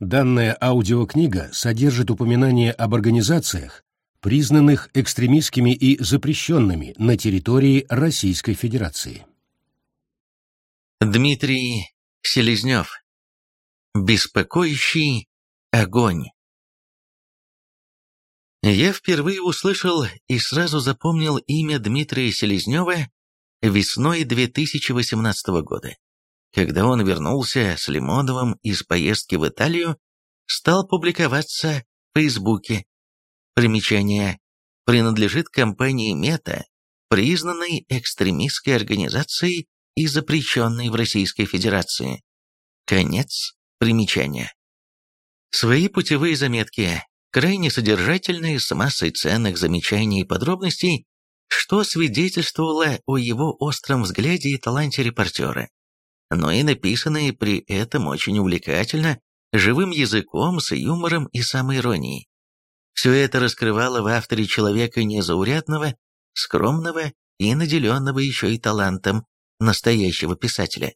Данная аудиокнига содержит упоминания об организациях, признанных экстремистскими и запрещенными на территории Российской Федерации. Дмитрий Селезнев. Беспокоящий огонь. Я впервые услышал и сразу запомнил имя Дмитрия Селезнева весной 2018 года, когда он вернулся с Лимоновым из поездки в Италию, стал публиковаться в Фейсбуке. Примечание. Принадлежит компании Мета, признанной экстремистской организацией и запрещенной в Российской Федерации. Конец примечания. Свои путевые заметки, крайне содержательные, с массой ценных замечаний и подробностей, что свидетельствовало о его остром взгляде и таланте репортера, но и написанные при этом очень увлекательно, живым языком, с юмором и самоиронией. Все это раскрывало в авторе человека незаурядного, скромного и наделенного еще и талантом настоящего писателя.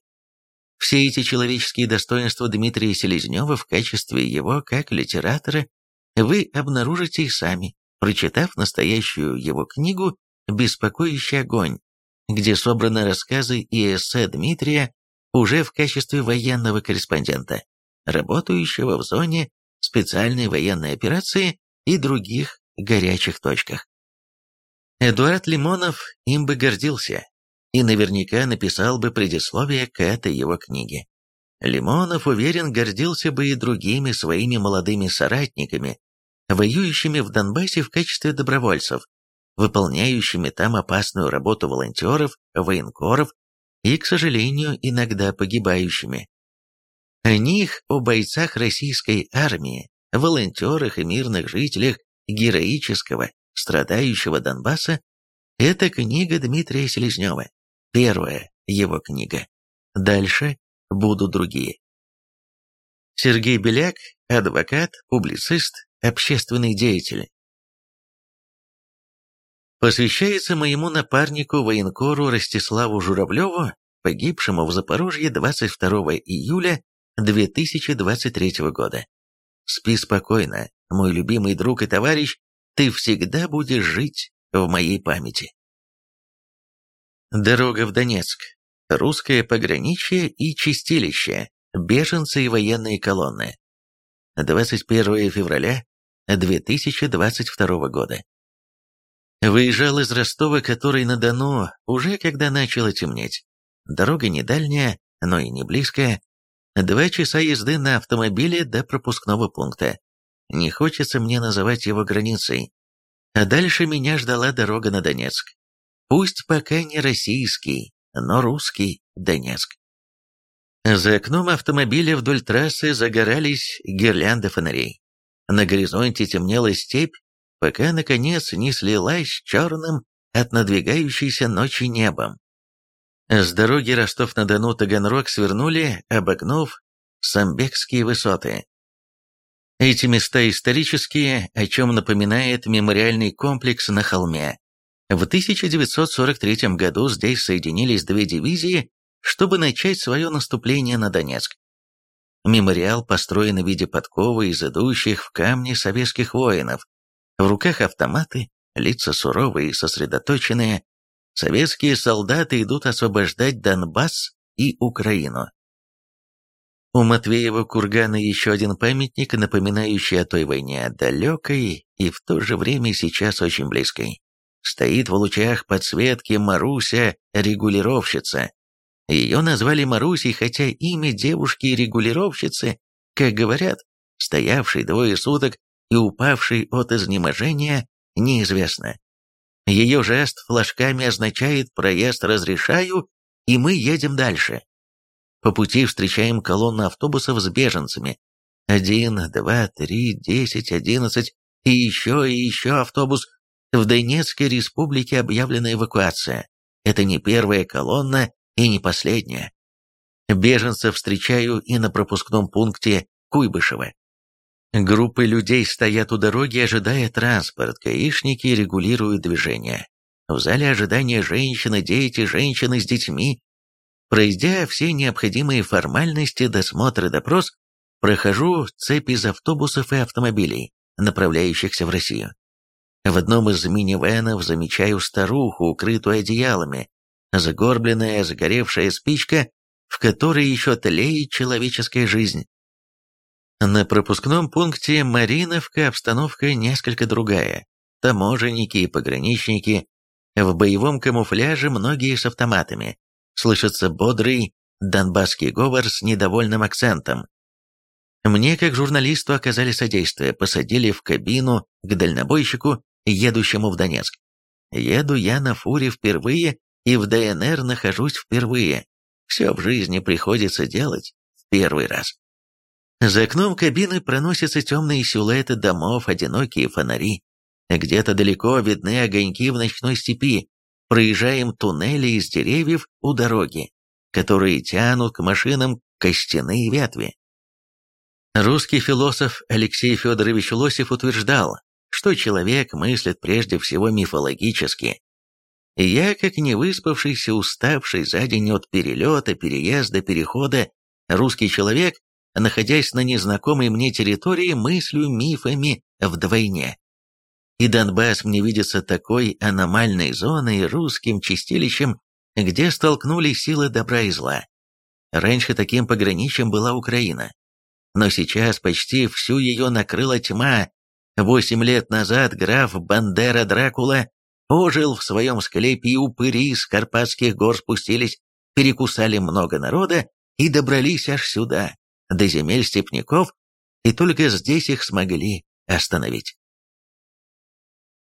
Все эти человеческие достоинства Дмитрия Селезнева в качестве его как литератора вы обнаружите и сами, прочитав настоящую его книгу «Беспокоящий огонь», где собраны рассказы и эссе Дмитрия уже в качестве военного корреспондента, работающего в зоне специальной военной операции и других горячих точках. Эдуард Лимонов им бы гордился и наверняка написал бы предисловие к этой его книге. Лимонов, уверен, гордился бы и другими своими молодыми соратниками, воюющими в Донбассе в качестве добровольцев, выполняющими там опасную работу волонтеров, военкоров и, к сожалению, иногда погибающими. О них, о бойцах российской армии, волонтерах и мирных жителях героического, страдающего Донбасса, это книга Дмитрия Селезнева, первая его книга. Дальше будут другие. Сергей Беляк, адвокат, публицист, общественный деятель, посвящается моему напарнику, военкору Ростиславу Журавлеву, погибшему в Запорожье 22 июля 2023 года. Спи спокойно, мой любимый друг и товарищ, ты всегда будешь жить в моей памяти. Дорога в Донецк. Русское пограничье и чистилище. Беженцы и военные колонны. 21 февраля 2022 года. Выезжал из Ростова, который на Дону, уже когда начало темнеть. Дорога не дальняя, но и не близкая. Два часа езды на автомобиле до пропускного пункта. Не хочется мне называть его границей. А дальше меня ждала дорога на Донецк. Пусть пока не российский, но русский Донецк. За окном автомобиля вдоль трассы загорались гирлянды фонарей. На горизонте темнела степь, пока, наконец, не слилась с черным от надвигающейся ночи небом. С дороги Ростов-на-Дону-Таганрог свернули, обогнув Самбекские высоты. Эти места исторические, о чем напоминает мемориальный комплекс на холме. В 1943 году здесь соединились две дивизии, чтобы начать свое наступление на Донецк. Мемориал построен в виде подковы из идущих в камне советских воинов, в руках автоматы, лица суровые и сосредоточенные. Советские солдаты идут освобождать Донбасс и Украину. У Матвеева кургана еще один памятник, напоминающий о той войне, далекой и в то же время сейчас очень близкой. Стоит в лучах подсветки Маруся-регулировщица. Ее назвали Марусей, хотя имя девушки-регулировщицы, как говорят, стоявшей двое суток и упавший от изнеможения, неизвестно. Ее жест флажками означает «проезд разрешаю», и мы едем дальше. По пути встречаем колонну автобусов с беженцами. Один, два, три, десять, одиннадцать, и еще, и еще автобус. В Донецкой республике объявлена эвакуация. Это не первая колонна и не последняя. Беженцев встречаю и на пропускном пункте Куйбышева. Группы людей стоят у дороги, ожидая транспорт, гаишники регулируют движение. В зале ожидания женщины, дети, женщины с детьми. Пройдя все необходимые формальности, досмотр и допрос, прохожу цепь из автобусов и автомобилей, направляющихся в Россию. В одном из минивенов замечаю старуху, укрытую одеялами, загорбленная, загоревшая спичка, в которой еще тлеет человеческая жизнь. На пропускном пункте Мариновка обстановка несколько другая. Таможенники и пограничники, в боевом камуфляже многие с автоматами. Слышится бодрый донбасский говор с недовольным акцентом. Мне, как журналисту, оказали содействие, посадили в кабину к дальнобойщику, едущему в Донецк. Еду я на фуре впервые и в ДНР нахожусь впервые. Все в жизни приходится делать в первый раз. За окном кабины проносятся темные силуэты домов, одинокие фонари. Где-то далеко видны огоньки в ночной степи. Проезжаем туннели из деревьев у дороги, которые тянут к машинам костяные ветви. Русский философ Алексей Федорович Лосев утверждал, что человек мыслит прежде всего мифологически. Я, как невыспавшийся, уставший за день от перелета, переезда, перехода, русский человек, находясь на незнакомой мне территории, мыслю мифами вдвойне. И Донбасс мне видится такой аномальной зоной, русским чистилищем, где столкнулись силы добра и зла. Раньше таким пограничьем была Украина, но сейчас почти всю ее накрыла тьма. Восемь лет назад граф Бандера Дракула ожил в своем склепе, и упыри с Карпатских гор спустились, перекусали много народа и добрались аж сюда, до земель степняков, и только здесь их смогли остановить.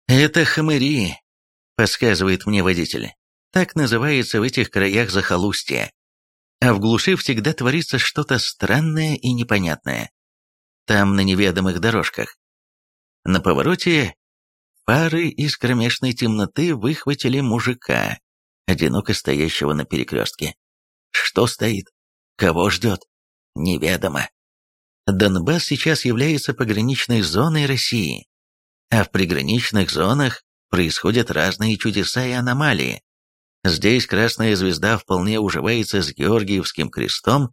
«Это хмыри», — подсказывает мне водитель. Так называется в этих краях захолустье а в глуши всегда творится что-то странное и непонятное. Там на неведомых дорожках. На повороте пары из кромешной темноты выхватили мужика, одиноко стоящего на перекрестке. Что стоит? Кого ждет? Неведомо. Донбасс сейчас является пограничной зоной России, а в приграничных зонах происходят разные чудеса и аномалии. Здесь красная звезда вполне уживается с Георгиевским крестом,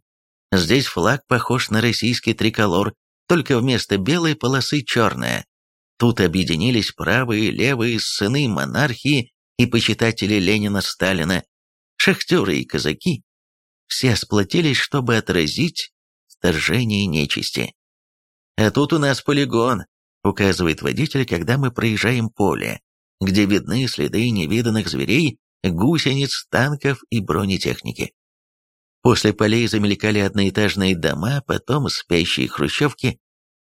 здесь флаг похож на российский триколор, только вместо белой полосы черная. Тут объединились правые и левые сыны монархии и почитатели Ленина-Сталина, шахтеры и казаки. Все сплотились, чтобы отразить вторжение нечисти. «А тут у нас полигон», — указывает водитель, когда мы проезжаем поле, где видны следы невиданных зверей гусениц, танков и бронетехники. После полей замелькали одноэтажные дома, потом спящие хрущевки.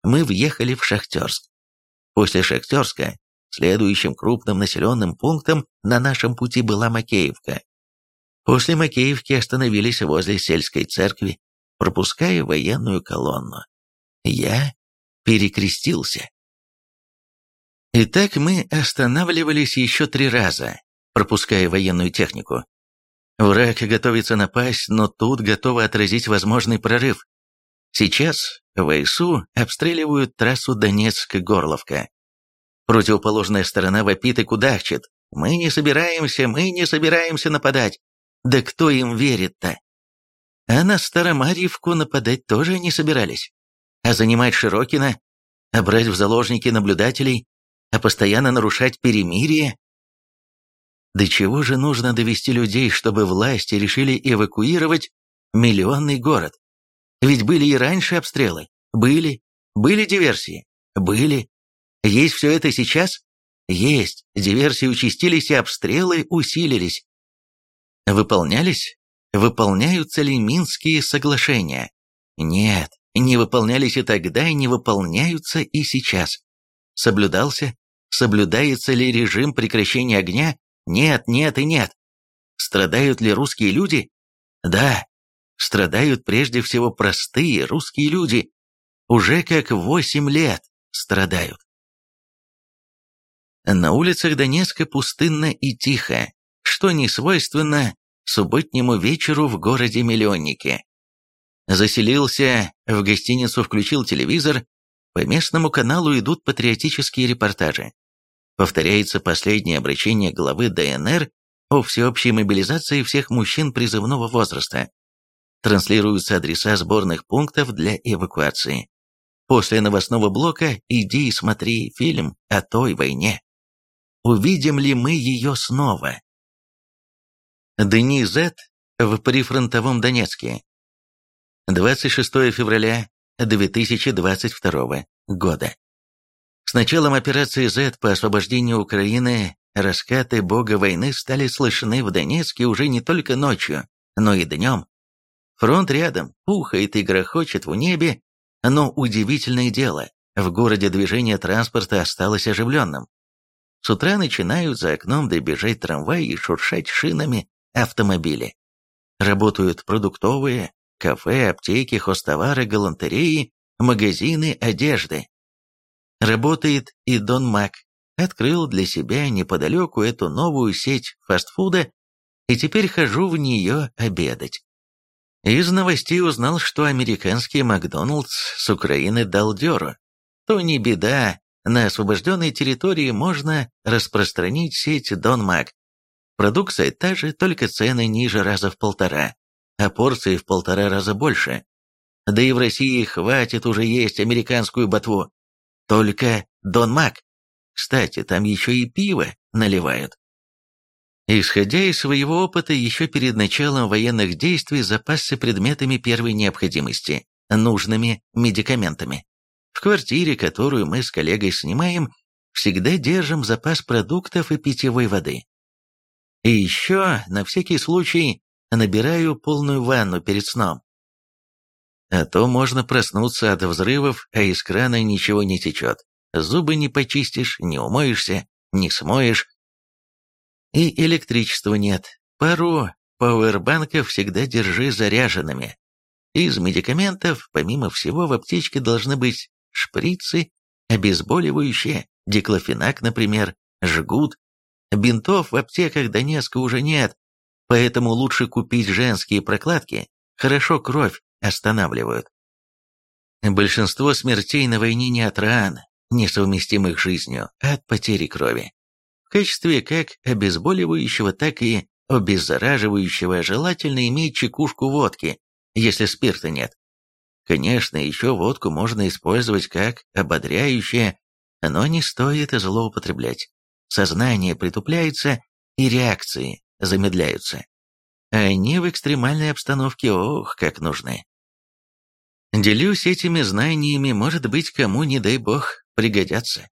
Мы въехали в Шахтерск. После Шахтерска следующим крупным населенным пунктом на нашем пути была Макеевка. После Макеевки остановились возле сельской церкви, пропуская военную колонну. Я перекрестился. Итак, мы останавливались еще три раза, пропуская военную технику. Враг готовится напасть, но тут готовы отразить возможный прорыв. Сейчас ВСУ обстреливают трассу Донецк-Горловка. Противоположная сторона вопит и кудахчет. «Мы не собираемся, мы не собираемся нападать. Да кто им верит-то?» А на Старомарьевку нападать тоже не собирались. А занимать Широкино, а брать в заложники наблюдателей, а постоянно нарушать перемирие до чего же нужно довести людей, чтобы власти решили эвакуировать миллионный город? Ведь были и раньше обстрелы. Были. Были диверсии. Были. Есть все это сейчас? Есть. Диверсии участились и обстрелы усилились. Выполнялись? Выполняются ли Минские соглашения? Нет, не выполнялись и тогда, и не выполняются и сейчас. Соблюдался? Соблюдается ли режим прекращения огня нет, нет и нет. Страдают ли русские люди? Да, страдают прежде всего простые русские люди. Уже как восемь лет страдают. На улицах Донецка пустынно и тихо, что не свойственно субботнему вечеру в городе-миллионнике. Заселился, в гостиницу включил телевизор, по местному каналу идут патриотические репортажи повторяется последнее обращение главы ДНР о всеобщей мобилизации всех мужчин призывного возраста. Транслируются адреса сборных пунктов для эвакуации. После новостного блока иди и смотри фильм о той войне. Увидим ли мы ее снова? Дни Z в прифронтовом Донецке. 26 февраля 2022 года. С началом операции Z по освобождению Украины раскаты бога войны стали слышны в Донецке уже не только ночью, но и днем. Фронт рядом, пухает и грохочет в небе, но удивительное дело, в городе движение транспорта осталось оживленным. С утра начинают за окном добежать трамваи и шуршать шинами автомобили. Работают продуктовые, кафе, аптеки, хостовары, галантереи, магазины одежды. Работает и Дон Мак. Открыл для себя неподалеку эту новую сеть фастфуда и теперь хожу в нее обедать. Из новостей узнал, что американский Макдоналдс с Украины дал дёру. То не беда, на освобожденной территории можно распространить сеть Дон Мак. Продукция та же, только цены ниже раза в полтора, а порции в полтора раза больше. Да и в России хватит уже есть американскую ботву. Только Дон Мак. Кстати, там еще и пиво наливают. Исходя из своего опыта, еще перед началом военных действий запасся предметами первой необходимости, нужными медикаментами. В квартире, которую мы с коллегой снимаем, всегда держим запас продуктов и питьевой воды. И еще, на всякий случай, набираю полную ванну перед сном. А то можно проснуться от взрывов, а из крана ничего не течет. Зубы не почистишь, не умоешься, не смоешь, и электричества нет. Пару пауэрбанков всегда держи заряженными. Из медикаментов, помимо всего, в аптечке должны быть шприцы, обезболивающие, диклофенак, например, жгут. Бинтов в аптеках Донецка уже нет, поэтому лучше купить женские прокладки, хорошо кровь останавливают. Большинство смертей на войне не от ран, несовместимых с жизнью, а от потери крови качестве как обезболивающего, так и обеззараживающего желательно иметь чекушку водки, если спирта нет. Конечно, еще водку можно использовать как ободряющее, но не стоит злоупотреблять. Сознание притупляется, и реакции замедляются. Они в экстремальной обстановке, ох, как нужны. Делюсь этими знаниями, может быть, кому, не дай бог, пригодятся.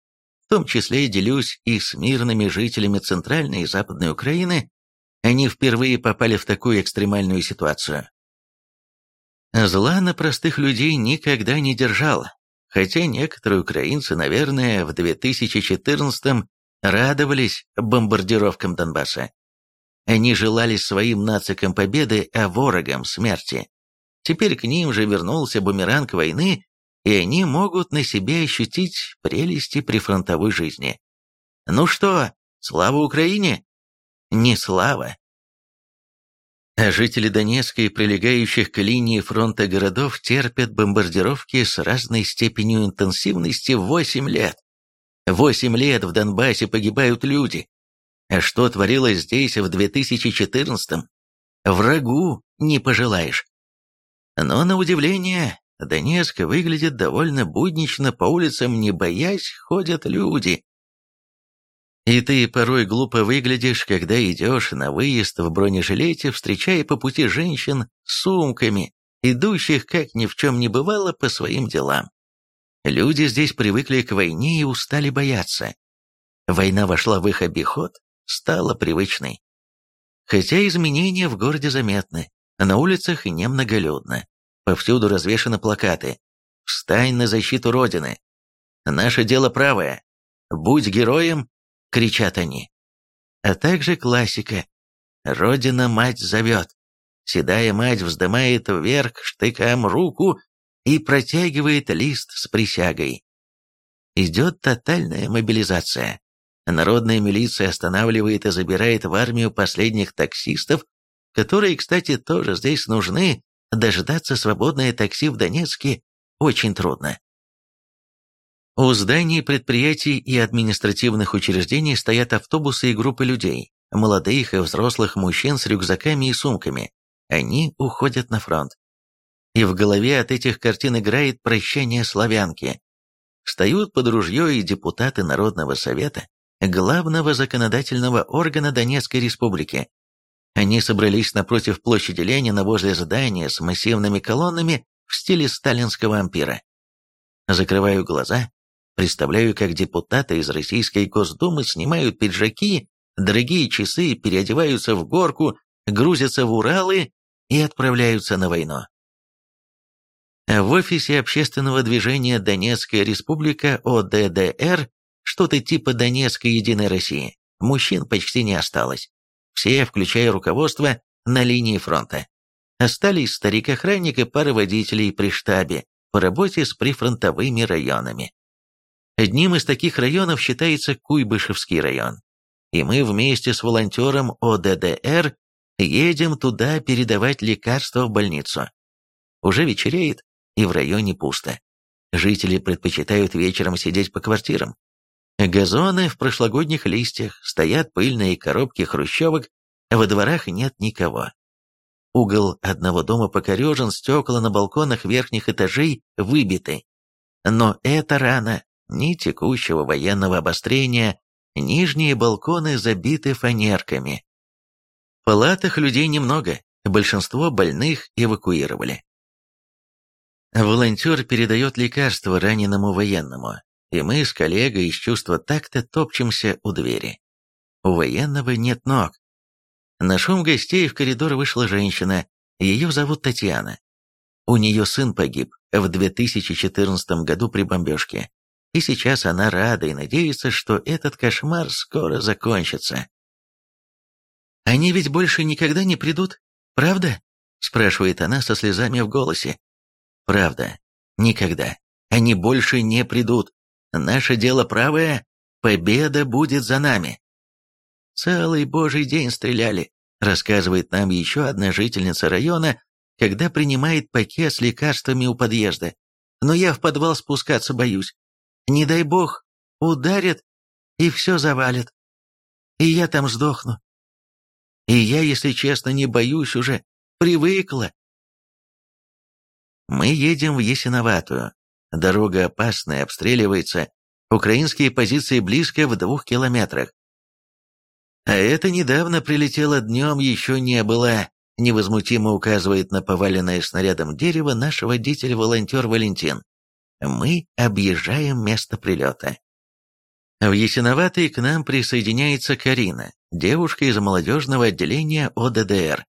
В том числе делюсь и с мирными жителями Центральной и Западной Украины, они впервые попали в такую экстремальную ситуацию. Зла на простых людей никогда не держал, хотя некоторые украинцы, наверное, в 2014-м радовались бомбардировкам Донбасса. Они желали своим нацикам победы, а ворогам смерти. Теперь к ним же вернулся бумеранг войны, и они могут на себе ощутить прелести прифронтовой жизни. Ну что, слава Украине? Не слава. А жители Донецка и прилегающих к линии фронта городов терпят бомбардировки с разной степенью интенсивности 8 лет. 8 лет в Донбассе погибают люди. А что творилось здесь в 2014-м? Врагу не пожелаешь. Но, на удивление, Донецк выглядит довольно буднично, по улицам не боясь ходят люди. И ты порой глупо выглядишь, когда идешь на выезд в бронежилете, встречая по пути женщин с сумками, идущих, как ни в чем не бывало, по своим делам. Люди здесь привыкли к войне и устали бояться. Война вошла в их обиход, стала привычной. Хотя изменения в городе заметны, на улицах немноголюдно. Повсюду развешаны плакаты «Встань на защиту Родины!» «Наше дело правое!» «Будь героем!» — кричат они. А также классика «Родина-мать зовет!» Седая мать вздымает вверх штыкам руку и протягивает лист с присягой. Идет тотальная мобилизация. Народная милиция останавливает и забирает в армию последних таксистов, которые, кстати, тоже здесь нужны, дождаться свободное такси в Донецке очень трудно. У зданий предприятий и административных учреждений стоят автобусы и группы людей, молодых и взрослых мужчин с рюкзаками и сумками. они уходят на фронт. И в голове от этих картин играет прощание славянки. Встают под ружье и депутаты Народного совета, главного законодательного органа Донецкой республики. Они собрались напротив площади Ленина возле здания с массивными колоннами в стиле сталинского ампира. Закрываю глаза, представляю, как депутаты из Российской Госдумы снимают пиджаки, дорогие часы, переодеваются в горку, грузятся в Уралы и отправляются на войну. В офисе общественного движения Донецкая республика ОДДР, что-то типа Донецкой Единой России, мужчин почти не осталось. Все, включая руководство, на линии фронта. Остались старик-охранник и пара водителей при штабе по работе с прифронтовыми районами. Одним из таких районов считается Куйбышевский район. И мы вместе с волонтером ОДДР едем туда передавать лекарства в больницу. Уже вечереет, и в районе пусто. Жители предпочитают вечером сидеть по квартирам. Газоны в прошлогодних листьях, стоят пыльные коробки хрущевок, во дворах нет никого. Угол одного дома покорежен, стекла на балконах верхних этажей выбиты. Но это рано, ни текущего военного обострения, нижние балконы забиты фанерками. В палатах людей немного, большинство больных эвакуировали. Волонтер передает лекарство раненому военному, и мы с коллегой из чувства такта топчемся у двери. У военного нет ног. На шум гостей в коридор вышла женщина, ее зовут Татьяна. У нее сын погиб в 2014 году при бомбежке, и сейчас она рада и надеется, что этот кошмар скоро закончится. «Они ведь больше никогда не придут, правда?» спрашивает она со слезами в голосе. Правда, никогда. Они больше не придут. Наше дело правое, победа будет за нами. Целый божий день стреляли, рассказывает нам еще одна жительница района, когда принимает пакет с лекарствами у подъезда. Но я в подвал спускаться боюсь. Не дай бог, ударят и все завалит. И я там сдохну. И я, если честно, не боюсь уже, привыкла. Мы едем в Ясиноватую. Дорога опасная, обстреливается. Украинские позиции близко в двух километрах. А это недавно прилетело днем, еще не было. Невозмутимо указывает на поваленное снарядом дерево наш водитель-волонтер Валентин. Мы объезжаем место прилета. В Ясиноватой к нам присоединяется Карина, девушка из молодежного отделения ОДДР.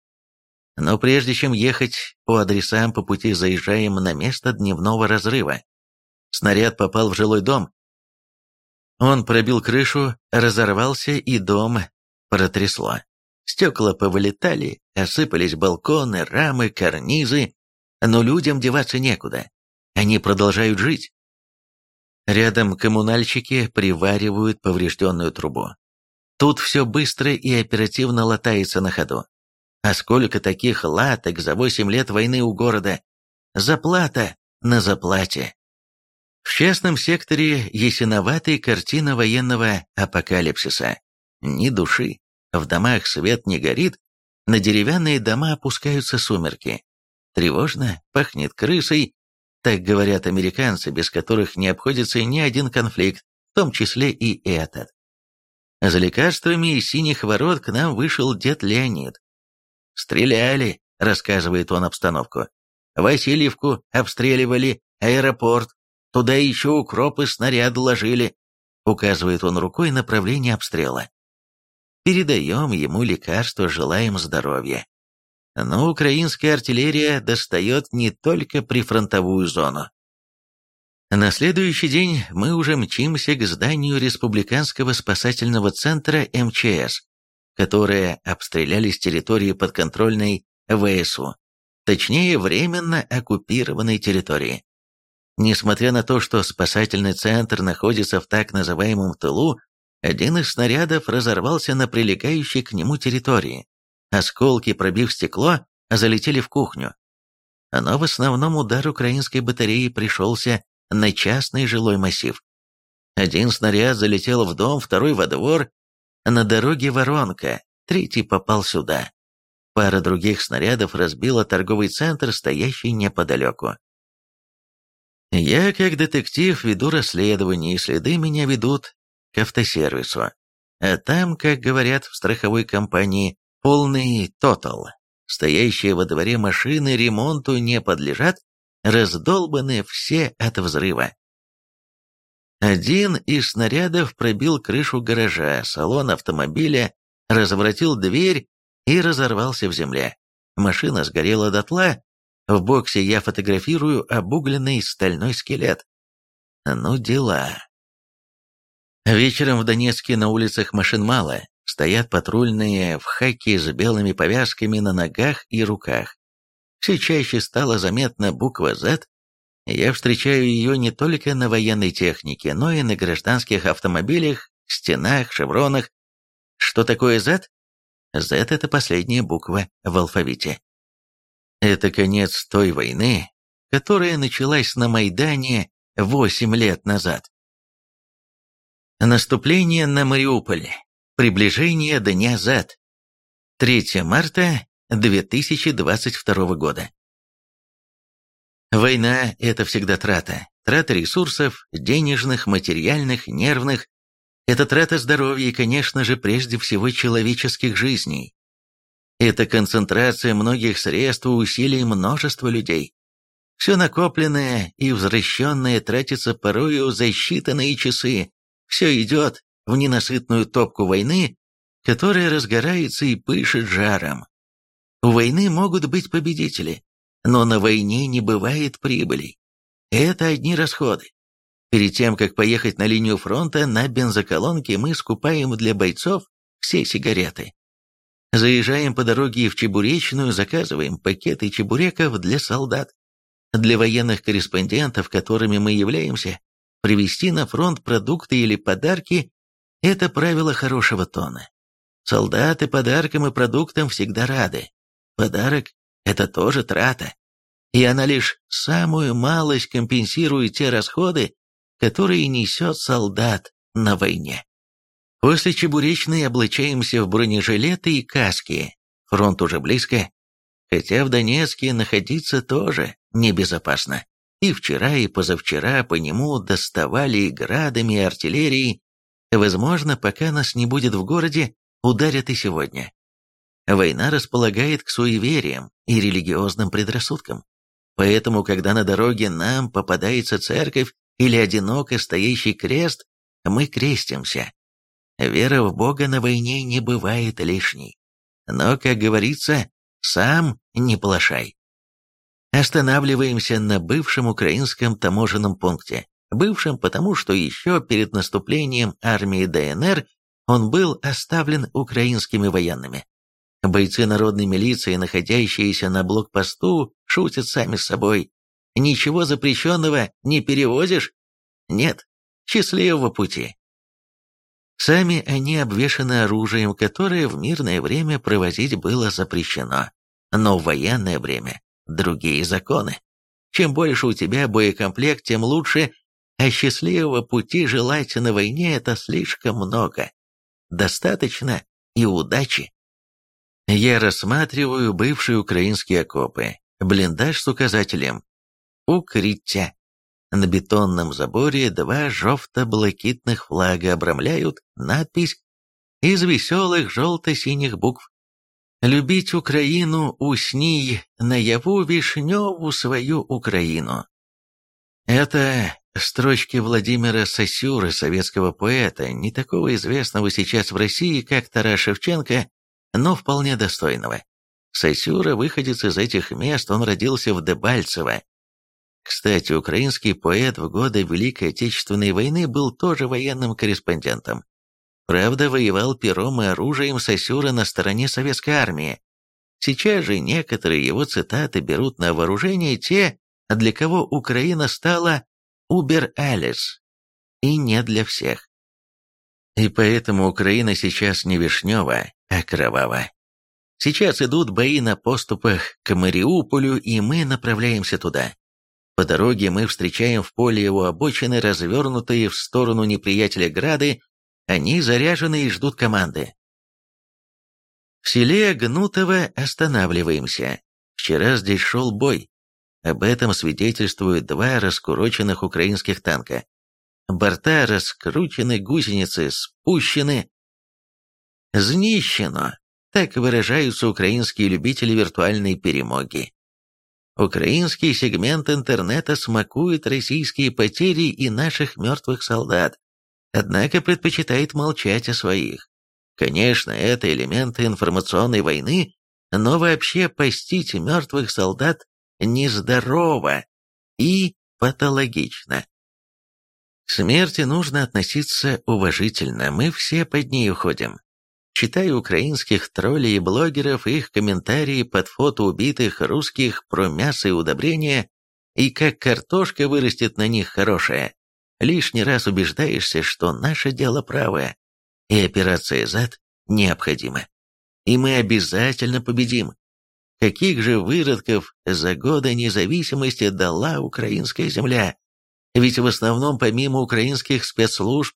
Но прежде чем ехать по адресам, по пути заезжаем на место дневного разрыва. Снаряд попал в жилой дом. Он пробил крышу, разорвался и дом протрясло. Стекла повылетали, осыпались балконы, рамы, карнизы, но людям деваться некуда. Они продолжают жить. Рядом коммунальщики приваривают поврежденную трубу. Тут все быстро и оперативно латается на ходу. А сколько таких латок за восемь лет войны у города? Заплата на заплате. В частном секторе ясиноватая картина военного апокалипсиса. Ни души, в домах свет не горит, на деревянные дома опускаются сумерки. Тревожно, пахнет крысой, так говорят американцы, без которых не обходится ни один конфликт, в том числе и этот. За лекарствами из синих ворот к нам вышел дед Леонид. «Стреляли», — рассказывает он обстановку. «Васильевку обстреливали, аэропорт, туда еще укропы снаряды ложили», — указывает он рукой направление обстрела. Передаем ему лекарство, желаем здоровья. Но украинская артиллерия достает не только прифронтовую зону. На следующий день мы уже мчимся к зданию Республиканского спасательного центра МЧС, которые обстреляли с территории подконтрольной ВСУ, точнее, временно оккупированной территории. Несмотря на то, что спасательный центр находится в так называемом тылу, один из снарядов разорвался на прилегающей к нему территории. Осколки, пробив стекло, залетели в кухню. Но в основном удар украинской батареи пришелся на частный жилой массив. Один снаряд залетел в дом, второй во двор, на дороге воронка, третий попал сюда. Пара других снарядов разбила торговый центр, стоящий неподалеку. Я, как детектив, веду расследование, и следы меня ведут к автосервису. А там, как говорят в страховой компании, полный тотал. Стоящие во дворе машины ремонту не подлежат, раздолбаны все от взрыва. Один из снарядов пробил крышу гаража, салон автомобиля, разворотил дверь и разорвался в земле. Машина сгорела дотла. В боксе я фотографирую обугленный стальной скелет. Ну, дела. Вечером в Донецке на улицах машин мало. Стоят патрульные в хаке с белыми повязками на ногах и руках. Все чаще стала заметна буква «З», я встречаю ее не только на военной технике, но и на гражданских автомобилях, стенах, шевронах. Что такое Z? Z – это последняя буква в алфавите. Это конец той войны, которая началась на Майдане 8 лет назад. Наступление на Мариуполь. Приближение Дня Z. 3 марта 2022 года. Война – это всегда трата. Трата ресурсов, денежных, материальных, нервных. Это трата здоровья и, конечно же, прежде всего человеческих жизней. Это концентрация многих средств и усилий множества людей. Все накопленное и возвращенное тратится порою за считанные часы. Все идет в ненасытную топку войны, которая разгорается и пышет жаром. У войны могут быть победители, но на войне не бывает прибыли. Это одни расходы. Перед тем, как поехать на линию фронта, на бензоколонке мы скупаем для бойцов все сигареты. Заезжаем по дороге в Чебуречную, заказываем пакеты чебуреков для солдат. Для военных корреспондентов, которыми мы являемся, привезти на фронт продукты или подарки – это правило хорошего тона. Солдаты подаркам и продуктам всегда рады. Подарок это тоже трата, и она лишь самую малость компенсирует те расходы, которые несет солдат на войне. После Чебуречной облачаемся в бронежилеты и каски, фронт уже близко, хотя в Донецке находиться тоже небезопасно. И вчера, и позавчера по нему доставали и градами, и артиллерией. Возможно, пока нас не будет в городе, ударят и сегодня. Война располагает к суевериям и религиозным предрассудкам. Поэтому, когда на дороге нам попадается церковь или одиноко стоящий крест, мы крестимся. Вера в Бога на войне не бывает лишней. Но, как говорится, сам не плашай. Останавливаемся на бывшем украинском таможенном пункте. Бывшем потому, что еще перед наступлением армии ДНР он был оставлен украинскими военными. Бойцы народной милиции, находящиеся на блокпосту, шутят сами с собой. Ничего запрещенного не перевозишь? Нет. Счастливого пути. Сами они обвешаны оружием, которое в мирное время провозить было запрещено. Но в военное время другие законы. Чем больше у тебя боекомплект, тем лучше, а счастливого пути желать на войне это слишком много. Достаточно и удачи. Я рассматриваю бывшие украинские окопы, блиндаж с указателем «Укриття». На бетонном заборе два жовто-блакитных флага обрамляют надпись из веселых желто-синих букв «Любить Украину, усни, наяву вишневу свою Украину». Это строчки Владимира Сосюры, советского поэта, не такого известного сейчас в России, как Тарас Шевченко, но вполне достойного. Сосюра, выходец из этих мест, он родился в Дебальцево. Кстати, украинский поэт в годы Великой Отечественной войны был тоже военным корреспондентом. Правда, воевал пером и оружием Сосюра на стороне советской армии. Сейчас же некоторые его цитаты берут на вооружение те, для кого Украина стала «убер алис», и не для всех. И поэтому Украина сейчас не вишнева, а кроваво. Сейчас идут бои на поступах к Мариуполю, и мы направляемся туда. По дороге мы встречаем в поле его обочины, развернутые в сторону неприятеля грады, они заряжены и ждут команды. В селе Гнутово останавливаемся. Вчера здесь шел бой. Об этом свидетельствуют два раскуроченных украинских танка. Борта раскручены, гусеницы спущены. Знищено. Так выражаются украинские любители виртуальной перемоги. Украинский сегмент интернета смакует российские потери и наших мертвых солдат, однако предпочитает молчать о своих. Конечно, это элементы информационной войны, но вообще постить мертвых солдат нездорово и патологично. К смерти нужно относиться уважительно, мы все под ней уходим. Читаю украинских троллей и блогеров их комментарии под фото убитых русских про мясо и удобрения, и как картошка вырастет на них хорошая. Лишний раз убеждаешься, что наше дело правое, и операция «Зад» необходима. И мы обязательно победим. Каких же выродков за годы независимости дала украинская земля? Ведь в основном помимо украинских спецслужб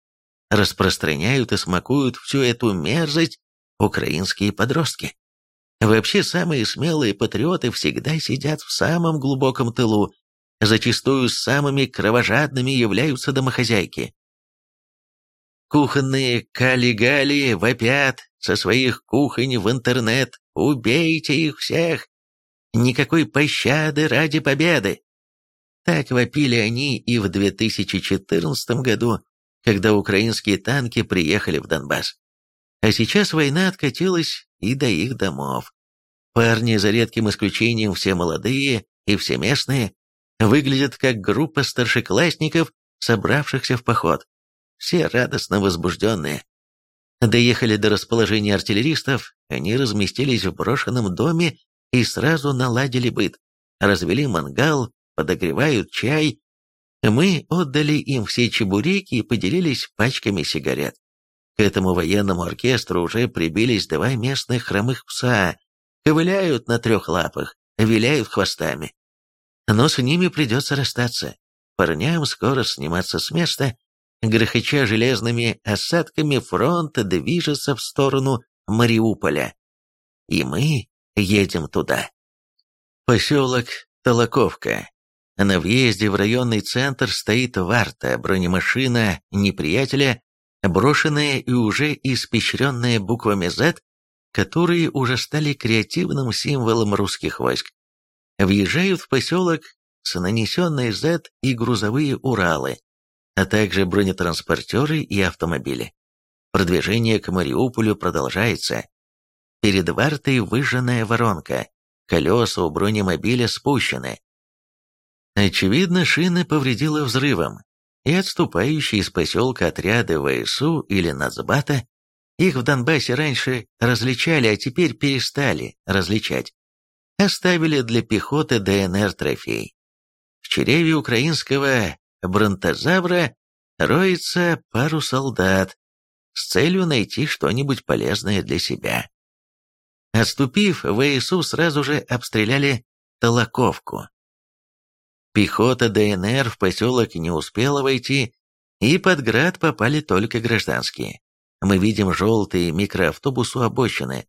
распространяют и смакуют всю эту мерзость украинские подростки. Вообще самые смелые патриоты всегда сидят в самом глубоком тылу, зачастую самыми кровожадными являются домохозяйки. Кухонные кали-гали вопят со своих кухонь в интернет «Убейте их всех! Никакой пощады ради победы!» Так вопили они и в 2014 году, когда украинские танки приехали в Донбасс. А сейчас война откатилась и до их домов. Парни, за редким исключением все молодые и все местные, выглядят как группа старшеклассников, собравшихся в поход. Все радостно возбужденные. Доехали до расположения артиллеристов, они разместились в брошенном доме и сразу наладили быт. Развели мангал, подогревают чай, мы отдали им все чебуреки и поделились пачками сигарет. К этому военному оркестру уже прибились два местных хромых пса, ковыляют на трех лапах, виляют хвостами. Но с ними придется расстаться. Парням скоро сниматься с места. Грохоча железными осадками фронт движется в сторону Мариуполя. И мы едем туда. Поселок Толоковка, на въезде в районный центр стоит варта, бронемашина неприятеля, брошенная и уже испещренная буквами Z, которые уже стали креативным символом русских войск. Въезжают в поселок с нанесенной Z и грузовые Уралы, а также бронетранспортеры и автомобили. Продвижение к Мариуполю продолжается. Перед вартой выжженная воронка, колеса у бронемобиля спущены, Очевидно, шины повредило взрывом, и отступающие из поселка отряды ВСУ или Нацбата, их в Донбассе раньше различали, а теперь перестали различать, оставили для пехоты ДНР-трофей. В чреве украинского бронтозавра роется пару солдат с целью найти что-нибудь полезное для себя. Отступив, ВСУ сразу же обстреляли Толоковку. Пехота ДНР в поселок не успела войти, и под град попали только гражданские. Мы видим желтые микроавтобусы обочины.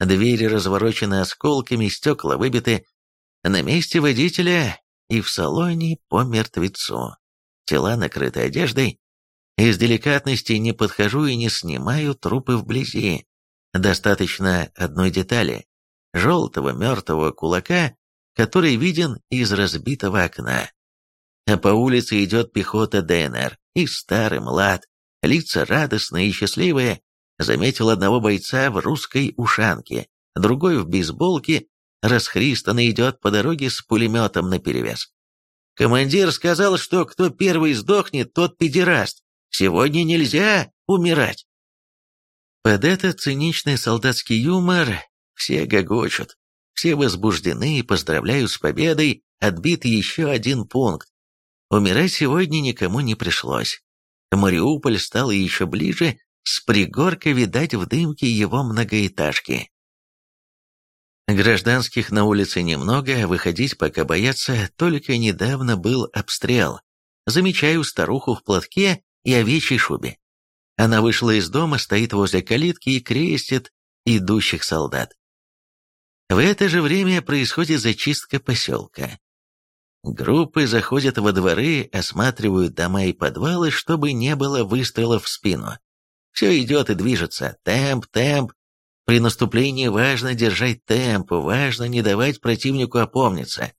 Двери разворочены осколками, стекла выбиты. На месте водителя и в салоне по мертвецу. Тела накрыты одеждой. Из деликатности не подхожу и не снимаю трупы вблизи. Достаточно одной детали. Желтого мертвого кулака который виден из разбитого окна. А по улице идет пехота ДНР, и старый млад, лица радостные и счастливые, заметил одного бойца в русской ушанке, другой в бейсболке, расхристанный идет по дороге с пулеметом наперевес. Командир сказал, что кто первый сдохнет, тот педераст. Сегодня нельзя умирать. Под этот циничный солдатский юмор все гогочут. Все возбуждены и поздравляют с победой, отбит еще один пункт. Умирать сегодня никому не пришлось. Мариуполь стал еще ближе, с пригорка видать в дымке его многоэтажки. Гражданских на улице немного, выходить пока боятся, только недавно был обстрел. Замечаю старуху в платке и овечьей шубе. Она вышла из дома, стоит возле калитки и крестит идущих солдат. В это же время происходит зачистка поселка. Группы заходят во дворы, осматривают дома и подвалы, чтобы не было выстрелов в спину. Все идет и движется. Темп, темп. При наступлении важно держать темп, важно не давать противнику опомниться.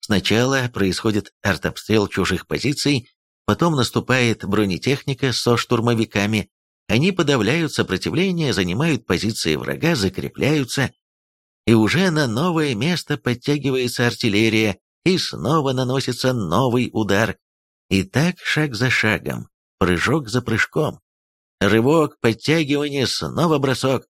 Сначала происходит артобстрел чужих позиций, потом наступает бронетехника со штурмовиками. Они подавляют сопротивление, занимают позиции врага, закрепляются. И уже на новое место подтягивается артиллерия, и снова наносится новый удар. И так шаг за шагом, прыжок за прыжком. Рывок, подтягивание, снова бросок.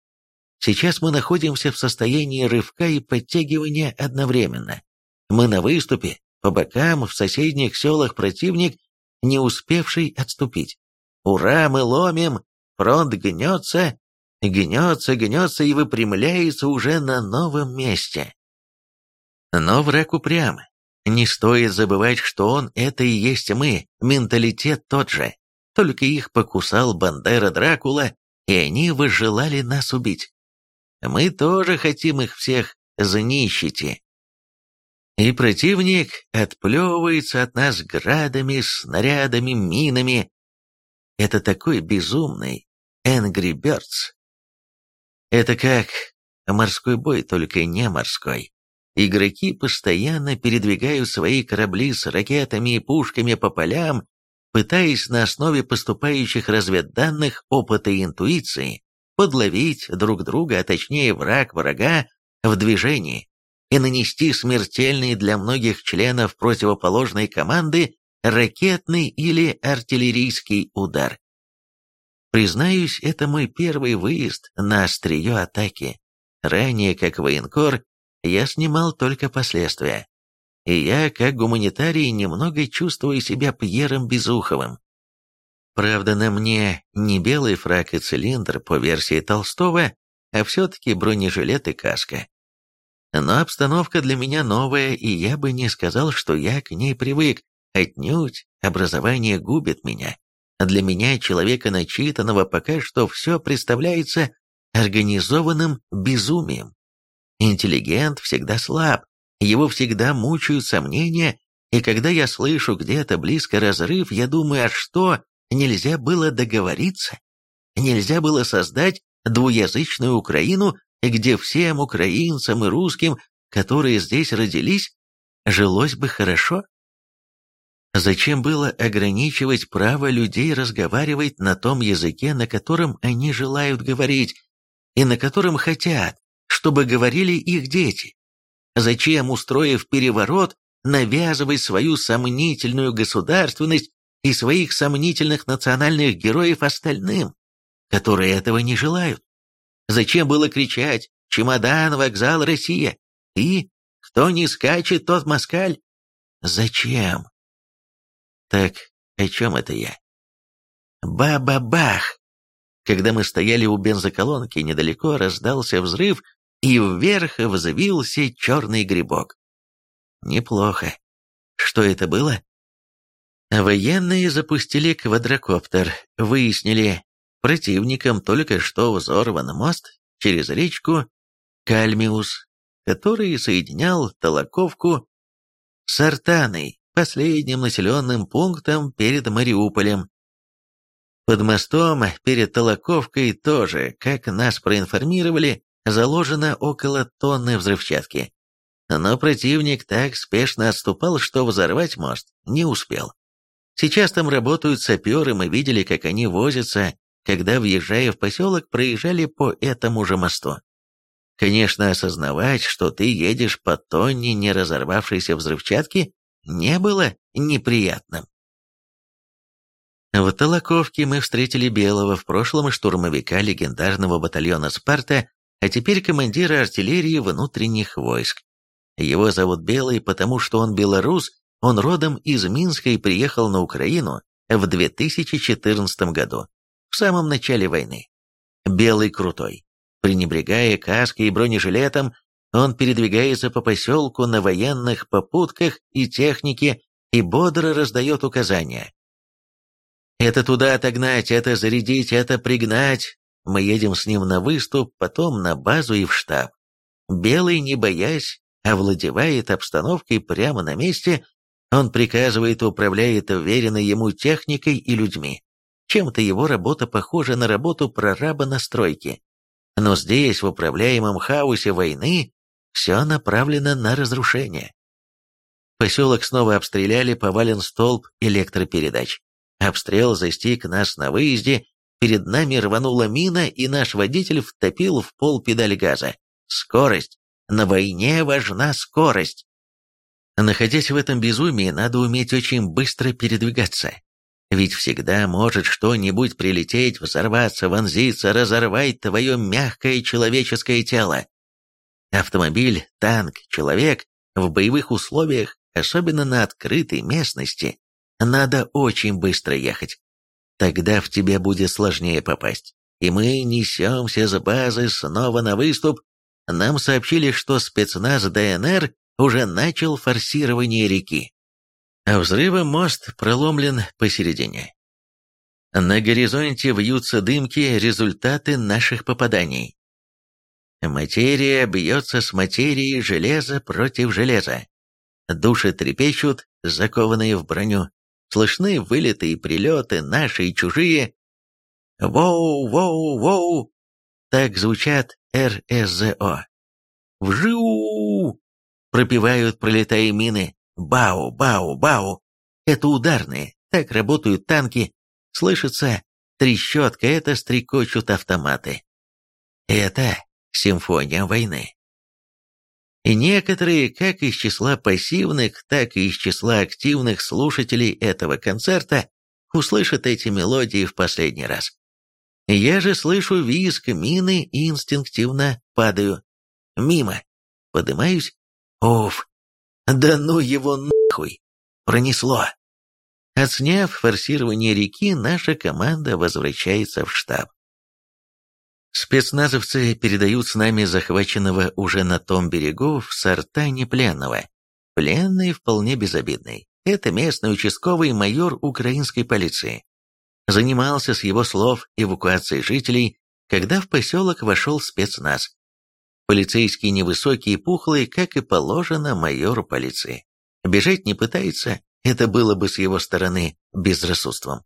Сейчас мы находимся в состоянии рывка и подтягивания одновременно. Мы на выступе, по бокам, в соседних селах противник, не успевший отступить. Ура, мы ломим, фронт гнется, гнется, гнется и выпрямляется уже на новом месте. Но враг упрям. Не стоит забывать, что он — это и есть мы, менталитет тот же. Только их покусал Бандера Дракула, и они выжелали нас убить. Мы тоже хотим их всех занищите. И противник отплевывается от нас градами, снарядами, минами. Это такой безумный Angry Birds. Это как морской бой, только не морской. Игроки постоянно передвигают свои корабли с ракетами и пушками по полям, пытаясь на основе поступающих разведданных, опыта и интуиции подловить друг друга, а точнее враг врага, в движении и нанести смертельный для многих членов противоположной команды ракетный или артиллерийский удар. Признаюсь, это мой первый выезд на острие атаки. Ранее, как военкор, я снимал только последствия и я, как гуманитарий, немного чувствую себя Пьером Безуховым. Правда, на мне не белый фрак и цилиндр по версии Толстого, а все-таки бронежилет и каска. Но обстановка для меня новая, и я бы не сказал, что я к ней привык. Отнюдь образование губит меня. Для меня, человека начитанного, пока что все представляется организованным безумием. Интеллигент всегда слаб, его всегда мучают сомнения, и когда я слышу где-то близко разрыв, я думаю, а что, нельзя было договориться? Нельзя было создать двуязычную Украину, где всем украинцам и русским, которые здесь родились, жилось бы хорошо? Зачем было ограничивать право людей разговаривать на том языке, на котором они желают говорить, и на котором хотят, чтобы говорили их дети? Зачем, устроив переворот, навязывать свою сомнительную государственность и своих сомнительных национальных героев остальным, которые этого не желают? Зачем было кричать «Чемодан, вокзал, Россия» и «Кто не скачет, тот москаль»? Зачем? Так о чем это я? Ба-ба-бах! Когда мы стояли у бензоколонки, недалеко раздался взрыв, и вверх взвился черный грибок. Неплохо. Что это было? Военные запустили квадрокоптер, выяснили, противником только что взорван мост через речку Кальмиус, который соединял Толоковку с Артаной, последним населенным пунктом перед Мариуполем. Под мостом перед Толоковкой тоже, как нас проинформировали, заложено около тонны взрывчатки. Но противник так спешно отступал, что взорвать мост не успел. Сейчас там работают саперы, мы видели, как они возятся, когда, въезжая в поселок, проезжали по этому же мосту. Конечно, осознавать, что ты едешь по тонне не разорвавшейся взрывчатки, не было неприятным. В Толоковке мы встретили Белого, в прошлом штурмовика легендарного батальона «Спарта», а теперь командира артиллерии внутренних войск. Его зовут Белый, потому что он белорус, он родом из Минска и приехал на Украину в 2014 году, в самом начале войны. Белый крутой. Пренебрегая каской и бронежилетом, он передвигается по поселку на военных попутках и технике и бодро раздает указания. Это туда отогнать, это зарядить, это пригнать, мы едем с ним на выступ, потом на базу и в штаб. Белый, не боясь, овладевает обстановкой прямо на месте, он приказывает и управляет уверенной ему техникой и людьми. Чем-то его работа похожа на работу прораба на стройке. Но здесь, в управляемом хаосе войны, все направлено на разрушение. Поселок снова обстреляли, повален столб электропередач. Обстрел застиг нас на выезде, перед нами рванула мина, и наш водитель втопил в пол педаль газа. Скорость. На войне важна скорость. Находясь в этом безумии, надо уметь очень быстро передвигаться. Ведь всегда может что-нибудь прилететь, взорваться, вонзиться, разорвать твое мягкое человеческое тело. Автомобиль, танк, человек в боевых условиях, особенно на открытой местности, надо очень быстро ехать. Тогда в тебя будет сложнее попасть. И мы несемся с базы снова на выступ. Нам сообщили, что спецназ ДНР уже начал форсирование реки. А взрывом мост проломлен посередине. На горизонте вьются дымки результаты наших попаданий. Материя бьется с материей, железо против железа. Души трепещут, закованные в броню. Слышны вылеты и прилеты, наши и чужие. Воу, воу, воу. Так звучат РСЗО. Вжиу! Пропивают, пролетая мины. Бау, бау, бау. Это ударные. Так работают танки. Слышится трещотка, это стрекочут автоматы. Это симфония войны. И некоторые, как из числа пассивных, так и из числа активных слушателей этого концерта, услышат эти мелодии в последний раз. Я же слышу визг мины и инстинктивно падаю. Мимо. Подымаюсь. Уф. Да ну его нахуй. Пронесло. Отсняв форсирование реки, наша команда возвращается в штаб. Спецназовцы передают с нами захваченного уже на том берегу в сортане пленного. Пленный вполне безобидный. Это местный участковый майор украинской полиции. Занимался с его слов эвакуацией жителей, когда в поселок вошел спецназ. Полицейский невысокий и пухлый, как и положено майору полиции. Бежать не пытается, это было бы с его стороны безрассудством.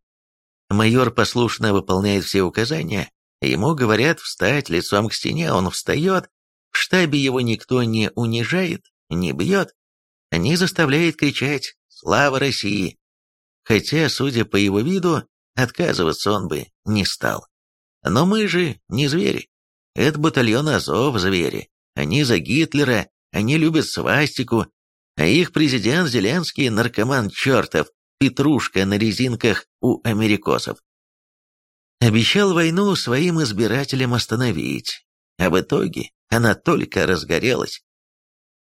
Майор послушно выполняет все указания, Ему говорят встать лицом к стене, он встает, в штабе его никто не унижает, не бьет, не заставляет кричать «Слава России!». Хотя, судя по его виду, отказываться он бы не стал. Но мы же не звери. Это батальон Азов звери. Они за Гитлера, они любят свастику, а их президент Зеленский наркоман чертов, петрушка на резинках у америкосов. Обещал войну своим избирателям остановить, а в итоге она только разгорелась.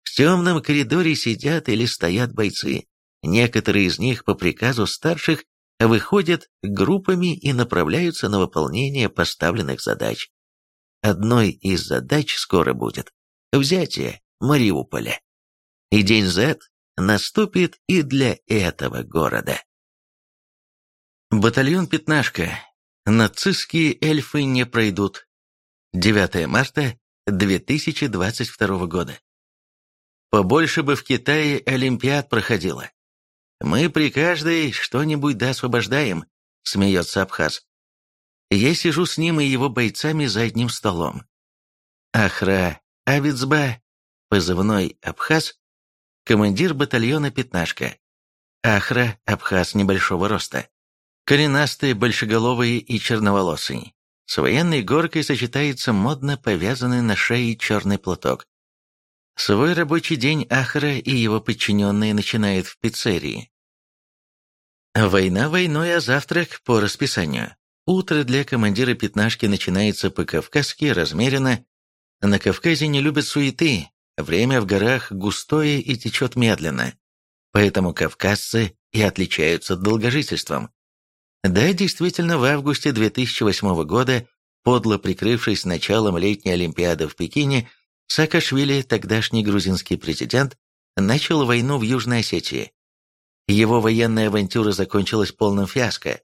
В темном коридоре сидят или стоят бойцы. Некоторые из них по приказу старших выходят группами и направляются на выполнение поставленных задач. Одной из задач скоро будет взятие Мариуполя. И день Z наступит и для этого города. Батальон «Пятнашка» Нацистские эльфы не пройдут. 9 марта 2022 года. Побольше бы в Китае Олимпиад проходило. Мы при каждой что-нибудь да освобождаем, смеется Абхаз. Я сижу с ним и его бойцами за одним столом. Ахра Авицба, позывной Абхаз, командир батальона «Пятнашка». Ахра Абхаз небольшого роста коренастые, большеголовые и черноволосые. С военной горкой сочетается модно повязанный на шее черный платок. Свой рабочий день Ахара и его подчиненные начинают в пиццерии. Война войной, а завтрак по расписанию. Утро для командира пятнашки начинается по-кавказски, размеренно. На Кавказе не любят суеты, время в горах густое и течет медленно. Поэтому кавказцы и отличаются долгожительством. Да, действительно, в августе 2008 года, подло прикрывшись началом летней Олимпиады в Пекине, Саакашвили, тогдашний грузинский президент, начал войну в Южной Осетии. Его военная авантюра закончилась полным фиаско.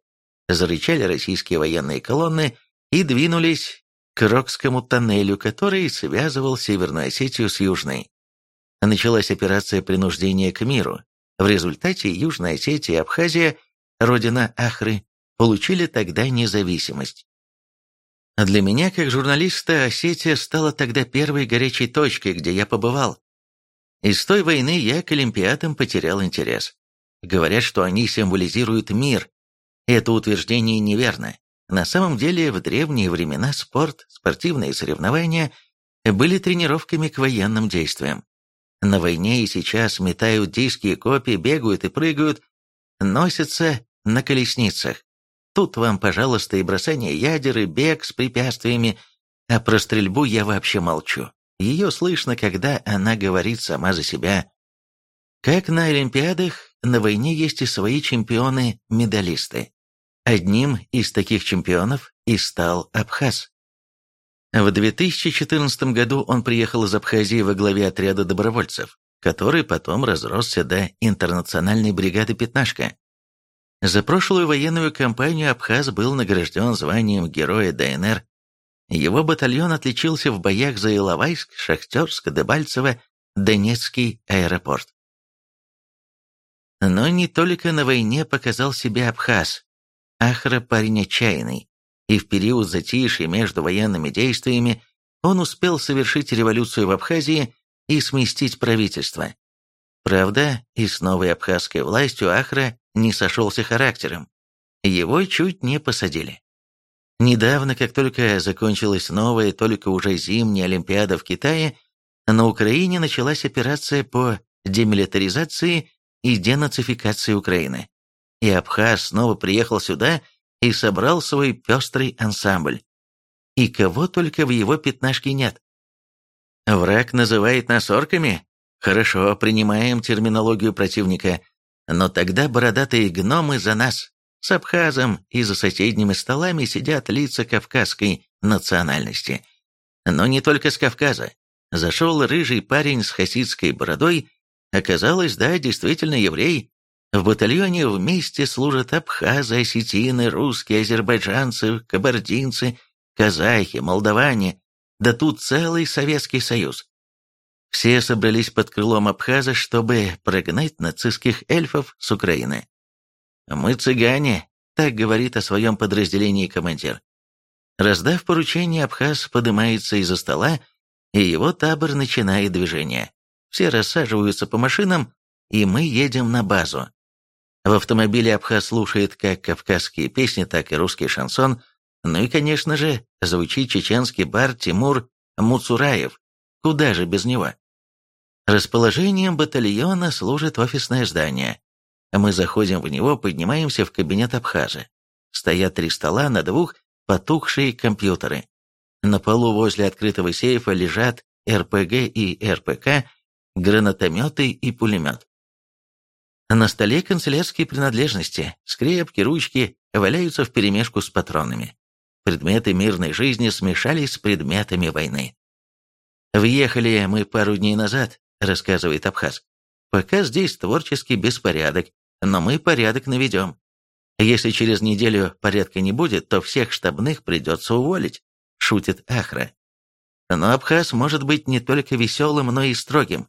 Зарычали российские военные колонны, и двинулись к Рокскому тоннелю, который связывал Северную Осетию с Южной. Началась операция принуждения к миру. В результате Южная Осетия и Абхазия, родина Ахры, получили тогда независимость. Для меня, как журналиста, Осетия стала тогда первой горячей точкой, где я побывал. Из той войны я к Олимпиадам потерял интерес. Говорят, что они символизируют мир. Это утверждение неверно. На самом деле, в древние времена спорт, спортивные соревнования были тренировками к военным действиям. На войне и сейчас метают диски и копии, бегают и прыгают, носятся на колесницах. Тут вам, пожалуйста, и бросание ядер, и бег с препятствиями, а про стрельбу я вообще молчу. Ее слышно, когда она говорит сама за себя. Как на Олимпиадах, на войне есть и свои чемпионы-медалисты. Одним из таких чемпионов и стал Абхаз. В 2014 году он приехал из Абхазии во главе отряда добровольцев, который потом разросся до интернациональной бригады «Пятнашка». За прошлую военную кампанию Абхаз был награжден званием Героя ДНР. Его батальон отличился в боях за Иловайск, Шахтерск, Дебальцево, Донецкий аэропорт. Но не только на войне показал себя Абхаз. Ахра парень отчаянный, и в период затишья между военными действиями он успел совершить революцию в Абхазии и сместить правительство. Правда, и с новой абхазской властью Ахра не сошелся характером. Его чуть не посадили. Недавно, как только закончилась новая, только уже зимняя Олимпиада в Китае, на Украине началась операция по демилитаризации и денацификации Украины. И Абхаз снова приехал сюда и собрал свой пестрый ансамбль. И кого только в его пятнашке нет. Враг называет нас орками? Хорошо, принимаем терминологию противника. Но тогда бородатые гномы за нас. С Абхазом и за соседними столами сидят лица кавказской национальности. Но не только с Кавказа. Зашел рыжий парень с хасидской бородой. Оказалось, да, действительно еврей. В батальоне вместе служат абхазы, осетины, русские, азербайджанцы, кабардинцы, казахи, молдаване. Да тут целый Советский Союз. Все собрались под крылом Абхаза, чтобы прогнать нацистских эльфов с Украины. «Мы цыгане», — так говорит о своем подразделении командир. Раздав поручение, Абхаз поднимается из-за стола, и его табор начинает движение. Все рассаживаются по машинам, и мы едем на базу. В автомобиле Абхаз слушает как кавказские песни, так и русский шансон, ну и, конечно же, звучит чеченский бар Тимур Муцураев. Куда же без него? Расположением батальона служит офисное здание. Мы заходим в него, поднимаемся в кабинет Абхаза. Стоят три стола, на двух потухшие компьютеры. На полу возле открытого сейфа лежат РПГ и РПК, гранатометы и пулемет. На столе канцелярские принадлежности, скрепки, ручки валяются вперемешку с патронами. Предметы мирной жизни смешались с предметами войны. Въехали мы пару дней назад, рассказывает Абхаз. Пока здесь творческий беспорядок, но мы порядок наведем. Если через неделю порядка не будет, то всех штабных придется уволить, шутит Ахра. Но Абхаз может быть не только веселым, но и строгим.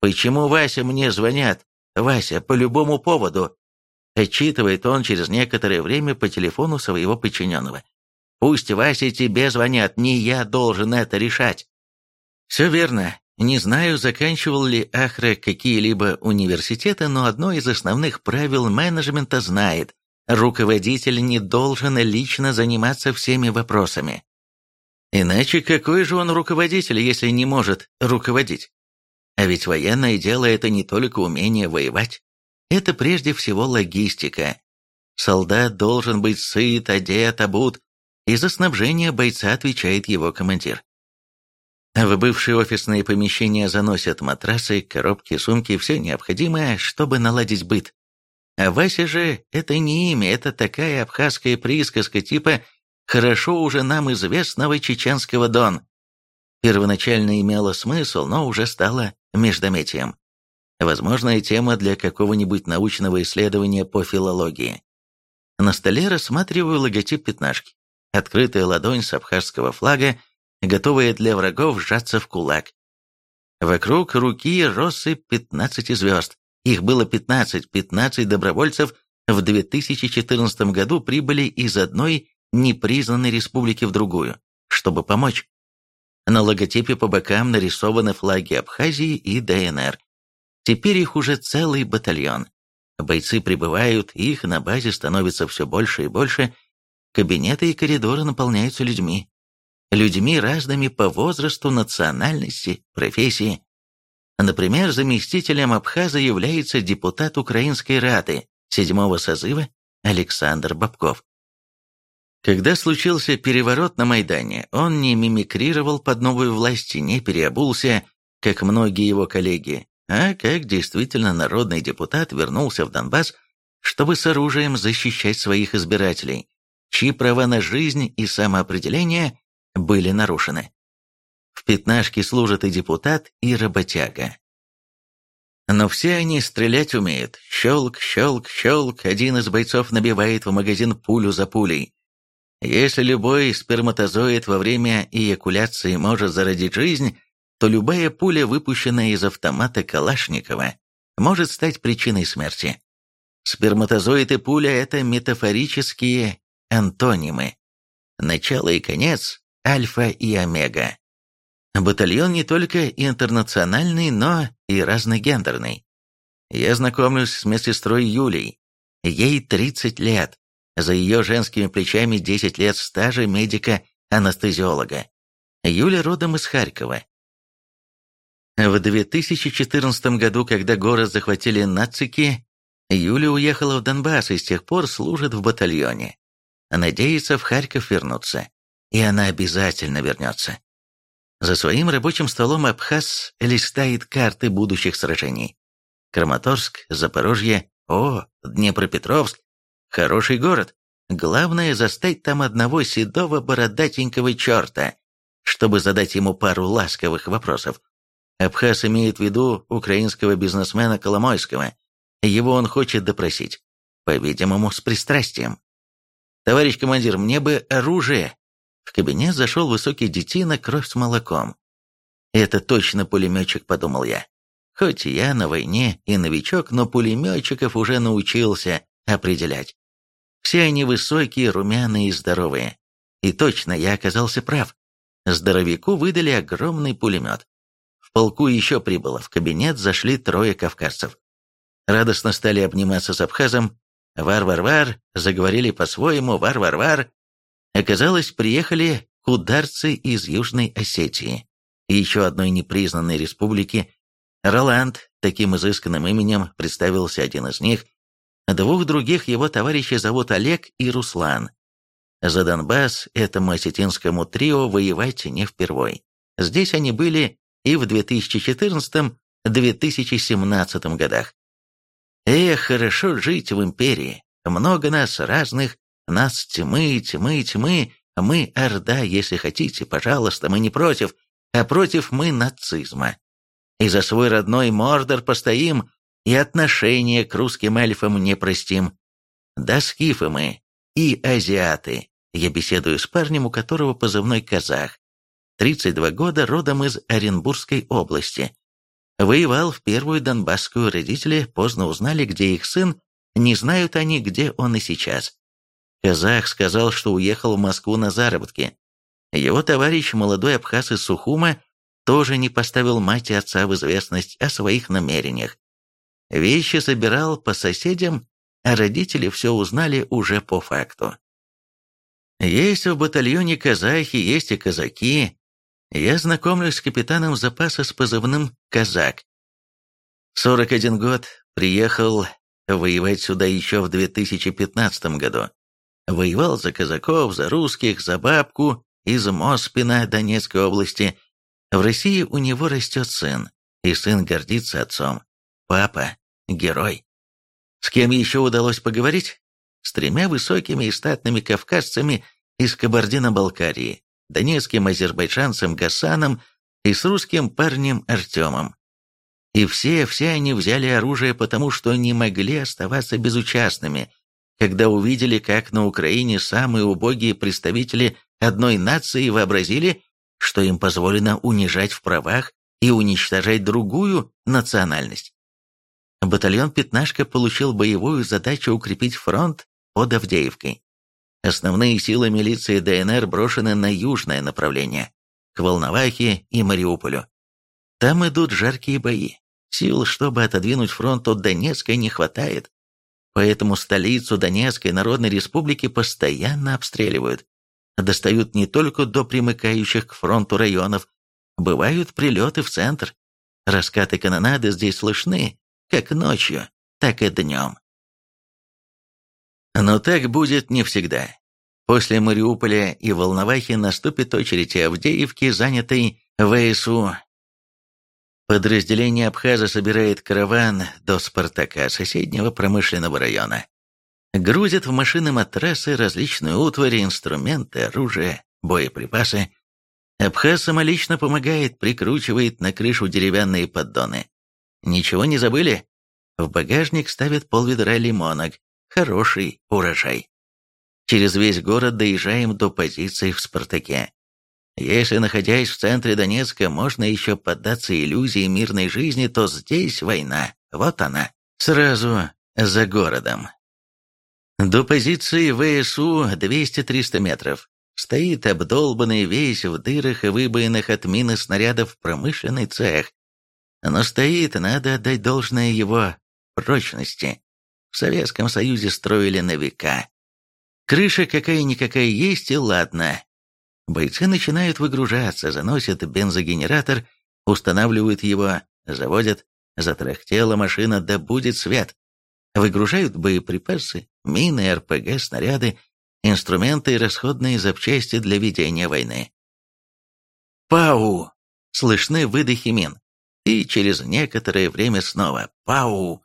«Почему, Вася, мне звонят? Вася, по любому поводу!» Отчитывает он через некоторое время по телефону своего подчиненного. «Пусть, Вася, тебе звонят, не я должен это решать». Все верно. Не знаю, заканчивал ли Ахра какие-либо университеты, но одно из основных правил менеджмента знает – руководитель не должен лично заниматься всеми вопросами. Иначе какой же он руководитель, если не может руководить? А ведь военное дело – это не только умение воевать. Это прежде всего логистика. Солдат должен быть сыт, одет, обут, и за снабжение бойца отвечает его командир. В бывшие офисные помещения заносят матрасы, коробки, сумки, все необходимое, чтобы наладить быт. А Вася же – это не имя, это такая абхазская присказка типа «хорошо уже нам известного чеченского Дон». Первоначально имело смысл, но уже стало междометием. Возможная тема для какого-нибудь научного исследования по филологии. На столе рассматриваю логотип пятнашки. Открытая ладонь с абхазского флага, готовая для врагов сжаться в кулак. Вокруг руки россыпь 15 звезд. Их было 15, 15 добровольцев в 2014 году прибыли из одной непризнанной республики в другую, чтобы помочь. На логотипе по бокам нарисованы флаги Абхазии и ДНР. Теперь их уже целый батальон. Бойцы прибывают, их на базе становится все больше и больше. Кабинеты и коридоры наполняются людьми. Людьми разными по возрасту, национальности, профессии. Например, заместителем Абхаза является депутат Украинской Рады седьмого созыва Александр Бабков. Когда случился переворот на Майдане, он не мимикрировал под новую власть, не переобулся, как многие его коллеги, а как действительно народный депутат вернулся в Донбасс, чтобы с оружием защищать своих избирателей, чьи права на жизнь и самоопределение были нарушены. В пятнашке служат и депутат, и работяга. Но все они стрелять умеют. Щелк, щелк, щелк, один из бойцов набивает в магазин пулю за пулей. Если любой сперматозоид во время эякуляции может зародить жизнь, то любая пуля, выпущенная из автомата Калашникова, может стать причиной смерти. Сперматозоид и пуля – это метафорические антонимы. Начало и конец, альфа и омега. Батальон не только интернациональный, но и разногендерный. Я знакомлюсь с медсестрой Юлей. Ей 30 лет. За ее женскими плечами 10 лет стажа медика-анестезиолога. Юля родом из Харькова. В 2014 году, когда город захватили нацики, Юля уехала в Донбасс и с тех пор служит в батальоне. Надеется в Харьков вернуться. И она обязательно вернется. За своим рабочим столом Абхаз листает карты будущих сражений. Краматорск, Запорожье, о, Днепропетровск, Хороший город. Главное застать там одного седого бородатенького черта, чтобы задать ему пару ласковых вопросов. Абхаз имеет в виду украинского бизнесмена Коломойского. Его он хочет допросить. По-видимому, с пристрастием. «Товарищ командир, мне бы оружие!» В кабинет зашел высокий детина, кровь с молоком. «Это точно пулеметчик», — подумал я. Хоть я на войне и новичок, но пулеметчиков уже научился определять. Все они высокие, румяные и здоровые. И точно, я оказался прав. Здоровяку выдали огромный пулемет. В полку еще прибыло, в кабинет зашли трое кавказцев. Радостно стали обниматься с Абхазом. «Вар-вар-вар», заговорили по-своему, «вар-вар-вар». Оказалось, приехали кударцы из Южной Осетии и еще одной непризнанной республики. Роланд, таким изысканным именем представился один из них, Двух других его товарищей зовут Олег и Руслан. За Донбасс этому осетинскому трио воевать не впервой. Здесь они были и в 2014-2017 годах. Эх, хорошо жить в империи. Много нас разных, нас тьмы, тьмы, тьмы. Мы Орда, если хотите, пожалуйста, мы не против, а против мы нацизма. И за свой родной Мордор постоим, и отношение к русским эльфам не простим. Да скифы мы и азиаты. Я беседую с парнем, у которого позывной казах. 32 года, родом из Оренбургской области. Воевал в первую Донбасскую, родители поздно узнали, где их сын, не знают они, где он и сейчас. Казах сказал, что уехал в Москву на заработки. Его товарищ, молодой абхаз из Сухума, тоже не поставил мать и отца в известность о своих намерениях. Вещи собирал по соседям, а родители все узнали уже по факту. Есть в батальоне казахи, есть и казаки. Я знакомлюсь с капитаном запаса с позывным «Казак». 41 год, приехал воевать сюда еще в 2015 году. Воевал за казаков, за русских, за бабку из Моспина Донецкой области. В России у него растет сын, и сын гордится отцом. Папа Герой. С кем еще удалось поговорить? С тремя высокими и статными кавказцами из Кабардино-Балкарии, донецким азербайджанцем Гасаном и с русским парнем Артемом. И все, все они взяли оружие, потому что не могли оставаться безучастными, когда увидели, как на Украине самые убогие представители одной нации вообразили, что им позволено унижать в правах и уничтожать другую национальность. Батальон «Пятнашка» получил боевую задачу укрепить фронт под Авдеевкой. Основные силы милиции ДНР брошены на южное направление, к Волновахе и Мариуполю. Там идут жаркие бои. Сил, чтобы отодвинуть фронт от Донецка, не хватает. Поэтому столицу Донецкой Народной Республики постоянно обстреливают. Достают не только до примыкающих к фронту районов, бывают прилеты в центр. Раскаты канонады здесь слышны, как ночью, так и днем. Но так будет не всегда. После Мариуполя и Волновахи наступит очередь Авдеевки, занятой ВСУ Подразделение Абхаза собирает караван до Спартака, соседнего промышленного района. Грузят в машины матрасы, различную утварь, инструменты, оружие, боеприпасы. Абхаз самолично помогает, прикручивает на крышу деревянные поддоны. Ничего не забыли? В багажник ставят полведра лимонок. Хороший урожай. Через весь город доезжаем до позиций в «Спартаке». Если, находясь в центре Донецка, можно еще поддаться иллюзии мирной жизни, то здесь война. Вот она. Сразу за городом. До позиции ВСУ 200-300 метров. Стоит обдолбанный весь в дырах и выбоинах от мины снарядов промышленный цех. Но стоит, надо отдать должное его прочности. В Советском Союзе строили на века. Крыша какая-никакая есть, и ладно. Бойцы начинают выгружаться, заносят бензогенератор, устанавливают его, заводят, затрахтела машина, да будет свет. Выгружают боеприпасы, мины, РПГ, снаряды, инструменты и расходные запчасти для ведения войны. «Пау!» — слышны выдохи мин. И через некоторое время снова «Пау!»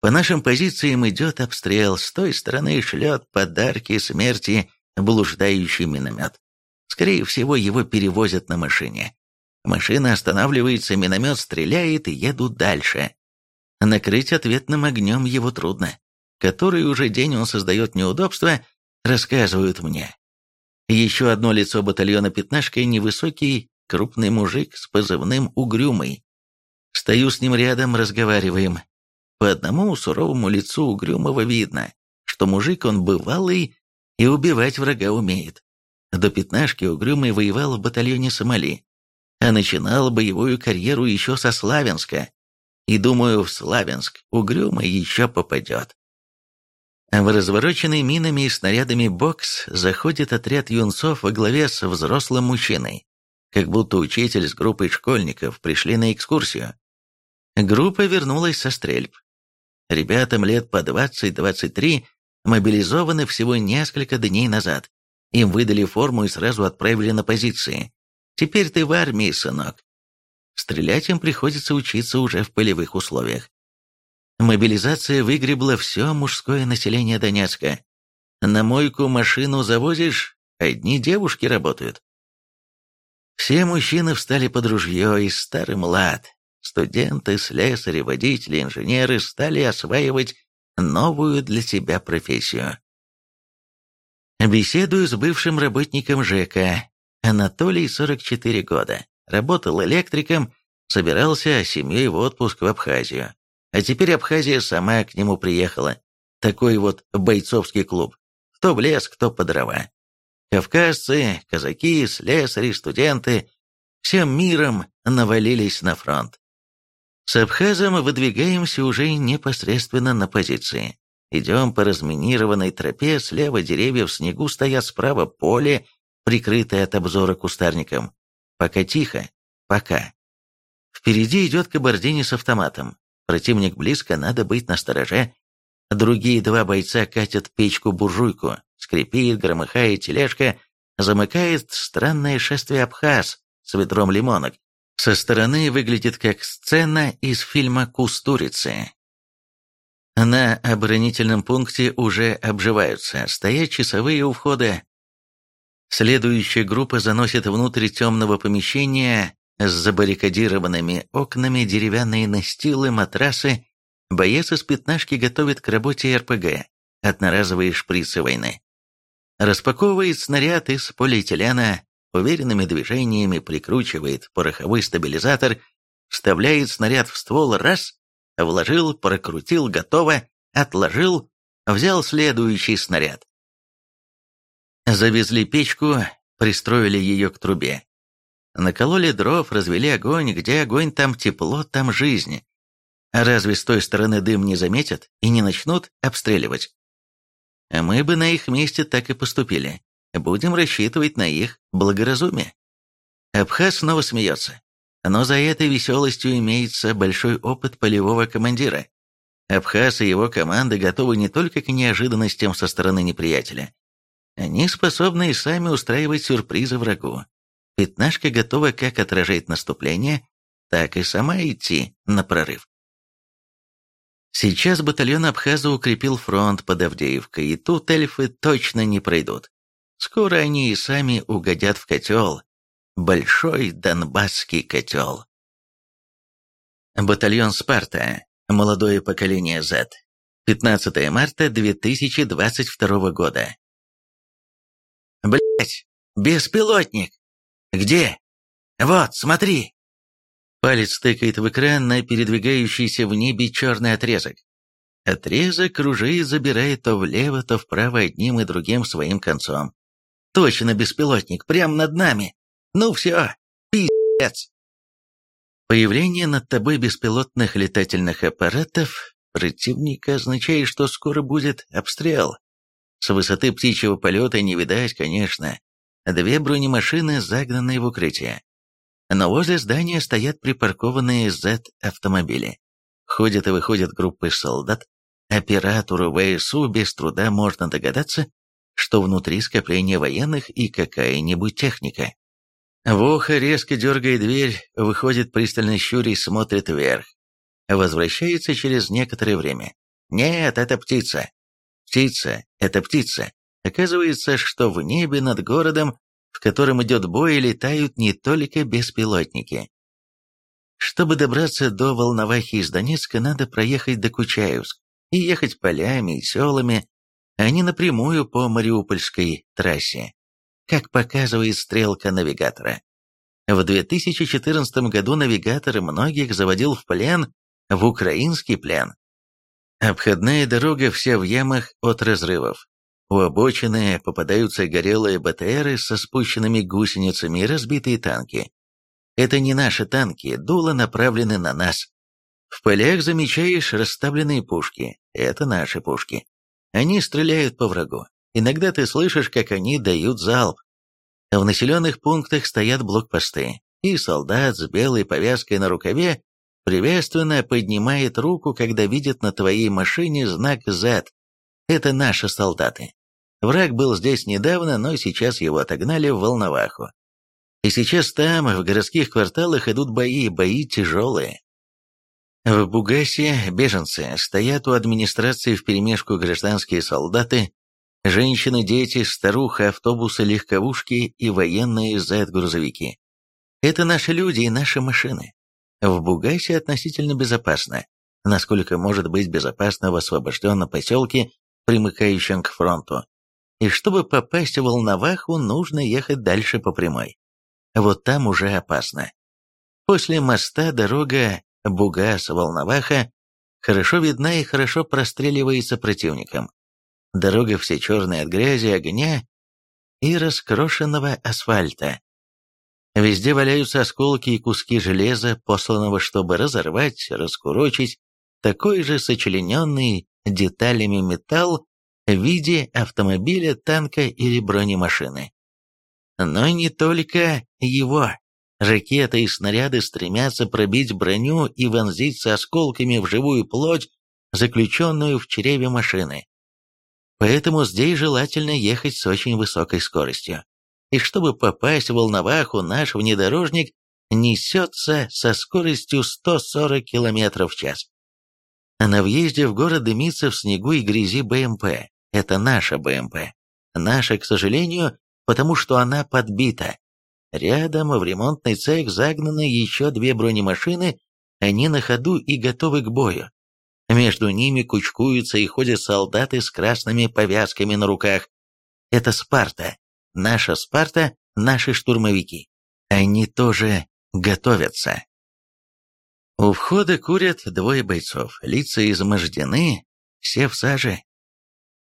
По нашим позициям идет обстрел, с той стороны шлет подарки смерти блуждающий миномет. Скорее всего, его перевозят на машине. Машина останавливается, миномет стреляет и едут дальше. Накрыть ответным огнем его трудно. Который уже день он создает неудобства, рассказывают мне. Еще одно лицо батальона «Пятнашка» — невысокий, крупный мужик с позывным «Угрюмый». Стою с ним рядом, разговариваем. По одному суровому лицу Угрюмого видно, что мужик он бывалый и убивать врага умеет. До пятнашки Угрюмый воевал в батальоне Сомали, а начинал боевую карьеру еще со Славянска. И думаю, в Славянск Угрюмый еще попадет. В развороченный минами и снарядами бокс заходит отряд юнцов во главе с взрослым мужчиной, как будто учитель с группой школьников пришли на экскурсию. Группа вернулась со стрельб. Ребятам лет по 20-23 мобилизованы всего несколько дней назад. Им выдали форму и сразу отправили на позиции. Теперь ты в армии, сынок. Стрелять им приходится учиться уже в полевых условиях. Мобилизация выгребла все мужское население Донецка. На мойку машину завозишь, одни девушки работают. Все мужчины встали под ружье, и старый млад. Студенты, слесари, водители, инженеры стали осваивать новую для себя профессию. Беседую с бывшим работником ЖЭКа. Анатолий, 44 года. Работал электриком, собирался с семьей в отпуск в Абхазию. А теперь Абхазия сама к нему приехала. Такой вот бойцовский клуб. Кто в лес, кто по дрова. Кавказцы, казаки, слесари, студенты всем миром навалились на фронт. С Абхазом выдвигаемся уже непосредственно на позиции. Идем по разминированной тропе, слева деревья в снегу стоят, справа поле, прикрытое от обзора кустарником. Пока тихо, пока. Впереди идет кабардини с автоматом. Противник близко, надо быть настороже. Другие два бойца катят печку-буржуйку. Скрипит, громыхает тележка, замыкает странное шествие Абхаз с ведром лимонок. Со стороны выглядит как сцена из фильма «Кустурицы». На оборонительном пункте уже обживаются, стоят часовые у входа. Следующая группа заносит внутрь темного помещения с забаррикадированными окнами деревянные настилы, матрасы. Боец из пятнашки готовит к работе РПГ. одноразовые шприцы войны. Распаковывает снаряд из полиэтилена, уверенными движениями прикручивает пороховой стабилизатор, вставляет снаряд в ствол раз, вложил, прокрутил, готово, отложил, взял следующий снаряд. Завезли печку, пристроили ее к трубе. Накололи дров, развели огонь, где огонь, там тепло, там жизнь. А разве с той стороны дым не заметят и не начнут обстреливать? Мы бы на их месте так и поступили. Будем рассчитывать на их благоразумие. Абхаз снова смеется. Но за этой веселостью имеется большой опыт полевого командира. Абхаз и его команда готовы не только к неожиданностям со стороны неприятеля. Они способны и сами устраивать сюрпризы врагу. Пятнашка готова как отражать наступление, так и сама идти на прорыв. Сейчас батальон Абхаза укрепил фронт под Авдеевкой, и тут эльфы точно не пройдут. Скоро они и сами угодят в котел. Большой донбасский котел. Батальон «Спарта». Молодое поколение Z. 15 марта 2022 года. Блять, беспилотник! Где? Вот, смотри! Палец тыкает в экран на передвигающийся в небе черный отрезок. Отрезок кружит, забирает то влево, то вправо одним и другим своим концом. Точно беспилотник, прямо над нами. Ну все, пиздец. Появление над тобой беспилотных летательных аппаратов противника означает, что скоро будет обстрел. С высоты птичьего полета не видать, конечно. Две бронемашины, загнанные в укрытие. Но возле здания стоят припаркованные Z-автомобили. Ходят и выходят группы солдат. Оператору ВСУ без труда можно догадаться, что внутри скопление военных и какая-нибудь техника. Воха резко дергает дверь, выходит пристально щурей, смотрит вверх. Возвращается через некоторое время. Нет, это птица. Птица, это птица. Оказывается, что в небе над городом в котором идет бой, летают не только беспилотники. Чтобы добраться до Волновахи из Донецка, надо проехать до Кучаевск и ехать полями и селами, а не напрямую по Мариупольской трассе, как показывает стрелка навигатора. В 2014 году навигатор многих заводил в плен, в украинский плен. Обходная дорога вся в ямах от разрывов. У обочины попадаются горелые БТРы со спущенными гусеницами и разбитые танки. Это не наши танки, дула направлены на нас. В полях замечаешь расставленные пушки. Это наши пушки. Они стреляют по врагу. Иногда ты слышишь, как они дают залп. В населенных пунктах стоят блокпосты, и солдат с белой повязкой на рукаве приветственно поднимает руку, когда видит на твоей машине знак Z. Это наши солдаты. Враг был здесь недавно, но сейчас его отогнали в Волноваху. И сейчас там, в городских кварталах, идут бои, бои тяжелые. В Бугасе беженцы стоят у администрации вперемешку гражданские солдаты, женщины, дети, старуха, автобусы, легковушки и военные Z-грузовики. Это наши люди и наши машины. В Бугасе относительно безопасно, насколько может быть безопасно в освобожденном поселке, примыкающем к фронту и чтобы попасть в Волноваху, нужно ехать дальше по прямой. Вот там уже опасно. После моста дорога Бугас-Волноваха хорошо видна и хорошо простреливается противником. Дорога вся черная от грязи, огня и раскрошенного асфальта. Везде валяются осколки и куски железа, посланного, чтобы разорвать, раскурочить, такой же сочлененный деталями металл, в виде автомобиля, танка или бронемашины. Но не только его. Ракеты и снаряды стремятся пробить броню и вонзиться осколками в живую плоть, заключенную в чреве машины. Поэтому здесь желательно ехать с очень высокой скоростью. И чтобы попасть в Волноваху, наш внедорожник несется со скоростью 140 км в час. А на въезде в город дымится в снегу и грязи БМП, это наша БМП. Наша, к сожалению, потому что она подбита. Рядом в ремонтный цех загнаны еще две бронемашины, они на ходу и готовы к бою. Между ними кучкуются и ходят солдаты с красными повязками на руках. Это Спарта. Наша Спарта, наши штурмовики. Они тоже готовятся. У входа курят двое бойцов, лица измождены, все в саже.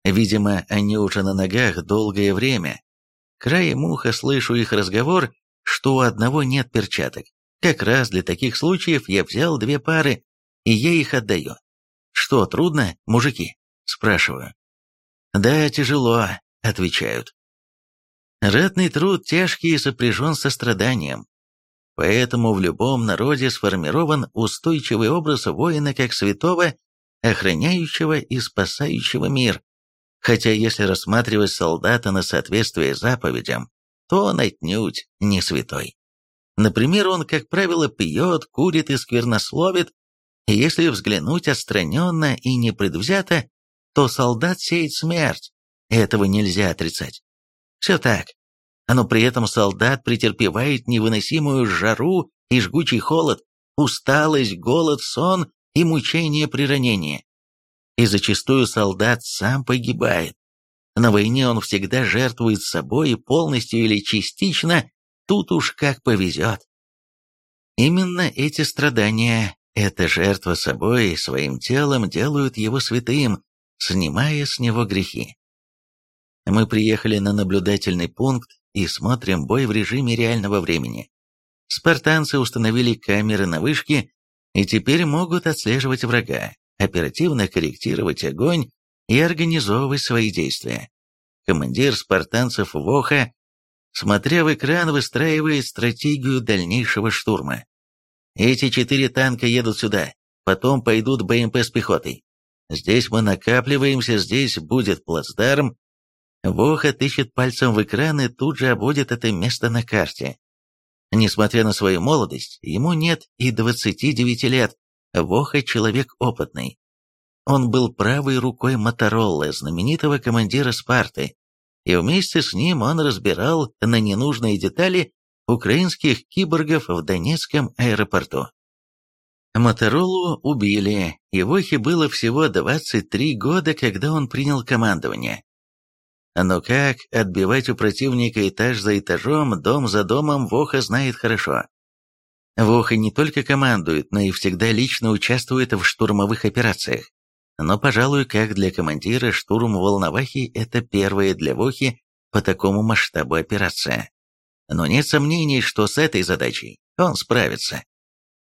Видимо, они уже на ногах долгое время. Краем уха слышу их разговор, что у одного нет перчаток. Как раз для таких случаев я взял две пары, и я их отдаю. «Что, трудно, мужики?» – спрашиваю. «Да, тяжело», – отвечают. Ратный труд тяжкий и сопряжен со страданием. Поэтому в любом народе сформирован устойчивый образ воина как святого, охраняющего и спасающего мир. Хотя если рассматривать солдата на соответствие заповедям, то он отнюдь не святой. Например, он, как правило, пьет, курит и сквернословит, и если взглянуть отстраненно и непредвзято, то солдат сеет смерть, этого нельзя отрицать. Все так. Но при этом солдат претерпевает невыносимую жару и жгучий холод, усталость, голод, сон и мучение при ранении. И зачастую солдат сам погибает. На войне он всегда жертвует собой полностью или частично, тут уж как повезет. Именно эти страдания, эта жертва собой и своим телом делают его святым, снимая с него грехи. Мы приехали на наблюдательный пункт и смотрим бой в режиме реального времени. Спартанцы установили камеры на вышке и теперь могут отслеживать врага, оперативно корректировать огонь и организовывать свои действия. Командир спартанцев Воха, смотря в экран, выстраивает стратегию дальнейшего штурма. Эти четыре танка едут сюда, потом пойдут БМП с пехотой. Здесь мы накапливаемся, здесь будет плацдарм. Воха тычет пальцем в экран и тут же обводит это место на карте. Несмотря на свою молодость, ему нет и 29 лет. Воха человек опытный. Он был правой рукой Мотороллы, знаменитого командира Спарты, и вместе с ним он разбирал на ненужные детали украинских киборгов в Донецком аэропорту. Моторолу убили, и Вохе было всего 23 года, когда он принял командование. Но как отбивать у противника этаж за этажом, дом за домом, Воха знает хорошо. Воха не только командует, но и всегда лично участвует в штурмовых операциях. Но, пожалуй, как для командира, штурм Волновахи – это первая для Вохи по такому масштабу операция. Но нет сомнений, что с этой задачей он справится.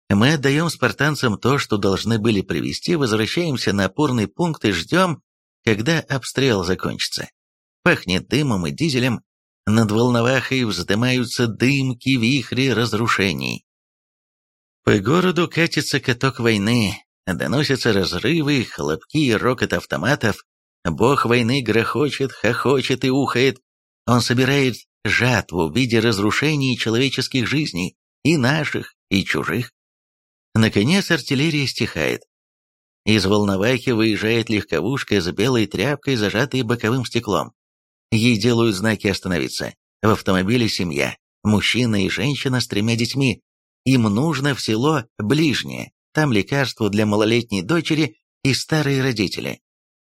Мы отдаем спартанцам то, что должны были привести, возвращаемся на опорный пункт и ждем, когда обстрел закончится. Пахнет дымом и дизелем, над Волновахой вздымаются дымки, вихри разрушений. По городу катится каток войны, Доносятся разрывы, хлопки и рокот автоматов. Бог войны грохочет, хохочет и ухает. Он собирает жатву в виде разрушений человеческих жизней, и наших, и чужих. Наконец артиллерия стихает. Из Волновахи выезжает легковушка с белой тряпкой, зажатой боковым стеклом. Ей делают знаки остановиться. В автомобиле семья, мужчина и женщина с тремя детьми. Им нужно в село ближнее. Там лекарства для малолетней дочери и старые родители.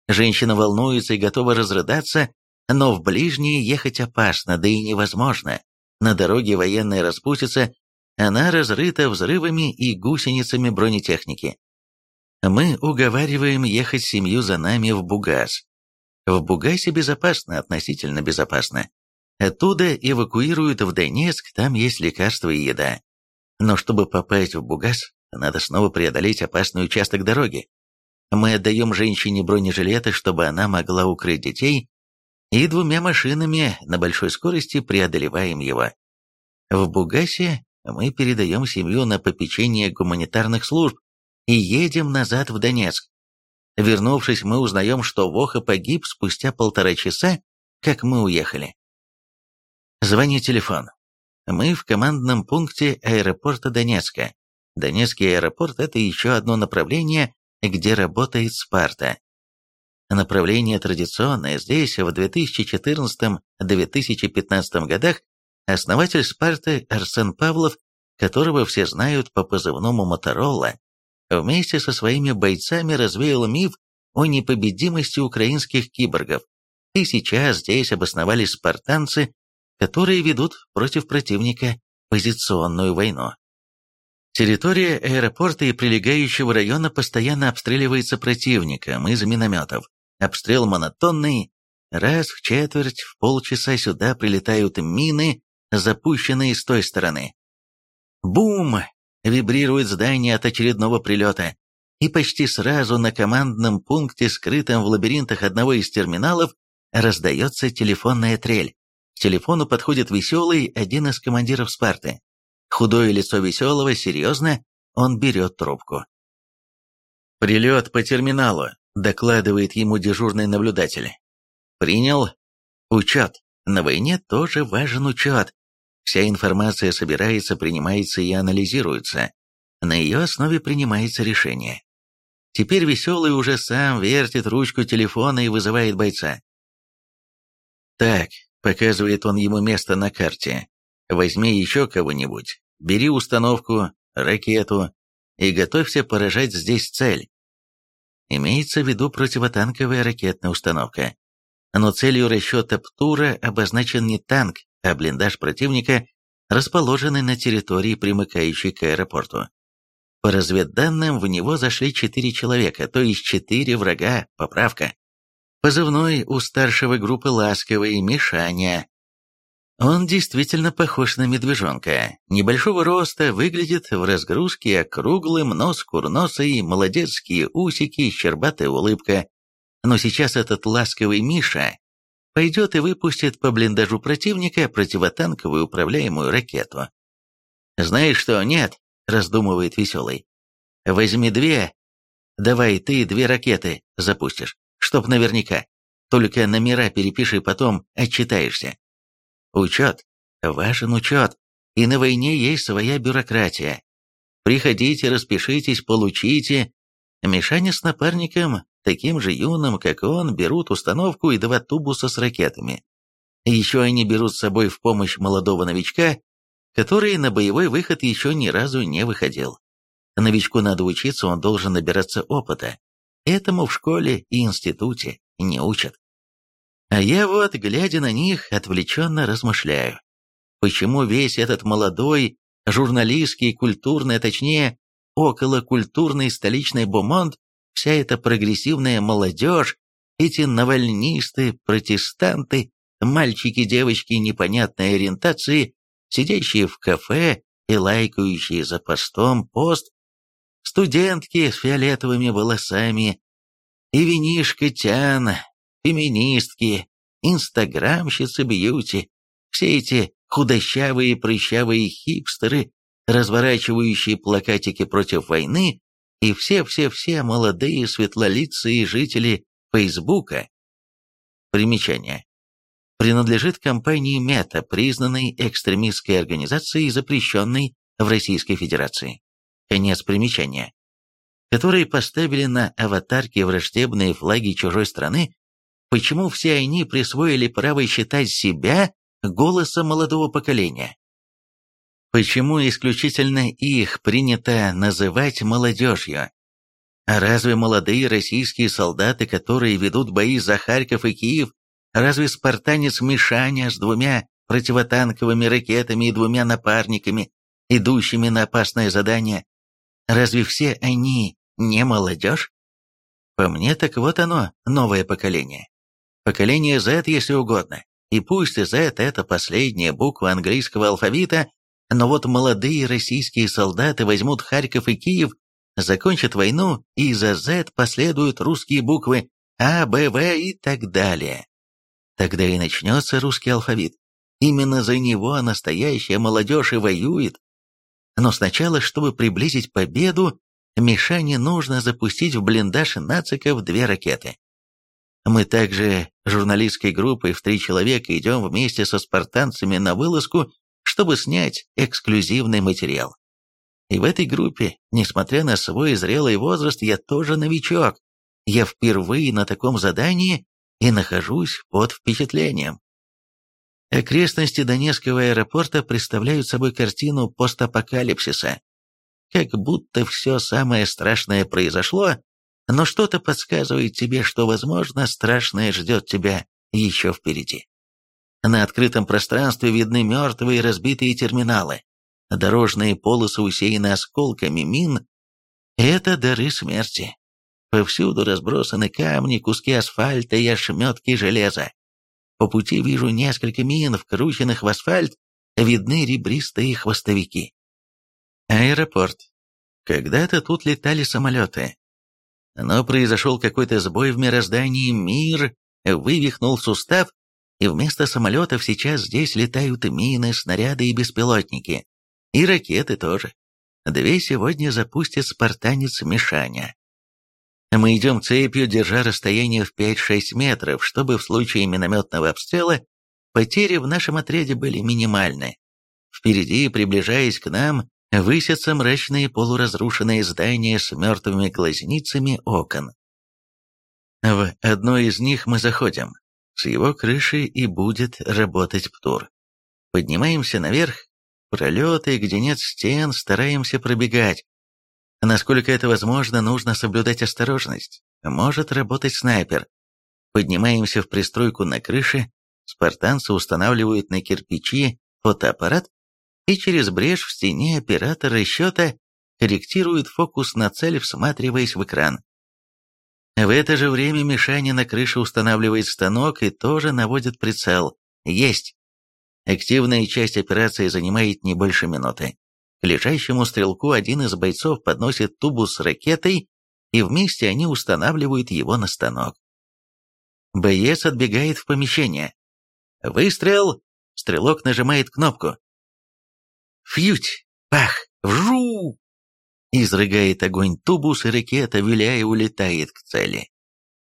Женщина волнуется и готова разрыдаться, но в ближние ехать опасно, да и невозможно. На дороге военная распустится, она разрыта взрывами и гусеницами бронетехники. Мы уговариваем ехать семью за нами в Бугас. В Бугасе безопасно, относительно безопасно. Оттуда эвакуируют в Донецк, там есть лекарства и еда. Но чтобы попасть в Бугас, надо снова преодолеть опасный участок дороги. Мы отдаем женщине бронежилеты, чтобы она могла укрыть детей, и двумя машинами на большой скорости преодолеваем его. В Бугасе мы передаем семью на попечение гуманитарных служб и едем назад в Донецк. Вернувшись, мы узнаем, что Воха погиб спустя полтора часа, как мы уехали. Звонит телефон. Мы в командном пункте аэропорта Донецка. Донецкий аэропорт – это еще одно направление, где работает Спарта. Направление традиционное. Здесь в 2014-2015 годах основатель Спарты Арсен Павлов, которого все знают по позывному Моторолла, вместе со своими бойцами развеял миф о непобедимости украинских киборгов, и сейчас здесь обосновались спартанцы, которые ведут против противника позиционную войну. Территория аэропорта и прилегающего района постоянно обстреливается противником из минометов. Обстрел монотонный. Раз в четверть, в полчаса сюда прилетают мины, запущенные с той стороны. Бум! Вибрирует здание от очередного прилета. И почти сразу на командном пункте, скрытом в лабиринтах одного из терминалов, раздается телефонная трель. Телефону подходит веселый один из командиров Спарты. Худое лицо Веселого, серьезно, он берет трубку. «Прилет по терминалу», — докладывает ему дежурный наблюдатель. «Принял. Учет. На войне тоже важен учет. Вся информация собирается, принимается и анализируется. На ее основе принимается решение. Теперь Веселый уже сам вертит ручку телефона и вызывает бойца. «Так», — показывает он ему место на карте, — «возьми еще кого-нибудь, бери установку, ракету и готовься поражать здесь цель». Имеется в виду противотанковая ракетная установка. Но целью расчета ПТУРа обозначен не танк, а блиндаж противника, расположенный на территории, примыкающей к аэропорту. По разведданным, в него зашли четыре человека, то есть четыре врага, поправка. Позывной у старшего группы ласковый Мишаня. Он действительно похож на медвежонка. Небольшого роста, выглядит в разгрузке округлым, нос курносый, молодецкие усики, щербатая улыбка. Но сейчас этот ласковый Миша пойдет и выпустит по блиндажу противника противотанковую управляемую ракету. «Знаешь что, нет», — раздумывает веселый. «Возьми две, давай ты две ракеты запустишь чтоб наверняка. Только номера перепиши, потом отчитаешься. Учет. Важен учет. И на войне есть своя бюрократия. Приходите, распишитесь, получите. Мишаня с напарником, таким же юным, как он, берут установку и два тубуса с ракетами. Еще они берут с собой в помощь молодого новичка, который на боевой выход еще ни разу не выходил. Новичку надо учиться, он должен набираться опыта. Этому в школе и институте не учат. А я вот, глядя на них, отвлеченно размышляю. Почему весь этот молодой, журналистский, культурный, а точнее, околокультурный столичный бумонт, вся эта прогрессивная молодежь, эти навальнисты, протестанты, мальчики-девочки непонятной ориентации, сидящие в кафе и лайкающие за постом пост, студентки с фиолетовыми волосами, и винишка Тян, феминистки, инстаграмщицы бьюти, все эти худощавые прыщавые хипстеры, разворачивающие плакатики против войны, и все-все-все молодые светлолицые жители Фейсбука. Примечание. Принадлежит компании Мета, признанной экстремистской организацией, запрещенной в Российской Федерации. Конец примечания. Которые поставили на аватарки враждебные флаги чужой страны, почему все они присвоили право считать себя голосом молодого поколения? Почему исключительно их принято называть молодежью? А разве молодые российские солдаты, которые ведут бои за Харьков и Киев, разве спартанец Мишаня с двумя противотанковыми ракетами и двумя напарниками, идущими на опасное задание, Разве все они не молодежь? По мне, так вот оно, новое поколение. Поколение Z, если угодно. И пусть Z – это последняя буква английского алфавита, но вот молодые российские солдаты возьмут Харьков и Киев, закончат войну, и за Z последуют русские буквы А, Б, В и так далее. Тогда и начнется русский алфавит. Именно за него настоящая молодежь и воюет, но сначала, чтобы приблизить победу, Мишане нужно запустить в блиндаж нациков две ракеты. Мы также журналистской группой в три человека идем вместе со спартанцами на вылазку, чтобы снять эксклюзивный материал. И в этой группе, несмотря на свой зрелый возраст, я тоже новичок. Я впервые на таком задании и нахожусь под впечатлением. Окрестности Донецкого аэропорта представляют собой картину постапокалипсиса. как будто все самое страшное произошло, но что-то подсказывает тебе, что, возможно, страшное ждет тебя еще впереди. На открытом пространстве видны мертвые разбитые терминалы. Дорожные полосы усеяны осколками мин. Это дары смерти. Повсюду разбросаны камни, куски асфальта и ошметки железа. По пути вижу несколько мин, вкрученных в асфальт, видны ребристые хвостовики. Аэропорт. Когда-то тут летали самолеты. Но произошел какой-то сбой в мироздании, мир вывихнул сустав, и вместо самолетов сейчас здесь летают мины, снаряды и беспилотники. И ракеты тоже. Две сегодня запустит спартанец Мишаня. Мы идем цепью, держа расстояние в 5-6 метров, чтобы в случае минометного обстрела потери в нашем отряде были минимальны. Впереди, приближаясь к нам, высятся мрачные полуразрушенные здания с мертвыми глазницами окон. В одно из них мы заходим. С его крыши и будет работать ПТУР. Поднимаемся наверх, пролеты, где нет стен, стараемся пробегать. Насколько это возможно, нужно соблюдать осторожность. Может работать снайпер. Поднимаемся в пристройку на крыше, спартанцы устанавливают на кирпичи фотоаппарат, и через брешь в стене оператор расчета корректирует фокус на цель, всматриваясь в экран. В это же время Мишаня на крыше устанавливает станок и тоже наводит прицел. Есть. Активная часть операции занимает не больше минуты. Лежащему стрелку один из бойцов подносит тубус с ракетой, и вместе они устанавливают его на станок. Боец отбегает в помещение. Выстрел! Стрелок нажимает кнопку. Фьють! Пах! Вжу! Изрыгает огонь тубус, и ракета, виляя, улетает к цели.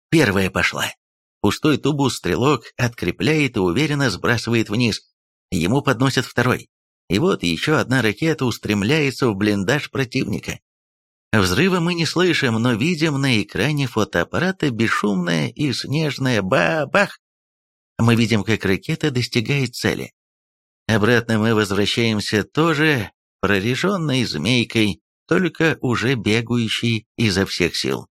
Первая пошла. Пустой тубус стрелок открепляет и уверенно сбрасывает вниз. Ему подносят второй. И вот еще одна ракета устремляется в блиндаж противника. Взрыва мы не слышим, но видим на экране фотоаппарата бесшумное и снежное ба-бах. Мы видим, как ракета достигает цели. Обратно мы возвращаемся тоже прореженной змейкой, только уже бегающей изо всех сил.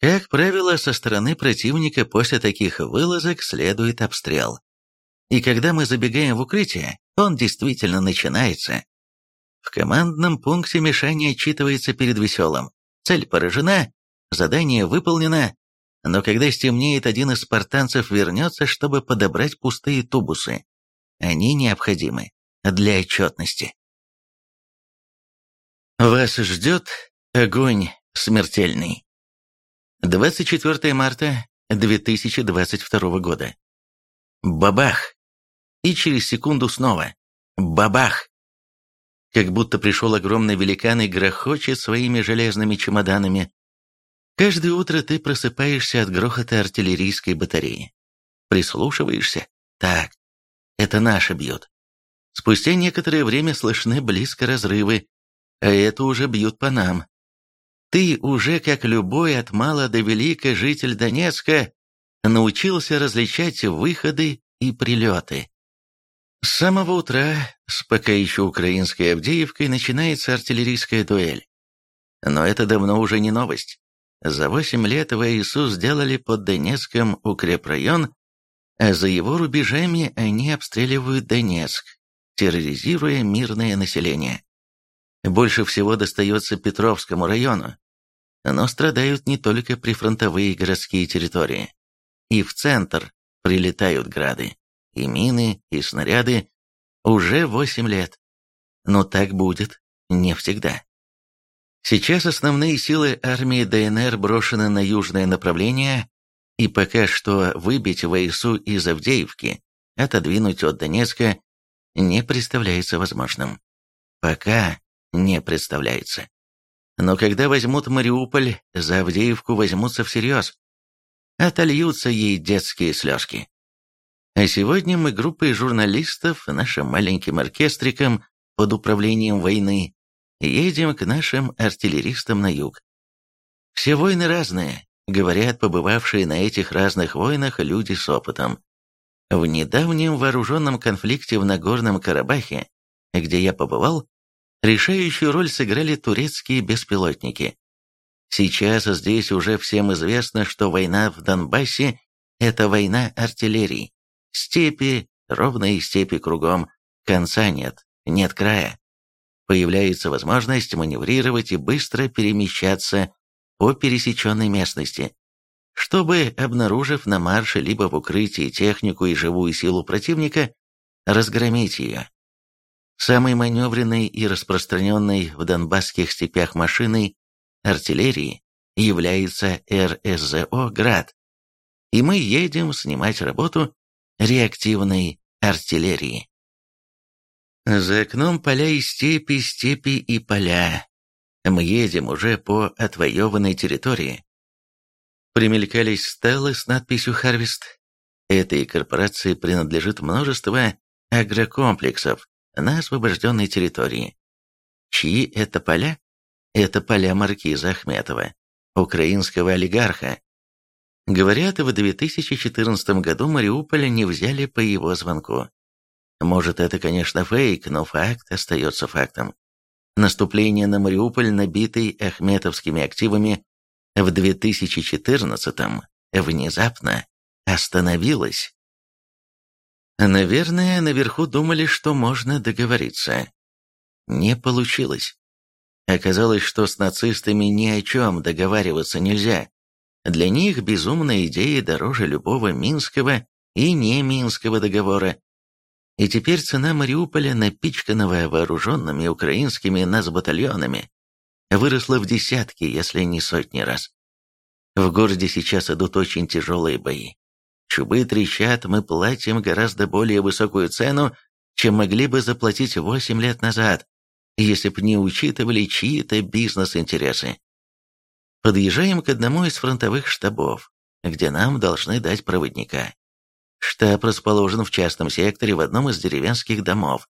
Как правило, со стороны противника после таких вылазок следует обстрел. И когда мы забегаем в укрытие, он действительно начинается. В командном пункте мешание отчитывается перед веселым. Цель поражена, задание выполнено, но когда стемнеет, один из спартанцев вернется, чтобы подобрать пустые тубусы. Они необходимы для отчетности. Вас ждет огонь смертельный. 24 марта 2022 года. Бабах! И через секунду снова. Бабах! Как будто пришел огромный великан и грохочет своими железными чемоданами. Каждое утро ты просыпаешься от грохота артиллерийской батареи. Прислушиваешься. Так, это наши бьют. Спустя некоторое время слышны близко разрывы, а это уже бьют по нам. Ты уже, как любой от мала до велика житель Донецка, научился различать выходы и прилеты. С самого утра, с пока еще украинской Авдеевкой, начинается артиллерийская дуэль. Но это давно уже не новость. За восемь лет ВСУ сделали под Донецком укрепрайон, а за его рубежами они обстреливают Донецк, терроризируя мирное население. Больше всего достается Петровскому району, но страдают не только прифронтовые городские территории. И в центр прилетают грады, и мины, и снаряды уже 8 лет. Но так будет не всегда. Сейчас основные силы армии ДНР брошены на южное направление, и пока что выбить ВСУ из Авдеевки, отодвинуть от Донецка, не представляется возможным. Пока не представляется. Но когда возьмут Мариуполь, за Авдеевку возьмутся всерьез. Отольются ей детские слезки. А сегодня мы группой журналистов, нашим маленьким оркестриком под управлением войны, едем к нашим артиллеристам на юг. Все войны разные, говорят побывавшие на этих разных войнах люди с опытом. В недавнем вооруженном конфликте в Нагорном Карабахе, где я побывал, Решающую роль сыграли турецкие беспилотники. Сейчас здесь уже всем известно, что война в Донбассе – это война артиллерии. Степи, ровные степи кругом, конца нет, нет края. Появляется возможность маневрировать и быстро перемещаться по пересеченной местности, чтобы, обнаружив на марше либо в укрытии технику и живую силу противника, разгромить ее. Самой маневренной и распространенной в донбасских степях машиной артиллерии является РСЗО «Град», и мы едем снимать работу реактивной артиллерии. За окном поля и степи, степи и поля. Мы едем уже по отвоеванной территории. Примелькались стелы с надписью «Харвест». Этой корпорации принадлежит множество агрокомплексов на освобожденной территории. Чьи это поля? Это поля маркиза Ахметова, украинского олигарха. Говорят, в 2014 году Мариуполь не взяли по его звонку. Может, это, конечно, фейк, но факт остается фактом. Наступление на Мариуполь, набитый ахметовскими активами, в 2014-м внезапно остановилось. Наверное, наверху думали, что можно договориться. Не получилось. Оказалось, что с нацистами ни о чем договариваться нельзя. Для них безумная идея дороже любого Минского и не Минского договора. И теперь цена Мариуполя, напичканного вооруженными украинскими насбатальонами, выросла в десятки, если не сотни раз. В городе сейчас идут очень тяжелые бои. Чубы трещат, мы платим гораздо более высокую цену, чем могли бы заплатить 8 лет назад, если б не учитывали чьи-то бизнес-интересы. Подъезжаем к одному из фронтовых штабов, где нам должны дать проводника. Штаб расположен в частном секторе в одном из деревенских домов.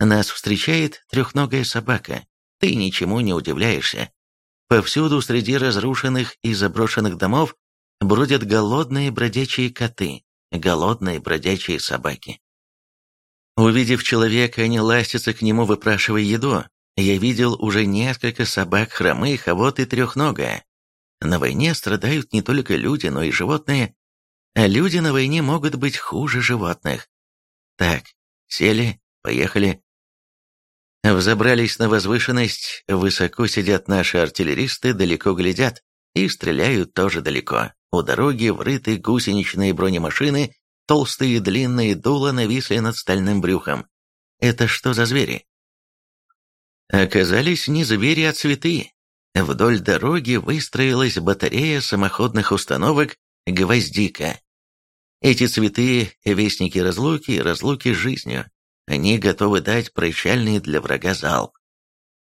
Нас встречает трехногая собака. Ты ничему не удивляешься. Повсюду среди разрушенных и заброшенных домов бродят голодные бродячие коты, голодные бродячие собаки. Увидев человека, они ластятся к нему, выпрашивая еду. Я видел уже несколько собак хромых, а вот и трехногая. На войне страдают не только люди, но и животные. А люди на войне могут быть хуже животных. Так, сели, поехали. Взобрались на возвышенность, высоко сидят наши артиллеристы, далеко глядят и стреляют тоже далеко. У дороги врыты гусеничные бронемашины, толстые длинные дула нависли над стальным брюхом. Это что за звери? Оказались не звери, а цветы. Вдоль дороги выстроилась батарея самоходных установок «Гвоздика». Эти цветы – вестники разлуки и разлуки с жизнью. Они готовы дать прощальный для врага залп.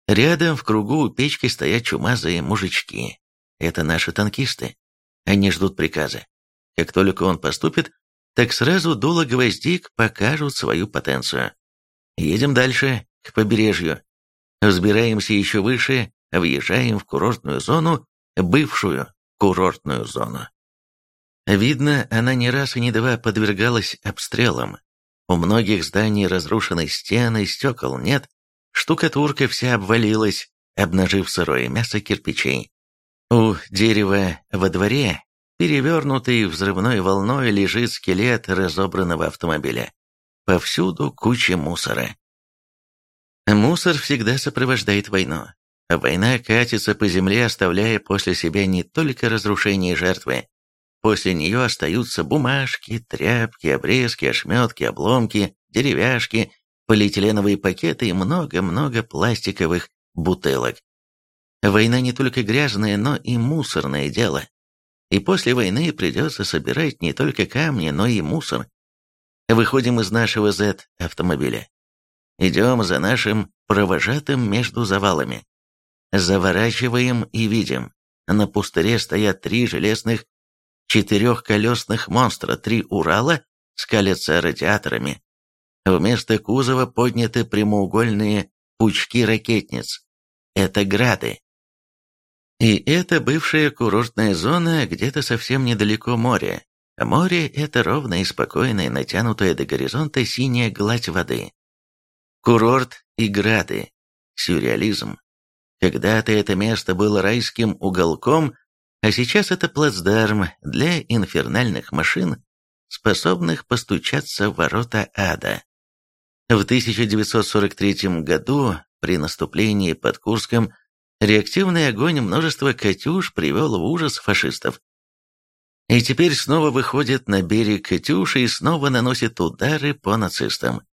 Рядом в кругу у печки стоят чумазые мужички. Это наши танкисты. Они ждут приказа. Как только он поступит, так сразу дуло гвоздик покажут свою потенцию. Едем дальше, к побережью. Взбираемся еще выше, въезжаем в курортную зону, бывшую курортную зону. Видно, она не раз и не два подвергалась обстрелам. У многих зданий разрушены стены, стекол нет, штукатурка вся обвалилась, обнажив сырое мясо кирпичей. У дерева во дворе, перевернутый взрывной волной, лежит скелет разобранного автомобиля. Повсюду куча мусора. Мусор всегда сопровождает войну. Война катится по земле, оставляя после себя не только разрушение жертвы. После нее остаются бумажки, тряпки, обрезки, ошметки, обломки, деревяшки, полиэтиленовые пакеты и много-много пластиковых бутылок. Война не только грязное, но и мусорное дело. И после войны придется собирать не только камни, но и мусор. Выходим из нашего Z-автомобиля. Идем за нашим провожатым между завалами. Заворачиваем и видим. На пустыре стоят три железных четырехколесных монстра, три Урала скалятся радиаторами. Вместо кузова подняты прямоугольные пучки ракетниц. Это грады. И это бывшая курортная зона где-то совсем недалеко моря. Море – это ровная и спокойная, натянутая до горизонта синяя гладь воды. Курорт и грады. сюрреализм. Когда-то это место было райским уголком, а сейчас это плацдарм для инфернальных машин, способных постучаться в ворота ада. В 1943 году при наступлении под Курском реактивный огонь множества «Катюш» привел в ужас фашистов. И теперь снова выходит на берег «Катюши» и снова наносит удары по нацистам.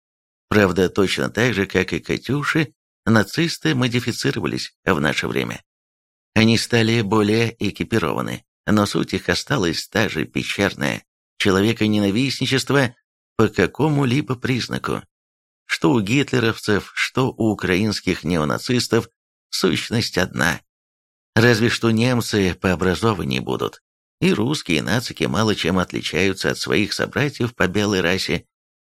Правда, точно так же, как и «Катюши», нацисты модифицировались в наше время. Они стали более экипированы, но суть их осталась та же пещерная, человеконенавистничество по какому-либо признаку. Что у гитлеровцев, что у украинских неонацистов, сущность одна. Разве что немцы по образованию будут. И русские нацики мало чем отличаются от своих собратьев по белой расе.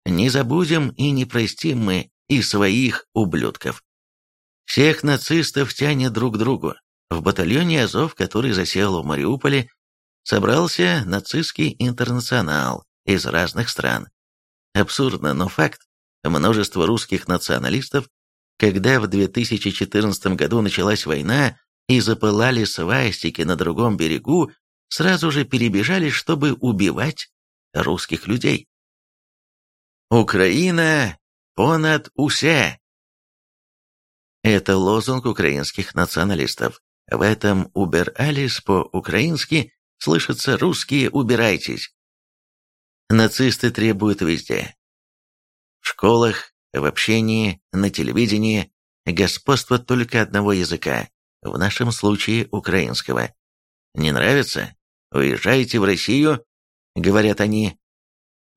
Не забудем и не простим мы и своих ублюдков. Всех нацистов тянет друг к другу. В батальоне Азов, который засел в Мариуполе, собрался нацистский интернационал из разных стран. Абсурдно, но факт. Множество русских националистов, когда в 2014 году началась война и запылали свастики на другом берегу, сразу же перебежали, чтобы убивать русских людей. Украина понад усе. Это лозунг украинских националистов. В этом «Убер Алис» по-украински слышится «русские, убирайтесь». Нацисты требуют везде. В школах, в общении, на телевидении господство только одного языка, в нашем случае украинского. Не нравится? Уезжайте в Россию, говорят они.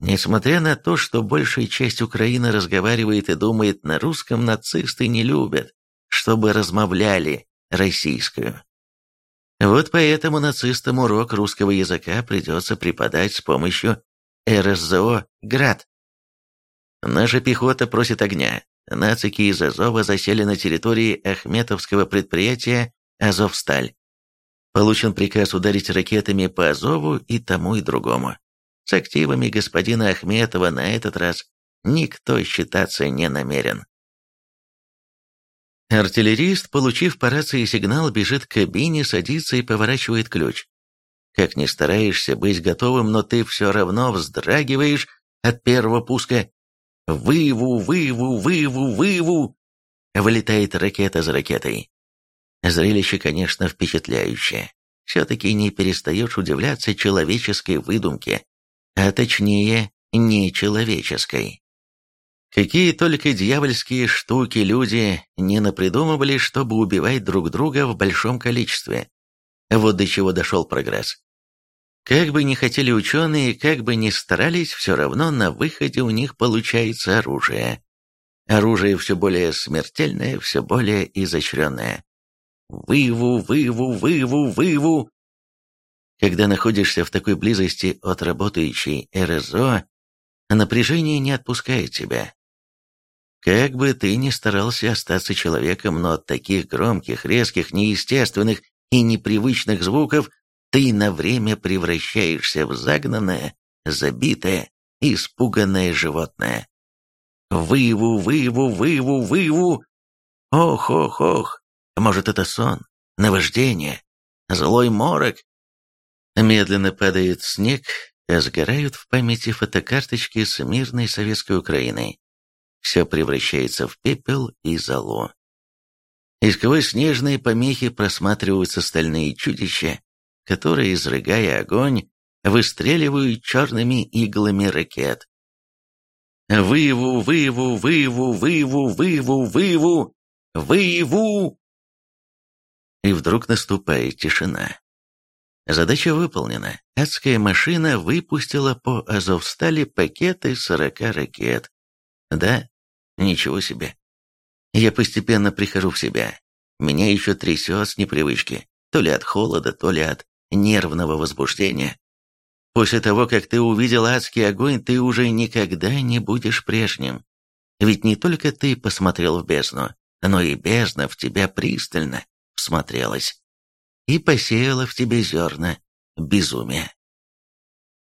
Несмотря на то, что большая часть Украины разговаривает и думает на русском, нацисты не любят, чтобы размовляли российскую. Вот поэтому нацистам урок русского языка придется преподать с помощью РСЗО «Град». Наша пехота просит огня. Нацики из Азова засели на территории Ахметовского предприятия «Азовсталь». Получен приказ ударить ракетами по Азову и тому и другому. С активами господина Ахметова на этот раз никто считаться не намерен. Артиллерист, получив по рации сигнал, бежит к кабине, садится и поворачивает ключ. Как ни стараешься быть готовым, но ты все равно вздрагиваешь от первого пуска. Выву, выву, выву, выву! Вылетает ракета за ракетой. Зрелище, конечно, впечатляющее. Все-таки не перестаешь удивляться человеческой выдумке, а точнее, нечеловеческой. Какие только дьявольские штуки люди не напридумывали, чтобы убивать друг друга в большом количестве. Вот до чего дошел прогресс. Как бы ни хотели ученые, как бы ни старались, все равно на выходе у них получается оружие. Оружие все более смертельное, все более изощренное. Выву, выву, выву, выву. Когда находишься в такой близости от работающей РСО, напряжение не отпускает тебя. Как бы ты ни старался остаться человеком, но от таких громких, резких, неестественных и непривычных звуков ты на время превращаешься в загнанное, забитое, испуганное животное. Выву, выву, выву, выву! Ох, ох, ох! Может, это сон, наваждение, злой морок? Медленно падает снег, а сгорают в памяти фотокарточки с мирной советской Украиной все превращается в пепел и золу. И сквозь снежные помехи просматриваются стальные чудища, которые, изрыгая огонь, выстреливают черными иглами ракет. Выву, выву, выву, выву, выву, выву, выву! И вдруг наступает тишина. Задача выполнена. Адская машина выпустила по Азовстали пакеты сорока ракет. Да, ничего себе. Я постепенно прихожу в себя. Меня еще трясет с непривычки. То ли от холода, то ли от нервного возбуждения. После того, как ты увидел адский огонь, ты уже никогда не будешь прежним. Ведь не только ты посмотрел в бездну, но и бездна в тебя пристально всмотрелась и посеяла в тебе зерна безумия.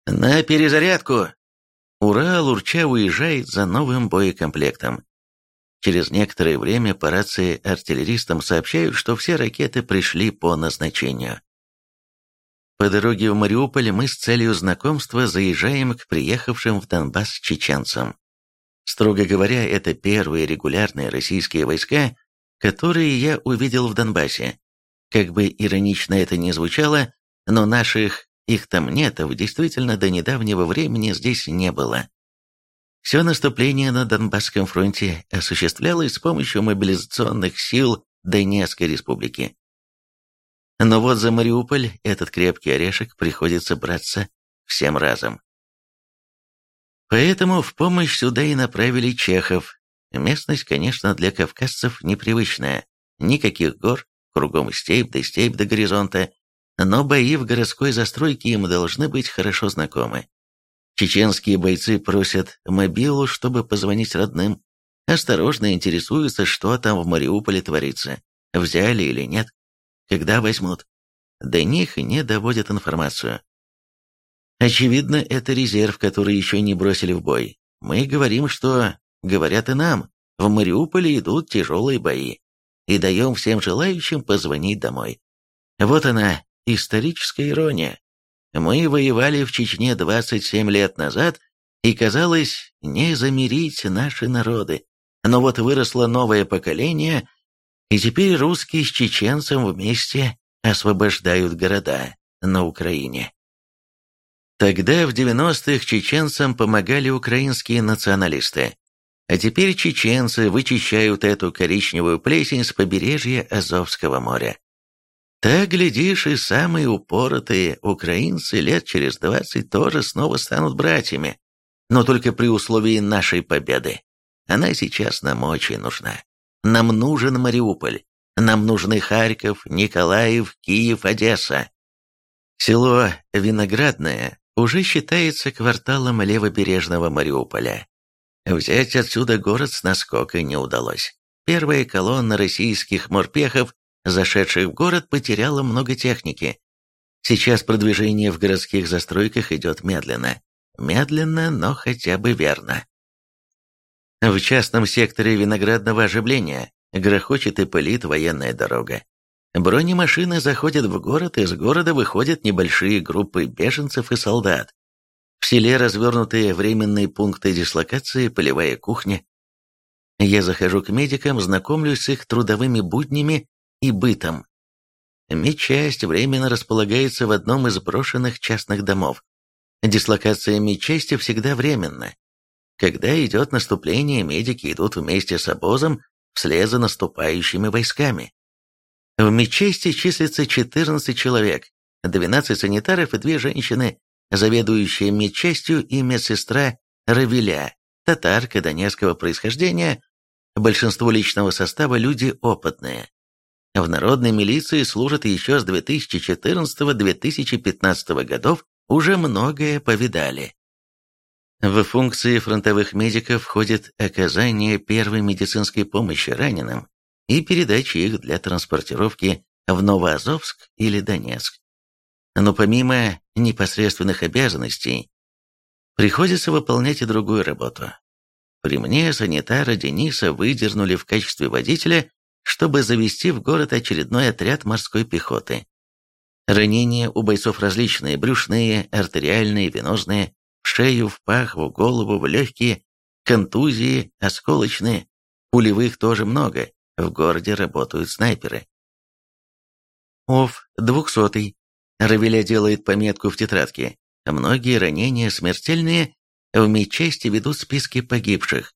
«На перезарядку!» Урал урча уезжает за новым боекомплектом. Через некоторое время по рации артиллеристам сообщают, что все ракеты пришли по назначению. По дороге в Мариуполь мы с целью знакомства заезжаем к приехавшим в Донбасс чеченцам. Строго говоря, это первые регулярные российские войска, которые я увидел в Донбассе. Как бы иронично это ни звучало, но наших их там нет, а действительно до недавнего времени здесь не было. Все наступление на Донбасском фронте осуществлялось с помощью мобилизационных сил Донецкой республики. Но вот за Мариуполь этот крепкий орешек приходится браться всем разом. Поэтому в помощь сюда и направили чехов. Местность, конечно, для кавказцев непривычная. Никаких гор, кругом степь да степь до горизонта, но бои в городской застройке им должны быть хорошо знакомы. Чеченские бойцы просят мобилу, чтобы позвонить родным. Осторожно интересуются, что там в Мариуполе творится. Взяли или нет. Когда возьмут. До них не доводят информацию. Очевидно, это резерв, который еще не бросили в бой. Мы говорим, что... Говорят и нам. В Мариуполе идут тяжелые бои. И даем всем желающим позвонить домой. Вот она, историческая ирония. Мы воевали в Чечне 27 лет назад, и казалось, не замирить наши народы. Но вот выросло новое поколение, и теперь русские с чеченцем вместе освобождают города на Украине. Тогда в 90-х чеченцам помогали украинские националисты, а теперь чеченцы вычищают эту коричневую плесень с побережья Азовского моря. Так, глядишь, и самые упоротые украинцы лет через двадцать тоже снова станут братьями, но только при условии нашей победы. Она сейчас нам очень нужна. Нам нужен Мариуполь, нам нужны Харьков, Николаев, Киев, Одесса. Село Виноградное уже считается кварталом левобережного Мариуполя. Взять отсюда город с наскока не удалось. Первая колонна российских морпехов зашедших в город, потеряла много техники. Сейчас продвижение в городских застройках идет медленно. Медленно, но хотя бы верно. В частном секторе виноградного оживления грохочет и пылит военная дорога. Бронемашины заходят в город, из города выходят небольшие группы беженцев и солдат. В селе развернутые временные пункты дислокации, полевая кухня. Я захожу к медикам, знакомлюсь с их трудовыми буднями и бытом. Медчасть временно располагается в одном из брошенных частных домов. Дислокация медчасти всегда временна. Когда идет наступление, медики идут вместе с обозом вслед за наступающими войсками. В медчасти числится 14 человек, 12 санитаров и две женщины, заведующие медчастью и медсестра Равиля, татарка донецкого происхождения, большинство личного состава люди опытные. В народной милиции служат еще с 2014-2015 годов, уже многое повидали. В функции фронтовых медиков входит оказание первой медицинской помощи раненым и передача их для транспортировки в Новоазовск или Донецк но помимо непосредственных обязанностей, приходится выполнять и другую работу. При мне санитара Дениса выдернули в качестве водителя, чтобы завести в город очередной отряд морской пехоты. Ранения у бойцов различные – брюшные, артериальные, венозные, в шею, в пах, в голову, в легкие, контузии, осколочные. Пулевых тоже много, в городе работают снайперы. Оф двухсотый. Равеля делает пометку в тетрадке. Многие ранения смертельные, в медчасти ведут списки погибших.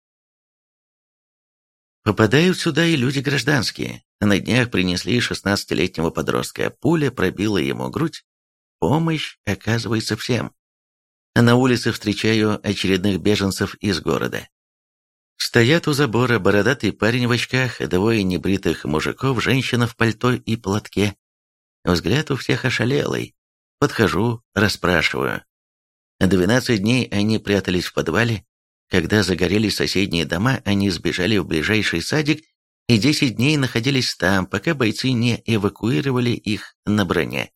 Попадают сюда и люди гражданские. На днях принесли 16-летнего подростка. Пуля пробила ему грудь. Помощь оказывается всем. На улице встречаю очередных беженцев из города. Стоят у забора бородатый парень в очках, двое небритых мужиков, женщина в пальто и платке. Взгляд у всех ошалелый. Подхожу, расспрашиваю. Двенадцать дней они прятались в подвале, когда загорелись соседние дома, они сбежали в ближайший садик и 10 дней находились там, пока бойцы не эвакуировали их на броне.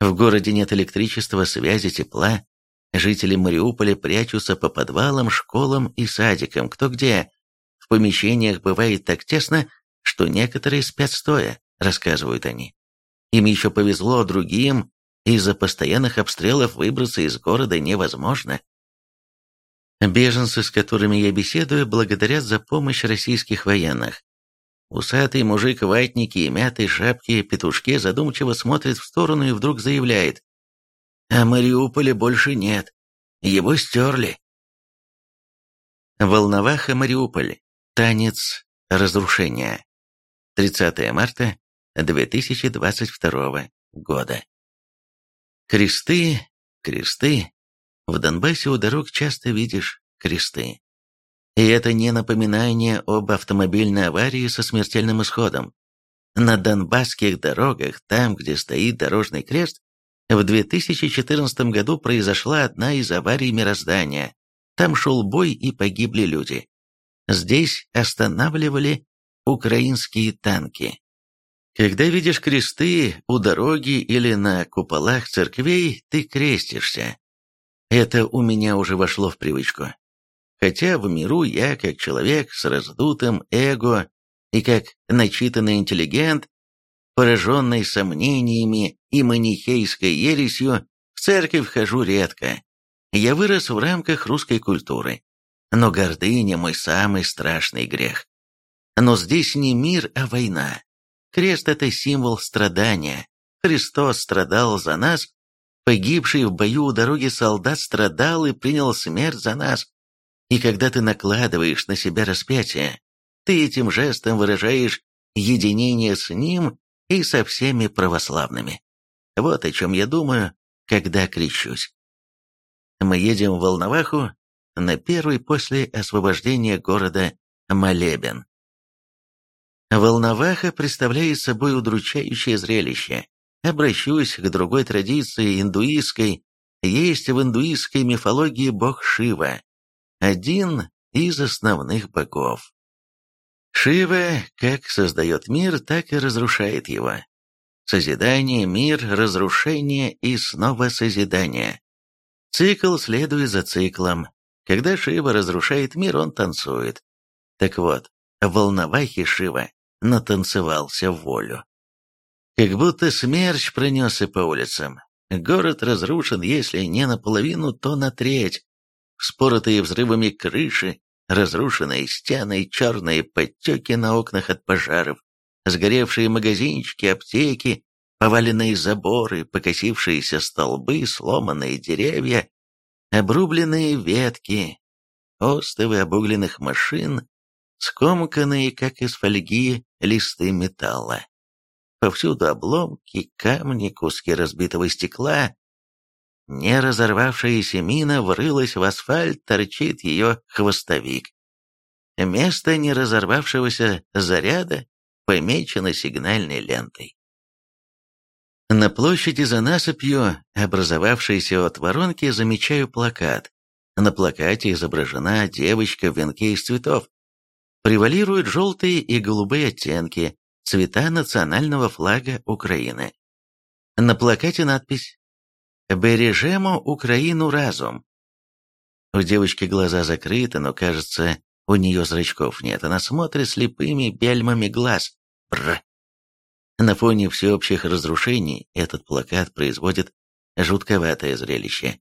В городе нет электричества, связи, тепла. Жители Мариуполя прячутся по подвалам, школам и садикам, кто где. В помещениях бывает так тесно, что некоторые спят стоя, рассказывают они. Им еще повезло, другим из-за постоянных обстрелов выбраться из города невозможно. Беженцы, с которыми я беседую, благодарят за помощь российских военных. Усатый мужик в ватнике и мятой шапке петушке задумчиво смотрит в сторону и вдруг заявляет. «А Мариуполя больше нет. Его стерли». Волноваха Мариуполь. Танец разрушения. 30 марта 2022 года. Кресты, кресты. В Донбассе у дорог часто видишь кресты. И это не напоминание об автомобильной аварии со смертельным исходом. На донбасских дорогах, там, где стоит дорожный крест, в 2014 году произошла одна из аварий мироздания. Там шел бой и погибли люди. Здесь останавливали украинские танки. Когда видишь кресты у дороги или на куполах церквей, ты крестишься. Это у меня уже вошло в привычку. Хотя в миру я, как человек с раздутым эго и как начитанный интеллигент, пораженный сомнениями и манихейской ересью, в церковь хожу редко. Я вырос в рамках русской культуры. Но гордыня – мой самый страшный грех. Но здесь не мир, а война. Крест – это символ страдания. Христос страдал за нас. Погибший в бою у дороги солдат страдал и принял смерть за нас. И когда ты накладываешь на себя распятие, ты этим жестом выражаешь единение с ним и со всеми православными. Вот о чем я думаю, когда крещусь. Мы едем в Волноваху на первый после освобождения города Молебен. Волноваха представляет собой удручающее зрелище. Обращусь к другой традиции индуистской. Есть в индуистской мифологии бог Шива, один из основных богов. Шива как создает мир, так и разрушает его. Созидание, мир, разрушение и снова созидание. Цикл следует за циклом. Когда Шива разрушает мир, он танцует. Так вот, в волновахе Шива натанцевался в волю. Как будто смерч пронесся по улицам. Город разрушен, если не наполовину, то на треть вспоротые взрывами крыши, разрушенные стены, черные подтеки на окнах от пожаров, сгоревшие магазинчики, аптеки, поваленные заборы, покосившиеся столбы, сломанные деревья, обрубленные ветки, остовы обугленных машин, скомканные, как из фольги, листы металла. Повсюду обломки, камни, куски разбитого стекла, не разорвавшаяся мина врылась в асфальт, торчит ее хвостовик. Место не разорвавшегося заряда помечено сигнальной лентой. На площади за насыпью, образовавшейся от воронки, замечаю плакат. На плакате изображена девочка в венке из цветов. Превалируют желтые и голубые оттенки, цвета национального флага Украины. На плакате надпись «Бережемо Украину разум». У девочки глаза закрыты, но, кажется, у нее зрачков нет. Она смотрит слепыми бельмами глаз. Бр. На фоне всеобщих разрушений этот плакат производит жутковатое зрелище.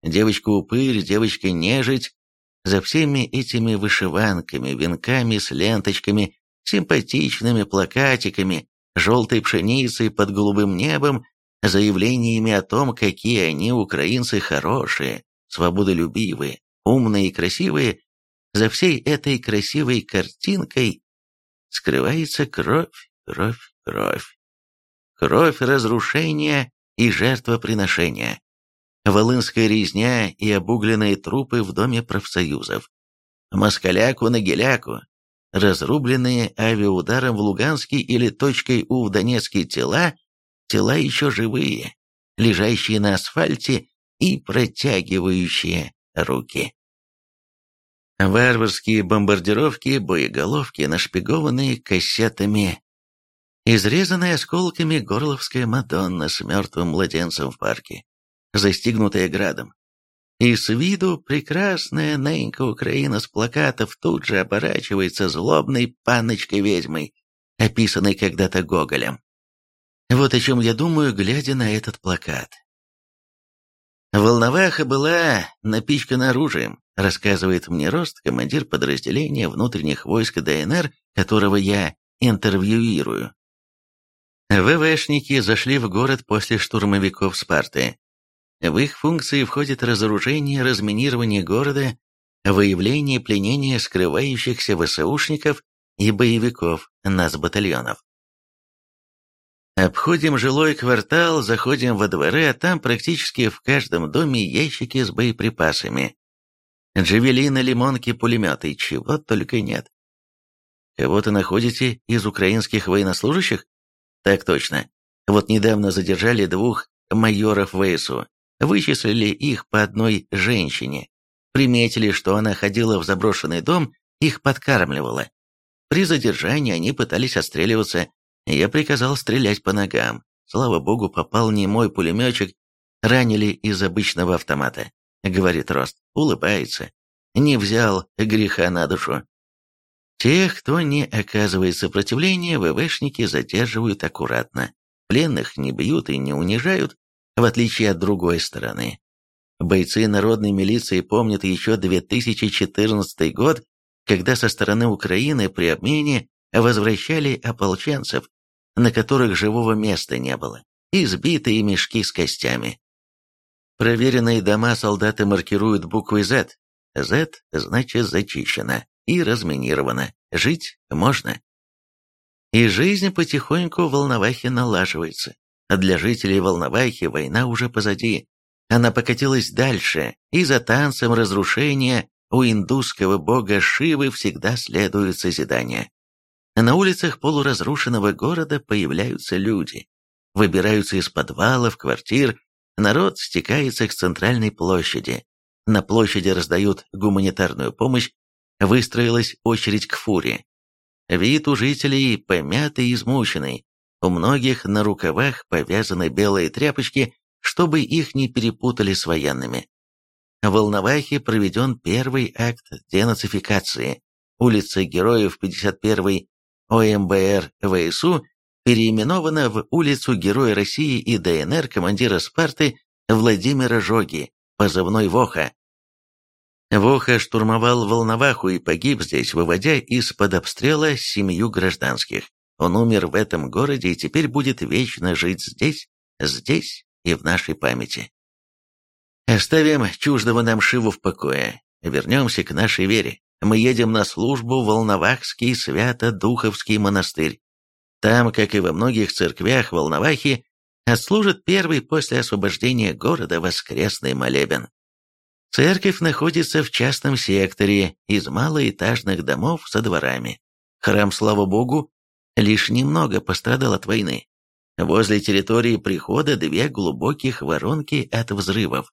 Девочка-упырь, девочка-нежить, за всеми этими вышиванками, венками с ленточками, симпатичными плакатиками, желтой пшеницей под голубым небом заявлениями о том, какие они, украинцы, хорошие, свободолюбивые, умные и красивые, за всей этой красивой картинкой скрывается кровь, кровь, кровь. Кровь разрушения и жертвоприношения. Волынская резня и обугленные трупы в доме профсоюзов. Москаляку на геляку. Разрубленные авиаударом в Луганске или точкой У в Донецке тела тела еще живые, лежащие на асфальте и протягивающие руки. Варварские бомбардировки, боеголовки, нашпигованные кассетами. Изрезанная осколками горловская Мадонна с мертвым младенцем в парке, застигнутая градом. И с виду прекрасная ненька Украина с плакатов тут же оборачивается злобной паночкой-ведьмой, описанной когда-то Гоголем. Вот о чем я думаю, глядя на этот плакат. Волноваха была напичкана оружием, рассказывает мне Рост, командир подразделения внутренних войск ДНР, которого я интервьюирую. ВВшники зашли в город после штурмовиков Спарты. В их функции входит разоружение, разминирование города, выявление пленения скрывающихся ВСУшников и боевиков нас-батальонов. Обходим жилой квартал, заходим во дворы, а там практически в каждом доме ящики с боеприпасами. Джавелины, лимонки, пулеметы, чего только нет. Кого-то находите из украинских военнослужащих? Так точно. Вот недавно задержали двух майоров ВСУ. Вычислили их по одной женщине. Приметили, что она ходила в заброшенный дом, их подкармливала. При задержании они пытались отстреливаться. Я приказал стрелять по ногам. Слава богу, попал не мой пулеметчик. Ранили из обычного автомата. Говорит Рост, улыбается. Не взял греха на душу. Тех, кто не оказывает сопротивления, ВВшники задерживают аккуратно. Пленных не бьют и не унижают, в отличие от другой стороны. Бойцы народной милиции помнят еще 2014 год, когда со стороны Украины при обмене возвращали ополченцев, на которых живого места не было, избитые мешки с костями. Проверенные дома солдаты маркируют буквой Z. Z значит зачищено и разминировано. Жить можно. И жизнь потихоньку в Волновахе налаживается. Для жителей Волновахи война уже позади. Она покатилась дальше, и за танцем разрушения у индусского бога Шивы всегда следует созидание. На улицах полуразрушенного города появляются люди. Выбираются из подвалов, квартир, народ стекается к центральной площади. На площади раздают гуманитарную помощь, выстроилась очередь к фуре. Вид у жителей помятый и измученный. У многих на рукавах повязаны белые тряпочки, чтобы их не перепутали с военными. В Волновахе проведен первый акт денацификации. Улица Героев 51 ОМБР ВСУ переименована в улицу Героя России и ДНР командира Спарты Владимира Жоги, позывной Воха. Воха штурмовал Волноваху и погиб здесь, выводя из-под обстрела семью гражданских. Он умер в этом городе и теперь будет вечно жить здесь, здесь и в нашей памяти. Оставим чуждого нам Шиву в покое, вернемся к нашей вере. Мы едем на службу в Волновахский Свято-Духовский монастырь. Там, как и во многих церквях Волновахи, отслужит первый после освобождения города воскресный молебен. Церковь находится в частном секторе из малоэтажных домов со дворами. Храм, слава богу, лишь немного пострадал от войны. Возле территории прихода две глубоких воронки от взрывов.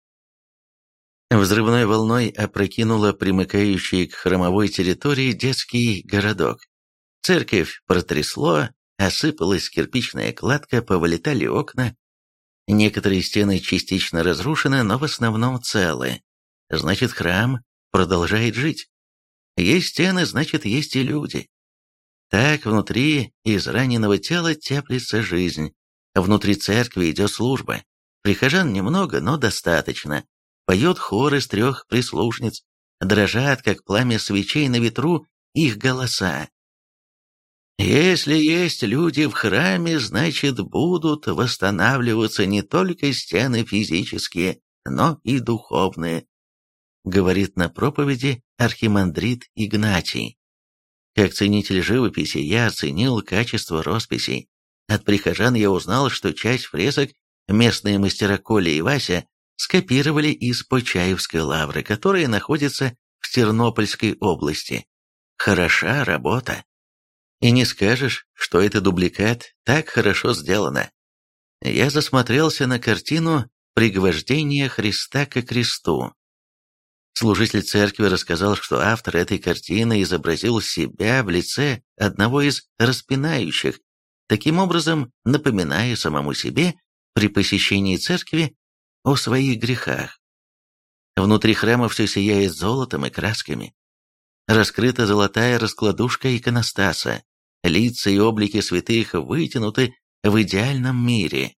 Взрывной волной опрокинуло примыкающий к храмовой территории детский городок. Церковь протрясло, осыпалась кирпичная кладка, повылетали окна. Некоторые стены частично разрушены, но в основном целы. Значит, храм продолжает жить. Есть стены, значит, есть и люди. Так внутри израненного тела теплится жизнь. Внутри церкви идет служба. Прихожан немного, но достаточно. Поет хор из трех прислушниц. Дрожат, как пламя свечей на ветру, их голоса. Если есть люди в храме, значит, будут восстанавливаться не только стены физические, но и духовные, говорит на проповеди архимандрит Игнатий. Как ценитель живописи я оценил качество росписей. От прихожан я узнал, что часть фресок местные мастера Коля и Вася скопировали из Почаевской лавры, которая находится в Тернопольской области. Хороша работа. И не скажешь, что это дубликат, так хорошо сделано. Я засмотрелся на картину «Пригвождение Христа ко кресту», Служитель церкви рассказал, что автор этой картины изобразил себя в лице одного из распинающих, таким образом напоминая самому себе при посещении церкви о своих грехах. Внутри храма все сияет золотом и красками. Раскрыта золотая раскладушка иконостаса. Лица и облики святых вытянуты в идеальном мире.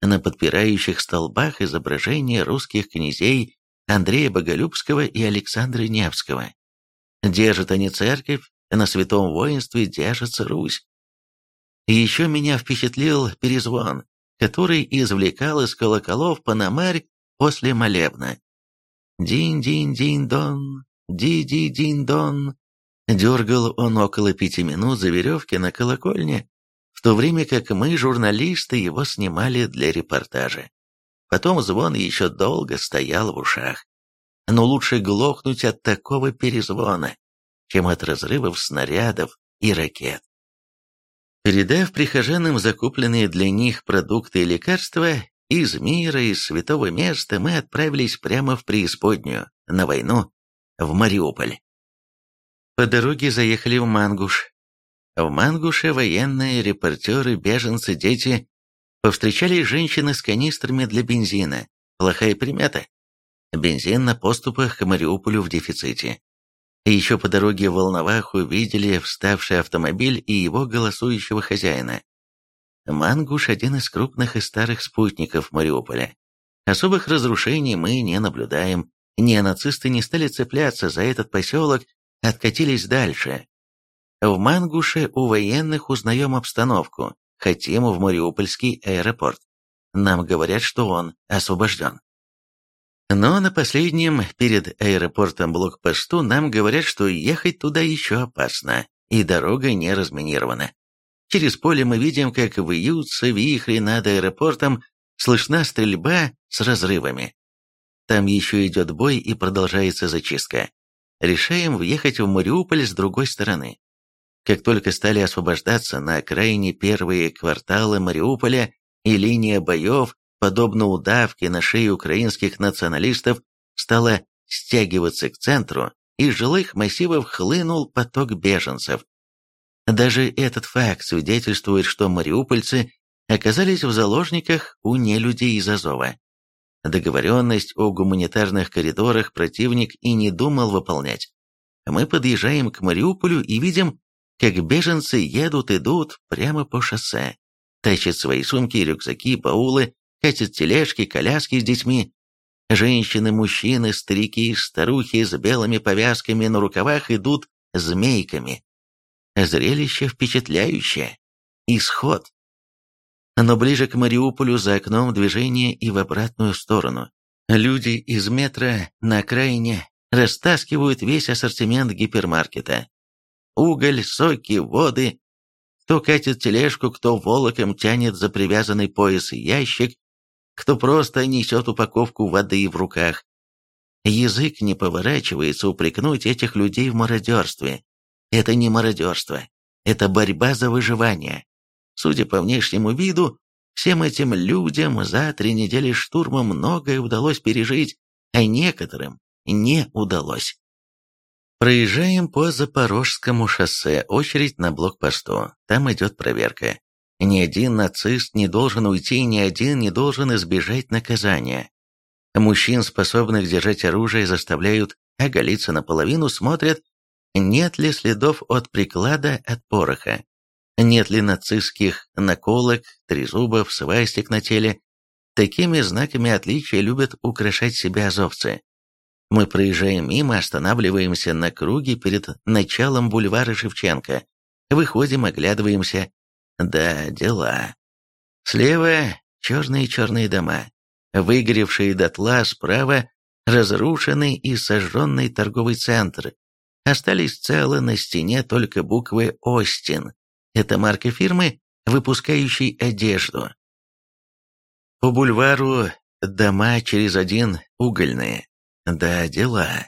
На подпирающих столбах изображения русских князей Андрея Боголюбского и Александра Невского. Держат они церковь, на святом воинстве держится Русь. Еще меня впечатлил перезвон, который извлекал из колоколов Пономарь после молебна. Дин-дин-дин-дон, ди-ди-дин-дон. Дергал он около пяти минут за веревки на колокольне, в то время как мы, журналисты, его снимали для репортажа. Потом звон еще долго стоял в ушах. Но лучше глохнуть от такого перезвона, чем от разрывов снарядов и ракет. Передав прихожанам закупленные для них продукты и лекарства, из мира, из святого места мы отправились прямо в преисподнюю, на войну, в Мариуполь. По дороге заехали в Мангуш. В Мангуше военные, репортеры, беженцы, дети повстречали женщины с канистрами для бензина. Плохая примета. Бензин на поступах к Мариуполю в дефиците. Еще по дороге в Волноваху видели вставший автомобиль и его голосующего хозяина. Мангуш – один из крупных и старых спутников Мариуполя. Особых разрушений мы не наблюдаем, неонацисты не стали цепляться за этот поселок, откатились дальше. В Мангуше у военных узнаем обстановку, хотим в Мариупольский аэропорт. Нам говорят, что он освобожден. Но на последнем, перед аэропортом блокпосту, нам говорят, что ехать туда еще опасно, и дорога не разминирована. Через поле мы видим, как вьются вихри над аэропортом, слышна стрельба с разрывами. Там еще идет бой и продолжается зачистка. Решаем въехать в Мариуполь с другой стороны. Как только стали освобождаться на окраине первые кварталы Мариуполя и линия боев подобно удавке на шее украинских националистов, стала стягиваться к центру, из жилых массивов хлынул поток беженцев. Даже этот факт свидетельствует, что мариупольцы оказались в заложниках у нелюдей из Азова. Договоренность о гуманитарных коридорах противник и не думал выполнять. Мы подъезжаем к Мариуполю и видим, как беженцы едут-идут прямо по шоссе, тащат свои сумки, рюкзаки, баулы, катят тележки, коляски с детьми. Женщины, мужчины, старики, старухи с белыми повязками на рукавах идут змейками. Зрелище впечатляющее. Исход. Но ближе к Мариуполю за окном движение и в обратную сторону. Люди из метро на окраине растаскивают весь ассортимент гипермаркета. Уголь, соки, воды. Кто катит тележку, кто волоком тянет за привязанный пояс ящик, кто просто несет упаковку воды в руках. Язык не поворачивается упрекнуть этих людей в мародерстве. Это не мародерство, это борьба за выживание. Судя по внешнему виду, всем этим людям за три недели штурма многое удалось пережить, а некоторым не удалось. Проезжаем по Запорожскому шоссе, очередь на блокпосту. Там идет проверка. Ни один нацист не должен уйти, ни один не должен избежать наказания. Мужчин, способных держать оружие, заставляют оголиться наполовину, смотрят, нет ли следов от приклада от пороха, нет ли нацистских наколок, трезубов, свастик на теле. Такими знаками отличия любят украшать себя азовцы. Мы проезжаем мимо, останавливаемся на круге перед началом бульвара Шевченко, выходим, оглядываемся, да, дела. Слева черные-черные дома, выгоревшие дотла, справа разрушенный и сожженный торговый центр. Остались целы на стене только буквы «Остин». Это марка фирмы, выпускающей одежду. По бульвару дома через один угольные. Да, дела.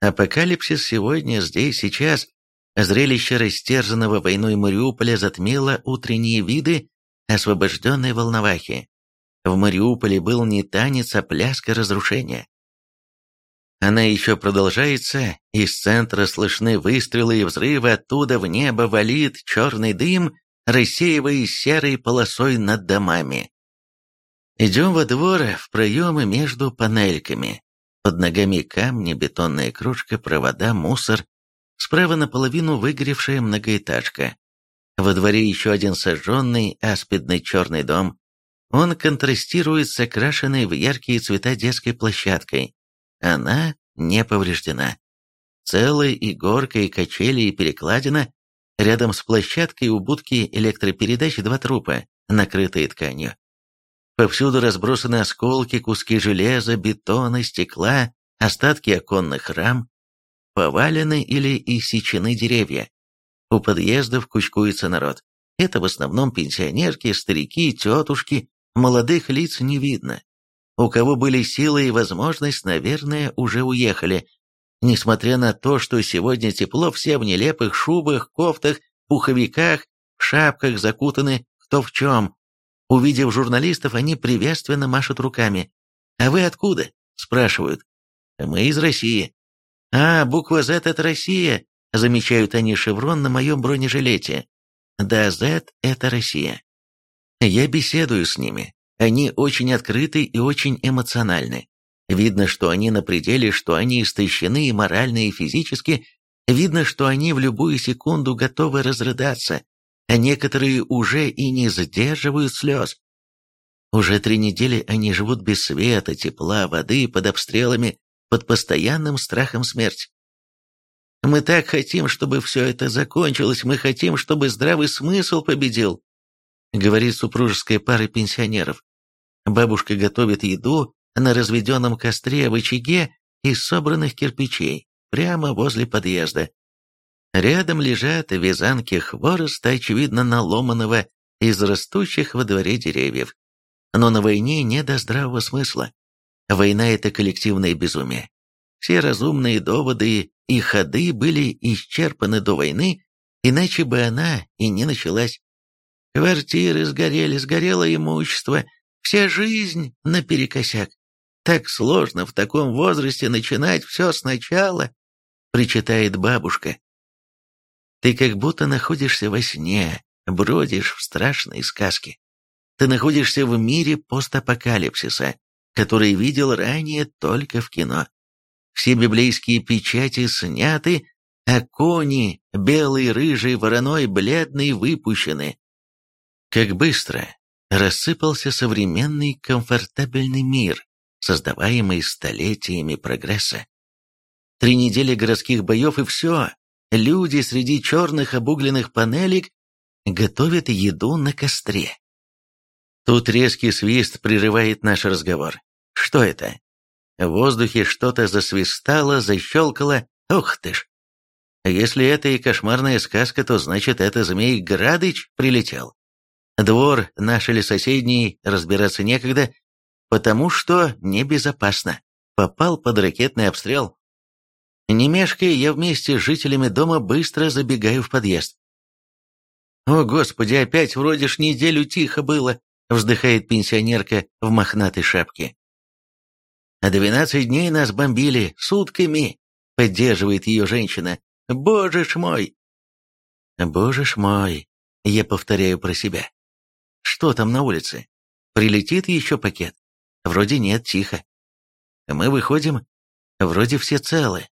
Апокалипсис сегодня, здесь, сейчас Зрелище растерзанного войной Мариуполя затмило утренние виды освобожденной Волновахи. В Мариуполе был не танец, а пляска разрушения. Она еще продолжается, из центра слышны выстрелы и взрывы, оттуда в небо валит черный дым, рассеиваясь серой полосой над домами. Идем во двор, в проемы между панельками. Под ногами камни, бетонная кружка, провода, мусор. Справа наполовину выгоревшая многоэтажка. Во дворе еще один сожженный аспидный черный дом. Он контрастирует с окрашенной в яркие цвета детской площадкой. Она не повреждена. Целая и горка, и качели, и перекладина. Рядом с площадкой у будки электропередач два трупа, накрытые тканью. Повсюду разбросаны осколки, куски железа, бетона, стекла, остатки оконных рам. Повалены или иссечены деревья. У подъездов кучкуется народ. Это в основном пенсионерки, старики, тетушки, молодых лиц не видно. У кого были силы и возможность, наверное, уже уехали. Несмотря на то, что сегодня тепло, все в нелепых шубах, кофтах, пуховиках, шапках закутаны кто в чем. Увидев журналистов, они приветственно машут руками. «А вы откуда?» – спрашивают. «Мы из России». «А, буква Z – это Россия», – замечают они шеврон на моем бронежилете. «Да, Z – это Россия». Я беседую с ними. Они очень открыты и очень эмоциональны. Видно, что они на пределе, что они истощены и морально, и физически. Видно, что они в любую секунду готовы разрыдаться, а некоторые уже и не сдерживают слез. Уже три недели они живут без света, тепла, воды, под обстрелами, под постоянным страхом смерти. Мы так хотим, чтобы все это закончилось, мы хотим, чтобы здравый смысл победил, говорит супружеская пара пенсионеров. Бабушка готовит еду на разведенном костре в очаге из собранных кирпичей, прямо возле подъезда. Рядом лежат вязанки хвороста, очевидно наломанного из растущих во дворе деревьев. Но на войне не до здравого смысла. Война – это коллективное безумие. Все разумные доводы и ходы были исчерпаны до войны, иначе бы она и не началась. Квартиры сгорели, сгорело имущество, вся жизнь наперекосяк. Так сложно в таком возрасте начинать все сначала, причитает бабушка. Ты как будто находишься во сне, бродишь в страшной сказке. Ты находишься в мире постапокалипсиса, который видел ранее только в кино. Все библейские печати сняты, а кони, белый, рыжий, вороной, бледный, выпущены. Как быстро рассыпался современный комфортабельный мир, создаваемый столетиями прогресса. Три недели городских боев и все, Люди среди черных обугленных панелек готовят еду на костре. Тут резкий свист прерывает наш разговор. Что это? В воздухе что-то засвистало, защелкало. Ух ты ж! Если это и кошмарная сказка, то значит это Змей Градыч прилетел. Двор наш или соседний разбираться некогда, потому что небезопасно. Попал под ракетный обстрел. Не мешкая, я вместе с жителями дома быстро забегаю в подъезд. «О, Господи, опять вроде ж неделю тихо было», — вздыхает пенсионерка в мохнатой шапке. «А двенадцать дней нас бомбили, сутками», — поддерживает ее женщина. «Боже ж мой!» «Боже ж мой!» — я повторяю про себя. «Что там на улице? Прилетит еще пакет?» «Вроде нет, тихо». Мы выходим, вроде все целы.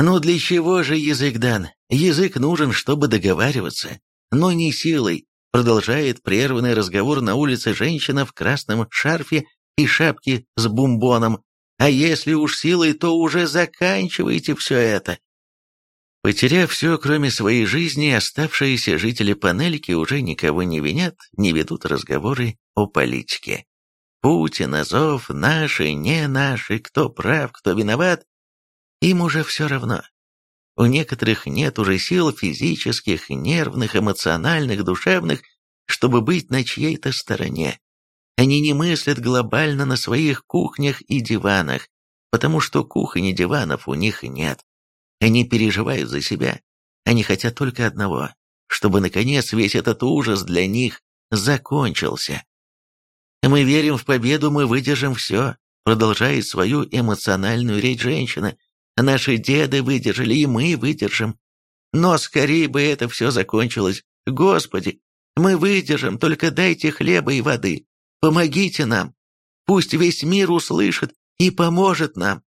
Ну для чего же язык дан? Язык нужен, чтобы договариваться, но не силой, продолжает прерванный разговор на улице женщина в красном шарфе и шапке с бумбоном. А если уж силой, то уже заканчивайте все это. Потеряв все, кроме своей жизни, оставшиеся жители панельки уже никого не винят, не ведут разговоры о политике. Путин, Азов, наши, не наши, кто прав, кто виноват, им уже все равно. У некоторых нет уже сил физических, нервных, эмоциональных, душевных, чтобы быть на чьей-то стороне. Они не мыслят глобально на своих кухнях и диванах, потому что кухонь и диванов у них нет. Они переживают за себя. Они хотят только одного, чтобы, наконец, весь этот ужас для них закончился. «Мы верим в победу, мы выдержим все», продолжает свою эмоциональную речь женщина, Наши деды выдержали, и мы выдержим. Но скорее бы это все закончилось. Господи, мы выдержим, только дайте хлеба и воды. Помогите нам. Пусть весь мир услышит и поможет нам.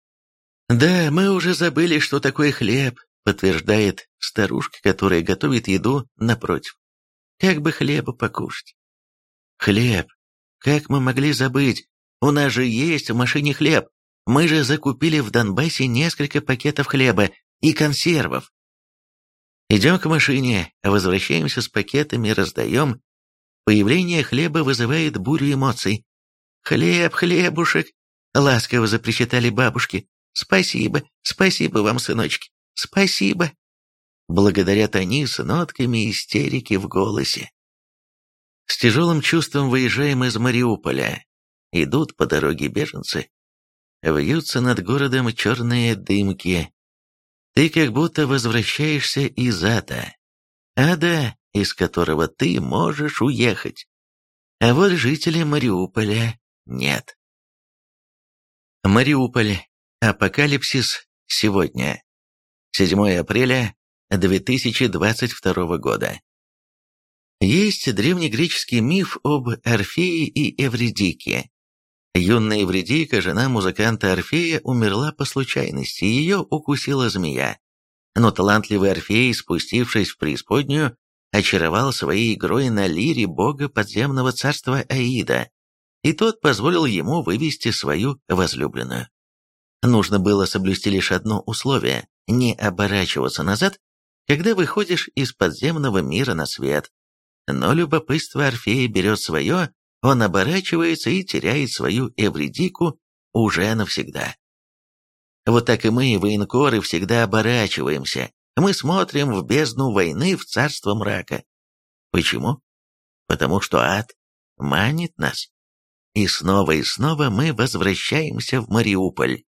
«Да, мы уже забыли, что такое хлеб», — подтверждает старушка, которая готовит еду напротив. «Как бы хлеба покушать?» «Хлеб! Как мы могли забыть? У нас же есть в машине хлеб. Мы же закупили в Донбассе несколько пакетов хлеба и консервов. Идем к машине, возвращаемся с пакетами, раздаем. Появление хлеба вызывает бурю эмоций. «Хлеб, хлебушек!» — ласково запричитали бабушки. «Спасибо, спасибо вам, сыночки, спасибо!» Благодарят они с нотками истерики в голосе. С тяжелым чувством выезжаем из Мариуполя. Идут по дороге беженцы. Вьются над городом черные дымки. Ты как будто возвращаешься из ада. Ада, из которого ты можешь уехать. А вот жители Мариуполя нет. Мариуполь. Апокалипсис сегодня. 7 апреля 2022 года. Есть древнегреческий миф об Орфее и Эвридике. Юная Эвридика, жена музыканта Орфея, умерла по случайности, ее укусила змея. Но талантливый Орфей, спустившись в преисподнюю, очаровал своей игрой на лире бога подземного царства Аида, и тот позволил ему вывести свою возлюбленную. Нужно было соблюсти лишь одно условие – не оборачиваться назад, когда выходишь из подземного мира на свет. Но любопытство Орфея берет свое, он оборачивается и теряет свою Эвридику уже навсегда. Вот так и мы, военкоры, всегда оборачиваемся. Мы смотрим в бездну войны, в царство мрака. Почему? Потому что ад манит нас. И снова и снова мы возвращаемся в Мариуполь.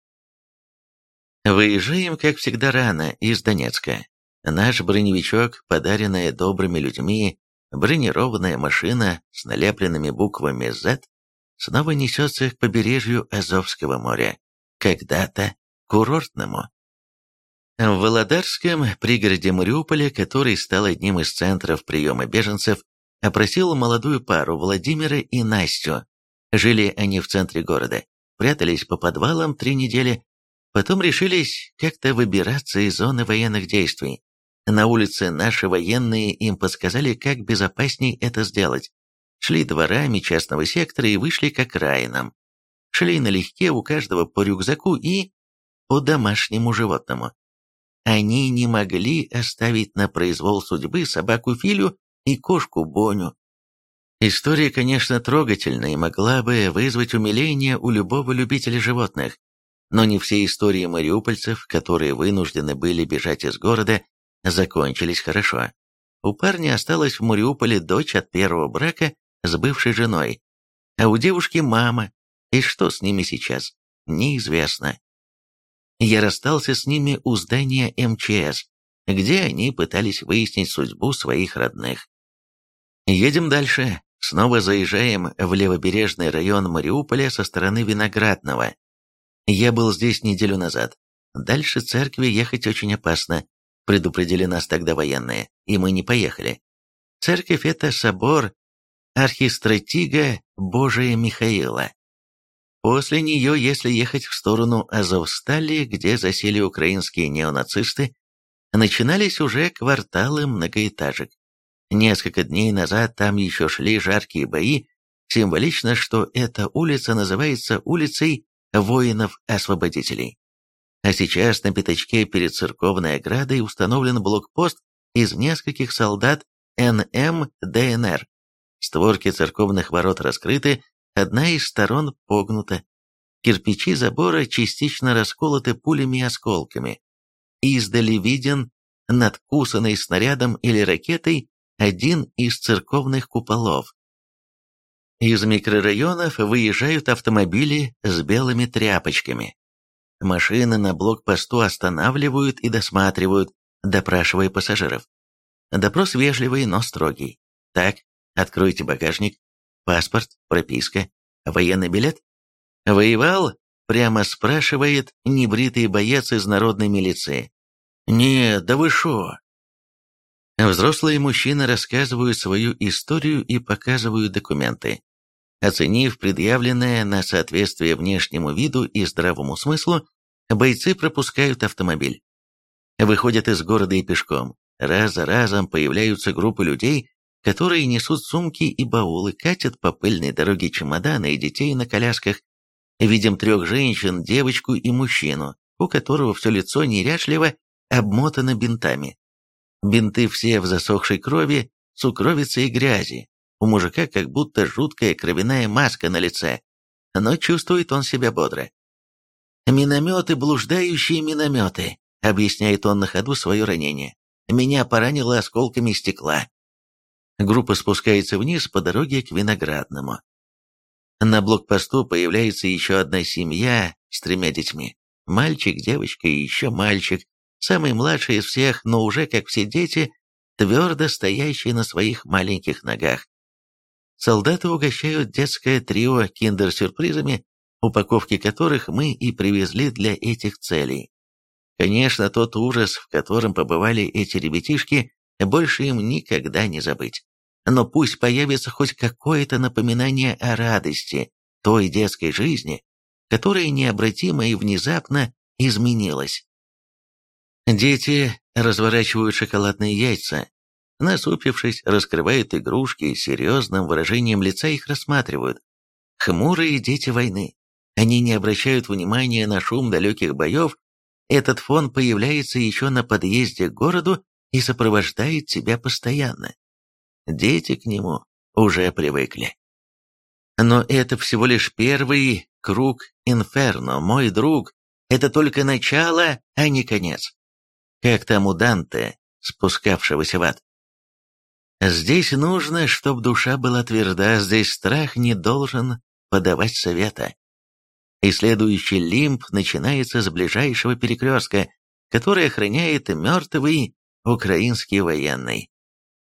Выезжаем, как всегда, рано из Донецка. Наш броневичок, подаренная добрыми людьми, бронированная машина с налепленными буквами Z, снова несется к побережью Азовского моря, когда-то курортному. В Володарском пригороде Мариуполя, который стал одним из центров приема беженцев, опросил молодую пару Владимира и Настю. Жили они в центре города, прятались по подвалам три недели, потом решились как-то выбираться из зоны военных действий. На улице наши военные им подсказали, как безопасней это сделать. Шли дворами частного сектора и вышли к окраинам. Шли налегке, у каждого по рюкзаку и по домашнему животному. Они не могли оставить на произвол судьбы собаку Филю и кошку Боню. История, конечно, трогательная и могла бы вызвать умиление у любого любителя животных, но не все истории мариупольцев, которые вынуждены были бежать из города, закончились хорошо. У парня осталась в Мариуполе дочь от первого брака с бывшей женой, а у девушки мама, и что с ними сейчас, неизвестно. Я расстался с ними у здания МЧС, где они пытались выяснить судьбу своих родных. Едем дальше. Снова заезжаем в левобережный район Мариуполя со стороны Виноградного. Я был здесь неделю назад. Дальше церкви ехать очень опасно, предупредили нас тогда военные, и мы не поехали. Церковь — это собор архистратига Божия Михаила. После нее, если ехать в сторону Азовстали, где засели украинские неонацисты, начинались уже кварталы многоэтажек. Несколько дней назад там еще шли жаркие бои, символично, что эта улица называется улицей воинов-освободителей. А сейчас на пятачке перед церковной оградой установлен блокпост из нескольких солдат НМ ДНР. Створки церковных ворот раскрыты, одна из сторон погнута. Кирпичи забора частично расколоты пулями и осколками. Издали виден надкусанный снарядом или ракетой один из церковных куполов. Из микрорайонов выезжают автомобили с белыми тряпочками. Машины на блокпосту останавливают и досматривают, допрашивая пассажиров. Допрос вежливый, но строгий. Так, откройте багажник, паспорт, прописка, военный билет. Воевал? Прямо спрашивает небритый боец из народной милиции. «Нет, да вы шо?» Взрослые мужчины рассказывают свою историю и показывают документы. Оценив предъявленное на соответствие внешнему виду и здравому смыслу, Бойцы пропускают автомобиль. Выходят из города и пешком. Раз за разом появляются группы людей, которые несут сумки и баулы, катят по пыльной дороге чемоданы и детей на колясках. Видим трех женщин, девочку и мужчину, у которого все лицо неряшливо обмотано бинтами. Бинты все в засохшей крови, сукровице и грязи. У мужика как будто жуткая кровяная маска на лице, но чувствует он себя бодро. «Минометы, блуждающие минометы», — объясняет он на ходу свое ранение. «Меня поранило осколками стекла». Группа спускается вниз по дороге к Виноградному. На блокпосту появляется еще одна семья с тремя детьми. Мальчик, девочка и еще мальчик, самый младший из всех, но уже, как все дети, твердо стоящий на своих маленьких ногах. Солдаты угощают детское трио киндер-сюрпризами, упаковки которых мы и привезли для этих целей. Конечно, тот ужас, в котором побывали эти ребятишки, больше им никогда не забыть. Но пусть появится хоть какое-то напоминание о радости той детской жизни, которая необратимо и внезапно изменилась. Дети разворачивают шоколадные яйца, насупившись, раскрывают игрушки, с серьезным выражением лица их рассматривают. Хмурые дети войны. Они не обращают внимания на шум далеких боев, этот фон появляется еще на подъезде к городу и сопровождает тебя постоянно. Дети к нему уже привыкли. Но это всего лишь первый круг инферно, мой друг. Это только начало, а не конец. Как там у Данте, спускавшегося в ад. Здесь нужно, чтобы душа была тверда, здесь страх не должен подавать совета. И следующий лимб начинается с ближайшего перекрестка, который охраняет мертвый украинский военный.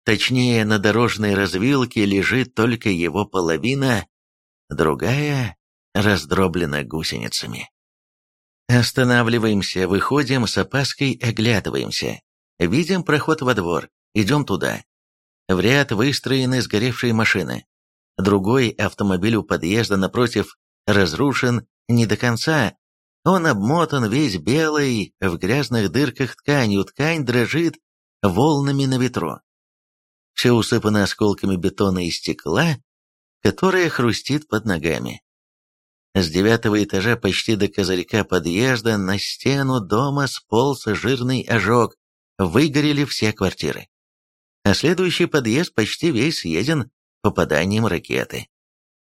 Точнее, на дорожной развилке лежит только его половина, другая раздроблена гусеницами. Останавливаемся, выходим с опаской, оглядываемся. Видим проход во двор, идем туда. В ряд выстроены сгоревшие машины. Другой автомобиль у подъезда напротив разрушен не до конца. Он обмотан весь белый, в грязных дырках тканью, ткань дрожит волнами на ветру. Все усыпано осколками бетона и стекла, которое хрустит под ногами. С девятого этажа почти до козырька подъезда на стену дома сполз жирный ожог, выгорели все квартиры. А следующий подъезд почти весь съеден попаданием ракеты.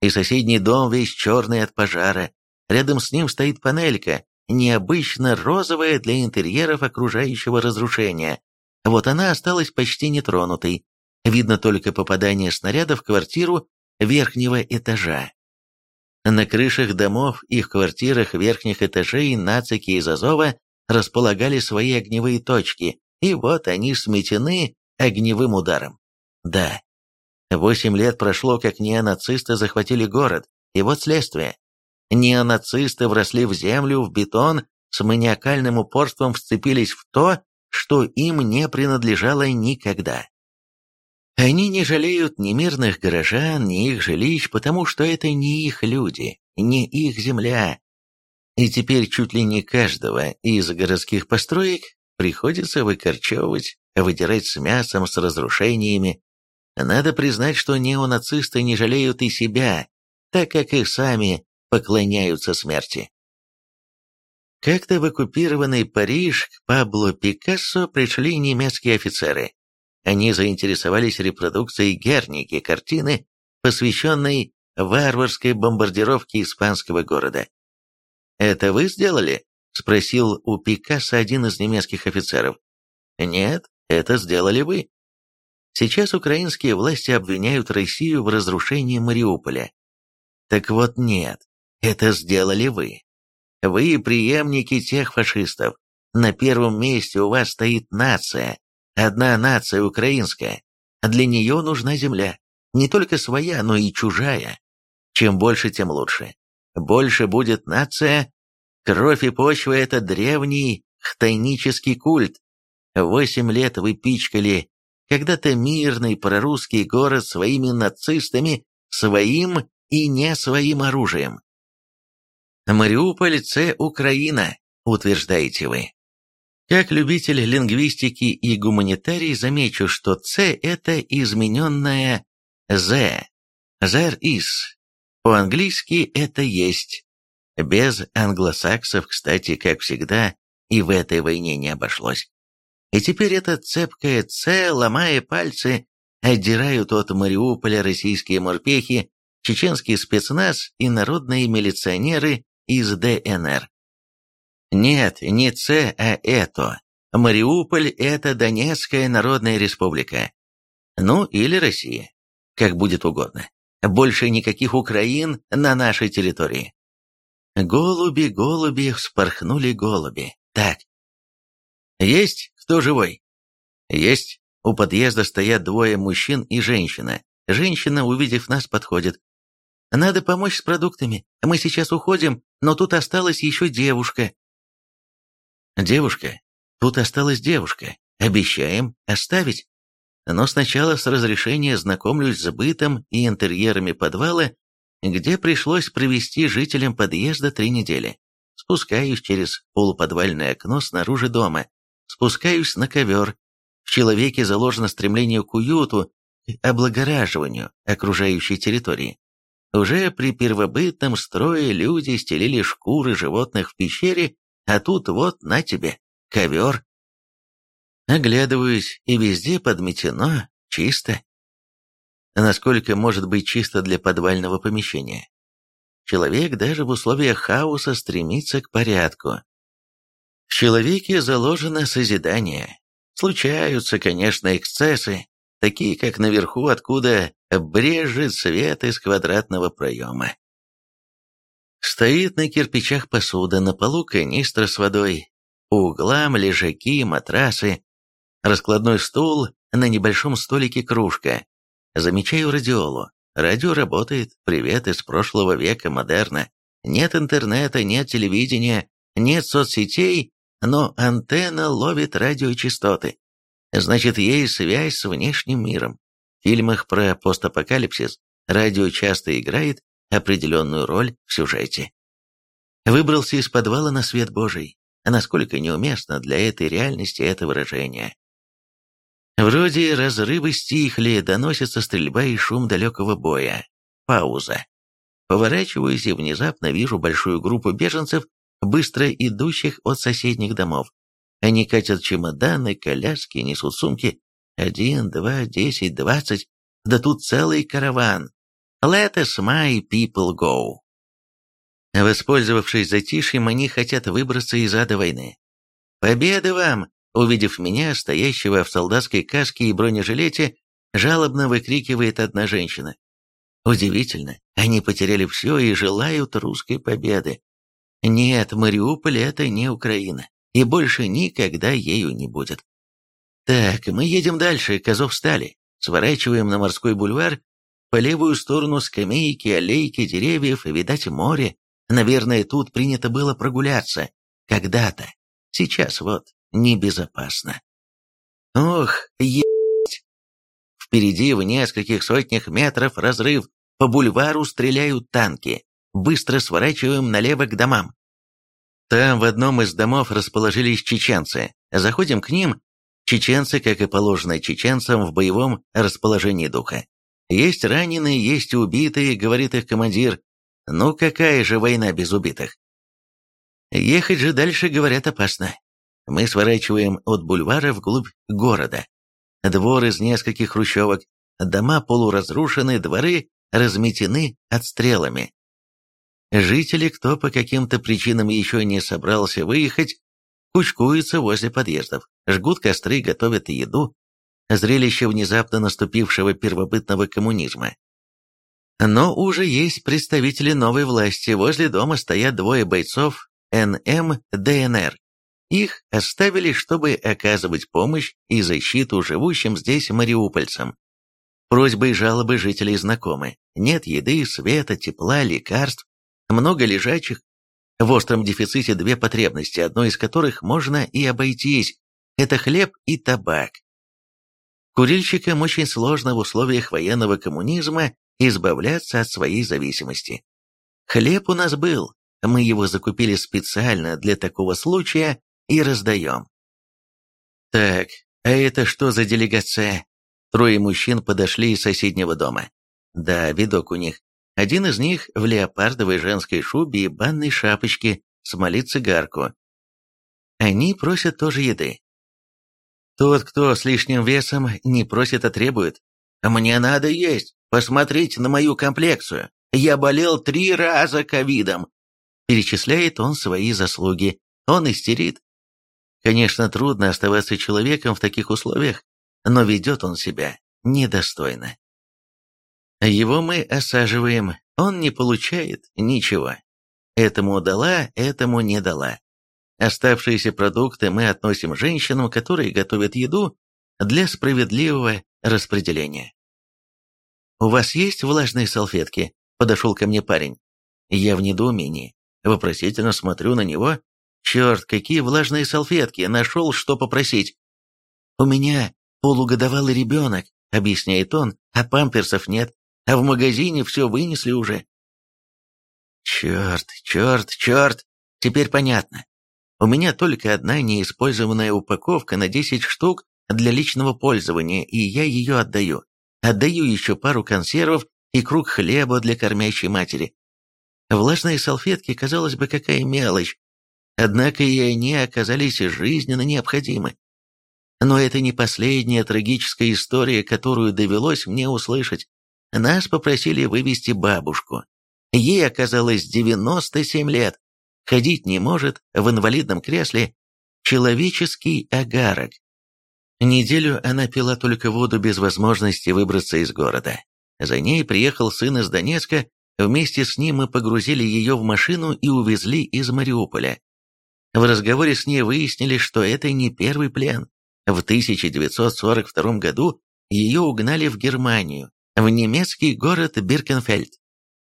И соседний дом весь черный от пожара, рядом с ним стоит панелька, необычно розовая для интерьеров окружающего разрушения. Вот она осталась почти нетронутой, видно только попадание снаряда в квартиру верхнего этажа. На крышах домов и в квартирах верхних этажей нацики из Азова располагали свои огневые точки, и вот они сметены огневым ударом. Да, восемь лет прошло, как неонацисты захватили город, и вот следствие. Неонацисты вросли в землю, в бетон, с маниакальным упорством вцепились в то, что им не принадлежало никогда. Они не жалеют ни мирных горожан, ни их жилищ, потому что это не их люди, не их земля. И теперь чуть ли не каждого из городских построек приходится выкорчевывать, выдирать с мясом, с разрушениями. Надо признать, что неонацисты не жалеют и себя, так как и сами поклоняются смерти. Как-то в оккупированный Париж к Пабло Пикассо пришли немецкие офицеры. Они заинтересовались репродукцией Герники, картины, посвященной варварской бомбардировке испанского города. «Это вы сделали?» – спросил у Пикассо один из немецких офицеров. «Нет, это сделали вы». Сейчас украинские власти обвиняют Россию в разрушении Мариуполя. Так вот нет, это сделали вы. Вы преемники тех фашистов. На первом месте у вас стоит нация, Одна нация украинская. Для нее нужна земля. Не только своя, но и чужая. Чем больше, тем лучше. Больше будет нация. Кровь и почва – это древний хтонический культ. Восемь лет вы пичкали когда-то мирный прорусский город своими нацистами, своим и не своим оружием. Мариуполь – це Украина. утверждаете вы. Как любитель лингвистики и гуманитарий замечу, что «ц» — это измененное «the», «there is». По-английски это «есть». Без англосаксов, кстати, как всегда, и в этой войне не обошлось. И теперь эта цепкая «ц», ломая пальцы, отдирают от Мариуполя российские морпехи, чеченский спецназ и народные милиционеры из ДНР. Нет, не Ц, а это. Мариуполь – это Донецкая Народная Республика. Ну, или Россия. Как будет угодно. Больше никаких Украин на нашей территории. Голуби, голуби, вспорхнули голуби. Так. Есть кто живой? Есть. У подъезда стоят двое мужчин и женщина. Женщина, увидев нас, подходит. Надо помочь с продуктами. Мы сейчас уходим, но тут осталась еще девушка. Девушка. Тут осталась девушка. Обещаем оставить. Но сначала с разрешения знакомлюсь с бытом и интерьерами подвала, где пришлось провести жителям подъезда три недели. Спускаюсь через полуподвальное окно снаружи дома. Спускаюсь на ковер. В человеке заложено стремление к уюту, к облагораживанию окружающей территории. Уже при первобытном строе люди стелили шкуры животных в пещере а тут вот, на тебе, ковер. Оглядываюсь, и везде подметено, чисто. Насколько может быть чисто для подвального помещения? Человек даже в условиях хаоса стремится к порядку. В человеке заложено созидание. Случаются, конечно, эксцессы, такие как наверху, откуда брежет свет из квадратного проема. Стоит на кирпичах посуда, на полу канистра с водой, по углам лежаки, матрасы, раскладной стул, на небольшом столике кружка. Замечаю радиолу. Радио работает, привет из прошлого века, модерна. Нет интернета, нет телевидения, нет соцсетей, но антенна ловит радиочастоты. Значит, есть связь с внешним миром. В фильмах про постапокалипсис радио часто играет определенную роль в сюжете. Выбрался из подвала на свет Божий, насколько неуместно для этой реальности это выражение. Вроде разрывы стихли, доносится стрельба и шум далекого боя. Пауза. Поворачиваюсь и внезапно вижу большую группу беженцев, быстро идущих от соседних домов. Они катят чемоданы, коляски, несут сумки. Один, два, десять, двадцать. Да тут целый караван. Let us my people go. Воспользовавшись затишьем, они хотят выбраться из ада войны. «Победа вам!» Увидев меня, стоящего в солдатской каске и бронежилете, жалобно выкрикивает одна женщина. Удивительно, они потеряли все и желают русской победы. Нет, Мариуполь — это не Украина, и больше никогда ею не будет. Так, мы едем дальше, Козов стали, сворачиваем на морской бульвар по левую сторону скамейки, аллейки, деревьев, видать море. Наверное, тут принято было прогуляться. Когда-то. Сейчас вот небезопасно. Ох, ебать! Впереди в нескольких сотнях метров разрыв. По бульвару стреляют танки. Быстро сворачиваем налево к домам. Там в одном из домов расположились чеченцы. Заходим к ним. Чеченцы, как и положено чеченцам, в боевом расположении духа. Есть раненые, есть убитые, говорит их командир. Ну какая же война без убитых? Ехать же дальше, говорят, опасно. Мы сворачиваем от бульвара вглубь города. Двор из нескольких хрущевок, дома полуразрушены, дворы разметены отстрелами. Жители, кто по каким-то причинам еще не собрался выехать, кучкуются возле подъездов, жгут костры, готовят еду, зрелище внезапно наступившего первобытного коммунизма. Но уже есть представители новой власти, возле дома стоят двое бойцов НМ ДНР. Их оставили, чтобы оказывать помощь и защиту живущим здесь мариупольцам. Просьбы и жалобы жителей знакомы. Нет еды, света, тепла, лекарств, много лежачих. В остром дефиците две потребности, одной из которых можно и обойтись. Это хлеб и табак. Курильщикам очень сложно в условиях военного коммунизма избавляться от своей зависимости. Хлеб у нас был, Мы его закупили специально для такого случая и раздаем. Так, а это что за делегация? Трое мужчин подошли из соседнего дома. Да, видок у них. Один из них в леопардовой женской шубе и банной шапочке смолит цигарку. Они просят тоже еды. Тот, кто с лишним весом, не просит, а требует. «Мне надо есть. Посмотрите на мою комплекцию. Я болел три раза ковидом». Перечисляет он свои заслуги. Он истерит. Конечно, трудно оставаться человеком в таких условиях, но ведет он себя недостойно. Его мы осаживаем, он не получает ничего. Этому дала, этому не дала. Оставшиеся продукты мы относим женщинам, которые готовят еду для справедливого распределения. «У вас есть влажные салфетки?» – подошел ко мне парень. Я в недоумении. Вопросительно смотрю на него. «Черт, какие влажные салфетки! Нашел, что попросить!» «У меня полугодовалый ребенок», — объясняет он, — «а памперсов нет, а в магазине все вынесли уже». «Черт, черт, черт! Теперь понятно. У меня только одна неиспользованная упаковка на 10 штук для личного пользования, и я ее отдаю. Отдаю еще пару консервов и круг хлеба для кормящей матери. Влажные салфетки, казалось бы, какая мелочь, однако и они оказались жизненно необходимы. Но это не последняя трагическая история, которую довелось мне услышать. Нас попросили вывести бабушку. Ей оказалось 97 лет ходить не может, в инвалидном кресле, человеческий агарок. Неделю она пила только воду без возможности выбраться из города. За ней приехал сын из Донецка, вместе с ним мы погрузили ее в машину и увезли из Мариуполя. В разговоре с ней выяснили, что это не первый плен. В 1942 году ее угнали в Германию, в немецкий город Биркенфельд.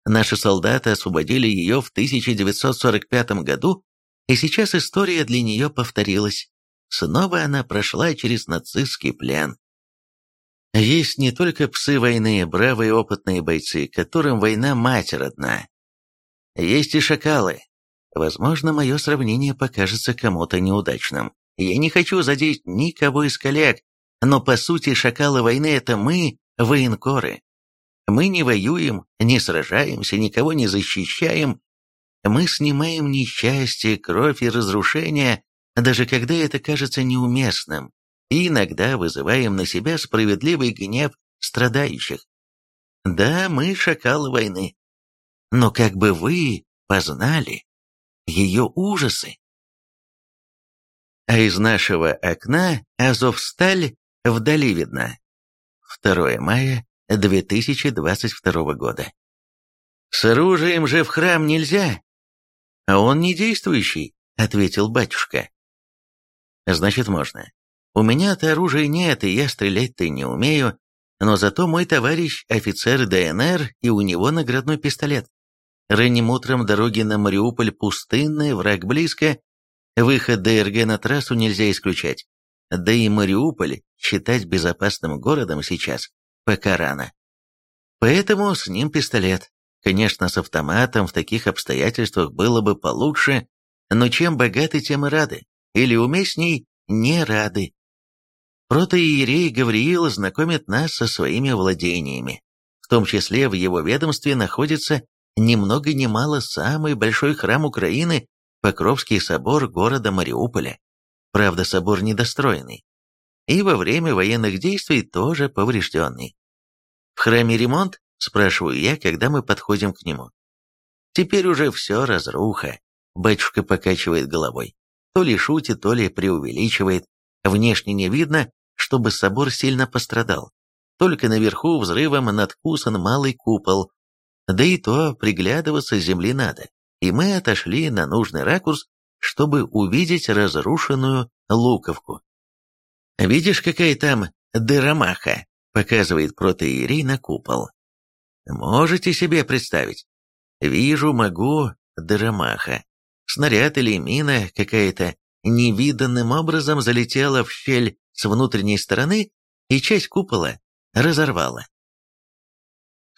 Наши солдаты освободили ее в 1945 году, и сейчас история для нее повторилась. Снова она прошла через нацистский плен. Есть не только псы войны, бравые опытные бойцы, которым война мать родна. Есть и шакалы. Возможно, мое сравнение покажется кому-то неудачным. Я не хочу задеть никого из коллег, но по сути шакалы войны – это мы, военкоры. Мы не воюем, не сражаемся, никого не защищаем. Мы снимаем несчастье, кровь и разрушение, даже когда это кажется неуместным, и иногда вызываем на себя справедливый гнев страдающих. Да, мы шакалы войны. Но как бы вы познали ее ужасы? А из нашего окна Азовсталь вдали видна. 2 мая 2022 года. «С оружием же в храм нельзя!» «А он не действующий», — ответил батюшка. «Значит, можно. У меня-то оружия нет, и я стрелять-то не умею, но зато мой товарищ офицер ДНР, и у него наградной пистолет. Ранним утром дороги на Мариуполь пустынные, враг близко, выход ДРГ на трассу нельзя исключать. Да и Мариуполь считать безопасным городом сейчас пока рано. Поэтому с ним пистолет. Конечно, с автоматом в таких обстоятельствах было бы получше, но чем богаты, тем и рады. Или уместней, не рады. Протоиерей Гавриил знакомит нас со своими владениями. В том числе в его ведомстве находится ни много ни мало самый большой храм Украины Покровский собор города Мариуполя. Правда, собор недостроенный и во время военных действий тоже поврежденный. «В храме ремонт?» – спрашиваю я, когда мы подходим к нему. «Теперь уже все разруха», – батюшка покачивает головой. То ли шутит, то ли преувеличивает. Внешне не видно, чтобы собор сильно пострадал. Только наверху взрывом надкусан малый купол. Да и то приглядываться земли надо. И мы отошли на нужный ракурс, чтобы увидеть разрушенную луковку. «Видишь, какая там дыромаха?» — показывает протеерей на купол. «Можете себе представить?» «Вижу, могу, дыромаха. Снаряд или мина какая-то невиданным образом залетела в щель с внутренней стороны и часть купола разорвала.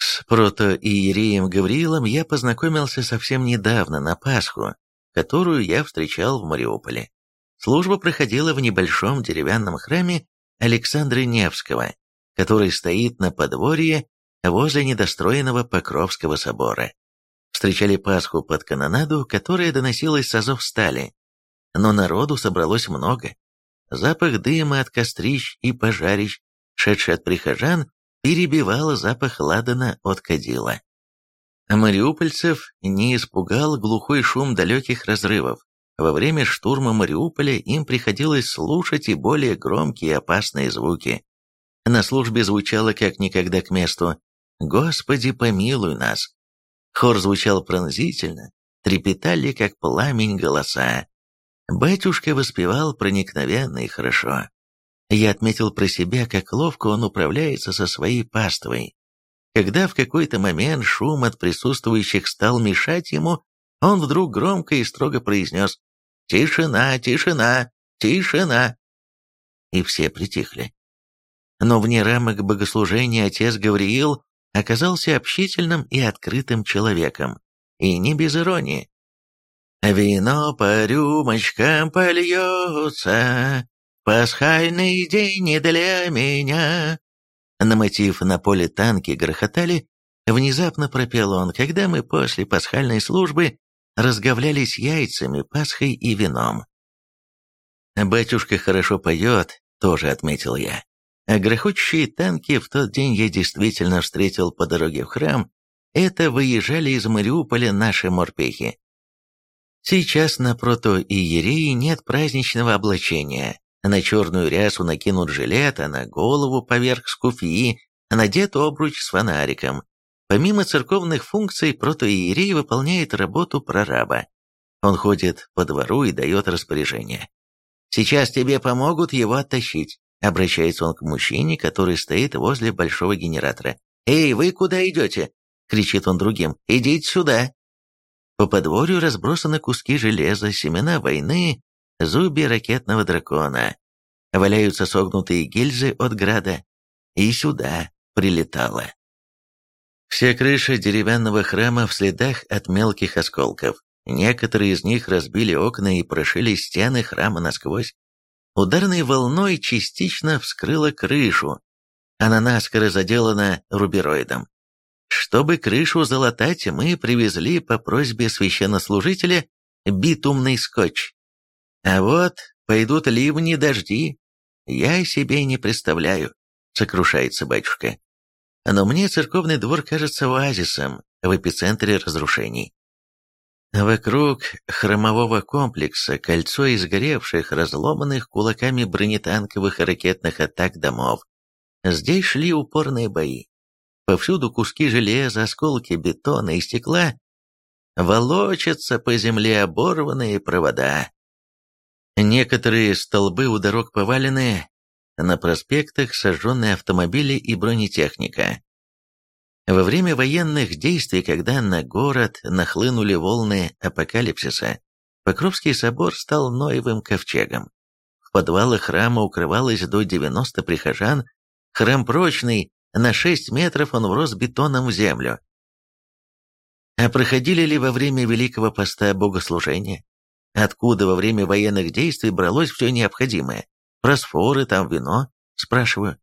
С протоиереем Гавриилом я познакомился совсем недавно, на Пасху, которую я встречал в Мариуполе. Служба проходила в небольшом деревянном храме Александра Невского, который стоит на подворье возле недостроенного Покровского собора. Встречали Пасху под канонаду, которая доносилась с азов стали. Но народу собралось много. Запах дыма от кострищ и пожарищ, шедший от прихожан, перебивал запах ладана от кадила. Мариупольцев не испугал глухой шум далеких разрывов. Во время штурма Мариуполя им приходилось слушать и более громкие опасные звуки. На службе звучало как никогда к месту «Господи, помилуй нас!». Хор звучал пронзительно, трепетали, как пламень, голоса. Батюшка воспевал проникновенно и хорошо. Я отметил про себя, как ловко он управляется со своей паствой. Когда в какой-то момент шум от присутствующих стал мешать ему, он вдруг громко и строго произнес «Тишина, тишина, тишина!» И все притихли. Но вне рамок богослужения отец Гавриил оказался общительным и открытым человеком, и не без иронии. «Вино по рюмочкам польется, пасхальный день не для меня». На мотив «На поле танки грохотали» внезапно пропел он, когда мы после пасхальной службы разговлялись яйцами, пасхой и вином. «Батюшка хорошо поет», — тоже отметил я. А грохочущие танки в тот день я действительно встретил по дороге в храм. Это выезжали из Мариуполя наши морпехи. Сейчас на протоиерее нет праздничного облачения. На черную рясу накинут жилет, а на голову поверх скуфьи надет обруч с фонариком. Помимо церковных функций, протоиерей выполняет работу прораба. Он ходит по двору и дает распоряжение. «Сейчас тебе помогут его оттащить», — обращается он к мужчине, который стоит возле большого генератора. «Эй, вы куда идете?» — кричит он другим. «Идите сюда!» По подворью разбросаны куски железа, семена войны, зубья ракетного дракона. Валяются согнутые гильзы от града. И сюда прилетало. Вся крыша деревянного храма в следах от мелких осколков. Некоторые из них разбили окна и прошили стены храма насквозь. Ударной волной частично вскрыла крышу. Она наскоро заделана рубероидом. Чтобы крышу залатать, мы привезли по просьбе священнослужителя битумный скотч. А вот пойдут ливни, дожди. Я себе не представляю, сокрушается батюшка но мне церковный двор кажется оазисом в эпицентре разрушений. Вокруг хромового комплекса кольцо изгоревших, разломанных кулаками бронетанковых и ракетных атак домов. Здесь шли упорные бои. Повсюду куски железа, осколки бетона и стекла волочатся по земле оборванные провода. Некоторые столбы у дорог повалены, на проспектах сожженные автомобили и бронетехника. Во время военных действий, когда на город нахлынули волны апокалипсиса, Покровский собор стал Ноевым ковчегом. В подвалах храма укрывалось до 90 прихожан, храм прочный, на 6 метров он врос бетоном в землю. А проходили ли во время Великого Поста богослужения? Откуда во время военных действий бралось все необходимое? Просфоры, там вино?» Спрашиваю.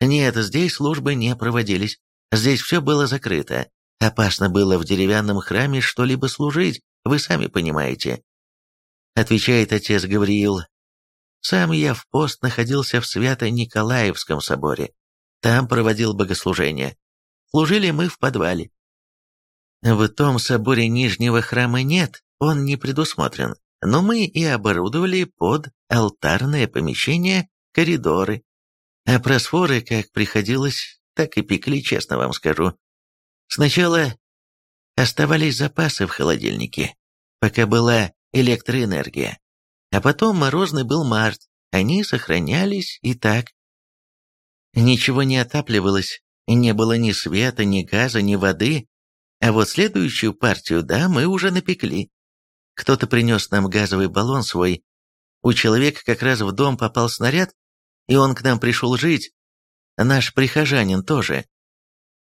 «Нет, здесь службы не проводились. Здесь все было закрыто. Опасно было в деревянном храме что-либо служить, вы сами понимаете». Отвечает отец Гавриил. «Сам я в пост находился в Свято-Николаевском соборе. Там проводил богослужение. Служили мы в подвале. В том соборе Нижнего храма нет, он не предусмотрен но мы и оборудовали под алтарное помещение коридоры. А просфоры, как приходилось, так и пекли, честно вам скажу. Сначала оставались запасы в холодильнике, пока была электроэнергия. А потом морозный был март, они сохранялись и так. Ничего не отапливалось, не было ни света, ни газа, ни воды, а вот следующую партию, да, мы уже напекли. Кто-то принес нам газовый баллон свой. У человека как раз в дом попал снаряд, и он к нам пришел жить. Наш прихожанин тоже.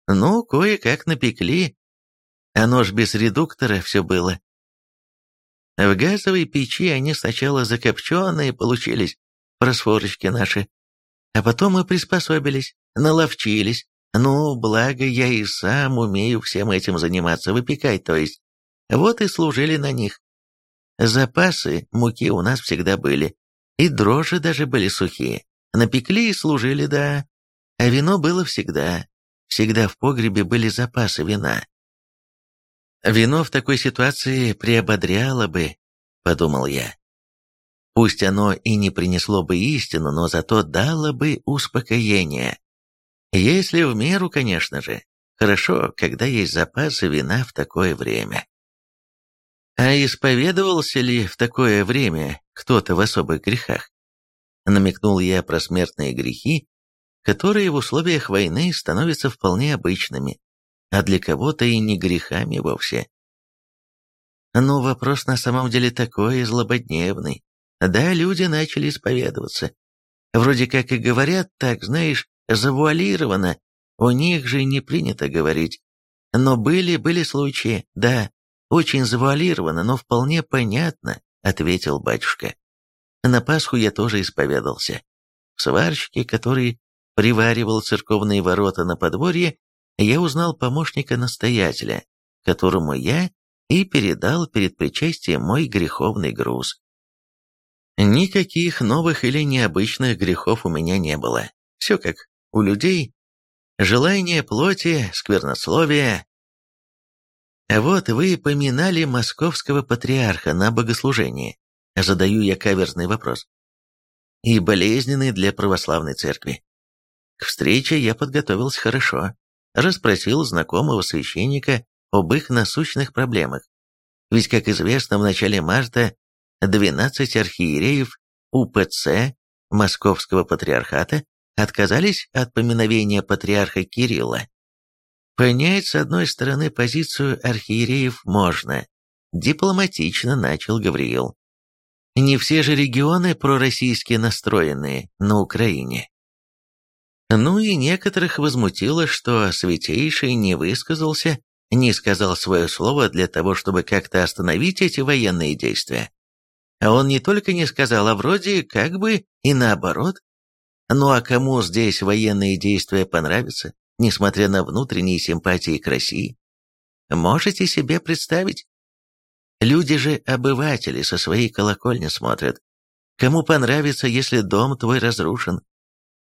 Ну, кое-как напекли. Оно ж без редуктора все было. В газовой печи они сначала закопченные получились, просфорочки наши. А потом мы приспособились, наловчились. Ну, благо я и сам умею всем этим заниматься, выпекать, то есть. Вот и служили на них. Запасы муки у нас всегда были. И дрожжи даже были сухие. Напекли и служили, да. А вино было всегда. Всегда в погребе были запасы вина. Вино в такой ситуации приободряло бы, подумал я. Пусть оно и не принесло бы истину, но зато дало бы успокоение. Если в меру, конечно же. Хорошо, когда есть запасы вина в такое время. А исповедовался ли в такое время кто-то в особых грехах? Намекнул я про смертные грехи, которые в условиях войны становятся вполне обычными, а для кого-то и не грехами вовсе. Но вопрос на самом деле такой злободневный. Да, люди начали исповедоваться. Вроде как и говорят так, знаешь, завуалировано, у них же не принято говорить. Но были, были случаи, да, очень завуалировано, но вполне понятно, ответил батюшка. На Пасху я тоже исповедался. В сварщике, который приваривал церковные ворота на подворье, я узнал помощника настоятеля, которому я и передал перед причастием мой греховный груз. Никаких новых или необычных грехов у меня не было. Все как у людей. Желание плоти, сквернословие. Вот вы поминали московского патриарха на богослужении. Задаю я каверзный вопрос. И болезненный для православной церкви. К встрече я подготовился хорошо, расспросил знакомого священника об их насущных проблемах. Ведь, как известно, в начале марта 12 архиереев УПЦ Московского Патриархата отказались от поминовения патриарха Кирилла. Понять, с одной стороны, позицию архиереев можно. Дипломатично начал Гавриил. Не все же регионы пророссийски настроенные на Украине. Ну и некоторых возмутило, что Святейший не высказался, не сказал свое слово для того, чтобы как-то остановить эти военные действия. А он не только не сказал, а вроде как бы и наоборот. Ну а кому здесь военные действия понравятся, несмотря на внутренние симпатии к России? Можете себе представить? Люди же обыватели со своей колокольни смотрят. Кому понравится, если дом твой разрушен,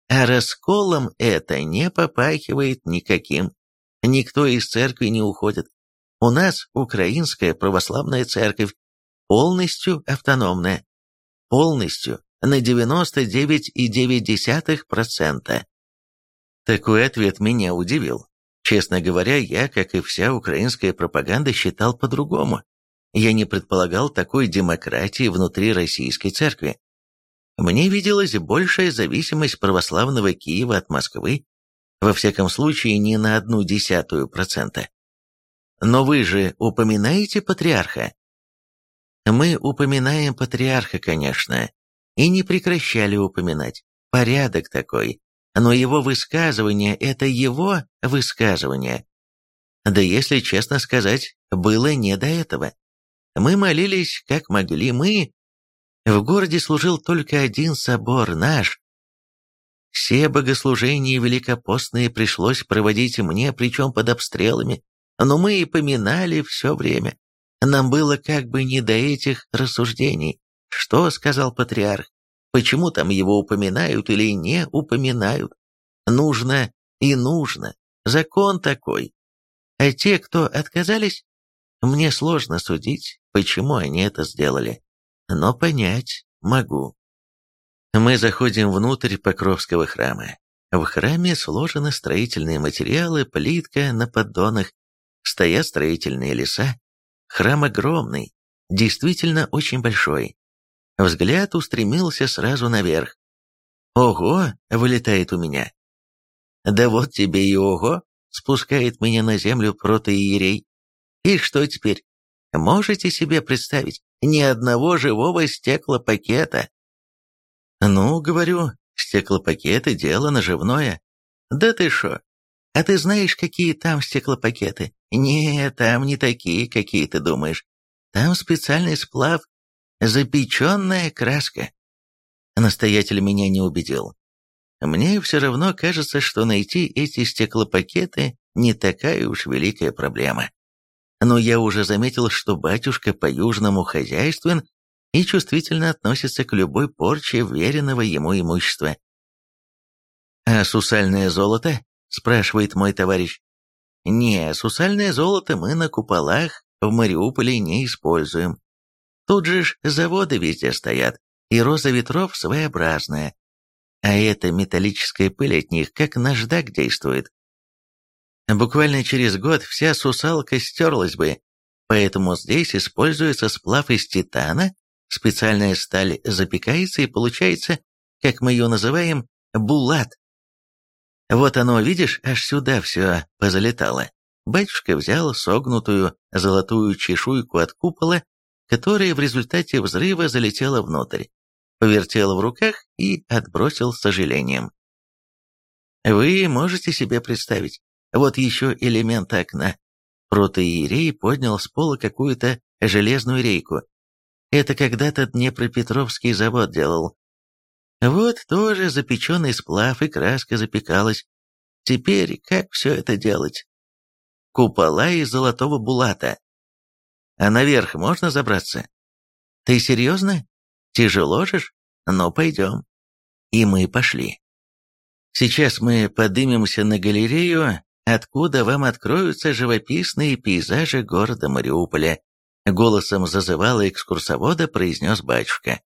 а расколом это не попахивает никаким. Никто из церкви не уходит. У нас украинская православная церковь полностью автономная. Полностью на 99,9%. Такой ответ меня удивил. Честно говоря, я, как и вся украинская пропаганда, считал по-другому. Я не предполагал такой демократии внутри российской церкви. Мне виделась большая зависимость православного Киева от Москвы, во всяком случае не на одну десятую процента. Но вы же упоминаете патриарха? Мы упоминаем патриарха, конечно, и не прекращали упоминать. Порядок такой. Но его высказывание – это его высказывание. Да если честно сказать, было не до этого. Мы молились, как могли, мы в городе служил только один собор, наш. Все богослужения великопостные пришлось проводить мне, причем под обстрелами, но мы и поминали все время. Нам было как бы не до этих рассуждений. Что сказал патриарх? Почему там его упоминают или не упоминают? Нужно и нужно. Закон такой. А те, кто отказались, мне сложно судить, почему они это сделали но понять могу. Мы заходим внутрь Покровского храма. В храме сложены строительные материалы, плитка на поддонах, стоят строительные леса. Храм огромный, действительно очень большой. Взгляд устремился сразу наверх. «Ого!» — вылетает у меня. «Да вот тебе и ого!» — спускает меня на землю протоиерей. «И что теперь? Можете себе представить? Ни одного живого стеклопакета. Ну, говорю, стеклопакеты – дело наживное. Да ты шо? А ты знаешь, какие там стеклопакеты? Нет, там не такие, какие ты думаешь. Там специальный сплав, запеченная краска. Настоятель меня не убедил. Мне все равно кажется, что найти эти стеклопакеты не такая уж великая проблема. Но я уже заметил, что батюшка по-южному хозяйствен и чувствительно относится к любой порче веренного ему имущества. «А сусальное золото?» – спрашивает мой товарищ. «Не, сусальное золото мы на куполах в Мариуполе не используем. Тут же ж заводы везде стоят, и роза ветров своеобразная. А эта металлическая пыль от них как наждак действует. Буквально через год вся сусалка стерлась бы, поэтому здесь используется сплав из титана, специальная сталь запекается и получается, как мы ее называем, булат. Вот оно, видишь, аж сюда все позалетало. Батюшка взял согнутую золотую чешуйку от купола, которая в результате взрыва залетела внутрь, повертел в руках и отбросил с сожалением. Вы можете себе представить, вот еще элемент окна. Протоиерей поднял с пола какую-то железную рейку. Это когда-то Днепропетровский завод делал. Вот тоже запеченный сплав и краска запекалась. Теперь как все это делать? Купола из золотого булата. А наверх можно забраться? Ты серьезно? Тяжело же? Ну, пойдем. И мы пошли. Сейчас мы поднимемся на галерею, откуда вам откроются живописные пейзажи города Мариуполя. Голосом зазывала экскурсовода, произнес батюшка.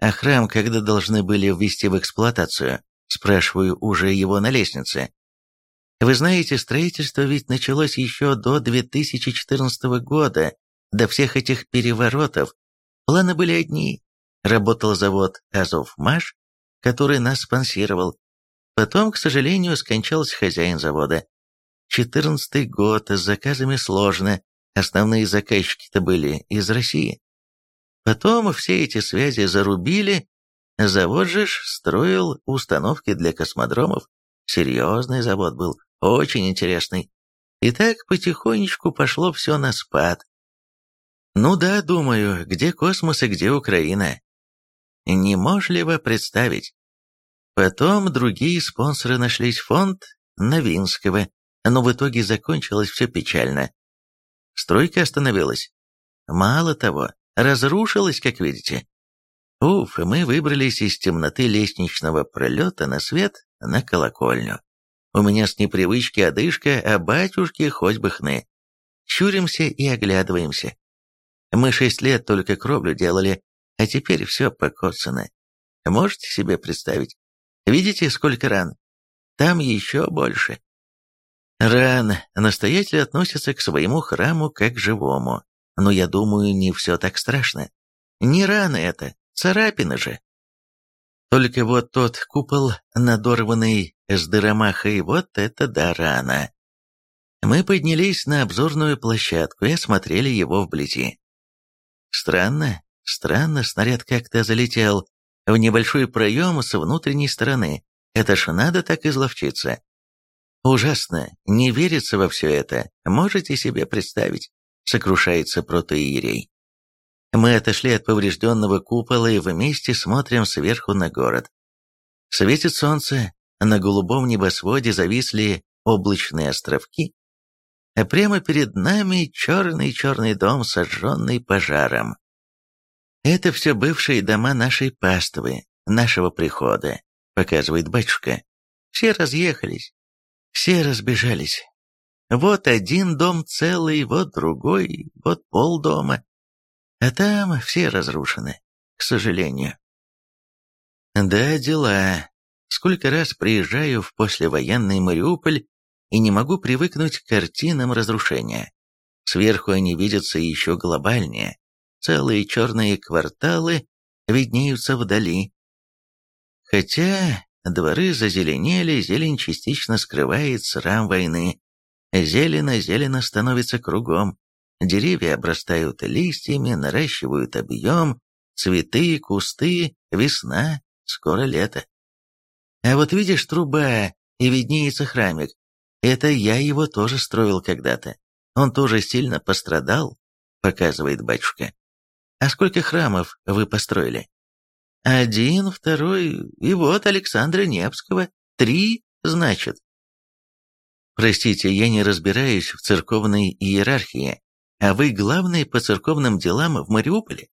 А храм когда должны были ввести в эксплуатацию? Спрашиваю уже его на лестнице. Вы знаете, строительство ведь началось еще до 2014 года, до всех этих переворотов. Планы были одни. Работал завод «Азовмаш», который нас спонсировал. Потом, к сожалению, скончался хозяин завода. Четырнадцатый год, с заказами сложно, основные заказчики-то были из России. Потом все эти связи зарубили, завод же строил установки для космодромов. Серьезный завод был, очень интересный. И так потихонечку пошло все на спад. Ну да, думаю, где космос и где Украина. Неможливо представить. Потом другие спонсоры нашлись фонд Новинского, но в итоге закончилось все печально. Стройка остановилась. Мало того, разрушилась, как видите. Уф, мы выбрались из темноты лестничного пролета на свет на колокольню. У меня с непривычки одышка, а батюшки хоть бы хны. Чуримся и оглядываемся. Мы шесть лет только кровлю делали, а теперь все покоцано. Можете себе представить? Видите, сколько ран? Там еще больше. Ран настоятель относится к своему храму как к живому, но я думаю, не все так страшно. Не раны это, царапины же. Только вот тот купол, надорванный с дыромахой, вот это да рана. Мы поднялись на обзорную площадку и осмотрели его вблизи. Странно, странно, снаряд как-то залетел в небольшой проем с внутренней стороны. Это ж надо так изловчиться. Ужасно, не верится во все это, можете себе представить, сокрушается протоиерей. Мы отошли от поврежденного купола и вместе смотрим сверху на город. Светит солнце, на голубом небосводе зависли облачные островки, а прямо перед нами черный-черный дом, сожженный пожаром. Это все бывшие дома нашей паствы, нашего прихода, показывает батюшка. Все разъехались, все разбежались. Вот один дом целый, вот другой, вот полдома. А там все разрушены, к сожалению. Да, дела. Сколько раз приезжаю в послевоенный Мариуполь и не могу привыкнуть к картинам разрушения. Сверху они видятся еще глобальнее. Целые черные кварталы виднеются вдали. Хотя Дворы зазеленели, зелень частично скрывает срам войны. Зелено-зелено становится кругом. Деревья обрастают листьями, наращивают объем, цветы, кусты, весна, скоро лето. А вот видишь труба, и виднеется храмик. Это я его тоже строил когда-то. Он тоже сильно пострадал, показывает батюшка. А сколько храмов вы построили? Один, второй, и вот Александра Невского. Три, значит. Простите, я не разбираюсь в церковной иерархии, а вы главный по церковным делам в Мариуполе?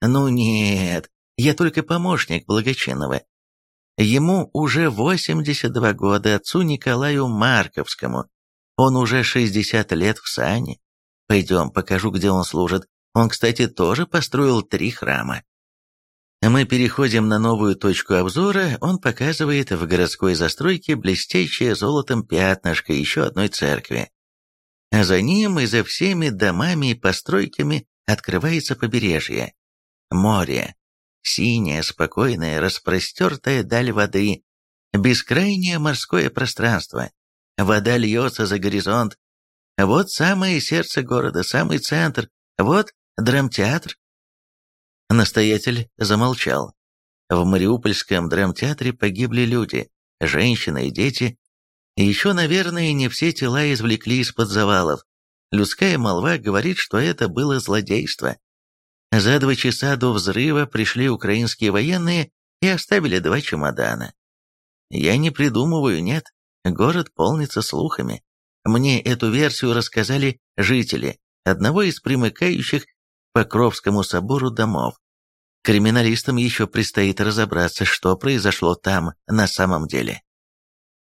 Ну нет, я только помощник благочинного. Ему уже 82 года, отцу Николаю Марковскому. Он уже 60 лет в сане. Пойдем, покажу, где он служит. Он, кстати, тоже построил три храма. Мы переходим на новую точку обзора, он показывает в городской застройке блестящее золотом пятнышко еще одной церкви. А за ним и за всеми домами и постройками открывается побережье. Море. Синее, спокойное, распростертая даль воды. Бескрайнее морское пространство. Вода льется за горизонт. Вот самое сердце города, самый центр. Вот драмтеатр. Настоятель замолчал. В Мариупольском драмтеатре погибли люди, женщины и дети. Еще, наверное, не все тела извлекли из-под завалов. Людская молва говорит, что это было злодейство. За два часа до взрыва пришли украинские военные и оставили два чемодана. Я не придумываю, нет, город полнится слухами. Мне эту версию рассказали жители одного из примыкающих Покровскому собору домов. Криминалистам еще предстоит разобраться, что произошло там на самом деле.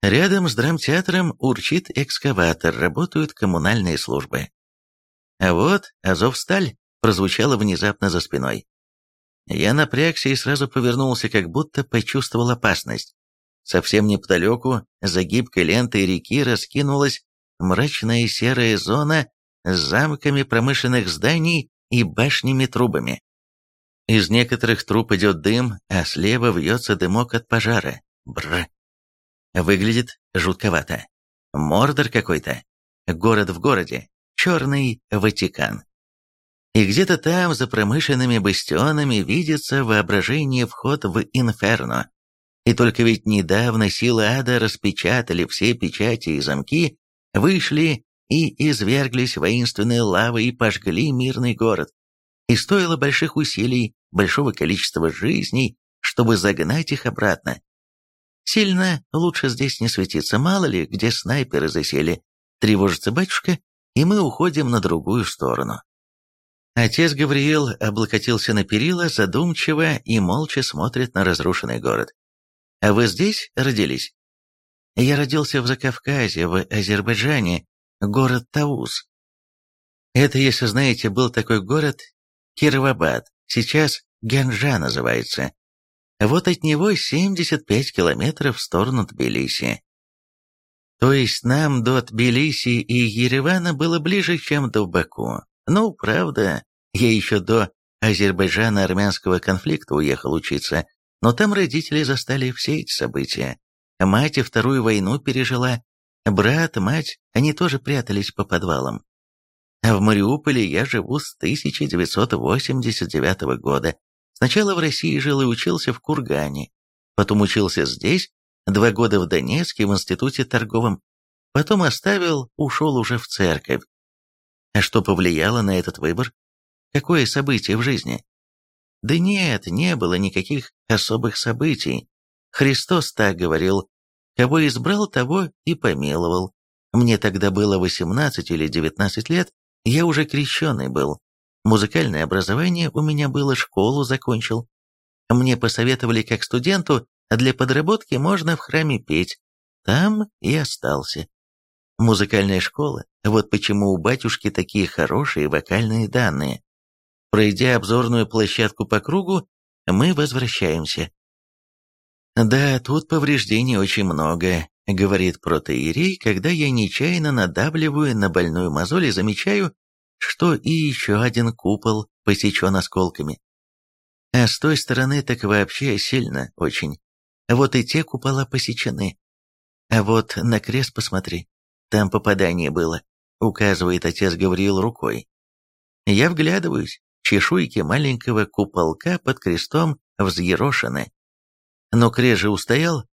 Рядом с драмтеатром урчит экскаватор, работают коммунальные службы. А вот Азовсталь прозвучало внезапно за спиной. Я напрягся и сразу повернулся, как будто почувствовал опасность. Совсем неподалеку, за гибкой лентой реки, раскинулась мрачная серая зона с замками промышленных зданий и башнями-трубами. Из некоторых труб идет дым, а слева вьется дымок от пожара. Бр. Выглядит жутковато. Мордор какой-то. Город в городе. Черный Ватикан. И где-то там, за промышленными бастионами, видится воображение вход в инферно. И только ведь недавно силы ада распечатали все печати и замки, вышли и изверглись воинственные лавы и пожгли мирный город. И стоило больших усилий, большого количества жизней, чтобы загнать их обратно. Сильно лучше здесь не светиться, мало ли, где снайперы засели. Тревожится батюшка, и мы уходим на другую сторону. Отец Гавриил облокотился на перила, задумчиво и молча смотрит на разрушенный город. «А вы здесь родились?» «Я родился в Закавказье, в Азербайджане, город Тауз. Это, если знаете, был такой город Кировабад, сейчас Гянжа называется. Вот от него 75 километров в сторону Тбилиси. То есть нам до Тбилиси и Еревана было ближе, чем до Баку. Ну, правда, я еще до Азербайджана-армянского конфликта уехал учиться, но там родители застали все эти события. Мать и Вторую войну пережила, Брат, мать, они тоже прятались по подвалам. А в Мариуполе я живу с 1989 года. Сначала в России жил и учился в Кургане, потом учился здесь, два года в Донецке в институте торговом, потом оставил, ушел уже в церковь. А что повлияло на этот выбор? Какое событие в жизни? Да нет, не было никаких особых событий. Христос так говорил, Кого избрал, того и помиловал. Мне тогда было 18 или 19 лет, я уже крещеный был. Музыкальное образование у меня было, школу закончил. Мне посоветовали как студенту, а для подработки можно в храме петь. Там и остался. Музыкальная школа, вот почему у батюшки такие хорошие вокальные данные. Пройдя обзорную площадку по кругу, мы возвращаемся. «Да, тут повреждений очень много», — говорит протеерей, когда я нечаянно надавливаю на больную мозоль и замечаю, что и еще один купол посечен осколками. А с той стороны так вообще сильно очень. Вот и те купола посечены. А вот на крест посмотри, там попадание было, указывает отец Гавриил рукой. Я вглядываюсь, чешуйки маленького куполка под крестом взъерошены, но Крежи устоял?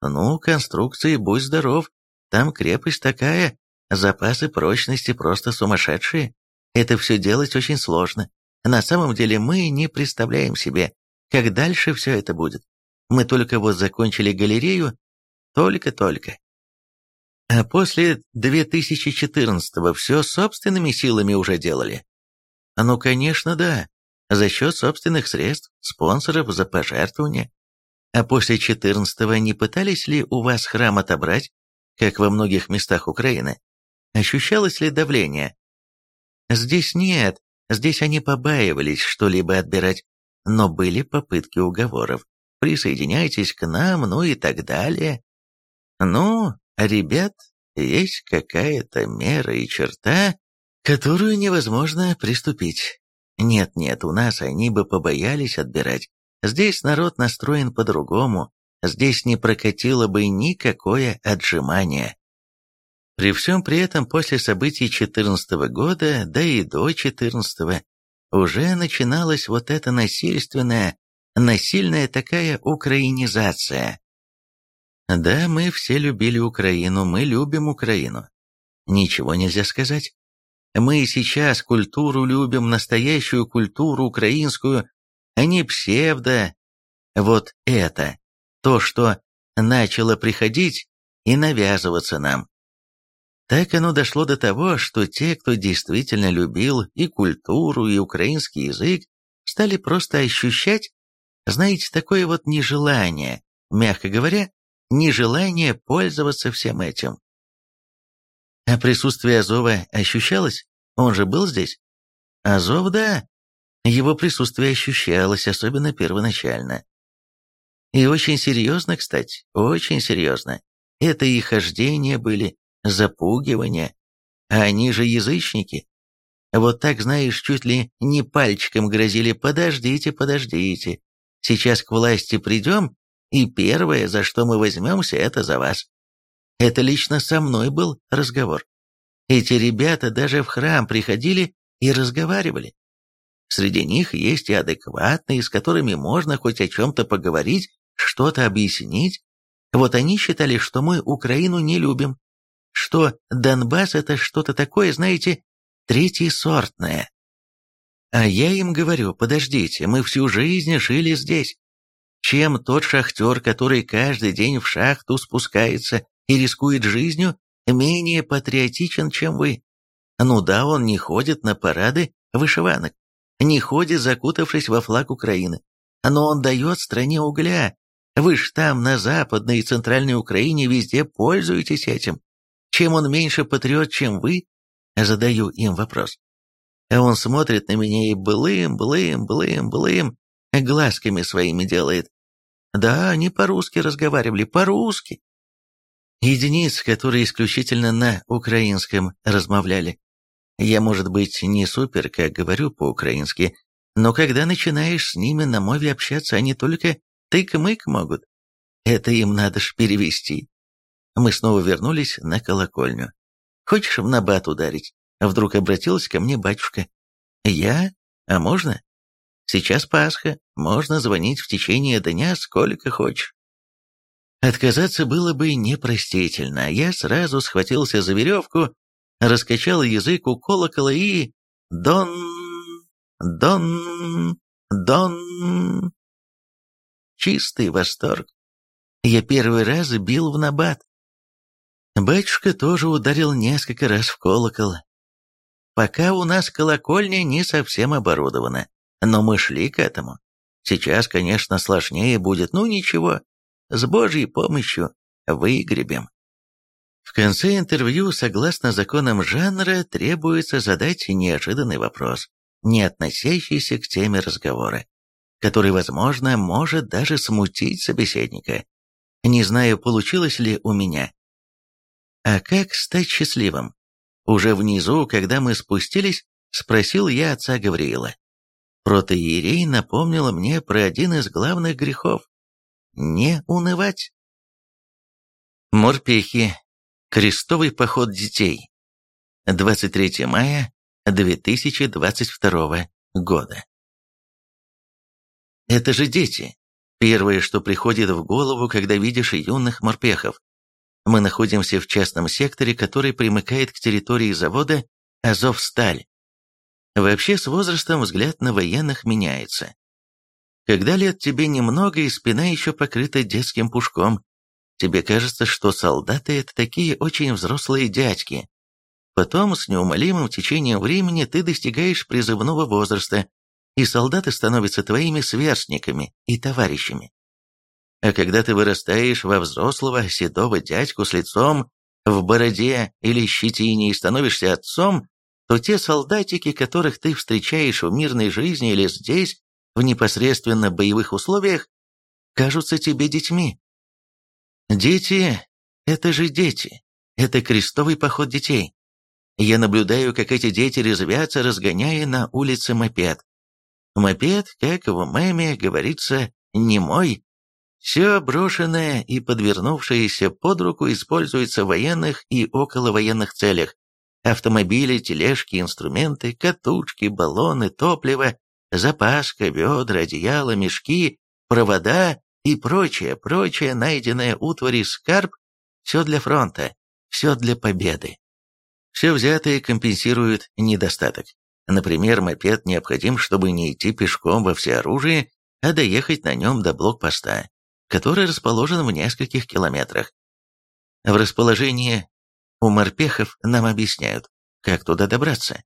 Ну, конструкции, будь здоров. там крепость такая, запасы прочности просто сумасшедшие. Это все делать очень сложно. На самом деле мы не представляем себе, как дальше все это будет. Мы только вот закончили галерею, только-только. А после 2014-го все собственными силами уже делали. Ну, конечно, да. За счет собственных средств, спонсоров, за пожертвования. А после 14-го не пытались ли у вас храм отобрать, как во многих местах Украины? Ощущалось ли давление? Здесь нет, здесь они побаивались что-либо отбирать, но были попытки уговоров. Присоединяйтесь к нам, ну и так далее. Ну, ребят, есть какая-то мера и черта, которую невозможно приступить. Нет-нет, у нас они бы побоялись отбирать. Здесь народ настроен по-другому, здесь не прокатило бы никакое отжимание. При всем при этом после событий 14 года, да и до 14 уже начиналась вот эта насильственная, насильная такая украинизация. Да, мы все любили Украину, мы любим Украину. Ничего нельзя сказать. Мы сейчас культуру любим, настоящую культуру украинскую, а не псевдо. Вот это, то, что начало приходить и навязываться нам. Так оно дошло до того, что те, кто действительно любил и культуру, и украинский язык, стали просто ощущать, знаете, такое вот нежелание, мягко говоря, нежелание пользоваться всем этим. А присутствие Азова ощущалось? Он же был здесь? Азов, да. Его присутствие ощущалось, особенно первоначально. И очень серьезно, кстати, очень серьезно. Это и хождения были, запугивания. А они же язычники. Вот так, знаешь, чуть ли не пальчиком грозили «подождите, подождите, сейчас к власти придем, и первое, за что мы возьмемся, это за вас. Это лично со мной был разговор. Эти ребята даже в храм приходили и разговаривали. Среди них есть и адекватные, с которыми можно хоть о чем-то поговорить, что-то объяснить. Вот они считали, что мы Украину не любим, что Донбасс это что-то такое, знаете, третьесортное. А я им говорю, подождите, мы всю жизнь жили здесь чем тот шахтер, который каждый день в шахту спускается и рискует жизнью, менее патриотичен, чем вы. Ну да, он не ходит на парады вышиванок, не ходит, закутавшись во флаг Украины, но он дает стране угля. Вы ж там, на Западной и Центральной Украине, везде пользуетесь этим. Чем он меньше патриот, чем вы? Задаю им вопрос. А он смотрит на меня и блым, блым, блым, блым, глазками своими делает. Да, они по-русски разговаривали, по-русски. Единиц, которые исключительно на украинском размовляли. Я, может быть, не супер, как говорю по-украински, но когда начинаешь с ними на мове общаться, они только тык-мык могут. Это им надо ж перевести. Мы снова вернулись на колокольню. «Хочешь в набат ударить?» Вдруг обратилась ко мне батюшка. «Я? А можно?» Сейчас Пасха, можно звонить в течение дня сколько хочешь. Отказаться было бы непростительно, а я сразу схватился за веревку, раскачал язык у колокола и... Дон... Дон... Дон... Чистый восторг. Я первый раз бил в набат. Батюшка тоже ударил несколько раз в колокол. Пока у нас колокольня не совсем оборудована. Но мы шли к этому. Сейчас, конечно, сложнее будет, ну ничего, с Божьей помощью выгребем. В конце интервью, согласно законам жанра, требуется задать неожиданный вопрос, не относящийся к теме разговора, который, возможно, может даже смутить собеседника. Не знаю, получилось ли у меня. А как стать счастливым? Уже внизу, когда мы спустились, спросил я отца Гавриила. Протоиерей напомнила мне про один из главных грехов – не унывать. Морпехи. Крестовый поход детей. 23 мая 2022 года. Это же дети. Первое, что приходит в голову, когда видишь юных морпехов. Мы находимся в частном секторе, который примыкает к территории завода «Азовсталь». Вообще, с возрастом взгляд на военных меняется. Когда лет тебе немного и спина еще покрыта детским пушком, тебе кажется, что солдаты — это такие очень взрослые дядьки. Потом, с неумолимым течением времени, ты достигаешь призывного возраста, и солдаты становятся твоими сверстниками и товарищами. А когда ты вырастаешь во взрослого седого дядьку с лицом в бороде или щетине и становишься отцом, то те солдатики, которых ты встречаешь в мирной жизни или здесь, в непосредственно боевых условиях, кажутся тебе детьми. Дети – это же дети. Это крестовый поход детей. Я наблюдаю, как эти дети резвятся, разгоняя на улице мопед. Мопед, как в меме говорится, не мой, все брошенное и подвернувшееся под руку используется в военных и околовоенных целях. Автомобили, тележки, инструменты, катушки, баллоны, топливо, запаска, ведра, одеяла, мешки, провода и прочее, прочее найденное утвари скарб – все для фронта, все для победы. Все взятое компенсирует недостаток. Например, мопед необходим, чтобы не идти пешком во всеоружие, а доехать на нем до блокпоста который расположен в нескольких километрах. В расположении у морпехов нам объясняют, как туда добраться.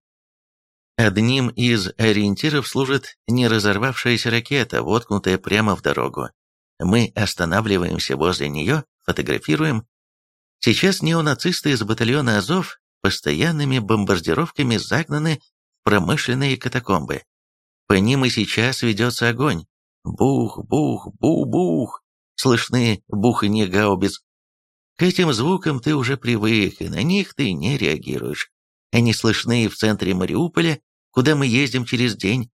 Одним из ориентиров служит не разорвавшаяся ракета, воткнутая прямо в дорогу. Мы останавливаемся возле нее, фотографируем. Сейчас неонацисты из батальона Азов постоянными бомбардировками загнаны в промышленные катакомбы. По ним и сейчас ведется огонь. Бух, бух, бу-бух слышны буханье гаубиц. Этим звукам ты уже привык, и на них ты не реагируешь. Они слышны в центре Мариуполя, куда мы ездим через день.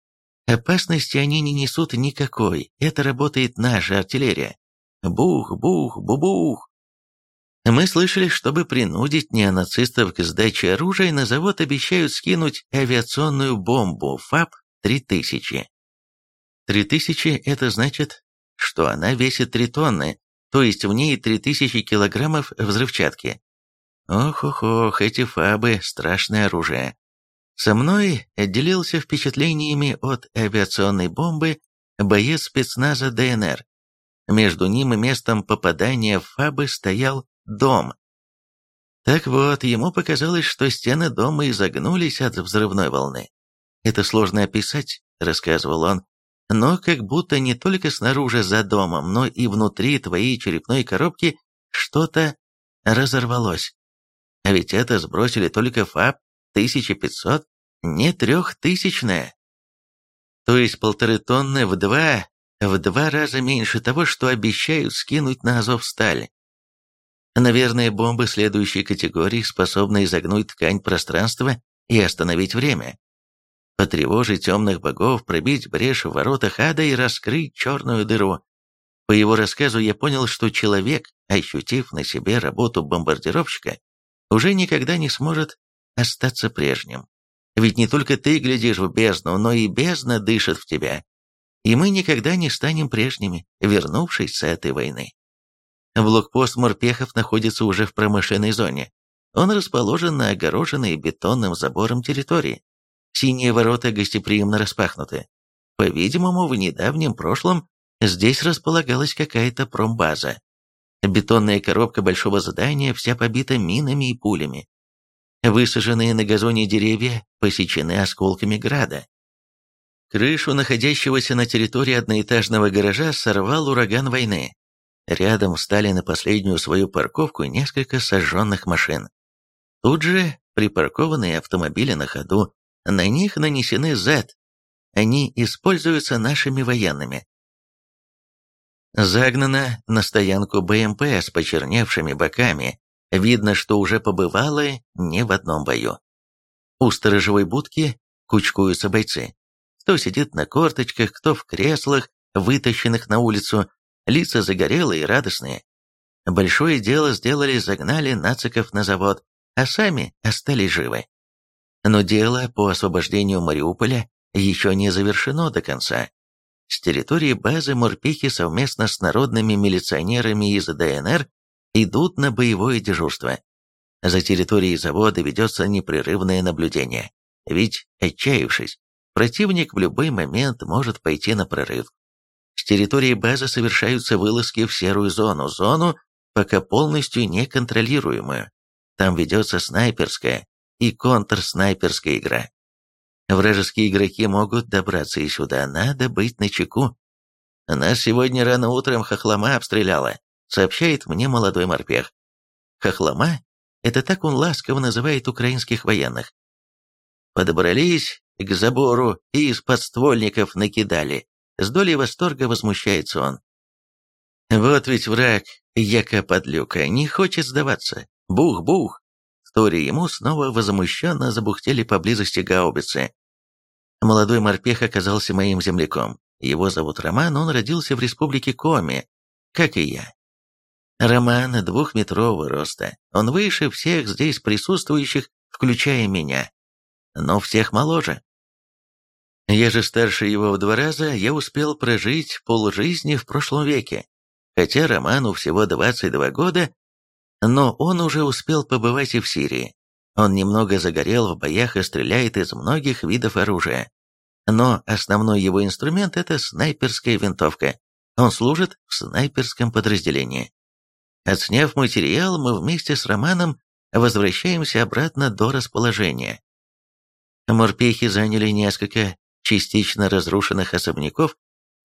Опасности они не несут никакой, это работает наша артиллерия. Бух, бух, бу-бух. Мы слышали, чтобы принудить неонацистов к сдаче оружия, на завод обещают скинуть авиационную бомбу ФАП-3000. 3000 – это значит что она весит 3 тонны, то есть в ней 3000 килограммов взрывчатки. Ох-ох-ох, эти фабы – страшное оружие. Со мной делился впечатлениями от авиационной бомбы боец спецназа ДНР. Между ним и местом попадания в фабы стоял дом. Так вот, ему показалось, что стены дома изогнулись от взрывной волны. «Это сложно описать», — рассказывал он, но как будто не только снаружи за домом, но и внутри твоей черепной коробки что-то разорвалось. А ведь это сбросили только ФАП 1500, не трехтысячная. То есть полторы тонны в два, в два раза меньше того, что обещают скинуть на Азовсталь. Наверное, бомбы следующей категории способны изогнуть ткань пространства и остановить время потревожить темных богов, пробить брешь в воротах ада и раскрыть черную дыру. По его рассказу я понял, что человек, ощутив на себе работу бомбардировщика, уже никогда не сможет остаться прежним. Ведь не только ты глядишь в бездну, но и бездна дышит в тебя. И мы никогда не станем прежними, вернувшись с этой войны. Блокпост Морпехов находится уже в промышленной зоне. Он расположен на огороженной бетонным забором территории. Синие ворота гостеприимно распахнуты. По-видимому, в недавнем прошлом здесь располагалась какая-то промбаза. Бетонная коробка большого здания вся побита минами и пулями. Высаженные на газоне деревья посечены осколками града. Крышу находящегося на территории одноэтажного гаража сорвал ураган войны. Рядом встали на последнюю свою парковку несколько сожженных машин. Тут же припаркованные автомобили на ходу, на них нанесены Z. Они используются нашими военными. Загнано на стоянку БМП с почерневшими боками. Видно, что уже побывало не в одном бою. У сторожевой будки кучкуются бойцы. Кто сидит на корточках, кто в креслах, вытащенных на улицу, лица загорелые и радостные. Большое дело сделали, загнали нациков на завод, а сами остались живы. Но дело по освобождению Мариуполя еще не завершено до конца. С территории базы морпехи совместно с народными милиционерами из ДНР идут на боевое дежурство. За территорией завода ведется непрерывное наблюдение, ведь, отчаявшись, противник в любой момент может пойти на прорыв. С территории базы совершаются вылазки в серую зону, зону, пока полностью неконтролируемую. Там ведется снайперская и контрснайперская игра. Вражеские игроки могут добраться и сюда, надо быть начеку. Нас сегодня рано утром хохлома обстреляла, сообщает мне молодой морпех. Хохлома — это так он ласково называет украинских военных. Подобрались к забору и из подствольников накидали. С долей восторга возмущается он. Вот ведь враг, яко подлюка, не хочет сдаваться. Бух-бух! Вторе ему снова возмущенно забухтели поблизости гаубицы. Молодой морпех оказался моим земляком. Его зовут Роман, он родился в республике Коми, как и я. Роман двухметрового роста. Он выше всех здесь присутствующих, включая меня. Но всех моложе. Я же старше его в два раза, я успел прожить полжизни в прошлом веке. Хотя Роману всего 22 года, но он уже успел побывать и в Сирии. Он немного загорел в боях и стреляет из многих видов оружия. Но основной его инструмент – это снайперская винтовка. Он служит в снайперском подразделении. Отсняв материал, мы вместе с Романом возвращаемся обратно до расположения. Морпехи заняли несколько частично разрушенных особняков,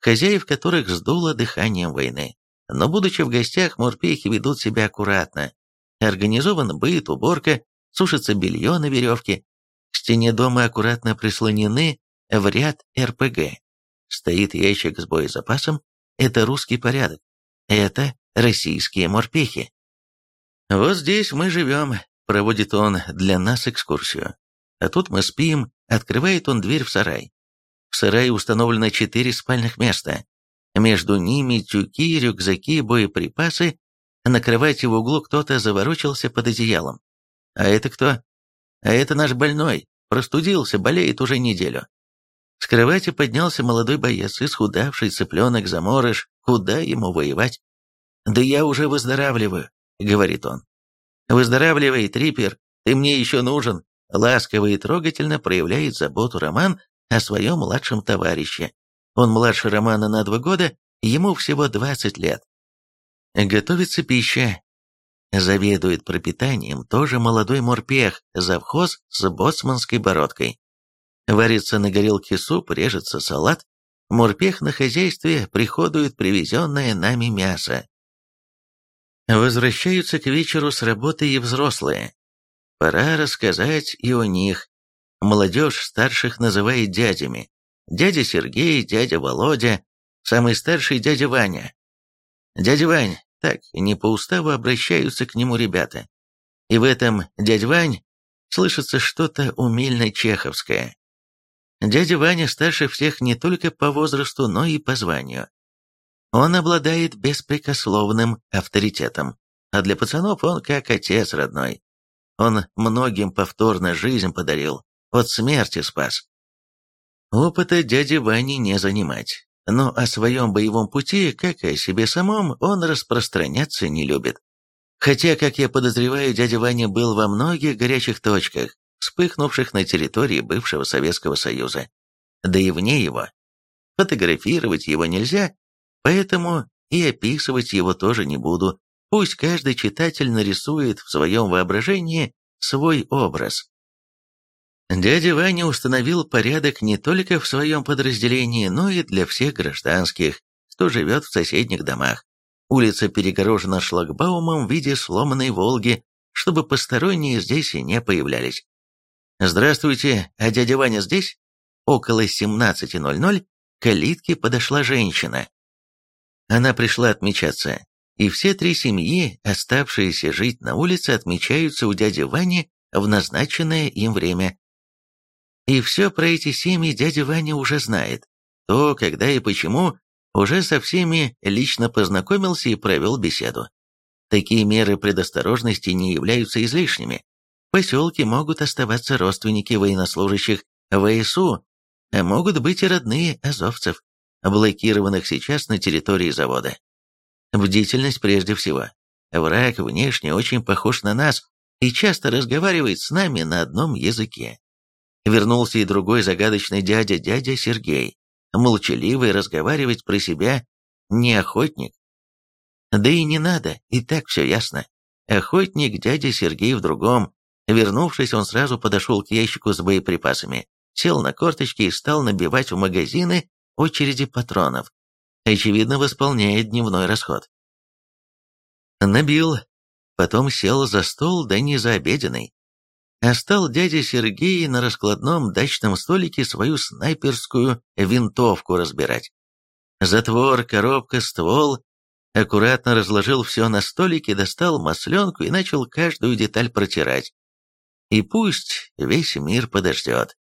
хозяев которых сдуло дыханием войны. Но, будучи в гостях, морпехи ведут себя аккуратно. Организован быт, уборка, сушится белье на веревке. К стене дома аккуратно прислонены в ряд РПГ. Стоит ящик с боезапасом. Это русский порядок. Это российские морпехи. Вот здесь мы живем, проводит он для нас экскурсию. А тут мы спим, открывает он дверь в сарай. В сарае установлено четыре спальных места. Между ними тюки, рюкзаки, боеприпасы. На кровати в углу кто-то заворочился под одеялом. А это кто? А это наш больной. Простудился, болеет уже неделю. С кровати поднялся молодой боец, исхудавший цыпленок-заморыш. Куда ему воевать? «Да я уже выздоравливаю», — говорит он. «Выздоравливай, трипер, ты мне еще нужен», — ласково и трогательно проявляет заботу Роман о своем младшем товарище. Он младше Романа на два года, ему всего 20 лет. Готовится пища. Заведует пропитанием тоже молодой морпех, завхоз с боцманской бородкой. Варится на горелке суп, режется салат. Морпех на хозяйстве приходует привезенное нами мясо. Возвращаются к вечеру с работы и взрослые. Пора рассказать и о них. Молодежь старших называет дядями. Дядя Сергей, дядя Володя, самый старший дядя Ваня. Дядя Вань, так, не по уставу обращаются к нему ребята. И в этом дядя Вань слышится что-то умильно чеховское. Дядя Ваня старше всех не только по возрасту, но и по званию. Он обладает беспрекословным авторитетом, а для пацанов он как отец родной. Он многим повторно жизнь подарил, от смерти спас. Опыта дяди Вани не занимать, но о своем боевом пути, как и о себе самом, он распространяться не любит. Хотя, как я подозреваю, дядя Ваня был во многих горячих точках, вспыхнувших на территории бывшего Советского Союза, да и вне его. Фотографировать его нельзя, поэтому и описывать его тоже не буду, пусть каждый читатель нарисует в своем воображении свой образ. Дядя Ваня установил порядок не только в своем подразделении, но и для всех гражданских, кто живет в соседних домах. Улица перегорожена шлагбаумом в виде сломанной «Волги», чтобы посторонние здесь и не появлялись. «Здравствуйте, а дядя Ваня здесь?» Около 17.00 к калитке подошла женщина. Она пришла отмечаться, и все три семьи, оставшиеся жить на улице, отмечаются у дяди Вани в назначенное им время. И все про эти семьи дядя Ваня уже знает. То, когда и почему, уже со всеми лично познакомился и провел беседу. Такие меры предосторожности не являются излишними. В поселке могут оставаться родственники военнослужащих ВСУ, а могут быть и родные азовцев, блокированных сейчас на территории завода. Бдительность прежде всего. враг внешне очень похож на нас и часто разговаривает с нами на одном языке. Вернулся и другой загадочный дядя, дядя Сергей, молчаливый, разговаривать про себя, не охотник. Да и не надо, и так все ясно. Охотник дядя Сергей в другом. Вернувшись, он сразу подошел к ящику с боеприпасами, сел на корточки и стал набивать в магазины очереди патронов. Очевидно, восполняет дневной расход. Набил, потом сел за стол, да не за обеденный. А стал дядя Сергей на раскладном дачном столике свою снайперскую винтовку разбирать. Затвор, коробка, ствол. Аккуратно разложил все на столике, достал масленку и начал каждую деталь протирать. И пусть весь мир подождет.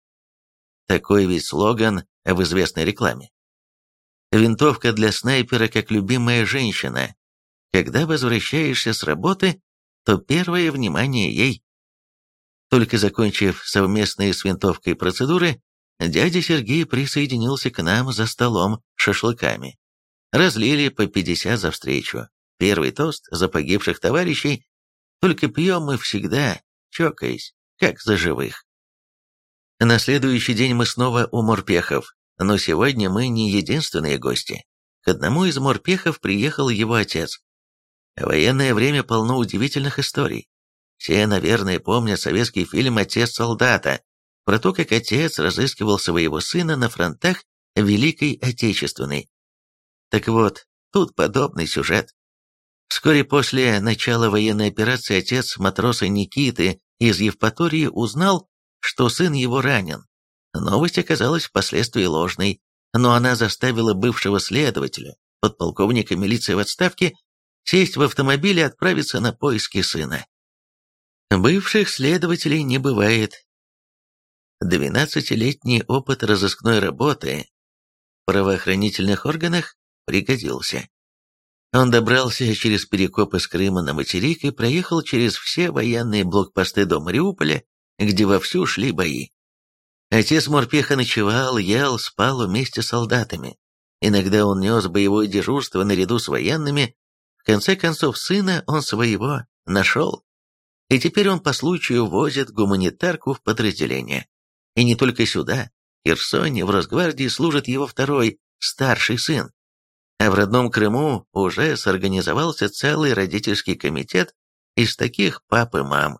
Такой ведь слоган в известной рекламе. Винтовка для снайпера как любимая женщина. Когда возвращаешься с работы, то первое внимание ей. Только закончив совместные с винтовкой процедуры, дядя Сергей присоединился к нам за столом шашлыками. Разлили по 50 за встречу. Первый тост за погибших товарищей. Только пьем мы всегда, чокаясь, как за живых. На следующий день мы снова у морпехов, но сегодня мы не единственные гости. К одному из морпехов приехал его отец. Военное время полно удивительных историй. Все, наверное, помнят советский фильм «Отец солдата», про то, как отец разыскивал своего сына на фронтах Великой Отечественной. Так вот, тут подобный сюжет. Вскоре после начала военной операции отец матроса Никиты из Евпатории узнал, что сын его ранен. Новость оказалась впоследствии ложной, но она заставила бывшего следователя, подполковника милиции в отставке, сесть в автомобиль и отправиться на поиски сына. Бывших следователей не бывает. Двенадцатилетний опыт разыскной работы в правоохранительных органах пригодился. Он добрался через перекопы с Крыма на материк и проехал через все военные блокпосты до Мариуполя, где вовсю шли бои. Отец Морпеха ночевал, ел, спал вместе с солдатами. Иногда он нес боевое дежурство наряду с военными. В конце концов, сына он своего нашел. И теперь он по случаю возит гуманитарку в подразделение. И не только сюда. Херсоне в Росгвардии служит его второй, старший сын. А в родном Крыму уже сорганизовался целый родительский комитет из таких пап и мам.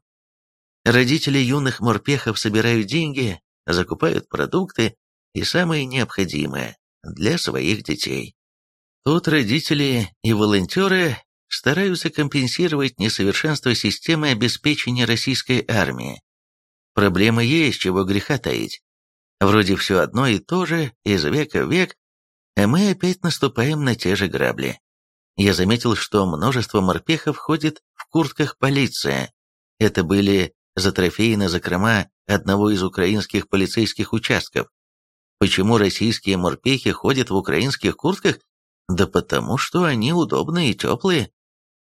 Родители юных морпехов собирают деньги, закупают продукты и самое необходимое для своих детей. Тут родители и волонтеры стараются компенсировать несовершенство системы обеспечения российской армии. Проблема есть, чего греха таить. Вроде все одно и то же, из века в век, а мы опять наступаем на те же грабли. Я заметил, что множество морпехов ходит в куртках полиция. Это были за трофеи на закрома одного из украинских полицейских участков. Почему российские морпехи ходят в украинских куртках? Да потому что они удобные и теплые.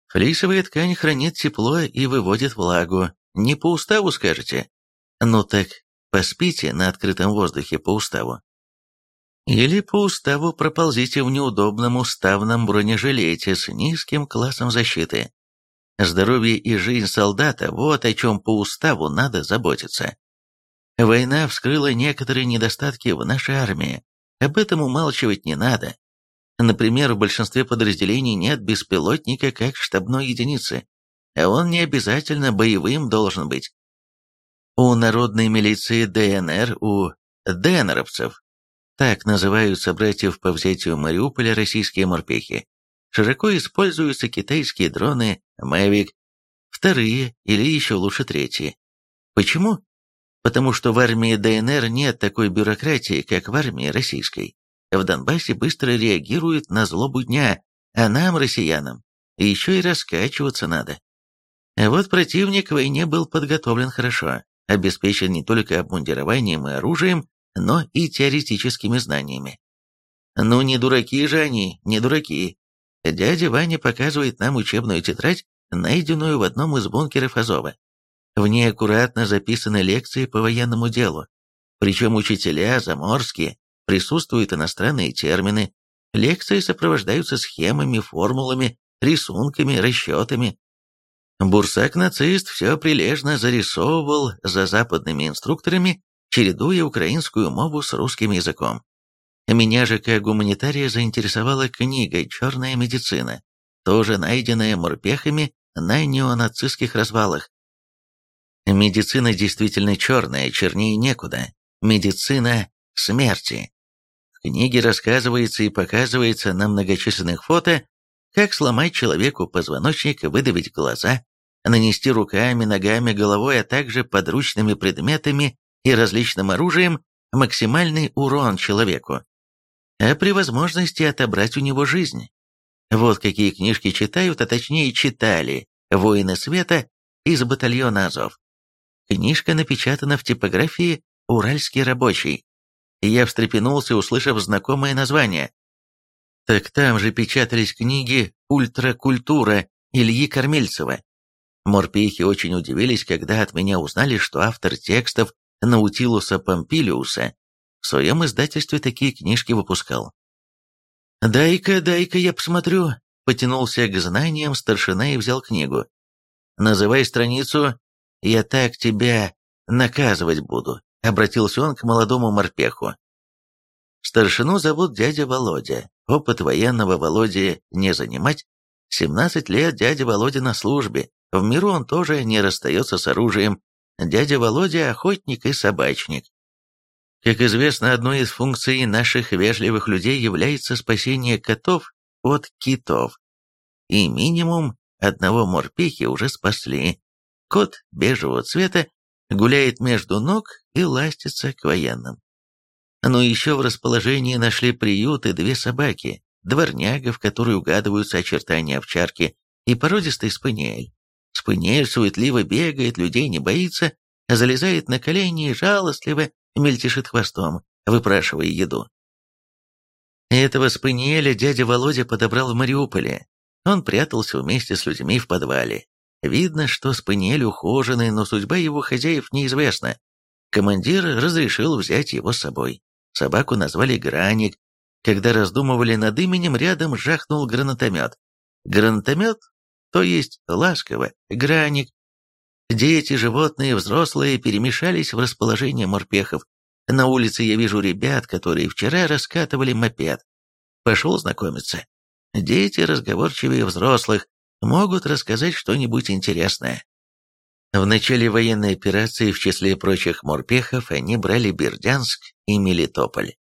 Флисовая ткань хранит тепло и выводит влагу. Не по уставу, скажете? Ну так, поспите на открытом воздухе по уставу. Или по уставу проползите в неудобном уставном бронежилете с низким классом защиты. Здоровье и жизнь солдата – вот о чем по уставу надо заботиться. Война вскрыла некоторые недостатки в нашей армии. Об этом умалчивать не надо. Например, в большинстве подразделений нет беспилотника как штабной единицы, а он не обязательно боевым должен быть. У народной милиции ДНР, у ДНРовцев, так называются братьев по взятию Мариуполя российские морпехи, широко используются китайские дроны Mavic, вторые или еще лучше третьи. Почему? Потому что в армии ДНР нет такой бюрократии, как в армии российской. В Донбассе быстро реагируют на злобу дня, а нам, россиянам, еще и раскачиваться надо. А вот противник войне был подготовлен хорошо, обеспечен не только обмундированием и оружием, но и теоретическими знаниями. Ну не дураки же они, не дураки. Дядя Ваня показывает нам учебную тетрадь, найденную в одном из бункеров Азова. В ней аккуратно записаны лекции по военному делу. Причем учителя заморские, присутствуют иностранные термины, лекции сопровождаются схемами, формулами, рисунками, расчетами. Бурсак-нацист все прилежно зарисовывал за западными инструкторами, чередуя украинскую мову с русским языком. Меня же как гуманитария заинтересовала книга «Черная медицина», тоже найденная морпехами на неонацистских развалах. Медицина действительно черная, чернее некуда. Медицина смерти. В книге рассказывается и показывается на многочисленных фото, как сломать человеку позвоночник, выдавить глаза, нанести руками, ногами, головой, а также подручными предметами и различным оружием максимальный урон человеку, а при возможности отобрать у него жизнь. Вот какие книжки читают, а точнее читали «Воины света» из батальона Азов. Книжка напечатана в типографии «Уральский рабочий». Я встрепенулся, услышав знакомое название. Так там же печатались книги «Ультракультура» Ильи Кормильцева. Морпехи очень удивились, когда от меня узнали, что автор текстов Наутилуса Помпилиуса в своем издательстве такие книжки выпускал. «Дай-ка, дай-ка я посмотрю», — потянулся к знаниям старшина и взял книгу. «Называй страницу, я так тебя наказывать буду», — обратился он к молодому морпеху. Старшину зовут дядя Володя. Опыт военного Володе не занимать. 17 лет дядя Володя на службе. В миру он тоже не расстается с оружием. Дядя Володя – охотник и собачник. Как известно, одной из функций наших вежливых людей является спасение котов от китов. И минимум одного морпехи уже спасли. Кот бежевого цвета гуляет между ног и ластится к военным. Но еще в расположении нашли приют и две собаки, дворняга, в которой угадываются очертания овчарки, и породистый спаниель. Спаниель суетливо бегает, людей не боится, залезает на колени и жалостливо мельтешит хвостом, выпрашивая еду. Этого спаниеля дядя Володя подобрал в Мариуполе. Он прятался вместе с людьми в подвале. Видно, что спаниель ухоженный, но судьба его хозяев неизвестна. Командир разрешил взять его с собой. Собаку назвали Граник. Когда раздумывали над именем, рядом жахнул гранатомет. Гранатомет, то есть ласково, Граник. Дети, животные, взрослые перемешались в расположении морпехов. На улице я вижу ребят, которые вчера раскатывали мопед. Пошел знакомиться. Дети, разговорчивее взрослых, могут рассказать что-нибудь интересное. В начале военной операции в числе прочих морпехов они брали Бердянск и Мелитополь.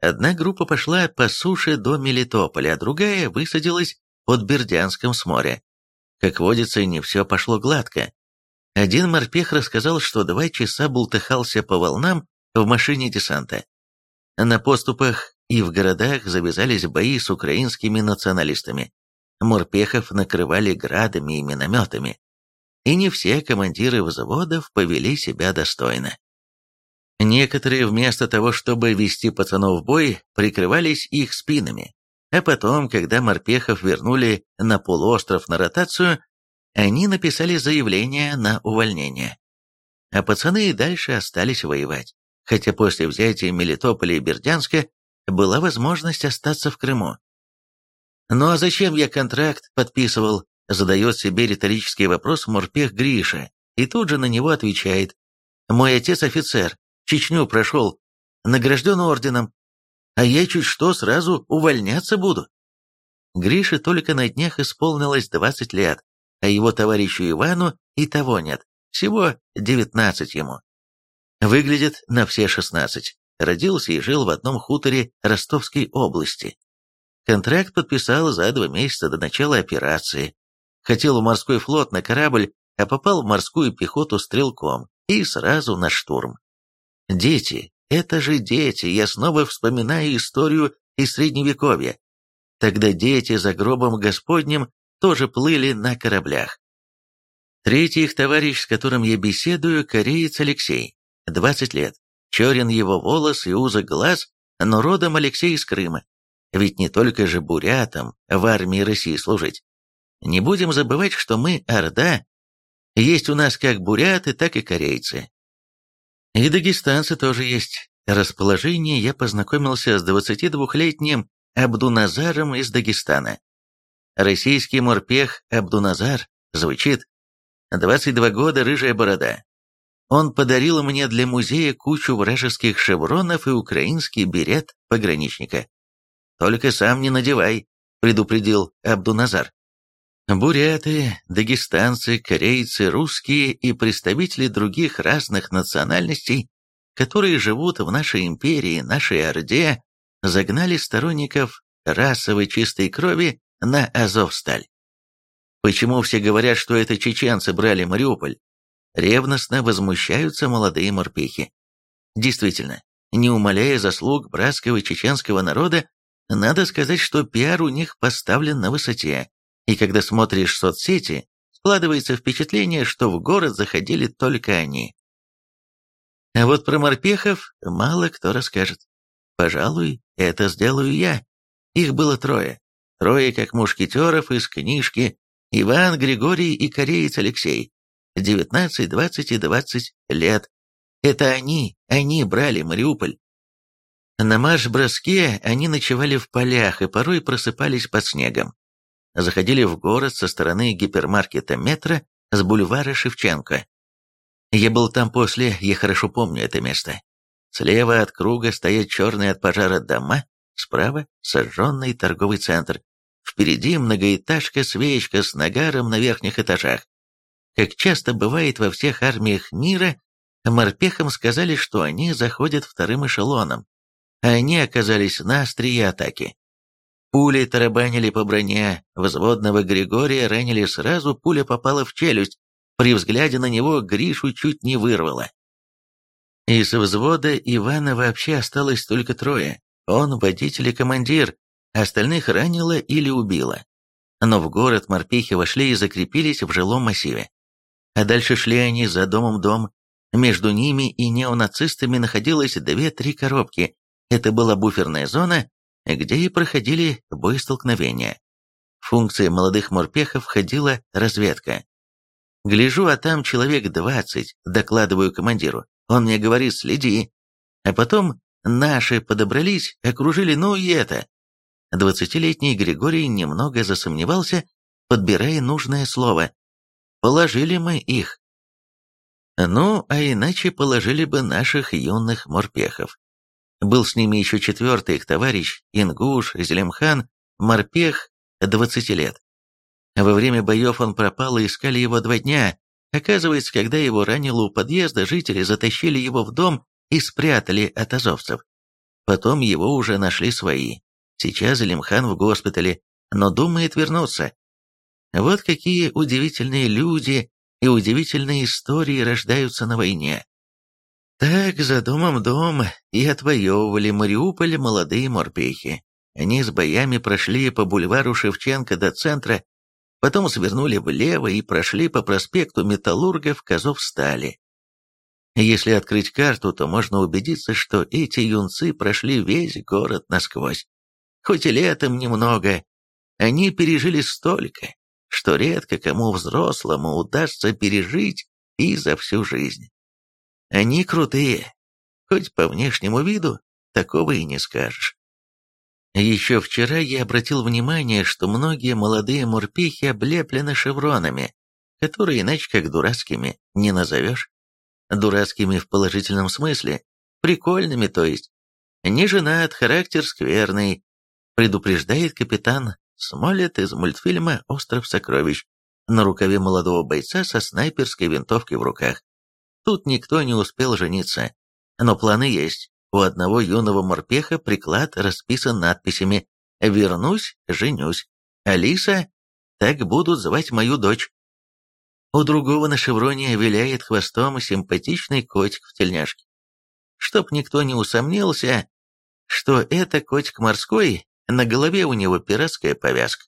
Одна группа пошла по суше до Мелитополя, а другая высадилась под Бердянском с моря. Как водится, не все пошло гладко. Один морпех рассказал, что два часа бултыхался по волнам в машине десанта. На поступах и в городах завязались бои с украинскими националистами. Морпехов накрывали градами и минометами и не все командиры взводов повели себя достойно. Некоторые вместо того, чтобы вести пацанов в бой, прикрывались их спинами, а потом, когда морпехов вернули на полуостров на ротацию, они написали заявление на увольнение. А пацаны и дальше остались воевать, хотя после взятия Мелитополя и Бердянска была возможность остаться в Крыму. Ну а зачем я контракт подписывал? Задает себе риторический вопрос морпех Гриша, и тут же на него отвечает. «Мой отец офицер, Чечню прошел, награжден орденом, а я чуть что сразу увольняться буду». Грише только на днях исполнилось 20 лет, а его товарищу Ивану и того нет, всего 19 ему. Выглядит на все 16. Родился и жил в одном хуторе Ростовской области. Контракт подписал за два месяца до начала операции, Хотел в морской флот на корабль, а попал в морскую пехоту стрелком и сразу на штурм. Дети, это же дети, я снова вспоминаю историю из Средневековья. Тогда дети за гробом Господним тоже плыли на кораблях. Третий их товарищ, с которым я беседую, кореец Алексей, 20 лет. Черен его волос и узок глаз, но родом Алексей из Крыма. Ведь не только же бурятам в армии России служить. Не будем забывать, что мы Орда. Есть у нас как буряты, так и корейцы. И дагестанцы тоже есть. Расположение я познакомился с 22-летним Абдуназаром из Дагестана. Российский морпех Абдуназар звучит 22 года, рыжая борода. Он подарил мне для музея кучу вражеских шевронов и украинский берет пограничника. «Только сам не надевай», — предупредил Абдуназар. Буряты, дагестанцы, корейцы, русские и представители других разных национальностей, которые живут в нашей империи, нашей Орде, загнали сторонников расовой чистой крови на Азовсталь. Почему все говорят, что это чеченцы брали Мариуполь? Ревностно возмущаются молодые морпехи. Действительно, не умаляя заслуг братского чеченского народа, надо сказать, что пиар у них поставлен на высоте, и когда смотришь соцсети, складывается впечатление, что в город заходили только они. А вот про морпехов мало кто расскажет. Пожалуй, это сделаю я. Их было трое. Трое как мушкетеров из книжки Иван, Григорий и кореец Алексей. 19, 20 и 20 лет. Это они, они брали Мариуполь. На марш-броске они ночевали в полях и порой просыпались под снегом. Заходили в город со стороны гипермаркета «Метро» с бульвара Шевченко. Я был там после, я хорошо помню это место. Слева от круга стоят черные от пожара дома, справа – сожженный торговый центр. Впереди многоэтажка-свечка с нагаром на верхних этажах. Как часто бывает во всех армиях мира, морпехам сказали, что они заходят вторым эшелоном, они оказались на острие атаки. Пули тарабанили по броне, взводного Григория ранили сразу, пуля попала в челюсть, при взгляде на него Гришу чуть не вырвало. Из взвода Ивана вообще осталось только трое. Он водитель и командир, остальных ранило или убило. Но в город морпехи вошли и закрепились в жилом массиве. А дальше шли они за домом дом. Между ними и неонацистами находилось две-три коробки. Это была буферная зона, где и проходили боестолкновения. Функция молодых морпехов входила разведка. Гляжу, а там человек двадцать, докладываю командиру. Он мне говорит, следи. А потом наши подобрались, окружили, ну и это. Двадцатилетний Григорий немного засомневался, подбирая нужное слово. Положили мы их. Ну, а иначе положили бы наших юных морпехов. Был с ними еще четвертый их товарищ, Ингуш Зелимхан, морпех, 20 лет. Во время боев он пропал и искали его два дня. Оказывается, когда его ранило у подъезда, жители затащили его в дом и спрятали от азовцев. Потом его уже нашли свои. Сейчас Зелимхан в госпитале, но думает вернуться. Вот какие удивительные люди и удивительные истории рождаются на войне. Так, за домом дом и отвоевывали Мариуполь молодые морпехи. Они с боями прошли по бульвару Шевченко до центра, потом свернули влево и прошли по проспекту Металлургов к Азовстали. Если открыть карту, то можно убедиться, что эти юнцы прошли весь город насквозь. Хоть и летом немного, они пережили столько, что редко кому взрослому удастся пережить и за всю жизнь. Они крутые, хоть по внешнему виду такого и не скажешь. Еще вчера я обратил внимание, что многие молодые мурпехи облеплены шевронами, которые иначе как дурацкими не назовешь. Дурацкими в положительном смысле, прикольными то есть. Не женат, характер скверный, предупреждает капитан Смолет из мультфильма «Остров сокровищ» на рукаве молодого бойца со снайперской винтовкой в руках. Тут никто не успел жениться, но планы есть. У одного юного морпеха приклад расписан надписями «Вернусь, женюсь». «Алиса, так будут звать мою дочь». У другого на шевроне виляет хвостом симпатичный котик в тельняшке. Чтоб никто не усомнился, что это котик морской, на голове у него пиратская повязка.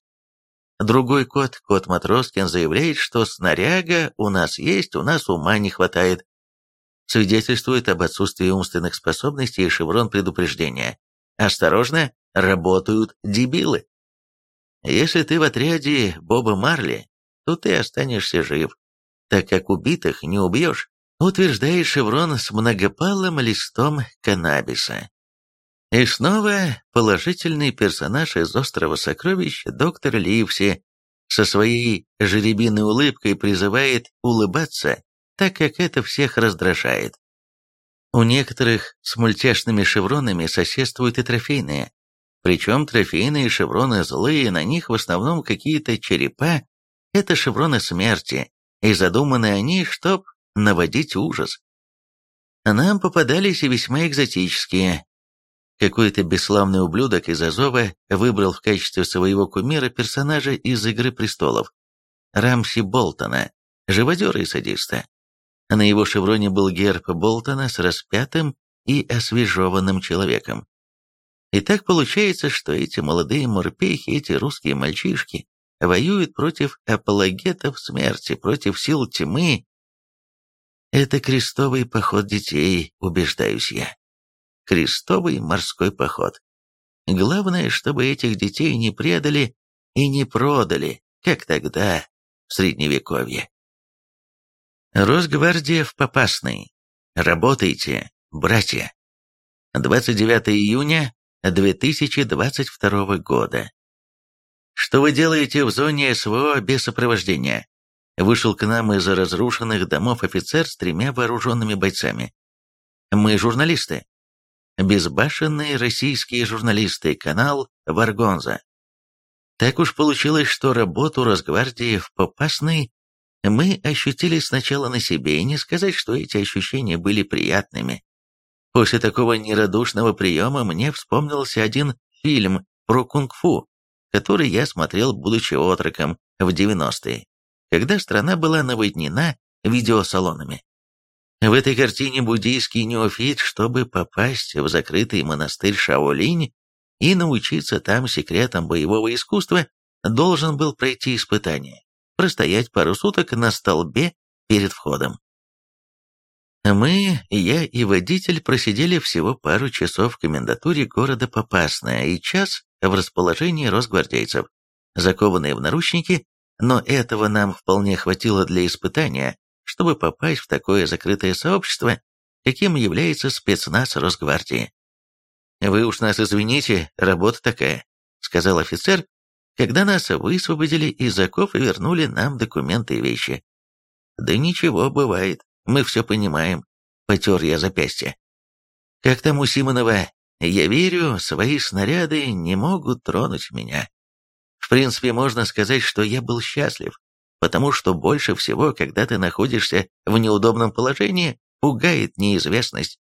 Другой кот, кот Матроскин, заявляет, что снаряга у нас есть, у нас ума не хватает. Свидетельствует об отсутствии умственных способностей и шеврон предупреждения. Осторожно, работают дебилы. Если ты в отряде Боба Марли, то ты останешься жив, так как убитых не убьешь, утверждает шеврон с многопалым листом каннабиса. И снова положительный персонаж из «Острова сокровищ» доктор Ливси со своей жеребиной улыбкой призывает улыбаться, так как это всех раздражает. У некоторых с мультяшными шевронами соседствуют и трофейные. Причем трофейные шевроны злые, на них в основном какие-то черепа. Это шевроны смерти, и задуманы они, чтоб наводить ужас. Нам попадались и весьма экзотические. Какой-то бесславный ублюдок из Азова выбрал в качестве своего кумира персонажа из «Игры престолов» Рамси Болтона, живодера и садиста. На его шевроне был герб Болтона с распятым и освежеванным человеком. И так получается, что эти молодые морпехи, эти русские мальчишки, воюют против апологетов смерти, против сил тьмы. Это крестовый поход детей, убеждаюсь я. Крестовый морской поход. Главное, чтобы этих детей не предали и не продали, как тогда, в Средневековье. Росгвардия в Попасной. Работайте, братья. 29 июня 2022 года. Что вы делаете в зоне СВО без сопровождения? Вышел к нам из разрушенных домов офицер с тремя вооруженными бойцами. Мы журналисты. Безбашенные российские журналисты, канал Варгонза. Так уж получилось, что работу Росгвардии в Попасной мы ощутили сначала на себе, и не сказать, что эти ощущения были приятными. После такого нерадушного приема мне вспомнился один фильм про кунг-фу, который я смотрел, будучи отроком, в 90-е, когда страна была наводнена видеосалонами. В этой картине буддийский неофит, чтобы попасть в закрытый монастырь Шаолинь и научиться там секретам боевого искусства, должен был пройти испытание простоять пару суток на столбе перед входом. Мы, я и водитель просидели всего пару часов в комендатуре города Попасная и час в расположении росгвардейцев, закованные в наручники, но этого нам вполне хватило для испытания, чтобы попасть в такое закрытое сообщество, каким является спецназ Росгвардии. «Вы уж нас извините, работа такая», — сказал офицер, когда нас высвободили из оков и вернули нам документы и вещи. Да ничего, бывает, мы все понимаем, потер я запястье. Как там у Симонова, я верю, свои снаряды не могут тронуть меня. В принципе, можно сказать, что я был счастлив, потому что больше всего, когда ты находишься в неудобном положении, пугает неизвестность.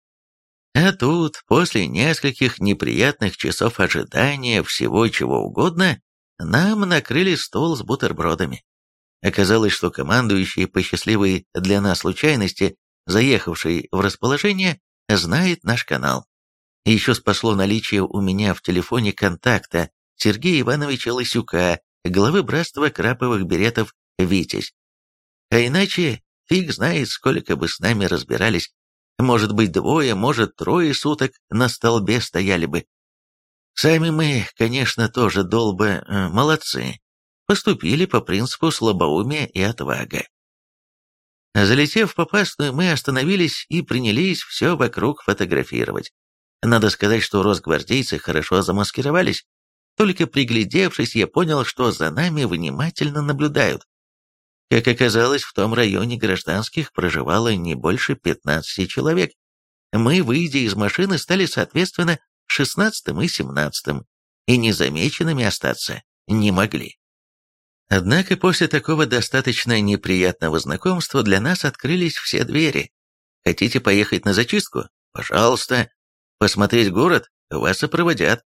А тут, после нескольких неприятных часов ожидания всего чего угодно, нам накрыли стол с бутербродами. Оказалось, что командующий по счастливой для нас случайности, заехавший в расположение, знает наш канал. Еще спасло наличие у меня в телефоне контакта Сергея Ивановича Лысюка, главы братства краповых беретов «Витязь». А иначе фиг знает, сколько бы с нами разбирались. Может быть, двое, может, трое суток на столбе стояли бы. Сами мы, конечно, тоже долбы э, молодцы. Поступили по принципу слабоумия и отвага. Залетев в попастную, мы остановились и принялись все вокруг фотографировать. Надо сказать, что росгвардейцы хорошо замаскировались. Только приглядевшись, я понял, что за нами внимательно наблюдают. Как оказалось, в том районе гражданских проживало не больше 15 человек. Мы, выйдя из машины, стали, соответственно, шестнадцатым и семнадцатым, и незамеченными остаться не могли. Однако после такого достаточно неприятного знакомства для нас открылись все двери. Хотите поехать на зачистку? Пожалуйста. Посмотреть город? Вас сопроводят.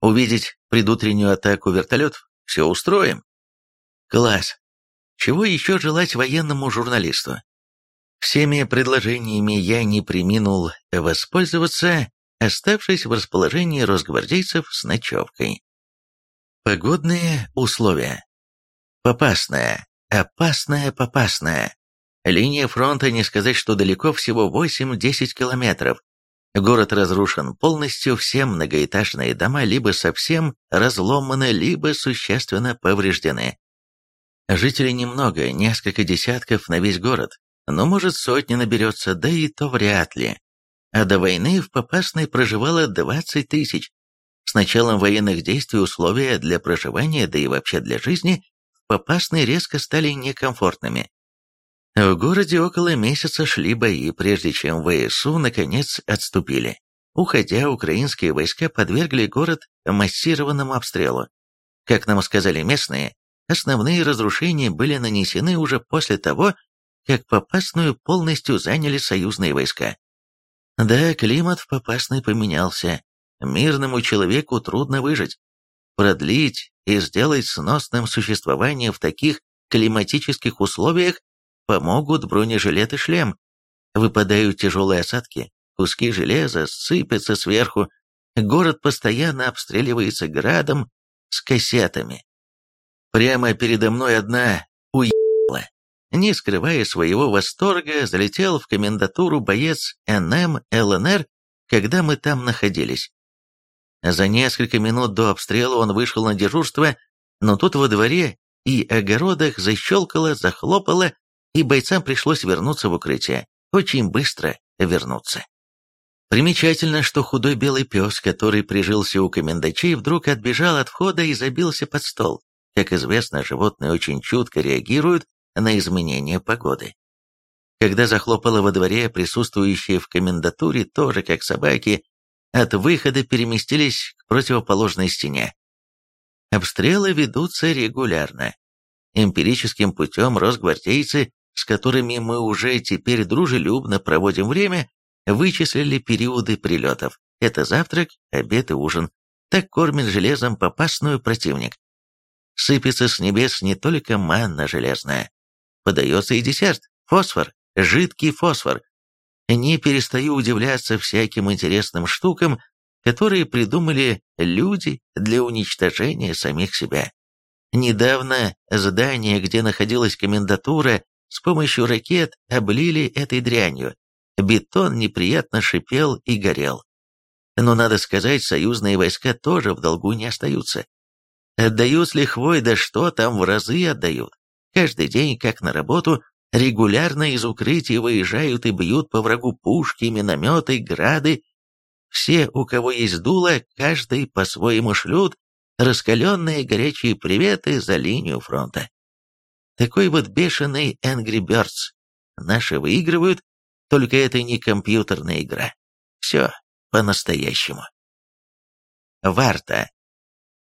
Увидеть предутреннюю атаку вертолетов? Все устроим. Класс. Чего еще желать военному журналисту? Всеми предложениями я не приминул воспользоваться оставшись в расположении росгвардейцев с ночевкой. Погодные условия. Попасная, опасная, попасная. Линия фронта не сказать, что далеко, всего 8-10 километров. Город разрушен полностью, все многоэтажные дома либо совсем разломаны, либо существенно повреждены. Жителей немного, несколько десятков на весь город, но может сотни наберется, да и то вряд ли. а до войны в Попасной проживало 20 тысяч. С началом военных действий условия для проживания, да и вообще для жизни, в Попасной резко стали некомфортными. В городе около месяца шли бои, прежде чем ВСУ наконец отступили. Уходя, украинские войска подвергли город массированному обстрелу. Как нам сказали местные, основные разрушения были нанесены уже после того, как Попасную полностью заняли союзные войска. Да, климат в Попасной поменялся. Мирному человеку трудно выжить. Продлить и сделать сносным существование в таких климатических условиях помогут бронежилет и шлем. Выпадают тяжелые осадки, куски железа сыпятся сверху, город постоянно обстреливается градом с кассетами. Прямо передо мной одна уебла. Не скрывая своего восторга, залетел в комендатуру боец НМ ЛНР, когда мы там находились. За несколько минут до обстрела он вышел на дежурство, но тут во дворе и огородах защелкало, захлопало, и бойцам пришлось вернуться в укрытие. Очень быстро вернуться. Примечательно, что худой белый пес, который прижился у комендачей, вдруг отбежал от входа и забился под стол. Как известно, животные очень чутко реагируют на изменения погоды. Когда захлопало во дворе, присутствующие в комендатуре, тоже как собаки, от выхода переместились к противоположной стене. Обстрелы ведутся регулярно. Эмпирическим путем росгвардейцы, с которыми мы уже теперь дружелюбно проводим время, вычислили периоды прилетов. Это завтрак, обед и ужин. Так кормит железом попасную противник. Сыпется с небес не только манна железная. Подается и десерт, фосфор, жидкий фосфор, не перестаю удивляться всяким интересным штукам, которые придумали люди для уничтожения самих себя. Недавно здание, где находилась комендатура, с помощью ракет облили этой дрянью. Бетон неприятно шипел и горел. Но, надо сказать, союзные войска тоже в долгу не остаются. Отдают с лихвой, да что там в разы отдают. Каждый день, как на работу, Регулярно из укрытий выезжают и бьют по врагу пушки, минометы, грады. Все, у кого есть дуло, каждый по-своему шлют раскаленные горячие приветы за линию фронта. Такой вот бешеный Angry Birds. Наши выигрывают, только это не компьютерная игра. Все по-настоящему. Варта.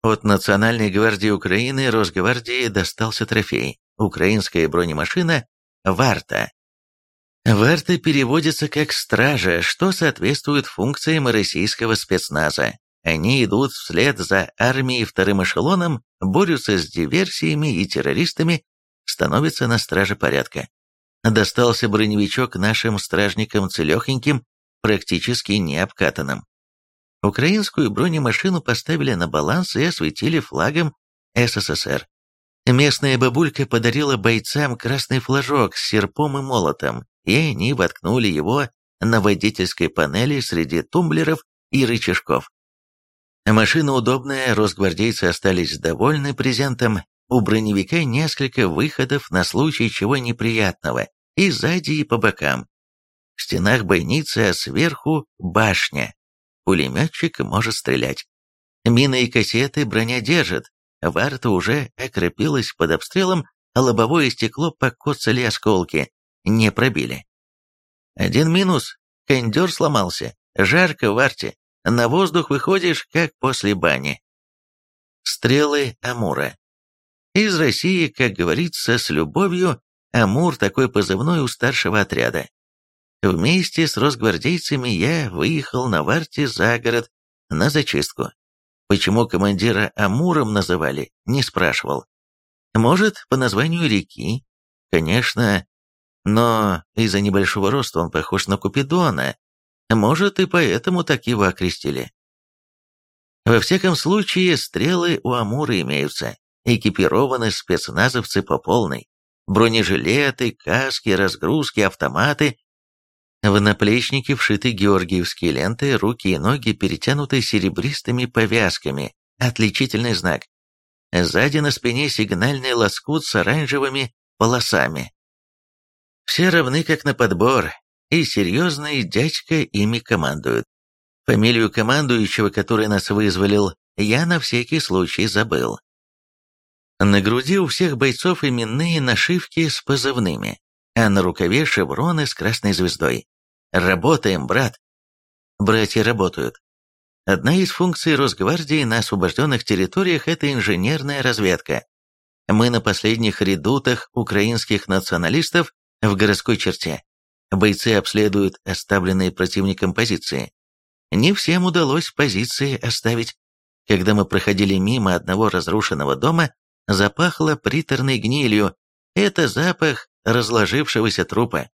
От Национальной гвардии Украины Росгвардии достался трофей. Украинская бронемашина Варта. Варта переводится как «стража», что соответствует функциям российского спецназа. Они идут вслед за армией вторым эшелоном, борются с диверсиями и террористами, становятся на страже порядка. Достался броневичок нашим стражникам целехеньким, практически необкатанным. Украинскую бронемашину поставили на баланс и осветили флагом СССР. Местная бабулька подарила бойцам красный флажок с серпом и молотом, и они воткнули его на водительской панели среди тумблеров и рычажков. Машина удобная, росгвардейцы остались довольны презентом, у броневика несколько выходов на случай чего неприятного, и сзади, и по бокам. В стенах бойницы, а сверху башня. Пулеметчик может стрелять. Мины и кассеты броня держит, Варта уже окропилась под обстрелом, а лобовое стекло покоцали осколки, не пробили. Один минус. Кондер сломался. Жарко в арте. На воздух выходишь, как после бани. Стрелы Амура. Из России, как говорится, с любовью, Амур такой позывной у старшего отряда. Вместе с росгвардейцами я выехал на Варте за город на зачистку. Почему командира Амуром называли, не спрашивал. Может, по названию реки? Конечно, но из-за небольшого роста он похож на Купидона. Может, и поэтому так его окрестили. Во всяком случае, стрелы у Амура имеются. Экипированы спецназовцы по полной. Бронежилеты, каски, разгрузки, автоматы, в наплечнике вшиты георгиевские ленты, руки и ноги перетянуты серебристыми повязками, отличительный знак. Сзади на спине сигнальный лоскут с оранжевыми полосами. Все равны как на подбор, и серьезный дядька ими командует. Фамилию командующего, который нас вызволил, я на всякий случай забыл. На груди у всех бойцов именные нашивки с позывными, а на рукаве шевроны с красной звездой. Работаем, брат. Братья работают. Одна из функций Росгвардии на освобожденных территориях – это инженерная разведка. Мы на последних редутах украинских националистов в городской черте. Бойцы обследуют оставленные противником позиции. Не всем удалось позиции оставить. Когда мы проходили мимо одного разрушенного дома, запахло приторной гнилью. Это запах разложившегося трупа.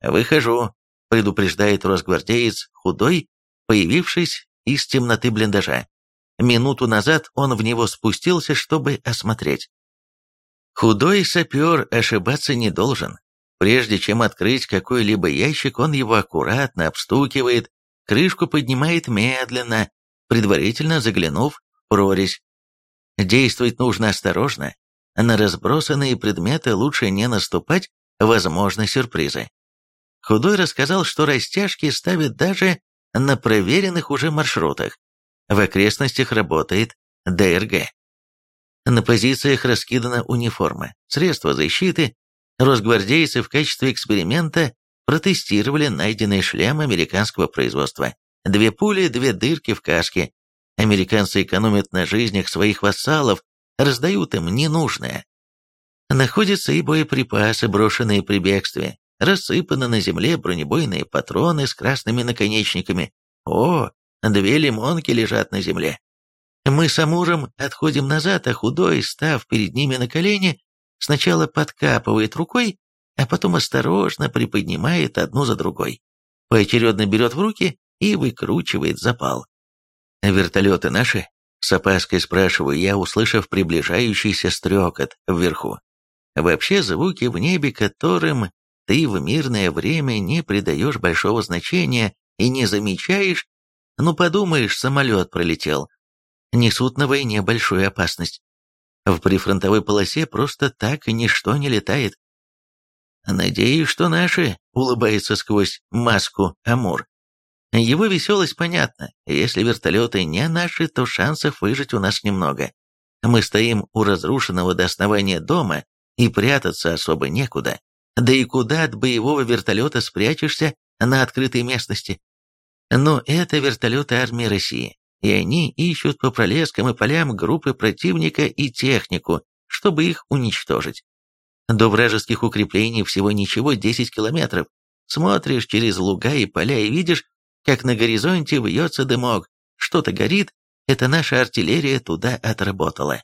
«Выхожу», — предупреждает росгвардеец, худой, появившись из темноты блиндажа. Минуту назад он в него спустился, чтобы осмотреть. Худой сапер ошибаться не должен. Прежде чем открыть какой-либо ящик, он его аккуратно обстукивает, крышку поднимает медленно, предварительно заглянув в прорезь. Действовать нужно осторожно. На разбросанные предметы лучше не наступать, возможны сюрпризы. Худой рассказал, что растяжки ставят даже на проверенных уже маршрутах. В окрестностях работает ДРГ. На позициях раскидана униформа, средства защиты. Росгвардейцы в качестве эксперимента протестировали найденный шлем американского производства. Две пули, две дырки в каске. Американцы экономят на жизнях своих вассалов, раздают им ненужное. Находятся и боеприпасы, брошенные при бегстве. Рассыпаны на земле бронебойные патроны с красными наконечниками. О, две лимонки лежат на земле. Мы с Амуром отходим назад, а худой, став перед ними на колени, сначала подкапывает рукой, а потом осторожно приподнимает одну за другой. Поочередно берет в руки и выкручивает запал. «Вертолеты наши?» — с опаской спрашиваю я, услышав приближающийся стрекот вверху. Вообще звуки в небе, которым ты в мирное время не придаешь большого значения и не замечаешь, ну подумаешь, самолет пролетел, несут на войне большую опасность. В прифронтовой полосе просто так ничто не летает. Надеюсь, что наши, улыбается сквозь маску Амур. Его веселость понятна. Если вертолеты не наши, то шансов выжить у нас немного. Мы стоим у разрушенного до основания дома, и прятаться особо некуда. Да и куда от боевого вертолета спрячешься на открытой местности? Но это вертолеты армии России, и они ищут по пролескам и полям группы противника и технику, чтобы их уничтожить. До вражеских укреплений всего ничего 10 километров. Смотришь через луга и поля и видишь, как на горизонте вьется дымок. Что-то горит, это наша артиллерия туда отработала.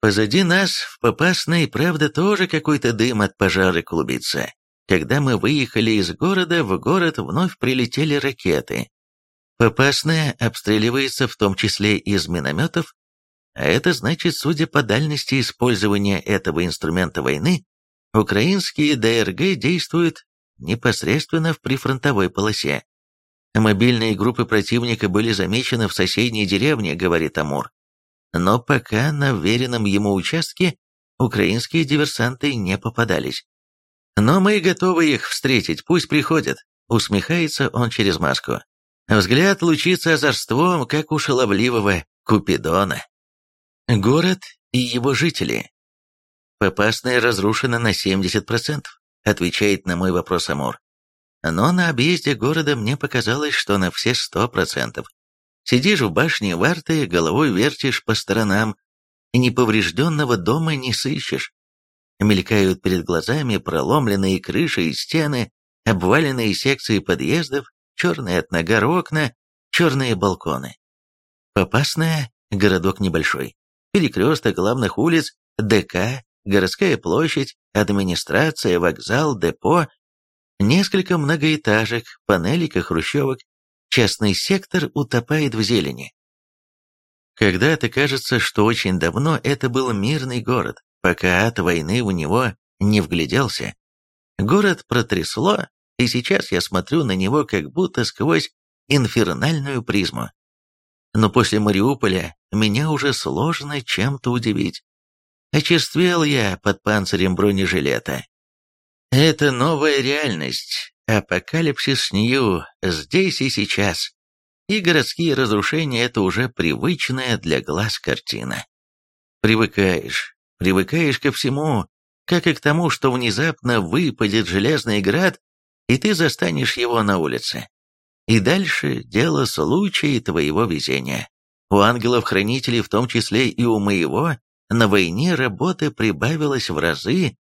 Позади нас в Попасной, правда, тоже какой-то дым от пожара клубится. Когда мы выехали из города, в город вновь прилетели ракеты. Попасная обстреливается в том числе из минометов, а это значит, судя по дальности использования этого инструмента войны, украинские ДРГ действуют непосредственно в прифронтовой полосе. Мобильные группы противника были замечены в соседней деревне, говорит Амур. Но пока на веренном ему участке украинские диверсанты не попадались. Но мы готовы их встретить, пусть приходят, усмехается он через маску. Взгляд лучится озорством, как у шаловливого Купидона. Город и его жители. Попасная разрушена на 70%, отвечает на мой вопрос Амур. Но на объезде города мне показалось, что на все 100%. Сидишь в башне варты, головой вертишь по сторонам, неповрежденного дома не сыщешь. Мелькают перед глазами проломленные крыши и стены, обваленные секции подъездов, черные от нагар окна, черные балконы. Попасная, городок небольшой. Перекресток главных улиц, ДК, городская площадь, администрация, вокзал, депо, несколько многоэтажек, панелек и хрущевок, частный сектор утопает в зелени. Когда-то кажется, что очень давно это был мирный город, пока от войны у него не вгляделся. Город протрясло, и сейчас я смотрю на него как будто сквозь инфернальную призму. Но после Мариуполя меня уже сложно чем-то удивить. Очерствел я под панцирем бронежилета. Это новая реальность, апокалипсис Нью здесь и сейчас, и городские разрушения – это уже привычная для глаз картина. Привыкаешь, привыкаешь ко всему, как и к тому, что внезапно выпадет железный град, и ты застанешь его на улице. И дальше дело случая и твоего везения. У ангелов-хранителей, в том числе и у моего, на войне работы прибавилось в разы,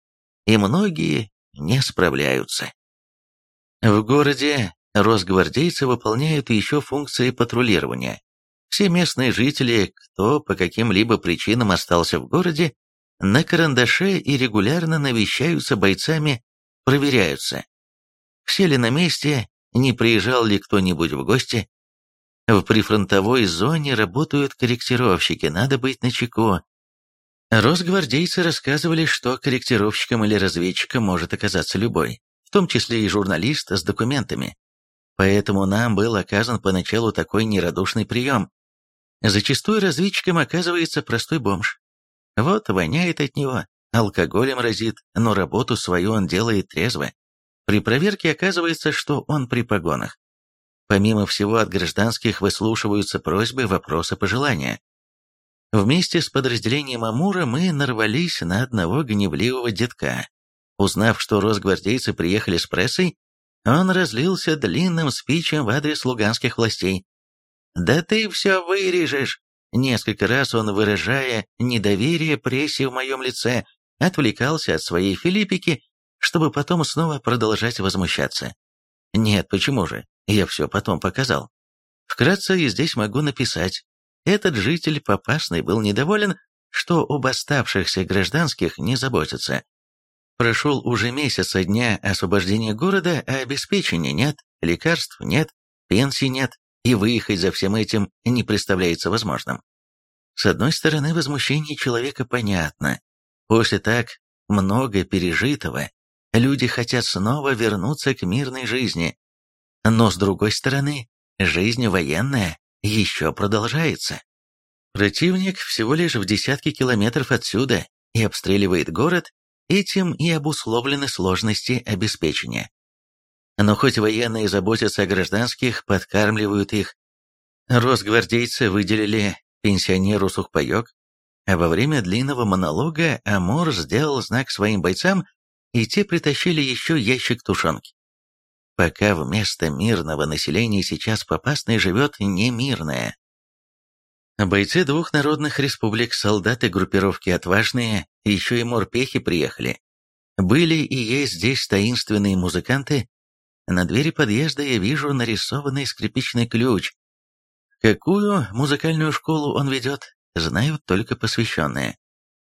и многие не справляются. В городе росгвардейцы выполняют еще функции патрулирования. Все местные жители, кто по каким-либо причинам остался в городе, на карандаше и регулярно навещаются бойцами, проверяются. Все ли на месте, не приезжал ли кто-нибудь в гости. В прифронтовой зоне работают корректировщики, надо быть начеку. Росгвардейцы рассказывали, что корректировщиком или разведчиком может оказаться любой, том числе и журналист с документами. Поэтому нам был оказан поначалу такой нерадушный прием. Зачастую разведчиком оказывается простой бомж. Вот воняет от него, алкоголем разит, но работу свою он делает трезво. При проверке оказывается, что он при погонах. Помимо всего от гражданских выслушиваются просьбы, вопросы, пожелания. Вместе с подразделением Амура мы нарвались на одного гневливого детка. Узнав, что росгвардейцы приехали с прессой, он разлился длинным спичем в адрес луганских властей. «Да ты все вырежешь!» Несколько раз он, выражая недоверие прессе в моем лице, отвлекался от своей филиппики, чтобы потом снова продолжать возмущаться. Нет, почему же? Я все потом показал. Вкратце и здесь могу написать. Этот житель Попасный был недоволен, что об оставшихся гражданских не заботятся. Прошел уже месяц со дня освобождения города, а обеспечения нет, лекарств нет, пенсий нет, и выехать за всем этим не представляется возможным. С одной стороны, возмущение человека понятно. После так много пережитого, люди хотят снова вернуться к мирной жизни. Но с другой стороны, жизнь военная еще продолжается. Противник всего лишь в десятки километров отсюда и обстреливает город, этим и обусловлены сложности обеспечения. Но хоть военные заботятся о гражданских, подкармливают их, росгвардейцы выделили пенсионеру сухпайок, а во время длинного монолога Амур сделал знак своим бойцам, и те притащили еще ящик тушенки. Пока вместо мирного населения сейчас попасной живет немирное. Бойцы двух народных республик, солдаты группировки «Отважные», еще и морпехи приехали. Были и есть здесь таинственные музыканты. На двери подъезда я вижу нарисованный скрипичный ключ. Какую музыкальную школу он ведет, знают только посвященные.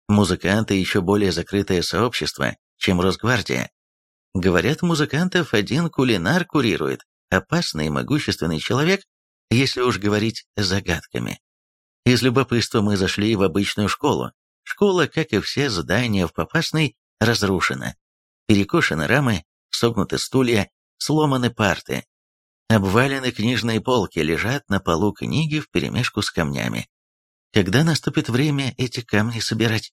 Музыканты еще более закрытое сообщество, чем Росгвардия. Говорят, музыкантов один кулинар курирует, опасный и могущественный человек, если уж говорить загадками. Из любопытства мы зашли в обычную школу. Школа, как и все здания в Попасной, разрушена. Перекошены рамы, согнуты стулья, сломаны парты. Обвалены книжные полки, лежат на полу книги вперемешку с камнями. Когда наступит время эти камни собирать?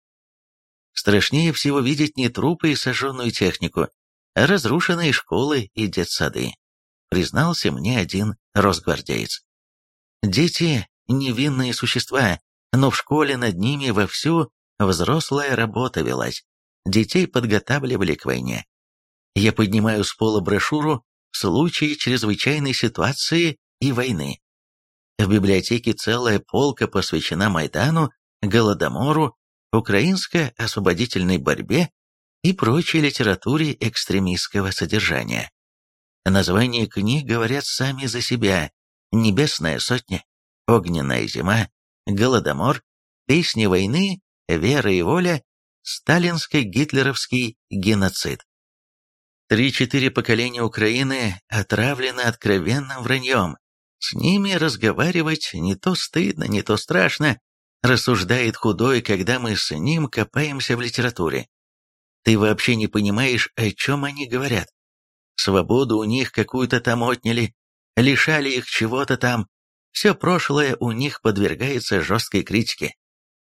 Страшнее всего видеть не трупы и сожженную технику, а разрушенные школы и детсады, признался мне один росгвардеец. Дети – невинные существа, но в школе над ними вовсю взрослая работа велась. Детей подготавливали к войне. Я поднимаю с пола брошюру в случае чрезвычайной ситуации и войны. В библиотеке целая полка посвящена Майдану, Голодомору украинско-освободительной борьбе и прочей литературе экстремистского содержания. Названия книг говорят сами за себя. «Небесная сотня», «Огненная зима», «Голодомор», «Песни войны», «Вера и воля», «Сталинско-гитлеровский геноцид». Три-четыре поколения Украины отравлены откровенным враньем. С ними разговаривать не то стыдно, не то страшно, рассуждает худой, когда мы с ним копаемся в литературе. Ты вообще не понимаешь, о чем они говорят. Свободу у них какую-то там отняли, лишали их чего-то там. Все прошлое у них подвергается жесткой критике.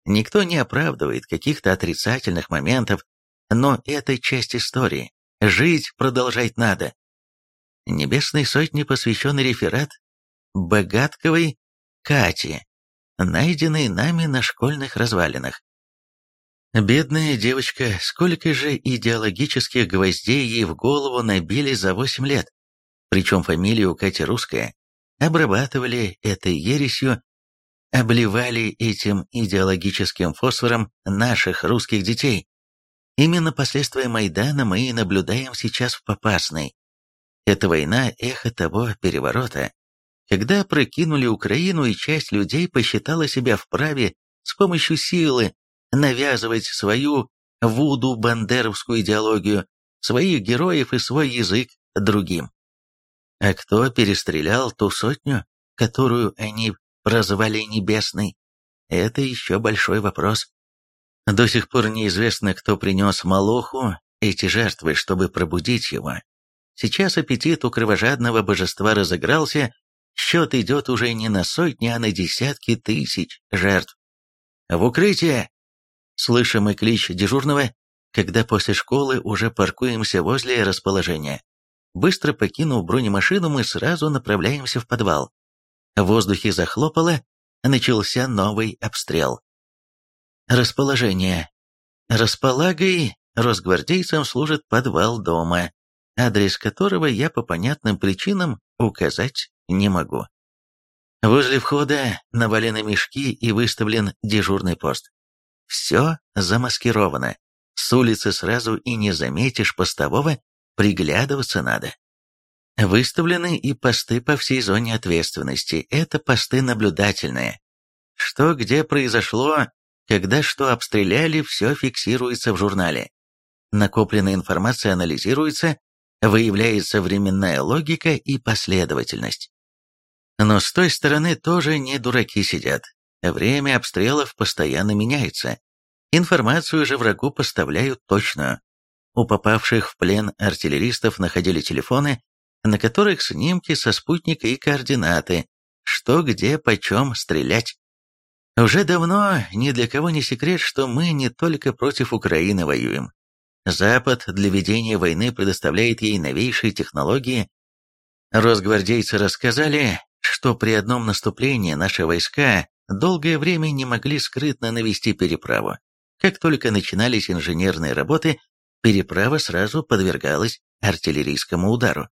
Никто не оправдывает каких-то отрицательных моментов, но это часть истории. Жить продолжать надо. Небесной сотне посвящен реферат Богатковой Кати, найденный нами на школьных развалинах. Бедная девочка, сколько же идеологических гвоздей ей в голову набили за восемь лет. Причем фамилия у Кати русская. Обрабатывали этой ересью, обливали этим идеологическим фосфором наших русских детей. Именно последствия Майдана мы и наблюдаем сейчас в Попасной. Эта война – эхо того переворота, когда прокинули Украину и часть людей посчитала себя вправе с помощью силы навязывать свою вуду-бандеровскую идеологию, своих героев и свой язык другим. А кто перестрелял ту сотню, которую они прозвали Небесной? Это еще большой вопрос. До сих пор неизвестно, кто принес Малоху эти жертвы, чтобы пробудить его. Сейчас аппетит у кровожадного божества разыгрался, счет идет уже не на сотни, а на десятки тысяч жертв. «В укрытие!» Слышим и клич дежурного, когда после школы уже паркуемся возле расположения. Быстро покинув бронемашину, мы сразу направляемся в подвал. В воздухе захлопало, начался новый обстрел. Расположение. Располагой росгвардейцам служит подвал дома, адрес которого я по понятным причинам указать не могу. Возле входа навалены мешки и выставлен дежурный пост. Все замаскировано. С улицы сразу и не заметишь постового, приглядываться надо. Выставлены и посты по всей зоне ответственности. Это посты наблюдательные. Что где произошло, когда что обстреляли, все фиксируется в журнале. Накопленная информация анализируется, выявляется временная логика и последовательность. Но с той стороны тоже не дураки сидят. Время обстрелов постоянно меняется. Информацию же врагу поставляют точную. У попавших в плен артиллеристов находили телефоны, на которых снимки со спутника и координаты, что где почем стрелять. Уже давно ни для кого не секрет, что мы не только против Украины воюем. Запад для ведения войны предоставляет ей новейшие технологии. Росгвардейцы рассказали, что при одном наступлении наши войска долгое время не могли скрытно навести переправу. Как только начинались инженерные работы, переправа сразу подвергалась артиллерийскому удару.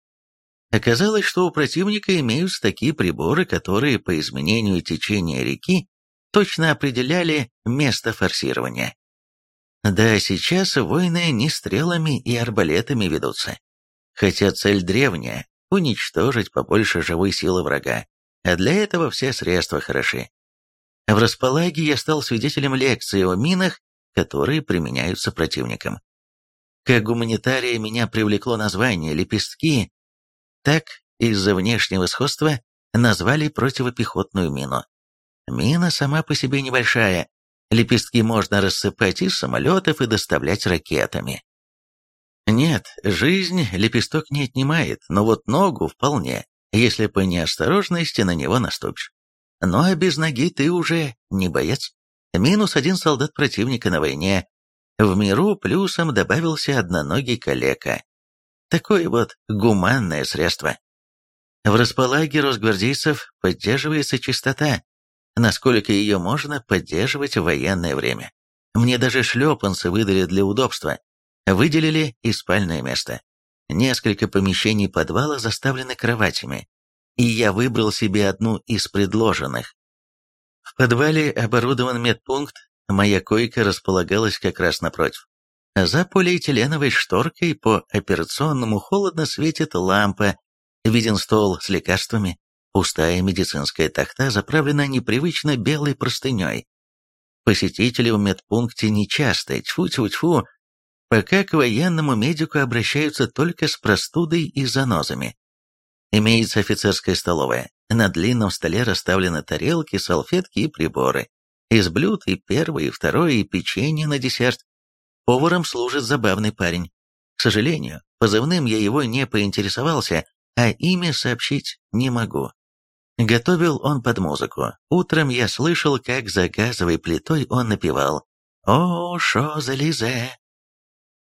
Оказалось, что у противника имеются такие приборы, которые по изменению течения реки точно определяли место форсирования. Да, сейчас войны не стрелами и арбалетами ведутся. Хотя цель древняя – уничтожить побольше живой силы врага, а для этого все средства хороши. В располаге я стал свидетелем лекции о минах, которые применяются противником. Как гуманитария меня привлекло название «лепестки», так из-за внешнего сходства назвали противопехотную мину. Мина сама по себе небольшая, лепестки можно рассыпать из самолетов и доставлять ракетами. Нет, жизнь лепесток не отнимает, но вот ногу вполне, если по неосторожности на него наступишь. Ну а без ноги ты уже не боец. Минус один солдат противника на войне. В миру плюсом добавился одноногий калека. Такое вот гуманное средство. В располаге росгвардейцев поддерживается чистота, насколько ее можно поддерживать в военное время. Мне даже шлепанцы выдали для удобства. Выделили и спальное место. Несколько помещений подвала заставлены кроватями, и я выбрал себе одну из предложенных. В подвале оборудован медпункт, моя койка располагалась как раз напротив. За полиэтиленовой шторкой по операционному холодно светит лампа, виден стол с лекарствами, пустая медицинская тахта заправлена непривычно белой простыней. Посетители в медпункте нечасто, тьфу-тьфу-тьфу, пока к военному медику обращаются только с простудой и занозами. Имеется офицерская столовая. На длинном столе расставлены тарелки, салфетки и приборы. Из блюд и первое, и второе, и печенье на десерт. Поваром служит забавный парень. К сожалению, позывным я его не поинтересовался, а имя сообщить не могу. Готовил он под музыку. Утром я слышал, как за газовой плитой он напевал «О, шо за лизе?»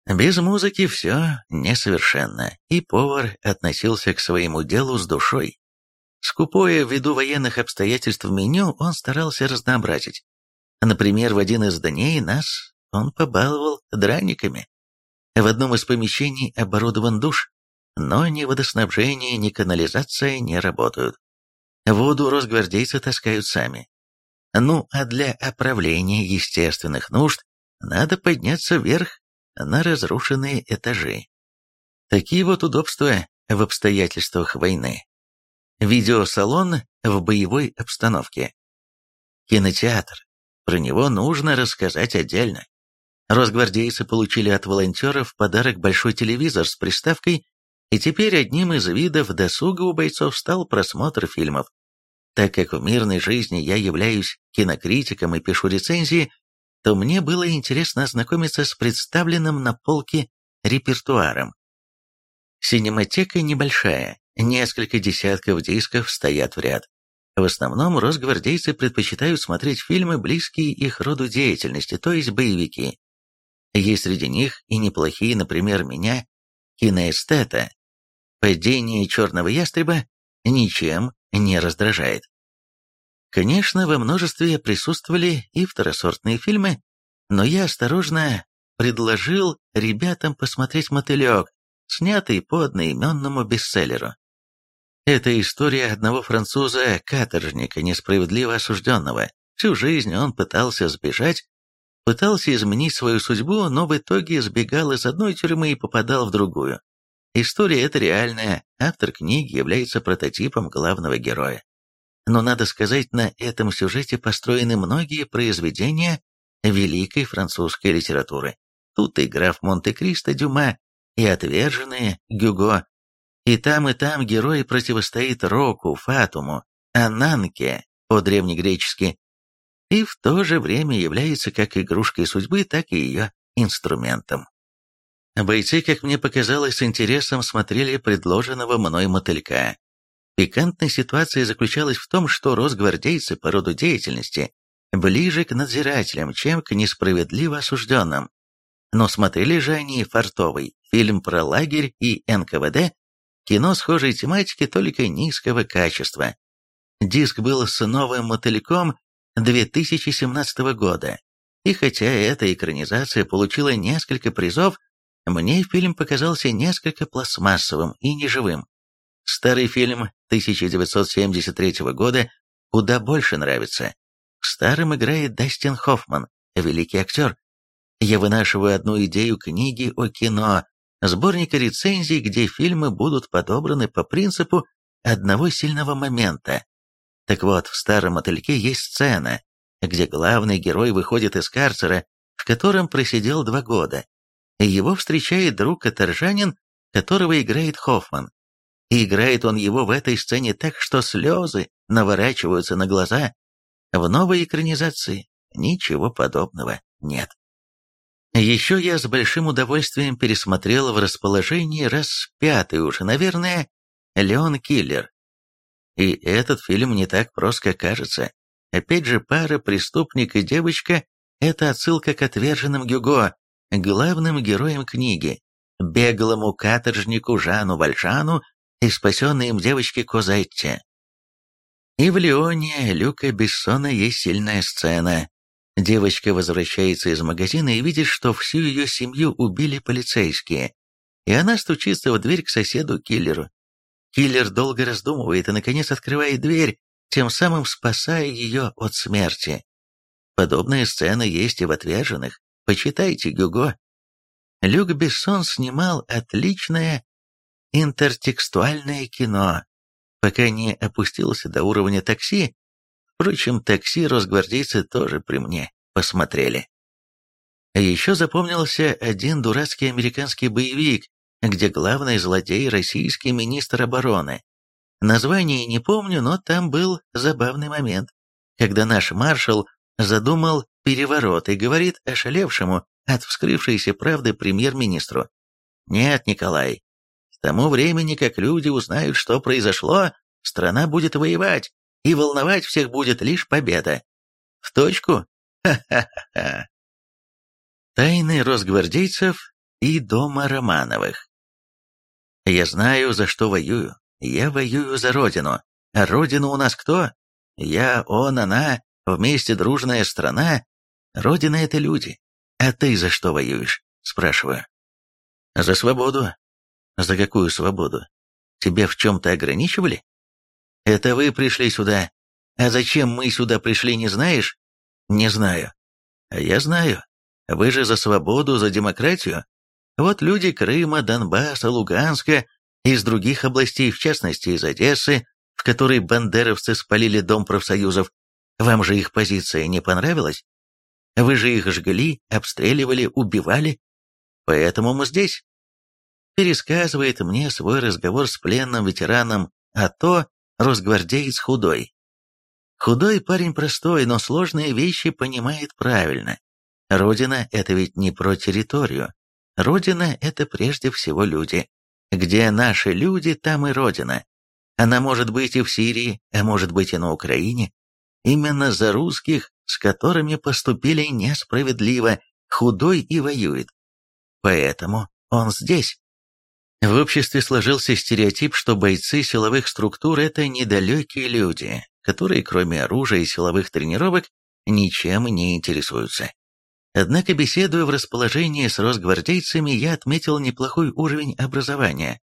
Без музыки все несовершенно, и повар относился к своему делу с душой. Скупое ввиду военных обстоятельств меню он старался разнообразить. Например, в один из дней нас он побаловал драниками. В одном из помещений оборудован душ, но ни водоснабжение, ни канализация не работают. Воду росгвардейцы таскают сами. Ну, а для оправления естественных нужд надо подняться вверх на разрушенные этажи. Такие вот удобства в обстоятельствах войны. Видеосалон в боевой обстановке. Кинотеатр. Про него нужно рассказать отдельно. Росгвардейцы получили от волонтеров в подарок большой телевизор с приставкой, и теперь одним из видов досуга у бойцов стал просмотр фильмов. Так как в мирной жизни я являюсь кинокритиком и пишу рецензии, то мне было интересно ознакомиться с представленным на полке репертуаром. Синематека небольшая, несколько десятков дисков стоят в ряд. В основном росгвардейцы предпочитают смотреть фильмы, близкие их роду деятельности, то есть боевики. Есть среди них и неплохие, например, меня, киноэстета. Падение черного ястреба ничем не раздражает. Конечно, во множестве присутствовали и второсортные фильмы, но я осторожно предложил ребятам посмотреть «Мотылек», снятый по одноименному бестселлеру. Это история одного француза-каторжника, несправедливо осужденного. Всю жизнь он пытался сбежать, пытался изменить свою судьбу, но в итоге сбегал из одной тюрьмы и попадал в другую. История эта реальная, автор книги является прототипом главного героя. Но надо сказать, на этом сюжете построены многие произведения великой французской литературы. Тут и граф Монте-Кристо Дюма, и отверженные Гюго. И там, и там герой противостоит Року, Фатуму, Ананке, по-древнегречески, и в то же время является как игрушкой судьбы, так и ее инструментом. Бойцы, как мне показалось, с интересом смотрели предложенного мной мотылька. Пикантная ситуация заключалась в том, что росгвардейцы по роду деятельности ближе к надзирателям, чем к несправедливо осужденным. Но смотрели же они «Фартовый», фильм про лагерь и НКВД, кино схожей тематики, только низкого качества. Диск был с новым мотыльком 2017 года, и хотя эта экранизация получила несколько призов, мне фильм показался несколько пластмассовым и неживым. Старый фильм 1973 года куда больше нравится. В старом играет Дастин Хоффман, великий актер. Я вынашиваю одну идею книги о кино, сборника рецензий, где фильмы будут подобраны по принципу одного сильного момента. Так вот, в старом мотыльке есть сцена, где главный герой выходит из карцера, в котором просидел два года, его встречает друг-каторжанин, которого играет Хоффман. И играет он его в этой сцене так, что слезы наворачиваются на глаза. В новой экранизации ничего подобного нет. Еще я с большим удовольствием пересмотрел в расположении раз пятый уже, наверное, «Леон Киллер». И этот фильм не так прост, как кажется. Опять же, пара преступник и девочка – это отсылка к отверженным Гюго, главным героем книги, беглому каторжнику Жану Вальшану и спасенной им девочке Козетте. И в Леоне Люка Бессона есть сильная сцена. Девочка возвращается из магазина и видит, что всю ее семью убили полицейские, и она стучится в дверь к соседу-киллеру. Киллер долго раздумывает и, наконец, открывает дверь, тем самым спасая ее от смерти. Подобная сцена есть и в «Отверженных», Почитайте Гюго. Люк Бессон снимал отличное интертекстуальное кино, пока не опустился до уровня такси. Впрочем, такси росгвардейцы тоже при мне посмотрели. Еще запомнился один дурацкий американский боевик, где главный злодей – российский министр обороны. Название не помню, но там был забавный момент, когда наш маршал задумал переворот и говорит ошалевшему от вскрывшейся правды премьер-министру. «Нет, Николай, к тому времени, как люди узнают, что произошло, страна будет воевать, и волновать всех будет лишь победа. В точку? Ха-ха-ха!» Тайны росгвардейцев и дома Романовых. Я знаю, за что воюю. Я воюю за родину. А родина у нас кто? Я, он, она, вместе дружная страна. Родина — это люди. А ты за что воюешь? Спрашиваю. За свободу. За какую свободу? Тебя в чем-то ограничивали? Это вы пришли сюда. А зачем мы сюда пришли, не знаешь? Не знаю. А я знаю. Вы же за свободу, за демократию. Вот люди Крыма, Донбасса, Луганска, из других областей, в частности из Одессы, в которой бандеровцы спалили дом профсоюзов, вам же их позиция не понравилась? Вы же их жгли, обстреливали, убивали. Поэтому мы здесь. Пересказывает мне свой разговор с пленным ветераном АТО росгвардеец худой. Худой парень простой, но сложные вещи понимает правильно. Родина — это ведь не про территорию. Родина — это прежде всего люди. Где наши люди, там и Родина. Она может быть и в Сирии, а может быть и на Украине. Именно за русских, с которыми поступили несправедливо, худой и воюет. Поэтому он здесь. В обществе сложился стереотип, что бойцы силовых структур – это недалекие люди, которые кроме оружия и силовых тренировок ничем не интересуются. Однако, беседуя в расположении с росгвардейцами, я отметил неплохой уровень образования.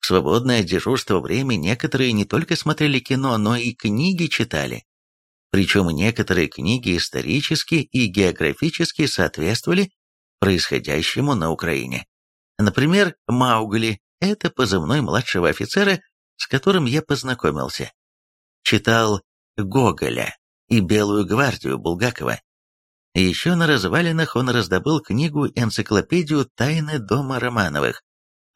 В свободное дежурство время некоторые не только смотрели кино, но и книги читали. Причем некоторые книги исторически и географически соответствовали происходящему на Украине. Например, Маугли – это позывной младшего офицера, с которым я познакомился. Читал Гоголя и Белую гвардию Булгакова. Еще на развалинах он раздобыл книгу-энциклопедию «Тайны дома Романовых».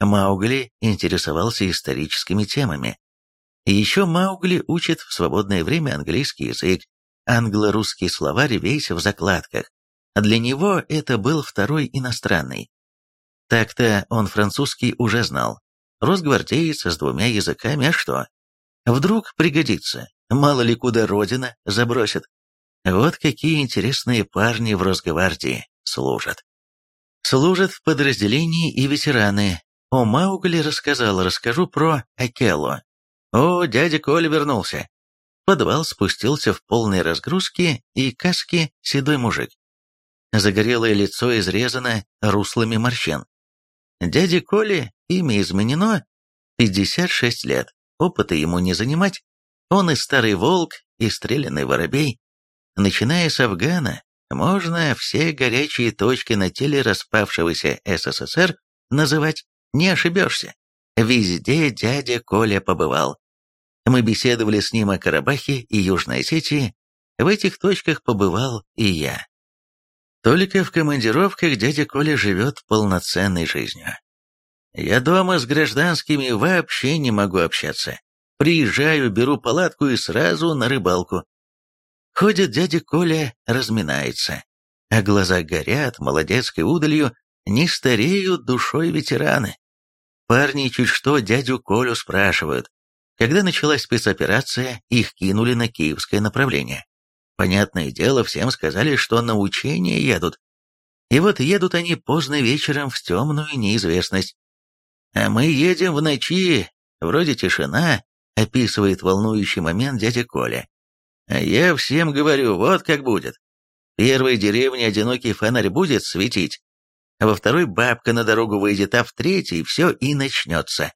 Маугли интересовался историческими темами. Еще Маугли учит в свободное время английский язык, англо-русский словарь весь в закладках. Для него это был второй иностранный. Так-то он французский уже знал. Росгвардеец с двумя языками, а что? Вдруг пригодится, мало ли куда родина забросит. Вот какие интересные парни в Росгвардии служат. Служат в подразделении и ветераны. О Маугли рассказал, расскажу про Акелло. О, дядя Коля вернулся. Подвал спустился в полной разгрузке и каске седой мужик. Загорелое лицо изрезано руслами морщин. Дяде Коле имя изменено, 56 лет, опыта ему не занимать. Он и старый волк, и стрелянный воробей. Начиная с Афгана, можно все горячие точки на теле распавшегося СССР называть, не ошибешься. Везде дядя Коля побывал. Мы беседовали с ним о Карабахе и Южной Осетии. В этих точках побывал и я. Только в командировках дядя Коля живет полноценной жизнью. Я дома с гражданскими вообще не могу общаться. Приезжаю, беру палатку и сразу на рыбалку. Ходит дядя Коля, разминается, а глаза горят молодецкой удалью, не стареют душой ветераны. Парни чуть что дядю Колю спрашивают. Когда началась спецоперация, их кинули на киевское направление. Понятное дело, всем сказали, что на учения едут. И вот едут они поздно вечером в темную неизвестность. А мы едем в ночи, вроде тишина, описывает волнующий момент дядя Коля. А я всем говорю, вот как будет. В первой деревне одинокий фонарь будет светить, а во второй бабка на дорогу выйдет, а в третьей все и начнется.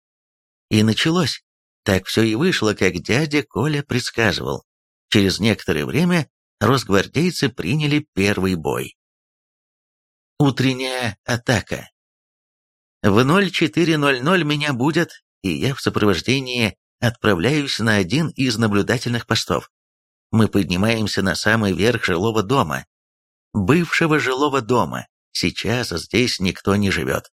И началось. Так все и вышло, как дядя Коля предсказывал. Через некоторое время росгвардейцы приняли первый бой. Утренняя атака. В 04.00 меня будет, и я в сопровождении отправляюсь на один из наблюдательных постов. Мы поднимаемся на самый верх жилого дома. Бывшего жилого дома. Сейчас здесь никто не живет.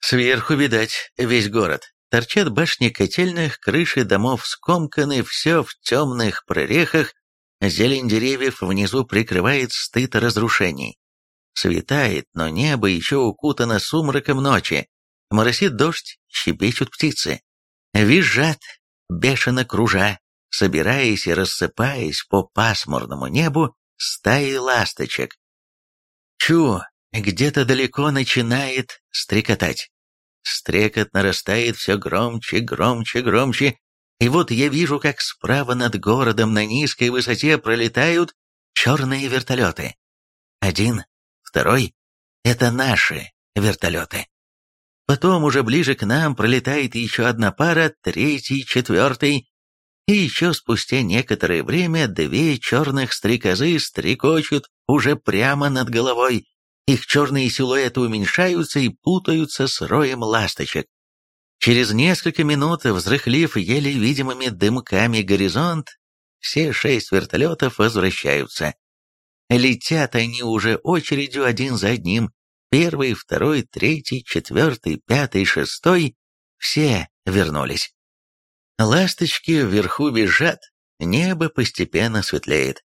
Сверху видать весь город. Торчат башни котельных, крыши домов скомканы, все в темных прорехах, зелень деревьев внизу прикрывает стыд разрушений. Светает, но небо еще укутано сумраком ночи. Моросит дождь, щебечут птицы. Визжат, бешено кружа, собираясь и рассыпаясь по пасмурному небу стаи ласточек. Чу, где-то далеко начинает стрекотать. Стрекот нарастает все громче, громче, громче, и вот я вижу, как справа над городом на низкой высоте пролетают черные вертолеты. Один, второй — это наши вертолеты. Потом уже ближе к нам пролетает еще одна пара, третий, четвертый, и еще спустя некоторое время две черных стрекозы стрекочут уже прямо над головой. Их черные силуэты уменьшаются и путаются с роем ласточек. Через несколько минут, взрыхлив еле видимыми дымками горизонт, все шесть вертолетов возвращаются. Летят они уже очередью один за одним. Первый, второй, третий, четвертый, пятый, шестой — все вернулись. Ласточки вверху бежат, небо постепенно светлеет.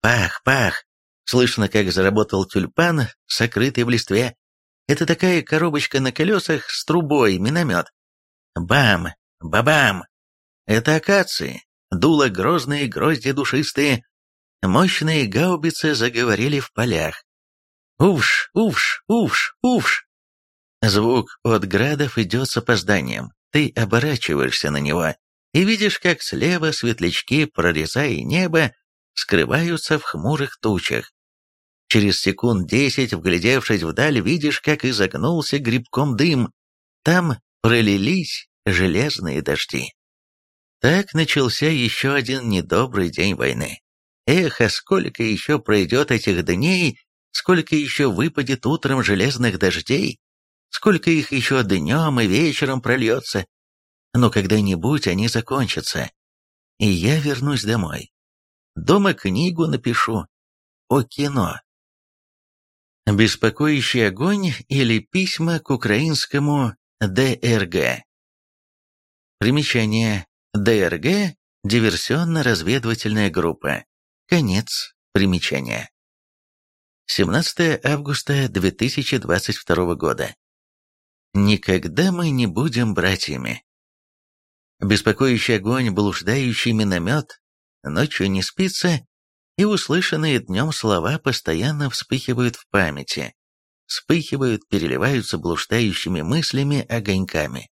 Пах, пах! Слышно, как заработал тюльпан, сокрытый в листве. Это такая коробочка на колесах с трубой, миномет. Бам! Бабам! Это акации, дуло грозные, грозди душистые. Мощные гаубицы заговорили в полях. Увш, увш, увш, увш. Звук от градов идет с опозданием. Ты оборачиваешься на него и видишь, как слева светлячки, прорезая небо, скрываются в хмурых тучах. Через секунд десять, вглядевшись вдаль, видишь, как изогнулся грибком дым. Там пролились железные дожди. Так начался еще один недобрый день войны. Эх, а сколько еще пройдет этих дней, сколько еще выпадет утром железных дождей, сколько их еще днем и вечером прольется. Но когда-нибудь они закончатся, и я вернусь домой. Дома книгу напишу о кино. Беспокоящий огонь или письма к украинскому ДРГ. Примечание. ДРГ – диверсионно-разведывательная группа. Конец примечания. 17 августа 2022 года. Никогда мы не будем братьями. Беспокоящий огонь, блуждающий миномет, ночью не спится, и услышанные днем слова постоянно вспыхивают в памяти, вспыхивают, переливаются блуждающими мыслями огоньками.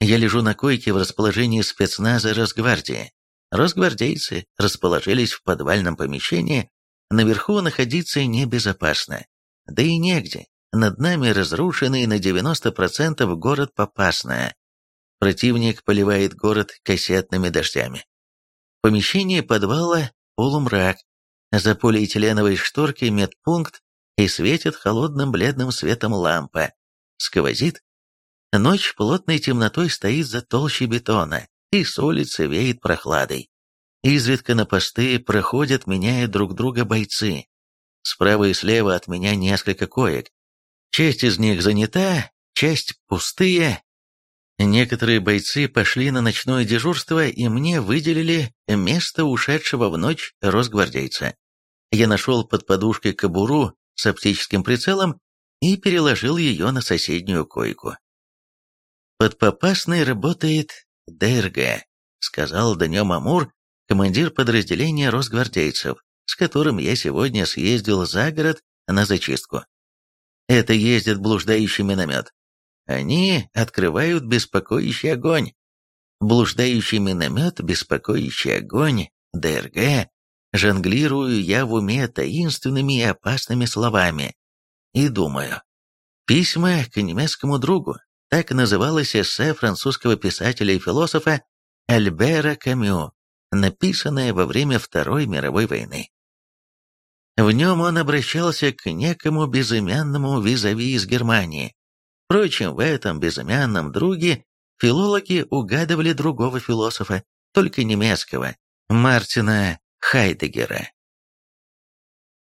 Я лежу на койке в расположении спецназа Росгвардии. Росгвардейцы расположились в подвальном помещении, наверху находиться небезопасно. Да и негде, над нами разрушенный на 90% город Попасная. Противник поливает город кассетными дождями. В помещении подвала полумрак, за полиэтиленовой шторкой медпункт и светит холодным бледным светом лампа. Сквозит. Ночь плотной темнотой стоит за толщей бетона, и с улицы веет прохладой. Изредка на посты проходят, меняя друг друга бойцы. Справа и слева от меня несколько коек. Часть из них занята, часть пустые, Некоторые бойцы пошли на ночное дежурство, и мне выделили место ушедшего в ночь росгвардейца. Я нашел под подушкой кобуру с оптическим прицелом и переложил ее на соседнюю койку. «Под Попасной работает ДРГ», — сказал днем Амур, командир подразделения росгвардейцев, с которым я сегодня съездил за город на зачистку. Это ездит блуждающий миномет. Они открывают беспокоящий огонь. Блуждающий миномет, беспокоящий огонь, ДРГ. Жонглирую я в уме таинственными и опасными словами. И думаю. Письма к немецкому другу. Так называлось эссе французского писателя и философа Альбера Камю, написанное во время Второй мировой войны. В нем он обращался к некому безымянному визави из Германии, Впрочем, в этом безымянном друге филологи угадывали другого философа, только немецкого, Мартина Хайдегера.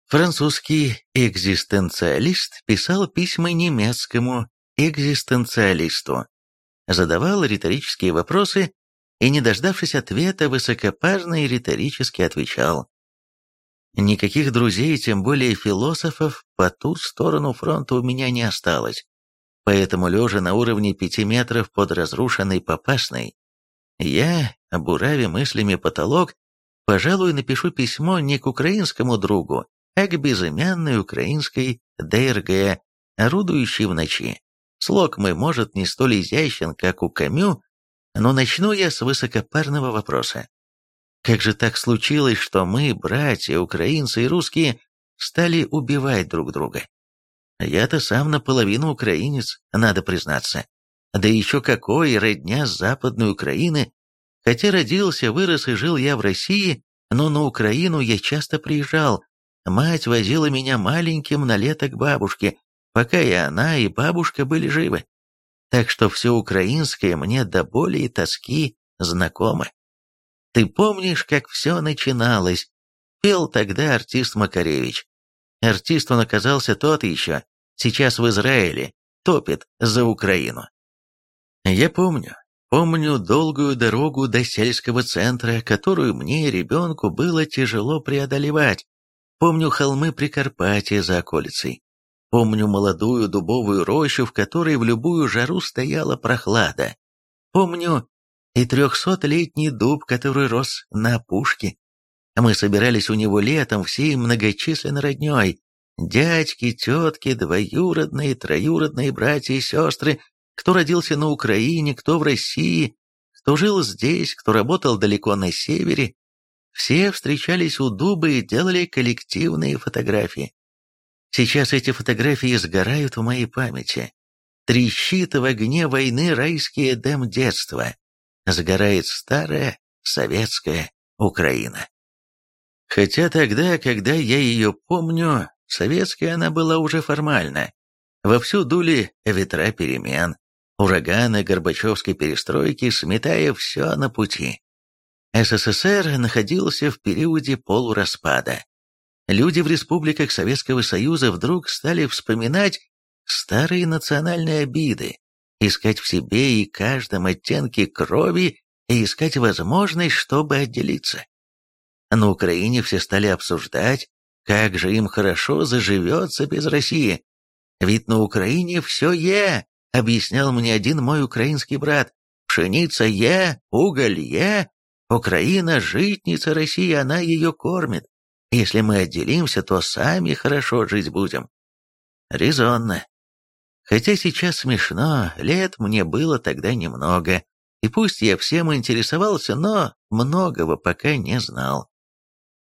Французский экзистенциалист писал письма немецкому экзистенциалисту, задавал риторические вопросы и, не дождавшись ответа, высокопарно и риторически отвечал. Никаких друзей, тем более философов, по ту сторону фронта у меня не осталось. Поэтому, лежа на уровне пяти метров под разрушенной попасной, я, обуравя мыслями потолок, пожалуй, напишу письмо не к украинскому другу, а к безымянной украинской ДРГ, орудующий в ночи. Слог мой, может, не столь изящен, как у Камю, но начну я с высокопарного вопроса. Как же так случилось, что мы, братья, украинцы и русские, стали убивать друг друга? Я-то сам наполовину украинец, надо признаться. Да еще какой родня с Западной Украины. Хотя родился, вырос и жил я в России, но на Украину я часто приезжал. Мать возила меня маленьким на лето к бабушке, пока и она, и бабушка были живы. Так что все украинское мне до боли и тоски знакомо. Ты помнишь, как все начиналось? Пел тогда артист Макаревич. Артист он оказался тот еще, сейчас в Израиле, топит за Украину. Я помню, помню долгую дорогу до сельского центра, которую мне, ребенку, было тяжело преодолевать. Помню холмы Прикарпатия за околицей. Помню молодую дубовую рощу, в которой в любую жару стояла прохлада. Помню и трехсотлетний дуб, который рос на опушке. Мы собирались у него летом всей многочисленной родней. Дядьки, тетки, двоюродные, троюродные братья и сестры, кто родился на Украине, кто в России, кто жил здесь, кто работал далеко на севере, все встречались у дуба и делали коллективные фотографии. Сейчас эти фотографии сгорают в моей памяти. Трещит в огне войны райский эдем детства. Сгорает старая советская Украина. Хотя тогда, когда я ее помню, советская она была уже формально. Вовсю дули ветра перемен, ураганы Горбачевской перестройки, сметая все на пути. СССР находился в периоде полураспада. Люди в республиках Советского Союза вдруг стали вспоминать старые национальные обиды, искать в себе и каждом оттенке крови и искать возможность, чтобы отделиться. На Украине все стали обсуждать, как же им хорошо заживется без России. Ведь на Украине все «е», объяснял мне один мой украинский брат. Пшеница «е», уголь «е», Украина – житница России, она ее кормит. Если мы отделимся, то сами хорошо жить будем. Резонно. Хотя сейчас смешно, лет мне было тогда немного, и пусть я всем интересовался, но многого пока не знал.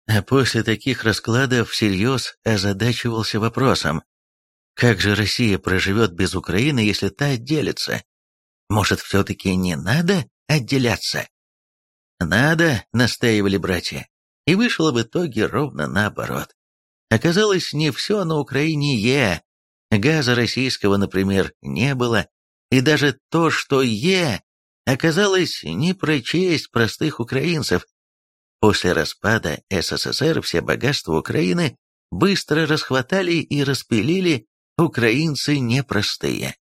А после таких раскладов всерьез озадачивался вопросом, как же Россия проживет без Украины, если та отделится? Может, все-таки не надо отделяться? Надо, настаивали братья. И вышло в итоге ровно наоборот. Оказалось, не все на Украине «е». Газа российского, например, не было. И даже то, что «е», оказалось не про честь простых украинцев. После распада СССР все богатства Украины быстро расхватали и распилили украинцы непростые.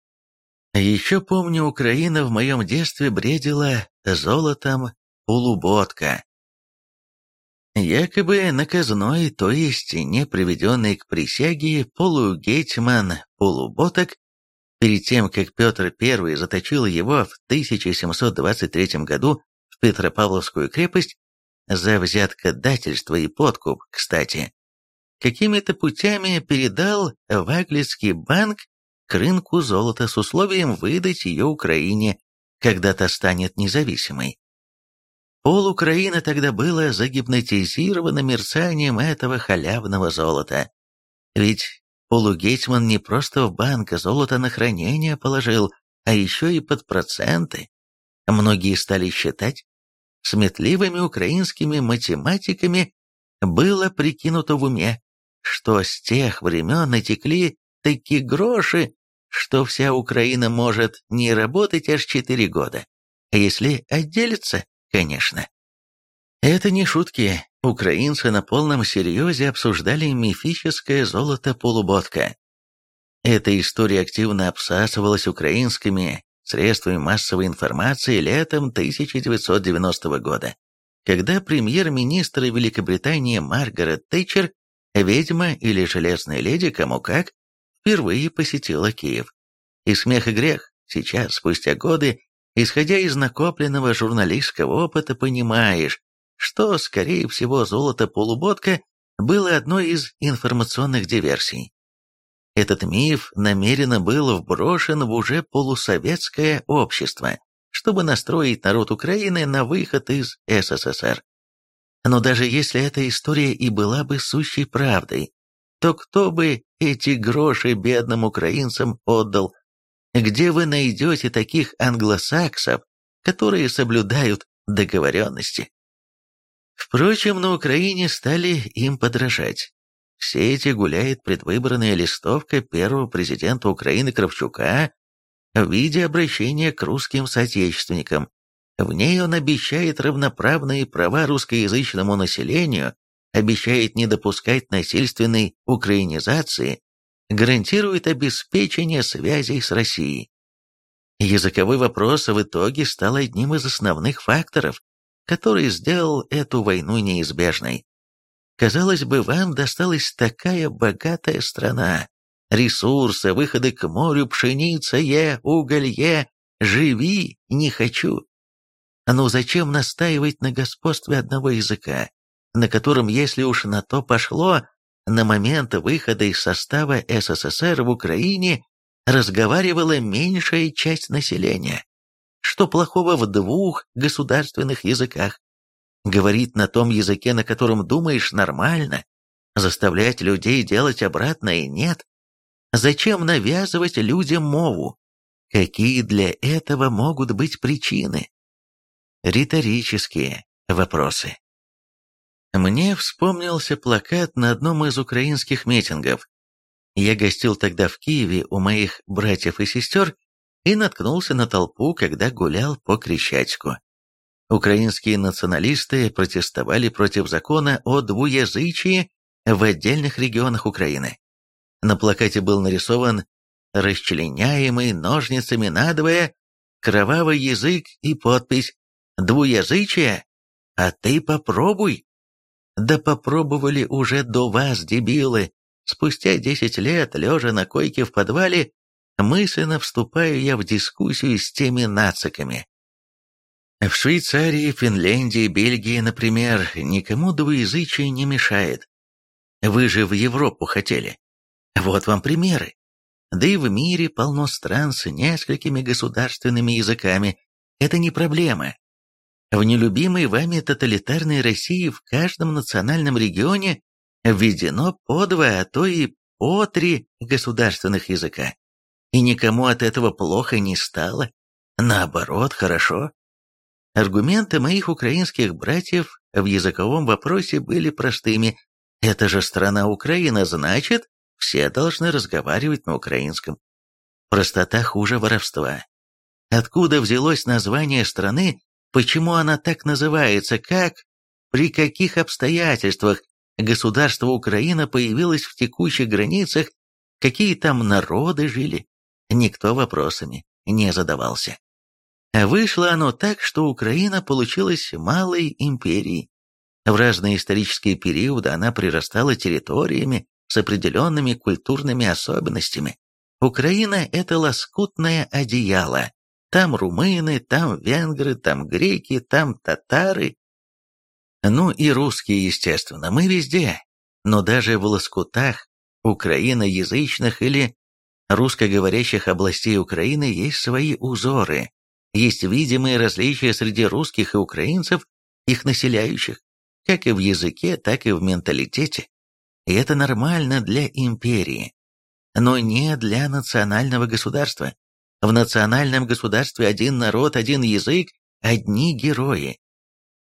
Еще помню, Украина в моем детстве бредила золотом полуботка. Якобы наказной, то есть не приведенный к присяге полугетьман полуботок, перед тем, как Петр I заточил его в 1723 году в Петропавловскую крепость, за взяткодательство и подкуп, кстати, какими-то путями передал в Аглицкий банк к рынку золота с условием выдать ее Украине, когда та станет независимой. Пол Украины тогда было загипнотизировано мерцанием этого халявного золота. Ведь полугетьман не просто в банк золото на хранение положил, а еще и под проценты. Многие стали считать, сметливыми украинскими математиками было прикинуто в уме, что с тех времен натекли такие гроши, что вся Украина может не работать аж четыре года, если отделится конечно. Это не шутки. Украинцы на полном серьезе обсуждали мифическое золото-полуботка. Эта история активно обсасывалась украинскими средствами массовой информации летом 1990 года, когда премьер-министр Великобритании Маргарет Тэтчер, ведьма или железная леди, кому как, впервые посетила Киев. И смех и грех, сейчас, спустя годы, Исходя из накопленного журналистского опыта, понимаешь, что, скорее всего, золото-полуботка было одной из информационных диверсий. Этот миф намеренно был вброшен в уже полусоветское общество, чтобы настроить народ Украины на выход из СССР. Но даже если эта история и была бы сущей правдой, то кто бы эти гроши бедным украинцам отдал? Где вы найдете таких англосаксов, которые соблюдают договоренности? Впрочем, на Украине стали им подражать. В сети гуляет предвыборная листовка первого президента Украины Кравчука в виде обращения к русским соотечественникам. В ней он обещает равноправные права русскоязычному населению, обещает не допускать насильственной украинизации, гарантирует обеспечение связей с Россией. Языковой вопрос в итоге стал одним из основных факторов, который сделал эту войну неизбежной. Казалось бы, вам досталась такая богатая страна, ресурсы, выходы к морю, пшеница, е, уголье, живи, не хочу. Но зачем настаивать на господстве одного языка, на котором, если уж на то пошло, на момент выхода из состава СССР в Украине разговаривала меньшая часть населения? Что плохого в двух государственных языках? Говорить на том языке, на котором думаешь, нормально. Заставлять людей делать обратное нет. Зачем навязывать людям мову? Какие для этого могут быть причины? Риторические вопросы. Мне вспомнился плакат на одном из украинских митингов. Я гостил тогда в Киеве у моих братьев и сестер и наткнулся на толпу, когда гулял по Крещатику. Украинские националисты протестовали против закона о двуязычии в отдельных регионах Украины. На плакате был нарисован расчленяемый ножницами надвое кровавый язык и подпись «Двуязычие? А ты попробуй!» Да попробовали уже до вас, дебилы. Спустя десять лет, лежа на койке в подвале, мысленно вступаю я в дискуссию с теми нациками. В Швейцарии, Финляндии, Бельгии, например, никому двуязычие не мешает. Вы же в Европу хотели. Вот вам примеры. Да и в мире полно стран с несколькими государственными языками. Это не проблема. В нелюбимой вами тоталитарной России в каждом национальном регионе введено по два, а то и по три государственных языка. И никому от этого плохо не стало. Наоборот, хорошо. Аргументы моих украинских братьев в языковом вопросе были простыми. Это же страна Украина, значит, все должны разговаривать на украинском. Простота хуже воровства. Откуда взялось название страны, почему она так называется, как, при каких обстоятельствах государство Украина появилось в текущих границах, какие там народы жили, никто вопросами не задавался. А вышло оно так, что Украина получилась малой империей. В разные исторические периоды она прирастала территориями с определенными культурными особенностями. Украина – это лоскутное одеяло. Там румыны, там венгры, там греки, там татары. Ну и русские, естественно, мы везде. Но даже в лоскутах украиноязычных или русскоговорящих областей Украины есть свои узоры, есть видимые различия среди русских и украинцев, их населяющих, как и в языке, так и в менталитете. И это нормально для империи, но не для национального государства. В национальном государстве один народ, один язык, одни герои.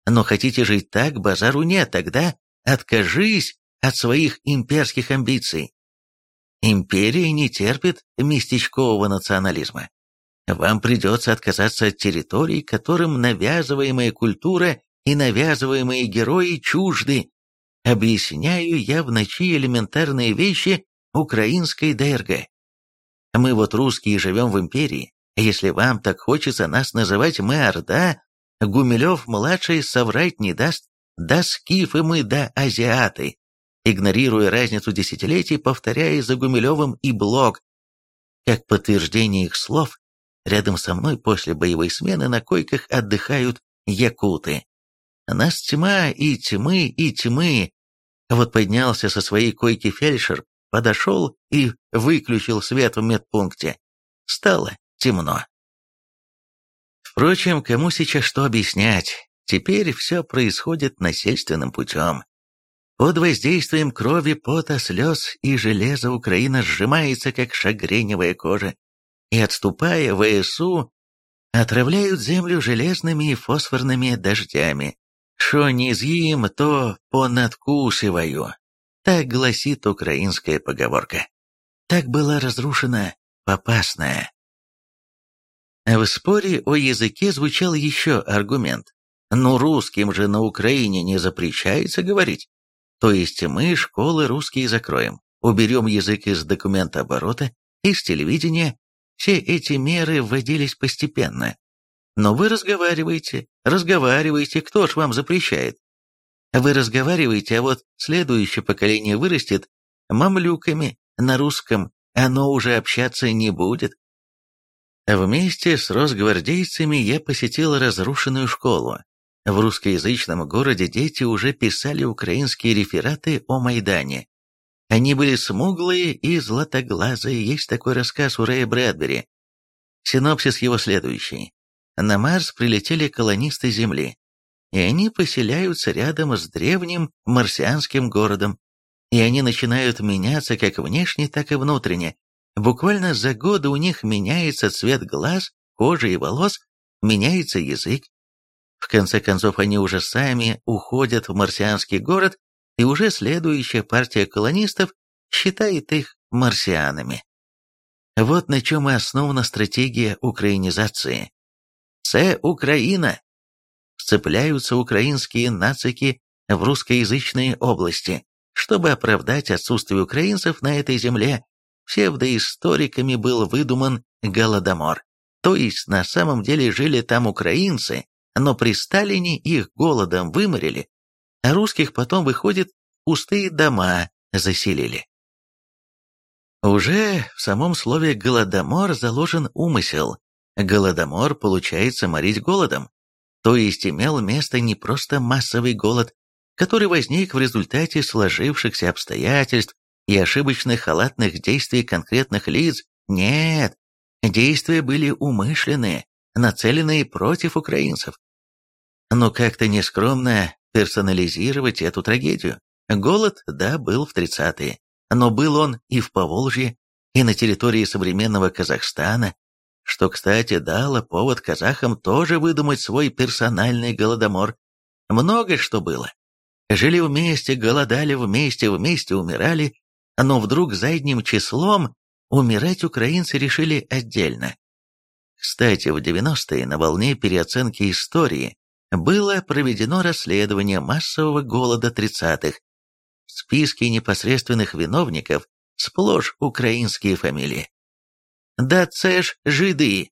Но хотите жить так, базару нет, тогда откажись от своих имперских амбиций. Империя не терпит местечкового национализма. Вам придется отказаться от территорий, которым навязываемая культура и навязываемые герои чужды. Объясняю я в ночи элементарные вещи украинской ДРГ. Мы вот русские живем в империи. Если вам так хочется нас называть мы Орда, Гумилев-младший соврать не даст. Да скифы мы, да азиаты. Игнорируя разницу десятилетий, повторяя за Гумилевым и Блок. Как подтверждение их слов, Рядом со мной после боевой смены на койках отдыхают якуты. Нас тьма и тьмы и тьмы. Вот поднялся со своей койки фельдшер, подошел и выключил свет в медпункте. Стало темно. Впрочем, кому сейчас что объяснять? Теперь все происходит насильственным путем. Под воздействием крови, пота, слез и железа Украина сжимается, как шагреневая кожа, и, отступая, ВСУ отравляют землю железными и фосфорными дождями. Шо не з'їм, то понадкусываю. Так гласит украинская поговорка. Так была разрушена Попасная. В споре о языке звучал еще аргумент. Но русским же на Украине не запрещается говорить. То есть мы школы русские закроем, уберем язык из документа оборота, из телевидения. Все эти меры вводились постепенно. Но вы разговариваете, разговариваете, кто ж вам запрещает? Вы разговариваете, а вот следующее поколение вырастет мамлюками на русском, оно уже общаться не будет. Вместе с росгвардейцами я посетил разрушенную школу. В русскоязычном городе дети уже писали украинские рефераты о Майдане. Они были смуглые и златоглазые, есть такой рассказ у Рэя Брэдбери. Синопсис его следующий. На Марс прилетели колонисты Земли, и они поселяются рядом с древним марсианским городом, и они начинают меняться как внешне, так и внутренне, Буквально за годы у них меняется цвет глаз, кожи и волос, меняется язык. В конце концов, они уже сами уходят в марсианский город, и уже следующая партия колонистов считает их марсианами. Вот на чем и основана стратегия украинизации. «Це Украина!» Вцепляются украинские нацики в русскоязычные области, чтобы оправдать отсутствие украинцев на этой земле псевдоисториками был выдуман Голодомор. То есть на самом деле жили там украинцы, но при Сталине их голодом выморили, а русских потом, выходит, пустые дома заселили. Уже в самом слове «голодомор» заложен умысел. Голодомор получается морить голодом. То есть имел место не просто массовый голод, который возник в результате сложившихся обстоятельств и ошибочных халатных действий конкретных лиц. Нет, действия были умышленные, нацеленные против украинцев. Но как-то нескромно персонализировать эту трагедию. Голод, да, был в 30-е, но был он и в Поволжье, и на территории современного Казахстана, что, кстати, дало повод казахам тоже выдумать свой персональный голодомор. Много что было. Жили вместе, голодали вместе, вместе умирали, но вдруг задним числом умирать украинцы решили отдельно. Кстати, в 90-е на волне переоценки истории было проведено расследование массового голода 30-х. В списке непосредственных виновников сплошь украинские фамилии. «Да це ж жиды!»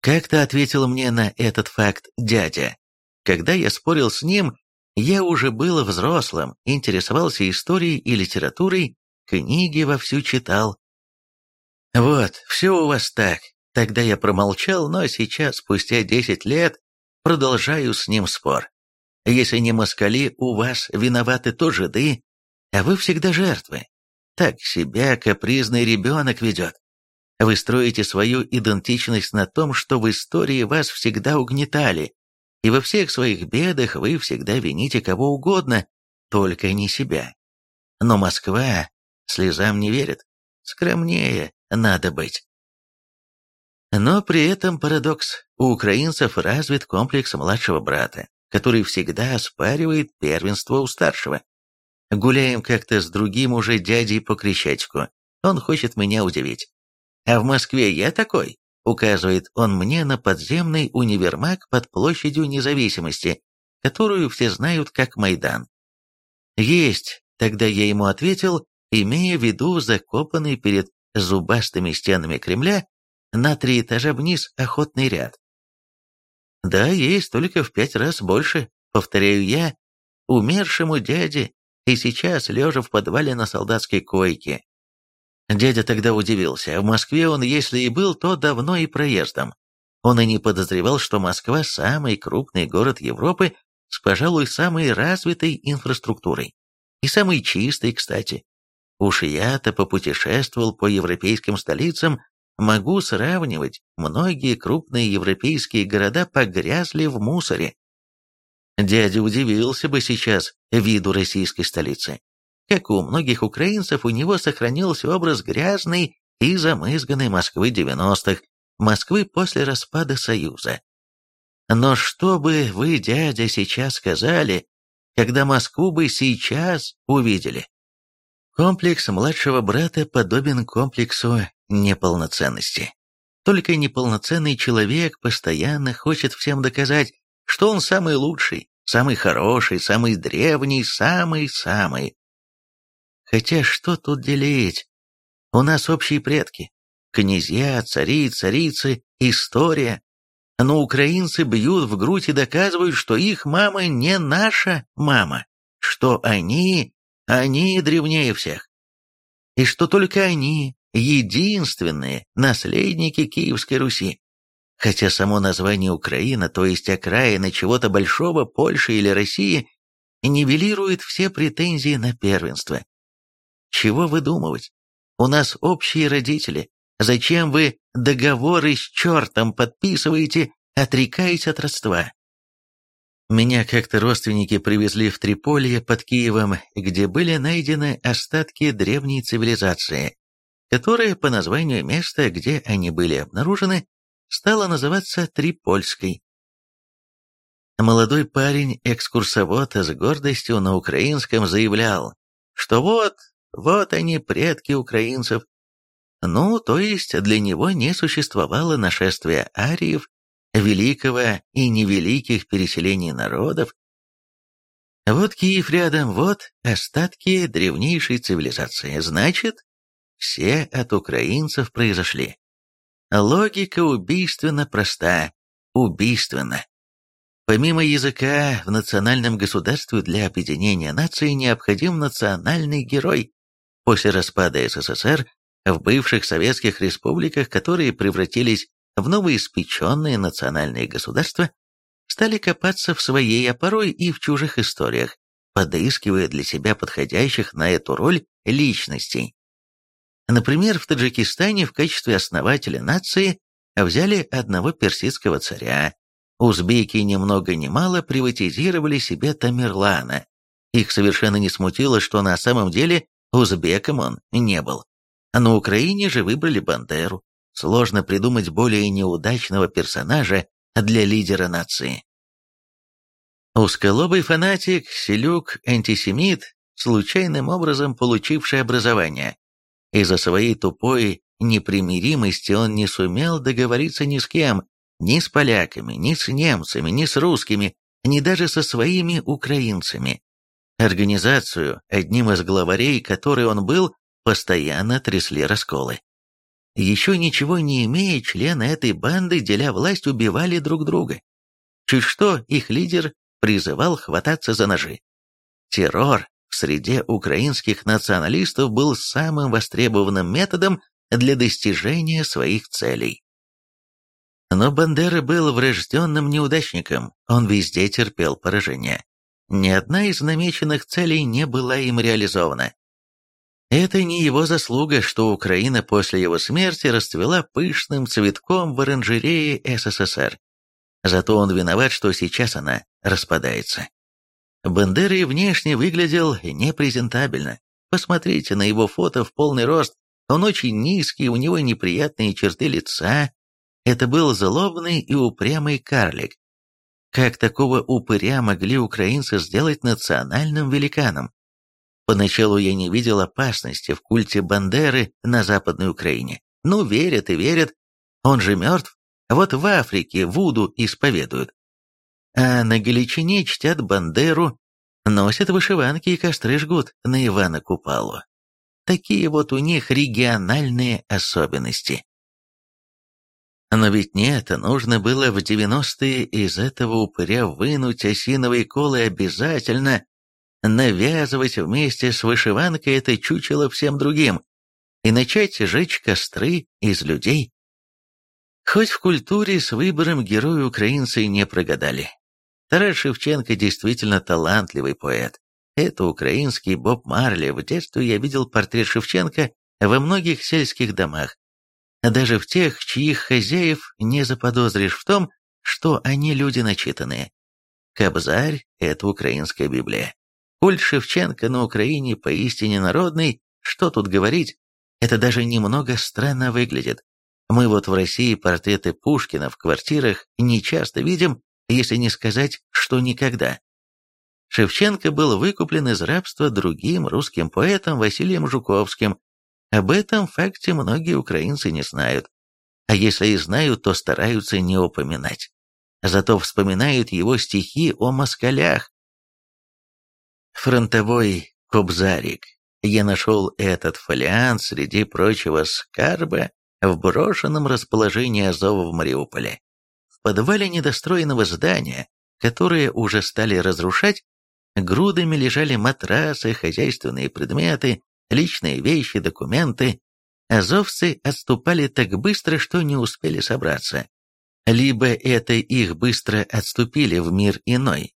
Как-то ответил мне на этот факт дядя. Когда я спорил с ним, я уже был взрослым, интересовался историей и литературой книги вовсю читал. Вот, все у вас так. Тогда я промолчал, но сейчас, спустя десять лет, продолжаю с ним спор. Если не москали, у вас виноваты то жиды, а вы всегда жертвы. Так себя капризный ребенок ведет. Вы строите свою идентичность на том, что в истории вас всегда угнетали, и во всех своих бедах вы всегда вините кого угодно, только не себя. Но Москва слезам не верит. Скромнее надо быть. Но при этом парадокс. У украинцев развит комплекс младшего брата, который всегда оспаривает первенство у старшего. Гуляем как-то с другим уже дядей по Крещатику. Он хочет меня удивить. А в Москве я такой, указывает он мне на подземный универмаг под площадью независимости, которую все знают как Майдан. Есть, тогда я ему ответил, имея в виду закопанный перед зубастыми стенами Кремля на три этажа вниз охотный ряд. Да, есть только в пять раз больше, повторяю я, умершему дяде, и сейчас лежа в подвале на солдатской койке. Дядя тогда удивился, в Москве он, если и был, то давно и проездом. Он и не подозревал, что Москва – самый крупный город Европы с, пожалуй, самой развитой инфраструктурой. И самый чистый, кстати. Уж я-то попутешествовал по европейским столицам, могу сравнивать, многие крупные европейские города погрязли в мусоре. Дядя удивился бы сейчас виду российской столицы. Как у многих украинцев, у него сохранился образ грязной и замызганной Москвы 90-х, Москвы после распада Союза. Но что бы вы, дядя, сейчас сказали, когда Москву бы сейчас увидели? Комплекс младшего брата подобен комплексу неполноценности. Только неполноценный человек постоянно хочет всем доказать, что он самый лучший, самый хороший, самый древний, самый-самый. Хотя что тут делить? У нас общие предки. Князья, цари, царицы, история. Но украинцы бьют в грудь и доказывают, что их мама не наша мама, что они, они древнее всех. И что только они, единственные наследники Киевской Руси. Хотя само название Украина, то есть окраина чего-то большого, Польши или России, нивелирует все претензии на первенство. Чего выдумывать? У нас общие родители. Зачем вы договоры с чертом подписываете, отрекаясь от родства? Меня как-то родственники привезли в Триполье под Киевом, где были найдены остатки древней цивилизации, которая по названию места, где они были обнаружены, стала называться Трипольской. Молодой парень-экскурсовод с гордостью на украинском заявлял, что вот вот они, предки украинцев. Ну, то есть для него не существовало нашествия ариев, великого и невеликих переселений народов. Вот Киев рядом, вот остатки древнейшей цивилизации. Значит, все от украинцев произошли. Логика убийственно проста. Убийственно. Помимо языка, в национальном государстве для объединения нации необходим национальный герой. После распада СССР в бывших советских республиках, которые превратились в новоиспеченные национальные государства, стали копаться в своей, а порой и в чужих историях, подыскивая для себя подходящих на эту роль личностей. Например, в Таджикистане в качестве основателя нации взяли одного персидского царя. Узбеки ни много ни мало приватизировали себе Тамерлана. Их совершенно не смутило, что на самом деле Узбеком он не был. А на Украине же выбрали Бандеру. Сложно придумать более неудачного персонажа для лидера нации. Узколобый фанатик, селюк, антисемит, случайным образом получивший образование. Из-за своей тупой непримиримости он не сумел договориться ни с кем, ни с поляками, ни с немцами, ни с русскими, ни даже со своими украинцами. Организацию, одним из главарей которой он был, постоянно трясли расколы. Еще ничего не имея, члены этой банды, деля власть, убивали друг друга. Чуть что, их лидер призывал хвататься за ножи. Террор в среде украинских националистов был самым востребованным методом для достижения своих целей. Но Бандера был врожденным неудачником, он везде терпел поражение. Ни одна из намеченных целей не была им реализована. Это не его заслуга, что Украина после его смерти расцвела пышным цветком в оранжерее СССР. Зато он виноват, что сейчас она распадается. Бандера и внешне выглядел непрезентабельно. Посмотрите на его фото в полный рост. Он очень низкий, у него неприятные черты лица. Это был злобный и упрямый карлик. Как такого упыря могли украинцы сделать национальным великаном? Поначалу я не видел опасности в культе Бандеры на Западной Украине. Ну, верят и верят. Он же мертв. Вот в Африке Вуду исповедуют. А на Галичине чтят Бандеру, носят вышиванки и костры жгут на Ивана Купалу. Такие вот у них региональные особенности. Но ведь нет, нужно было в девяностые из этого упыря вынуть осиновые колы обязательно, навязывать вместе с вышиванкой это чучело всем другим и начать жечь костры из людей. Хоть в культуре с выбором героя украинцы не прогадали. Тарас Шевченко действительно талантливый поэт. Это украинский Боб Марли. В детстве я видел портрет Шевченко во многих сельских домах. Даже в тех, чьих хозяев не заподозришь в том, что они люди начитанные. Кобзарь – это украинская Библия. Культ Шевченко на Украине поистине народный, что тут говорить, это даже немного странно выглядит. Мы вот в России портреты Пушкина в квартирах не часто видим, если не сказать, что никогда. Шевченко был выкуплен из рабства другим русским поэтом Василием Жуковским. Об этом факте многие украинцы не знают. А если и знают, то стараются не упоминать. Зато вспоминают его стихи о москалях. Фронтовой Кобзарик. Я нашел этот фолиант среди прочего скарба в брошенном расположении Азова в Мариуполе. Подвале недостроенного здания, которое уже стали разрушать, грудами лежали матрасы, хозяйственные предметы, личные вещи, документы. Азовцы отступали так быстро, что не успели собраться. Либо это их быстро отступили в мир иной.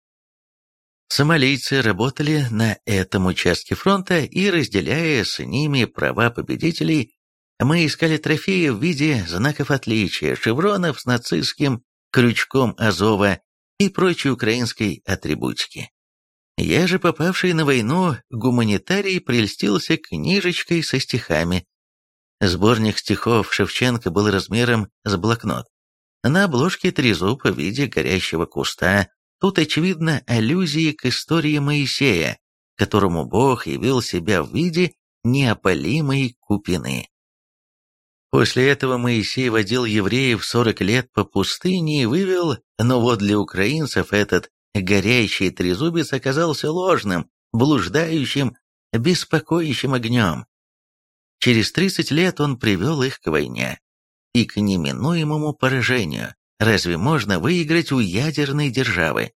Сомалийцы работали на этом участке фронта и, разделяя с ними права победителей, мы искали трофеи в виде знаков отличия, шевронов с нацистским крючком Азова и прочей украинской атрибутики. Я же, попавший на войну, гуманитарий прельстился книжечкой со стихами. Сборник стихов Шевченко был размером с блокнот. На обложке трезуб в виде горящего куста, тут очевидно аллюзии к истории Моисея, которому Бог явил себя в виде неопалимой купины. После этого Моисей водил евреев 40 лет по пустыне и вывел, но вот для украинцев этот горящий трезубец оказался ложным, блуждающим, беспокоящим огнем. Через 30 лет он привел их к войне и к неминуемому поражению. Разве можно выиграть у ядерной державы?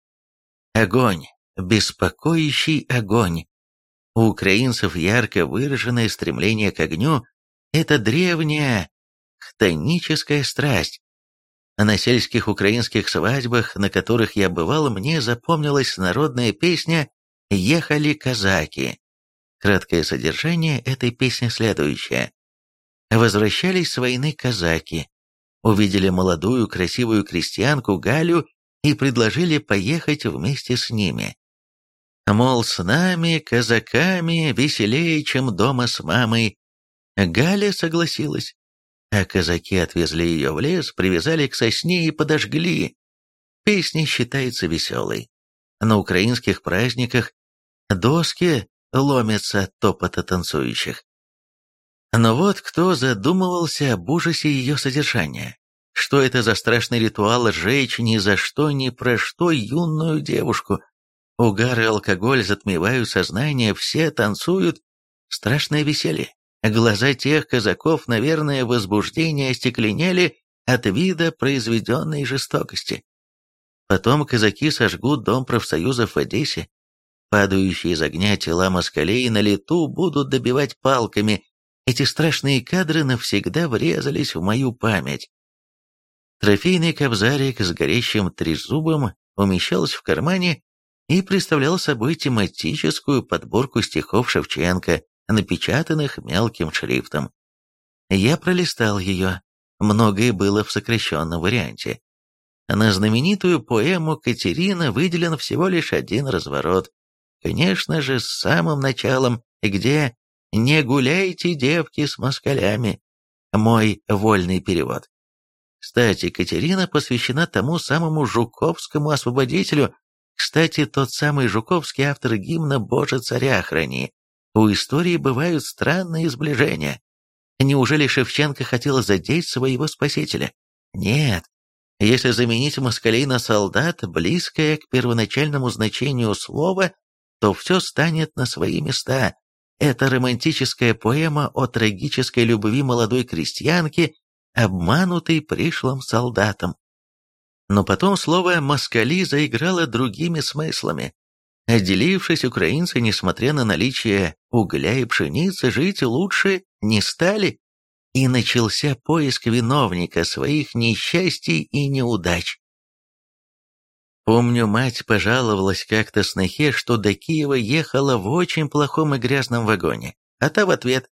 Огонь, беспокоящий огонь. У украинцев ярко выраженное стремление к огню это древняя хтоническая страсть. На сельских украинских свадьбах, на которых я бывал, мне запомнилась народная песня «Ехали казаки». Краткое содержание этой песни следующее. Возвращались с войны казаки, увидели молодую красивую крестьянку Галю и предложили поехать вместе с ними. Мол, с нами, казаками, веселее, чем дома с мамой, Галя согласилась, а казаки отвезли ее в лес, привязали к сосне и подожгли. Песня считается веселой. На украинских праздниках доски ломятся от топота танцующих. Но вот кто задумывался об ужасе ее содержания. Что это за страшный ритуал сжечь ни за что, ни про что юную девушку? Угар и алкоголь затмевают сознание, все танцуют. Страшное веселье. Глаза тех казаков, наверное, возбуждение остекленели от вида произведенной жестокости. Потом казаки сожгут дом профсоюзов в Одессе. Падающие из огня тела москалей на лету будут добивать палками. Эти страшные кадры навсегда врезались в мою память. Трофейный кобзарик с горящим трезубом умещался в кармане и представлял собой тематическую подборку стихов Шевченко, напечатанных мелким шрифтом. Я пролистал ее, многое было в сокращенном варианте. На знаменитую поэму Катерина выделен всего лишь один разворот. Конечно же, с самым началом, где «Не гуляйте, девки, с москалями» мой вольный перевод. Кстати, Катерина посвящена тому самому Жуковскому освободителю, кстати, тот самый Жуковский автор гимна «Боже, царя храни», у истории бывают странные сближения. Неужели Шевченко хотел задеть своего спасителя? Нет. Если заменить москалей на солдат, близкое к первоначальному значению слова, то все станет на свои места. Это романтическая поэма о трагической любви молодой крестьянки, обманутой пришлым солдатом. Но потом слово «москали» заиграло другими смыслами. Отделившись, украинцы, несмотря на наличие угля и пшеницы, жить лучше не стали, и начался поиск виновника своих несчастий и неудач. Помню, мать пожаловалась как-то снохе, что до Киева ехала в очень плохом и грязном вагоне, а та в ответ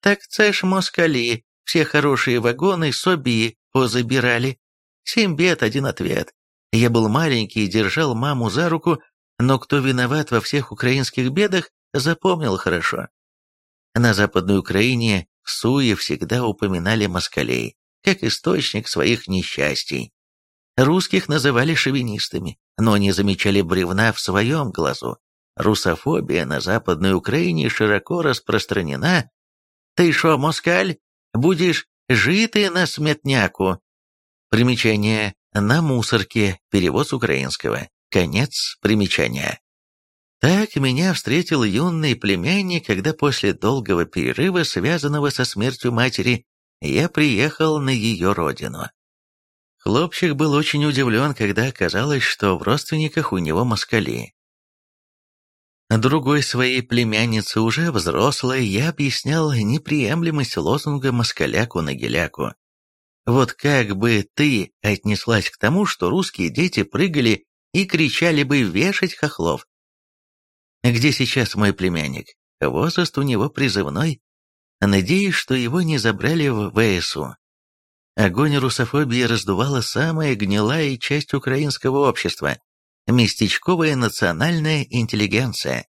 «Так це ж москали, все хорошие вагоны собі позабирали». Семь бед, один ответ. Я был маленький и держал маму за руку, но кто виноват во всех украинских бедах, запомнил хорошо. На Западной Украине в Суе всегда упоминали москалей, как источник своих несчастий. Русских называли шовинистами, но не замечали бревна в своем глазу. Русофобия на Западной Украине широко распространена. «Ты шо, москаль? Будешь житый на сметняку?» Примечание «на мусорке», перевод с украинского. Конец примечания. Так меня встретил юный племянник, когда после долгого перерыва, связанного со смертью матери, я приехал на ее родину. Хлопчик был очень удивлен, когда оказалось, что в родственниках у него москали. Другой своей племяннице, уже взрослой, я объяснял неприемлемость лозунга «москаляку-нагеляку». Вот как бы ты отнеслась к тому, что русские дети прыгали и кричали бы «вешать хохлов»? Где сейчас мой племянник? Возраст у него призывной. Надеюсь, что его не забрали в ВСУ. Огонь русофобии раздувала самая гнилая часть украинского общества – местечковая национальная интеллигенция.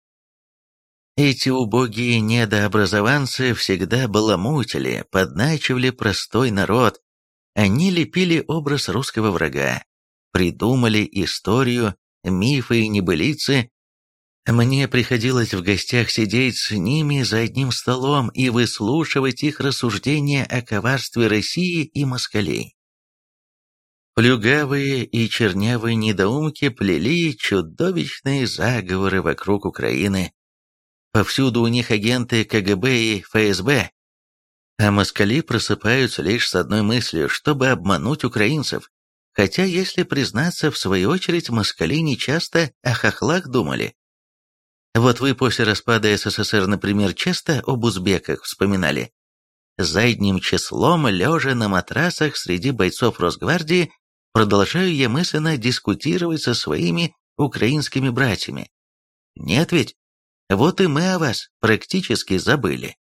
Эти убогие недообразованцы всегда баламутили, подначивали простой народ. Они лепили образ русского врага, придумали историю, мифы и небылицы, мне приходилось в гостях сидеть с ними за одним столом и выслушивать их рассуждения о коварстве России и москалей. Плюгавые и чернявые недоумки плели чудовищные заговоры вокруг Украины. Повсюду у них агенты КГБ и ФСБ. А москали просыпаются лишь с одной мыслью, чтобы обмануть украинцев. Хотя, если признаться, в свою очередь, москали не часто о хохлах думали. Вот вы после распада СССР, например, часто об узбеках вспоминали. Задним числом, лежа на матрасах среди бойцов Росгвардии, продолжаю я мысленно дискутировать со своими украинскими братьями. Нет ведь? Вот и мы о вас практически забыли.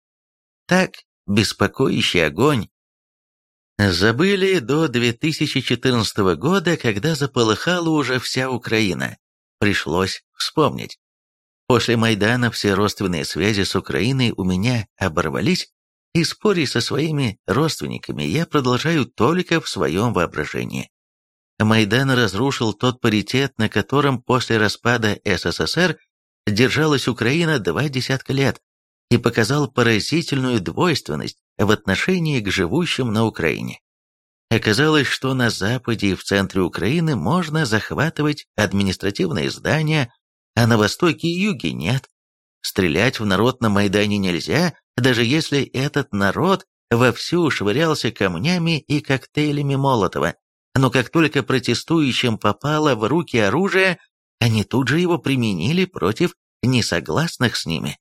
Так, беспокоящий огонь. Забыли до 2014 года, когда заполыхала уже вся Украина. Пришлось вспомнить. После Майдана все родственные связи с Украиной у меня оборвались, и спорить со своими родственниками я продолжаю только в своем воображении. Майдан разрушил тот паритет, на котором после распада СССР держалась Украина два десятка лет, и показал поразительную двойственность в отношении к живущим на Украине. Оказалось, что на западе и в центре Украины можно захватывать административные здания, а на востоке и юге нет. Стрелять в народ на Майдане нельзя, даже если этот народ вовсю швырялся камнями и коктейлями Молотова. Но как только протестующим попало в руки оружие, они тут же его применили против несогласных с ними.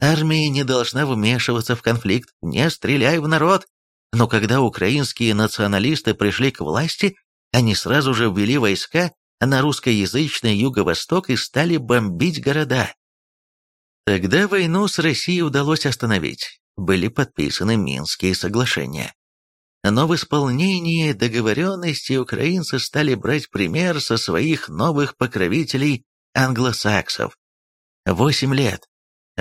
Армия не должна вмешиваться в конфликт, не стреляй в народ. Но когда украинские националисты пришли к власти, они сразу же ввели войска на русскоязычный юго-восток и стали бомбить города. Тогда войну с Россией удалось остановить, были подписаны Минские соглашения. Но в исполнении договоренности украинцы стали брать пример со своих новых покровителей англосаксов. Восемь лет.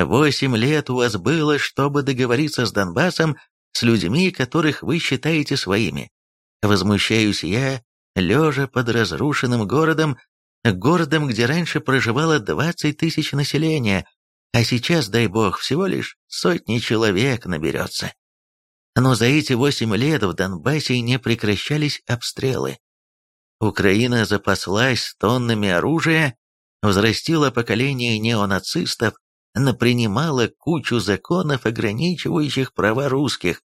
Восемь лет у вас было, чтобы договориться с Донбассом, с людьми, которых вы считаете своими. Возмущаюсь я лежа под разрушенным городом, городом, где раньше проживало 20 тысяч населения, а сейчас, дай бог, всего лишь сотни человек наберется. Но за эти восемь лет в Донбассе не прекращались обстрелы. Украина запаслась тоннами оружия, взрастила поколение неонацистов, напринимала кучу законов, ограничивающих права русских,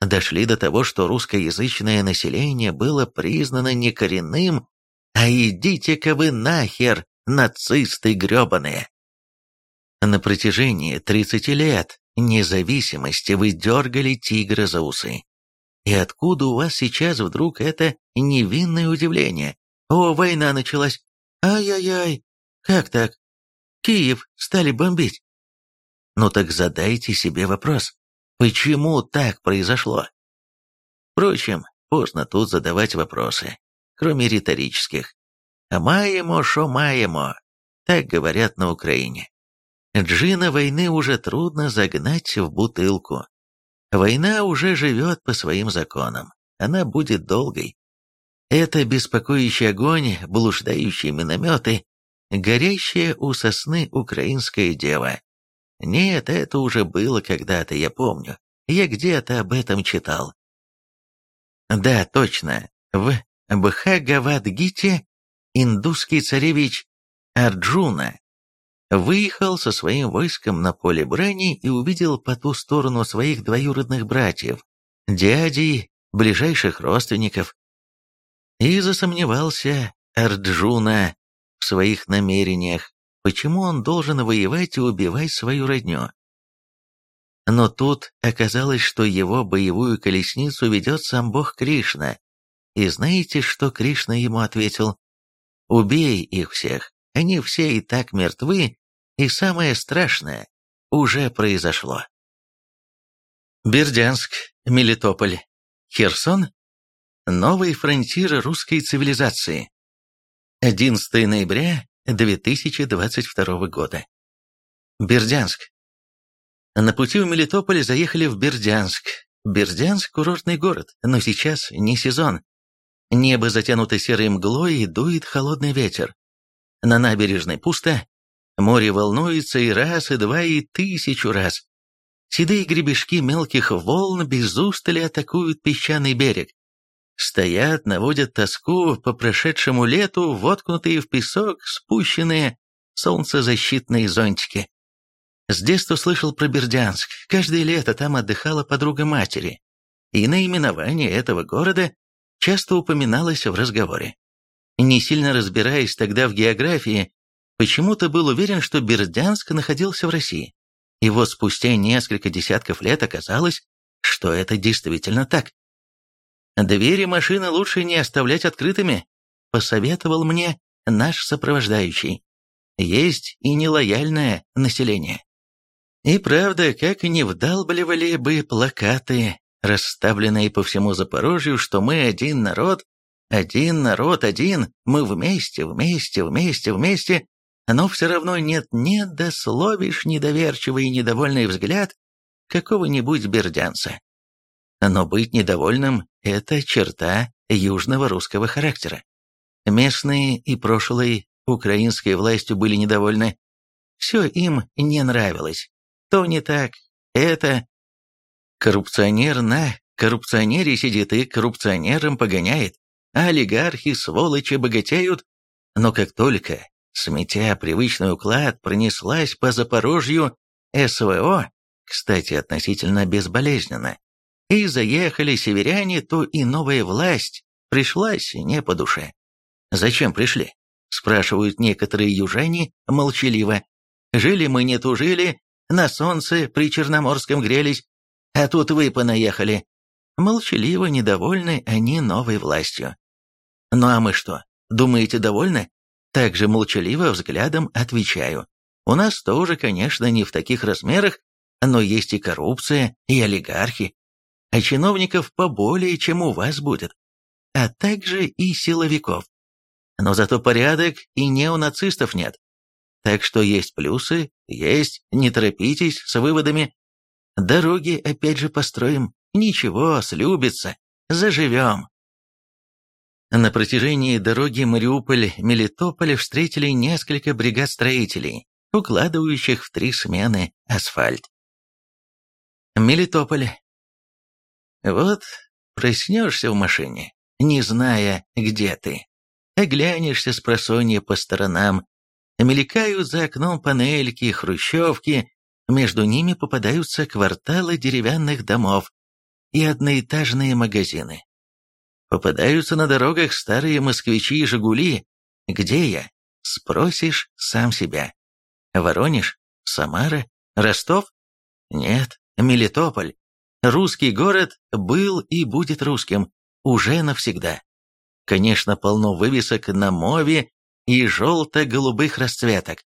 дошли до того, что русскоязычное население было признано не коренным, а идите-ка вы нахер, нацисты гребаные. На протяжении 30 лет независимости вы дергали тигра за усы. И откуда у вас сейчас вдруг это невинное удивление? О, война началась. Ай-яй-яй, как так? Киев стали бомбить. Ну так задайте себе вопрос, почему так произошло? Впрочем, поздно тут задавать вопросы, кроме риторических. «Маемо, шо маемо», так говорят на Украине. Джина войны уже трудно загнать в бутылку. Война уже живет по своим законам, она будет долгой. Это беспокоящий огонь, блуждающие минометы, горящая у сосны украинская дева. Нет, это уже было когда-то, я помню. Я где-то об этом читал. Да, точно. В Бхагавадгите индусский царевич Арджуна выехал со своим войском на поле брани и увидел по ту сторону своих двоюродных братьев, дядей, ближайших родственников, и засомневался Арджуна в своих намерениях, почему он должен воевать и убивать свою родню. Но тут оказалось, что его боевую колесницу ведет сам бог Кришна. И знаете, что Кришна ему ответил? «Убей их всех, они все и так мертвы, и самое страшное уже произошло». Бердянск, Мелитополь, Херсон Новые фронтиры русской цивилизации. 11 ноября 2022 года. Бердянск. На пути в Мелитополь заехали в Бердянск. Бердянск – курортный город, но сейчас не сезон. Небо затянуто серой мглой и дует холодный ветер. На набережной пусто. Море волнуется и раз, и два, и тысячу раз. Седые гребешки мелких волн без устали атакуют песчаный берег. Стоят, наводят тоску по прошедшему лету, воткнутые в песок, спущенные солнцезащитные зонтики. С детства слышал про Бердянск. Каждое лето там отдыхала подруга матери. И наименование этого города часто упоминалось в разговоре. Не сильно разбираясь тогда в географии, почему-то был уверен, что Бердянск находился в России. И вот спустя несколько десятков лет оказалось, что это действительно так. Двери машины лучше не оставлять открытыми, посоветовал мне наш сопровождающий. Есть и нелояльное население. И правда, как не вдалбливали бы плакаты, расставленные по всему Запорожью, что мы один народ, один народ, один, мы вместе, вместе, вместе, вместе, но все равно нет-нет, да словишь недоверчивый и недовольный взгляд какого-нибудь бердянца. Но быть недовольным – это черта южного русского характера. Местные и прошлой украинской властью были недовольны. Все им не нравилось. То не так, это... Коррупционер на коррупционере сидит и коррупционером погоняет, а олигархи, сволочи, богатеют. Но как только, сметя привычный уклад, пронеслась по Запорожью СВО, кстати, относительно безболезненно, и заехали северяне, то и новая власть пришлась не по душе. «Зачем пришли?» – спрашивают некоторые южане молчаливо. «Жили мы не тужили, на солнце при Черноморском грелись, а тут вы понаехали». Молчаливо недовольны они новой властью. «Ну а мы что, думаете, довольны?» Также молчаливо взглядом отвечаю. У нас тоже, конечно, не в таких размерах, но есть и коррупция, и олигархи, а чиновников поболее, чем у вас будет, а также и силовиков. Но зато порядок и неонацистов нет. Так что есть плюсы, есть, не торопитесь с выводами. Дороги опять же построим, ничего, слюбится, заживем. На протяжении дороги Мариуполь-Мелитополь встретили несколько бригад строителей, укладывающих в три смены асфальт. Мелитополь, вот проснешься в машине, не зная, где ты. Оглянешься с просонья по сторонам. Мелькают за окном панельки, хрущевки, между ними попадаются кварталы деревянных домов и одноэтажные магазины. Попадаются на дорогах старые москвичи и «Жигули». Где я? Спросишь сам себя. Воронеж? Самара? Ростов? Нет, Мелитополь. Русский город был и будет русским, уже навсегда. Конечно, полно вывесок на мове и желто-голубых расцветок.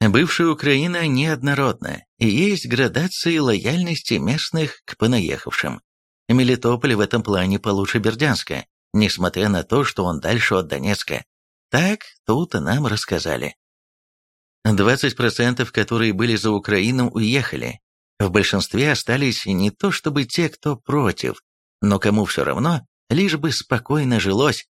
Бывшая Украина неоднородна, и есть градации лояльности местных к понаехавшим. Мелитополь в этом плане получше Бердянска, несмотря на то, что он дальше от Донецка. Так тут нам рассказали. 20%, которые были за Украину, уехали. В большинстве остались не то чтобы те, кто против, но кому все равно, лишь бы спокойно жилось.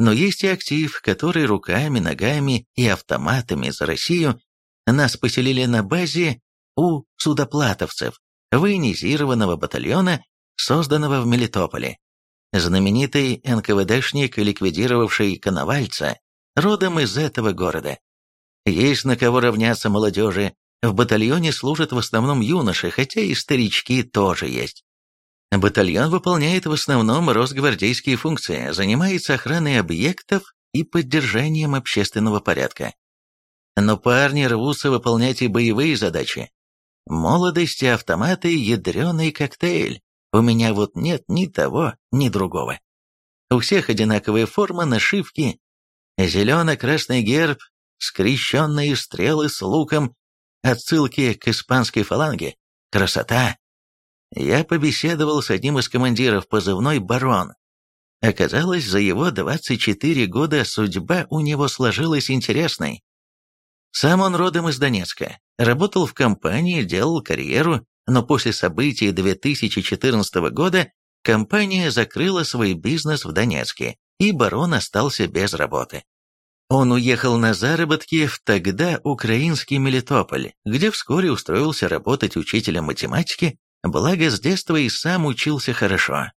Но есть и актив, который руками, ногами и автоматами за Россию нас поселили на базе у судоплатовцев, военизированного батальона, созданного в Мелитополе. Знаменитый НКВДшник, ликвидировавший Коновальца, родом из этого города. Есть на кого равняться молодежи, в батальоне служат в основном юноши, хотя и старички тоже есть. Батальон выполняет в основном росгвардейские функции, занимается охраной объектов и поддержанием общественного порядка. Но парни рвутся выполнять и боевые задачи. Молодость и автоматы – ядреный коктейль. У меня вот нет ни того, ни другого. У всех одинаковая форма, нашивки. Зелено-красный герб, скрещенные стрелы с луком, отсылки к испанской фаланге. Красота! Я побеседовал с одним из командиров позывной «Барон». Оказалось, за его 24 года судьба у него сложилась интересной. Сам он родом из Донецка, работал в компании, делал карьеру, но после событий 2014 года компания закрыла свой бизнес в Донецке, и барон остался без работы. Он уехал на заработки в тогда украинский Мелитополь, где вскоре устроился работать учителем математики, благо с детства и сам учился хорошо.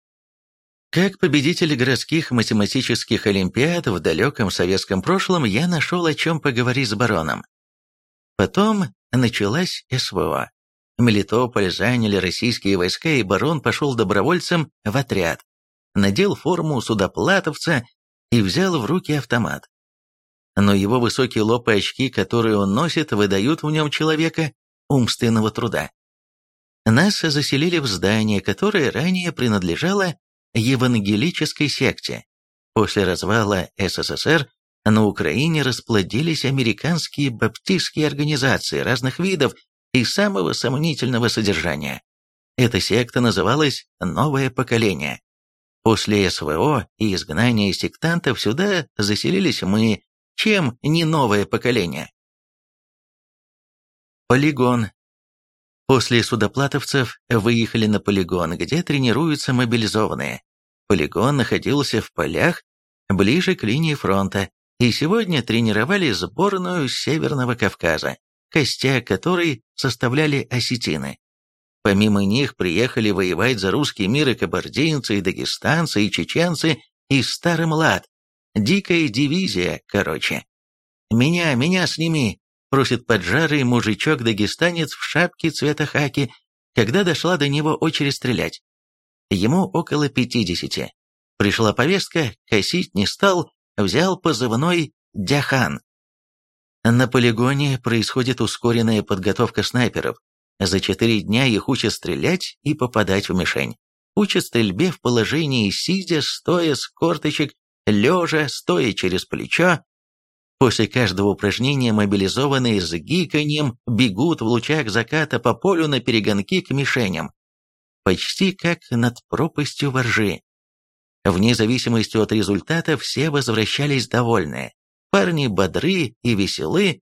Как победитель городских математических олимпиад в далеком советском прошлом я нашел о чем поговорить с бароном. Потом началась СВО. Мелитополь заняли российские войска, и барон пошел добровольцем в отряд, надел форму судоплатовца и взял в руки автомат но его высокий лоб и очки, которые он носит, выдают в нем человека умственного труда. Нас заселили в здание, которое ранее принадлежало евангелической секте. После развала СССР на Украине расплодились американские баптистские организации разных видов и самого сомнительного содержания. Эта секта называлась «Новое поколение». После СВО и изгнания сектантов сюда заселились мы, чем не новое поколение? Полигон. После судоплатовцев выехали на полигон, где тренируются мобилизованные. Полигон находился в полях, ближе к линии фронта, и сегодня тренировали сборную Северного Кавказа, костяк которой составляли осетины. Помимо них приехали воевать за русский мир и кабардинцы, и дагестанцы, и чеченцы, и Старый Млад, Дикая дивизия, короче. «Меня, меня сними!» — просит поджарый мужичок-дагестанец в шапке цвета хаки, когда дошла до него очередь стрелять. Ему около пятидесяти. Пришла повестка, косить не стал, взял позывной «Дяхан». На полигоне происходит ускоренная подготовка снайперов. За четыре дня их учат стрелять и попадать в мишень. Учат стрельбе в положении сидя, стоя с корточек, лежа, стоя через плечо. После каждого упражнения мобилизованные с гиканьем бегут в лучах заката по полю на перегонки к мишеням. Почти как над пропастью воржи. Вне зависимости от результата все возвращались довольные. Парни бодры и веселы,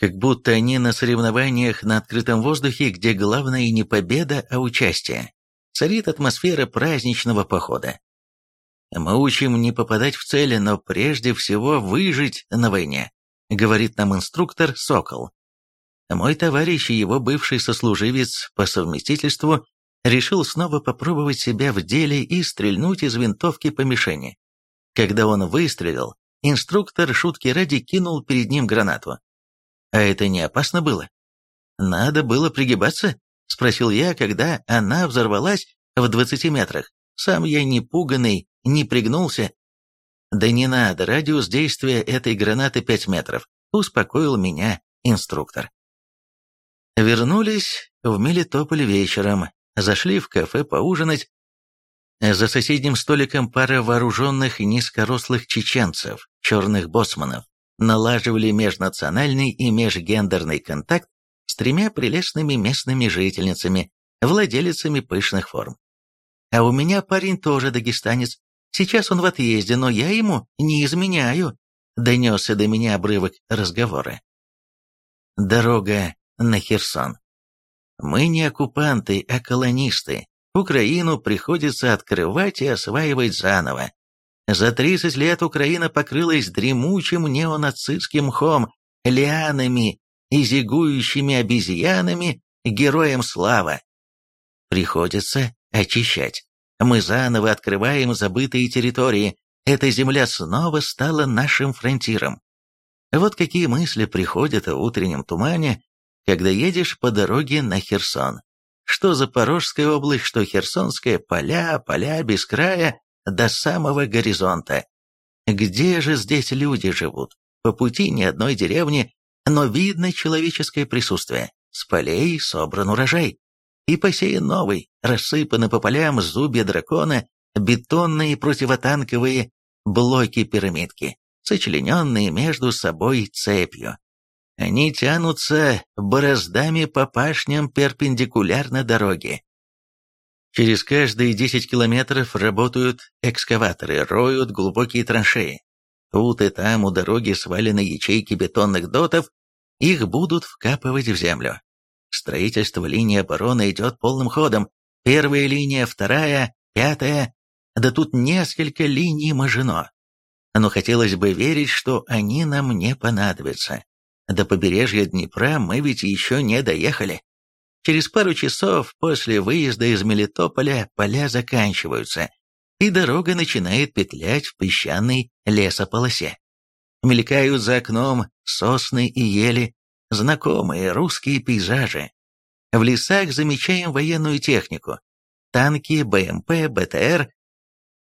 как будто они на соревнованиях на открытом воздухе, где главное не победа, а участие. Царит атмосфера праздничного похода. Мы учим не попадать в цели, но прежде всего выжить на войне, говорит нам инструктор Сокол. Мой товарищ и его бывший сослуживец по совместительству решил снова попробовать себя в деле и стрельнуть из винтовки по мишени. Когда он выстрелил, инструктор шутки ради кинул перед ним гранату. А это не опасно было? Надо было пригибаться? Спросил я, когда она взорвалась в 20 метрах. Сам я не пуганный, не пригнулся. «Да не надо, радиус действия этой гранаты 5 метров», — успокоил меня инструктор. Вернулись в Мелитополь вечером, зашли в кафе поужинать. За соседним столиком пара вооруженных низкорослых чеченцев, черных боцманов, налаживали межнациональный и межгендерный контакт с тремя прелестными местными жительницами, владелицами пышных форм. А у меня парень тоже дагестанец. Сейчас он в отъезде, но я ему не изменяю. Донесся до меня обрывок разговора. Дорога на Херсон. Мы не оккупанты, а колонисты. Украину приходится открывать и осваивать заново. За 30 лет Украина покрылась дремучим неонацистским мхом, лианами и зигующими обезьянами, героям слава. Приходится очищать. Мы заново открываем забытые территории. Эта земля снова стала нашим фронтиром. Вот какие мысли приходят в утреннем тумане, когда едешь по дороге на Херсон. Что Запорожская область, что Херсонская, поля, поля без края, до самого горизонта. Где же здесь люди живут? По пути ни одной деревни, но видно человеческое присутствие. С полей собран урожай. И посеян новый, рассыпаны по полям зубья дракона, бетонные противотанковые блоки-пирамидки, сочлененные между собой цепью. Они тянутся бороздами по пашням перпендикулярно дороге. Через каждые 10 километров работают экскаваторы, роют глубокие траншеи. Тут и там у дороги свалены ячейки бетонных дотов, их будут вкапывать в землю. Строительство линии обороны идет полным ходом. Первая линия, вторая, пятая. Да тут несколько линий мажено. Но хотелось бы верить, что они нам не понадобятся. До побережья Днепра мы ведь еще не доехали. Через пару часов после выезда из Мелитополя поля заканчиваются, и дорога начинает петлять в песчаной лесополосе. Мелькают за окном сосны и ели, знакомые русские пейзажи. В лесах замечаем военную технику. Танки, БМП, БТР.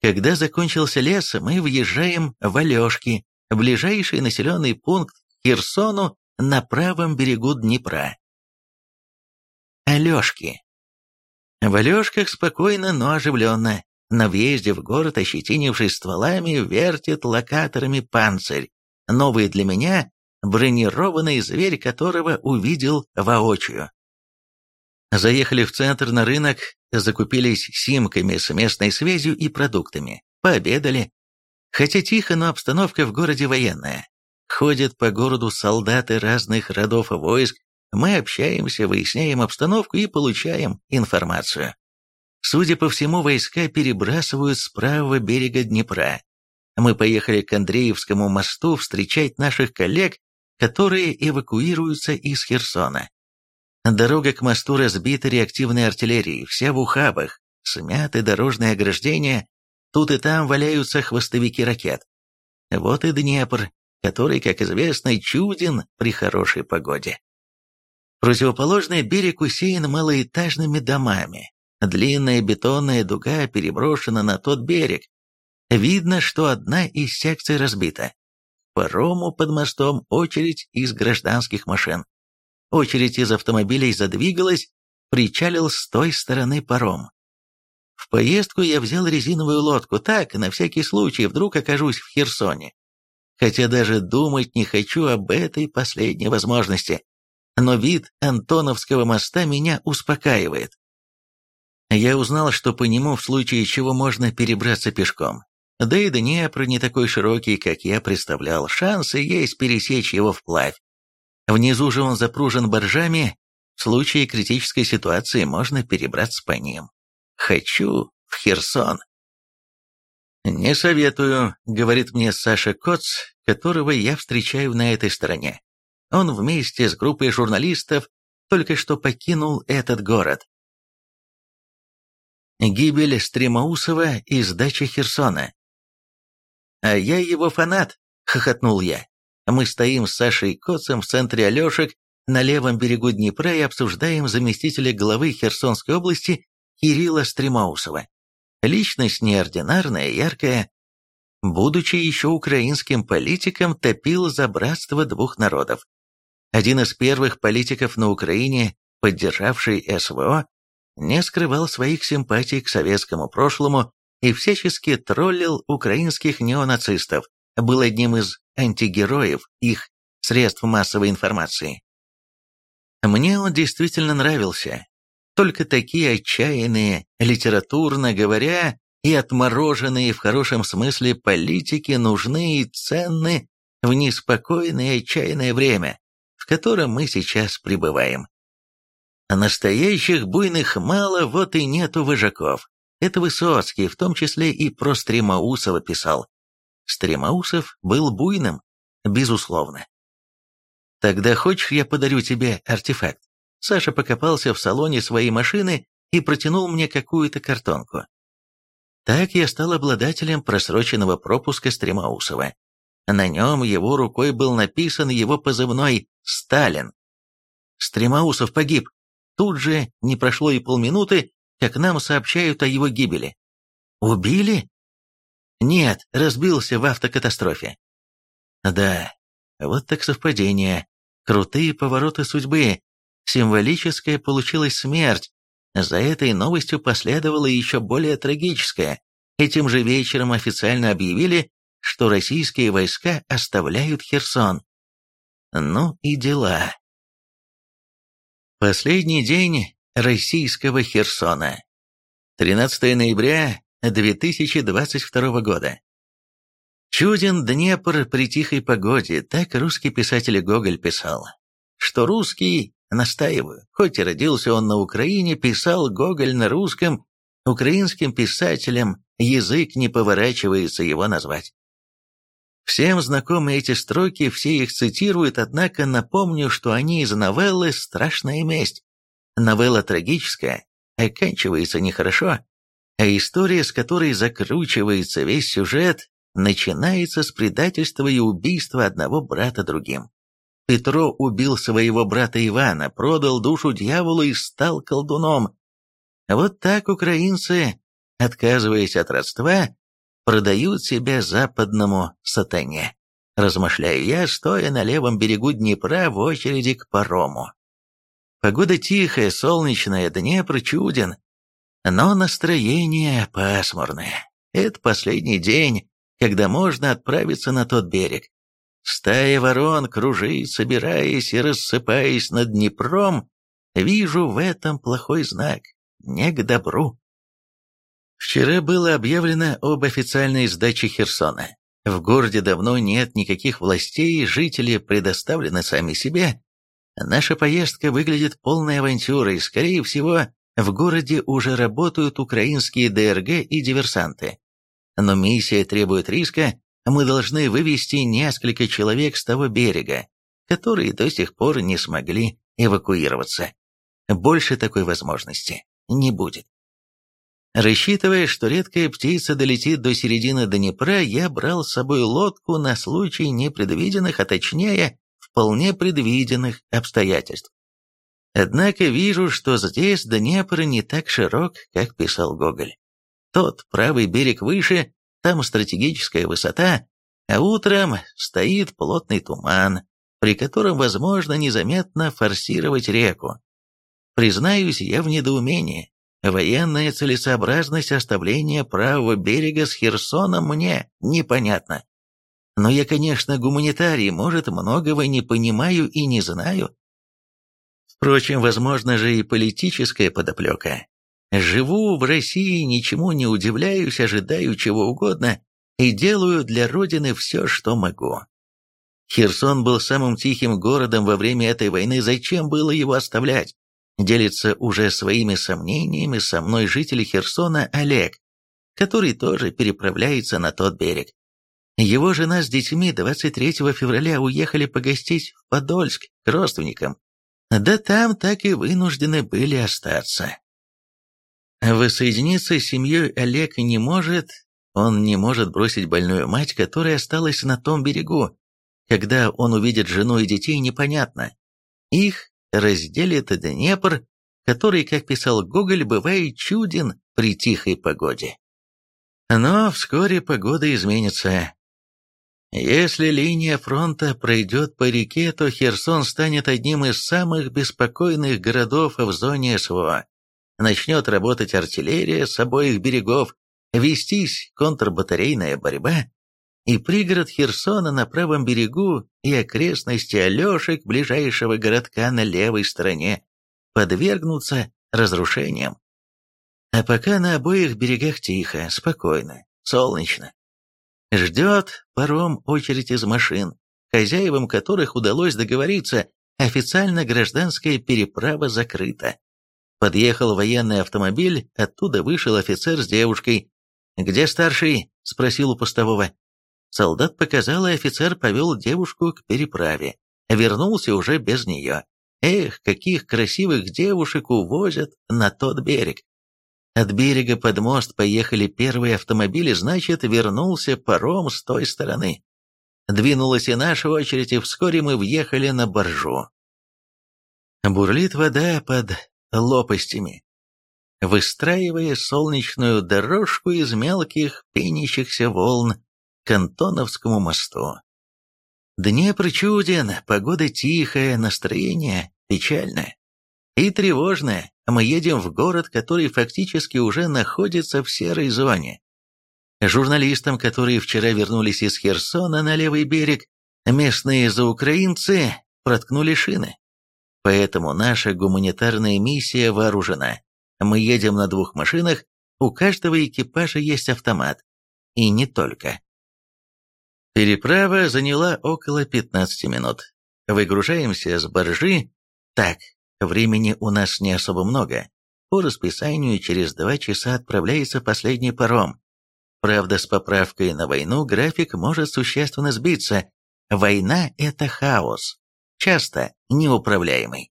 Когда закончился лес, мы въезжаем в Алешки, ближайший населенный пункт Херсону на правом берегу Днепра. Алешки. В Алешках спокойно, но оживленно. На въезде в город, ощетинившись стволами, вертит локаторами панцирь. Новый для меня бронированный зверь, которого увидел воочию. Заехали в центр на рынок, закупились симками с местной связью и продуктами, пообедали. Хотя тихо, но обстановка в городе военная. Ходят по городу солдаты разных родов войск, мы общаемся, выясняем обстановку и получаем информацию. Судя по всему, войска перебрасывают с правого берега Днепра. Мы поехали к Андреевскому мосту встречать наших коллег, которые эвакуируются из Херсона. Дорога к мосту разбита реактивной артиллерией, вся в ухабах, смяты дорожные ограждения, тут и там валяются хвостовики ракет. Вот и Днепр, который, как известно, чуден при хорошей погоде. Противоположный берег усеян малоэтажными домами. Длинная бетонная дуга переброшена на тот берег. Видно, что одна из секций разбита. Парому под мостом очередь из гражданских машин. Очередь из автомобилей задвигалась, причалил с той стороны паром. В поездку я взял резиновую лодку, так, на всякий случай, вдруг окажусь в Херсоне хотя даже думать не хочу об этой последней возможности. Но вид Антоновского моста меня успокаивает. Я узнал, что по нему в случае чего можно перебраться пешком. Да и Днепр не такой широкий, как я представлял, шансы есть пересечь его вплавь. Внизу же он запружен боржами, в случае критической ситуации можно перебраться по ним. Хочу в Херсон. «Не советую», — говорит мне Саша Коц, которого я встречаю на этой стороне. Он вместе с группой журналистов только что покинул этот город. Гибель Стремоусова и сдача Херсона. «А я его фанат», — хохотнул я. Мы стоим с Сашей Коцем в центре Алешек на левом берегу Днепра и обсуждаем заместителя главы Херсонской области Кирилла Стремоусова. Личность неординарная, яркая. Будучи еще украинским политиком, топил за братство двух народов. Один из первых политиков на Украине, поддержавший СВО, не скрывал своих симпатий к советскому прошлому и всячески троллил украинских неонацистов, был одним из антигероев их средств массовой информации. Мне он действительно нравился. Только такие отчаянные, литературно говоря, и отмороженные в хорошем смысле политики нужны и ценны в неспокойное и отчаянное время, в котором мы сейчас пребываем. Настоящих буйных мало, вот и нету вожаков. Это Высоцкий, в том числе и про Стремоусова писал. Стремоусов был буйным, безусловно. «Тогда хочешь, я подарю тебе артефакт?» Саша покопался в салоне своей машины и протянул мне какую-то картонку. Так я стал обладателем просроченного пропуска Стремоусова. На нем его рукой был написан его позывной «Сталин». Стремоусов погиб. Тут же не прошло и полминуты, как нам сообщают о его гибели. Убили? Нет, разбился в автокатастрофе. Да, вот так совпадение. Крутые повороты судьбы. Символическая получилась смерть. За этой новостью последовала еще более трагическая. Этим же вечером официально объявили, что российские войска оставляют Херсон. Ну и дела. Последний день российского Херсона. 13 ноября 2022 года. Чуден Днепр при тихой погоде, так русский писатель Гоголь писал. Что русский, настаиваю, хоть и родился он на Украине, писал Гоголь на русском, украинским писателем язык не поворачивается его назвать. Всем знакомы эти строки, все их цитируют, однако напомню, что они из новеллы «Страшная месть». Новелла трагическая, оканчивается нехорошо, а история, с которой закручивается весь сюжет, начинается с предательства и убийства одного брата другим. Петро убил своего брата Ивана, продал душу дьяволу и стал колдуном. Вот так украинцы, отказываясь от родства, продают себя западному сатане. Размышляю я, стоя на левом берегу Днепра в очереди к парому. Погода тихая, солнечная, Днепр чуден, но настроение пасмурное. Это последний день, когда можно отправиться на тот берег. Стая ворон кружит, собираясь и рассыпаясь над Днепром, вижу в этом плохой знак, не к добру. Вчера было объявлено об официальной сдаче Херсона. В городе давно нет никаких властей, жители предоставлены сами себе. Наша поездка выглядит полной авантюрой, скорее всего, в городе уже работают украинские ДРГ и диверсанты. Но миссия требует риска, мы должны вывести несколько человек с того берега, которые до сих пор не смогли эвакуироваться. Больше такой возможности не будет. Рассчитывая, что редкая птица долетит до середины Днепра, я брал с собой лодку на случай непредвиденных, а точнее, вполне предвиденных обстоятельств. Однако вижу, что здесь Днепр не так широк, как писал Гоголь. Тот правый берег выше, там стратегическая высота, а утром стоит плотный туман, при котором возможно незаметно форсировать реку. Признаюсь, я в недоумении. Военная целесообразность оставления правого берега с Херсоном мне непонятна. Но я, конечно, гуманитарий, может, многого не понимаю и не знаю. Впрочем, возможно же и политическая подоплека. Живу в России, ничему не удивляюсь, ожидаю чего угодно и делаю для Родины все, что могу. Херсон был самым тихим городом во время этой войны, зачем было его оставлять? Делится уже своими сомнениями со мной житель Херсона Олег, который тоже переправляется на тот берег. Его жена с детьми 23 февраля уехали погостить в Подольск к родственникам. Да там так и вынуждены были остаться. Воссоединиться с семьей Олег не может, он не может бросить больную мать, которая осталась на том берегу. Когда он увидит жену и детей, непонятно. Их разделит Днепр, который, как писал Гоголь, бывает чуден при тихой погоде. Но вскоре погода изменится. Если линия фронта пройдет по реке, то Херсон станет одним из самых беспокойных городов в зоне СВО начнет работать артиллерия с обоих берегов, вестись контрбатарейная борьба, и пригород Херсона на правом берегу и окрестности Алешек, ближайшего городка на левой стороне, подвергнутся разрушениям. А пока на обоих берегах тихо, спокойно, солнечно. Ждет паром очередь из машин, хозяевам которых удалось договориться, официально гражданская переправа закрыта. Подъехал военный автомобиль, оттуда вышел офицер с девушкой. «Где старший?» — спросил у постового. Солдат показал, и офицер повел девушку к переправе. Вернулся уже без нее. Эх, каких красивых девушек увозят на тот берег. От берега под мост поехали первые автомобили, значит, вернулся паром с той стороны. Двинулась и наша очередь, и вскоре мы въехали на боржу. Бурлит вода под лопастями, выстраивая солнечную дорожку из мелких пенящихся волн к Антоновскому мосту. Днепр чуден, погода тихая, настроение печальное и тревожное. Мы едем в город, который фактически уже находится в серой зоне. Журналистам, которые вчера вернулись из Херсона на левый берег, местные заукраинцы проткнули шины. Поэтому наша гуманитарная миссия вооружена. Мы едем на двух машинах, у каждого экипажа есть автомат. И не только. Переправа заняла около 15 минут. Выгружаемся с боржи. Так, времени у нас не особо много. По расписанию через два часа отправляется последний паром. Правда, с поправкой на войну график может существенно сбиться. Война – это хаос, часто неуправляемый.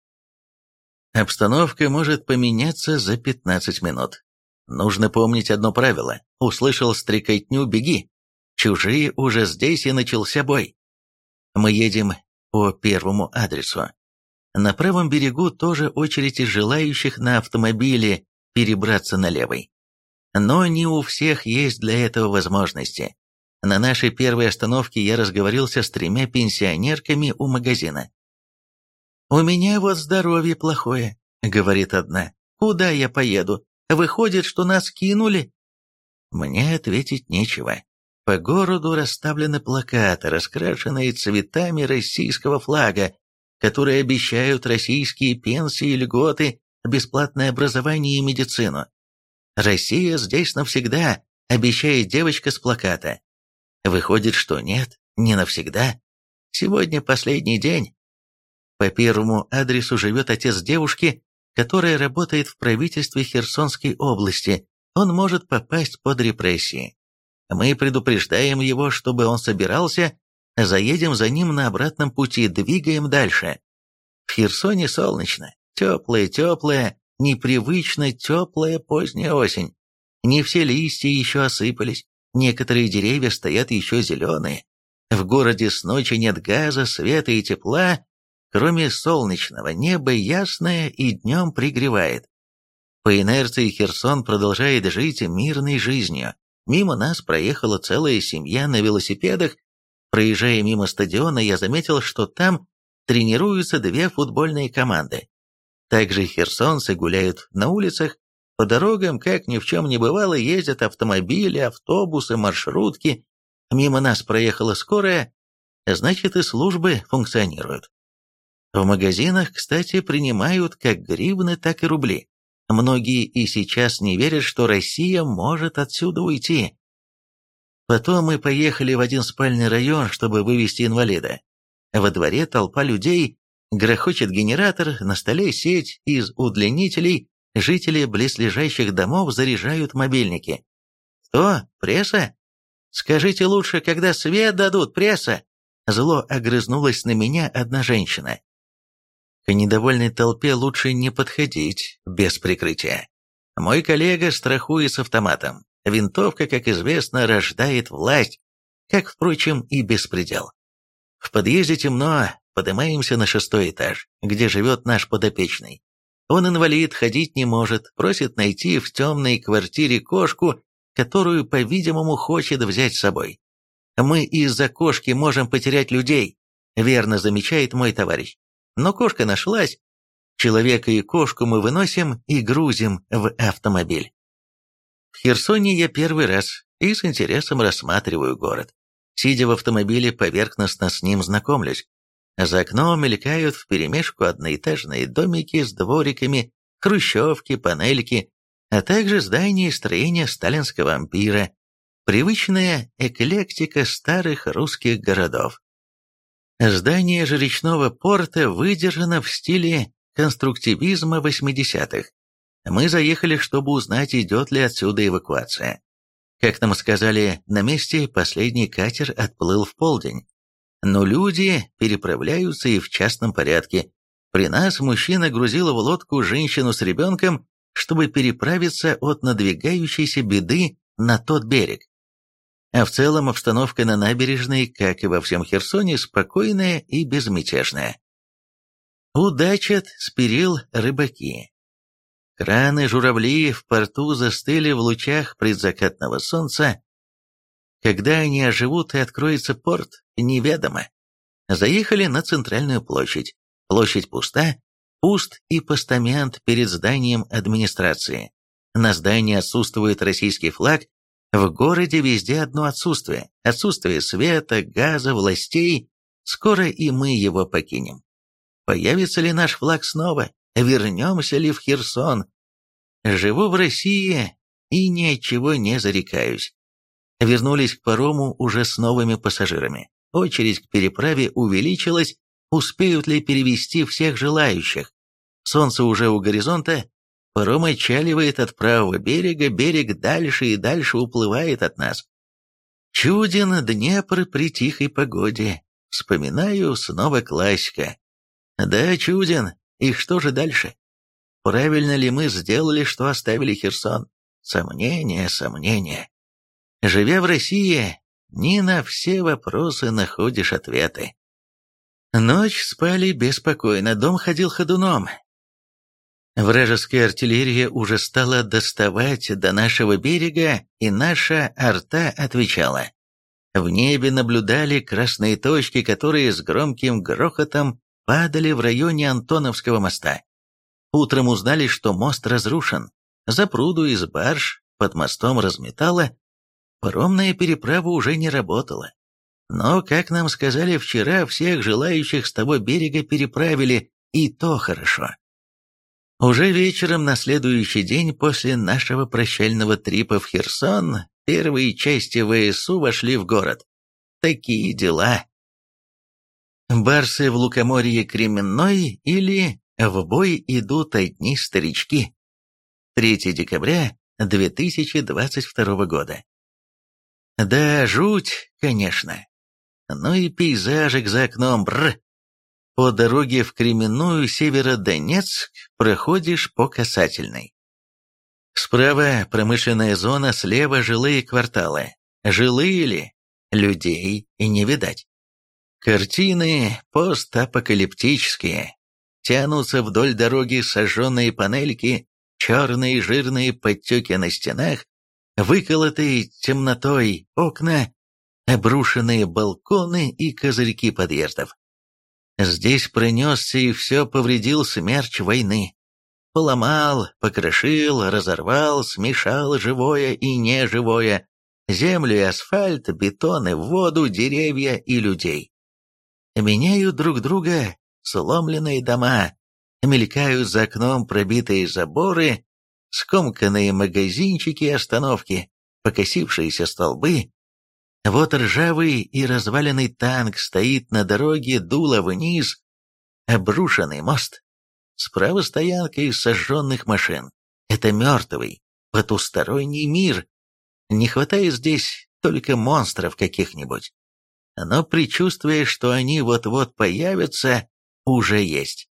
Обстановка может поменяться за 15 минут. Нужно помнить одно правило. Услышал стрекотню – беги. Чужие уже здесь и начался бой. Мы едем по первому адресу. На правом берегу тоже очередь желающих на автомобиле перебраться на левый. Но не у всех есть для этого возможности. На нашей первой остановке я разговорился с тремя пенсионерками у магазина. «У меня вот здоровье плохое», — говорит одна. «Куда я поеду? Выходит, что нас кинули?» Мне ответить нечего. По городу расставлены плакаты, раскрашенные цветами российского флага, которые обещают российские пенсии, льготы, бесплатное образование и медицину. «Россия здесь навсегда», обещает девочка с плаката. Выходит, что нет, не навсегда. Сегодня последний день. По первому адресу живет отец девушки, которая работает в правительстве Херсонской области. Он может попасть под репрессии. Мы предупреждаем его, чтобы он собирался, заедем за ним на обратном пути, двигаем дальше. В Херсоне солнечно, теплая-теплая, непривычно теплая поздняя осень. Не все листья еще осыпались, некоторые деревья стоят еще зеленые. В городе с ночи нет газа, света и тепла, кроме солнечного, небо ясное и днем пригревает. По инерции Херсон продолжает жить мирной жизнью. Мимо нас проехала целая семья на велосипедах. Проезжая мимо стадиона, я заметил, что там тренируются две футбольные команды. Также херсонцы гуляют на улицах, по дорогам, как ни в чем не бывало, ездят автомобили, автобусы, маршрутки. Мимо нас проехала скорая, значит и службы функционируют. В магазинах, кстати, принимают как гривны, так и рубли. Многие и сейчас не верят, что Россия может отсюда уйти. Потом мы поехали в один спальный район, чтобы вывести инвалида. Во дворе толпа людей, грохочет генератор, на столе сеть из удлинителей, жители близлежащих домов заряжают мобильники. «Кто? Пресса? Скажите лучше, когда свет дадут, пресса?» Зло огрызнулась на меня одна женщина. К недовольной толпе лучше не подходить без прикрытия. Мой коллега страхует с автоматом. Винтовка, как известно, рождает власть, как, впрочем, и беспредел. В подъезде темно, поднимаемся на шестой этаж, где живет наш подопечный. Он инвалид, ходить не может, просит найти в темной квартире кошку, которую, по-видимому, хочет взять с собой. Мы из-за кошки можем потерять людей, верно замечает мой товарищ. Но кошка нашлась. Человека и кошку мы выносим и грузим в автомобиль. В Херсоне я первый раз и с интересом рассматриваю город. Сидя в автомобиле, поверхностно с ним знакомлюсь. За окном мелькают вперемешку одноэтажные домики с двориками, хрущевки, панельки, а также здания и строения сталинского ампира, привычная эклектика старых русских городов. Здание же речного порта выдержано в стиле конструктивизма 80-х. Мы заехали, чтобы узнать, идет ли отсюда эвакуация. Как нам сказали, на месте последний катер отплыл в полдень. Но люди переправляются и в частном порядке. При нас мужчина грузил в лодку женщину с ребенком, чтобы переправиться от надвигающейся беды на тот берег. А в целом обстановка на набережной, как и во всем Херсоне, спокойная и безмятежная. Удачат спирил рыбаки. Краны журавли в порту застыли в лучах предзакатного солнца. Когда они оживут и откроется порт, неведомо. Заехали на центральную площадь. Площадь пуста, пуст и постамент перед зданием администрации. На здании отсутствует российский флаг, в городе везде одно отсутствие. Отсутствие света, газа, властей. Скоро и мы его покинем. Появится ли наш флаг снова? Вернемся ли в Херсон. Живу в России и ни от чего не зарекаюсь. Вернулись к парому уже с новыми пассажирами. Очередь к переправе увеличилась, успеют ли перевести всех желающих. Солнце уже у горизонта, паром отчаливает от правого берега, берег дальше и дальше уплывает от нас. Чуден Днепр при тихой погоде. Вспоминаю снова классика. Да, чуден, и что же дальше? Правильно ли мы сделали, что оставили Херсон? Сомнения, сомнения. Живя в России, не на все вопросы находишь ответы. Ночь спали беспокойно, дом ходил ходуном. Вражеская артиллерия уже стала доставать до нашего берега, и наша арта отвечала. В небе наблюдали красные точки, которые с громким грохотом падали в районе Антоновского моста. Утром узнали, что мост разрушен. За пруду из барж под мостом разметало. Паромная переправа уже не работала. Но, как нам сказали вчера, всех желающих с того берега переправили, и то хорошо. Уже вечером на следующий день после нашего прощального трипа в Херсон первые части ВСУ вошли в город. Такие дела. Барсы в лукоморье Кременной или в бой идут одни старички. 3 декабря 2022 года. Да, жуть, конечно. Ну и пейзажик за окном, бр. По дороге в Кременную Северодонецк проходишь по касательной. Справа промышленная зона, слева жилые кварталы. Жилые ли? Людей и не видать. Картины постапокалиптические. Тянутся вдоль дороги сожженные панельки, черные жирные подтеки на стенах, выколотые темнотой окна, обрушенные балконы и козырьки подъездов. Здесь пронесся и все повредил смерч войны. Поломал, покрошил, разорвал, смешал живое и неживое, землю и асфальт, бетон и воду, деревья и людей меняют друг друга сломленные дома, мелькают за окном пробитые заборы, скомканные магазинчики и остановки, покосившиеся столбы. Вот ржавый и разваленный танк стоит на дороге, дуло вниз, обрушенный мост. Справа стоянка из сожженных машин. Это мертвый, потусторонний мир. Не хватает здесь только монстров каких-нибудь но предчувствие, что они вот-вот появятся, уже есть.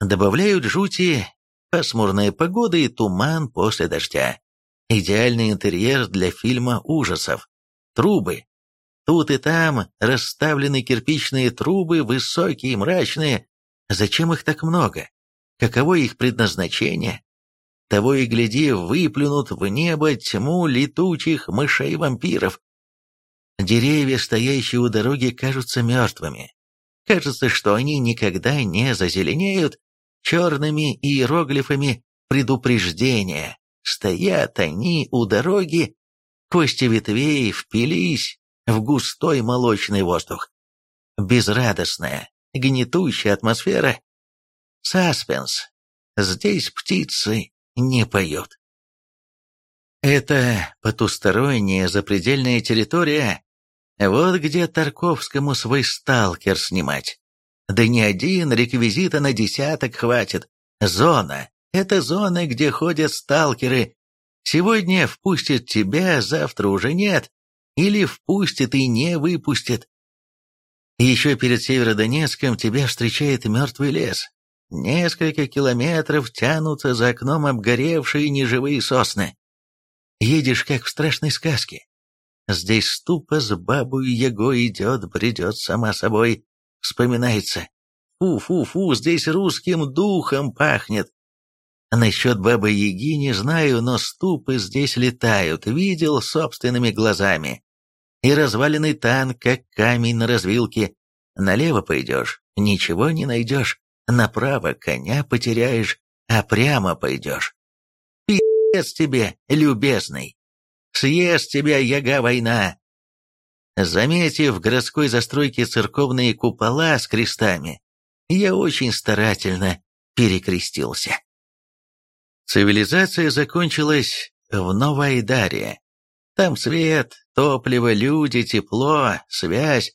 Добавляют жути пасмурная погода и туман после дождя. Идеальный интерьер для фильма ужасов. Трубы. Тут и там расставлены кирпичные трубы, высокие, мрачные. Зачем их так много? Каково их предназначение? Того и гляди, выплюнут в небо тьму летучих мышей-вампиров. Деревья, стоящие у дороги, кажутся мертвыми. Кажется, что они никогда не зазеленеют черными иероглифами предупреждения, стоят они у дороги, кости ветвей впились в густой молочный воздух. Безрадостная, гнетущая атмосфера. Саспенс. Здесь птицы не поют. Это потусторонняя запредельная территория. Вот где Тарковскому свой сталкер снимать. Да не один, реквизита на десяток хватит. Зона. Это зона, где ходят сталкеры. Сегодня впустят тебя, завтра уже нет. Или впустит и не выпустит. Еще перед Северодонецком тебя встречает мертвый лес. Несколько километров тянутся за окном обгоревшие неживые сосны. Едешь, как в страшной сказке. Здесь ступа с бабой Яго идет, бредет сама собой. Вспоминается. Фу-фу-фу, здесь русским духом пахнет. Насчет бабы Яги не знаю, но ступы здесь летают, видел собственными глазами. И разваленный танк, как камень на развилке. Налево пойдешь, ничего не найдешь. Направо коня потеряешь, а прямо пойдешь. Съест тебе, любезный! Съест тебя, яга-война!» Заметив в городской застройке церковные купола с крестами, я очень старательно перекрестился. Цивилизация закончилась в Новоайдаре. Там свет, топливо, люди, тепло, связь.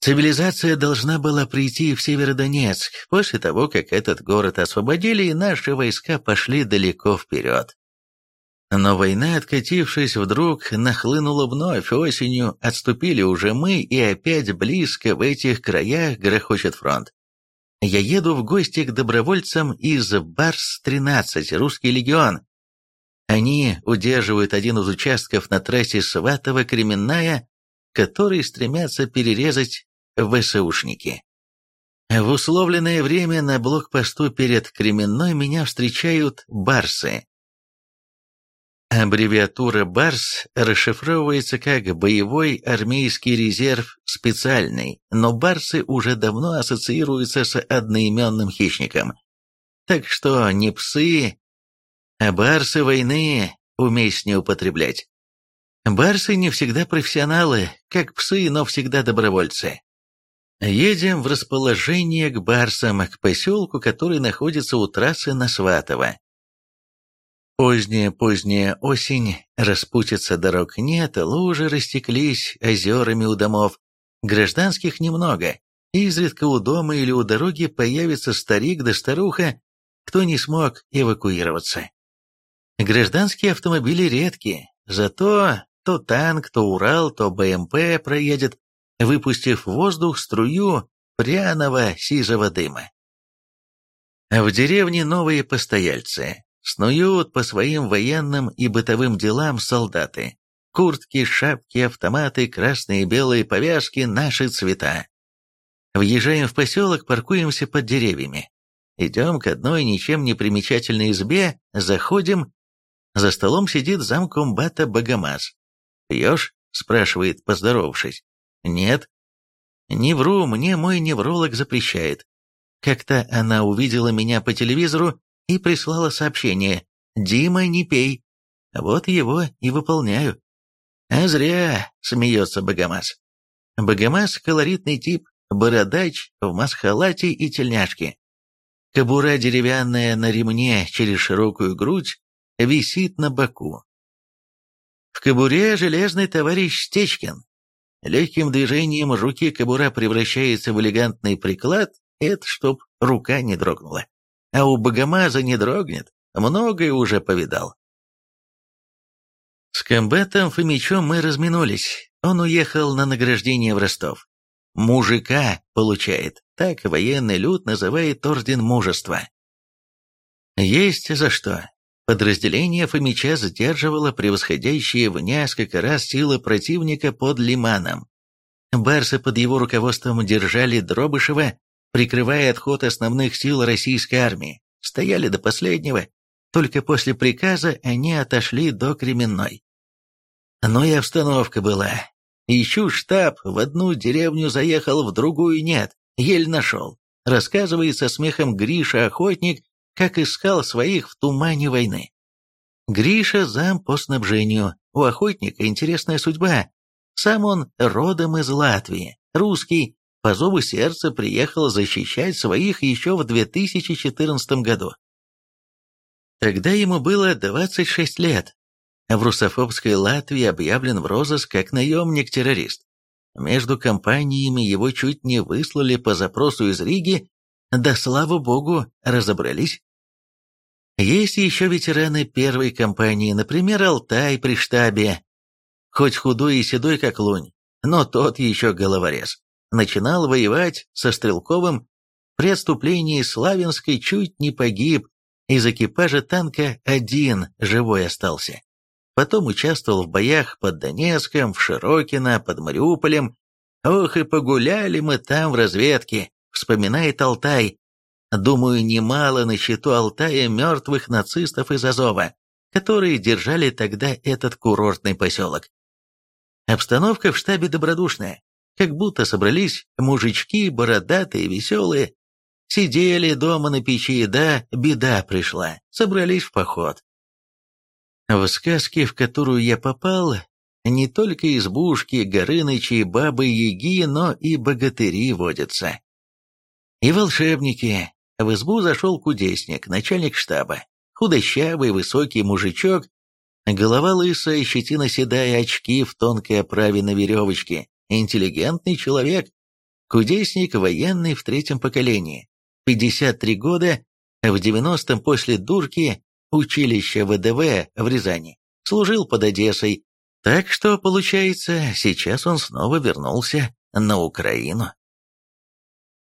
Цивилизация должна была прийти в Северодонецк после того, как этот город освободили, и наши войска пошли далеко вперед. Но война, откатившись вдруг, нахлынула вновь, осенью отступили уже мы, и опять близко в этих краях грохочет фронт. Я еду в гости к добровольцам из Барс-13, русский легион. Они удерживают один из участков на трассе Сватово-Кременная, который стремятся перерезать ВСУшники. В условленное время на блокпосту перед Кременной меня встречают барсы. Аббревиатура «БАРС» расшифровывается как «Боевой армейский резерв специальный», но барсы уже давно ассоциируются с одноименным хищником. Так что не псы, а барсы войны уместнее употреблять. Барсы не всегда профессионалы, как псы, но всегда добровольцы. Едем в расположение к барсам, к поселку, который находится у трассы на Сватово. Поздняя-поздняя осень, распутица дорог нет, лужи растеклись озерами у домов. Гражданских немного. Изредка у дома или у дороги появится старик да старуха, кто не смог эвакуироваться. Гражданские автомобили редкие, зато то танк, то Урал, то БМП проедет, выпустив в воздух струю пряного сизого дыма. В деревне новые постояльцы, Снуют по своим военным и бытовым делам солдаты. Куртки, шапки, автоматы, красные и белые повязки – наши цвета. Въезжаем в поселок, паркуемся под деревьями. Идем к одной ничем не примечательной избе, заходим. За столом сидит замкомбата Богомаз. «Пьешь?» – спрашивает, поздоровавшись. «Нет». «Не вру, мне мой невролог запрещает. Как-то она увидела меня по телевизору и прислала сообщение «Дима, не пей». Вот его и выполняю. А зря, смеется Богомаз. Богомаз – колоритный тип, бородач в масхалате и тельняшке. Кобура деревянная на ремне через широкую грудь висит на боку. В кобуре железный товарищ Стечкин. Легким движением руки кобура превращается в элегантный приклад, это чтоб рука не дрогнула а у Богомаза не дрогнет, многое уже повидал. С комбатом Фомичом мы разминулись, он уехал на награждение в Ростов. Мужика получает, так военный люд называет орден мужества. Есть за что. Подразделение Фомича сдерживало превосходящие в несколько раз силы противника под Лиманом. Барсы под его руководством держали Дробышева прикрывая отход основных сил российской армии, стояли до последнего, только после приказа они отошли до Кременной. Но и обстановка была. Ищу штаб, в одну деревню заехал, в другую нет, еле нашел. Рассказывает со смехом Гриша Охотник, как искал своих в тумане войны. Гриша зам по снабжению, у охотника интересная судьба. Сам он родом из Латвии, русский, по зову сердца приехал защищать своих еще в 2014 году. Тогда ему было 26 лет. В русофобской Латвии объявлен в розыск как наемник-террорист. Между компаниями его чуть не выслали по запросу из Риги, да слава богу, разобрались. Есть еще ветераны первой компании, например, Алтай при штабе. Хоть худой и седой, как лунь, но тот еще головорез. Начинал воевать со Стрелковым, при отступлении Славянской чуть не погиб, из экипажа танка один живой остался. Потом участвовал в боях под Донецком, в Широкино, под Мариуполем. Ох, и погуляли мы там в разведке, вспоминает Алтай. Думаю, немало на счету Алтая мертвых нацистов из Азова, которые держали тогда этот курортный поселок. Обстановка в штабе добродушная, как будто собрались мужички, бородатые, веселые. Сидели дома на печи, да, беда пришла, собрались в поход. В сказке, в которую я попал, не только избушки, горынычи, бабы-яги, но и богатыри водятся. И волшебники. В избу зашел кудесник, начальник штаба. Худощавый, высокий мужичок, голова лысая, щетина седая, очки в тонкой оправе на веревочке. Интеллигентный человек. Кудесник военный в третьем поколении. 53 года, в 90-м после дурки училища ВДВ в Рязани, служил под Одессой, так что, получается, сейчас он снова вернулся на Украину.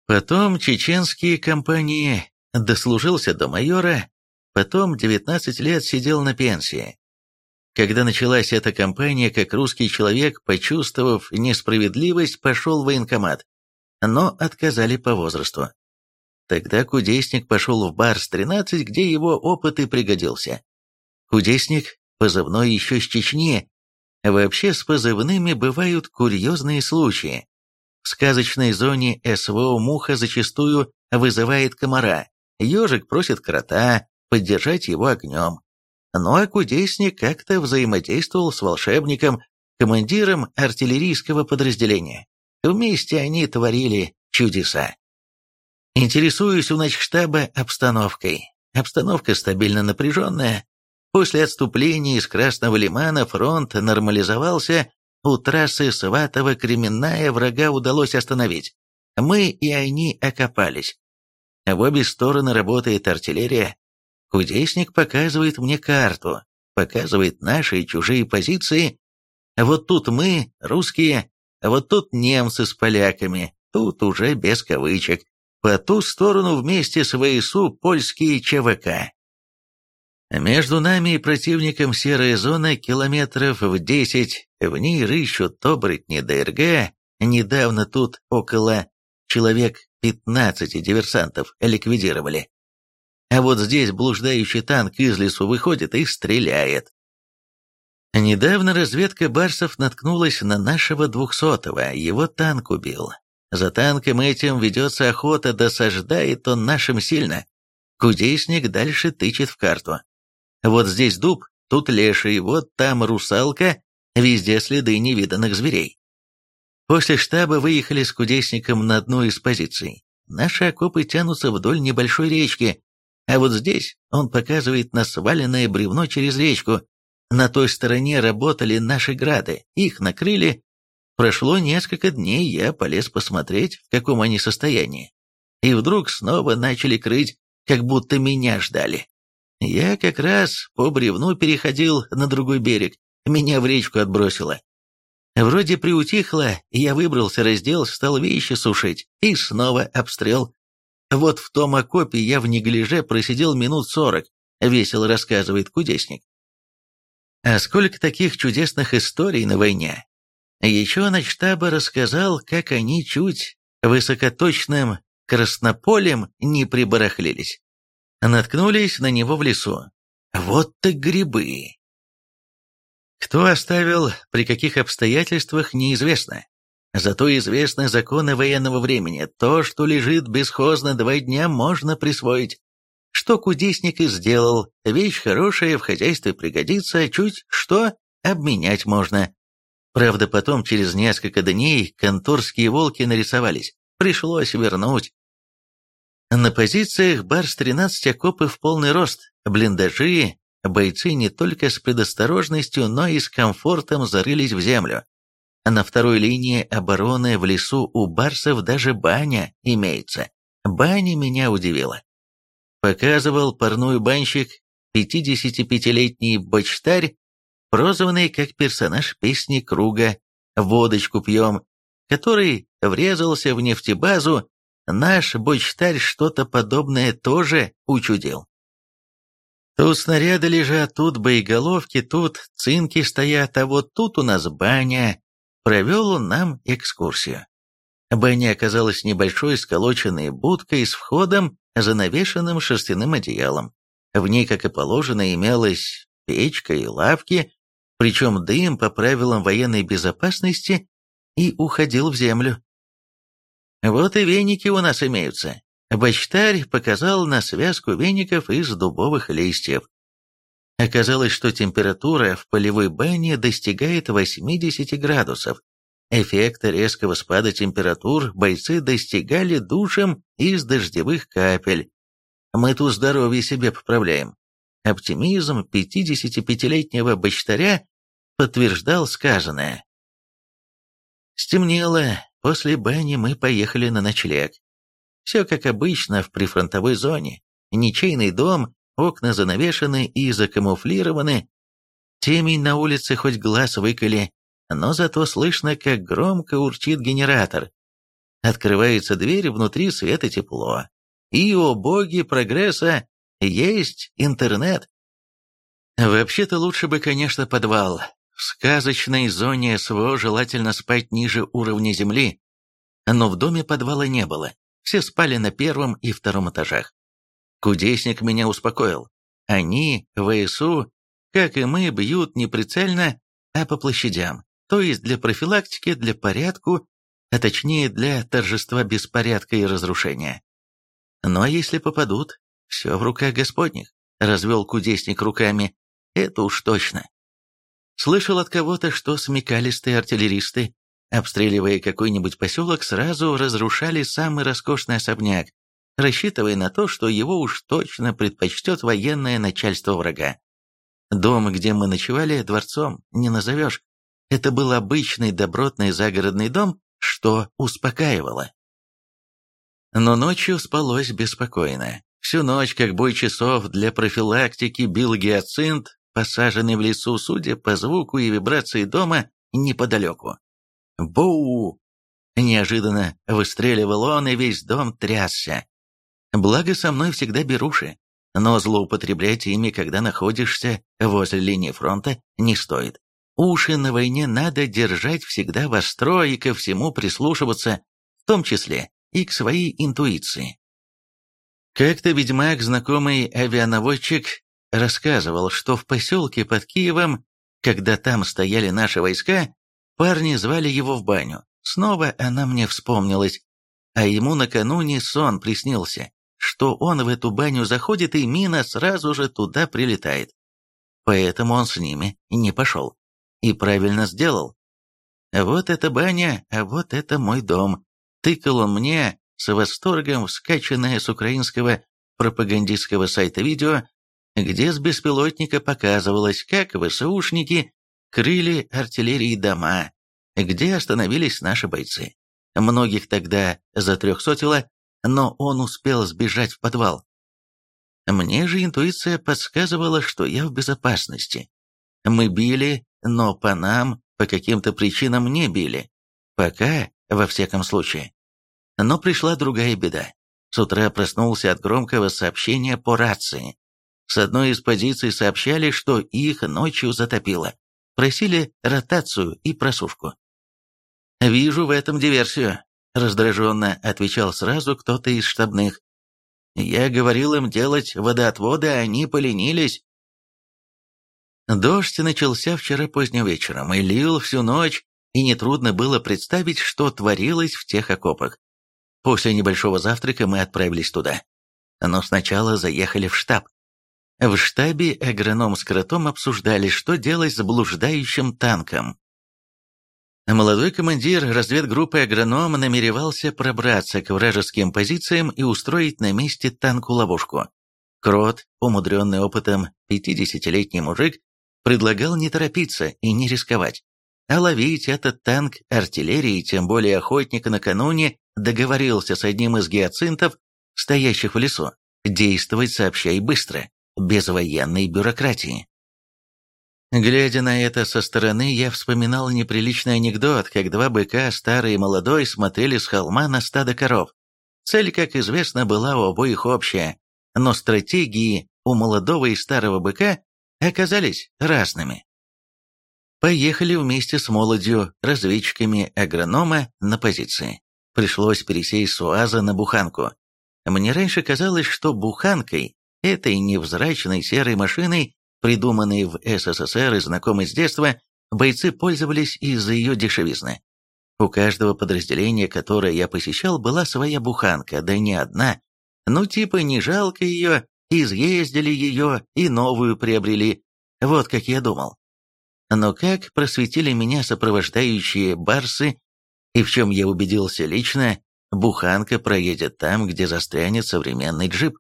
Потом чеченские компании, дослужился до майора, потом 19 лет сидел на пенсии. Когда началась эта кампания, как русский человек, почувствовав несправедливость, пошел в военкомат, но отказали по возрасту. Тогда кудесник пошел в бар с 13, где его опыт и пригодился. Кудесник, позывной еще с Чечни. Вообще с позывными бывают курьезные случаи. В сказочной зоне СВО муха зачастую вызывает комара, ежик просит крота поддержать его огнем. Ну а кудесник как-то взаимодействовал с волшебником, командиром артиллерийского подразделения. Вместе они творили чудеса. Интересуюсь у начштаба обстановкой. Обстановка стабильно напряженная. После отступления из Красного Лимана фронт нормализовался, у трассы Сватово-Кременная врага удалось остановить. Мы и они окопались. В обе стороны работает артиллерия. Кудесник показывает мне карту, показывает наши и чужие позиции. Вот тут мы, русские, вот тут немцы с поляками, тут уже без кавычек. По ту сторону вместе с ВСУ польские ЧВК. Между нами и противником серая зона километров в десять, в ней рыщут оборотни ДРГ, недавно тут около человек 15 диверсантов ликвидировали. А вот здесь блуждающий танк из лесу выходит и стреляет. Недавно разведка Барсов наткнулась на нашего двухсотого, его танк убил. За танком этим ведется охота, досаждает он нашим сильно. Кудесник дальше тычет в карту. Вот здесь дуб, тут леший, вот там русалка, везде следы невиданных зверей. После штаба выехали с кудесником на одну из позиций. Наши окопы тянутся вдоль небольшой речки, а вот здесь он показывает на сваленное бревно через речку. На той стороне работали наши грады, их накрыли, Прошло несколько дней, я полез посмотреть, в каком они состоянии. И вдруг снова начали крыть, как будто меня ждали. Я как раз по бревну переходил на другой берег, меня в речку отбросило. Вроде приутихло, я выбрался, разделся, стал вещи сушить, и снова обстрел. Вот в том окопе я в неглиже просидел минут сорок, весело рассказывает кудесник. А сколько таких чудесных историй на войне, еще начштаба рассказал, как они чуть высокоточным краснополем не прибарахлились. Наткнулись на него в лесу. Вот так грибы! Кто оставил, при каких обстоятельствах, неизвестно. Зато известны законы военного времени. То, что лежит бесхозно два дня, можно присвоить. Что кудесник и сделал, вещь хорошая, в хозяйстве пригодится, чуть что обменять можно. Правда, потом, через несколько дней, конторские волки нарисовались. Пришлось вернуть. На позициях Барс-13 окопы в полный рост, блиндажи, бойцы не только с предосторожностью, но и с комфортом зарылись в землю. На второй линии обороны в лесу у барсов даже баня имеется. Баня меня удивила. Показывал парную банщик, 55-летний бочтарь, прозванный как персонаж песни Круга «Водочку пьем», который врезался в нефтебазу, наш бочтарь что-то подобное тоже учудил. Тут снаряды лежат, тут боеголовки, тут цинки стоят, а вот тут у нас баня. Провел он нам экскурсию. Баня оказалась небольшой сколоченной будкой с входом, занавешенным шерстяным одеялом. В ней, как и положено, имелась печка и лавки, причем дым по правилам военной безопасности и уходил в землю. Вот и веники у нас имеются. Бочтарь показал на связку веников из дубовых листьев. Оказалось, что температура в полевой бане достигает 80 градусов. Эффекта резкого спада температур бойцы достигали душем из дождевых капель. Мы тут здоровье себе поправляем. Оптимизм 55-летнего бочтаря подтверждал сказанное. Стемнело, после бани мы поехали на ночлег. Все как обычно в прифронтовой зоне. Ничейный дом, окна занавешены и закамуфлированы. Темень на улице хоть глаз выколи, но зато слышно, как громко урчит генератор. Открывается дверь, внутри свет и тепло. И, о боги прогресса, есть интернет. Вообще-то лучше бы, конечно, подвал. В сказочной зоне СВО желательно спать ниже уровня земли. Но в доме подвала не было. Все спали на первом и втором этажах. Кудесник меня успокоил. Они, ВСУ, как и мы, бьют не прицельно, а по площадям, то есть для профилактики, для порядку, а точнее для торжества беспорядка и разрушения. А если попадут, все в руках Господних, развел кудесник руками, это уж точно. Слышал от кого-то, что смекалистые артиллеристы обстреливая какой-нибудь поселок, сразу разрушали самый роскошный особняк, рассчитывая на то, что его уж точно предпочтет военное начальство врага. Дом, где мы ночевали, дворцом не назовешь. Это был обычный добротный загородный дом, что успокаивало. Но ночью спалось беспокойно. Всю ночь, как бой часов, для профилактики бил гиацинт, посаженный в лесу, судя по звуку и вибрации дома, неподалеку. Боу! Неожиданно выстреливал он, и весь дом трясся. Благо, со мной всегда беруши, но злоупотреблять ими, когда находишься возле линии фронта, не стоит. Уши на войне надо держать всегда востро и ко всему прислушиваться, в том числе и к своей интуиции. Как-то ведьмак, знакомый авианаводчик, рассказывал, что в поселке под Киевом, когда там стояли наши войска, Парни звали его в баню. Снова она мне вспомнилась. А ему накануне сон приснился, что он в эту баню заходит, и мина сразу же туда прилетает. Поэтому он с ними не пошел. И правильно сделал. Вот эта баня, а вот это мой дом. Тыкал он мне с восторгом скачанное с украинского пропагандистского сайта видео, где с беспилотника показывалось, как ВСУшники крыли артиллерии дома, где остановились наши бойцы. Многих тогда затрехсотило, но он успел сбежать в подвал. Мне же интуиция подсказывала, что я в безопасности. Мы били, но по нам по каким-то причинам не били. Пока, во всяком случае. Но пришла другая беда. С утра проснулся от громкого сообщения по рации. С одной из позиций сообщали, что их ночью затопило просили ротацию и просушку. «Вижу в этом диверсию», — раздраженно отвечал сразу кто-то из штабных. «Я говорил им делать водоотводы, а они поленились». Дождь начался вчера поздним вечером и лил всю ночь, и нетрудно было представить, что творилось в тех окопах. После небольшого завтрака мы отправились туда. Но сначала заехали в штаб. В штабе агроном с кротом обсуждали, что делать с блуждающим танком. Молодой командир разведгруппы агроном намеревался пробраться к вражеским позициям и устроить на месте танку-ловушку. Крот, умудренный опытом 50-летний мужик, предлагал не торопиться и не рисковать, а ловить этот танк артиллерии, тем более охотник накануне договорился с одним из гиацинтов, стоящих в лесу, действовать сообща и быстро, без военной бюрократии. Глядя на это со стороны, я вспоминал неприличный анекдот, как два быка, старый и молодой, смотрели с холма на стадо коров. Цель, как известно, была у обоих общая, но стратегии у молодого и старого быка оказались разными. Поехали вместе с молодью, разведчиками агронома на позиции. Пришлось пересесть с УАЗа на буханку. Мне раньше казалось, что буханкой, этой невзрачной серой машиной, придуманной в СССР и знакомой с детства, бойцы пользовались из-за ее дешевизны. У каждого подразделения, которое я посещал, была своя буханка, да не одна. Ну типа не жалко ее, изъездили ее и новую приобрели. Вот как я думал. Но как просветили меня сопровождающие барсы, и в чем я убедился лично, буханка проедет там, где застрянет современный джип.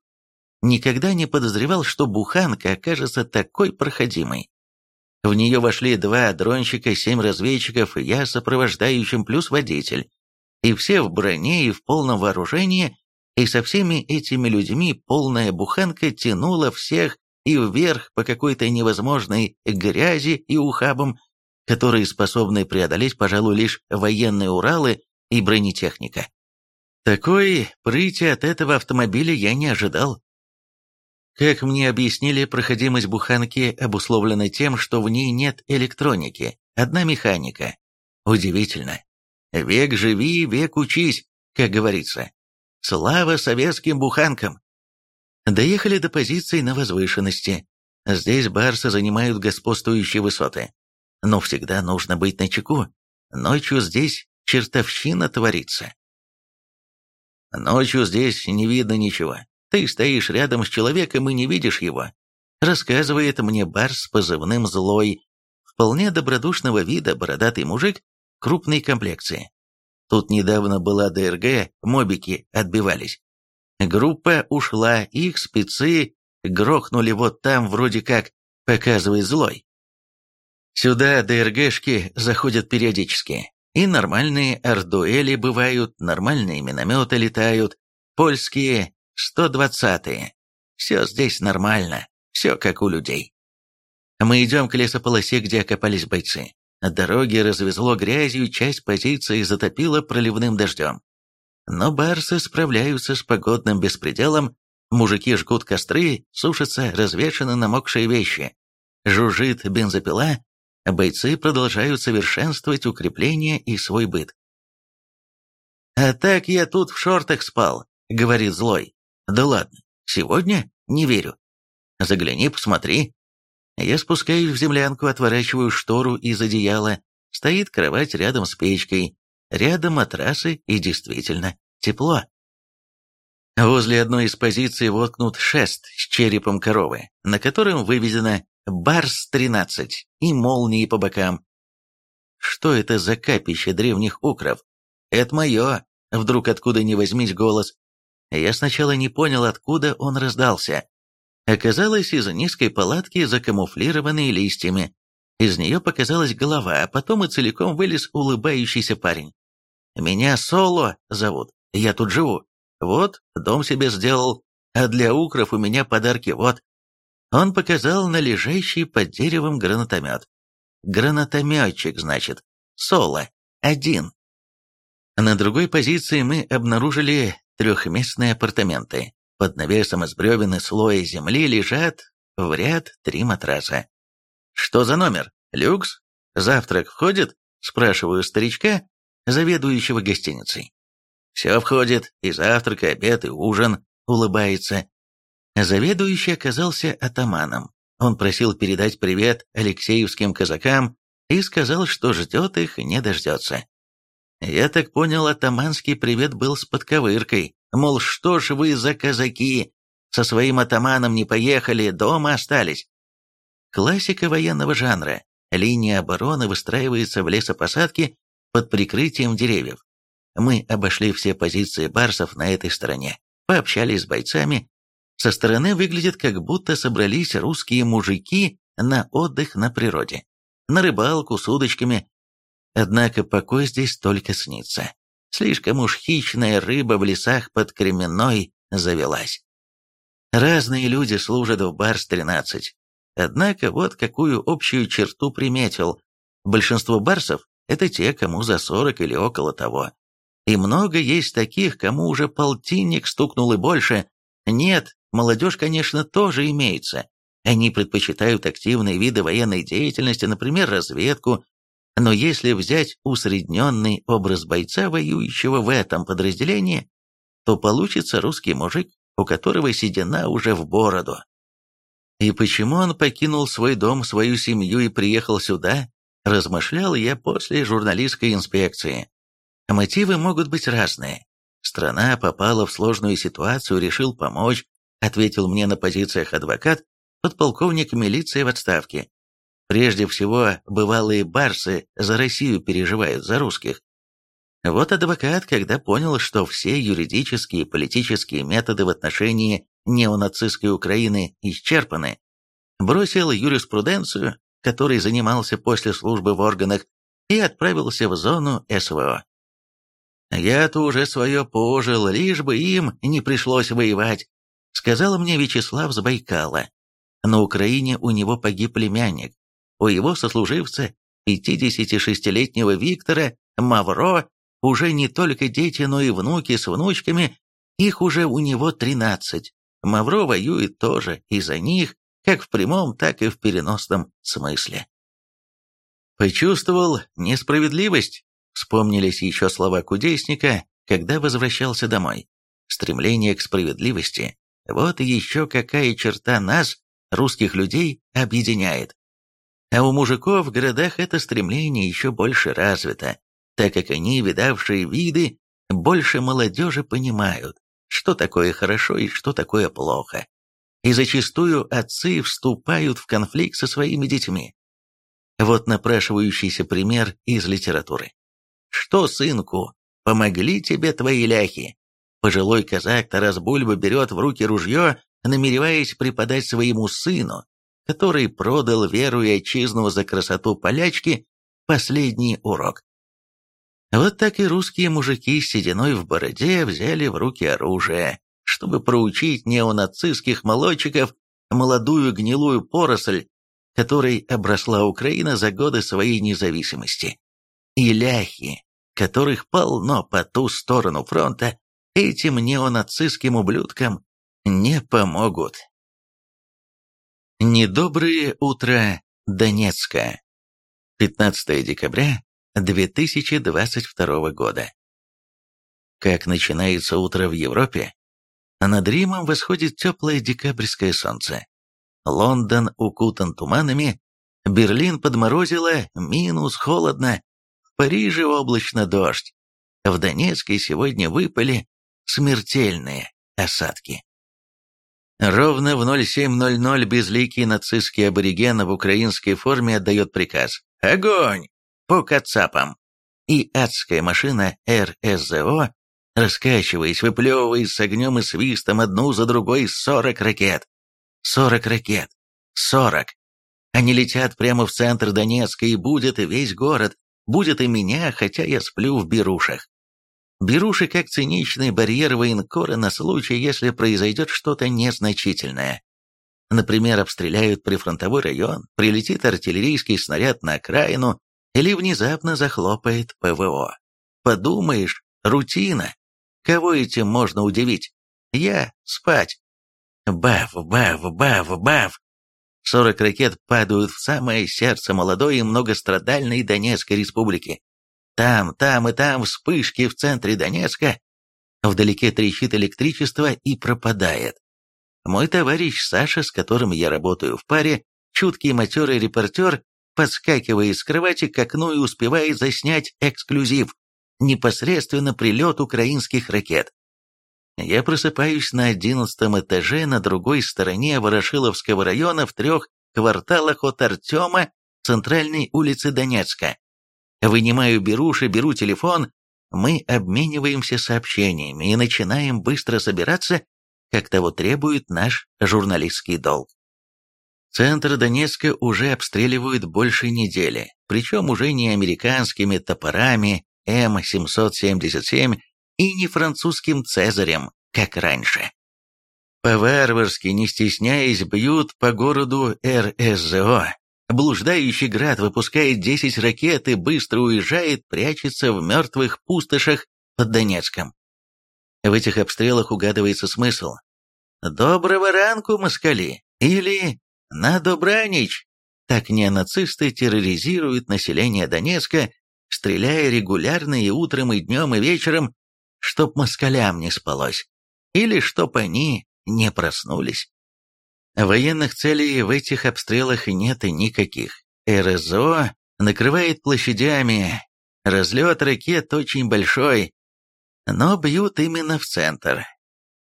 Никогда не подозревал, что буханка окажется такой проходимой. В нее вошли два дронщика, семь разведчиков, и я сопровождающим, плюс водитель. И все в броне и в полном вооружении, и со всеми этими людьми полная буханка тянула всех и вверх по какой-то невозможной грязи и ухабам, которые способны преодолеть, пожалуй, лишь военные Уралы и бронетехника. Такой прыти от этого автомобиля я не ожидал. Как мне объяснили, проходимость буханки обусловлена тем, что в ней нет электроники, одна механика. Удивительно. Век живи, век учись, как говорится. Слава советским буханкам! Доехали до позиций на возвышенности. Здесь барсы занимают господствующие высоты. Но всегда нужно быть начеку. Ночью здесь чертовщина творится. Ночью здесь не видно ничего. Ты стоишь рядом с человеком и не видишь его. Рассказывает мне барс с позывным «Злой». Вполне добродушного вида бородатый мужик крупной комплекции. Тут недавно была ДРГ, мобики отбивались. Группа ушла, их спецы грохнули вот там вроде как, показывает злой. Сюда ДРГшки заходят периодически. И нормальные ардуэли бывают, нормальные минометы летают, польские 120-е. Все здесь нормально, все как у людей. Мы идем к лесополосе, где окопались бойцы. Дороги развезло грязью, часть позиции затопило проливным дождем. Но барсы справляются с погодным беспределом, мужики жгут костры, сушатся развешаны намокшие вещи. Жужжит бензопила, бойцы продолжают совершенствовать укрепления и свой быт. «А так я тут в шортах спал», — говорит злой. «Да ладно, сегодня? Не верю. Загляни, посмотри». Я спускаюсь в землянку, отворачиваю штору из одеяла. Стоит кровать рядом с печкой. Рядом матрасы и действительно тепло. Возле одной из позиций воткнут шест с черепом коровы, на котором выведено «Барс-13» и молнии по бокам. Что это за капище древних укров? Это мое, вдруг откуда ни возьмись голос. Я сначала не понял, откуда он раздался. Оказалось, из низкой палатки, закамуфлированной листьями. Из нее показалась голова, а потом и целиком вылез улыбающийся парень. «Меня Соло зовут, я тут живу. Вот, дом себе сделал, а для укров у меня подарки вот». Он показал на лежащий под деревом гранатомет. Гранатометчик, значит. Соло. Один. На другой позиции мы обнаружили трехместные апартаменты. Под навесом из бревен и слоя земли лежат в ряд три матраса. «Что за номер? Люкс? Завтрак входит?» – спрашиваю старичка, заведующего гостиницей. «Все входит, и завтрак, и обед, и ужин», – улыбается. Заведующий оказался атаманом. Он просил передать привет алексеевским казакам и сказал, что ждет их не дождется. Я так понял, атаманский привет был с подковыркой, мол, что ж вы за казаки, со своим атаманом не поехали, дома остались. Классика военного жанра. Линия обороны выстраивается в лесопосадке под прикрытием деревьев. Мы обошли все позиции барсов на этой стороне, пообщались с бойцами. Со стороны выглядит, как будто собрались русские мужики на отдых на природе. На рыбалку с удочками. Однако покой здесь только снится. Слишком уж хищная рыба в лесах под Кременной завелась. Разные люди служат в Барс-13. Однако вот какую общую черту приметил. Большинство барсов – это те, кому за 40 или около того. И много есть таких, кому уже полтинник стукнул и больше. Нет, молодежь, конечно, тоже имеется. Они предпочитают активные виды военной деятельности, например, разведку. Но если взять усредненный образ бойца, воюющего в этом подразделении, то получится русский мужик, у которого седина уже в бороду. И почему он покинул свой дом, свою семью и приехал сюда, размышлял я после журналистской инспекции. Мотивы могут быть разные. Страна попала в сложную ситуацию, решил помочь, ответил мне на позициях адвокат, подполковник милиции в отставке. Прежде всего, бывалые барсы за Россию переживают, за русских. Вот адвокат, когда понял, что все юридические и политические методы в отношении неонацистской Украины исчерпаны, бросил юриспруденцию, которой занимался после службы в органах, и отправился в зону СВО. «Я-то уже свое пожил, лишь бы им не пришлось воевать», сказал мне Вячеслав с Байкала. На Украине у него погиб племянник. У его сослуживца, 56-летнего Виктора, Мавро, уже не только дети, но и внуки с внучками, их уже у него 13. Мавро воюет тоже из-за них, как в прямом, так и в переносном смысле. Почувствовал несправедливость, Вспомнились еще слова кудесника, когда возвращался домой. Стремление к справедливости – вот еще какая черта нас, русских людей, объединяет. А у мужиков в городах это стремление еще больше развито, так как они, видавшие виды, больше молодежи понимают, что такое хорошо и что такое плохо. И зачастую отцы вступают в конфликт со своими детьми. Вот напрашивающийся пример из литературы. «Что, сынку, помогли тебе твои ляхи?» Пожилой казак Тарас Бульба берет в руки ружье, намереваясь преподать своему сыну, который продал веру и отчизну за красоту полячки, последний урок. Вот так и русские мужики с сединой в бороде взяли в руки оружие, чтобы проучить неонацистских молодчиков молодую гнилую поросль, которой обросла Украина за годы своей независимости. И ляхи, которых полно по ту сторону фронта, этим неонацистским ублюдкам не помогут. Недоброе утро Донецка. 15 декабря 2022 года. Как начинается утро в Европе? Над Римом восходит теплое декабрьское солнце. Лондон укутан туманами, Берлин подморозило, минус, холодно, Париже облачно дождь. В Донецке сегодня выпали смертельные осадки. Ровно в 07.00 безликий нацистский абориген в украинской форме отдает приказ «Огонь! По кацапам!» И адская машина РСЗО, раскачиваясь, выплевывает с огнем и свистом одну за другой 40 ракет. 40 ракет. 40. Они летят прямо в центр Донецка, и будет весь город Будет и меня, хотя я сплю в берушах. Беруши как циничный барьер военкора на случай, если произойдет что-то незначительное. Например, обстреляют прифронтовой район, прилетит артиллерийский снаряд на окраину или внезапно захлопает ПВО. Подумаешь, рутина. Кого этим можно удивить? Я спать. Бав, бав, бав, бав. 40 ракет падают в самое сердце молодой и многострадальной Донецкой республики. Там, там и там вспышки в центре Донецка. Вдалеке трещит электричество и пропадает. Мой товарищ Саша, с которым я работаю в паре, чуткий матерый репортер, подскакивает с кровати к окну и успевает заснять эксклюзив. Непосредственно прилет украинских ракет. Я просыпаюсь на одиннадцатом этаже на другой стороне Ворошиловского района в трех кварталах от Артема, центральной улицы Донецка. Вынимаю беруши, беру телефон, мы обмениваемся сообщениями и начинаем быстро собираться, как того требует наш журналистский долг. Центр Донецка уже обстреливают больше недели, причем уже не американскими топорами М-777 и не французским «Цезарем», как раньше. По-варварски, не стесняясь, бьют по городу РСЗО. Блуждающий град выпускает 10 ракет и быстро уезжает, прячется в мертвых пустошах под Донецком. В этих обстрелах угадывается смысл. «Доброго ранку, москали!» или «На добранич!» Так неонацисты терроризируют население Донецка, стреляя регулярно и утром, и днем, и вечером, чтоб москалям не спалось, или чтоб они не проснулись. Военных целей в этих обстрелах нет и никаких. РСО накрывает площадями, разлет ракет очень большой, но бьют именно в центр.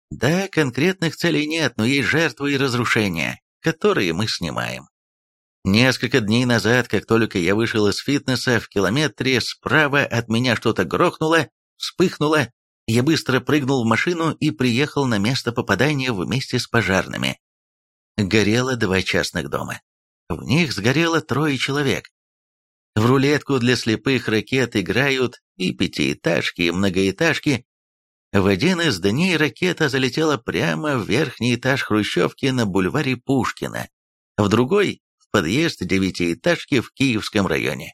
Да, конкретных целей нет, но есть жертвы и разрушения, которые мы снимаем. Несколько дней назад, как только я вышел из фитнеса, в километре справа от меня что-то грохнуло, вспыхнуло, я быстро прыгнул в машину и приехал на место попадания вместе с пожарными. Горело два частных дома. В них сгорело трое человек. В рулетку для слепых ракет играют и пятиэтажки, и многоэтажки. В один из дней ракета залетела прямо в верхний этаж хрущевки на бульваре Пушкина, в другой подъезд девятиэтажки в Киевском районе.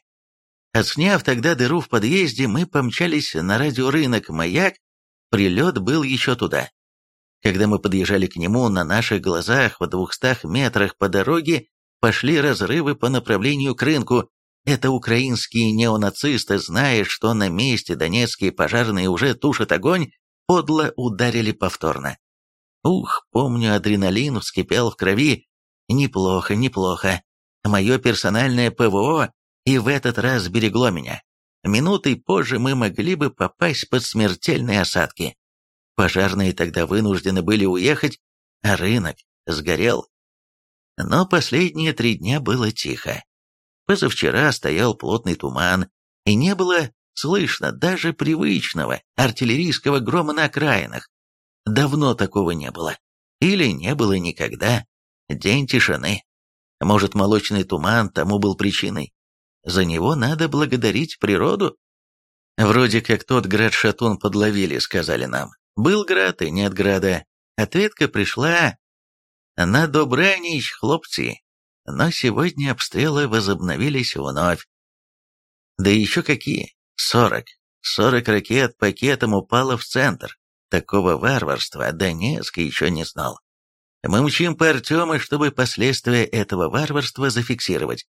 Отсняв тогда дыру в подъезде, мы помчались на радиорынок «Маяк», прилет был еще туда. Когда мы подъезжали к нему, на наших глазах в двухстах метрах по дороге пошли разрывы по направлению к рынку. Это украинские неонацисты, зная, что на месте донецкие пожарные уже тушат огонь, подло ударили повторно. Ух, помню, адреналин вскипел в крови. Неплохо, неплохо. Мое персональное ПВО и в этот раз сберегло меня. Минутой позже мы могли бы попасть под смертельные осадки. Пожарные тогда вынуждены были уехать, а рынок сгорел. Но последние три дня было тихо. Позавчера стоял плотный туман, и не было слышно даже привычного артиллерийского грома на окраинах. Давно такого не было. Или не было никогда. День тишины. Может, молочный туман тому был причиной. За него надо благодарить природу. Вроде как тот град-шатун подловили, сказали нам. Был град и нет града. Ответка пришла на добранич, хлопцы. Но сегодня обстрелы возобновились вновь. Да еще какие? Сорок. Сорок ракет пакетом упало в центр. Такого варварства Донецк еще не знал. Мы мчим по Артему, чтобы последствия этого варварства зафиксировать.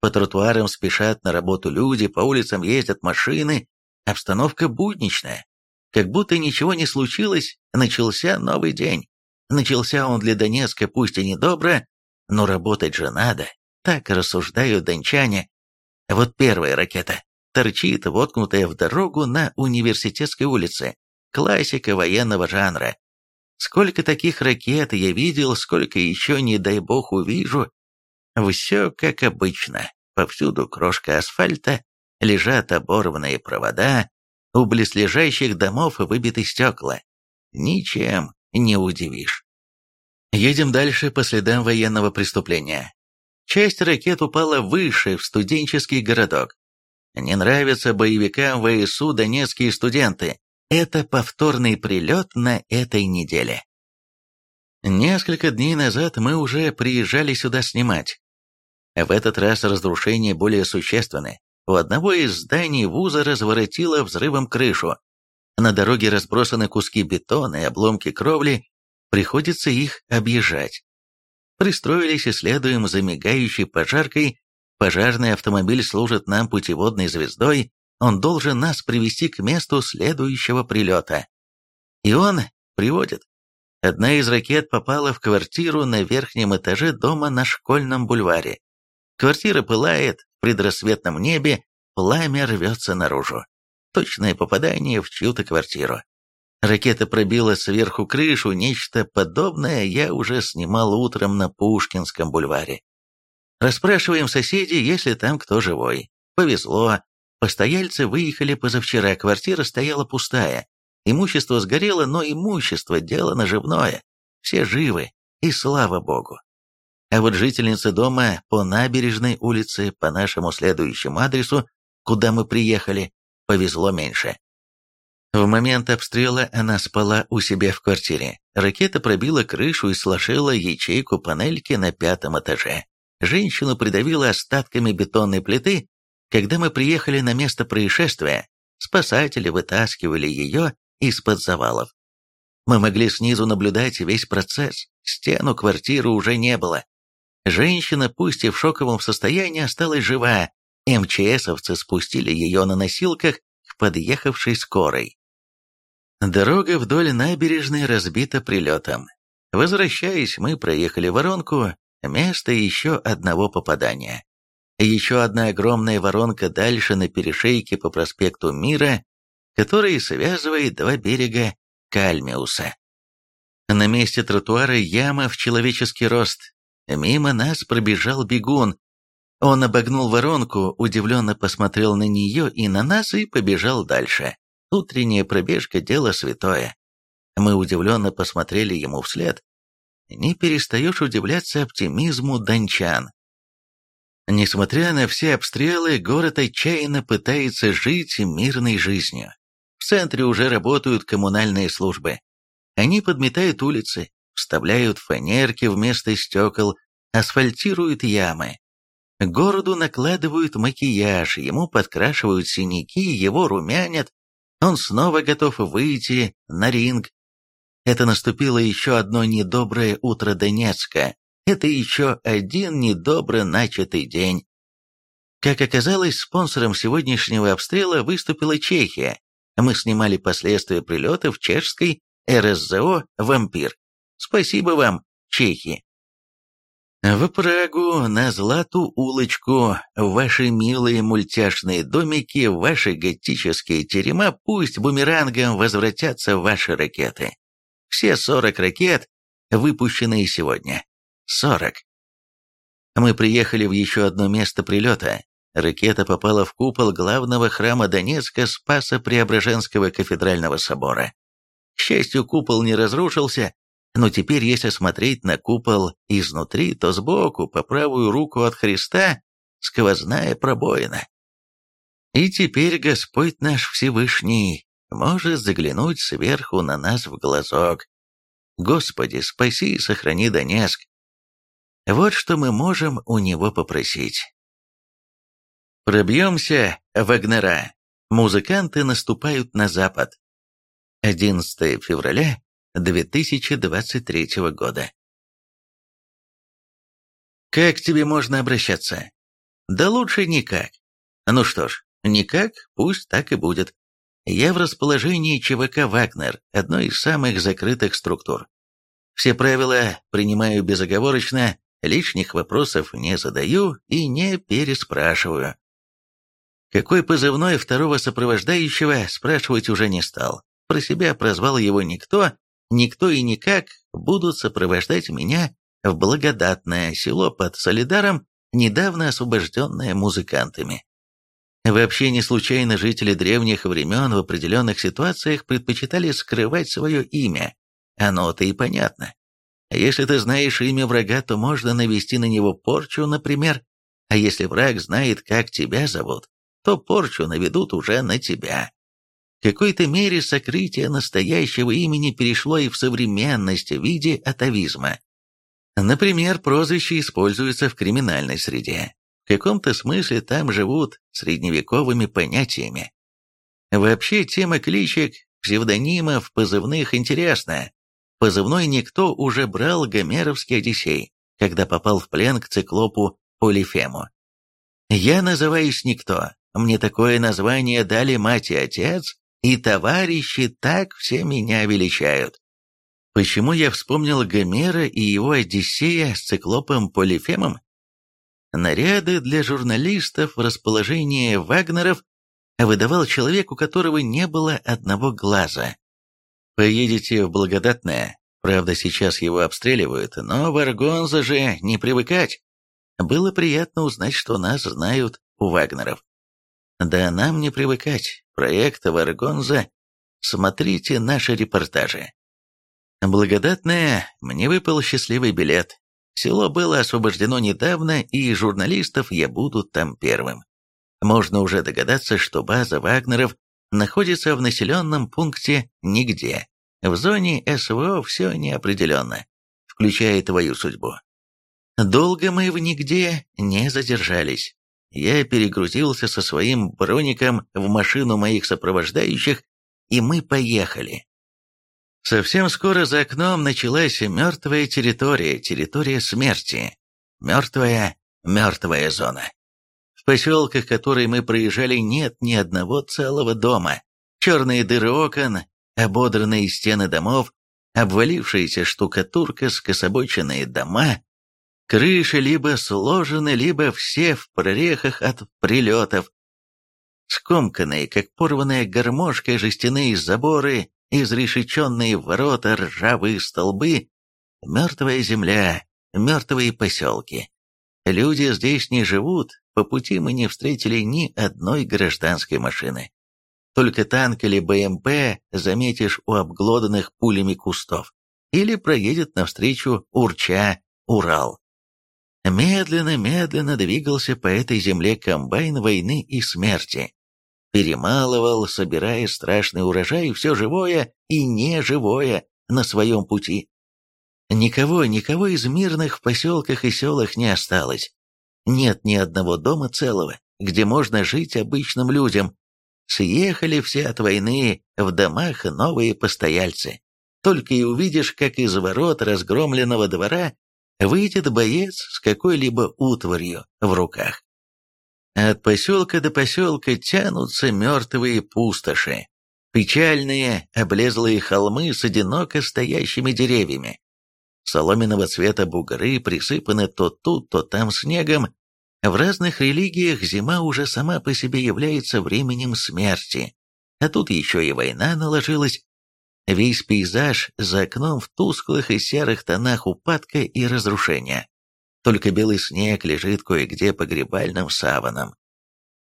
По тротуарам спешат на работу люди, по улицам ездят машины, обстановка будничная. Как будто ничего не случилось, начался новый день. Начался он для Донецка пусть и недобро, но работать же надо. Так рассуждают дончане. Вот первая ракета торчит, воткнутая в дорогу на университетской улице. Классика военного жанра. Сколько таких ракет я видел, сколько еще, не дай бог, увижу. Все как обычно. Повсюду крошка асфальта, лежат оборванные провода, у близлежащих домов выбиты стекла. Ничем не удивишь. Едем дальше по следам военного преступления. Часть ракет упала выше, в студенческий городок. Не нравятся боевикам ВСУ донецкие студенты. Это повторный прилет на этой неделе. Несколько дней назад мы уже приезжали сюда снимать. В этот раз разрушения более существенны. У одного из зданий вуза разворотило взрывом крышу. На дороге разбросаны куски бетона и обломки кровли, приходится их объезжать. Пристроились и следуем за мигающей пожаркой. Пожарный автомобиль служит нам путеводной звездой, он должен нас привести к месту следующего прилета. И он приводит. Одна из ракет попала в квартиру на верхнем этаже дома на Школьном бульваре. Квартира пылает, предрассветном небе пламя рвется наружу. Точное попадание в чью-то квартиру. Ракета пробила сверху крышу, нечто подобное я уже снимал утром на Пушкинском бульваре. Расспрашиваем соседей, если там кто живой. Повезло. Постояльцы выехали позавчера, квартира стояла пустая. Имущество сгорело, но имущество – дело наживное. Все живы, и слава богу. А вот жительница дома по набережной улице, по нашему следующему адресу, куда мы приехали, повезло меньше. В момент обстрела она спала у себя в квартире. Ракета пробила крышу и сложила ячейку панельки на пятом этаже. Женщину придавило остатками бетонной плиты. Когда мы приехали на место происшествия, спасатели вытаскивали ее из-под завалов. Мы могли снизу наблюдать весь процесс. Стену квартиры уже не было. Женщина, пусть и в шоковом состоянии, осталась жива. МЧСовцы спустили ее на носилках к подъехавшей скорой. Дорога вдоль набережной разбита прилетом. Возвращаясь, мы проехали воронку, место еще одного попадания. Еще одна огромная воронка дальше на перешейке по проспекту Мира, который связывает два берега Кальмиуса. На месте тротуара яма в человеческий рост. Мимо нас пробежал бегун. Он обогнул воронку, удивленно посмотрел на нее и на нас и побежал дальше. Утренняя пробежка – дело святое. Мы удивленно посмотрели ему вслед. Не перестаешь удивляться оптимизму дончан. Несмотря на все обстрелы, город отчаянно пытается жить мирной жизнью. В центре уже работают коммунальные службы. Они подметают улицы, вставляют фанерки вместо стекол, асфальтируют ямы. Городу накладывают макияж, ему подкрашивают синяки, его румянят, он снова готов выйти на ринг. Это наступило еще одно недоброе утро Донецка. Это еще один недобро начатый день. Как оказалось, спонсором сегодняшнего обстрела выступила Чехия. Мы снимали последствия прилета в чешской РСЗО «Вампир». Спасибо вам, чехи. В Прагу, на Злату улочку, ваши милые мультяшные домики, ваши готические терема, пусть бумерангом возвратятся ваши ракеты. Все сорок ракет, выпущенные сегодня. Сорок. Мы приехали в еще одно место прилета. Ракета попала в купол главного храма Донецка Спаса Преображенского кафедрального собора. К счастью, купол не разрушился, но теперь, если смотреть на купол изнутри, то сбоку, по правую руку от Христа, сквозная пробоина. И теперь Господь наш Всевышний может заглянуть сверху на нас в глазок. Господи, спаси и сохрани Донецк. Вот что мы можем у него попросить. Пробьемся, Вагнера. Музыканты наступают на запад. 11 февраля 2023 года. Как к тебе можно обращаться? Да лучше никак. Ну что ж, никак, пусть так и будет. Я в расположении ЧВК «Вагнер», одной из самых закрытых структур. Все правила принимаю безоговорочно, лишних вопросов не задаю и не переспрашиваю. Какой позывной второго сопровождающего, спрашивать уже не стал. Про себя прозвал его никто, никто и никак будут сопровождать меня в благодатное село под Солидаром, недавно освобожденное музыкантами. Вообще не случайно жители древних времен в определенных ситуациях предпочитали скрывать свое имя. Оно-то и понятно. Если ты знаешь имя врага, то можно навести на него порчу, например. А если враг знает, как тебя зовут, то порчу наведут уже на тебя. В какой-то мере сокрытие настоящего имени перешло и в современность в виде атовизма. Например, прозвище используется в криминальной среде. В каком-то смысле там живут средневековыми понятиями. Вообще тема кличек, псевдонимов, позывных интересная. Позывной никто уже брал гомеровский Одиссей, когда попал в плен к циклопу Полифему. Я называюсь никто, мне такое название дали мать и отец, и товарищи так все меня величают. Почему я вспомнил Гомера и его Одиссея с циклопом Полифемом? Наряды для журналистов в расположении Вагнеров выдавал человек, у которого не было одного глаза. Поедете в Благодатное, правда сейчас его обстреливают, но в Аргонза же не привыкать. Было приятно узнать, что нас знают у Вагнеров. Да нам не привыкать. Проект Варгонза. Смотрите наши репортажи. Благодатное, мне выпал счастливый билет. Село было освобождено недавно, и журналистов я буду там первым. Можно уже догадаться, что база Вагнеров находится в населенном пункте нигде. В зоне СВО все неопределенно, включая твою судьбу. Долго мы в нигде не задержались. Я перегрузился со своим броником в машину моих сопровождающих, и мы поехали. Совсем скоро за окном началась мертвая территория, территория смерти. Мертвая, мертвая зона. В поселках, которые мы проезжали, нет ни одного целого дома. Черные дыры окон, ободранные стены домов, обвалившаяся штукатурка, скособоченные дома, крыши либо сложены, либо все в прорехах от прилетов. Скомканные, как порванная гармошка, жестяные заборы, изрешеченные ворота, ржавые столбы, мертвая земля, мертвые поселки. Люди здесь не живут, по пути мы не встретили ни одной гражданской машины. Только танк или БМП заметишь у обглоданных пулями кустов. Или проедет навстречу урча Урал. Медленно-медленно двигался по этой земле комбайн войны и смерти. Перемалывал, собирая страшный урожай, все живое и неживое на своем пути. Никого, никого из мирных в поселках и селах не осталось. Нет ни одного дома целого, где можно жить обычным людям. Съехали все от войны, в домах новые постояльцы. Только и увидишь, как из ворот разгромленного двора выйдет боец с какой-либо утварью в руках. От поселка до поселка тянутся мертвые пустоши, печальные облезлые холмы с одиноко стоящими деревьями. Соломенного цвета бугры присыпаны то тут, то там снегом. В разных религиях зима уже сама по себе является временем смерти, а тут еще и война наложилась. Весь пейзаж за окном в тусклых и серых тонах упадка и разрушения. Только белый снег лежит кое-где погребальным саваном.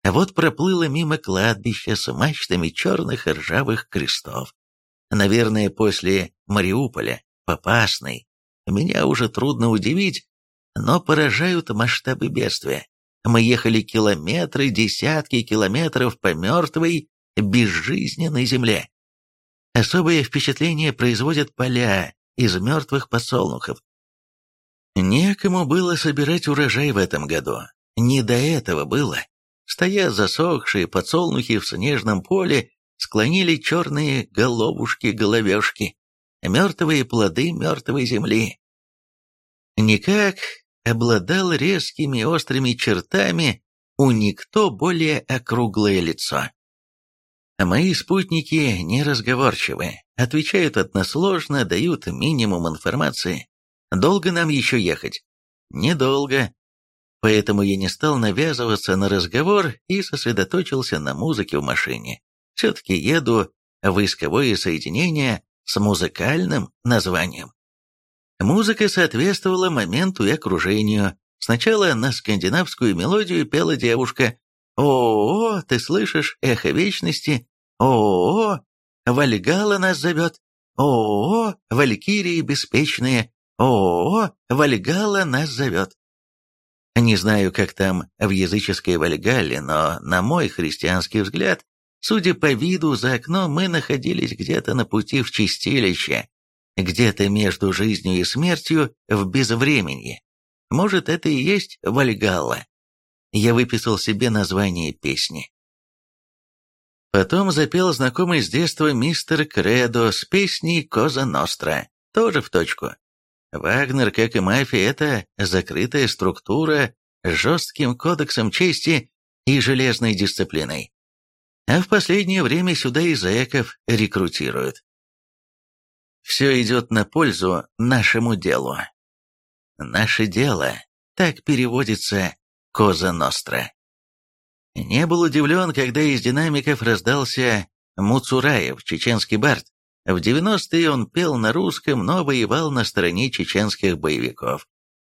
А вот проплыло мимо кладбища с мачтами черных и ржавых крестов. Наверное, после Мариуполя, Попасной. Меня уже трудно удивить, но поражают масштабы бедствия. Мы ехали километры, десятки километров по мертвой, безжизненной земле. Особое впечатление производят поля из мертвых подсолнухов. Некому было собирать урожай в этом году. Не до этого было. Стоя засохшие подсолнухи в снежном поле, склонили черные головушки-головешки, мертвые плоды мертвой земли. Никак обладал резкими острыми чертами у никто более округлое лицо. Мои спутники неразговорчивы, отвечают односложно, дают минимум информации. Долго нам еще ехать? Недолго. Поэтому я не стал навязываться на разговор и сосредоточился на музыке в машине. Все-таки еду в исковое соединение с музыкальным названием. Музыка соответствовала моменту и окружению. Сначала на скандинавскую мелодию пела девушка, о, ты слышишь эхо вечности? О, Вальгала нас зовет. О, Валькирии беспечные. О, Вальгала нас зовет. Не знаю, как там в языческой Вальгалле, но, на мой христианский взгляд, судя по виду за окном, мы находились где-то на пути в чистилище, где-то между жизнью и смертью в безвременье. Может, это и есть Вальгалла я выписал себе название песни. Потом запел знакомый с детства мистер Кредо с песней «Коза Ностра», тоже в точку. Вагнер, как и мафия, это закрытая структура с жестким кодексом чести и железной дисциплиной. А в последнее время сюда и зэков рекрутируют. Все идет на пользу нашему делу. Наше дело, так переводится Коза Ностра. Не был удивлен, когда из динамиков раздался Муцураев, чеченский бард. В 90-е он пел на русском, но воевал на стороне чеченских боевиков.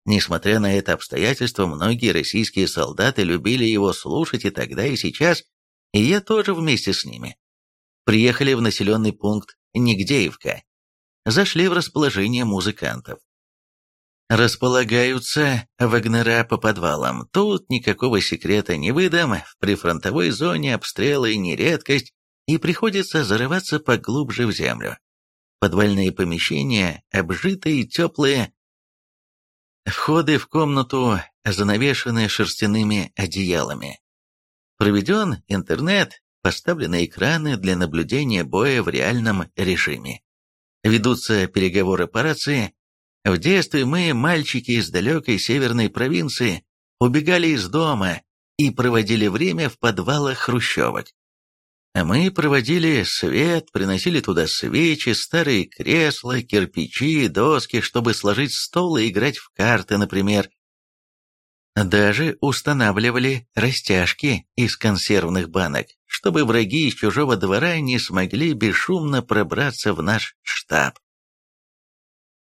Несмотря на это обстоятельство, многие российские солдаты любили его слушать и тогда, и сейчас, и я тоже вместе с ними. Приехали в населенный пункт Нигдеевка. Зашли в расположение музыкантов. Располагаются Вагнера по подвалам. Тут никакого секрета не выдам, в прифронтовой зоне обстрелы не редкость, и приходится зарываться поглубже в землю. Подвальные помещения, обжитые, теплые, Входы в комнату занавешены шерстяными одеялами. Проведен интернет, поставлены экраны для наблюдения боя в реальном режиме. Ведутся переговоры по рации. В детстве мы, мальчики из далекой северной провинции, убегали из дома и проводили время в подвалах хрущевок. Мы проводили свет, приносили туда свечи, старые кресла, кирпичи, доски, чтобы сложить стол и играть в карты, например. Даже устанавливали растяжки из консервных банок, чтобы враги из чужого двора не смогли бесшумно пробраться в наш штаб.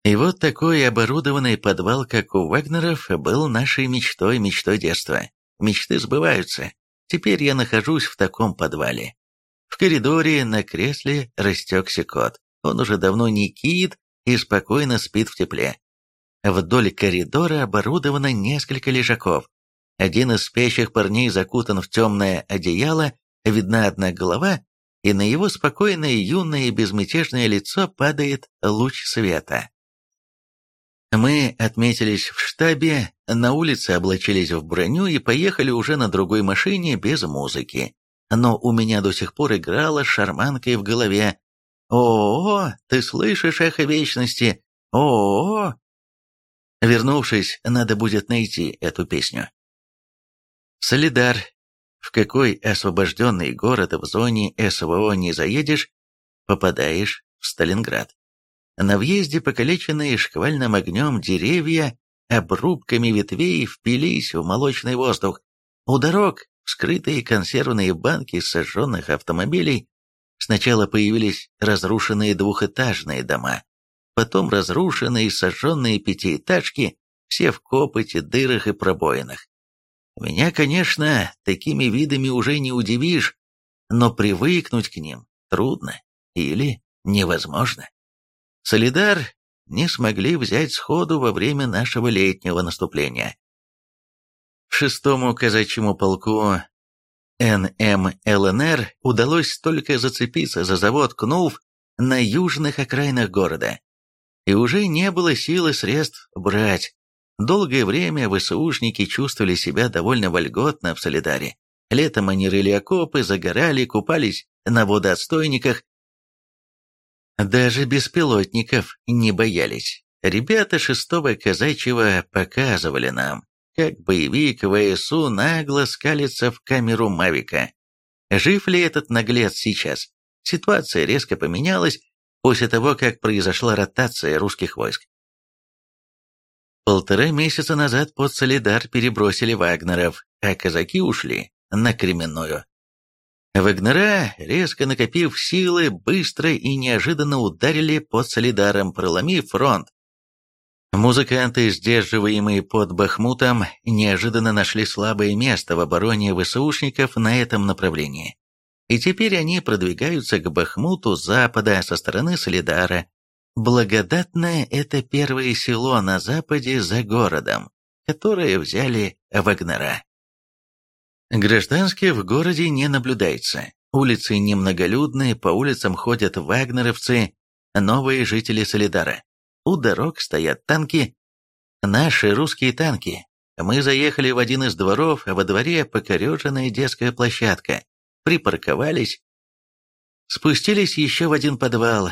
И вот такой оборудованный подвал, как у Вагнеров, был нашей мечтой, мечтой детства. Мечты сбываются. Теперь я нахожусь в таком подвале. В коридоре на кресле растекся кот. Он уже давно не кит и спокойно спит в тепле. Вдоль коридора оборудовано несколько лежаков. Один из спящих парней закутан в темное одеяло, видна одна голова, и на его спокойное, юное и безмятежное лицо падает луч света. Мы отметились в штабе, на улице облачились в броню и поехали уже на другой машине без музыки но у меня до сих пор играла шарманкой в голове. «О, ты слышишь эхо вечности? О, Вернувшись, надо будет найти эту песню. Солидар. В какой освобожденный город в зоне СВО не заедешь, попадаешь в Сталинград. На въезде покалеченные шквальным огнем деревья обрубками ветвей впились в молочный воздух. У дорог вскрытые консервные банки сожженных автомобилей. Сначала появились разрушенные двухэтажные дома, потом разрушенные сожженные пятиэтажки, все в копоте, дырах и пробоинах. Меня, конечно, такими видами уже не удивишь, но привыкнуть к ним трудно или невозможно. Солидар не смогли взять сходу во время нашего летнего наступления шестому казачьему полку НМЛНР удалось только зацепиться за завод Кнув на южных окраинах города. И уже не было сил и средств брать. Долгое время ВСУшники чувствовали себя довольно вольготно в Солидаре. Летом они рыли окопы, загорали, купались на водоотстойниках. Даже беспилотников не боялись. Ребята шестого казачьего показывали нам, как боевик ВСУ нагло скалится в камеру Мавика. Жив ли этот наглец сейчас? Ситуация резко поменялась после того, как произошла ротация русских войск. Полтора месяца назад под Солидар перебросили вагнеров, а казаки ушли на Кременную. Вагнера, резко накопив силы, быстро и неожиданно ударили под Солидаром, проломив фронт. Музыканты, сдерживаемые под Бахмутом, неожиданно нашли слабое место в обороне ВСУшников на этом направлении. И теперь они продвигаются к Бахмуту запада со стороны Солидара. Благодатное – это первое село на западе за городом, которое взяли Вагнера. Гражданских в городе не наблюдается. Улицы немноголюдные, по улицам ходят вагнеровцы, новые жители Солидара. У дорог стоят танки. Наши русские танки. Мы заехали в один из дворов, а во дворе покореженная детская площадка. Припарковались. Спустились еще в один подвал.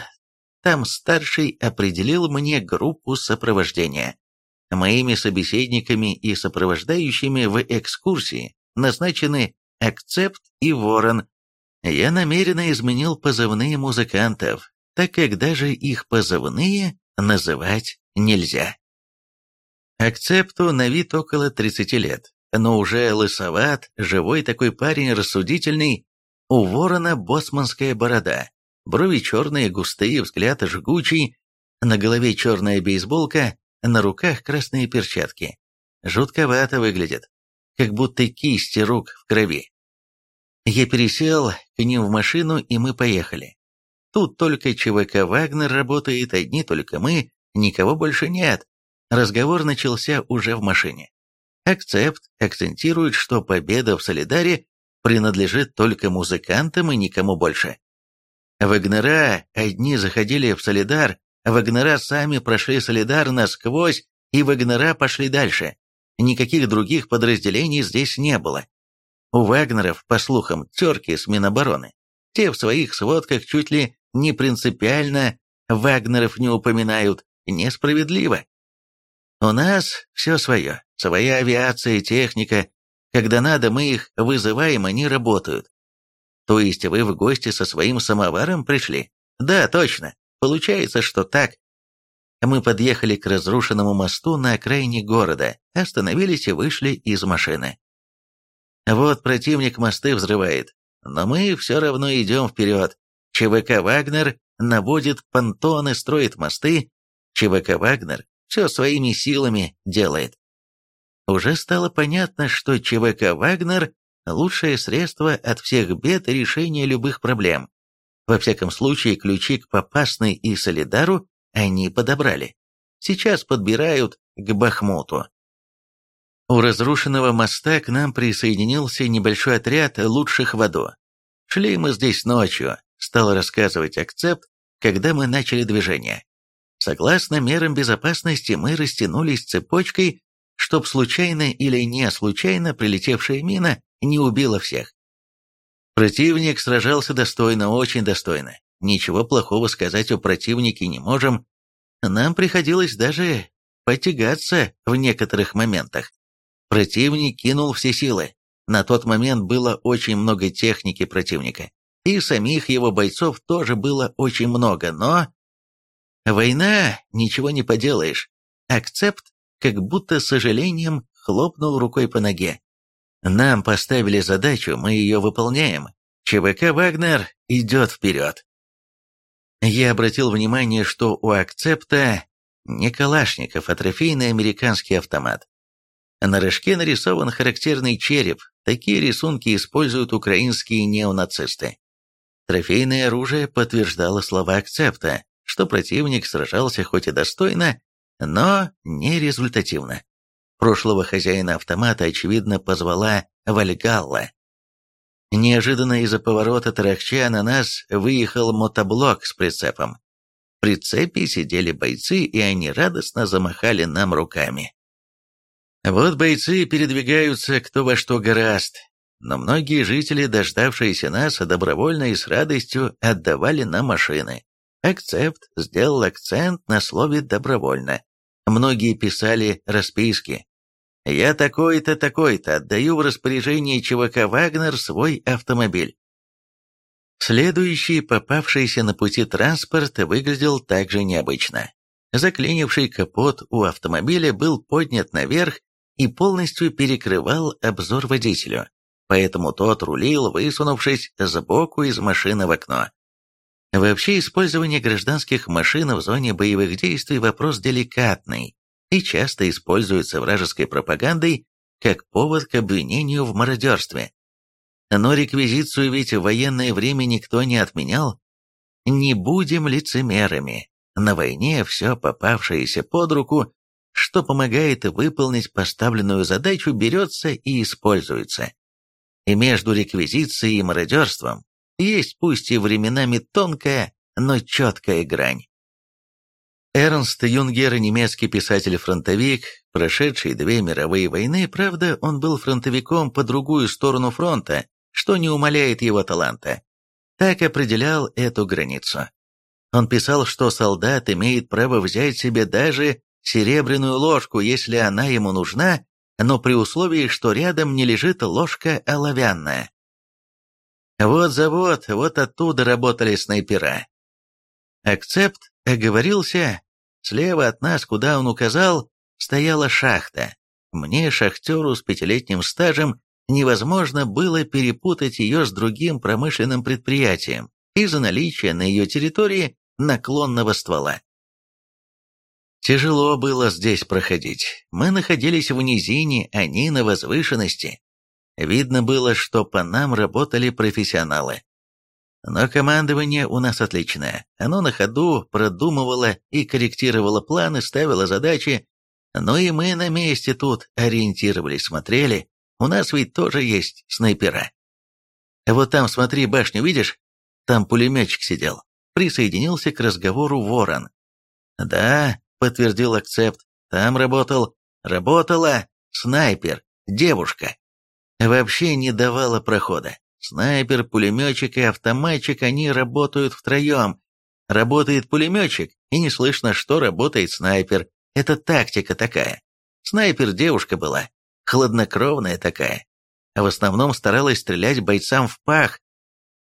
Там старший определил мне группу сопровождения. Моими собеседниками и сопровождающими в экскурсии назначены Акцепт и Ворон. Я намеренно изменил позывные музыкантов, так как даже их позывные называть нельзя. Акцепту на вид около 30 лет, но уже лысоват, живой такой парень рассудительный, у ворона боцманская борода, брови черные, густые, взгляд жгучий, на голове черная бейсболка, на руках красные перчатки. Жутковато выглядит, как будто кисти рук в крови. Я пересел к ним в машину, и мы поехали. Тут только ЧВК «Вагнер» работает, одни только мы, никого больше нет. Разговор начался уже в машине. Акцепт акцентирует, что победа в Солидаре принадлежит только музыкантам и никому больше. Вагнера одни заходили в Солидар, Вагнера сами прошли Солидар насквозь, и Вагнера пошли дальше. Никаких других подразделений здесь не было. У Вагнеров, по слухам, терки с Минобороны. Те в своих сводках чуть ли не принципиально Вагнеров не упоминают. Несправедливо. У нас все свое, своя авиация, техника. Когда надо, мы их вызываем, они работают. То есть вы в гости со своим самоваром пришли? Да, точно. Получается, что так. Мы подъехали к разрушенному мосту на окраине города, остановились и вышли из машины. Вот противник мосты взрывает, но мы все равно идем вперед. ЧВК «Вагнер» наводит понтоны, строит мосты. ЧВК «Вагнер» все своими силами делает. Уже стало понятно, что ЧВК «Вагнер» — лучшее средство от всех бед и решения любых проблем. Во всяком случае, ключи к Попасной и Солидару они подобрали. Сейчас подбирают к Бахмуту. У разрушенного моста к нам присоединился небольшой отряд лучших в аду. Шли мы здесь ночью, стал рассказывать Акцепт, когда мы начали движение. Согласно мерам безопасности, мы растянулись цепочкой, чтоб случайно или не случайно прилетевшая мина не убила всех. Противник сражался достойно, очень достойно. Ничего плохого сказать о противнике не можем. Нам приходилось даже потягаться в некоторых моментах. Противник кинул все силы. На тот момент было очень много техники противника. И самих его бойцов тоже было очень много, но... Война, ничего не поделаешь. Акцепт как будто с сожалением хлопнул рукой по ноге. Нам поставили задачу, мы ее выполняем. ЧВК «Вагнер» идет вперед. Я обратил внимание, что у акцепта не Калашников, а трофейный американский автомат. На рожке нарисован характерный череп. Такие рисунки используют украинские неонацисты. Трофейное оружие подтверждало слова акцепта, что противник сражался хоть и достойно, но не результативно. Прошлого хозяина автомата, очевидно, позвала Вальгалла. Неожиданно из-за поворота тарахча на нас выехал мотоблок с прицепом. В прицепе сидели бойцы, и они радостно замахали нам руками. Вот бойцы передвигаются кто во что гораст, но многие жители, дождавшиеся нас, добровольно и с радостью отдавали нам машины. Акцепт сделал акцент на слове «добровольно». Многие писали расписки. «Я такой-то, такой-то, отдаю в распоряжение ЧВК «Вагнер» свой автомобиль». Следующий попавшийся на пути транспорт выглядел также необычно. Заклинивший капот у автомобиля был поднят наверх и полностью перекрывал обзор водителю, поэтому тот рулил, высунувшись сбоку из машины в окно. Вообще, использование гражданских машин в зоне боевых действий – вопрос деликатный и часто используется вражеской пропагандой как повод к обвинению в мародерстве. Но реквизицию ведь в военное время никто не отменял. Не будем лицемерами. На войне все попавшееся под руку что помогает выполнить поставленную задачу, берется и используется. И между реквизицией и мародерством есть пусть и временами тонкая, но четкая грань. Эрнст Юнгер, немецкий писатель-фронтовик, прошедший две мировые войны, правда, он был фронтовиком по другую сторону фронта, что не умаляет его таланта. Так определял эту границу. Он писал, что солдат имеет право взять себе даже серебряную ложку, если она ему нужна, но при условии, что рядом не лежит ложка оловянная. Вот завод, вот оттуда работали снайпера. Акцепт оговорился, слева от нас, куда он указал, стояла шахта. Мне, шахтеру с пятилетним стажем, невозможно было перепутать ее с другим промышленным предприятием, из-за наличия на ее территории наклонного ствола. Тяжело было здесь проходить. Мы находились в низине, они на возвышенности. Видно было, что по нам работали профессионалы. Но командование у нас отличное. Оно на ходу продумывало и корректировало планы, ставило задачи. Но и мы на месте тут ориентировались, смотрели. У нас ведь тоже есть снайпера. Вот там, смотри, башню видишь? Там пулеметчик сидел. Присоединился к разговору Ворон. Да, подтвердил Акцепт. Там работал. Работала снайпер, девушка. Вообще не давала прохода. Снайпер, пулеметчик и автоматчик, они работают втроем. Работает пулеметчик, и не слышно, что работает снайпер. Это тактика такая. Снайпер девушка была, хладнокровная такая. В основном старалась стрелять бойцам в пах.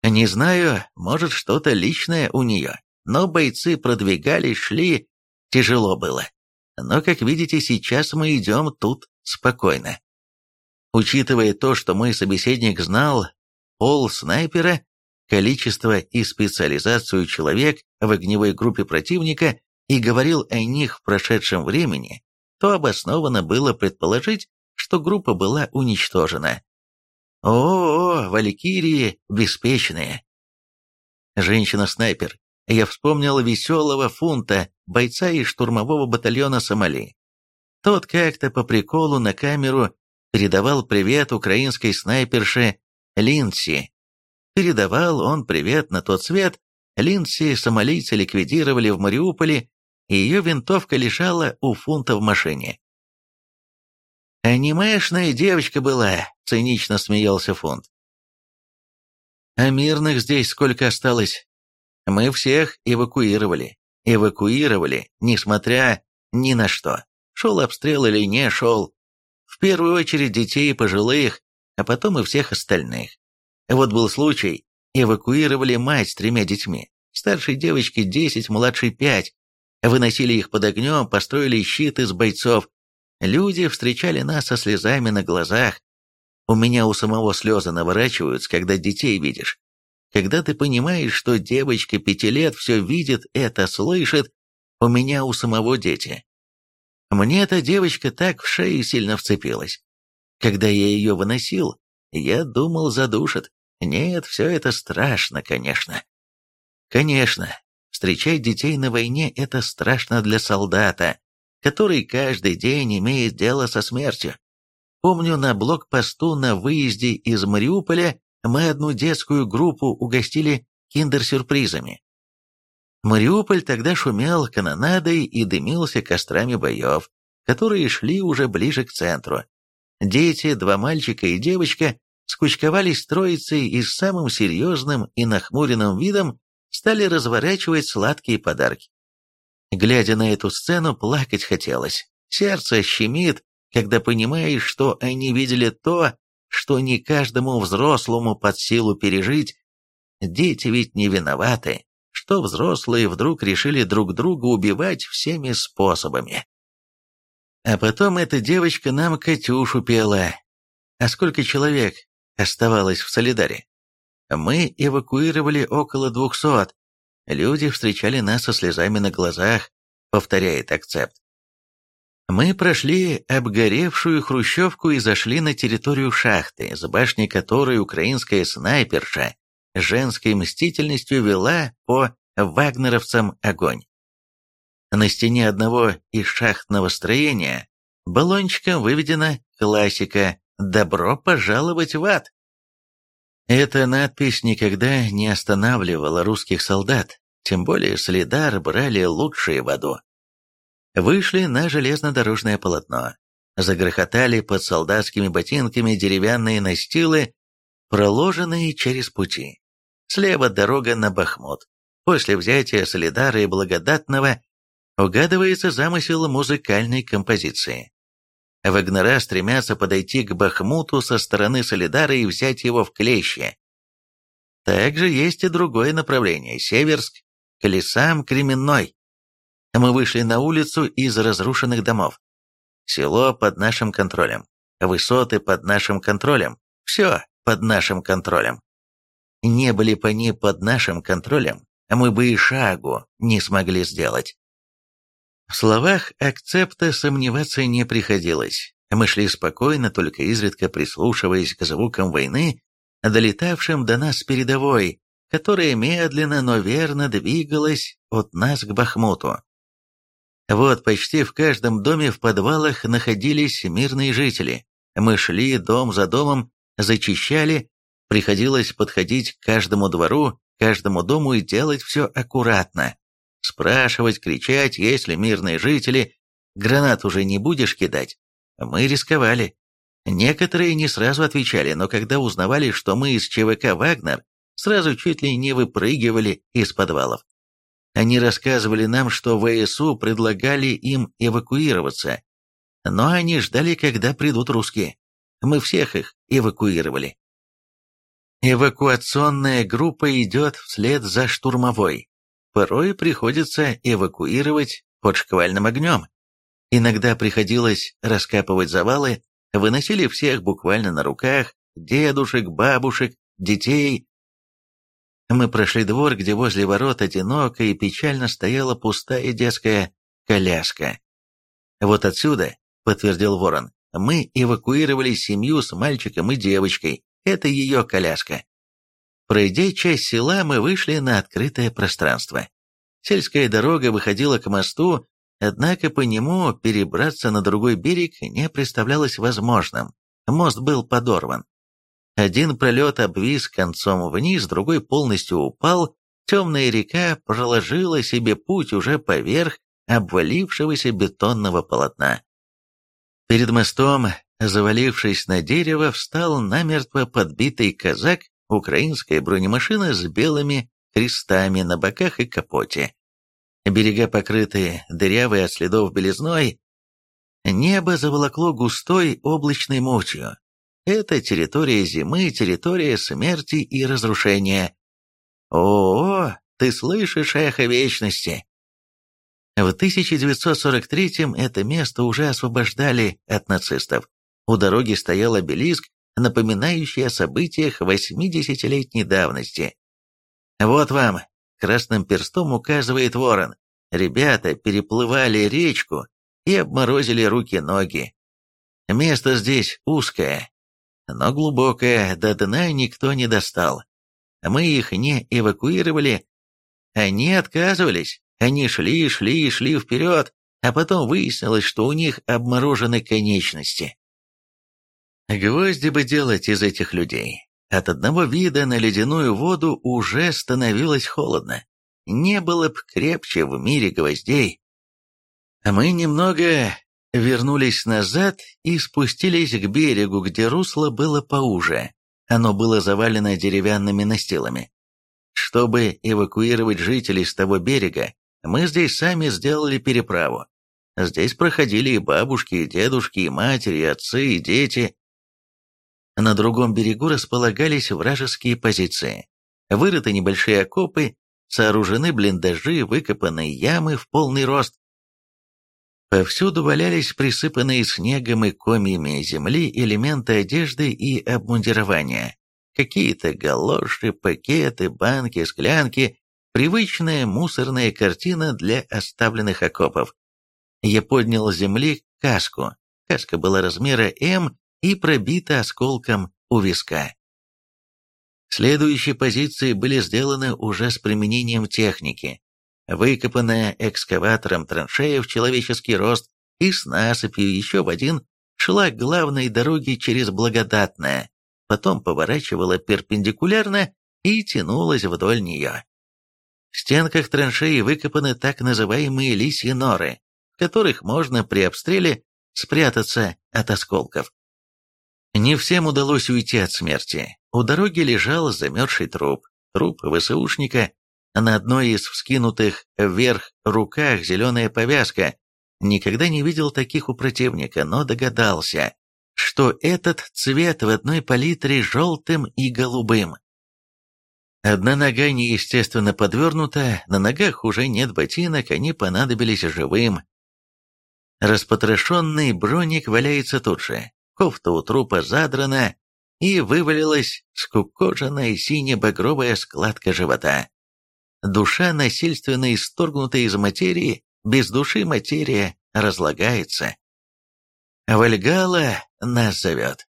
Не знаю, может что-то личное у нее, но бойцы продвигались, шли, тяжело было. Но, как видите, сейчас мы идем тут спокойно. Учитывая то, что мой собеседник знал пол снайпера, количество и специализацию человек в огневой группе противника и говорил о них в прошедшем времени, то обоснованно было предположить, что группа была уничтожена. О, -о, валькирии беспечные. Женщина-снайпер. Я вспомнил веселого фунта, бойца из штурмового батальона Сомали. Тот как-то по приколу на камеру передавал привет украинской снайперше Линси. Передавал он привет на тот свет, Линси сомалийцы ликвидировали в Мариуполе, и ее винтовка лежала у фунта в машине. «Анимешная девочка была», — цинично смеялся фунт. «А мирных здесь сколько осталось? Мы всех эвакуировали. Эвакуировали, несмотря ни на что. Шел обстрел или не шел, в первую очередь детей и пожилых, а потом и всех остальных. Вот был случай, эвакуировали мать с тремя детьми. Старшей девочке 10, младшей 5. Выносили их под огнем, построили щит из бойцов. Люди встречали нас со слезами на глазах. У меня у самого слезы наворачиваются, когда детей видишь. Когда ты понимаешь, что девочка пяти лет все видит, это слышит, у меня у самого дети. Мне эта девочка так в шею сильно вцепилась. Когда я ее выносил, я думал, задушит. Нет, все это страшно, конечно. Конечно, встречать детей на войне – это страшно для солдата, который каждый день имеет дело со смертью. Помню, на блокпосту на выезде из Мариуполя мы одну детскую группу угостили киндер-сюрпризами. Мариуполь тогда шумел канонадой и дымился кострами боев, которые шли уже ближе к центру. Дети, два мальчика и девочка, скучковались троицей и с самым серьезным и нахмуренным видом стали разворачивать сладкие подарки. Глядя на эту сцену, плакать хотелось. Сердце щемит, когда понимаешь, что они видели то, что не каждому взрослому под силу пережить. Дети ведь не виноваты что взрослые вдруг решили друг друга убивать всеми способами. А потом эта девочка нам Катюшу пела. А сколько человек оставалось в Солидаре? Мы эвакуировали около двухсот. Люди встречали нас со слезами на глазах, повторяет акцепт. Мы прошли обгоревшую хрущевку и зашли на территорию шахты, с башни которой украинская снайперша женской мстительностью вела по вагнеровцам огонь. На стене одного из шахтного строения баллончиком выведена классика «Добро пожаловать в ад». Эта надпись никогда не останавливала русских солдат, тем более Солидар брали лучшие в аду. Вышли на железнодорожное полотно, загрохотали под солдатскими ботинками деревянные настилы, проложенные через пути. Слева дорога на Бахмут. После взятия Солидара и Благодатного угадывается замысел музыкальной композиции. Вагнера стремятся подойти к Бахмуту со стороны Солидара и взять его в клещи. Также есть и другое направление – Северск, к лесам Кременной. Мы вышли на улицу из разрушенных домов. Село под нашим контролем. Высоты под нашим контролем. Все под нашим контролем. Не были бы они под нашим контролем, мы бы и шагу не смогли сделать. В словах акцепта сомневаться не приходилось. Мы шли спокойно, только изредка прислушиваясь к звукам войны, долетавшим до нас с передовой, которая медленно, но верно двигалась от нас к Бахмуту. Вот почти в каждом доме в подвалах находились мирные жители. Мы шли дом за домом, зачищали, приходилось подходить к каждому двору, каждому дому и делать все аккуратно. Спрашивать, кричать, если мирные жители, гранат уже не будешь кидать. Мы рисковали. Некоторые не сразу отвечали, но когда узнавали, что мы из ЧВК «Вагнер», сразу чуть ли не выпрыгивали из подвалов. Они рассказывали нам, что ВСУ предлагали им эвакуироваться, но они ждали, когда придут русские. Мы всех их эвакуировали. Эвакуационная группа идет вслед за штурмовой. Порой приходится эвакуировать под шквальным огнем. Иногда приходилось раскапывать завалы, выносили всех буквально на руках, дедушек, бабушек, детей, мы прошли двор, где возле ворот одиноко и печально стояла пустая детская коляска. «Вот отсюда», — подтвердил Ворон, — «мы эвакуировали семью с мальчиком и девочкой. Это ее коляска». Пройдя часть села, мы вышли на открытое пространство. Сельская дорога выходила к мосту, однако по нему перебраться на другой берег не представлялось возможным. Мост был подорван. Один пролет обвис концом вниз, другой полностью упал, темная река проложила себе путь уже поверх обвалившегося бетонного полотна. Перед мостом, завалившись на дерево, встал намертво подбитый казак, украинская бронемашина с белыми крестами на боках и капоте. Берега покрыты дырявой от следов белизной. Небо заволокло густой облачной мутью. Это территория зимы, территория смерти и разрушения. О, ты слышишь эхо вечности? В 1943-м это место уже освобождали от нацистов. У дороги стоял обелиск, напоминающий о событиях 80-летней давности. Вот вам, красным перстом указывает ворон. Ребята переплывали речку и обморозили руки-ноги. Место здесь узкое, но глубокое, до дна никто не достал. Мы их не эвакуировали, они отказывались, они шли, шли и шли вперед, а потом выяснилось, что у них обморожены конечности. Гвозди бы делать из этих людей. От одного вида на ледяную воду уже становилось холодно. Не было б крепче в мире гвоздей. Мы немного вернулись назад и спустились к берегу, где русло было поуже. Оно было завалено деревянными настилами. Чтобы эвакуировать жителей с того берега, мы здесь сами сделали переправу. Здесь проходили и бабушки, и дедушки, и матери, и отцы, и дети. На другом берегу располагались вражеские позиции. Вырыты небольшие окопы, сооружены блиндажи, выкопаны ямы в полный рост. Повсюду валялись присыпанные снегом и комьями земли элементы одежды и обмундирования. Какие-то галоши, пакеты, банки, склянки, привычная мусорная картина для оставленных окопов. Я поднял с земли каску. Каска была размера М и пробита осколком у виска. Следующие позиции были сделаны уже с применением техники выкопанная экскаватором траншея в человеческий рост и с насыпью еще в один шла к главной дороге через Благодатное, потом поворачивала перпендикулярно и тянулась вдоль нее. В стенках траншеи выкопаны так называемые лисьи норы, в которых можно при обстреле спрятаться от осколков. Не всем удалось уйти от смерти. У дороги лежал замерзший труп, труп ВСУшника, на одной из вскинутых вверх руках зеленая повязка. Никогда не видел таких у противника, но догадался, что этот цвет в одной палитре желтым и голубым. Одна нога неестественно подвернута, на ногах уже нет ботинок, они понадобились живым. Распотрошенный броник валяется тут же, кофта у трупа задрана, и вывалилась скукоженная сине-багровая складка живота. Душа, насильственно исторгнутая из материи, без души материя разлагается. Вальгала нас зовет.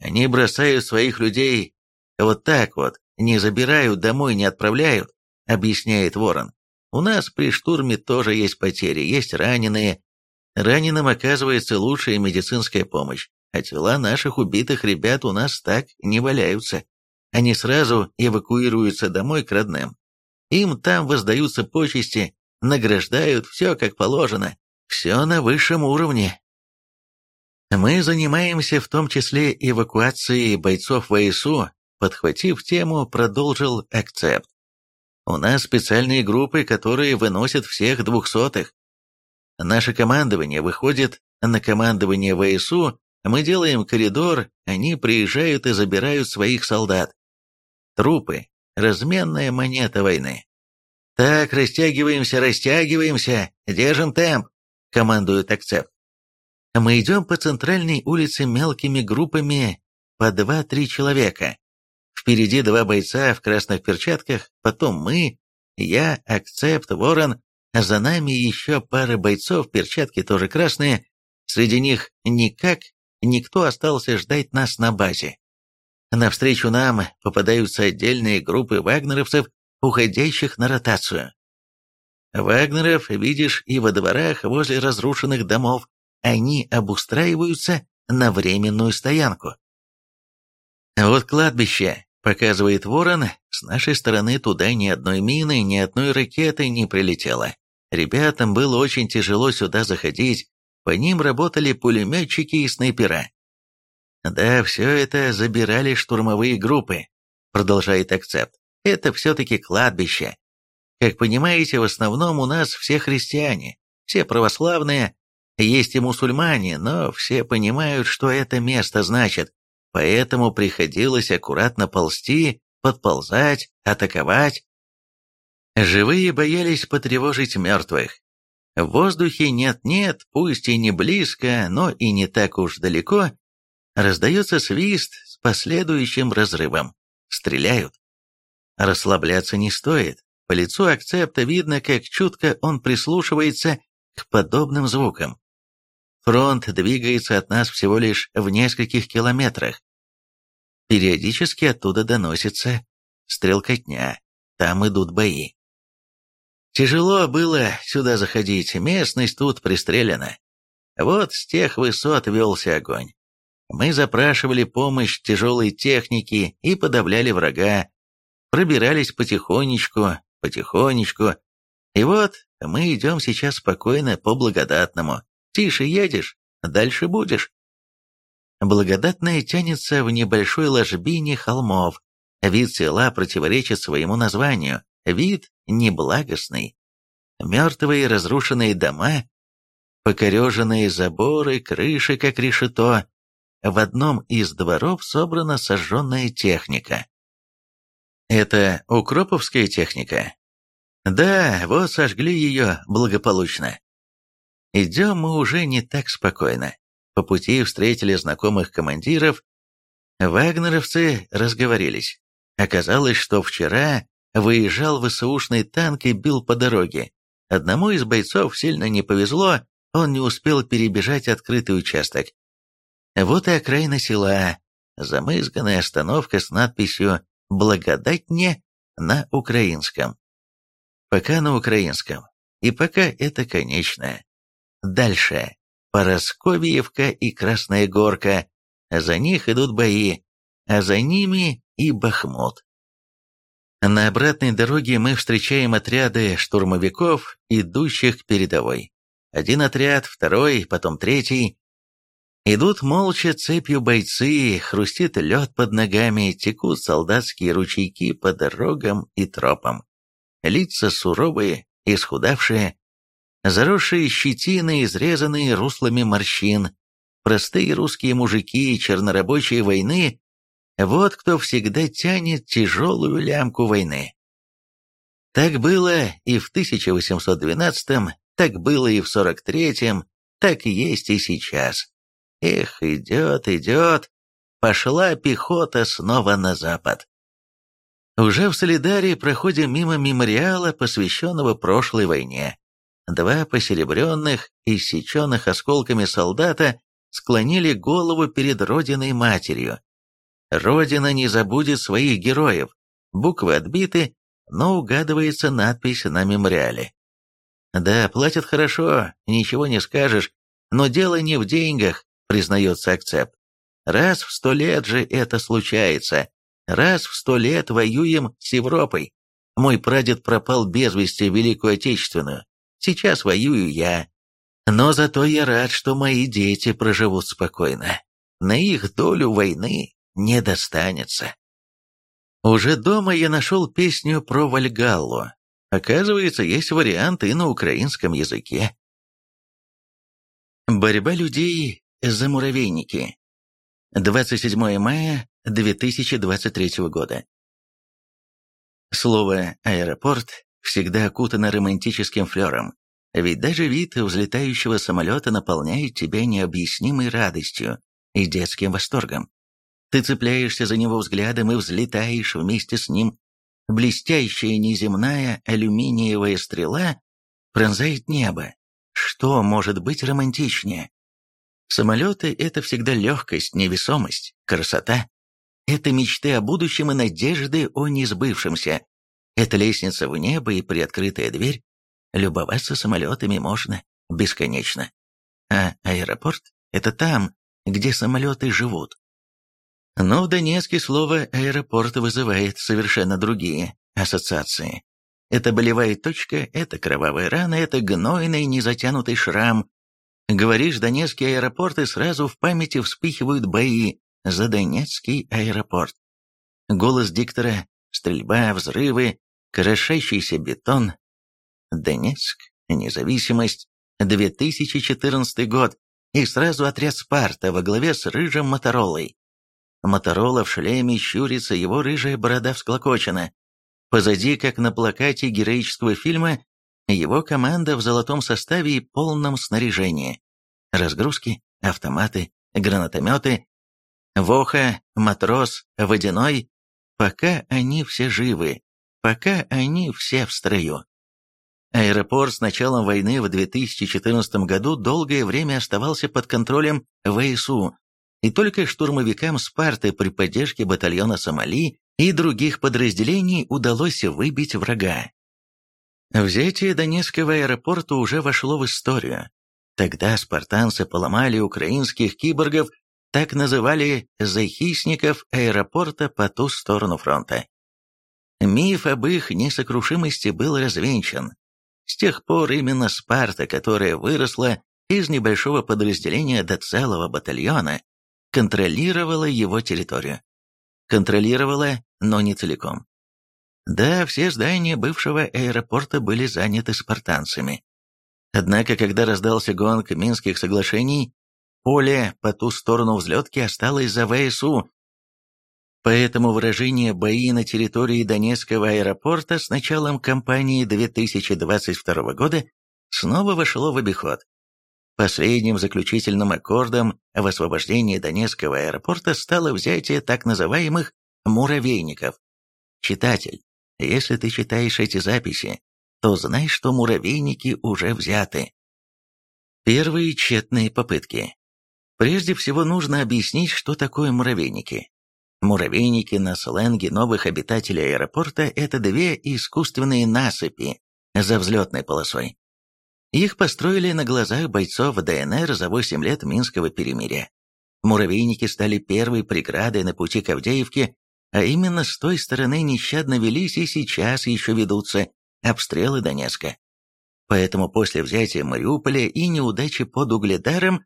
Они бросают своих людей вот так вот, не забирают домой, не отправляют, объясняет Ворон. У нас при штурме тоже есть потери, есть раненые. Раненым оказывается лучшая медицинская помощь, а тела наших убитых ребят у нас так не валяются. Они сразу эвакуируются домой к родным. Им там воздаются почести, награждают, все как положено, все на высшем уровне. Мы занимаемся в том числе эвакуацией бойцов ВСУ, подхватив тему, продолжил акцепт. У нас специальные группы, которые выносят всех двухсотых. Наше командование выходит на командование ВСУ, мы делаем коридор, они приезжают и забирают своих солдат. Трупы – разменная монета войны. «Так, растягиваемся, растягиваемся, держим темп», – командует акцепт. Мы идем по центральной улице мелкими группами по два-три человека. Впереди два бойца в красных перчатках, потом мы, я, Акцепт, Ворон, за нами еще пара бойцов, перчатки тоже красные. Среди них никак никто остался ждать нас на базе. Навстречу нам попадаются отдельные группы вагнеровцев, уходящих на ротацию. Вагнеров видишь и во дворах возле разрушенных домов, они обустраиваются на временную стоянку. Вот кладбище, показывает Ворон, с нашей стороны туда ни одной мины, ни одной ракеты не прилетело. Ребятам было очень тяжело сюда заходить, по ним работали пулеметчики и снайпера. Да, все это забирали штурмовые группы, продолжает Акцепт. Это все-таки кладбище. Как понимаете, в основном у нас все христиане, все православные, есть и мусульмане, но все понимают, что это место значит, поэтому приходилось аккуратно ползти, подползать, атаковать. Живые боялись потревожить мертвых. В воздухе нет-нет, пусть и не близко, но и не так уж далеко, раздается свист с последующим разрывом. Стреляют. Расслабляться не стоит. По лицу акцепта видно, как чутко он прислушивается к подобным звукам. Фронт двигается от нас всего лишь в нескольких километрах. Периодически оттуда доносится стрелкотня, там идут бои. Тяжело было сюда заходить, местность тут пристрелена. Вот с тех высот велся огонь. Мы запрашивали помощь тяжелой техники и подавляли врага. Пробирались потихонечку, потихонечку. И вот мы идем сейчас спокойно по благодатному. Тише едешь, дальше будешь. Благодатная тянется в небольшой ложбине холмов. Вид села противоречит своему названию. Вид неблагостный. Мертвые разрушенные дома, покореженные заборы, крыши, как решето. В одном из дворов собрана сожженная техника. Это укроповская техника? Да, вот сожгли ее благополучно. Идем мы уже не так спокойно. По пути встретили знакомых командиров. Вагнеровцы разговорились. Оказалось, что вчера выезжал ВСУшный танк и бил по дороге. Одному из бойцов сильно не повезло, он не успел перебежать открытый участок. Вот и окраина села, замызганная остановка с надписью «Благодать мне» на украинском. Пока на украинском. И пока это конечное. Дальше. Поросковиевка и Красная Горка. За них идут бои, а за ними и Бахмут. На обратной дороге мы встречаем отряды штурмовиков, идущих к передовой. Один отряд, второй, потом третий. Идут молча цепью бойцы, хрустит лед под ногами, текут солдатские ручейки по дорогам и тропам. Лица суровые, исхудавшие, заросшие щетины, изрезанные руслами морщин, простые русские мужики, чернорабочие войны, вот кто всегда тянет тяжелую лямку войны. Так было и в 1812-м, так было и в 43-м, так есть и сейчас. Эх, идет, идет. пошла пехота снова на запад. Уже в Солидаре проходим мимо мемориала, посвященного прошлой войне. Два посеребренных, иссеченных осколками солдата склонили голову перед Родиной-матерью. Родина не забудет своих героев. Буквы отбиты, но угадывается надпись на мемориале. Да, платят хорошо, ничего не скажешь, но дело не в деньгах, признается Акцепт. Раз в сто лет же это случается. Раз в сто лет воюем с Европой. Мой прадед пропал без вести в Великую Отечественную. Сейчас воюю я. Но зато я рад, что мои дети проживут спокойно. На их долю войны не достанется. Уже дома я нашел песню про Вальгаллу. Оказывается, есть варианты и на украинском языке. Борьба людей за муравейники. 27 мая 2023 года. Слово «аэропорт» всегда окутано романтическим флером, ведь даже вид взлетающего самолета наполняет тебя необъяснимой радостью и детским восторгом. Ты цепляешься за него взглядом и взлетаешь вместе с ним. Блестящая неземная алюминиевая стрела пронзает небо. Что может быть романтичнее? Самолеты — это всегда легкость, невесомость, красота. Это мечты о будущем и надежды о несбывшемся. Это лестница в небо и приоткрытая дверь. Любоваться самолетами можно бесконечно. А аэропорт — это там, где самолеты живут. Но в Донецке слово «аэропорт» вызывает совершенно другие ассоциации. Это болевая точка, это кровавая рана, это гнойный незатянутый шрам, Говоришь Донецкий аэропорт, и сразу в памяти вспыхивают бои за Донецкий аэропорт. Голос диктора, стрельба, взрывы, крошащийся бетон. Донецк, независимость, 2014 год, и сразу отряд «Спарта» во главе с рыжим Моторолой. Моторола в шлеме щурится, его рыжая борода всклокочена. Позади, как на плакате героического фильма, его команда в золотом составе и полном снаряжении. Разгрузки, автоматы, гранатометы, Воха, матрос, водяной, пока они все живы, пока они все в строю. Аэропорт с началом войны в 2014 году долгое время оставался под контролем ВСУ, и только штурмовикам Спарты при поддержке батальона Сомали и других подразделений удалось выбить врага. Взятие Донецкого аэропорта уже вошло в историю. Тогда спартанцы поломали украинских киборгов, так называли захисников аэропорта по ту сторону фронта. Миф об их несокрушимости был развенчан. С тех пор именно Спарта, которая выросла из небольшого подразделения до целого батальона, контролировала его территорию. Контролировала, но не целиком. Да, все здания бывшего аэропорта были заняты спартанцами. Однако, когда раздался гонг Минских соглашений, поле по ту сторону взлетки осталось за ВСУ. Поэтому выражение «бои на территории Донецкого аэропорта» с началом кампании 2022 года снова вошло в обиход. Последним заключительным аккордом в освобождении Донецкого аэропорта стало взятие так называемых «муравейников». Читатель, если ты читаешь эти записи, то знай, что муравейники уже взяты. Первые тщетные попытки. Прежде всего нужно объяснить, что такое муравейники. Муравейники на сленге новых обитателей аэропорта – это две искусственные насыпи за взлетной полосой. Их построили на глазах бойцов ДНР за 8 лет Минского перемирия. Муравейники стали первой преградой на пути к Авдеевке а именно с той стороны нещадно велись и сейчас еще ведутся обстрелы Донецка. Поэтому после взятия Мариуполя и неудачи под Угледаром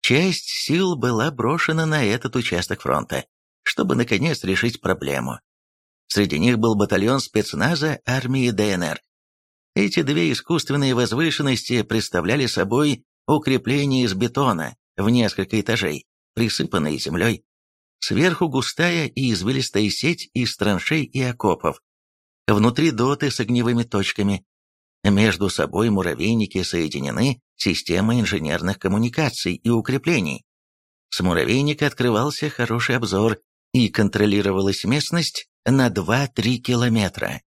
часть сил была брошена на этот участок фронта, чтобы наконец решить проблему. Среди них был батальон спецназа армии ДНР. Эти две искусственные возвышенности представляли собой укрепление из бетона в несколько этажей, присыпанные землей. Сверху густая и извилистая сеть из траншей и окопов. Внутри доты с огневыми точками. Между собой муравейники соединены системой инженерных коммуникаций и укреплений. С муравейника открывался хороший обзор и контролировалась местность на 2-3 километра.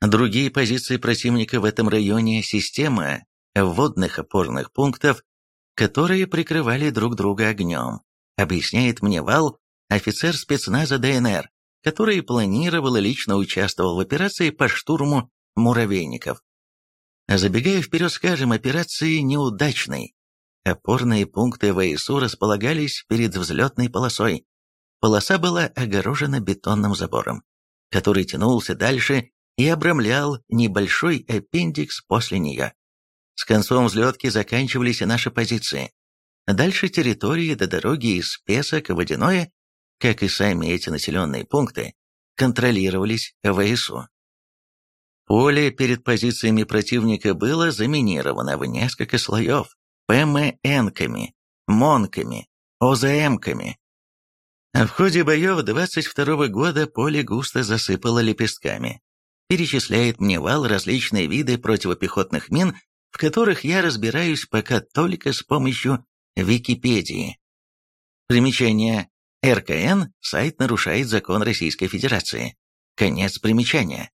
Другие позиции противника в этом районе – система вводных опорных пунктов, которые прикрывали друг друга огнем, объясняет мне Вал, офицер спецназа ДНР, который планировал и лично участвовал в операции по штурму муравейников. Забегая вперед, скажем, операции неудачной. Опорные пункты ВСУ располагались перед взлетной полосой. Полоса была огорожена бетонным забором, который тянулся дальше и обрамлял небольшой аппендикс после нее. С концом взлетки заканчивались и наши позиции. Дальше территории до дороги из Песок и Водяное, как и сами эти населенные пункты, контролировались ВСУ. Поле перед позициями противника было заминировано в несколько слоев ПМНками, МОНками, ОЗМками. А в ходе боев 22 года поле густо засыпало лепестками. Перечисляет мне вал различные виды противопехотных мин, в которых я разбираюсь пока только с помощью Википедии. Примечание. РКН – сайт нарушает закон Российской Федерации. Конец примечания.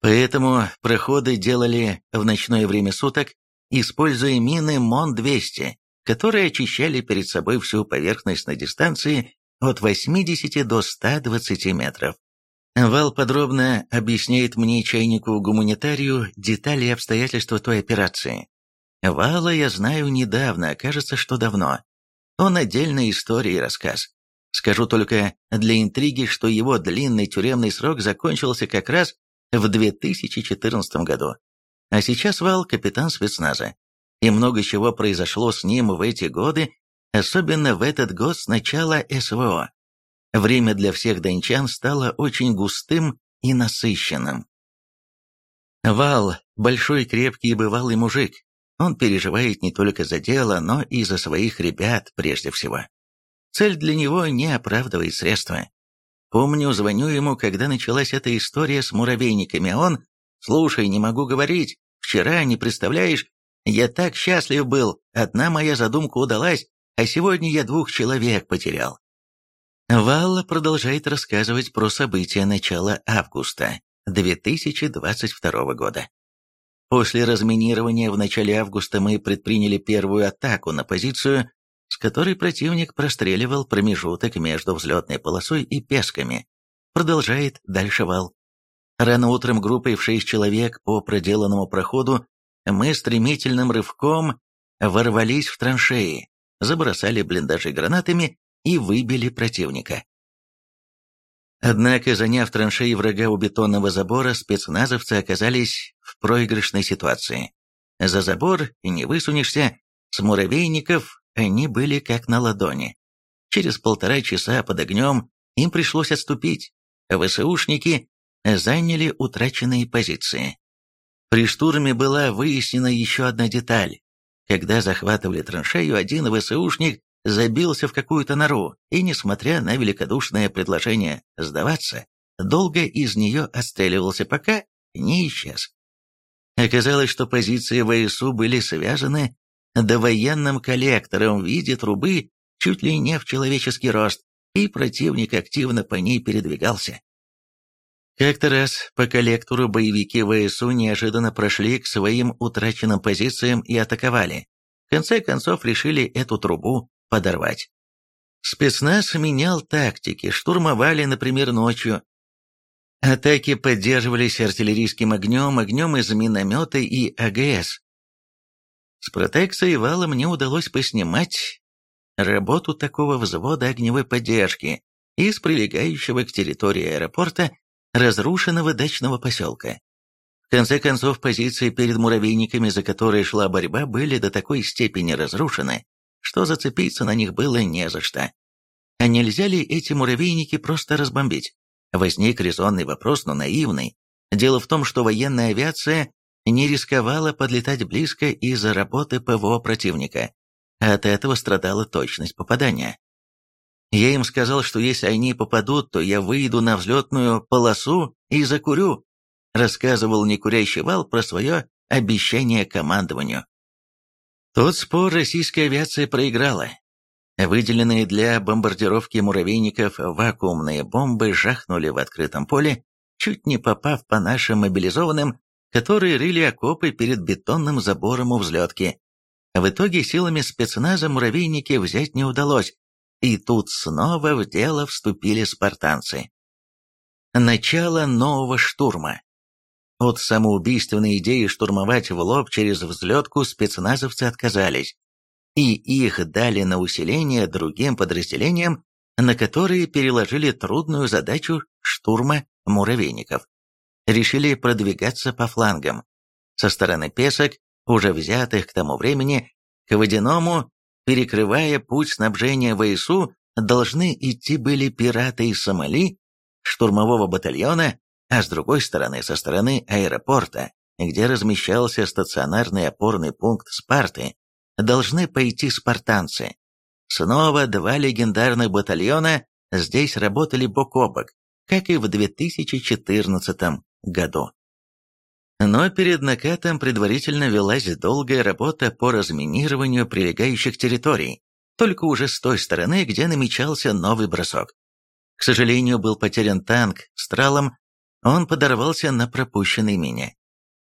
Поэтому проходы делали в ночное время суток, используя мины МОН-200, которые очищали перед собой всю поверхность на дистанции от 80 до 120 метров. Вал подробно объясняет мне чайнику-гуманитарию детали и обстоятельства той операции. Вала я знаю недавно, кажется, что давно. Он отдельная история и рассказ. Скажу только для интриги, что его длинный тюремный срок закончился как раз в 2014 году. А сейчас Вал – капитан спецназа. И много чего произошло с ним в эти годы, особенно в этот год с начала СВО. Время для всех дончан стало очень густым и насыщенным. Вал – большой, крепкий и бывалый мужик. Он переживает не только за дело, но и за своих ребят прежде всего. Цель для него не оправдывает средства. Помню, звоню ему, когда началась эта история с муравейниками, а он «Слушай, не могу говорить. Вчера, не представляешь, я так счастлив был. Одна моя задумка удалась, а сегодня я двух человек потерял». Валла продолжает рассказывать про события начала августа 2022 года. После разминирования в начале августа мы предприняли первую атаку на позицию, с которой противник простреливал промежуток между взлетной полосой и песками. Продолжает дальше вал. Рано утром группой в шесть человек по проделанному проходу мы стремительным рывком ворвались в траншеи, забросали блиндажи гранатами и выбили противника. Однако, заняв траншеи врага у бетонного забора, спецназовцы оказались в проигрышной ситуации. За забор и не высунешься, с муравейников они были как на ладони. Через полтора часа под огнем им пришлось отступить. ВСУшники заняли утраченные позиции. При штурме была выяснена еще одна деталь. Когда захватывали траншею, один ВСУшник забился в какую-то нору и, несмотря на великодушное предложение сдаваться, долго из нее отстреливался, пока не исчез. Оказалось, что позиции ВСУ были связаны довоенным коллектором в виде трубы чуть ли не в человеческий рост, и противник активно по ней передвигался. Как-то раз по коллектору боевики ВСУ неожиданно прошли к своим утраченным позициям и атаковали. В конце концов решили эту трубу подорвать. Спецназ менял тактики, штурмовали, например, ночью. Атаки поддерживались артиллерийским огнем, огнем из миномета и АГС. С протекцией вала мне удалось поснимать работу такого взвода огневой поддержки из прилегающего к территории аэропорта разрушенного дачного поселка. В конце концов, позиции перед муравейниками, за которые шла борьба, были до такой степени разрушены, что зацепиться на них было не за что. А нельзя ли эти муравейники просто разбомбить? Возник резонный вопрос, но наивный. Дело в том, что военная авиация не рисковала подлетать близко из-за работы ПВО противника. От этого страдала точность попадания. Я им сказал, что если они попадут, то я выйду на взлетную полосу и закурю. Рассказывал некурящий вал про свое обещание командованию. Тот спор российская авиация проиграла. Выделенные для бомбардировки муравейников вакуумные бомбы жахнули в открытом поле, чуть не попав по нашим мобилизованным, которые рыли окопы перед бетонным забором у взлетки. В итоге силами спецназа муравейники взять не удалось, и тут снова в дело вступили спартанцы. Начало нового штурма. От самоубийственной идеи штурмовать в лоб через взлетку спецназовцы отказались, и их дали на усиление другим подразделениям, на которые переложили трудную задачу штурма муравейников. Решили продвигаться по флангам. Со стороны песок, уже взятых к тому времени, к водяному, перекрывая путь снабжения ВСУ, должны идти были пираты из Сомали, штурмового батальона, а с другой стороны, со стороны аэропорта, где размещался стационарный опорный пункт Спарты, должны пойти спартанцы. Снова два легендарных батальона здесь работали бок о бок, как и в 2014 году. Но перед накатом предварительно велась долгая работа по разминированию прилегающих территорий, только уже с той стороны, где намечался новый бросок. К сожалению, был потерян танк с тралом, он подорвался на пропущенной мине.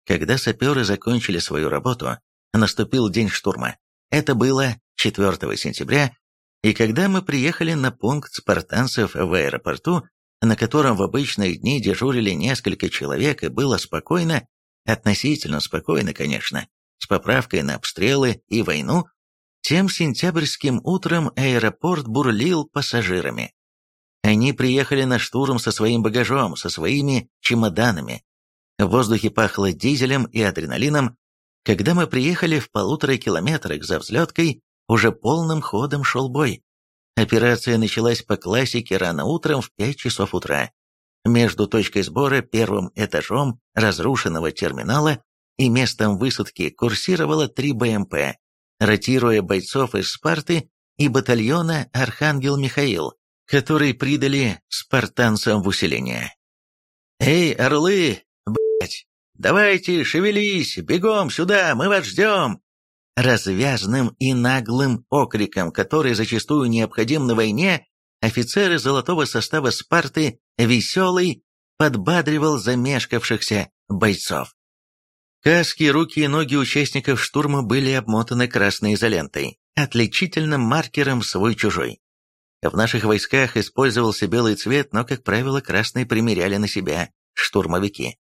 Когда саперы закончили свою работу, наступил день штурма. Это было 4 сентября, и когда мы приехали на пункт спартанцев в аэропорту, на котором в обычные дни дежурили несколько человек и было спокойно, относительно спокойно, конечно, с поправкой на обстрелы и войну, тем сентябрьским утром аэропорт бурлил пассажирами. Они приехали на штурм со своим багажом, со своими чемоданами. В воздухе пахло дизелем и адреналином. Когда мы приехали в полутора километрах за взлеткой, уже полным ходом шел бой. Операция началась по классике рано утром в 5 часов утра. Между точкой сбора, первым этажом разрушенного терминала и местом высадки курсировало три БМП, ротируя бойцов из Спарты и батальона «Архангел Михаил», которые придали спартанцам в усиление. «Эй, орлы, блять, давайте, шевелись, бегом сюда, мы вас ждем!» Развязным и наглым окриком, который зачастую необходим на войне, офицеры золотого состава Спарты «Веселый» подбадривал замешкавшихся бойцов. Каски, руки и ноги участников штурма были обмотаны красной изолентой, отличительным маркером свой-чужой. В наших войсках использовался белый цвет, но, как правило, красный примеряли на себя штурмовики.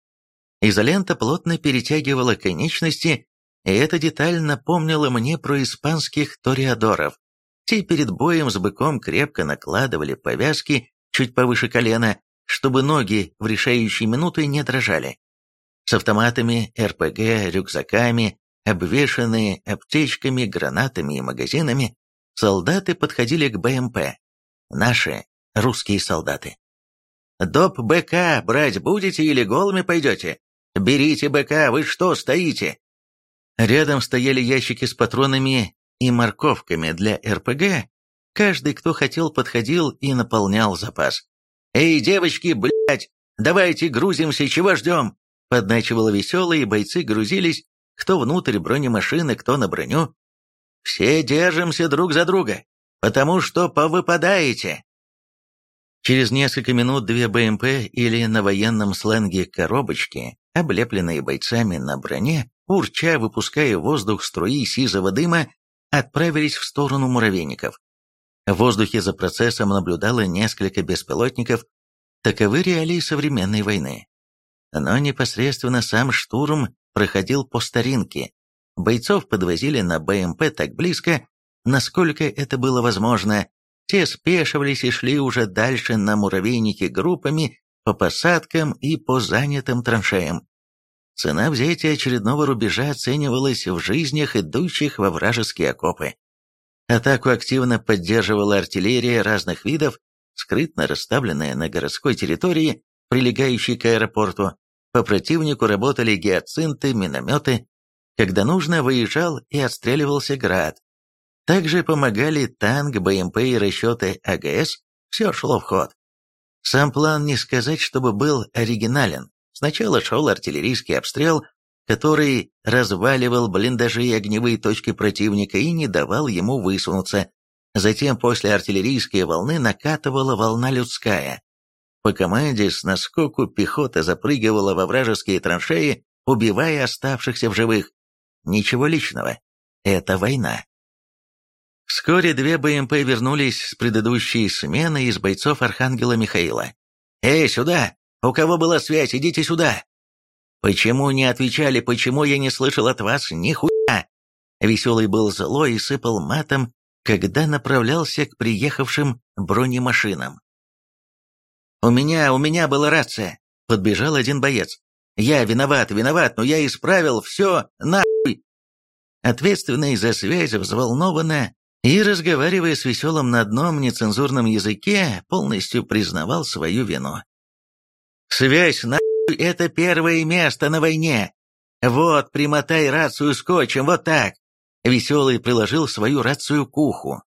Изолента плотно перетягивала конечности и эта деталь напомнила мне про испанских ториадоров. Те перед боем с быком крепко накладывали повязки чуть повыше колена, чтобы ноги в решающие минуты не дрожали. С автоматами, РПГ, рюкзаками, обвешанные аптечками, гранатами и магазинами, солдаты подходили к БМП. Наши, русские солдаты. «Доп БК брать будете или голыми пойдете? Берите БК, вы что стоите?» Рядом стояли ящики с патронами и морковками для РПГ. Каждый, кто хотел, подходил и наполнял запас. «Эй, девочки, блядь, давайте грузимся, чего ждем?» Подначивало веселые, бойцы грузились, кто внутрь бронемашины, кто на броню. «Все держимся друг за друга, потому что повыпадаете!» Через несколько минут две БМП или на военном сленге коробочки, облепленные бойцами на броне, урча, выпуская воздух струи сизого дыма, отправились в сторону муравейников. В воздухе за процессом наблюдало несколько беспилотников, таковы реалии современной войны. Но непосредственно сам штурм проходил по старинке. Бойцов подвозили на БМП так близко, насколько это было возможно, те спешивались и шли уже дальше на муравейники группами по посадкам и по занятым траншеям. Цена взятия очередного рубежа оценивалась в жизнях, идущих во вражеские окопы. Атаку активно поддерживала артиллерия разных видов, скрытно расставленная на городской территории, прилегающей к аэропорту. По противнику работали гиацинты, минометы. Когда нужно, выезжал и отстреливался град. Также помогали танк, БМП и расчеты АГС, все шло в ход. Сам план не сказать, чтобы был оригинален. Сначала шел артиллерийский обстрел, который разваливал блиндажи и огневые точки противника и не давал ему высунуться. Затем после артиллерийской волны накатывала волна людская. По команде с наскоку пехота запрыгивала во вражеские траншеи, убивая оставшихся в живых. Ничего личного. Это война. Вскоре две БМП вернулись с предыдущей смены из бойцов Архангела Михаила. «Эй, сюда! У кого была связь, идите сюда!» «Почему не отвечали, почему я не слышал от вас нихуя?» Веселый был злой и сыпал матом, когда направлялся к приехавшим бронемашинам. «У меня, у меня была рация!» — подбежал один боец. «Я виноват, виноват, но я исправил все, нахуй!» Ответственный за связь взволнованно и, разговаривая с веселым на одном нецензурном языке, полностью признавал свою вину. «Связь, нахуй, это первое место на войне! Вот, примотай рацию скотчем, вот так!» Веселый приложил свою рацию к уху.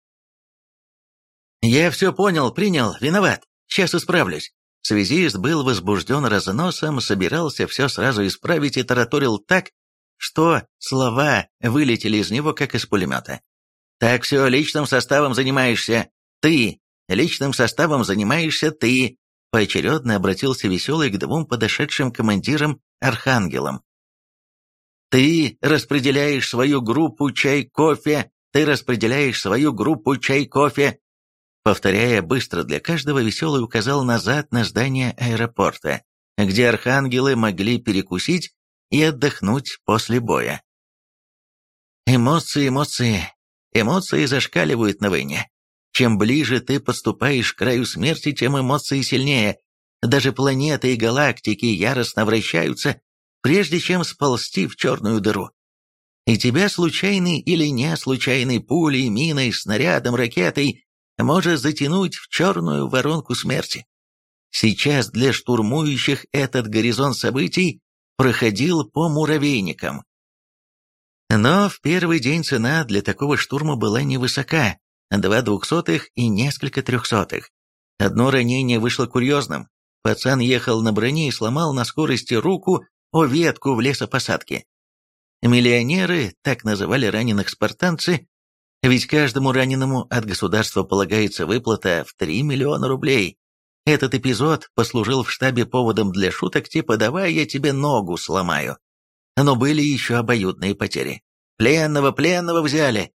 «Я все понял, принял, виноват, сейчас исправлюсь». Связист был возбужден разносом, собирался все сразу исправить и тараторил так, что слова вылетели из него, как из пулемета. «Так все, личным составом занимаешься ты, личным составом занимаешься ты», поочередно обратился Веселый к двум подошедшим командирам-архангелам. «Ты распределяешь свою группу чай-кофе, ты распределяешь свою группу чай-кофе». Повторяя быстро для каждого, Веселый указал назад на здание аэропорта, где архангелы могли перекусить и отдохнуть после боя. Эмоции, эмоции, эмоции зашкаливают на войне. Чем ближе ты подступаешь к краю смерти, тем эмоции сильнее. Даже планеты и галактики яростно вращаются, прежде чем сползти в черную дыру. И тебя случайный или не случайной пулей, миной, снарядом, ракетой может затянуть в черную воронку смерти. Сейчас для штурмующих этот горизонт событий проходил по муравейникам. Но в первый день цена для такого штурма была невысока – два двухсотых и несколько трехсотых. Одно ранение вышло курьезным. Пацан ехал на броне и сломал на скорости руку о ветку в лесопосадке. Миллионеры, так называли раненых спартанцы, ведь каждому раненому от государства полагается выплата в 3 миллиона рублей. Этот эпизод послужил в штабе поводом для шуток типа «давай я тебе ногу сломаю». Но были еще обоюдные потери. Пленного, пленного взяли.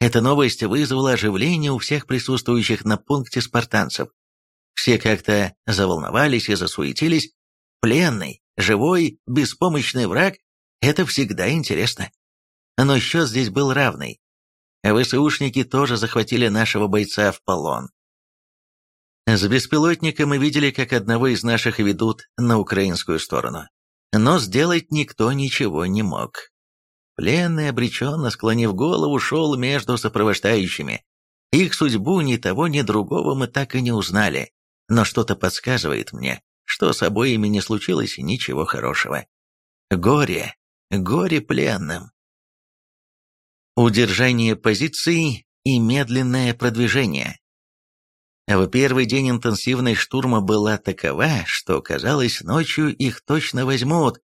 Эта новость вызвала оживление у всех присутствующих на пункте спартанцев. Все как-то заволновались и засуетились. Пленный, живой, беспомощный враг – это всегда интересно. Но счет здесь был равный. ВСУшники тоже захватили нашего бойца в полон. С беспилотника мы видели, как одного из наших ведут на украинскую сторону. Но сделать никто ничего не мог. Пленный, обреченно склонив голову, шел между сопровождающими. Их судьбу ни того, ни другого мы так и не узнали. Но что-то подсказывает мне, что с обоими не случилось ничего хорошего. Горе, горе пленным. Удержание позиций и медленное продвижение. В первый день интенсивность штурма была такова, что, казалось, ночью их точно возьмут.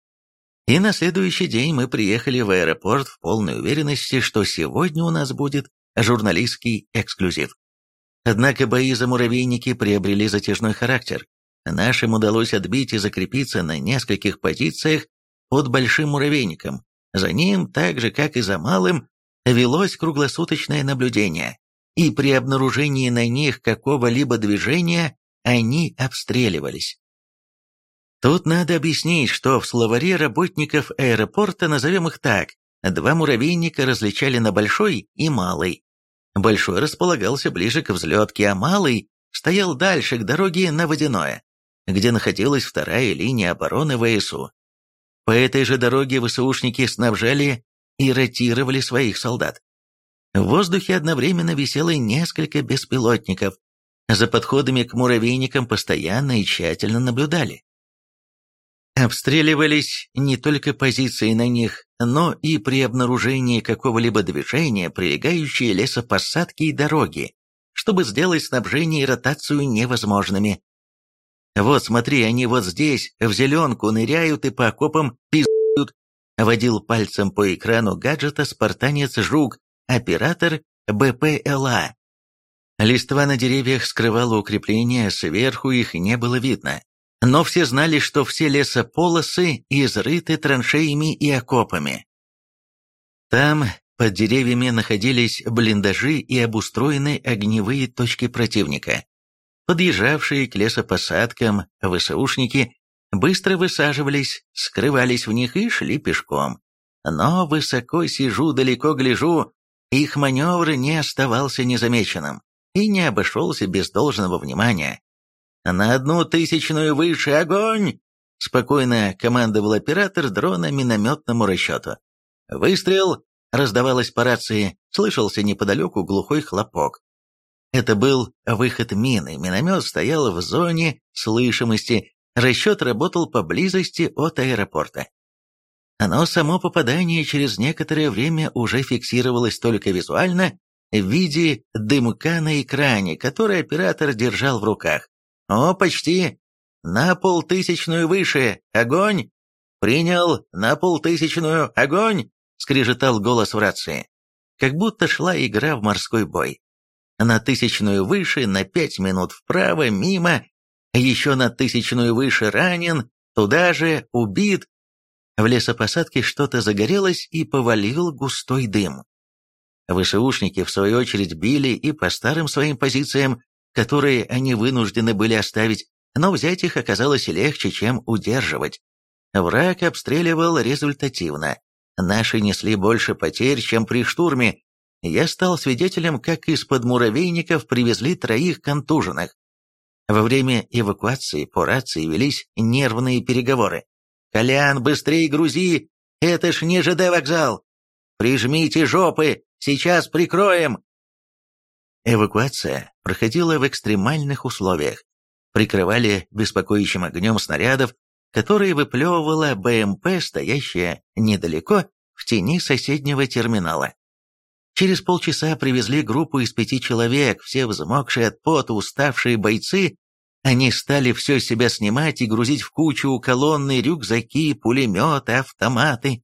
И на следующий день мы приехали в аэропорт в полной уверенности, что сегодня у нас будет журналистский эксклюзив. Однако бои за муравейники приобрели затяжной характер. Нашим удалось отбить и закрепиться на нескольких позициях под большим муравейником. За ним, так же как и за малым, велось круглосуточное наблюдение и при обнаружении на них какого-либо движения они обстреливались. Тут надо объяснить, что в словаре работников аэропорта, назовем их так, два муравейника различали на большой и малый. Большой располагался ближе к взлетке, а малый стоял дальше, к дороге на Водяное, где находилась вторая линия обороны ВСУ. По этой же дороге ВСУшники снабжали и ротировали своих солдат. В воздухе одновременно висело несколько беспилотников. За подходами к муравейникам постоянно и тщательно наблюдали. Обстреливались не только позиции на них, но и при обнаружении какого-либо движения прилегающие лесопосадки и дороги, чтобы сделать снабжение и ротацию невозможными. Вот смотри, они вот здесь, в зеленку, ныряют и по окопам пиздуют. Водил пальцем по экрану гаджета спартанец Жук, оператор БПЛА. Листва на деревьях скрывала укрепления, сверху их не было видно. Но все знали, что все лесополосы изрыты траншеями и окопами. Там под деревьями находились блиндажи и обустроены огневые точки противника. Подъезжавшие к лесопосадкам ВСУшники быстро высаживались, скрывались в них и шли пешком. Но высоко сижу, далеко гляжу, их маневр не оставался незамеченным и не обошелся без должного внимания. «На одну тысячную выше огонь!» — спокойно командовал оператор дрона минометному расчету. «Выстрел!» — раздавалось по рации, слышался неподалеку глухой хлопок. Это был выход мины, миномет стоял в зоне слышимости, расчет работал поблизости от аэропорта. Но само попадание через некоторое время уже фиксировалось только визуально в виде дымка на экране, который оператор держал в руках. «О, почти! На полтысячную выше! Огонь! Принял! На полтысячную! Огонь!» — скрежетал голос в рации. Как будто шла игра в морской бой. На тысячную выше, на пять минут вправо, мимо, еще на тысячную выше ранен, туда же, убит. В лесопосадке что-то загорелось и повалил густой дым. ВСУшники, в свою очередь, били и по старым своим позициям, которые они вынуждены были оставить, но взять их оказалось легче, чем удерживать. Враг обстреливал результативно. Наши несли больше потерь, чем при штурме. Я стал свидетелем, как из-под муравейников привезли троих контуженных. Во время эвакуации по рации велись нервные переговоры. «Колян, быстрее грузи! Это ж не ЖД вокзал! Прижмите жопы! Сейчас прикроем!» Эвакуация проходила в экстремальных условиях. Прикрывали беспокоящим огнем снарядов, которые выплевывала БМП, стоящая недалеко, в тени соседнего терминала. Через полчаса привезли группу из пяти человек, все взмокшие от пота, уставшие бойцы. Они стали все себя снимать и грузить в кучу колонны, рюкзаки, пулеметы, автоматы.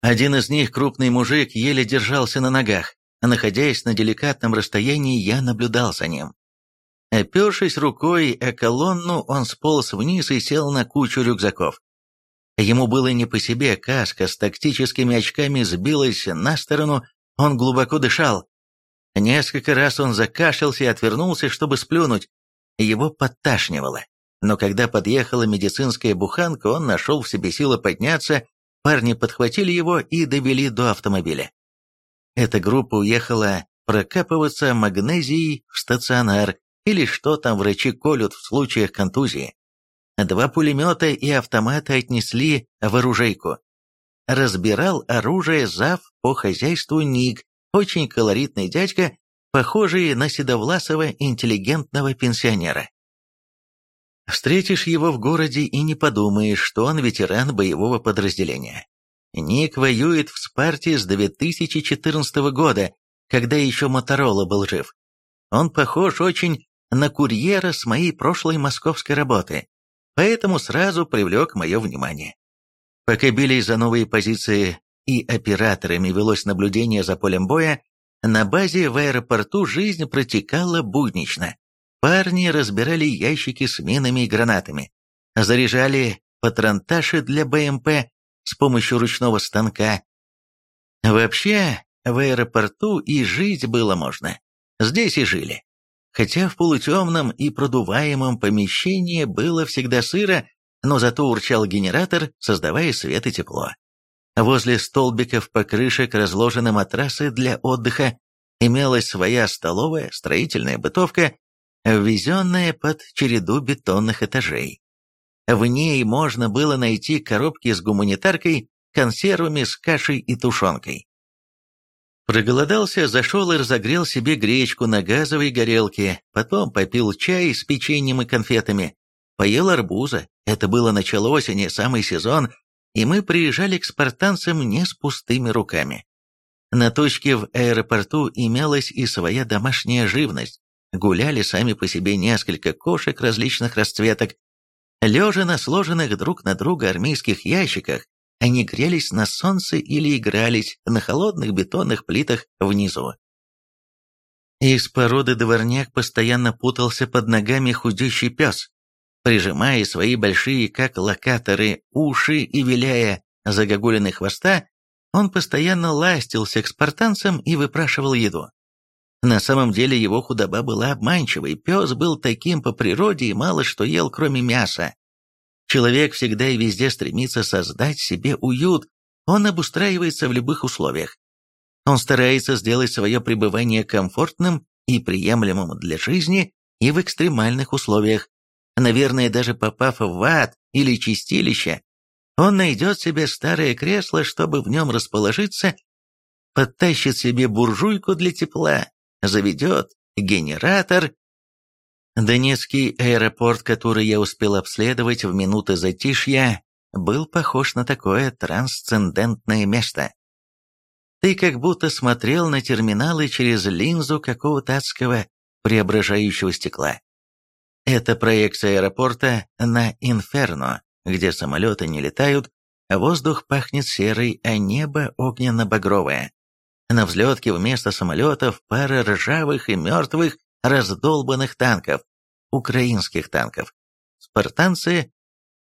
Один из них, крупный мужик, еле держался на ногах. Находясь на деликатном расстоянии, я наблюдал за ним. Опершись рукой о колонну, он сполз вниз и сел на кучу рюкзаков. Ему было не по себе, каска с тактическими очками сбилась на сторону, он глубоко дышал. Несколько раз он закашлялся и отвернулся, чтобы сплюнуть. Его подташнивало. Но когда подъехала медицинская буханка, он нашел в себе силы подняться, парни подхватили его и довели до автомобиля. Эта группа уехала прокапываться магнезией в стационар, или что там врачи колют в случаях контузии. Два пулемета и автоматы отнесли в оружейку. Разбирал оружие зав по хозяйству Ник, очень колоритный дядька, похожий на седовласого интеллигентного пенсионера. Встретишь его в городе и не подумаешь, что он ветеран боевого подразделения. Ник воюет в Спарте с 2014 года, когда еще Моторола был жив. Он похож очень на курьера с моей прошлой московской работы, поэтому сразу привлек мое внимание. Пока бились за новые позиции и операторами велось наблюдение за полем боя, на базе в аэропорту жизнь протекала буднично. Парни разбирали ящики с минами и гранатами, заряжали патронташи для БМП с помощью ручного станка. Вообще, в аэропорту и жить было можно. Здесь и жили хотя в полутемном и продуваемом помещении было всегда сыро, но зато урчал генератор, создавая свет и тепло. Возле столбиков покрышек разложены матрасы для отдыха, имелась своя столовая, строительная бытовка, ввезенная под череду бетонных этажей. В ней можно было найти коробки с гуманитаркой, консервами с кашей и тушенкой. Проголодался, зашел и разогрел себе гречку на газовой горелке, потом попил чай с печеньем и конфетами, поел арбуза, это было начало осени, самый сезон, и мы приезжали к спартанцам не с пустыми руками. На точке в аэропорту имелась и своя домашняя живность. Гуляли сами по себе несколько кошек различных расцветок. Лежа на сложенных друг на друга армейских ящиках, они грелись на солнце или игрались на холодных бетонных плитах внизу. Из породы дворняк постоянно путался под ногами худющий пес, прижимая свои большие, как локаторы, уши и виляя загогулиной хвоста, он постоянно ластился к спартанцам и выпрашивал еду. На самом деле его худоба была обманчивой, пес был таким по природе и мало что ел, кроме мяса. Человек всегда и везде стремится создать себе уют, он обустраивается в любых условиях. Он старается сделать свое пребывание комфортным и приемлемым для жизни и в экстремальных условиях. Наверное, даже попав в ад или чистилище, он найдет себе старое кресло, чтобы в нем расположиться, подтащит себе буржуйку для тепла, заведет генератор. Донецкий аэропорт, который я успел обследовать в минуты затишья, был похож на такое трансцендентное место. Ты как будто смотрел на терминалы через линзу какого-то адского преображающего стекла. Это проекция аэропорта на Инферно, где самолеты не летают, а воздух пахнет серой, а небо огненно-багровое. На взлетке вместо самолетов пара ржавых и мертвых раздолбанных танков, украинских танков. Спартанцы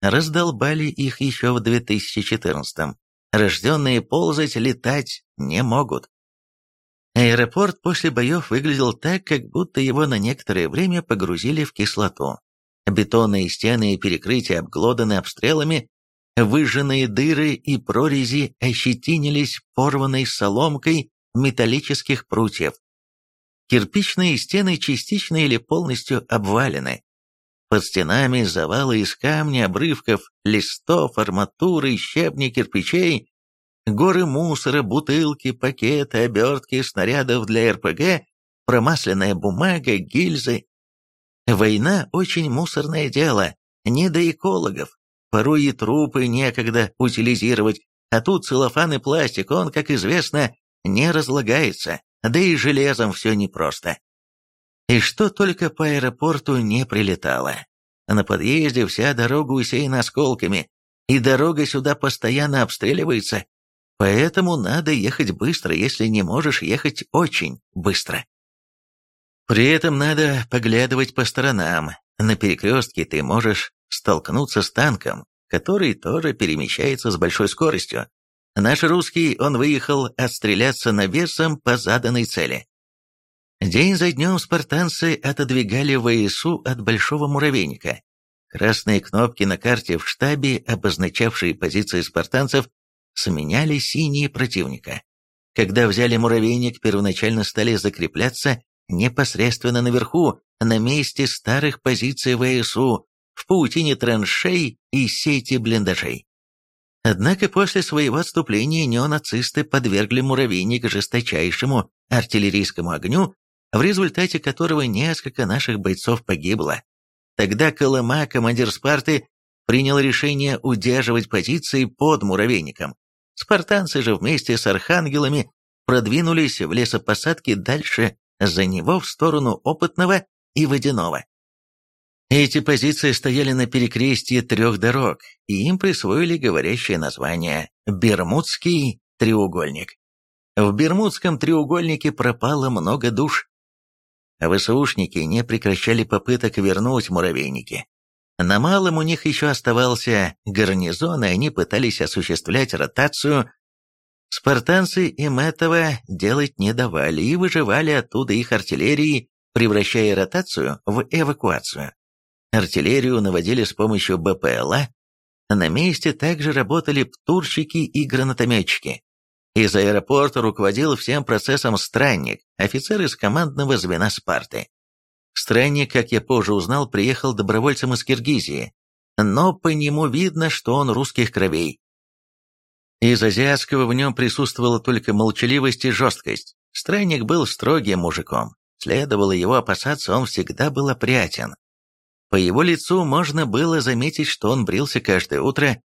раздолбали их еще в 2014-м. Рожденные ползать, летать не могут. Аэропорт после боев выглядел так, как будто его на некоторое время погрузили в кислоту. Бетонные стены и перекрытия обглоданы обстрелами, выжженные дыры и прорези ощетинились порванной соломкой металлических прутьев. Кирпичные стены частично или полностью обвалены. Под стенами завалы из камня, обрывков, листов, арматуры, щебня, кирпичей, горы мусора, бутылки, пакеты, обертки, снарядов для РПГ, промасленная бумага, гильзы, Война – очень мусорное дело, не до экологов. Порой и трупы некогда утилизировать, а тут целлофан и пластик, он, как известно, не разлагается, да и железом все непросто. И что только по аэропорту не прилетало. На подъезде вся дорога усеяна осколками, и дорога сюда постоянно обстреливается, поэтому надо ехать быстро, если не можешь ехать очень быстро. При этом надо поглядывать по сторонам. На перекрестке ты можешь столкнуться с танком, который тоже перемещается с большой скоростью. Наш русский, он выехал отстреляться навесом по заданной цели. День за днем спартанцы отодвигали ВСУ от Большого Муравейника. Красные кнопки на карте в штабе, обозначавшие позиции спартанцев, сменяли синие противника. Когда взяли Муравейник, первоначально стали закрепляться непосредственно наверху, на месте старых позиций ВСУ, в паутине траншей и сети блиндажей. Однако после своего отступления неонацисты подвергли муравейник жесточайшему артиллерийскому огню, в результате которого несколько наших бойцов погибло. Тогда Колыма, командир Спарты, принял решение удерживать позиции под муравейником. Спартанцы же вместе с архангелами продвинулись в лесопосадке дальше за него в сторону Опытного и Водяного. Эти позиции стояли на перекрестии трех дорог, и им присвоили говорящее название «Бермудский треугольник». В Бермудском треугольнике пропало много душ. ВСУшники не прекращали попыток вернуть муравейники. На малом у них еще оставался гарнизон, и они пытались осуществлять ротацию Спартанцы им этого делать не давали и выживали оттуда их артиллерии, превращая ротацию в эвакуацию. Артиллерию наводили с помощью БПЛА, на месте также работали птурщики и гранатометчики. Из аэропорта руководил всем процессом странник, офицер из командного звена Спарты. Странник, как я позже узнал, приехал добровольцем из Киргизии, но по нему видно, что он русских кровей, из азиатского в нем присутствовала только молчаливость и жесткость. Странник был строгим мужиком. Следовало его опасаться, он всегда был опрятен. По его лицу можно было заметить, что он брился каждое утро,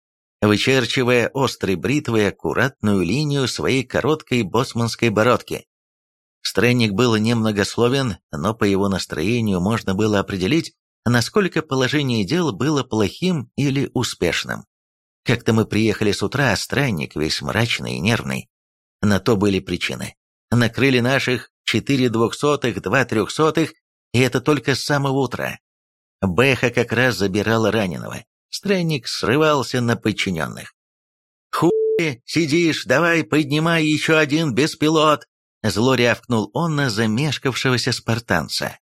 вычерчивая острой бритвой аккуратную линию своей короткой боцманской бородки. Странник был немногословен, но по его настроению можно было определить, насколько положение дел было плохим или успешным. Как-то мы приехали с утра, а странник весь мрачный и нервный. На то были причины. Накрыли наших четыре двухсотых, два трехсотых, и это только с самого утра. Бэха как раз забирала раненого. Странник срывался на подчиненных. «Хуй, сидишь, давай поднимай еще один беспилот!» Зло рявкнул он на замешкавшегося спартанца.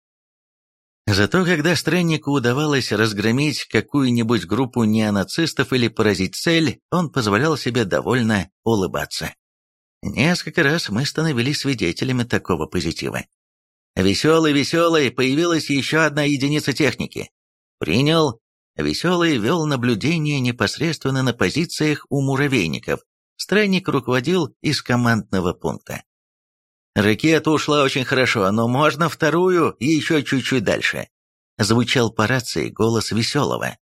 Зато когда страннику удавалось разгромить какую-нибудь группу неонацистов или поразить цель, он позволял себе довольно улыбаться. Несколько раз мы становились свидетелями такого позитива. «Веселый, веселый, появилась еще одна единица техники». «Принял». Веселый вел наблюдение непосредственно на позициях у муравейников. Странник руководил из командного пункта. «Ракета ушла очень хорошо, но можно вторую и еще чуть-чуть дальше», — звучал по рации голос Веселого.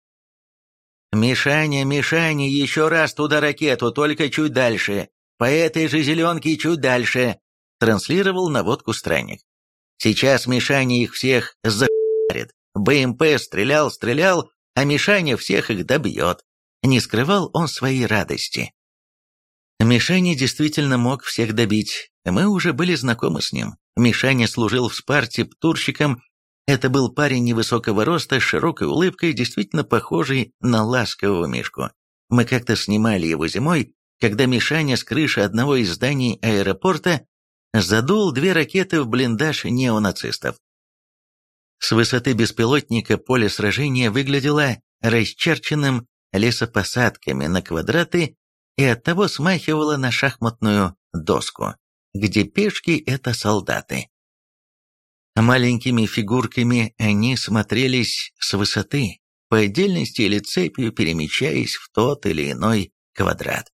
«Мишаня, Мишаня, еще раз туда ракету, только чуть дальше. По этой же зеленке чуть дальше», — транслировал наводку странник. «Сейчас Мишаня их всех захарит. БМП стрелял, стрелял, а Мишаня всех их добьет». Не скрывал он своей радости. Мишаня действительно мог всех добить, мы уже были знакомы с ним. Мишаня служил в Спарте птурщиком. Это был парень невысокого роста, с широкой улыбкой, действительно похожий на ласкового мишку. Мы как-то снимали его зимой, когда Мишаня с крыши одного из зданий аэропорта задул две ракеты в блиндаж неонацистов. С высоты беспилотника поле сражения выглядело расчерченным лесопосадками на квадраты и оттого смахивало на шахматную доску где пешки — это солдаты. Маленькими фигурками они смотрелись с высоты, по отдельности или цепью перемещаясь в тот или иной квадрат.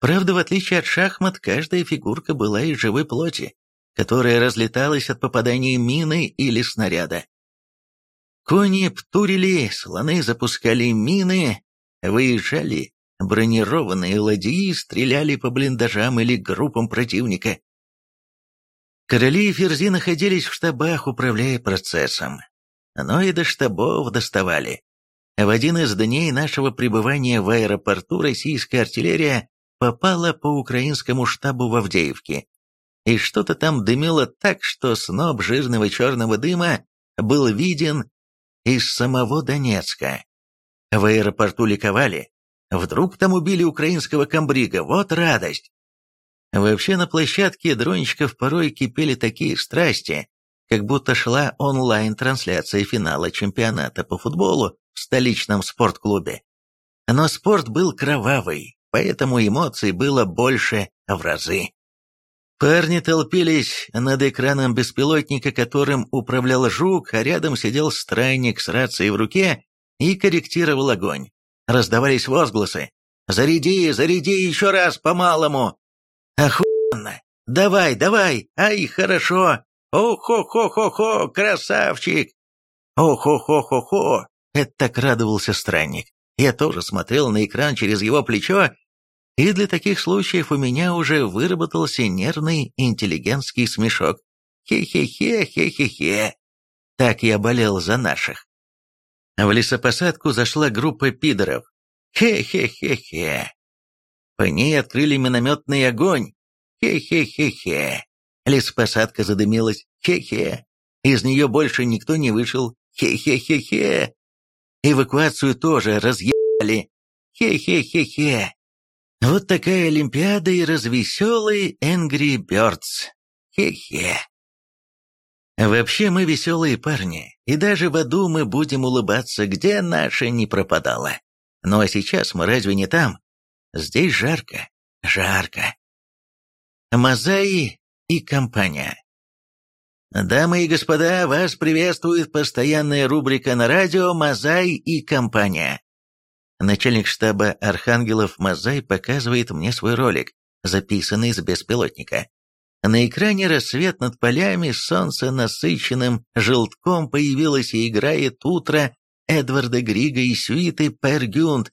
Правда, в отличие от шахмат, каждая фигурка была из живой плоти, которая разлеталась от попадания мины или снаряда. Кони птурили, слоны запускали мины, выезжали бронированные ладьи, стреляли по блиндажам или группам противника. Короли и ферзи находились в штабах, управляя процессом. Но и до штабов доставали. В один из дней нашего пребывания в аэропорту российская артиллерия попала по украинскому штабу в Авдеевке. И что-то там дымило так, что сноп жирного черного дыма был виден из самого Донецка. В аэропорту ликовали. Вдруг там убили украинского комбрига, вот радость. Вообще на площадке дрончиков порой кипели такие страсти, как будто шла онлайн-трансляция финала чемпионата по футболу в столичном спортклубе. Но спорт был кровавый, поэтому эмоций было больше в разы. Парни толпились над экраном беспилотника, которым управлял жук, а рядом сидел странник с рацией в руке и корректировал огонь. Раздавались возгласы. «Заряди, заряди еще раз, по-малому!» «Охуенно! Давай, давай! Ай, хорошо! О-хо-хо-хо-хо! Красавчик!» «О-хо-хо-хо-хо!» Это так радовался странник. Я тоже смотрел на экран через его плечо, и для таких случаев у меня уже выработался нервный интеллигентский смешок. Хе-хе-хе, хе-хе-хе. Так я болел за наших. В лесопосадку зашла группа пидоров. Хе-хе-хе-хе. По ней открыли минометный огонь. Хе-хе-хе-хе. Лесопосадка задымилась. Хе-хе. Из нее больше никто не вышел. Хе-хе-хе-хе. Эвакуацию тоже разъебали. Хе-хе-хе-хе. Вот такая Олимпиада и развеселый Angry Birds. Хе-хе. Вообще мы веселые парни, и даже в аду мы будем улыбаться, где наша не пропадала. Ну а сейчас мы разве не там? Здесь жарко, жарко. Мазаи и компания. Дамы и господа, вас приветствует постоянная рубрика на радио «Мазай и компания». Начальник штаба архангелов Мазай показывает мне свой ролик, записанный с беспилотника. На экране рассвет над полями, солнце насыщенным желтком появилось и играет утро Эдварда Грига и сюиты Пергюнд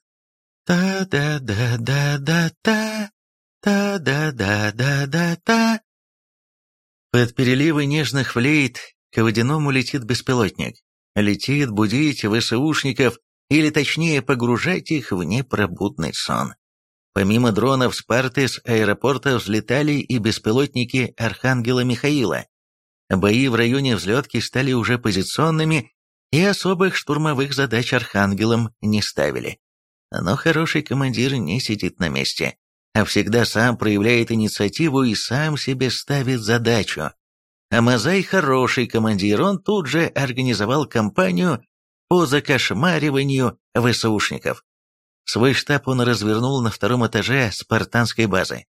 Та-да-да-да-да-та, та-да-да-да-да-та. Под переливы нежных флейт к водяному летит беспилотник. Летит будить ВСУшников, или точнее погружать их в непробудный сон. Помимо дронов Спарты с аэропорта взлетали и беспилотники Архангела Михаила. Бои в районе взлетки стали уже позиционными, и особых штурмовых задач архангелам не ставили. Но хороший командир не сидит на месте, а всегда сам проявляет инициативу и сам себе ставит задачу. А Мазай хороший командир, он тут же организовал кампанию по закошмариванию ВСУшников. Свой штаб он развернул на втором этаже спартанской базы.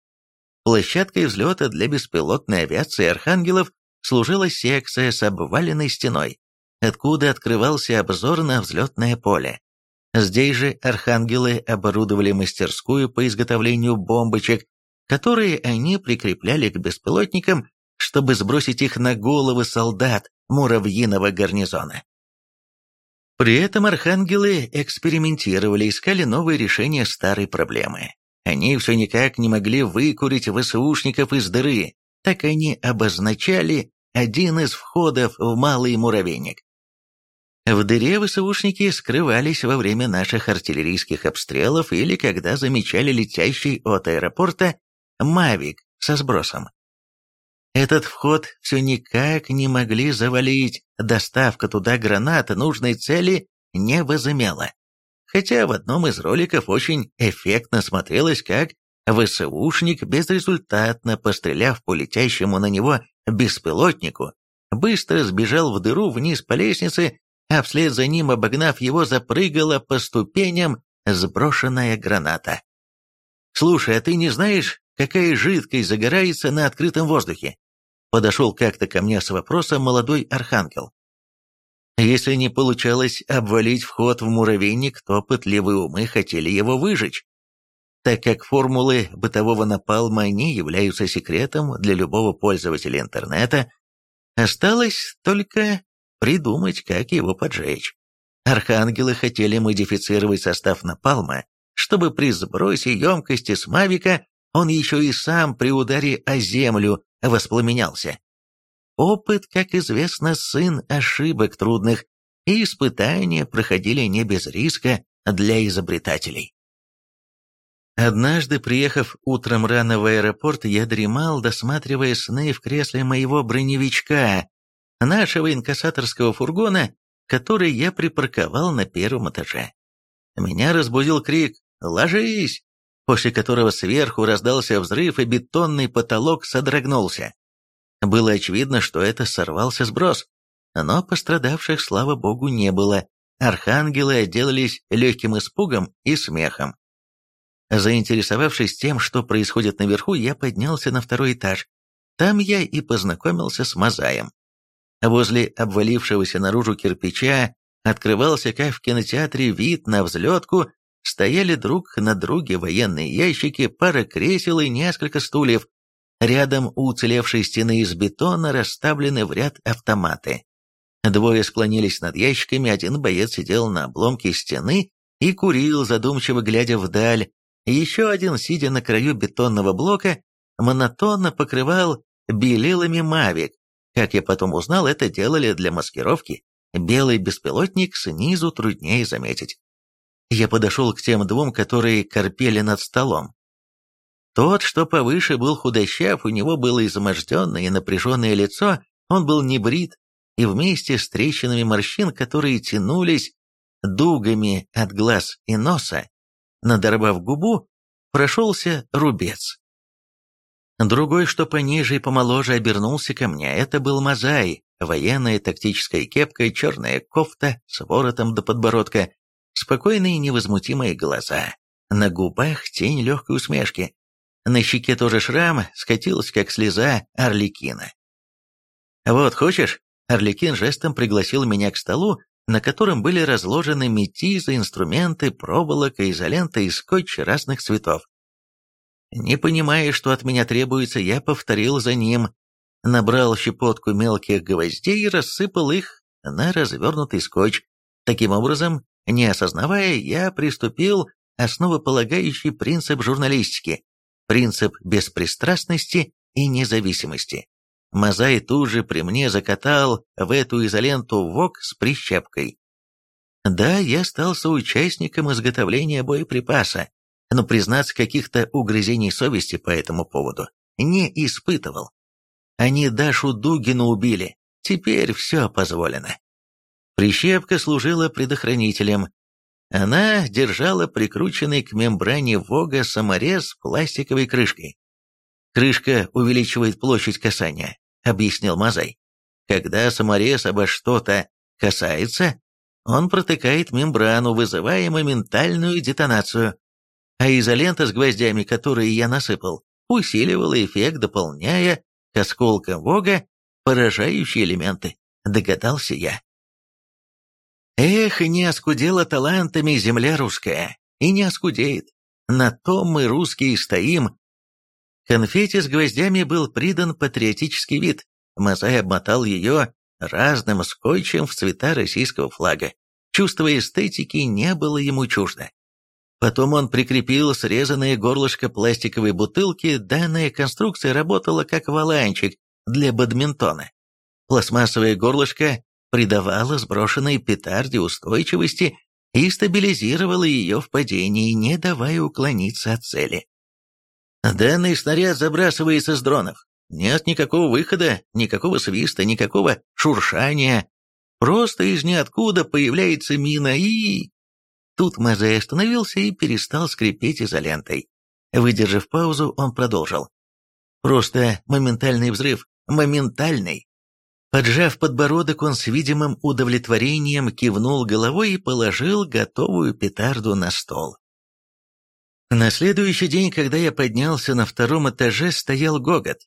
Площадкой взлета для беспилотной авиации «Архангелов» служила секция с обваленной стеной, откуда открывался обзор на взлетное поле. Здесь же архангелы оборудовали мастерскую по изготовлению бомбочек, которые они прикрепляли к беспилотникам, чтобы сбросить их на головы солдат муравьиного гарнизона. При этом архангелы экспериментировали, искали новые решения старой проблемы. Они все никак не могли выкурить ВСУшников из дыры, так они обозначали один из входов в малый муравейник. В дыре ВСУшники скрывались во время наших артиллерийских обстрелов или когда замечали летящий от аэропорта «Мавик» со сбросом. Этот вход все никак не могли завалить, доставка туда граната нужной цели не возымела. Хотя в одном из роликов очень эффектно смотрелось, как ВСУшник, безрезультатно постреляв по летящему на него беспилотнику, быстро сбежал в дыру вниз по лестнице а вслед за ним, обогнав его, запрыгала по ступеням сброшенная граната. «Слушай, а ты не знаешь, какая жидкость загорается на открытом воздухе?» Подошел как-то ко мне с вопросом молодой архангел. Если не получалось обвалить вход в муравейник, то пытливые умы хотели его выжечь. Так как формулы бытового напалма не являются секретом для любого пользователя интернета, осталось только придумать, как его поджечь. Архангелы хотели модифицировать состав напалма, чтобы при сбросе емкости с Мавика он еще и сам при ударе о землю воспламенялся. Опыт, как известно, сын ошибок трудных, и испытания проходили не без риска для изобретателей. Однажды, приехав утром рано в аэропорт, я дремал, досматривая сны в кресле моего броневичка, нашего инкассаторского фургона, который я припарковал на первом этаже. Меня разбудил крик «Ложись!», после которого сверху раздался взрыв, и бетонный потолок содрогнулся. Было очевидно, что это сорвался сброс, но пострадавших, слава богу, не было. Архангелы отделались легким испугом и смехом. Заинтересовавшись тем, что происходит наверху, я поднялся на второй этаж. Там я и познакомился с Мазаем. Возле обвалившегося наружу кирпича открывался, как в кинотеатре, вид на взлетку, стояли друг на друге военные ящики, пара кресел и несколько стульев. Рядом у уцелевшей стены из бетона расставлены в ряд автоматы. Двое склонились над ящиками, один боец сидел на обломке стены и курил, задумчиво глядя вдаль. Еще один, сидя на краю бетонного блока, монотонно покрывал белилами мавик, как я потом узнал, это делали для маскировки. Белый беспилотник снизу труднее заметить. Я подошел к тем двум, которые корпели над столом. Тот, что повыше, был худощав, у него было изможденное и напряженное лицо, он был не брит, и вместе с трещинами морщин, которые тянулись дугами от глаз и носа, надорвав губу, прошелся рубец. Другой, что пониже и помоложе, обернулся ко мне. Это был Мазай, военная тактическая кепка, черная кофта с воротом до подбородка, спокойные невозмутимые глаза. На губах тень легкой усмешки. На щеке тоже шрам, скатился, как слеза Орликина. «Вот, хочешь?» Орликин жестом пригласил меня к столу, на котором были разложены метизы, инструменты, проволока, изолента и скотч разных цветов. Не понимая, что от меня требуется, я повторил за ним, набрал щепотку мелких гвоздей и рассыпал их на развернутый скотч. Таким образом, не осознавая, я приступил основополагающий принцип журналистики, принцип беспристрастности и независимости. Мазай тут же при мне закатал в эту изоленту вок с прищепкой. Да, я стал соучастником изготовления боеприпаса, но, признаться, каких-то угрызений совести по этому поводу не испытывал. Они Дашу Дугину убили. Теперь все позволено. Прищепка служила предохранителем. Она держала прикрученный к мембране Вога саморез пластиковой крышкой. «Крышка увеличивает площадь касания», — объяснил Мазай. «Когда саморез обо что-то касается, он протыкает мембрану, вызывая моментальную детонацию. А изолента с гвоздями, которые я насыпал, усиливала эффект, дополняя к осколкам Вога поражающие элементы, догадался я. Эх, не оскудела талантами земля русская, и не оскудеет. На том мы, русские, стоим. Конфете с гвоздями был придан патриотический вид. Мазай обмотал ее разным скотчем в цвета российского флага. Чувство эстетики не было ему чуждо. Потом он прикрепил срезанное горлышко пластиковой бутылки, данная конструкция работала как валанчик для бадминтона. Пластмассовое горлышко придавало сброшенной петарде устойчивости и стабилизировало ее в падении, не давая уклониться от цели. Данный снаряд забрасывается с дронов. Нет никакого выхода, никакого свиста, никакого шуршания. Просто из ниоткуда появляется мина и... Тут Мазай остановился и перестал скрипеть изолентой. Выдержав паузу, он продолжил. Просто моментальный взрыв, моментальный. Поджав подбородок, он с видимым удовлетворением кивнул головой и положил готовую петарду на стол. На следующий день, когда я поднялся на втором этаже, стоял гогот.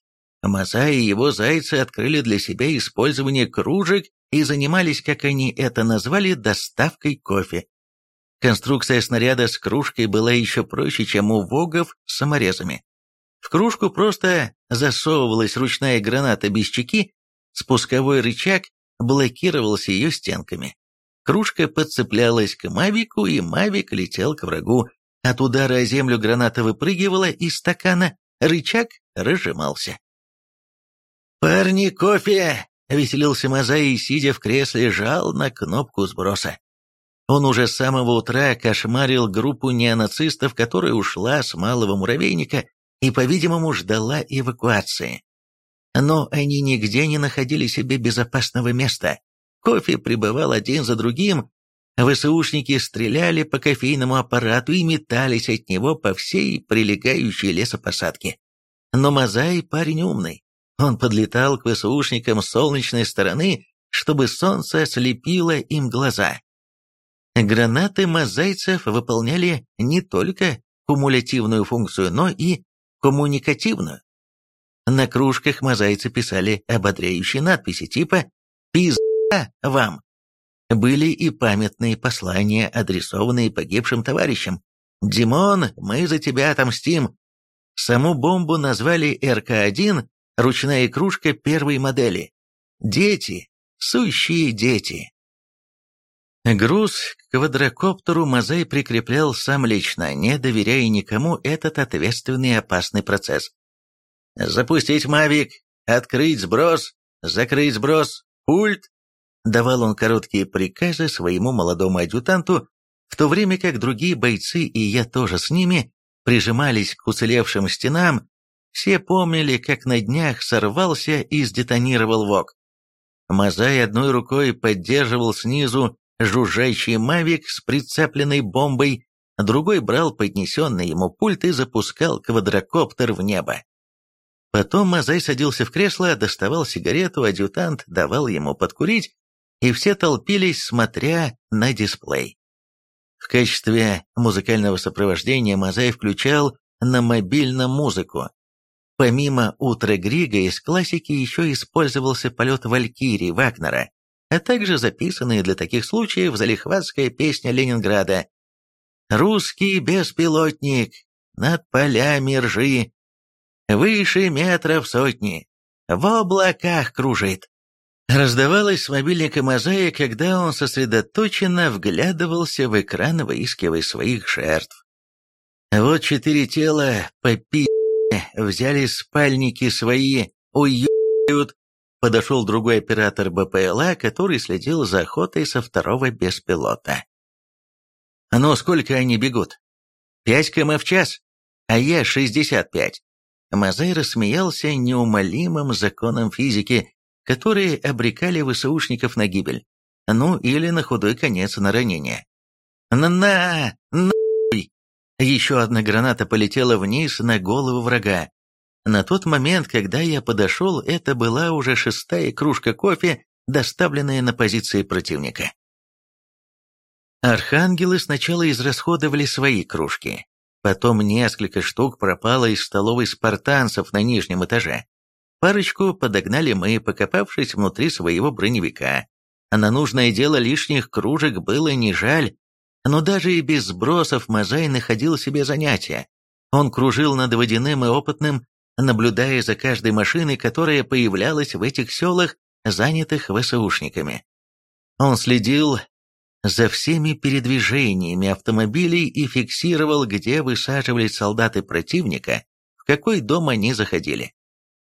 Маза и его зайцы открыли для себя использование кружек и занимались, как они это назвали, доставкой кофе. Конструкция снаряда с кружкой была еще проще, чем у вогов с саморезами. В кружку просто засовывалась ручная граната без чеки, спусковой рычаг блокировался ее стенками. Кружка подцеплялась к Мавику, и Мавик летел к врагу. От удара о землю граната выпрыгивала из стакана, рычаг разжимался. «Парни, кофе!» — веселился Мазай и, сидя в кресле, жал на кнопку сброса. Он уже с самого утра кошмарил группу неонацистов, которая ушла с малого муравейника и, по-видимому, ждала эвакуации. Но они нигде не находили себе безопасного места. Кофе прибывал один за другим, ВСУшники стреляли по кофейному аппарату и метались от него по всей прилегающей лесопосадке. Но Мазай парень умный. Он подлетал к ВСУшникам с солнечной стороны, чтобы солнце ослепило им глаза. Гранаты мозайцев выполняли не только кумулятивную функцию, но и коммуникативную. На кружках мозайцы писали ободряющие надписи типа «Пизда вам!». Были и памятные послания, адресованные погибшим товарищам. «Димон, мы за тебя отомстим!». Саму бомбу назвали РК-1, ручная кружка первой модели. «Дети, сущие дети!». Груз к квадрокоптеру Мазай прикреплял сам лично, не доверяя никому этот ответственный и опасный процесс. «Запустить Мавик! Открыть сброс! Закрыть сброс! Пульт!» Давал он короткие приказы своему молодому адъютанту, в то время как другие бойцы, и я тоже с ними, прижимались к уцелевшим стенам, все помнили, как на днях сорвался и сдетонировал ВОК. Мазай одной рукой поддерживал снизу жужжащий мавик с прицепленной бомбой, другой брал поднесенный ему пульт и запускал квадрокоптер в небо. Потом Мазай садился в кресло, доставал сигарету, адъютант давал ему подкурить, и все толпились, смотря на дисплей. В качестве музыкального сопровождения Мазай включал на мобильном музыку. Помимо «Утра Грига» из классики еще использовался полет Валькирии Вагнера, а также записанная для таких случаев залихватская песня Ленинграда «Русский беспилотник, над полями ржи, выше метров сотни, в облаках кружит». Раздавалась с мобильника Мозаия, когда он сосредоточенно вглядывался в экран, выискивая своих жертв. Вот четыре тела по пи*** взяли спальники свои, уют, подошел другой оператор БПЛА, который следил за охотой со второго беспилота. «Ну, сколько они бегут?» «Пять км в час, а я шестьдесят пять. Мазай рассмеялся неумолимым законам физики, которые обрекали ВСУшников на гибель. Ну, или на худой конец на ранение. «На-на! Нахуй!» Еще одна граната полетела вниз на голову врага. На тот момент, когда я подошел, это была уже шестая кружка кофе, доставленная на позиции противника. Архангелы сначала израсходовали свои кружки, потом несколько штук пропало из столовой спартанцев на нижнем этаже. Парочку подогнали мы, покопавшись внутри своего броневика. А на нужное дело лишних кружек было не жаль, но даже и без сбросов Мазай находил себе занятия. Он кружил над водяным и опытным, наблюдая за каждой машиной, которая появлялась в этих селах, занятых ВСУшниками. Он следил за всеми передвижениями автомобилей и фиксировал, где высаживались солдаты противника, в какой дом они заходили.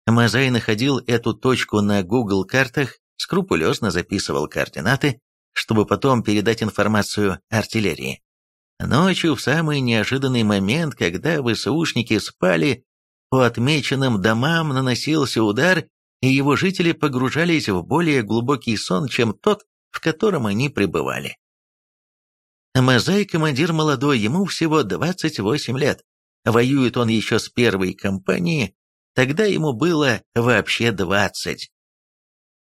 Мазай находил эту точку на Google картах, скрупулезно записывал координаты, чтобы потом передать информацию артиллерии. Ночью, в самый неожиданный момент, когда ВСУшники спали, по отмеченным домам наносился удар, и его жители погружались в более глубокий сон, чем тот, в котором они пребывали. Мазай командир молодой, ему всего 28 лет. Воюет он еще с первой компании, тогда ему было вообще 20.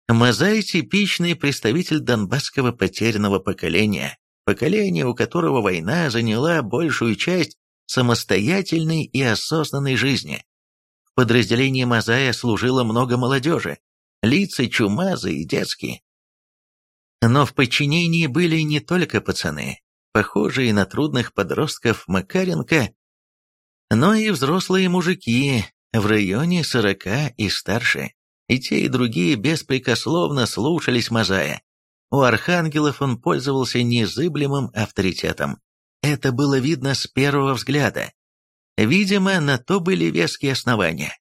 Мазай – типичный представитель донбасского потерянного поколения, поколение, у которого война заняла большую часть самостоятельной и осознанной жизни. В подразделении Мазая служило много молодежи, лица чумазые и детские. Но в подчинении были не только пацаны, похожие на трудных подростков Макаренко, но и взрослые мужики в районе сорока и старше. И те, и другие беспрекословно слушались Мазая. У архангелов он пользовался незыблемым авторитетом. Это было видно с первого взгляда. Видимо, на то были веские основания.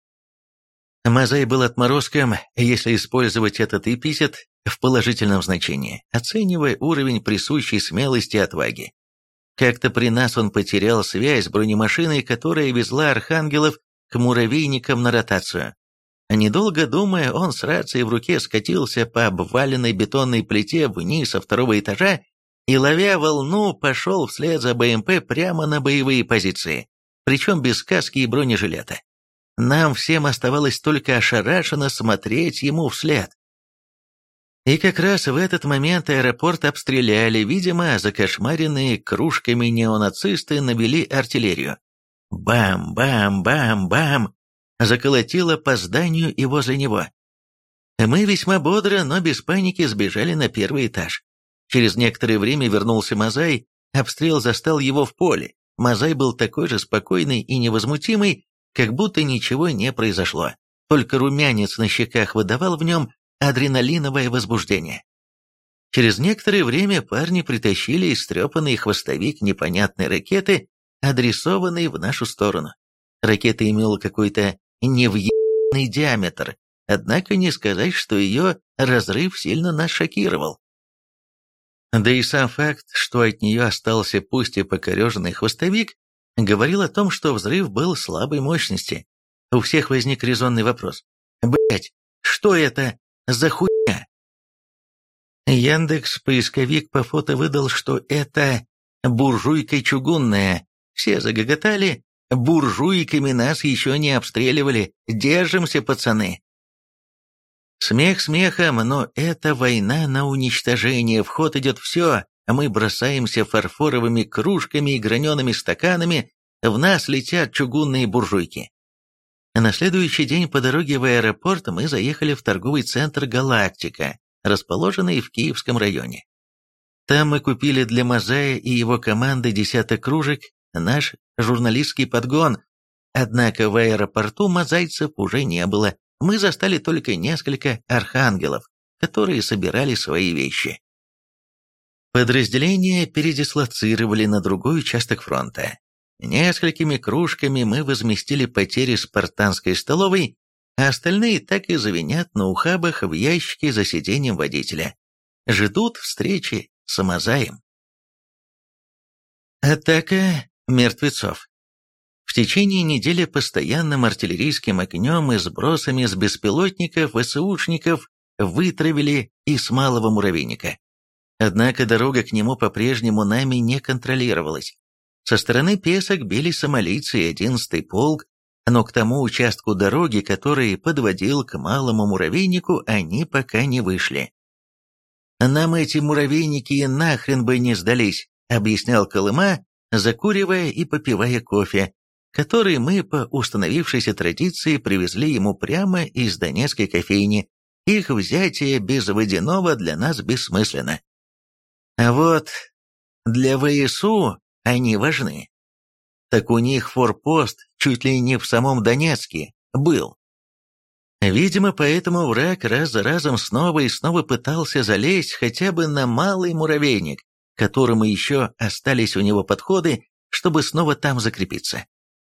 Мазай был отморозком, если использовать этот эпитет в положительном значении, оценивая уровень присущей смелости и отваги. Как-то при нас он потерял связь с бронемашиной, которая везла архангелов к муравейникам на ротацию. Недолго думая, он с рацией в руке скатился по обваленной бетонной плите вниз со второго этажа и, ловя волну, пошел вслед за БМП прямо на боевые позиции, причем без каски и бронежилета. Нам всем оставалось только ошарашенно смотреть ему вслед. И как раз в этот момент аэропорт обстреляли, видимо, закошмаренные кружками неонацисты навели артиллерию. Бам-бам-бам-бам! Заколотило по зданию и возле него. Мы весьма бодро, но без паники сбежали на первый этаж. Через некоторое время вернулся Мазай, обстрел застал его в поле. Мазай был такой же спокойный и невозмутимый, как будто ничего не произошло. Только румянец на щеках выдавал в нем адреналиновое возбуждение. Через некоторое время парни притащили истрепанный хвостовик непонятной ракеты, адресованной в нашу сторону. Ракета имела какой-то невъебанный диаметр, однако не сказать, что ее разрыв сильно нас шокировал. Да и сам факт, что от нее остался пусть и покореженный хвостовик, говорил о том, что взрыв был слабой мощности. У всех возник резонный вопрос. Блять, что это за хуйня? Яндекс поисковик по фото выдал, что это буржуйка чугунная. Все загоготали. Буржуйками нас еще не обстреливали. Держимся, пацаны. Смех смехом, но это война на уничтожение. В ход идет все, а мы бросаемся фарфоровыми кружками и гранеными стаканами. В нас летят чугунные буржуйки. На следующий день по дороге в аэропорт мы заехали в торговый центр «Галактика», расположенный в Киевском районе. Там мы купили для Мазая и его команды десяток кружек, наш журналистский подгон. Однако в аэропорту мозайцев уже не было. Мы застали только несколько архангелов, которые собирали свои вещи. Подразделения передислоцировали на другой участок фронта, Несколькими кружками мы возместили потери спартанской столовой, а остальные так и завинят на ухабах в ящике за сиденьем водителя. Ждут встречи с Амазаем. Атака мертвецов. В течение недели постоянным артиллерийским огнем и сбросами с беспилотников ВСУшников вытравили из Малого Муравейника. Однако дорога к нему по-прежнему нами не контролировалась. Со стороны Песок били сомалийцы и 11-й полк, но к тому участку дороги, который подводил к Малому Муравейнику, они пока не вышли. «Нам эти муравейники и нахрен бы не сдались», — объяснял Колыма, закуривая и попивая кофе, который мы по установившейся традиции привезли ему прямо из Донецкой кофейни. Их взятие без водяного для нас бессмысленно. А вот для ВСУ они важны. Так у них форпост чуть ли не в самом Донецке был. Видимо, поэтому враг раз за разом снова и снова пытался залезть хотя бы на малый муравейник, которому еще остались у него подходы, чтобы снова там закрепиться.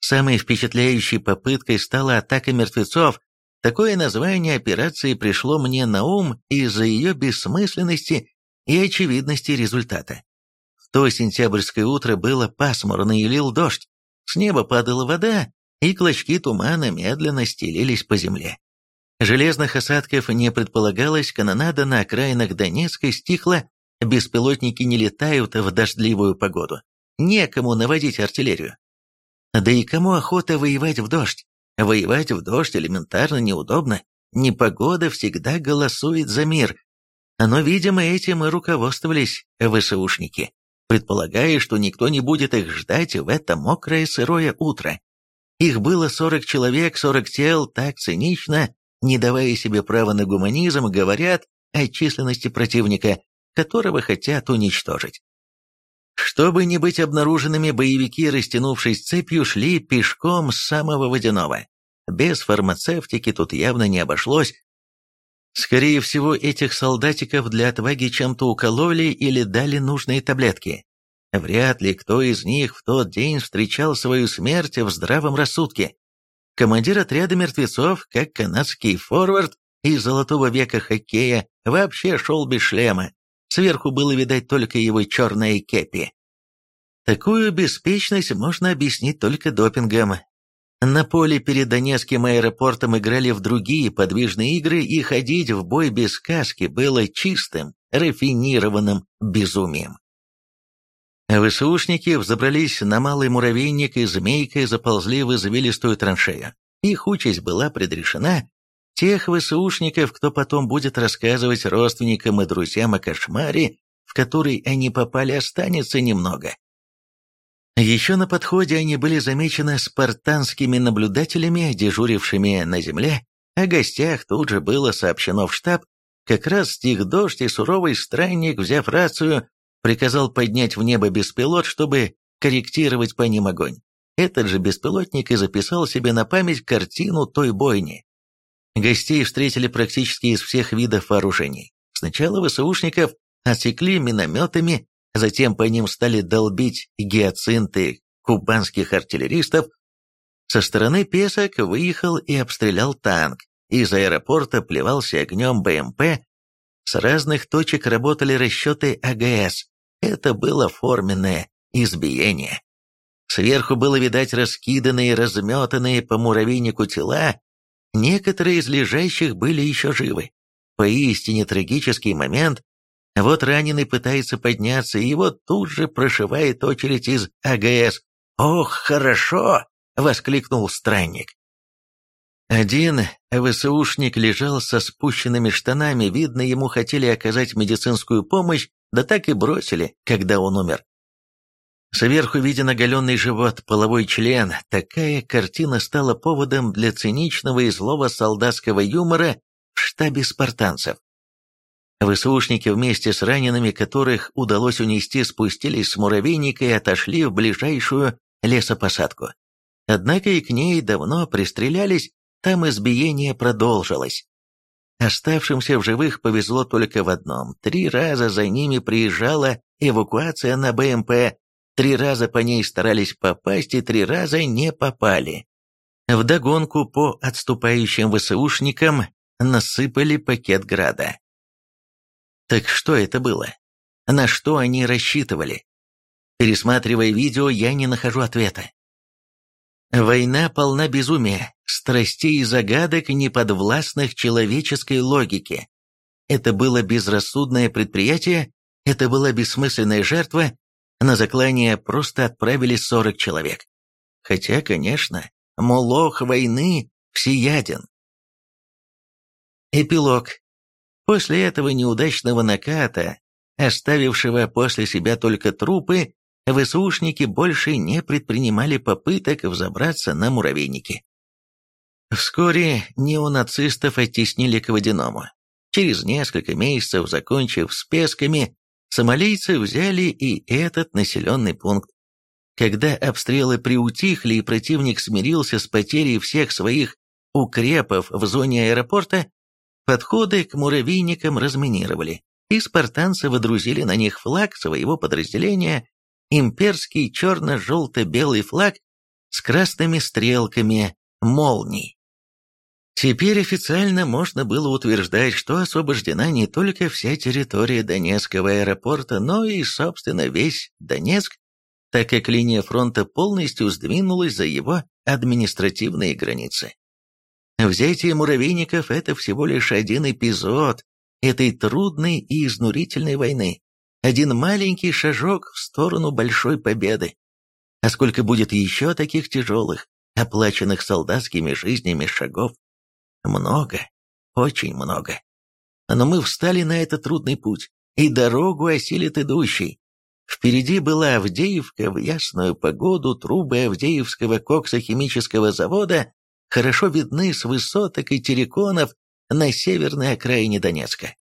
Самой впечатляющей попыткой стала атака мертвецов. Такое название операции пришло мне на ум из-за ее бессмысленности и очевидности результата. В то сентябрьское утро было пасмурно и лил дождь, с неба падала вода, и клочки тумана медленно стелились по земле. Железных осадков не предполагалось, канонада на окраинах Донецка стихла, беспилотники не летают в дождливую погоду. Некому наводить артиллерию. Да и кому охота воевать в дождь? Воевать в дождь элементарно неудобно. Непогода всегда голосует за мир, но, видимо, этим и руководствовались ВСУшники, предполагая, что никто не будет их ждать в это мокрое сырое утро. Их было 40 человек, 40 тел, так цинично, не давая себе права на гуманизм, говорят о численности противника, которого хотят уничтожить. Чтобы не быть обнаруженными, боевики, растянувшись цепью, шли пешком с самого водяного. Без фармацевтики тут явно не обошлось, Скорее всего, этих солдатиков для отваги чем-то укололи или дали нужные таблетки. Вряд ли кто из них в тот день встречал свою смерть в здравом рассудке. Командир отряда мертвецов, как канадский форвард из золотого века хоккея, вообще шел без шлема. Сверху было видать только его черные кепи. Такую беспечность можно объяснить только допингом, на поле перед Донецким аэропортом играли в другие подвижные игры, и ходить в бой без каски было чистым, рафинированным безумием. ВСУшники взобрались на малый муравейник и змейкой заползли в извилистую траншею. Их участь была предрешена. Тех ВСУшников, кто потом будет рассказывать родственникам и друзьям о кошмаре, в который они попали, останется немного. Еще на подходе они были замечены спартанскими наблюдателями, дежурившими на земле, о гостях тут же было сообщено в штаб, как раз стих дождь, и суровый странник, взяв рацию, приказал поднять в небо беспилот, чтобы корректировать по ним огонь. Этот же беспилотник и записал себе на память картину той бойни. Гостей встретили практически из всех видов вооружений. Сначала ВСУшников отсекли минометами, Затем по ним стали долбить гиацинты кубанских артиллеристов. Со стороны Песок выехал и обстрелял танк. Из аэропорта плевался огнем БМП. С разных точек работали расчеты АГС. Это было форменное избиение. Сверху было видать раскиданные, разметанные по муравейнику тела. Некоторые из лежащих были еще живы. Поистине трагический момент, вот раненый пытается подняться, и его тут же прошивает очередь из АГС. «Ох, хорошо!» — воскликнул странник. Один ВСУшник лежал со спущенными штанами, видно, ему хотели оказать медицинскую помощь, да так и бросили, когда он умер. Сверху виден оголенный живот, половой член. Такая картина стала поводом для циничного и злого солдатского юмора в штабе спартанцев. ВСУшники вместе с ранеными, которых удалось унести, спустились с муравейника и отошли в ближайшую лесопосадку. Однако и к ней давно пристрелялись, там избиение продолжилось. Оставшимся в живых повезло только в одном. Три раза за ними приезжала эвакуация на БМП, три раза по ней старались попасть и три раза не попали. Вдогонку по отступающим ВСУшникам насыпали пакет града. Так что это было? На что они рассчитывали? Пересматривая видео, я не нахожу ответа. Война полна безумия, страстей и загадок, неподвластных человеческой логике. Это было безрассудное предприятие, это была бессмысленная жертва, на заклание просто отправили 40 человек. Хотя, конечно, Молох войны всеяден. Эпилог. После этого неудачного наката, оставившего после себя только трупы, ВСУшники больше не предпринимали попыток взобраться на муравейники. Вскоре неонацистов оттеснили к водяному. Через несколько месяцев, закончив с песками, сомалийцы взяли и этот населенный пункт. Когда обстрелы приутихли и противник смирился с потерей всех своих укрепов в зоне аэропорта, подходы к муравейникам разминировали, и спартанцы водрузили на них флаг своего подразделения, имперский черно-желто-белый флаг с красными стрелками молний. Теперь официально можно было утверждать, что освобождена не только вся территория Донецкого аэропорта, но и, собственно, весь Донецк, так как линия фронта полностью сдвинулась за его административные границы. Взятие муравейников – это всего лишь один эпизод этой трудной и изнурительной войны, один маленький шажок в сторону большой победы. А сколько будет еще таких тяжелых, оплаченных солдатскими жизнями шагов? Много, очень много. Но мы встали на этот трудный путь, и дорогу осилит идущий. Впереди была Авдеевка, в ясную погоду трубы Авдеевского коксохимического завода хорошо видны с высоток и терриконов на северной окраине Донецка.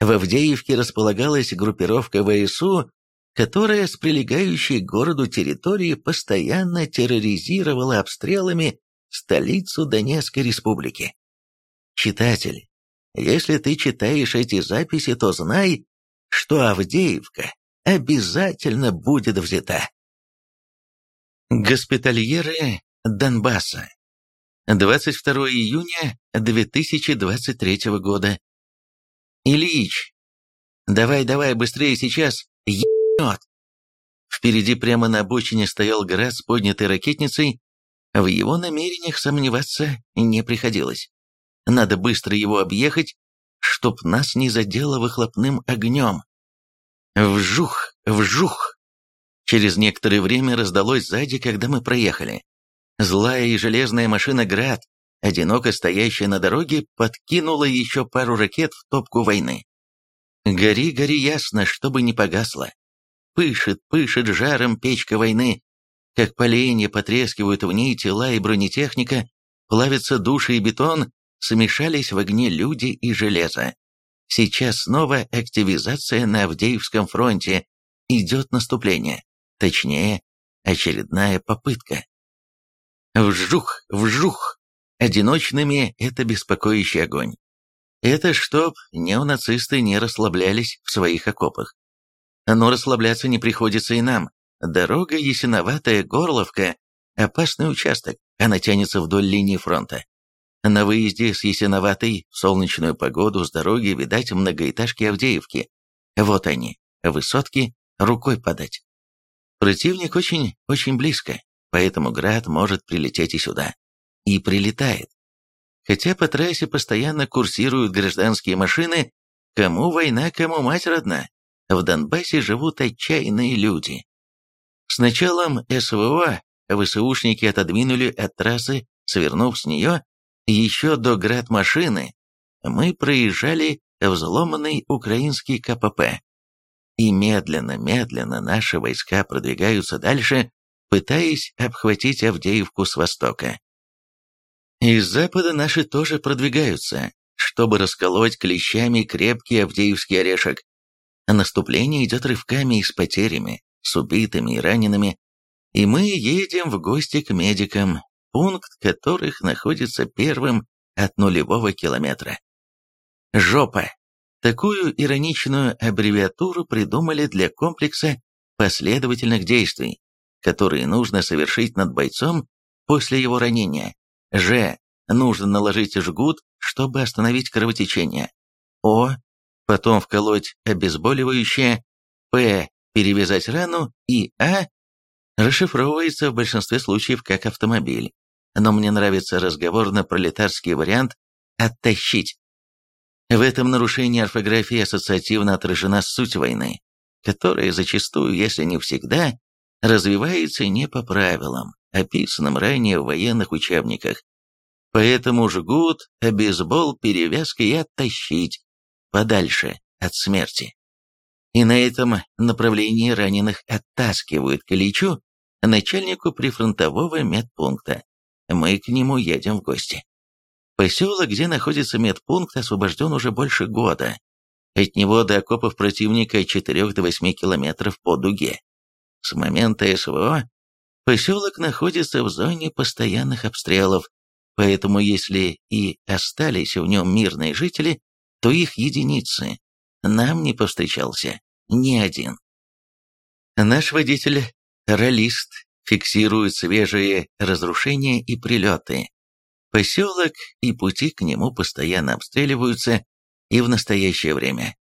В Авдеевке располагалась группировка ВСУ, которая с прилегающей к городу территории постоянно терроризировала обстрелами столицу Донецкой республики. Читатель, если ты читаешь эти записи, то знай, что Авдеевка обязательно будет взята. Госпитальеры Донбасса. 22 июня 2023 года. Ильич, давай-давай быстрее сейчас, ебнет. Впереди прямо на обочине стоял град с поднятой ракетницей, в его намерениях сомневаться не приходилось. Надо быстро его объехать, чтоб нас не задело выхлопным огнем. Вжух, вжух. Через некоторое время раздалось сзади, когда мы проехали. Злая и железная машина «Град», одиноко стоящая на дороге, подкинула еще пару ракет в топку войны. Гори, гори ясно, чтобы не погасло. Пышет, пышет жаром печка войны. Как поленья потрескивают в ней тела и бронетехника, плавятся души и бетон, смешались в огне люди и железо. Сейчас снова активизация на Авдеевском фронте, идет наступление, точнее, очередная попытка. Вжух, вжух, одиночными это беспокоящий огонь. Это чтоб неонацисты не расслаблялись в своих окопах. Но расслабляться не приходится и нам. Дорога Ясиноватая-Горловка – опасный участок, она тянется вдоль линии фронта. На выезде с Ясиноватой в солнечную погоду с дороги видать многоэтажки Авдеевки. Вот они, высотки, рукой подать. Противник очень, очень близко, поэтому град может прилететь и сюда. И прилетает. Хотя по трассе постоянно курсируют гражданские машины, кому война, кому мать родна. В Донбассе живут отчаянные люди. С началом СВО ВСУшники отодвинули от трассы, свернув с нее, еще до град-машины мы проезжали взломанный украинский КПП. И медленно-медленно наши войска продвигаются дальше, пытаясь обхватить Авдеевку с востока. Из запада наши тоже продвигаются, чтобы расколоть клещами крепкий Авдеевский орешек. Наступление идет рывками и с потерями, с убитыми и ранеными, и мы едем в гости к медикам, пункт которых находится первым от нулевого километра. Жопа. Такую ироничную аббревиатуру придумали для комплекса последовательных действий, которые нужно совершить над бойцом после его ранения. Ж. Нужно наложить жгут, чтобы остановить кровотечение. О. Потом вколоть обезболивающее. П. Перевязать рану. И А. Расшифровывается в большинстве случаев как автомобиль, но мне нравится разговорно-пролетарский вариант «оттащить». В этом нарушении орфографии ассоциативно отражена суть войны, которая зачастую, если не всегда, развивается не по правилам, описанным ранее в военных учебниках. Поэтому жгут, бейсбол, перевязка и оттащить подальше от смерти. И на этом направлении раненых оттаскивают к Ильичу, начальнику прифронтового медпункта. Мы к нему едем в гости. Поселок, где находится медпункт, освобожден уже больше года. От него до окопов противника от 4 до 8 километров по дуге. С момента СВО поселок находится в зоне постоянных обстрелов, поэтому если и остались в нем мирные жители, то их единицы. Нам не повстречался ни один. Наш водитель, ролист, фиксирует свежие разрушения и прилеты. Поселок и пути к нему постоянно обстреливаются и в настоящее время.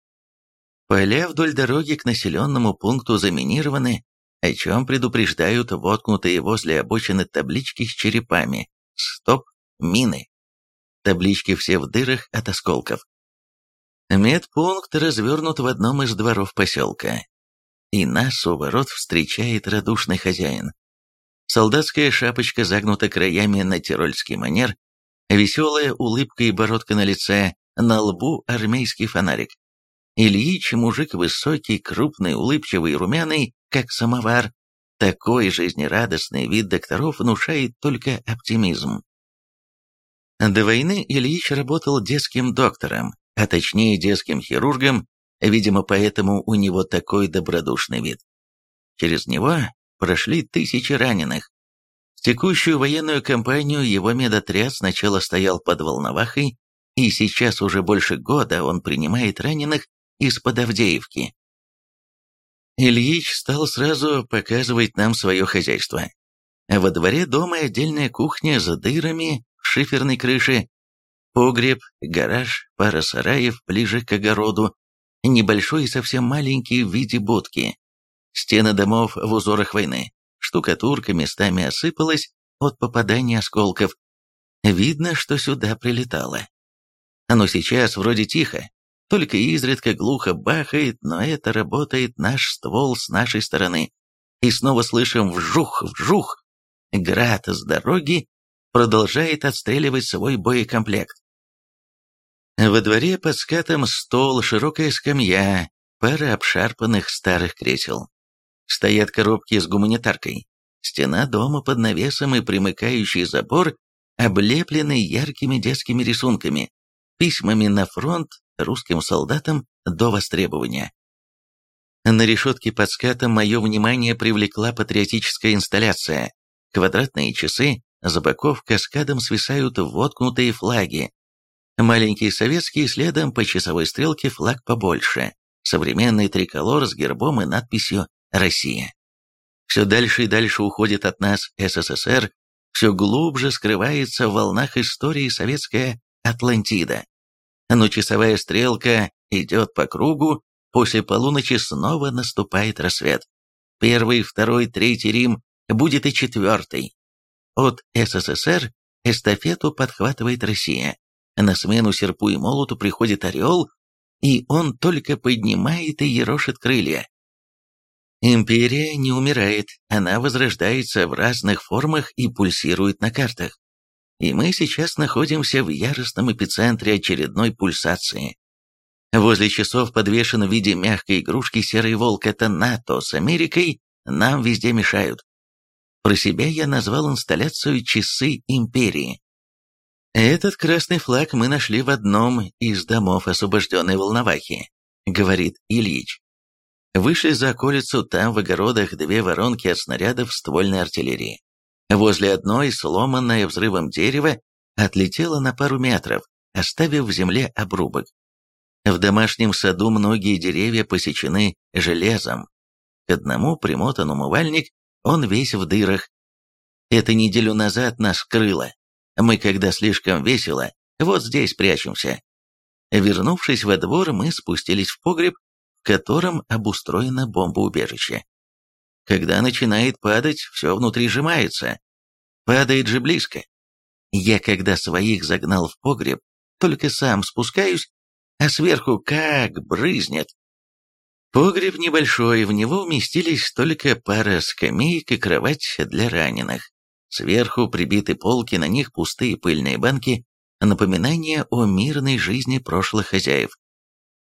Поля вдоль дороги к населенному пункту заминированы, о чем предупреждают воткнутые возле обочины таблички с черепами «Стоп! Мины!». Таблички все в дырах от осколков. Медпункт развернут в одном из дворов поселка. И нас у ворот встречает радушный хозяин. Солдатская шапочка загнута краями на тирольский манер, веселая улыбка и бородка на лице, на лбу армейский фонарик. Ильич, мужик высокий, крупный, улыбчивый, румяный, как самовар. Такой жизнерадостный вид докторов внушает только оптимизм. До войны Ильич работал детским доктором, а точнее детским хирургом, видимо, поэтому у него такой добродушный вид. Через него прошли тысячи раненых. В текущую военную кампанию его медотряд сначала стоял под Волновахой, и сейчас уже больше года он принимает раненых из-под Авдеевки. Ильич стал сразу показывать нам свое хозяйство. Во дворе дома отдельная кухня с дырами в шиферной крыше, Погреб, гараж, пара сараев ближе к огороду, небольшой и совсем маленький в виде будки. Стены домов в узорах войны. Штукатурка местами осыпалась от попадания осколков. Видно, что сюда прилетало. Но сейчас вроде тихо, только изредка глухо бахает, но это работает наш ствол с нашей стороны. И снова слышим вжух-вжух. Град с дороги продолжает отстреливать свой боекомплект. Во дворе под скатом стол, широкая скамья, пара обшарпанных старых кресел. Стоят коробки с гуманитаркой. Стена дома под навесом и примыкающий забор облеплены яркими детскими рисунками, письмами на фронт русским солдатам до востребования. На решетке под скатом мое внимание привлекла патриотическая инсталляция. Квадратные часы, с боков каскадом свисают воткнутые флаги, Маленький советский, следом по часовой стрелке флаг побольше. Современный триколор с гербом и надписью «Россия». Все дальше и дальше уходит от нас СССР, все глубже скрывается в волнах истории советская Атлантида. Но часовая стрелка идет по кругу, после полуночи снова наступает рассвет. Первый, второй, третий Рим, будет и четвертый. От СССР эстафету подхватывает Россия. На смену серпу и молоту приходит орел, и он только поднимает и ерошит крылья. Империя не умирает, она возрождается в разных формах и пульсирует на картах. И мы сейчас находимся в яростном эпицентре очередной пульсации. Возле часов подвешен в виде мягкой игрушки серый волк, это НАТО с Америкой, нам везде мешают. Про себя я назвал инсталляцию «Часы империи». «Этот красный флаг мы нашли в одном из домов освобожденной Волновахи», — говорит Ильич. Вышли за околицу, там в огородах две воронки от снарядов ствольной артиллерии. Возле одной, сломанное взрывом дерево, отлетело на пару метров, оставив в земле обрубок. В домашнем саду многие деревья посечены железом. К одному примотан умывальник, он весь в дырах. Это неделю назад нас крыло. Мы, когда слишком весело, вот здесь прячемся. Вернувшись во двор, мы спустились в погреб, в котором обустроено бомбоубежище. Когда начинает падать, все внутри сжимается. Падает же близко. Я когда своих загнал в погреб, только сам спускаюсь, а сверху как брызнет. Погреб небольшой, в него уместились только пара скамеек и кровать для раненых. Сверху прибиты полки, на них пустые пыльные банки, напоминание о мирной жизни прошлых хозяев.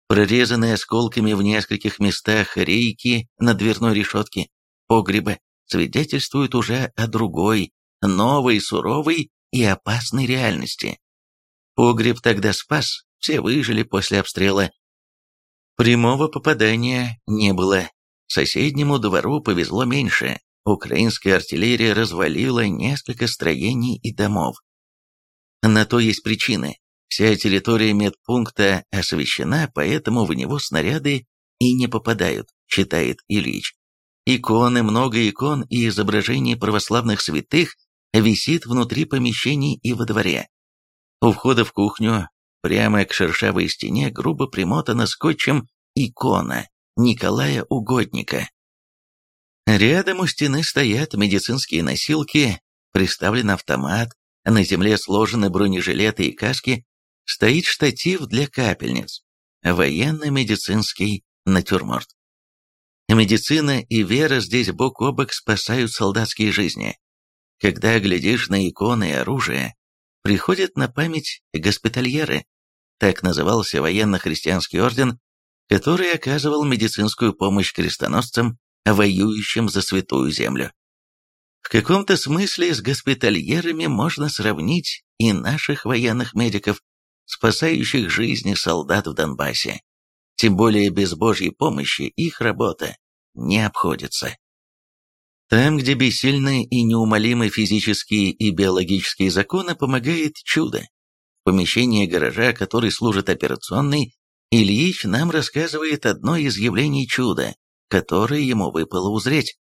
Прорезанные осколками в нескольких местах рейки на дверной решетке погреба свидетельствуют уже о другой, новой, суровой и опасной реальности. Погреб тогда спас, все выжили после обстрела. Прямого попадания не было. Соседнему двору повезло меньше. Украинская артиллерия развалила несколько строений и домов. На то есть причины. Вся территория медпункта освещена, поэтому в него снаряды и не попадают, считает Ильич. Иконы, много икон и изображений православных святых висит внутри помещений и во дворе. У входа в кухню, прямо к шершавой стене, грубо примотана скотчем икона Николая Угодника. Рядом у стены стоят медицинские носилки, приставлен автомат, на земле сложены бронежилеты и каски, стоит штатив для капельниц, военно-медицинский натюрморт. Медицина и вера здесь бок о бок спасают солдатские жизни. Когда глядишь на иконы и оружие, приходят на память госпитальеры, так назывался военно-христианский орден, который оказывал медицинскую помощь крестоносцам, воюющим за святую землю. В каком-то смысле с госпитальерами можно сравнить и наших военных медиков, спасающих жизни солдат в Донбассе. Тем более без Божьей помощи их работа не обходится. Там, где бессильны и неумолимы физические и биологические законы, помогает чудо. В помещении гаража, который служит операционной, Ильич нам рассказывает одно из явлений чуда, которое ему выпало узреть.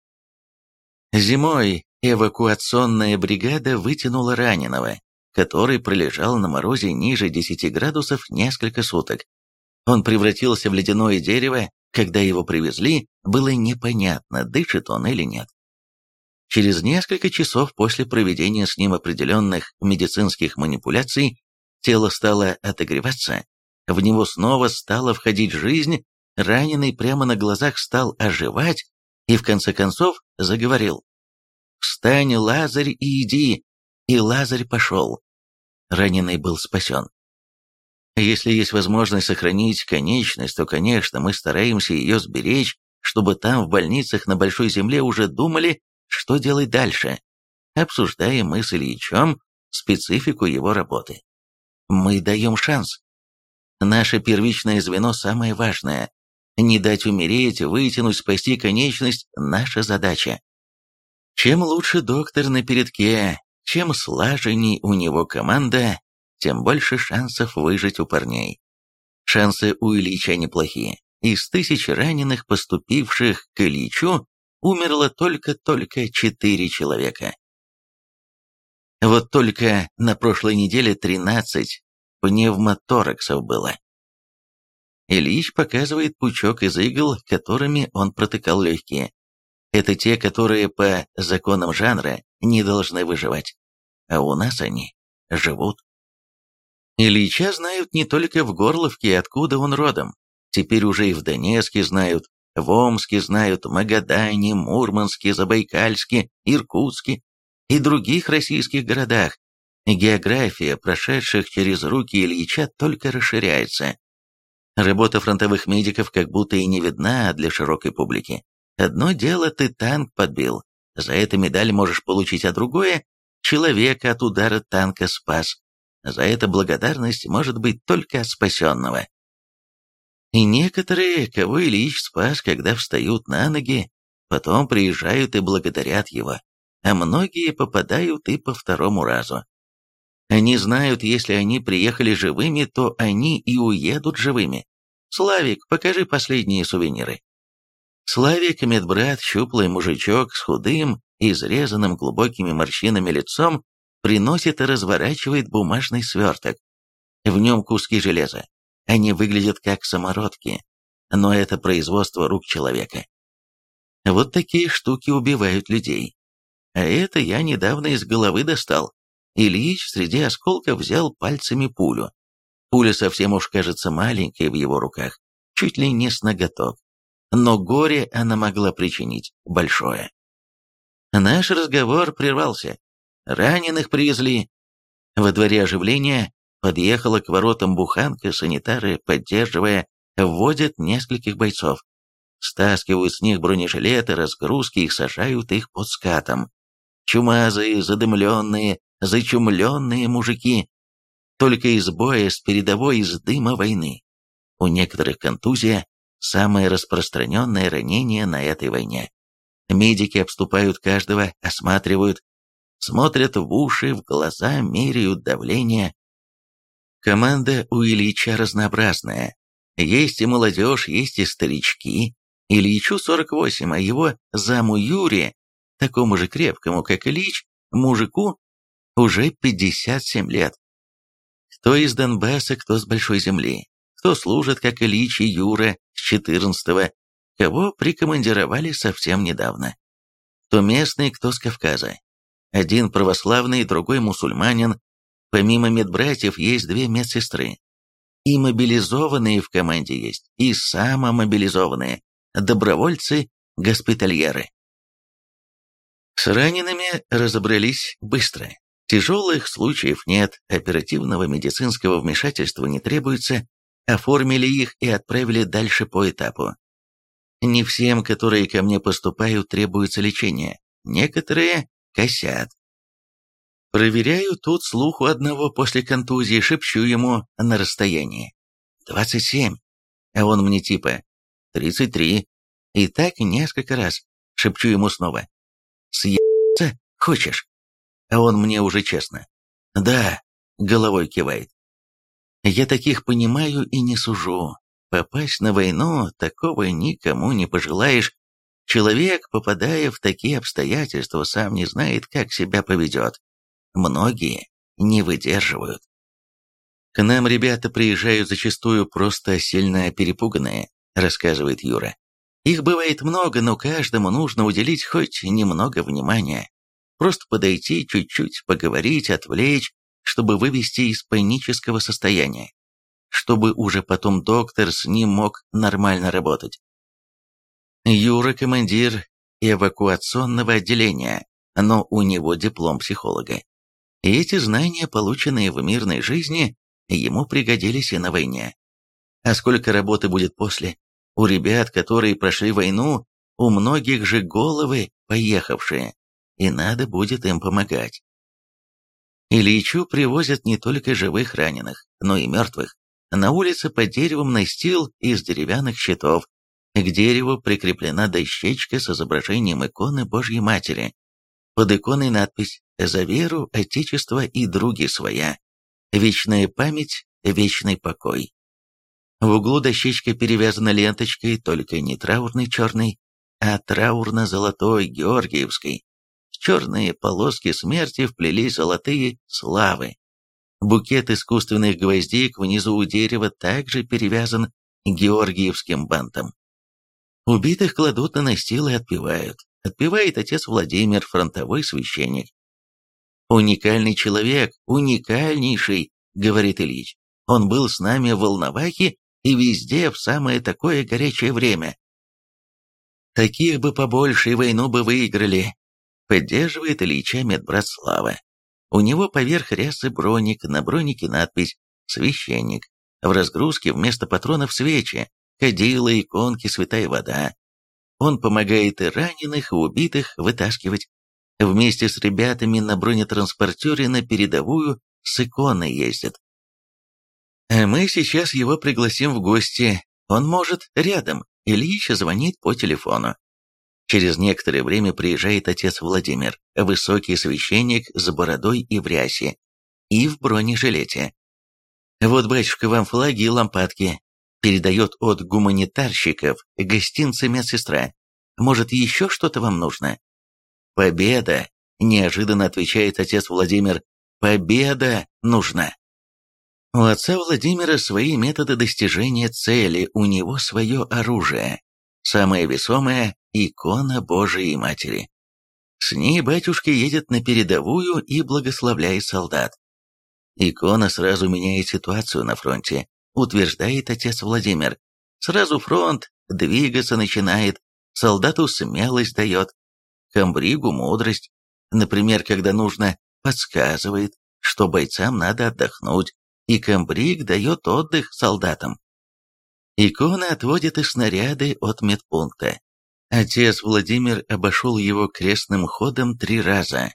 Зимой эвакуационная бригада вытянула раненого, который пролежал на морозе ниже 10 градусов несколько суток. Он превратился в ледяное дерево, когда его привезли, было непонятно, дышит он или нет. Через несколько часов после проведения с ним определенных медицинских манипуляций тело стало отогреваться, в него снова стала входить жизнь, раненый прямо на глазах стал оживать и в конце концов заговорил. «Встань, Лазарь, и иди!» И Лазарь пошел. Раненый был спасен. Если есть возможность сохранить конечность, то, конечно, мы стараемся ее сберечь, чтобы там, в больницах на Большой Земле, уже думали что делать дальше? Обсуждаем мы с Ильичем специфику его работы. Мы даем шанс. Наше первичное звено самое важное. Не дать умереть, вытянуть, спасти конечность – наша задача. Чем лучше доктор на передке, чем слаженней у него команда, тем больше шансов выжить у парней. Шансы у Ильича неплохие. Из тысячи раненых, поступивших к Ильичу, умерло только-только четыре человека. Вот только на прошлой неделе 13 пневмотораксов было. Ильич показывает пучок из игл, которыми он протыкал легкие. Это те, которые по законам жанра не должны выживать. А у нас они живут. Ильича знают не только в Горловке, откуда он родом. Теперь уже и в Донецке знают, в Омске знают, Магадане, Мурманске, Забайкальске, Иркутске и других российских городах. География прошедших через руки Ильича только расширяется. Работа фронтовых медиков как будто и не видна для широкой публики. Одно дело ты танк подбил, за это медаль можешь получить, а другое – человека от удара танка спас. За это благодарность может быть только от спасенного. И некоторые, кого Ильич спас, когда встают на ноги, потом приезжают и благодарят его, а многие попадают и по второму разу. Они знают, если они приехали живыми, то они и уедут живыми. Славик, покажи последние сувениры. Славик, медбрат, щуплый мужичок с худым, изрезанным глубокими морщинами лицом, приносит и разворачивает бумажный сверток. В нем куски железа. Они выглядят как самородки, но это производство рук человека. Вот такие штуки убивают людей. А это я недавно из головы достал. Ильич среди осколков взял пальцами пулю. Пуля совсем уж кажется маленькой в его руках, чуть ли не с ноготок. Но горе она могла причинить большое. Наш разговор прервался. Раненых привезли. Во дворе оживления подъехала к воротам буханка, санитары, поддерживая, вводят нескольких бойцов. Стаскивают с них бронежилеты, разгрузки и сажают их под скатом. Чумазые, задымленные, зачумленные мужики. Только из боя с передовой из дыма войны. У некоторых контузия – самое распространенное ранение на этой войне. Медики обступают каждого, осматривают, смотрят в уши, в глаза, меряют давление. Команда у Ильича разнообразная. Есть и молодежь, есть и старички. Ильичу 48, а его заму Юре, такому же крепкому, как Ильич, мужику, уже 57 лет. Кто из Донбасса, кто с Большой Земли, кто служит, как Ильич и Юра с 14-го, кого прикомандировали совсем недавно. Кто местный, кто с Кавказа. Один православный, другой мусульманин. Помимо медбратьев есть две медсестры. И мобилизованные в команде есть, и самомобилизованные, добровольцы-госпитальеры. С ранеными разобрались быстро. Тяжелых случаев нет, оперативного медицинского вмешательства не требуется, оформили их и отправили дальше по этапу. Не всем, которые ко мне поступают, требуется лечение. Некоторые косят. Проверяю тут слух у одного после контузии, шепчу ему на расстоянии. «Двадцать семь». А он мне типа «тридцать три». И так несколько раз. Шепчу ему снова. «Съебаться хочешь?» А он мне уже честно. «Да», — головой кивает. Я таких понимаю и не сужу. Попасть на войну такого никому не пожелаешь, Человек, попадая в такие обстоятельства, сам не знает, как себя поведет. Многие не выдерживают. К нам ребята приезжают зачастую просто сильно перепуганные, рассказывает Юра. Их бывает много, но каждому нужно уделить хоть немного внимания. Просто подойти, чуть-чуть поговорить, отвлечь, чтобы вывести из панического состояния. Чтобы уже потом доктор с ним мог нормально работать. Юра – командир эвакуационного отделения, но у него диплом психолога. И эти знания, полученные в мирной жизни, ему пригодились и на войне. А сколько работы будет после? У ребят, которые прошли войну, у многих же головы поехавшие, и надо будет им помогать. Ильичу привозят не только живых раненых, но и мертвых. На улице под деревом настил из деревянных щитов, к дереву прикреплена дощечка с изображением иконы Божьей Матери. Под иконой надпись «За веру, Отечество и други своя. Вечная память, вечный покой». В углу дощечка перевязана ленточкой, только не траурной черной, а траурно-золотой, георгиевской. Черные полоски смерти вплелись золотые славы. Букет искусственных гвоздик внизу у дерева также перевязан георгиевским бантом. Убитых кладут на настил и отпевают. Отпевает отец Владимир, фронтовой священник. «Уникальный человек, уникальнейший», — говорит Ильич. «Он был с нами в Волновахе и везде в самое такое горячее время. Таких бы побольше и войну бы выиграли», — поддерживает Ильича медбрат Слава. У него поверх рясы броник, на бронике надпись «Священник». В разгрузке вместо патронов свечи, кадила, иконки, святая вода. Он помогает и раненых, и убитых вытаскивать. Вместе с ребятами на бронетранспортере на передовую с иконой ездит. А мы сейчас его пригласим в гости. Он может рядом. Ильич звонит по телефону. Через некоторое время приезжает отец Владимир, высокий священник с бородой и в рясе, и в бронежилете. «Вот, батюшка, вам флаги и лампадки передает от гуманитарщиков гостинцы медсестра. Может, еще что-то вам нужно? Победа, неожиданно отвечает отец Владимир. Победа нужна. У отца Владимира свои методы достижения цели, у него свое оружие. Самое весомое – икона Божией Матери. С ней батюшка едет на передовую и благословляет солдат. Икона сразу меняет ситуацию на фронте, утверждает отец Владимир. Сразу фронт двигаться начинает, солдату смелость дает, комбригу мудрость. Например, когда нужно, подсказывает, что бойцам надо отдохнуть, и комбриг дает отдых солдатам. Икона отводит и снаряды от медпункта. Отец Владимир обошел его крестным ходом три раза.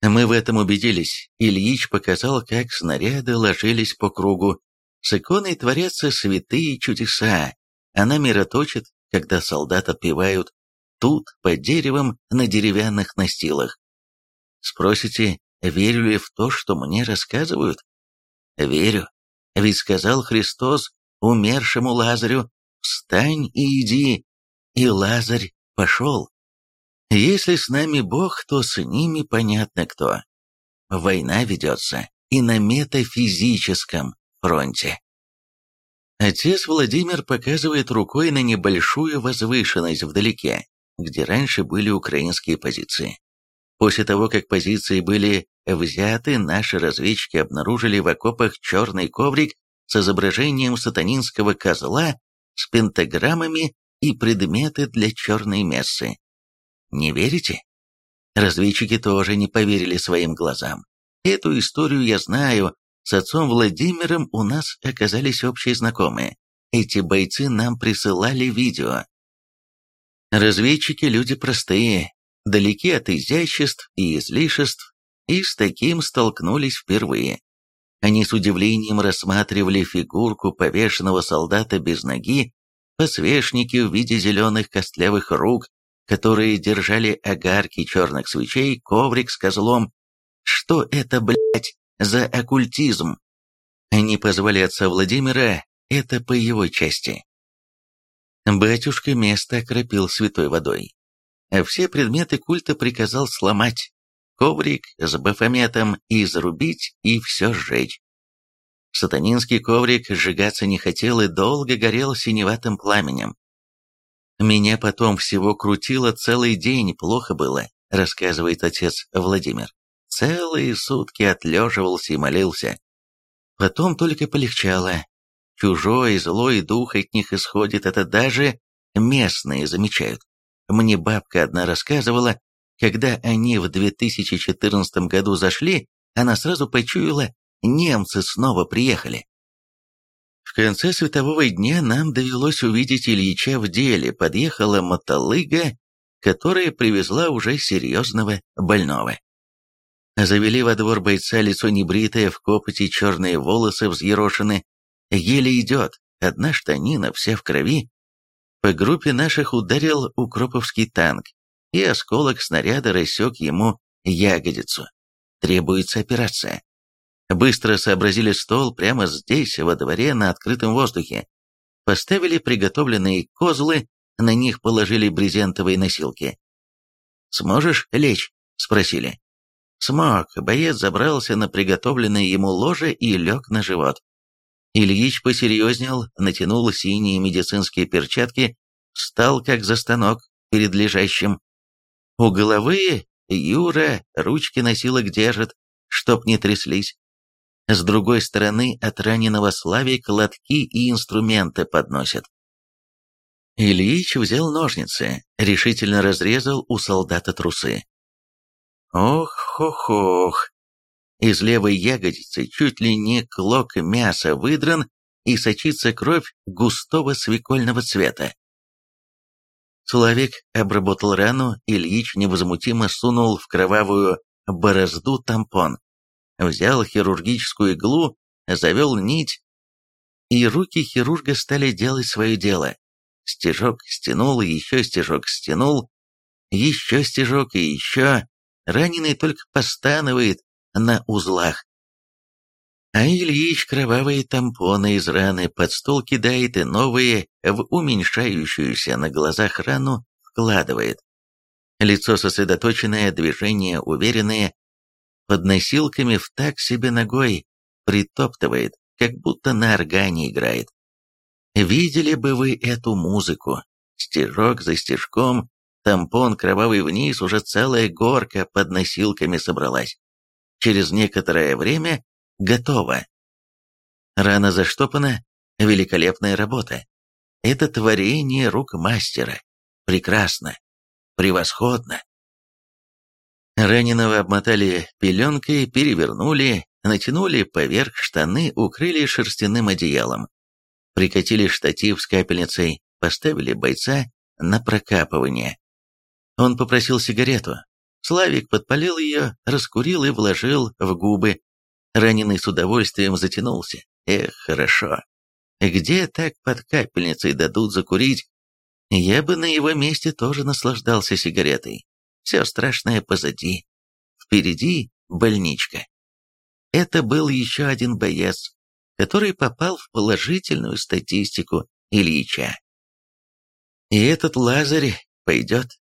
Мы в этом убедились. Ильич показал, как снаряды ложились по кругу. С иконой творятся святые чудеса. Она мироточит, когда солдат отпевают тут, под деревом, на деревянных настилах. Спросите, верю ли в то, что мне рассказывают? Верю. Ведь сказал Христос умершему Лазарю, «Встань и иди», и Лазарь пошел. Если с нами Бог, то с ними понятно кто. Война ведется и на метафизическом фронте. Отец Владимир показывает рукой на небольшую возвышенность вдалеке, где раньше были украинские позиции. После того, как позиции были взяты, наши разведчики обнаружили в окопах черный коврик с изображением сатанинского козла с пентаграммами и предметы для черной мессы. Не верите? Разведчики тоже не поверили своим глазам. Эту историю я знаю, с отцом Владимиром у нас оказались общие знакомые. Эти бойцы нам присылали видео. Разведчики – люди простые, далеки от изяществ и излишеств, и с таким столкнулись впервые. Они с удивлением рассматривали фигурку повешенного солдата без ноги, посвечники в виде зеленых костлявых рук, которые держали огарки черных свечей, коврик с козлом. Что это, блядь, за оккультизм? Они позвали отца Владимира, это по его части. Батюшка место окропил святой водой, а все предметы культа приказал сломать, коврик с бафометом и зарубить, и все сжечь. Сатанинский коврик сжигаться не хотел и долго горел синеватым пламенем. «Меня потом всего крутило целый день, плохо было», — рассказывает отец Владимир. Целые сутки отлеживался и молился. Потом только полегчало, Чужой злой дух от них исходит, это даже местные замечают. Мне бабка одна рассказывала, когда они в 2014 году зашли, она сразу почуяла, немцы снова приехали. В конце светового дня нам довелось увидеть Ильича в деле, подъехала мотолыга, которая привезла уже серьезного больного. Завели во двор бойца лицо небритое, в копоти черные волосы взъерошены, Еле идет, одна штанина вся в крови. По группе наших ударил укроповский танк, и осколок снаряда рассек ему ягодицу. Требуется операция. Быстро сообразили стол прямо здесь, во дворе, на открытом воздухе. Поставили приготовленные козлы, на них положили брезентовые носилки. «Сможешь лечь?» — спросили. Смог, боец забрался на приготовленное ему ложе и лег на живот. Ильич посерьезнел, натянул синие медицинские перчатки, встал как за станок перед лежащим. У головы Юра ручки носилок держит, чтоб не тряслись. С другой стороны от раненого Славик лотки и инструменты подносят. Ильич взял ножницы, решительно разрезал у солдата трусы. Ох-хох-ох, из левой ягодицы чуть ли не клок мяса выдран и сочится кровь густого свекольного цвета. Человек обработал рану, Ильич невозмутимо сунул в кровавую борозду тампон, взял хирургическую иглу, завел нить, и руки хирурга стали делать свое дело. Стежок стянул, еще стежок стянул, еще стежок и еще. Раненый только постанывает, на узлах. А Ильич кровавые тампоны из раны под стол кидает и новые в уменьшающуюся на глазах рану вкладывает. Лицо сосредоточенное, движения уверенные, под носилками в так себе ногой притоптывает, как будто на органе играет. Видели бы вы эту музыку, стежок за стежком, тампон кровавый вниз, уже целая горка под носилками собралась. Через некоторое время готово. Рана заштопана, великолепная работа. Это творение рук мастера. Прекрасно. Превосходно. Раненого обмотали пеленкой, перевернули, натянули поверх штаны, укрыли шерстяным одеялом. Прикатили штатив с капельницей, поставили бойца на прокапывание. Он попросил сигарету. Славик подпалил ее, раскурил и вложил в губы. Раненый с удовольствием затянулся. Эх, хорошо. Где так под капельницей дадут закурить? Я бы на его месте тоже наслаждался сигаретой. Все страшное позади. Впереди больничка. Это был еще один боец, который попал в положительную статистику Ильича. И этот Лазарь пойдет.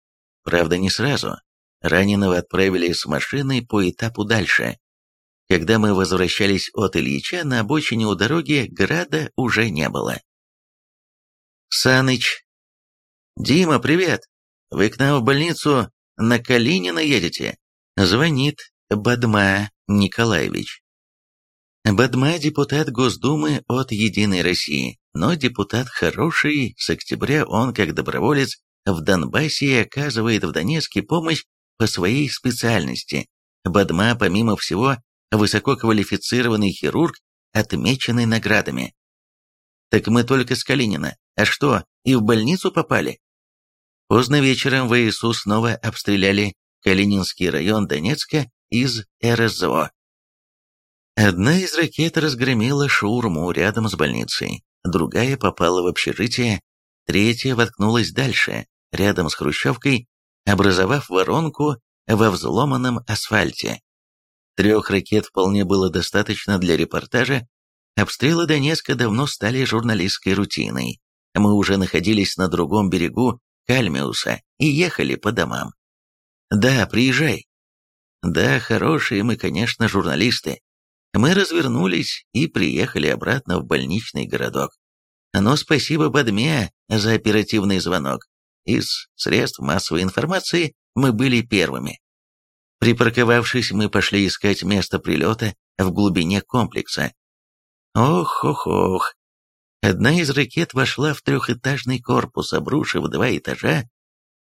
Правда, не сразу. Раненого отправили с машиной по этапу дальше. Когда мы возвращались от Ильича, на обочине у дороги града уже не было. Саныч. «Дима, привет! Вы к нам в больницу на Калинина едете?» Звонит Бадма Николаевич. Бадма – депутат Госдумы от «Единой России», но депутат хороший, с октября он, как доброволец, в Донбассе оказывает в Донецке помощь по своей специальности. Бадма, помимо всего, высококвалифицированный хирург, отмеченный наградами. Так мы только с Калинина. А что, и в больницу попали? Поздно вечером ВСУ снова обстреляли Калининский район Донецка из РСЗО. Одна из ракет разгромила шаурму рядом с больницей, другая попала в общежитие, третья воткнулась дальше, рядом с хрущевкой, образовав воронку во взломанном асфальте. Трех ракет вполне было достаточно для репортажа. Обстрелы Донецка давно стали журналистской рутиной. Мы уже находились на другом берегу Кальмиуса и ехали по домам. «Да, приезжай». «Да, хорошие мы, конечно, журналисты. Мы развернулись и приехали обратно в больничный городок. Но спасибо Бадме за оперативный звонок. Из средств массовой информации мы были первыми. Припарковавшись, мы пошли искать место прилета в глубине комплекса. Ох-ох-ох. Одна из ракет вошла в трехэтажный корпус, обрушив два этажа,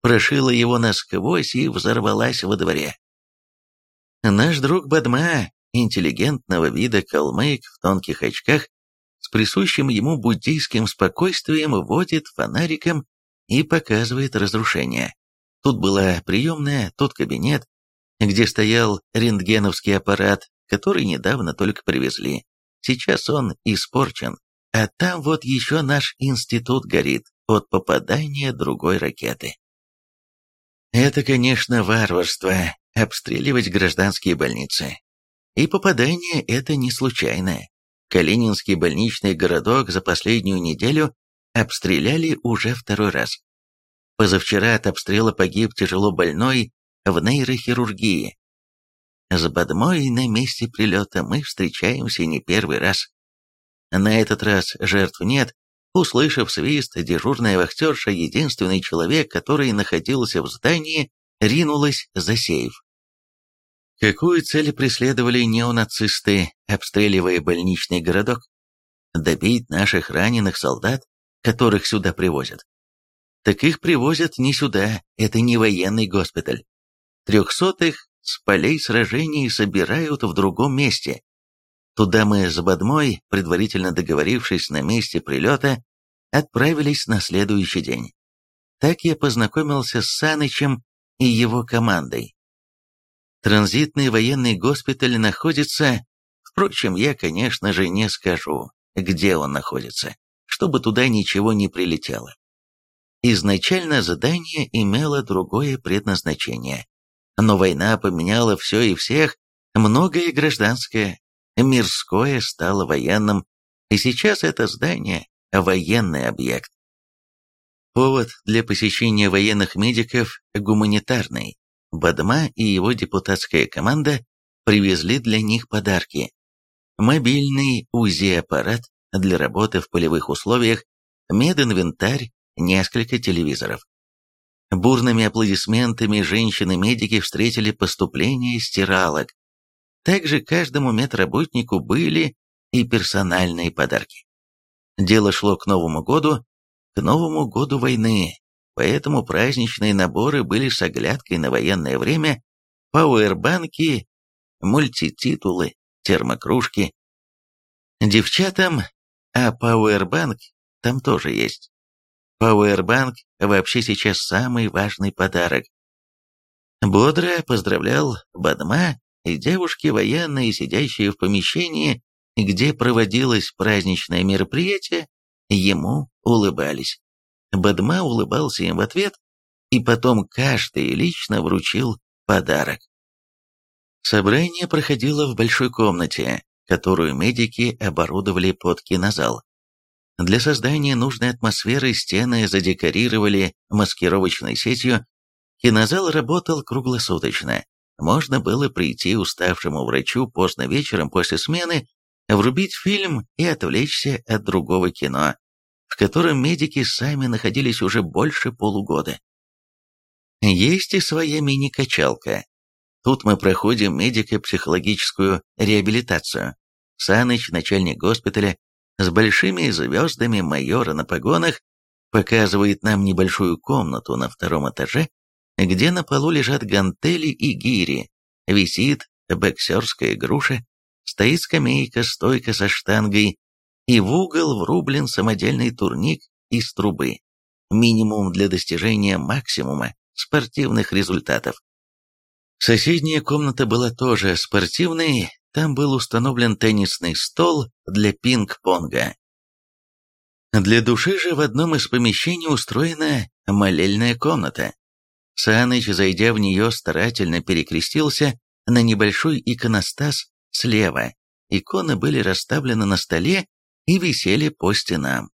прошила его насквозь и взорвалась во дворе. Наш друг Бадма, интеллигентного вида калмык в тонких очках, с присущим ему буддийским спокойствием водит фонариком и показывает разрушение. Тут была приемная, тут кабинет, где стоял рентгеновский аппарат, который недавно только привезли. Сейчас он испорчен. А там вот еще наш институт горит от попадания другой ракеты. Это, конечно, варварство – обстреливать гражданские больницы. И попадание это не случайное. Калининский больничный городок за последнюю неделю обстреляли уже второй раз. Позавчера от обстрела погиб тяжело больной в нейрохирургии. С Бадмой на месте прилета мы встречаемся не первый раз. На этот раз жертв нет. Услышав свист, дежурная вахтерша, единственный человек, который находился в здании, ринулась за сейф. Какую цель преследовали неонацисты, обстреливая больничный городок? Добить наших раненых солдат, которых сюда привозят. Так их привозят не сюда, это не военный госпиталь. Трехсотых с полей сражений собирают в другом месте. Туда мы с Бадмой, предварительно договорившись на месте прилета, отправились на следующий день. Так я познакомился с Санычем и его командой. Транзитный военный госпиталь находится... Впрочем, я, конечно же, не скажу, где он находится, чтобы туда ничего не прилетело. Изначально задание имело другое предназначение. Но война поменяла все и всех, многое гражданское, мирское стало военным, и сейчас это здание – военный объект. Повод для посещения военных медиков гуманитарный. Бадма и его депутатская команда привезли для них подарки. Мобильный УЗИ-аппарат для работы в полевых условиях, мединвентарь, несколько телевизоров. Бурными аплодисментами женщины-медики встретили поступление стиралок. Также каждому медработнику были и персональные подарки. Дело шло к Новому году, к Новому году войны, поэтому праздничные наборы были с оглядкой на военное время, пауэрбанки, мультититулы, термокружки. Девчатам, а пауэрбанк там тоже есть. Пауэрбанк вообще сейчас самый важный подарок. Бодро поздравлял Бадма и девушки военные, сидящие в помещении, где проводилось праздничное мероприятие, ему улыбались. Бадма улыбался им в ответ, и потом каждый лично вручил подарок. Собрание проходило в большой комнате, которую медики оборудовали под кинозал. Для создания нужной атмосферы стены задекорировали маскировочной сетью. Кинозал работал круглосуточно. Можно было прийти уставшему врачу поздно вечером после смены, врубить фильм и отвлечься от другого кино, в котором медики сами находились уже больше полугода. Есть и своя мини-качалка. Тут мы проходим медико-психологическую реабилитацию. Саныч, начальник госпиталя, с большими звездами майора на погонах, показывает нам небольшую комнату на втором этаже, где на полу лежат гантели и гири, висит боксерская груша, стоит скамейка, стойка со штангой, и в угол врублен самодельный турник из трубы. Минимум для достижения максимума спортивных результатов. Соседняя комната была тоже спортивной, там был установлен теннисный стол для пинг-понга. Для души же в одном из помещений устроена молельная комната. Саныч, зайдя в нее, старательно перекрестился на небольшой иконостас слева. Иконы были расставлены на столе и висели по стенам.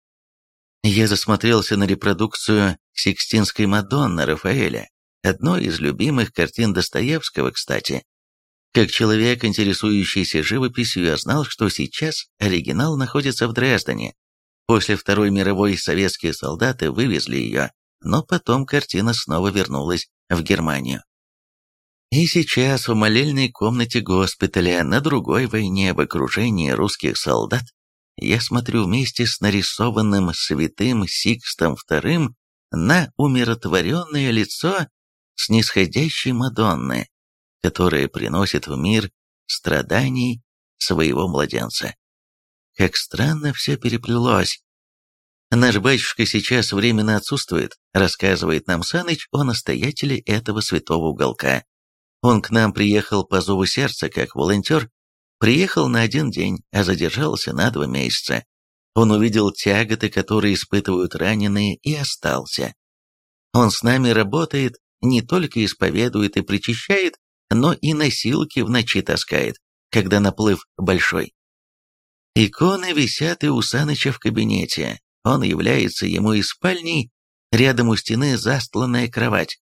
Я засмотрелся на репродукцию Сикстинской Мадонны Рафаэля, одной из любимых картин Достоевского, кстати. Как человек, интересующийся живописью, я знал, что сейчас оригинал находится в Дрездене. После Второй мировой советские солдаты вывезли ее, но потом картина снова вернулась в Германию. И сейчас в молельной комнате госпиталя на другой войне в окружении русских солдат я смотрю вместе с нарисованным святым Сикстом II на умиротворенное лицо снисходящей Мадонны, которая приносит в мир страданий своего младенца. Как странно все переплелось. Наш батюшка сейчас временно отсутствует, рассказывает нам Саныч о настоятеле этого святого уголка. Он к нам приехал по зову сердца как волонтер, приехал на один день, а задержался на два месяца. Он увидел тяготы, которые испытывают раненые, и остался. Он с нами работает, не только исповедует и причащает, но и носилки в ночи таскает, когда наплыв большой. Иконы висят и у Саныча в кабинете. Он является ему из спальни, рядом у стены застланная кровать.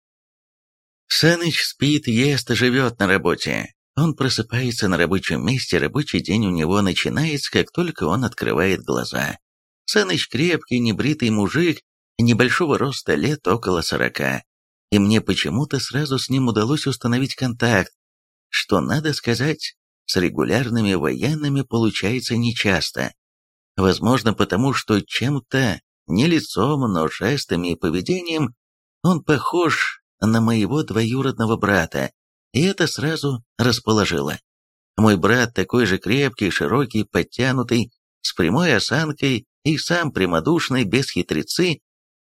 Саныч спит, ест, живет на работе. Он просыпается на рабочем месте, рабочий день у него начинается, как только он открывает глаза. Саныч крепкий, небритый мужик, небольшого роста, лет около сорока и мне почему-то сразу с ним удалось установить контакт, что, надо сказать, с регулярными военными получается нечасто. Возможно, потому что чем-то, не лицом, но жестами и поведением, он похож на моего двоюродного брата, и это сразу расположило. Мой брат такой же крепкий, широкий, подтянутый, с прямой осанкой и сам прямодушный, без хитрецы,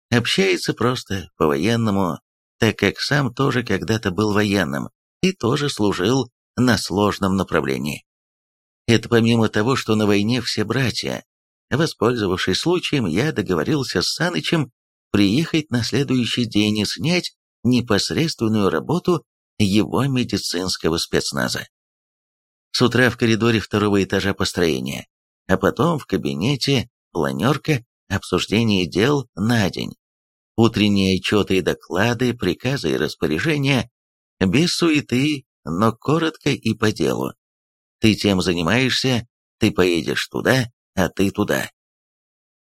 общается просто по-военному так как сам тоже когда-то был военным и тоже служил на сложном направлении. Это помимо того, что на войне все братья. Воспользовавшись случаем, я договорился с Санычем приехать на следующий день и снять непосредственную работу его медицинского спецназа. С утра в коридоре второго этажа построения, а потом в кабинете планерка обсуждение дел на день утренние отчеты и доклады, приказы и распоряжения, без суеты, но коротко и по делу. Ты тем занимаешься, ты поедешь туда, а ты туда.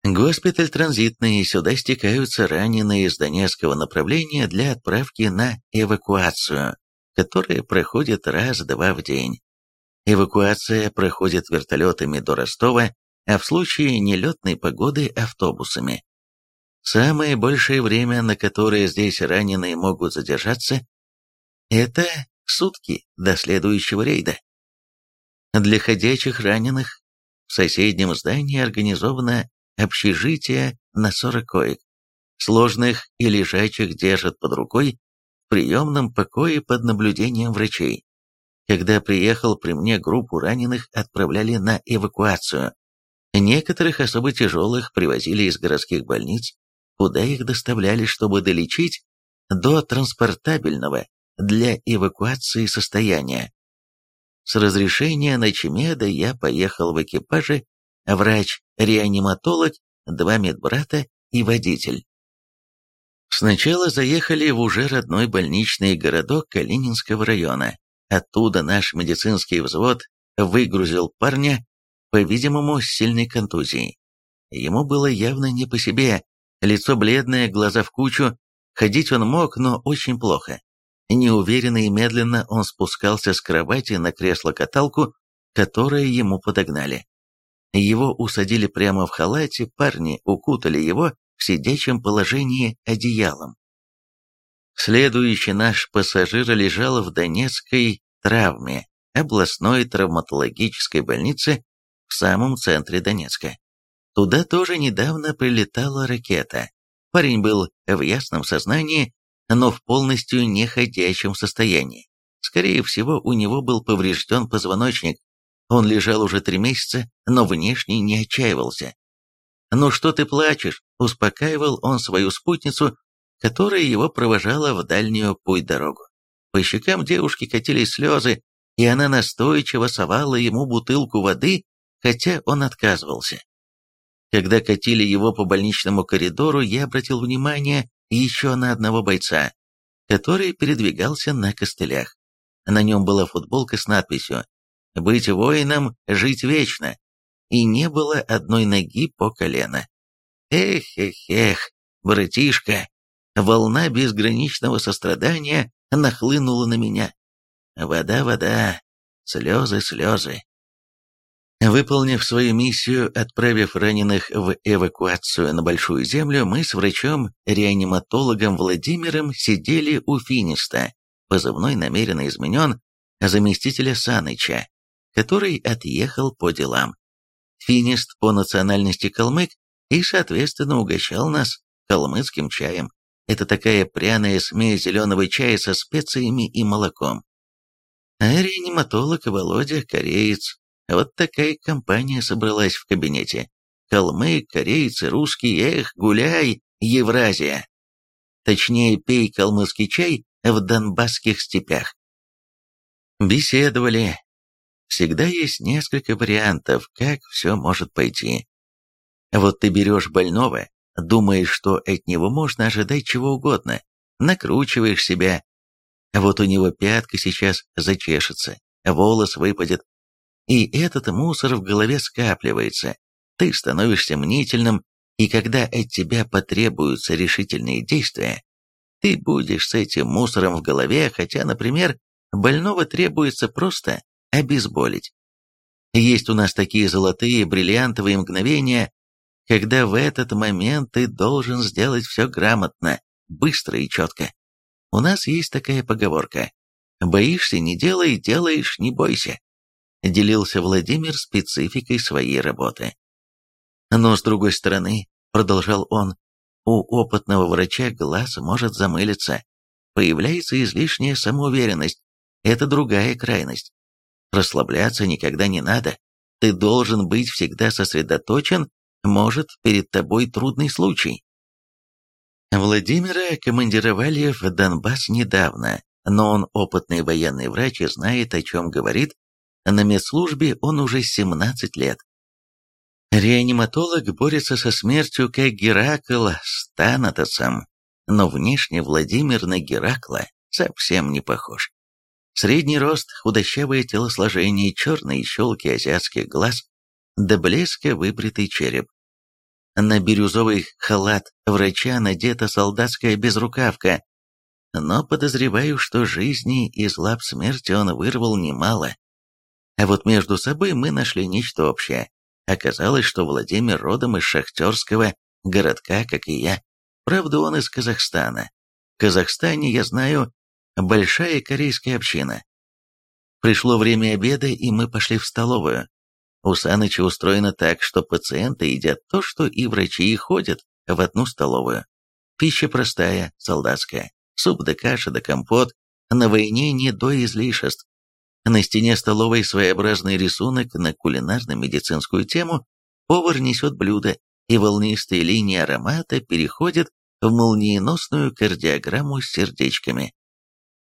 Госпиталь транзитный, сюда стекаются раненые из Донецкого направления для отправки на эвакуацию, которая проходит раз-два в день. Эвакуация проходит вертолетами до Ростова, а в случае нелетной погоды – автобусами. Самое большее время, на которое здесь раненые могут задержаться, это сутки до следующего рейда. Для ходячих раненых в соседнем здании организовано общежитие на 40 коек. Сложных и лежачих держат под рукой в приемном покое под наблюдением врачей. Когда приехал при мне группу раненых, отправляли на эвакуацию. Некоторых особо тяжелых привозили из городских больниц, куда их доставляли, чтобы долечить до транспортабельного для эвакуации состояния. С разрешения Начмеда я поехал в экипаже, врач-реаниматолог, два медбрата и водитель. Сначала заехали в уже родной больничный городок Калининского района. Оттуда наш медицинский взвод выгрузил парня, по-видимому, с сильной контузией. Ему было явно не по себе, лицо бледное, глаза в кучу, ходить он мог, но очень плохо. Неуверенно и медленно он спускался с кровати на кресло-каталку, которое ему подогнали. Его усадили прямо в халате, парни укутали его в сидячем положении одеялом. Следующий наш пассажир лежал в Донецкой травме, областной травматологической больнице в самом центре Донецка. Туда тоже недавно прилетала ракета. Парень был в ясном сознании, но в полностью неходячем состоянии. Скорее всего, у него был поврежден позвоночник. Он лежал уже три месяца, но внешне не отчаивался. «Ну что ты плачешь?» – успокаивал он свою спутницу, которая его провожала в дальнюю путь-дорогу. По щекам девушки катились слезы, и она настойчиво совала ему бутылку воды, хотя он отказывался. Когда катили его по больничному коридору, я обратил внимание еще на одного бойца, который передвигался на костылях. На нем была футболка с надписью «Быть воином, жить вечно», и не было одной ноги по колено. Эх, эх, эх, братишка, волна безграничного сострадания нахлынула на меня. Вода, вода, слезы, слезы. Выполнив свою миссию, отправив раненых в эвакуацию на Большую Землю, мы с врачом-реаниматологом Владимиром сидели у Финиста, позывной намеренно изменен, заместителя Саныча, который отъехал по делам. Финист по национальности калмык и, соответственно, угощал нас калмыцким чаем. Это такая пряная смесь зеленого чая со специями и молоком. А реаниматолог Володя, кореец, вот такая компания собралась в кабинете. Калмык, корейцы, русские, эх, гуляй, Евразия. Точнее, пей калмыцкий чай в донбасских степях. Беседовали. Всегда есть несколько вариантов, как все может пойти. Вот ты берешь больного, думаешь, что от него можно ожидать чего угодно, накручиваешь себя. Вот у него пятка сейчас зачешется, волос выпадет, и этот мусор в голове скапливается. Ты становишься мнительным, и когда от тебя потребуются решительные действия, ты будешь с этим мусором в голове, хотя, например, больного требуется просто обезболить. Есть у нас такие золотые бриллиантовые мгновения, когда в этот момент ты должен сделать все грамотно, быстро и четко. У нас есть такая поговорка «Боишься – не делай, делаешь – не бойся» делился Владимир спецификой своей работы. Но с другой стороны, продолжал он, у опытного врача глаз может замылиться. Появляется излишняя самоуверенность. Это другая крайность. Расслабляться никогда не надо. Ты должен быть всегда сосредоточен, может, перед тобой трудный случай. Владимира командировали в Донбасс недавно, но он опытный военный врач и знает, о чем говорит, на медслужбе он уже 17 лет. Реаниматолог борется со смертью как Геракл с Танатосом, но внешне Владимир на Геракла совсем не похож. Средний рост, худощавое телосложение, черные щелки азиатских глаз, до блеска выбритый череп. На бирюзовый халат врача надета солдатская безрукавка, но подозреваю, что жизни из лап смерти он вырвал немало. А вот между собой мы нашли нечто общее. Оказалось, что Владимир родом из шахтерского городка, как и я. Правда, он из Казахстана. В Казахстане, я знаю, большая корейская община. Пришло время обеда, и мы пошли в столовую. У Саныча устроено так, что пациенты едят то, что и врачи и ходят в одну столовую. Пища простая, солдатская. Суп да каша да компот. На войне не до излишеств. На стене столовой своеобразный рисунок на кулинарно-медицинскую тему. Повар несет блюдо, и волнистые линии аромата переходят в молниеносную кардиограмму с сердечками.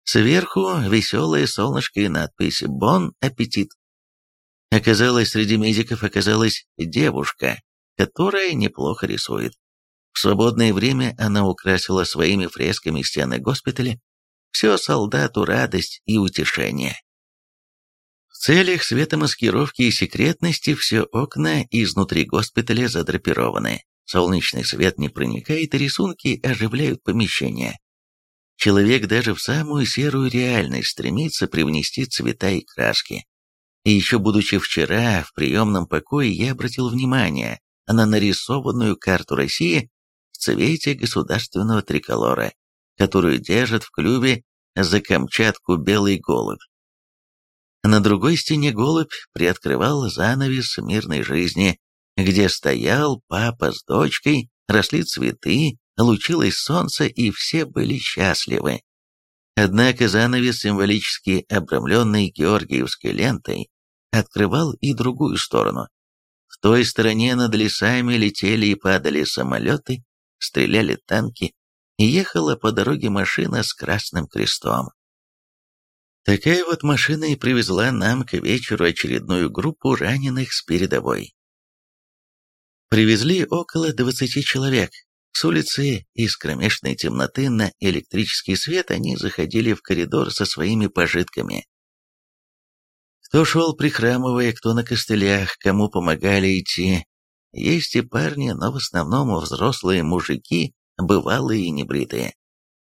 Сверху веселое солнышко и надпись «Бон аппетит». Оказалось, среди медиков оказалась девушка, которая неплохо рисует. В свободное время она украсила своими фресками стены госпиталя. Все солдату радость и утешение. Целях светомаскировки и секретности все окна изнутри госпиталя задрапированы. Солнечный свет не проникает, и рисунки оживляют помещение. Человек даже в самую серую реальность стремится привнести цвета и краски. И еще будучи вчера в приемном покое, я обратил внимание на нарисованную карту России в цвете государственного триколора, которую держит в клюве за Камчатку белый голубь. На другой стене голубь приоткрывал занавес мирной жизни, где стоял папа с дочкой, росли цветы, лучилось солнце, и все были счастливы. Однако занавес, символически обрамленный Георгиевской лентой, открывал и другую сторону. В той стороне над лесами летели и падали самолеты, стреляли танки, и ехала по дороге машина с красным крестом. Такая вот машина и привезла нам к вечеру очередную группу раненых с передовой. Привезли около 20 человек. С улицы из кромешной темноты на электрический свет они заходили в коридор со своими пожитками. Кто шел прихрамывая, кто на костылях, кому помогали идти. Есть и парни, но в основном взрослые мужики, бывалые и небритые,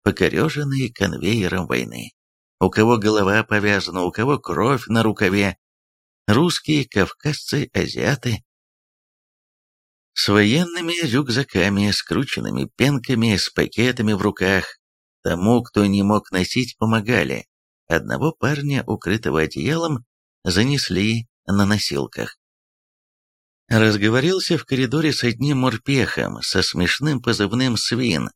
покореженные конвейером войны. У кого голова повязана, у кого кровь на рукаве. Русские, кавказцы, азиаты. С военными рюкзаками, скрученными пенками, с пакетами в руках. Тому, кто не мог носить, помогали. Одного парня, укрытого одеялом, занесли на носилках. Разговорился в коридоре с одним морпехом со смешным позывным «Свин».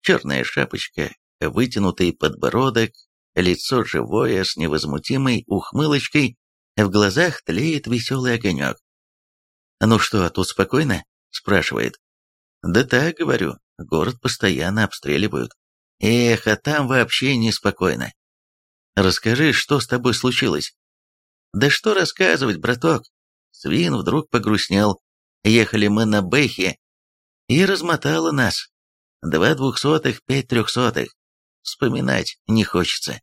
Черная шапочка, вытянутый подбородок, лицо живое с невозмутимой ухмылочкой, в глазах тлеет веселый огонек. «Ну что, тут спокойно?» – спрашивает. «Да так, говорю, город постоянно обстреливают. Эх, а там вообще неспокойно. Расскажи, что с тобой случилось?» Да что рассказывать, браток? Свин вдруг погрустнел. Ехали мы на Бэхе, и размотало нас. Два двухсотых, пять трехсотых. Вспоминать не хочется.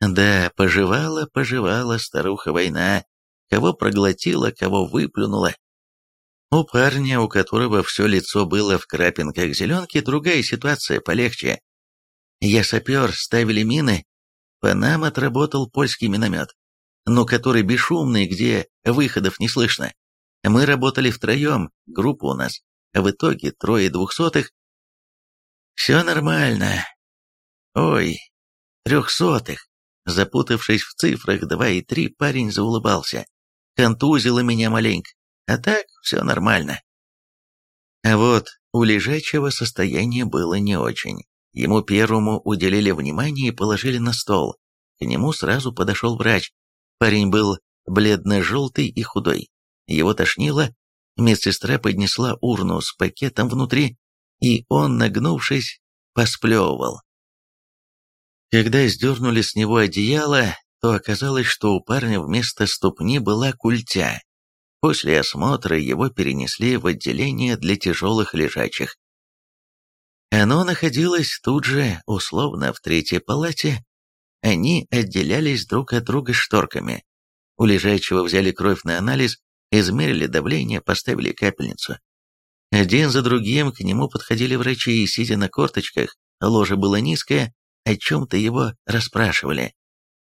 Да, поживала, поживала старуха война. Кого проглотила, кого выплюнула. У парня, у которого все лицо было в крапинках зеленки, другая ситуация полегче. Я сапер, ставили мины, по нам отработал польский миномет но который бесшумный, где выходов не слышно. Мы работали втроем, группа у нас, в итоге трое двухсотых. Все нормально. Ой, трехсотых. Запутавшись в цифрах 2 и 3, парень заулыбался. Контузило меня маленько, а так все нормально. А вот у лежачего состояние было не очень. Ему первому уделили внимание и положили на стол. К нему сразу подошел врач. Парень был бледно-желтый и худой. Его тошнило, медсестра поднесла урну с пакетом внутри, и он, нагнувшись, посплевывал. Когда сдернули с него одеяло, то оказалось, что у парня вместо ступни была культя. После осмотра его перенесли в отделение для тяжелых лежачих. Оно находилось тут же, условно, в третьей палате, они отделялись друг от друга шторками. У лежачего взяли кровь на анализ, измерили давление, поставили капельницу. Один за другим к нему подходили врачи и, сидя на корточках, ложе было низкое, о чем-то его расспрашивали.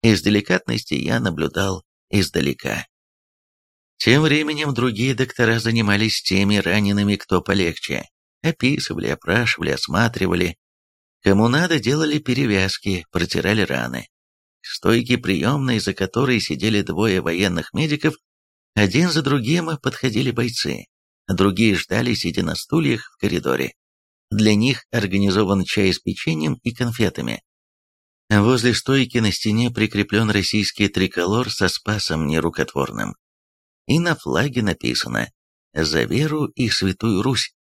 Из деликатности я наблюдал издалека. Тем временем другие доктора занимались теми ранеными, кто полегче. Описывали, опрашивали, осматривали. Кому надо, делали перевязки, протирали раны. Стойки приемной, за которой сидели двое военных медиков, один за другим подходили бойцы. Другие ждали, сидя на стульях в коридоре. Для них организован чай с печеньем и конфетами. Возле стойки на стене прикреплен российский триколор со спасом нерукотворным. И на флаге написано «За веру и святую Русь».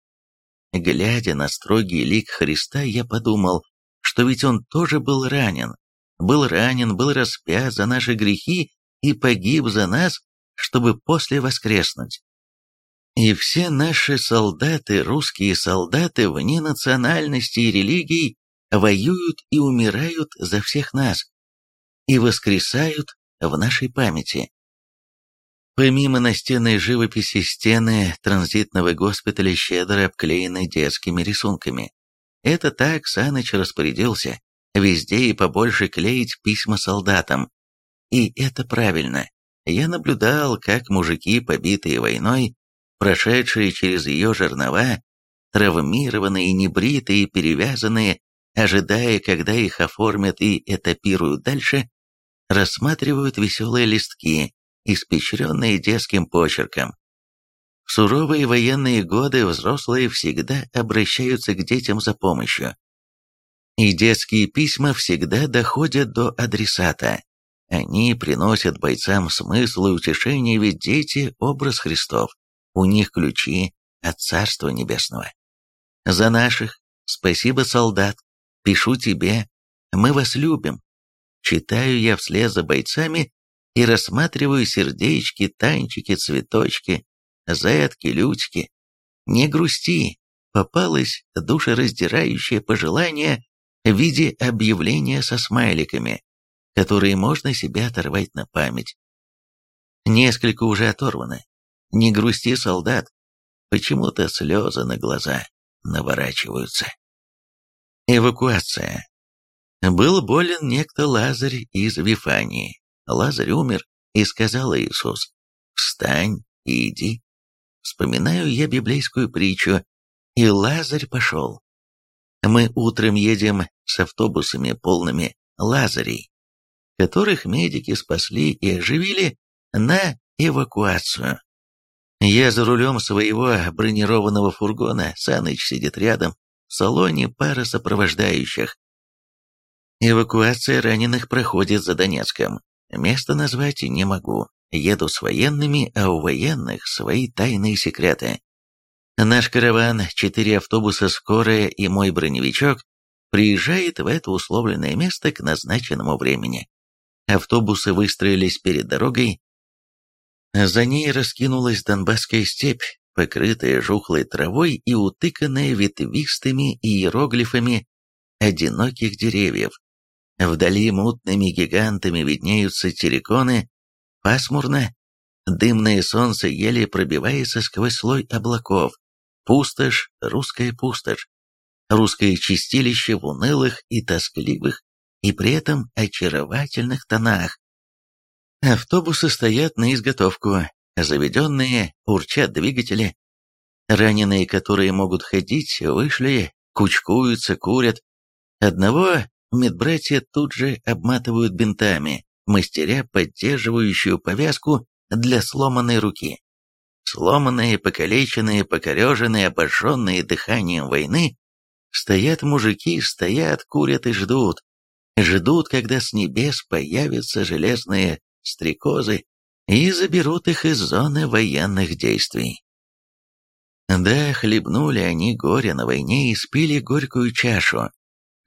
Глядя на строгий лик Христа, я подумал, что ведь он тоже был ранен. Был ранен, был распят за наши грехи и погиб за нас, чтобы после воскреснуть. И все наши солдаты, русские солдаты, вне национальности и религий, воюют и умирают за всех нас, и воскресают в нашей памяти. Помимо настенной живописи, стены транзитного госпиталя щедро обклеены детскими рисунками. Это так Саныч распорядился, везде и побольше клеить письма солдатам. И это правильно. Я наблюдал, как мужики, побитые войной, прошедшие через ее жернова, травмированные, небритые, перевязанные, ожидая, когда их оформят и этапируют дальше, рассматривают веселые листки, испещренные детским почерком. В суровые военные годы взрослые всегда обращаются к детям за помощью. И детские письма всегда доходят до адресата. Они приносят бойцам смысл и утешение, ведь дети – образ Христов. У них ключи от Царства Небесного. За наших, спасибо, солдат, пишу тебе, мы вас любим. Читаю я вслед за бойцами и рассматриваю сердечки, танчики, цветочки, зетки, лютики. Не грусти, попалось душераздирающее пожелание в виде объявления со смайликами, которые можно себе оторвать на память. Несколько уже оторваны. Не грусти, солдат. Почему-то слезы на глаза наворачиваются. Эвакуация. Был болен некто Лазарь из Вифании. Лазарь умер, и сказал Иисус, «Встань и иди». Вспоминаю я библейскую притчу, и Лазарь пошел. Мы утром едем с автобусами полными Лазарей, которых медики спасли и оживили на эвакуацию. Я за рулем своего бронированного фургона, Саныч сидит рядом, в салоне пара сопровождающих. Эвакуация раненых проходит за Донецком. Место назвать не могу. Еду с военными, а у военных свои тайные секреты. Наш караван, четыре автобуса «Скорая» и мой броневичок приезжает в это условленное место к назначенному времени. Автобусы выстроились перед дорогой. За ней раскинулась Донбасская степь, покрытая жухлой травой и утыканная ветвистыми иероглифами одиноких деревьев. Вдали мутными гигантами виднеются терриконы, пасмурно, дымное солнце еле пробивается сквозь слой облаков. Пустошь, русская пустошь. Русское чистилище в унылых и тоскливых, и при этом очаровательных тонах. Автобусы стоят на изготовку, заведенные, урчат двигатели. Раненые, которые могут ходить, вышли, кучкуются, курят. Одного медбратья тут же обматывают бинтами, мастеря поддерживающую повязку для сломанной руки. Сломанные, покалеченные, покореженные, обожженные дыханием войны, стоят мужики, стоят, курят и ждут. Ждут, когда с небес появятся железные стрекозы и заберут их из зоны военных действий. Да, хлебнули они горе на войне и спили горькую чашу,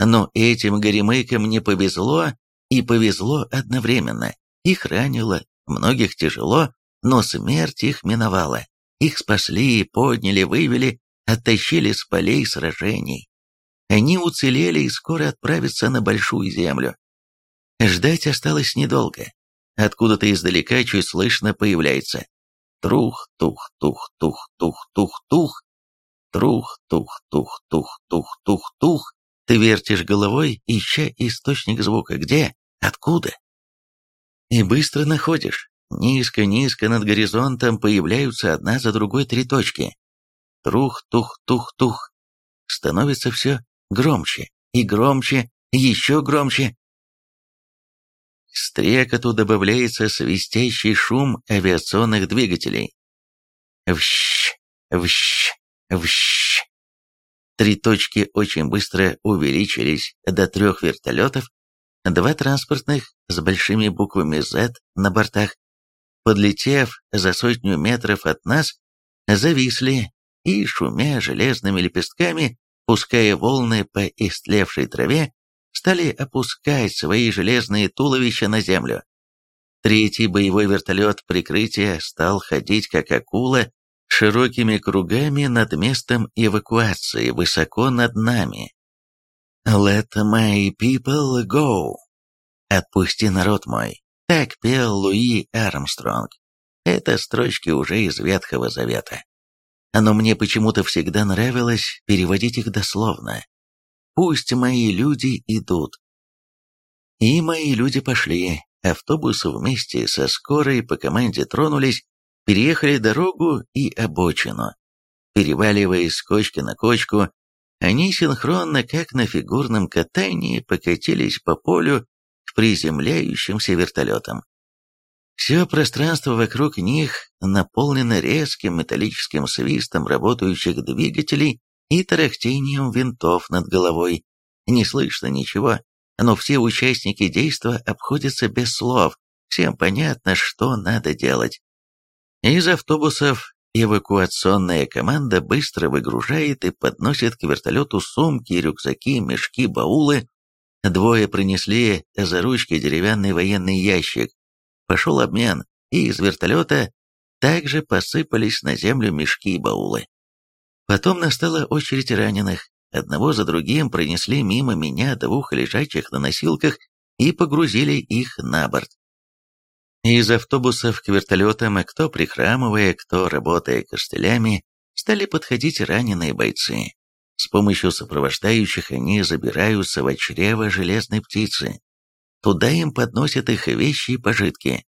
но этим горемыкам не повезло, и повезло одновременно. Их ранило, многих тяжело, но смерть их миновала. Их спасли, подняли, вывели, оттащили с полей сражений. Они уцелели и скоро отправятся на Большую Землю. Ждать осталось недолго. Откуда-то издалека чуть слышно появляется. Трух, тух, тух, тух, тух, тух, тух. Трух-тух-тух-тух-тух-тух-тух. Ты вертишь головой, ища источник звука. Где? Откуда? И быстро находишь. Низко-низко над горизонтом появляются одна за другой три точки. Трух-тух-тух-тух. Становится все громче и громче, еще громче. Стрекоту добавляется свистящий шум авиационных двигателей. Вщ, вщ, вщ. Три точки очень быстро увеличились до трех вертолетов, два транспортных с большими буквами Z на бортах, подлетев за сотню метров от нас, зависли и, шумя железными лепестками, пуская волны по истлевшей траве, стали опускать свои железные туловища на землю. Третий боевой вертолет прикрытия стал ходить как акула широкими кругами над местом эвакуации, высоко над нами. «Let my people go!» «Отпусти народ мой!» Так пел Луи Армстронг. Это строчки уже из Ветхого Завета. Но мне почему-то всегда нравилось переводить их дословно. «Пусть мои люди идут». И мои люди пошли. Автобусы вместе со скорой по команде тронулись, переехали дорогу и обочину. Переваливаясь с кочки на кочку, они синхронно, как на фигурном катании, покатились по полю к приземляющимся вертолетам. Все пространство вокруг них наполнено резким металлическим свистом работающих двигателей и тарахтением винтов над головой. Не слышно ничего, но все участники действа обходятся без слов, всем понятно, что надо делать. Из автобусов эвакуационная команда быстро выгружает и подносит к вертолету сумки, рюкзаки, мешки, баулы. Двое принесли за ручки деревянный военный ящик, Пошел обмен, и из вертолета также посыпались на землю мешки и баулы. Потом настала очередь раненых. Одного за другим пронесли мимо меня двух лежачих на носилках и погрузили их на борт. Из автобусов к вертолетам, кто прихрамывая, кто работая костылями, стали подходить раненые бойцы. С помощью сопровождающих они забираются в чрево железной птицы. Туда им подносят их вещи и пожитки.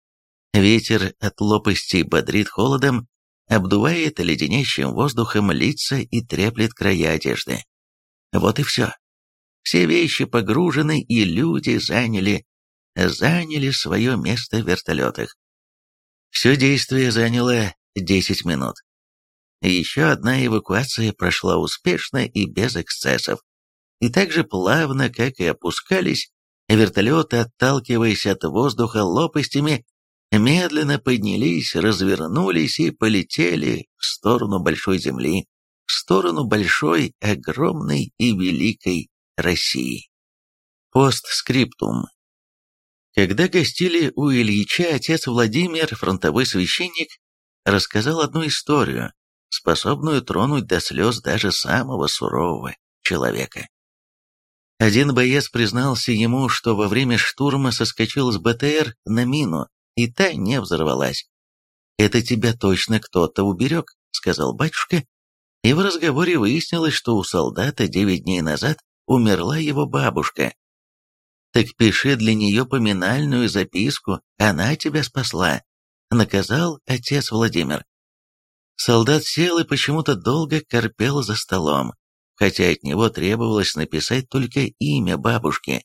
Ветер от лопастей бодрит холодом, обдувает леденящим воздухом лица и треплет края одежды. Вот и все. Все вещи погружены, и люди заняли, заняли свое место в вертолетах. Все действие заняло 10 минут. Еще одна эвакуация прошла успешно и без эксцессов. И так же плавно, как и опускались, Вертолеты, отталкиваясь от воздуха лопастями, медленно поднялись, развернулись и полетели в сторону большой земли, в сторону большой, огромной и великой России. Постскриптум. Когда гостили у Ильича, отец Владимир, фронтовой священник, рассказал одну историю, способную тронуть до слез даже самого сурового человека. Один боец признался ему, что во время штурма соскочил с БТР на мину, и та не взорвалась. «Это тебя точно кто-то уберег», — сказал батюшка, и в разговоре выяснилось, что у солдата девять дней назад умерла его бабушка. «Так пиши для нее поминальную записку, она тебя спасла», — наказал отец Владимир. Солдат сел и почему-то долго корпел за столом хотя от него требовалось написать только имя бабушки.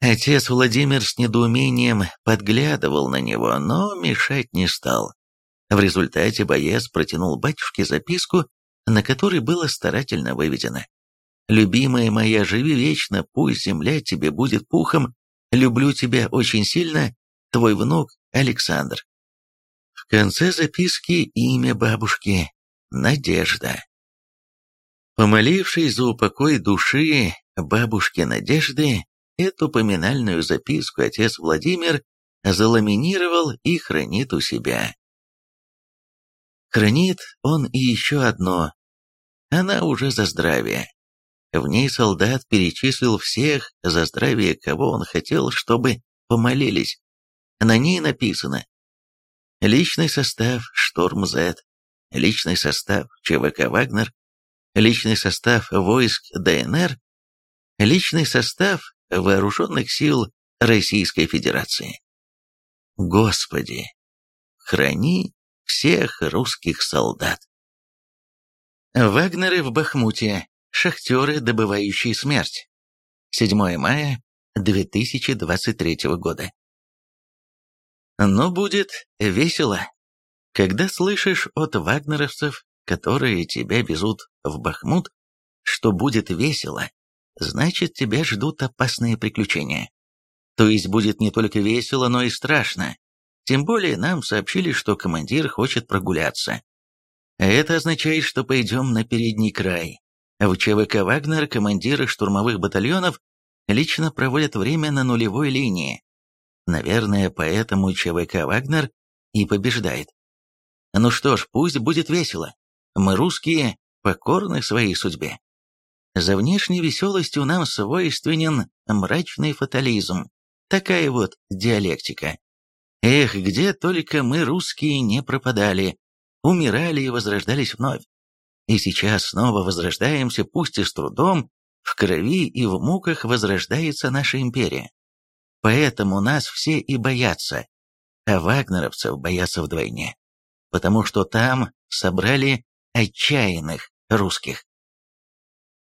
Отец Владимир с недоумением подглядывал на него, но мешать не стал. В результате боец протянул батюшке записку, на которой было старательно выведено. «Любимая моя, живи вечно, пусть земля тебе будет пухом, люблю тебя очень сильно, твой внук Александр». В конце записки имя бабушки – Надежда. Помолившись за упокой души бабушки Надежды, эту поминальную записку отец Владимир заламинировал и хранит у себя. Хранит он и еще одно. Она уже за здравие. В ней солдат перечислил всех, за здравие кого он хотел, чтобы помолились. На ней написано «Личный состав Шторм-З», личный состав ЧВК «Вагнер», личный состав войск ДНР, личный состав вооруженных сил Российской Федерации. Господи, храни всех русских солдат. Вагнеры в Бахмуте. Шахтеры, добывающие смерть. 7 мая 2023 года. Но будет весело, когда слышишь от вагнеровцев, которые тебя везут в Бахмут, что будет весело, значит тебя ждут опасные приключения. То есть будет не только весело, но и страшно. Тем более нам сообщили, что командир хочет прогуляться. Это означает, что пойдем на передний край. В ЧВК «Вагнер» командиры штурмовых батальонов лично проводят время на нулевой линии. Наверное, поэтому ЧВК «Вагнер» и побеждает. Ну что ж, пусть будет весело. Мы, русские, покорны своей судьбе. За внешней веселостью нам свойственен мрачный фатализм. Такая вот диалектика. Эх, где только мы, русские, не пропадали, умирали и возрождались вновь. И сейчас снова возрождаемся, пусть и с трудом, в крови и в муках возрождается наша империя. Поэтому нас все и боятся, а вагнеровцев боятся вдвойне, потому что там собрали отчаянных русских.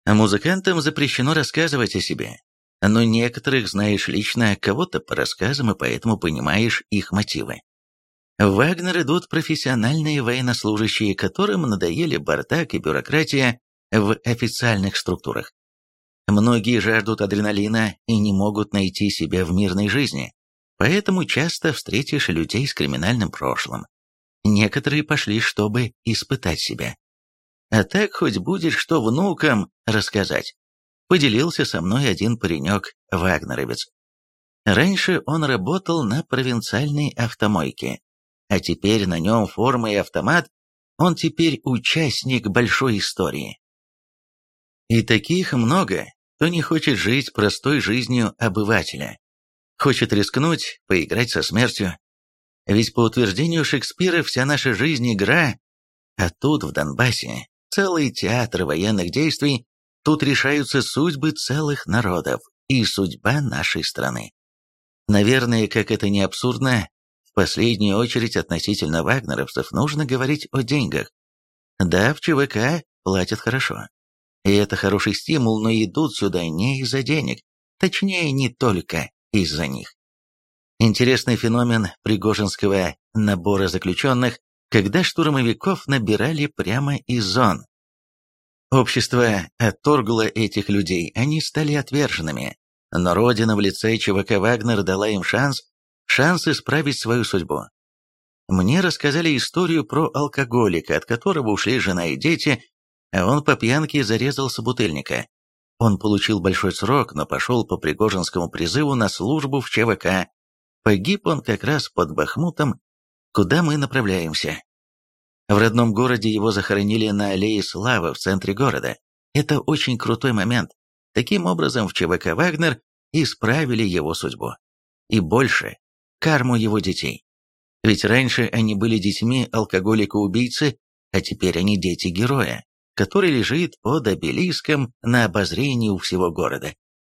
А музыкантам запрещено рассказывать о себе, но некоторых знаешь лично, кого-то по рассказам, и поэтому понимаешь их мотивы. В Вагнер идут профессиональные военнослужащие, которым надоели бардак и бюрократия в официальных структурах. Многие жаждут адреналина и не могут найти себя в мирной жизни, поэтому часто встретишь людей с криминальным прошлым. Некоторые пошли, чтобы испытать себя. А так хоть будет что внукам рассказать. Поделился со мной один паренек, вагнеровец. Раньше он работал на провинциальной автомойке, а теперь на нем форма и автомат, он теперь участник большой истории. И таких много, кто не хочет жить простой жизнью обывателя. Хочет рискнуть, поиграть со смертью. Ведь по утверждению Шекспира вся наша жизнь игра, а тут, в Донбассе, целый театр военных действий, тут решаются судьбы целых народов и судьба нашей страны. Наверное, как это не абсурдно, последнюю очередь относительно вагнеровцев нужно говорить о деньгах. Да, в ЧВК платят хорошо. И это хороший стимул, но идут сюда не из-за денег. Точнее, не только из-за них. Интересный феномен пригожинского набора заключенных, когда штурмовиков набирали прямо из зон. Общество отторгло этих людей, они стали отверженными. Но Родина в лице ЧВК «Вагнер» дала им шанс шанс исправить свою судьбу. Мне рассказали историю про алкоголика, от которого ушли жена и дети, а он по пьянке зарезал собутыльника. Он получил большой срок, но пошел по Пригожинскому призыву на службу в ЧВК. Погиб он как раз под Бахмутом, куда мы направляемся. В родном городе его захоронили на аллее Славы в центре города. Это очень крутой момент. Таким образом, в ЧВК «Вагнер» исправили его судьбу. И больше карму его детей. Ведь раньше они были детьми алкоголика-убийцы, а теперь они дети героя, который лежит под обелиском на обозрении у всего города.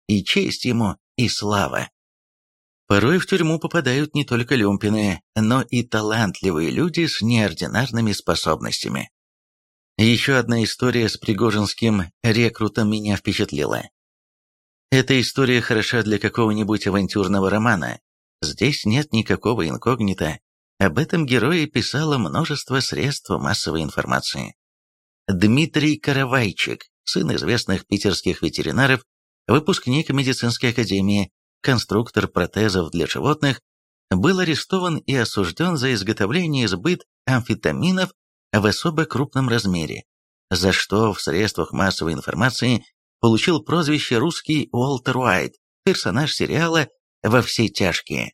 И честь ему, и слава. Порой в тюрьму попадают не только люмпины, но и талантливые люди с неординарными способностями. Еще одна история с пригожинским рекрутом меня впечатлила. Эта история хороша для какого-нибудь авантюрного романа, Здесь нет никакого инкогнито. Об этом герое писало множество средств массовой информации. Дмитрий Каравайчик, сын известных питерских ветеринаров, выпускник медицинской академии, конструктор протезов для животных, был арестован и осужден за изготовление и сбыт амфетаминов в особо крупном размере, за что в средствах массовой информации получил прозвище «русский Уолтер Уайт», персонаж сериала во все тяжкие.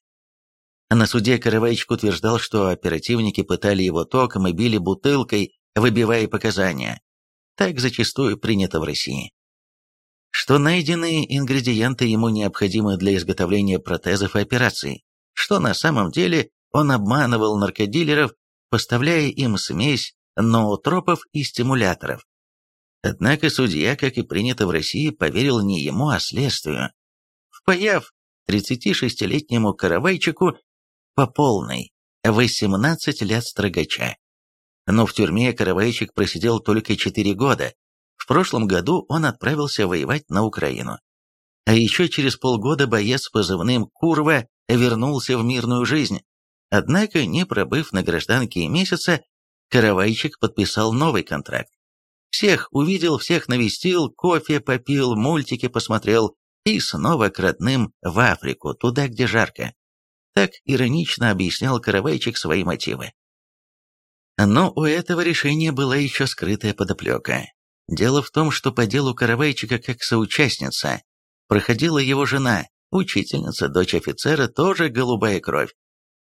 На суде Каравайчик утверждал, что оперативники пытали его током и били бутылкой, выбивая показания. Так зачастую принято в России. Что найденные ингредиенты ему необходимы для изготовления протезов и операций, что на самом деле он обманывал наркодилеров, поставляя им смесь ноотропов и стимуляторов. Однако судья, как и принято в России, поверил не ему, а следствию, впаяв 36-летнему каравайчику по полной 18 лет строгача. Но в тюрьме каравайчик просидел только 4 года. В прошлом году он отправился воевать на Украину. А еще через полгода боец с позывным «Курва» вернулся в мирную жизнь. Однако, не пробыв на гражданке и месяца, Каравайчик подписал новый контракт. Всех увидел, всех навестил, кофе попил, мультики посмотрел и снова к родным в Африку, туда, где жарко. Так иронично объяснял Каравайчик свои мотивы. Но у этого решения была еще скрытая подоплека. Дело в том, что по делу Каравайчика как соучастница проходила его жена, учительница, дочь офицера, тоже голубая кровь.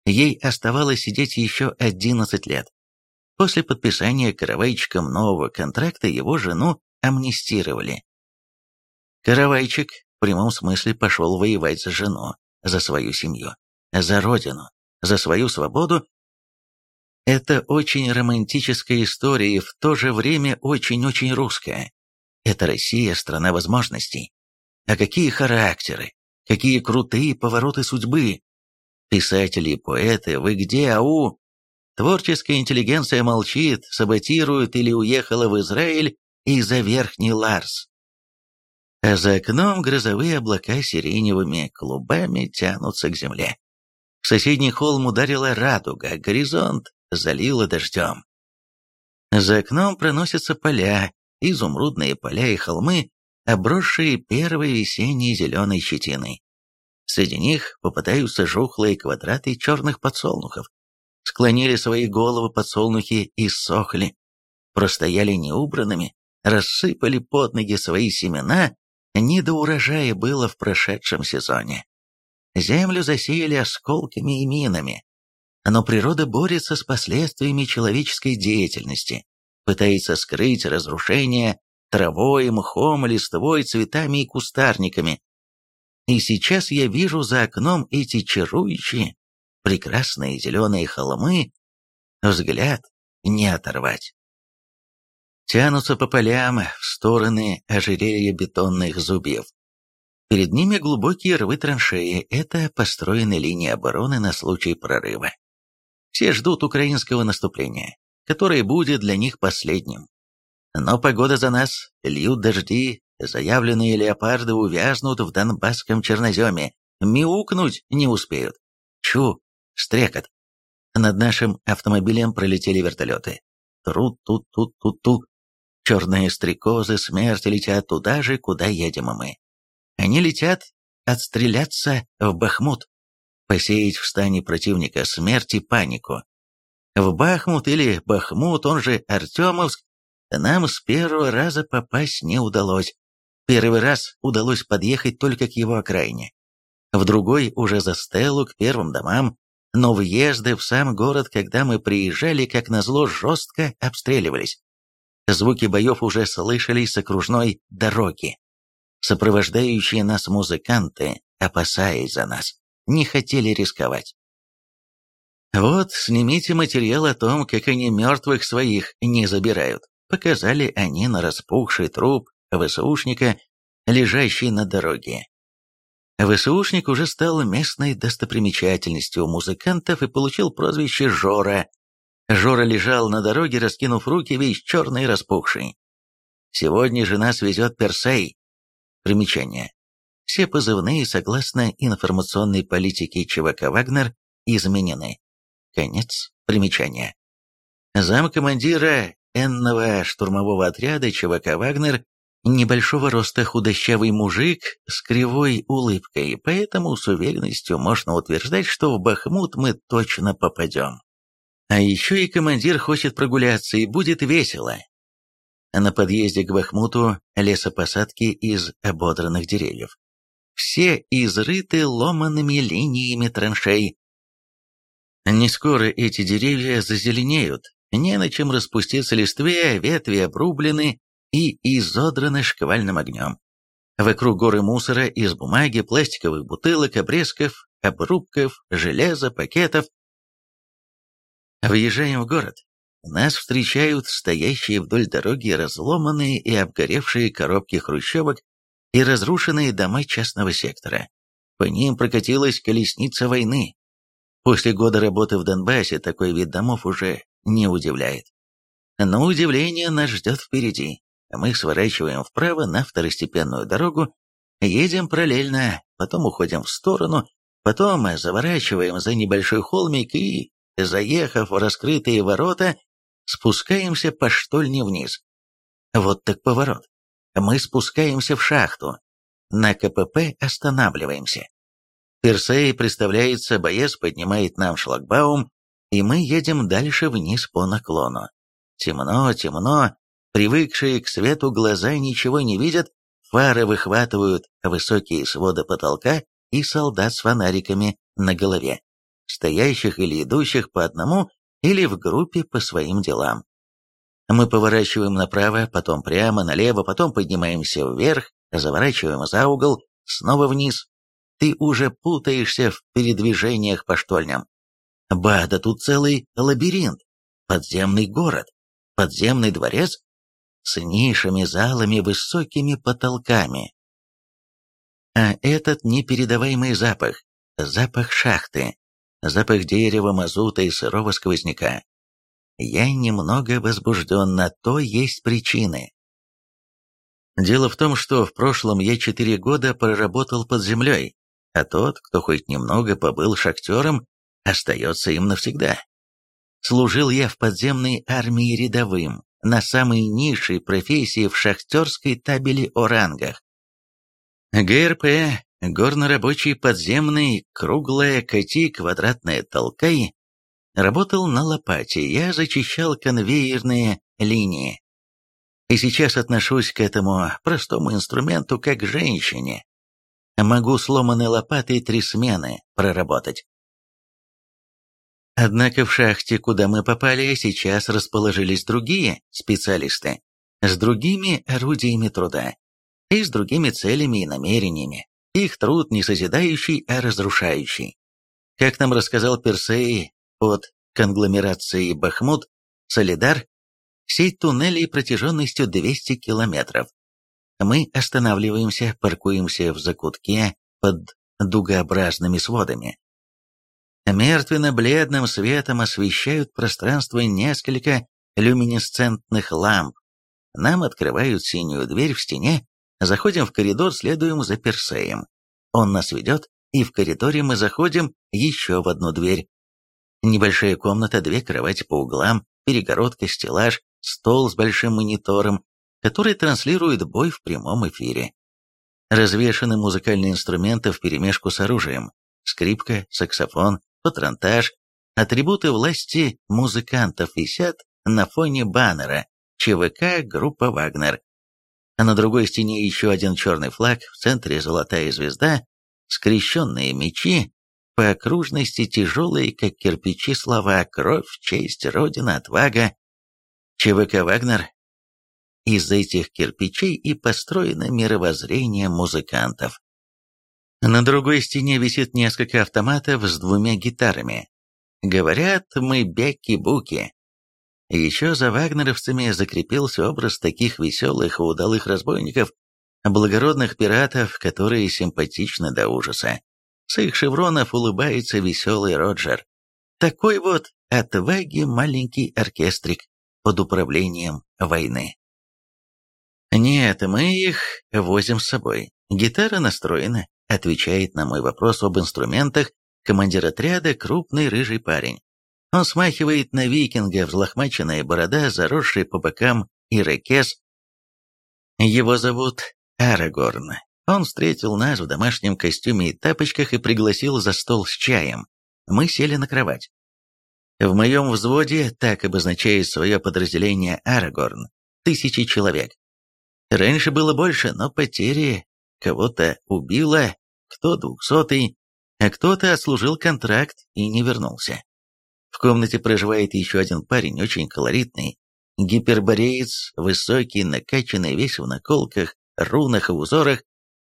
Ей оставалось сидеть еще 11 лет. После подписания Каравайчиком нового контракта его жену амнистировали. Каравайчик в прямом смысле пошел воевать за жену, за свою семью, за родину, за свою свободу. Это очень романтическая история и в то же время очень-очень русская. Это Россия, страна возможностей. А какие характеры, какие крутые повороты судьбы. Писатели и поэты, вы где, ау? Творческая интеллигенция молчит, саботирует или уехала в Израиль из-за Верхний Ларс. А за окном грозовые облака сиреневыми клубами тянутся к земле. В соседний холм ударила радуга, горизонт залило дождем. За окном проносятся поля, изумрудные поля и холмы, обросшие первой весенней зеленой щетиной. Среди них попадаются жухлые квадраты черных подсолнухов. Склонили свои головы подсолнухи и сохли, простояли неубранными, рассыпали под ноги свои семена, не до урожая было в прошедшем сезоне. Землю засеяли осколками и минами. Но природа борется с последствиями человеческой деятельности, пытается скрыть разрушение травой, мхом, листвой, цветами и кустарниками. И сейчас я вижу за окном эти чарующие, прекрасные зеленые холмы, взгляд не оторвать. Тянутся по полям в стороны ожерелья бетонных зубьев. Перед ними глубокие рвы траншеи, это построены линии обороны на случай прорыва. Все ждут украинского наступления, которое будет для них последним. Но погода за нас, льют дожди, заявленные леопарды увязнут в донбасском черноземе, мяукнуть не успеют. Чу, стрекот. Над нашим автомобилем пролетели вертолеты. Тру-ту-ту-ту-ту. Черные стрекозы смерти летят туда же, куда едем мы. Они летят отстреляться в Бахмут, посеять в стане противника смерть и панику. В Бахмут или Бахмут, он же Артемовск, нам с первого раза попасть не удалось. Первый раз удалось подъехать только к его окраине. В другой уже за стелу к первым домам, но въезды в сам город, когда мы приезжали, как назло, жестко обстреливались. Звуки боев уже слышались с окружной дороги. Сопровождающие нас музыканты, опасаясь за нас, не хотели рисковать. Вот, снимите материал о том, как они мертвых своих не забирают показали они на распухший труп ВСУшника, лежащий на дороге. ВСУшник уже стал местной достопримечательностью у музыкантов и получил прозвище Жора. Жора лежал на дороге, раскинув руки, весь черный и распухший. Сегодня жена свезет Персей. Примечание. Все позывные, согласно информационной политике ЧВК «Вагнер», изменены. Конец примечания. Зам командира энного штурмового отряда ЧВК «Вагнер» небольшого роста худощавый мужик с кривой улыбкой, поэтому с уверенностью можно утверждать, что в Бахмут мы точно попадем. А еще и командир хочет прогуляться, и будет весело. На подъезде к Бахмуту лесопосадки из ободранных деревьев. Все изрыты ломанными линиями траншей. Не скоро эти деревья зазеленеют, не на чем распуститься листве, ветви обрублены и изодраны шквальным огнем. Вокруг горы мусора из бумаги, пластиковых бутылок, обрезков, обрубков, железа, пакетов. Въезжаем в город. нас встречают стоящие вдоль дороги разломанные и обгоревшие коробки хрущевок и разрушенные дома частного сектора. По ним прокатилась колесница войны. После года работы в Донбассе такой вид домов уже не удивляет. Но удивление нас ждет впереди. Мы сворачиваем вправо на второстепенную дорогу, едем параллельно, потом уходим в сторону, потом заворачиваем за небольшой холмик и, заехав в раскрытые ворота, спускаемся по штольне вниз. Вот так поворот. Мы спускаемся в шахту. На КПП останавливаемся. Персей представляется, боец поднимает нам шлагбаум, и мы едем дальше вниз по наклону. Темно, темно, привыкшие к свету глаза ничего не видят, фары выхватывают высокие своды потолка и солдат с фонариками на голове, стоящих или идущих по одному или в группе по своим делам. Мы поворачиваем направо, потом прямо, налево, потом поднимаемся вверх, заворачиваем за угол, снова вниз. Ты уже путаешься в передвижениях по штольням. Ба, да тут целый лабиринт, подземный город, подземный дворец с нишами, залами, высокими потолками. А этот непередаваемый запах, запах шахты, запах дерева, мазута и сырого сквозняка. Я немного возбужден, на то есть причины. Дело в том, что в прошлом я четыре года проработал под землей, а тот, кто хоть немного побыл шахтером, остается им навсегда. Служил я в подземной армии рядовым, на самой низшей профессии в шахтерской табели о рангах. ГРП, горнорабочий подземный, круглая коти, квадратная толкай, работал на лопате, я зачищал конвейерные линии. И сейчас отношусь к этому простому инструменту как к женщине. Могу сломанной лопатой три смены проработать. Однако в шахте, куда мы попали, сейчас расположились другие специалисты, с другими орудиями труда и с другими целями и намерениями. Их труд не созидающий, а разрушающий. Как нам рассказал Персей от конгломерации Бахмут, Солидар, сеть туннелей протяженностью 200 километров. Мы останавливаемся, паркуемся в закутке под дугообразными сводами, Мертвенно-бледным светом освещают пространство несколько люминесцентных ламп. Нам открывают синюю дверь в стене, заходим в коридор, следуем за Персеем. Он нас ведет, и в коридоре мы заходим еще в одну дверь. Небольшая комната, две кровати по углам, перегородка, стеллаж, стол с большим монитором, который транслирует бой в прямом эфире. Развешаны музыкальные инструменты вперемешку с оружием. Скрипка, саксофон, патронтаж, атрибуты власти музыкантов висят на фоне баннера ЧВК группа «Вагнер». А на другой стене еще один черный флаг, в центре золотая звезда, скрещенные мечи, по окружности тяжелые, как кирпичи, слова «Кровь», «Честь», «Родина», «Отвага». ЧВК «Вагнер» из этих кирпичей и построено мировоззрение музыкантов. На другой стене висит несколько автоматов с двумя гитарами. Говорят, мы бяки-буки. Еще за вагнеровцами закрепился образ таких веселых и удалых разбойников, благородных пиратов, которые симпатичны до ужаса. С их шевронов улыбается веселый Роджер. Такой вот отваги маленький оркестрик под управлением войны. Нет, мы их возим с собой. Гитара настроена, Отвечает на мой вопрос об инструментах командир отряда крупный рыжий парень. Он смахивает на викинга, взлохмаченная борода, заросший по бокам ирокез. Его зовут Арагорн. Он встретил нас в домашнем костюме и тапочках и пригласил за стол с чаем. Мы сели на кровать. В моем взводе, так обозначает свое подразделение Арагорн, тысячи человек. Раньше было больше, но потери кого-то убило, кто двухсотый, а кто-то отслужил контракт и не вернулся. В комнате проживает еще один парень, очень колоритный, гипербореец, высокий, накачанный, весь в наколках, рунах и узорах,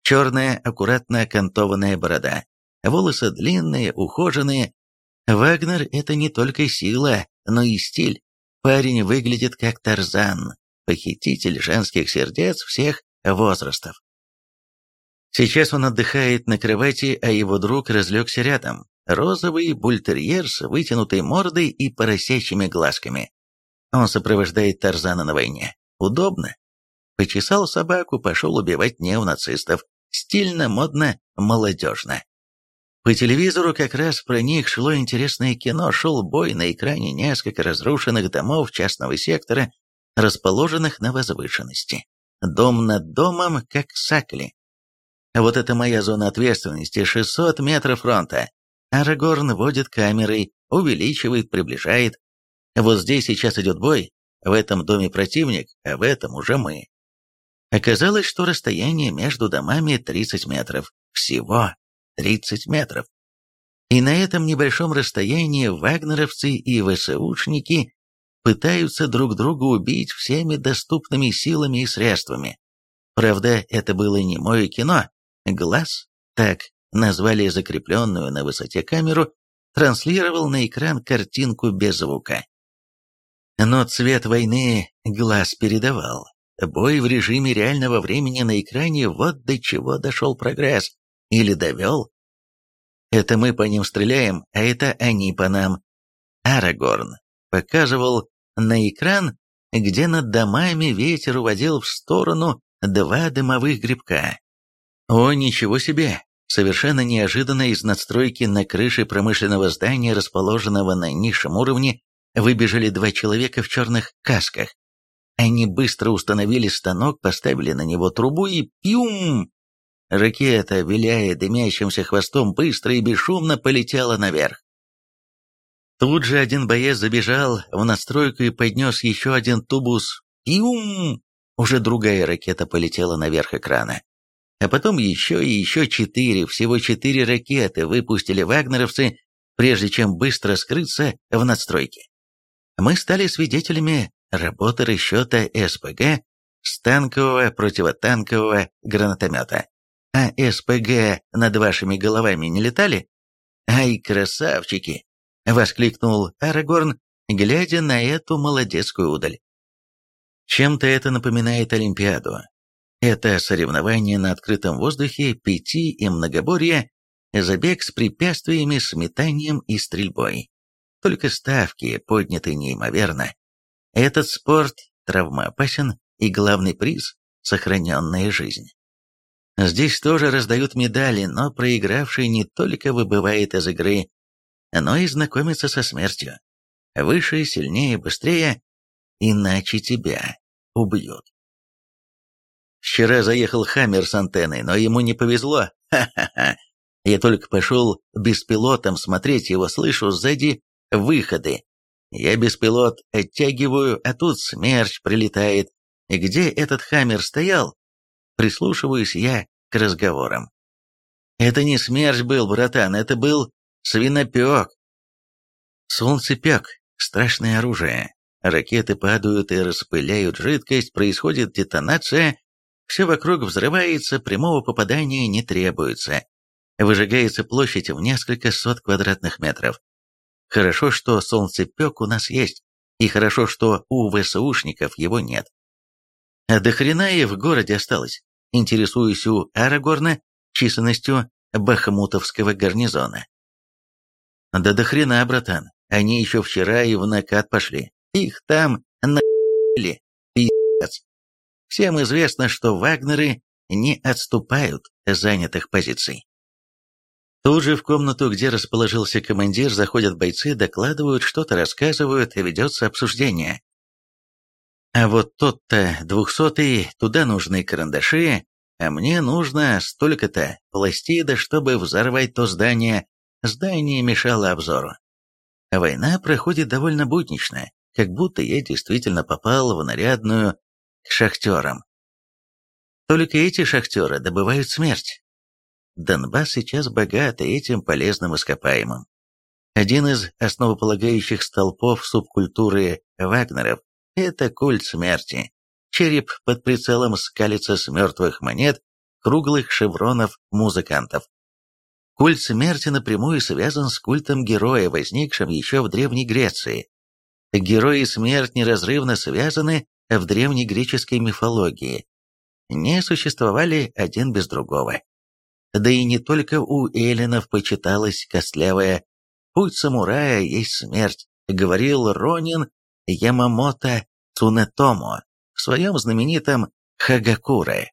черная, аккуратно окантованная борода, волосы длинные, ухоженные. Вагнер — это не только сила, но и стиль. Парень выглядит как Тарзан, похититель женских сердец всех возрастов. Сейчас он отдыхает на кровати, а его друг разлегся рядом. Розовый бультерьер с вытянутой мордой и поросячьими глазками. Он сопровождает Тарзана на войне. Удобно. Почесал собаку, пошел убивать неонацистов. Стильно, модно, молодежно. По телевизору как раз про них шло интересное кино, шел бой на экране несколько разрушенных домов частного сектора, расположенных на возвышенности. Дом над домом, как сакли. Вот это моя зона ответственности, 600 метров фронта. Арагорн водит камерой, увеличивает, приближает. Вот здесь сейчас идет бой, в этом доме противник, а в этом уже мы. Оказалось, что расстояние между домами 30 метров. Всего 30 метров. И на этом небольшом расстоянии вагнеровцы и ВСУшники пытаются друг друга убить всеми доступными силами и средствами. Правда, это было не мое кино. Глаз, так назвали закрепленную на высоте камеру, транслировал на экран картинку без звука. Но цвет войны глаз передавал. Бой в режиме реального времени на экране вот до чего дошел прогресс. Или довел. Это мы по ним стреляем, а это они по нам. Арагорн показывал на экран, где над домами ветер уводил в сторону два дымовых грибка. О, ничего себе! Совершенно неожиданно из надстройки на крыше промышленного здания, расположенного на низшем уровне, выбежали два человека в черных касках. Они быстро установили станок, поставили на него трубу и пьюм! Ракета, виляя дымящимся хвостом, быстро и бесшумно полетела наверх. Тут же один боец забежал в настройку и поднес еще один тубус. Пьюм! Уже другая ракета полетела наверх экрана. А потом еще и еще четыре, всего четыре ракеты выпустили вагнеровцы, прежде чем быстро скрыться в надстройке. Мы стали свидетелями работы расчета СПГ с танкового противотанкового гранатомета. А СПГ над вашими головами не летали? Ай, красавчики! Воскликнул Арагорн, глядя на эту молодецкую удаль. Чем-то это напоминает Олимпиаду. Это соревнование на открытом воздухе, пяти и многоборье, забег с препятствиями, сметанием и стрельбой. Только ставки подняты неимоверно. Этот спорт травмоопасен, и главный приз – сохраненная жизнь. Здесь тоже раздают медали, но проигравший не только выбывает из игры, но и знакомится со смертью. Выше, сильнее, быстрее, иначе тебя убьют. Вчера заехал Хаммер с антенной, но ему не повезло. Ха-ха-ха. Я только пошел беспилотом смотреть его, слышу сзади выходы. Я беспилот оттягиваю, а тут смерч прилетает. Где этот Хаммер стоял, прислушиваюсь я к разговорам. Это не смерч был, братан, это был свинопек. Солнцепек — страшное оружие. Ракеты падают и распыляют жидкость, происходит детонация, все вокруг взрывается, прямого попадания не требуется. Выжигается площадь в несколько сот квадратных метров. Хорошо, что солнцепек у нас есть, и хорошо, что у ВСУшников его нет. А до хрена и в городе осталось интересуюсь у Арагорна численностью бахмутовского гарнизона. Да до хрена, братан, они еще вчера и в накат пошли. Их там на***ли, пиздец. Всем известно, что вагнеры не отступают занятых позиций. Тут же в комнату, где расположился командир, заходят бойцы, докладывают, что-то рассказывают, и ведется обсуждение. А вот тот-то двухсотый, туда нужны карандаши, а мне нужно столько-то пластида, чтобы взорвать то здание. Здание мешало обзору. Война проходит довольно буднично, как будто я действительно попал в нарядную к шахтерам. Только эти шахтеры добывают смерть. Донбасс сейчас богат этим полезным ископаемым. Один из основополагающих столпов субкультуры вагнеров это культ смерти. Череп под прицелом скалится с мертвых монет, круглых шевронов музыкантов. Культ смерти напрямую связан с культом героя, возникшим еще в Древней Греции. Герои и смерть неразрывно связаны в древнегреческой мифологии. Не существовали один без другого. Да и не только у эллинов почиталась костлявая «Путь самурая есть смерть», говорил Ронин Ямамото Цунетомо в своем знаменитом Хагакуре.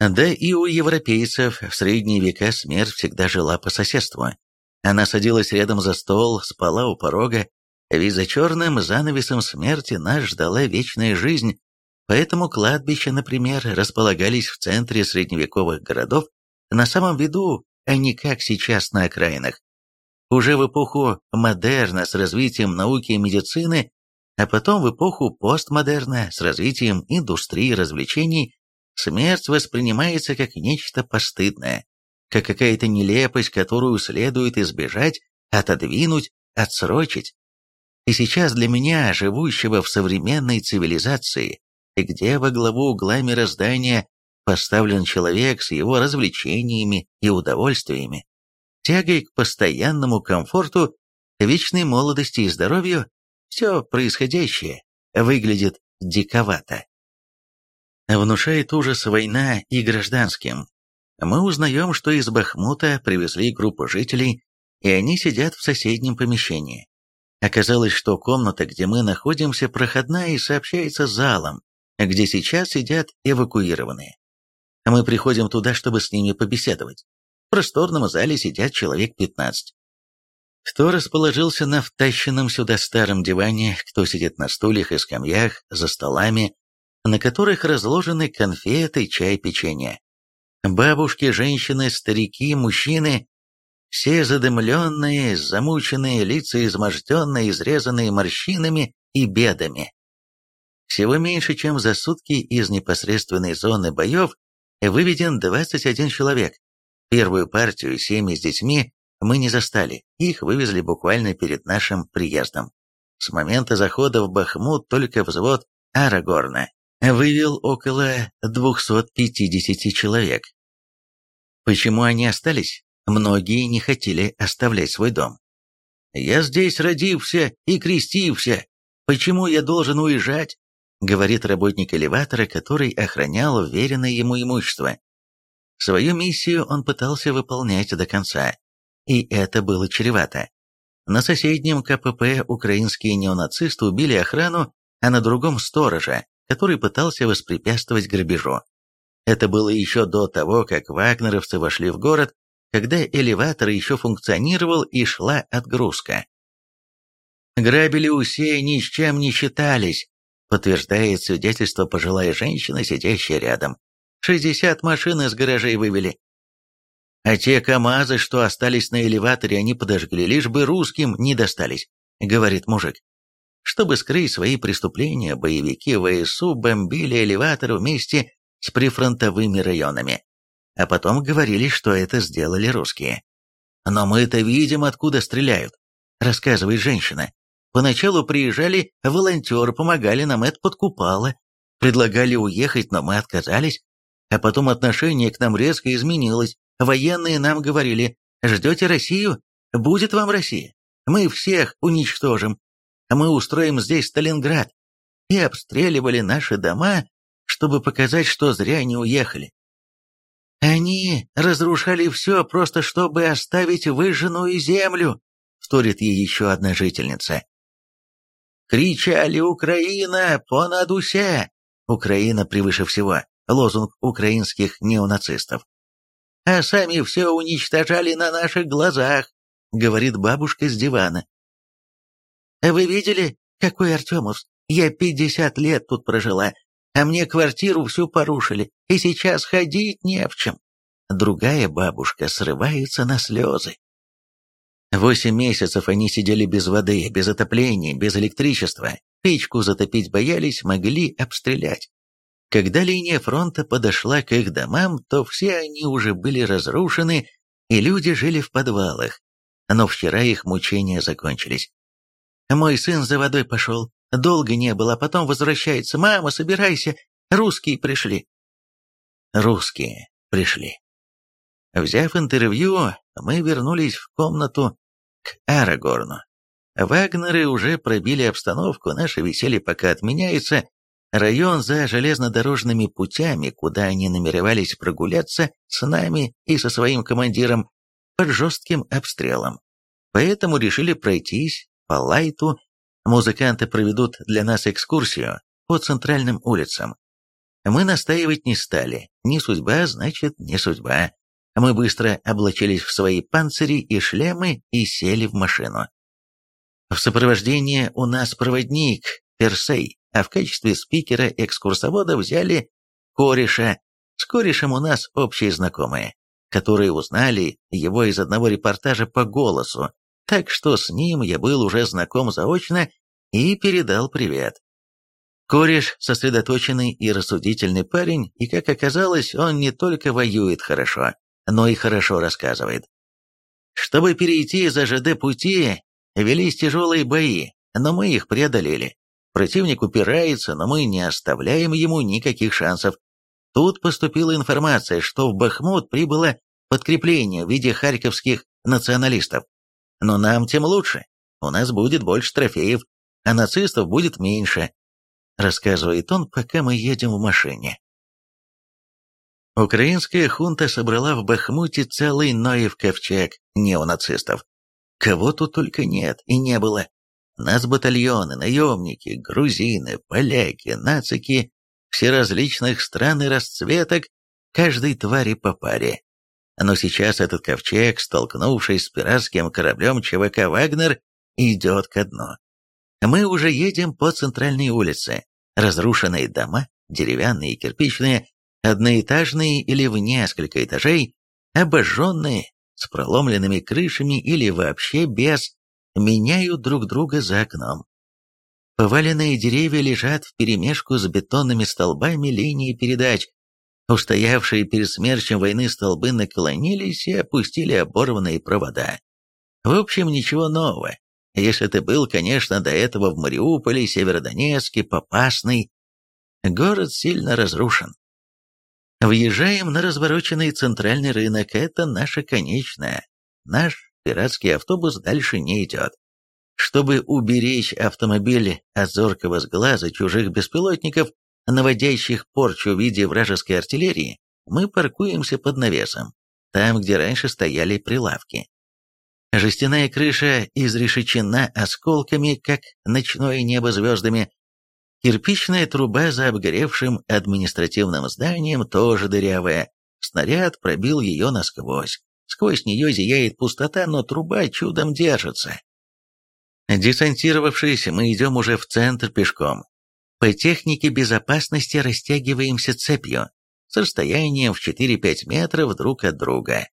Да и у европейцев в средние века смерть всегда жила по соседству. Она садилась рядом за стол, спала у порога, ведь за черным занавесом смерти нас ждала вечная жизнь, поэтому кладбища, например, располагались в центре средневековых городов, на самом виду, а не как сейчас на окраинах. Уже в эпоху модерна с развитием науки и медицины, а потом в эпоху постмодерна с развитием индустрии развлечений Смерть воспринимается как нечто постыдное, как какая-то нелепость, которую следует избежать, отодвинуть, отсрочить. И сейчас для меня, живущего в современной цивилизации, где во главу угла мироздания поставлен человек с его развлечениями и удовольствиями, тягой к постоянному комфорту, вечной молодости и здоровью, все происходящее выглядит диковато внушает ужас война и гражданским. Мы узнаем, что из Бахмута привезли группу жителей, и они сидят в соседнем помещении. Оказалось, что комната, где мы находимся, проходная и сообщается залом, где сейчас сидят эвакуированные. Мы приходим туда, чтобы с ними побеседовать. В просторном зале сидят человек 15. Кто расположился на втащенном сюда старом диване, кто сидит на стульях и скамьях, за столами, на которых разложены конфеты, чай, печенье. Бабушки, женщины, старики, мужчины, все задымленные, замученные, лица изможденные, изрезанные морщинами и бедами. Всего меньше, чем за сутки из непосредственной зоны боев выведен 21 человек. Первую партию, семьи с детьми, мы не застали, их вывезли буквально перед нашим приездом. С момента захода в Бахмут только взвод Арагорна вывел около 250 человек. Почему они остались? Многие не хотели оставлять свой дом. «Я здесь родился и крестился. Почему я должен уезжать?» Говорит работник элеватора, который охранял вверенное ему имущество. Свою миссию он пытался выполнять до конца, и это было чревато. На соседнем КПП украинские неонацисты убили охрану, а на другом сторожа, который пытался воспрепятствовать грабежу. Это было еще до того, как вагнеровцы вошли в город, когда элеватор еще функционировал и шла отгрузка. «Грабили усе, ни с чем не считались», подтверждает свидетельство пожилая женщина, сидящая рядом. «Шестьдесят машин из гаражей вывели. А те КАМАЗы, что остались на элеваторе, они подожгли, лишь бы русским не достались», говорит мужик. Чтобы скрыть свои преступления, боевики ВСУ бомбили элеватор вместе с прифронтовыми районами. А потом говорили, что это сделали русские. «Но мы-то видим, откуда стреляют», — рассказывает женщина. «Поначалу приезжали волонтеры, помогали нам, это подкупало. Предлагали уехать, но мы отказались. А потом отношение к нам резко изменилось. Военные нам говорили, ждете Россию? Будет вам Россия. Мы всех уничтожим мы устроим здесь Сталинград, и обстреливали наши дома, чтобы показать, что зря не уехали. Они разрушали все, просто чтобы оставить выжженную землю, вторит ей еще одна жительница. Кричали «Украина! Понад усе!» Украина превыше всего, лозунг украинских неонацистов. А сами все уничтожали на наших глазах, говорит бабушка с дивана. Вы видели, какой Артемов? Я пятьдесят лет тут прожила, а мне квартиру всю порушили, и сейчас ходить не в чем. Другая бабушка срывается на слезы. Восемь месяцев они сидели без воды, без отопления, без электричества. Печку затопить боялись, могли обстрелять. Когда линия фронта подошла к их домам, то все они уже были разрушены, и люди жили в подвалах. Но вчера их мучения закончились. Мой сын за водой пошел. Долго не было, а потом возвращается. «Мама, собирайся, русские пришли». Русские пришли. Взяв интервью, мы вернулись в комнату к Арагорну. Вагнеры уже пробили обстановку, наше веселье пока отменяется. Район за железнодорожными путями, куда они намеревались прогуляться с нами и со своим командиром, под жестким обстрелом. Поэтому решили пройтись по лайту. Музыканты проведут для нас экскурсию по центральным улицам. Мы настаивать не стали. Не судьба, значит, не судьба. Мы быстро облачились в свои панцири и шлемы и сели в машину. В сопровождении у нас проводник, Персей, а в качестве спикера-экскурсовода взяли кореша. С корешем у нас общие знакомые, которые узнали его из одного репортажа по голосу, так что с ним я был уже знаком заочно и передал привет. Кореш – сосредоточенный и рассудительный парень, и, как оказалось, он не только воюет хорошо, но и хорошо рассказывает. Чтобы перейти за ЖД пути, велись тяжелые бои, но мы их преодолели. Противник упирается, но мы не оставляем ему никаких шансов. Тут поступила информация, что в Бахмут прибыло подкрепление в виде харьковских националистов. Но нам тем лучше. У нас будет больше трофеев, а нацистов будет меньше. Рассказывает он, пока мы едем в машине. Украинская хунта собрала в Бахмуте целый Ноев ковчег неонацистов. Кого тут только нет и не было. Нас батальоны, наемники, грузины, поляки, нацики, все различных стран и расцветок, каждой твари по паре. Но сейчас этот ковчег, столкнувшись с пиратским кораблем ЧВК «Вагнер», идет ко дну. Мы уже едем по центральной улице. Разрушенные дома, деревянные и кирпичные, одноэтажные или в несколько этажей, обожженные, с проломленными крышами или вообще без, меняют друг друга за окном. Поваленные деревья лежат вперемешку с бетонными столбами линии передач. Устоявшие перед смерчем войны столбы наклонились и опустили оборванные провода. В общем, ничего нового. Если ты был, конечно, до этого в Мариуполе, Северодонецке, Попасной, город сильно разрушен. Въезжаем на развороченный центральный рынок. Это наша конечная. Наш пиратский автобус дальше не идет. Чтобы уберечь автомобиль от зоркого сглаза чужих беспилотников, наводящих порчу в виде вражеской артиллерии, мы паркуемся под навесом, там, где раньше стояли прилавки. Жестяная крыша изрешечена осколками, как ночное небо звездами, Кирпичная труба за обгоревшим административным зданием тоже дырявая. Снаряд пробил ее насквозь. Сквозь нее зияет пустота, но труба чудом держится. Десантировавшись, мы идем уже в центр пешком. По технике безопасности растягиваемся цепью, с расстоянием в 4-5 метров друг от друга.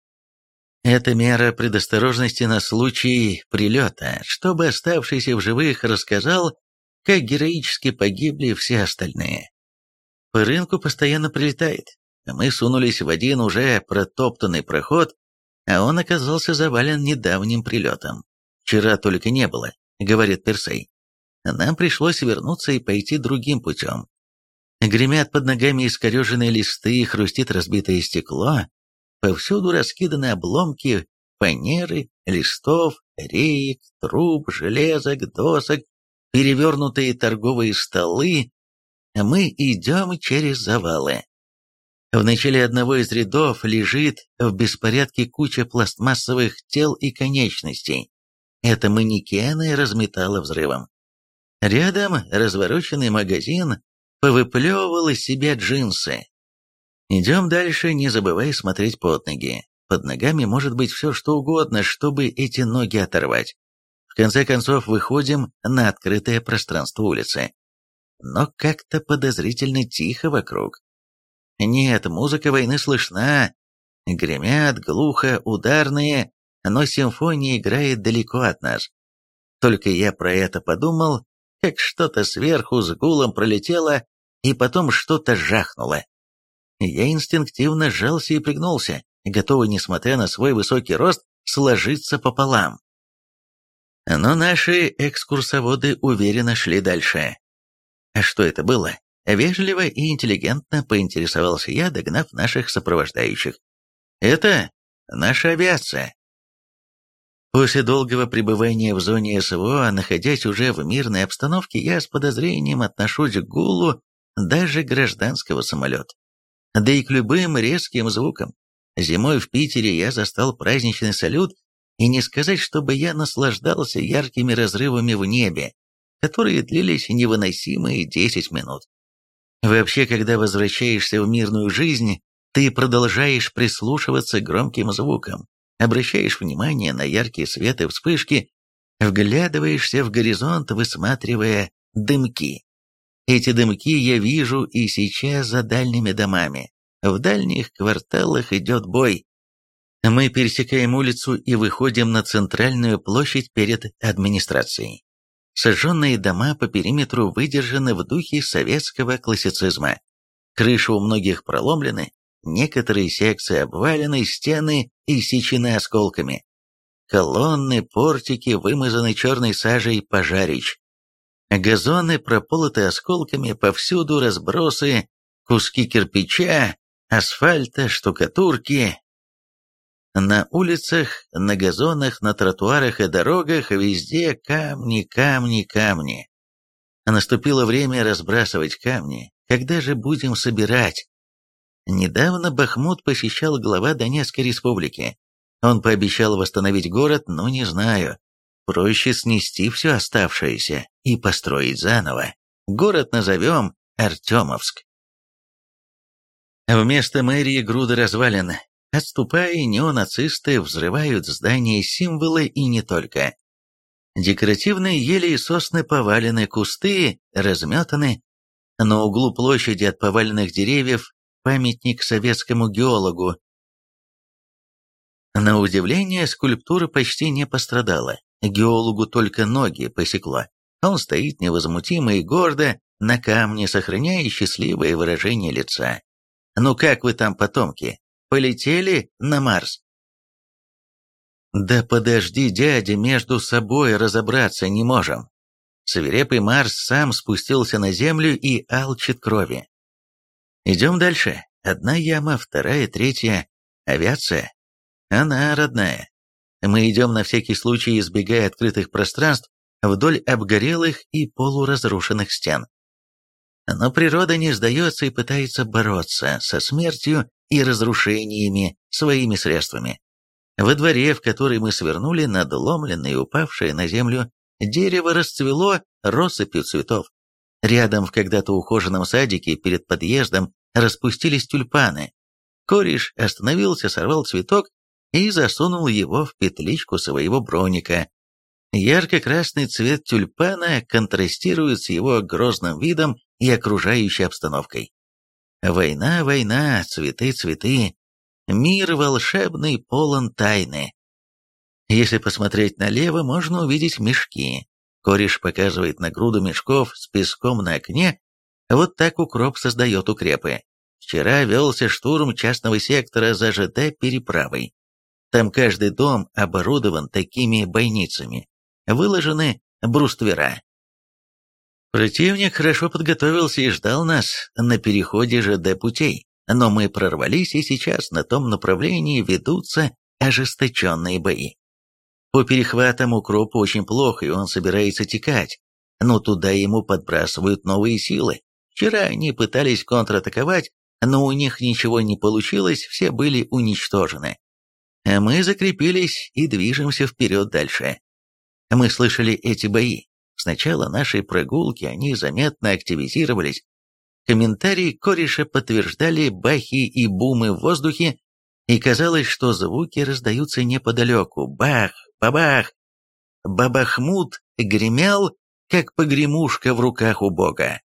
Это мера предосторожности на случай прилета, чтобы оставшийся в живых рассказал как героически погибли все остальные. По рынку постоянно прилетает. Мы сунулись в один уже протоптанный проход, а он оказался завален недавним прилетом. «Вчера только не было», — говорит Персей. «Нам пришлось вернуться и пойти другим путем. Гремят под ногами искореженные листы, хрустит разбитое стекло. Повсюду раскиданы обломки, фанеры, листов, реек, труб, железок, досок, перевернутые торговые столы, мы идем через завалы. В начале одного из рядов лежит в беспорядке куча пластмассовых тел и конечностей. Это манекены разметало взрывом. Рядом развороченный магазин повыплевывал из себя джинсы. Идем дальше, не забывая смотреть под ноги. Под ногами может быть все что угодно, чтобы эти ноги оторвать. В конце концов, выходим на открытое пространство улицы. Но как-то подозрительно тихо вокруг. Нет, музыка войны слышна. Гремят глухо ударные, но симфония играет далеко от нас. Только я про это подумал, как что-то сверху с гулом пролетело, и потом что-то жахнуло. Я инстинктивно сжался и пригнулся, готовый, несмотря на свой высокий рост, сложиться пополам. Но наши экскурсоводы уверенно шли дальше. А что это было? Вежливо и интеллигентно поинтересовался я, догнав наших сопровождающих. Это наша авиация. После долгого пребывания в зоне СВО, находясь уже в мирной обстановке, я с подозрением отношусь к гулу даже гражданского самолета. Да и к любым резким звукам. Зимой в Питере я застал праздничный салют, и не сказать, чтобы я наслаждался яркими разрывами в небе, которые длились невыносимые 10 минут. Вообще, когда возвращаешься в мирную жизнь, ты продолжаешь прислушиваться к громким звукам, обращаешь внимание на яркие светы вспышки, вглядываешься в горизонт, высматривая дымки. Эти дымки я вижу и сейчас за дальними домами. В дальних кварталах идет бой. Мы пересекаем улицу и выходим на центральную площадь перед администрацией. Сожженные дома по периметру выдержаны в духе советского классицизма. Крыши у многих проломлены, некоторые секции обвалены, стены иссечены осколками. Колонны, портики вымазаны черной сажей пожарищ. Газоны прополоты осколками, повсюду разбросы, куски кирпича, асфальта, штукатурки. На улицах, на газонах, на тротуарах и дорогах везде камни, камни, камни. Наступило время разбрасывать камни. Когда же будем собирать? Недавно Бахмут посещал глава Донецкой республики. Он пообещал восстановить город, но не знаю. Проще снести все оставшееся и построить заново. Город назовем Артемовск. Вместо мэрии груды развалин. Отступая, неонацисты взрывают здания, символы и не только. Декоративные ели и сосны повалены, кусты разметаны. На углу площади от поваленных деревьев памятник советскому геологу. На удивление, скульптура почти не пострадала. Геологу только ноги посекло. Он стоит невозмутимо и гордо на камне, сохраняя счастливое выражение лица. «Ну как вы там, потомки, полетели на Марс?» «Да подожди, дядя, между собой разобраться не можем». Свирепый Марс сам спустился на Землю и алчит крови. Идем дальше. Одна яма, вторая, третья. Авиация. Она родная. Мы идем на всякий случай, избегая открытых пространств, вдоль обгорелых и полуразрушенных стен. Но природа не сдается и пытается бороться со смертью и разрушениями своими средствами. Во дворе, в который мы свернули, надломленное и упавшее на землю дерево расцвело россыпью цветов. Рядом в когда-то ухоженном садике перед подъездом распустились тюльпаны. Кореш остановился, сорвал цветок и засунул его в петличку своего броника. Ярко-красный цвет тюльпана контрастирует с его грозным видом и окружающей обстановкой. Война, война, цветы, цветы. Мир волшебный, полон тайны. Если посмотреть налево, можно увидеть мешки. Кореш показывает на груду мешков с песком на окне. Вот так укроп создает укрепы. Вчера велся штурм частного сектора за ЖД переправой. Там каждый дом оборудован такими бойницами. Выложены бруствера. Противник хорошо подготовился и ждал нас на переходе ЖД путей, но мы прорвались, и сейчас на том направлении ведутся ожесточенные бои. По перехватам укропу очень плохо, и он собирается текать, но туда ему подбрасывают новые силы. Вчера они пытались контратаковать, но у них ничего не получилось, все были уничтожены. А мы закрепились и движемся вперед дальше. Мы слышали эти бои. С начала нашей прогулки они заметно активизировались. Комментарии кореша подтверждали бахи и бумы в воздухе, и казалось, что звуки раздаются неподалеку. Бах, бабах. Бабахмут гремел, как погремушка в руках у бога.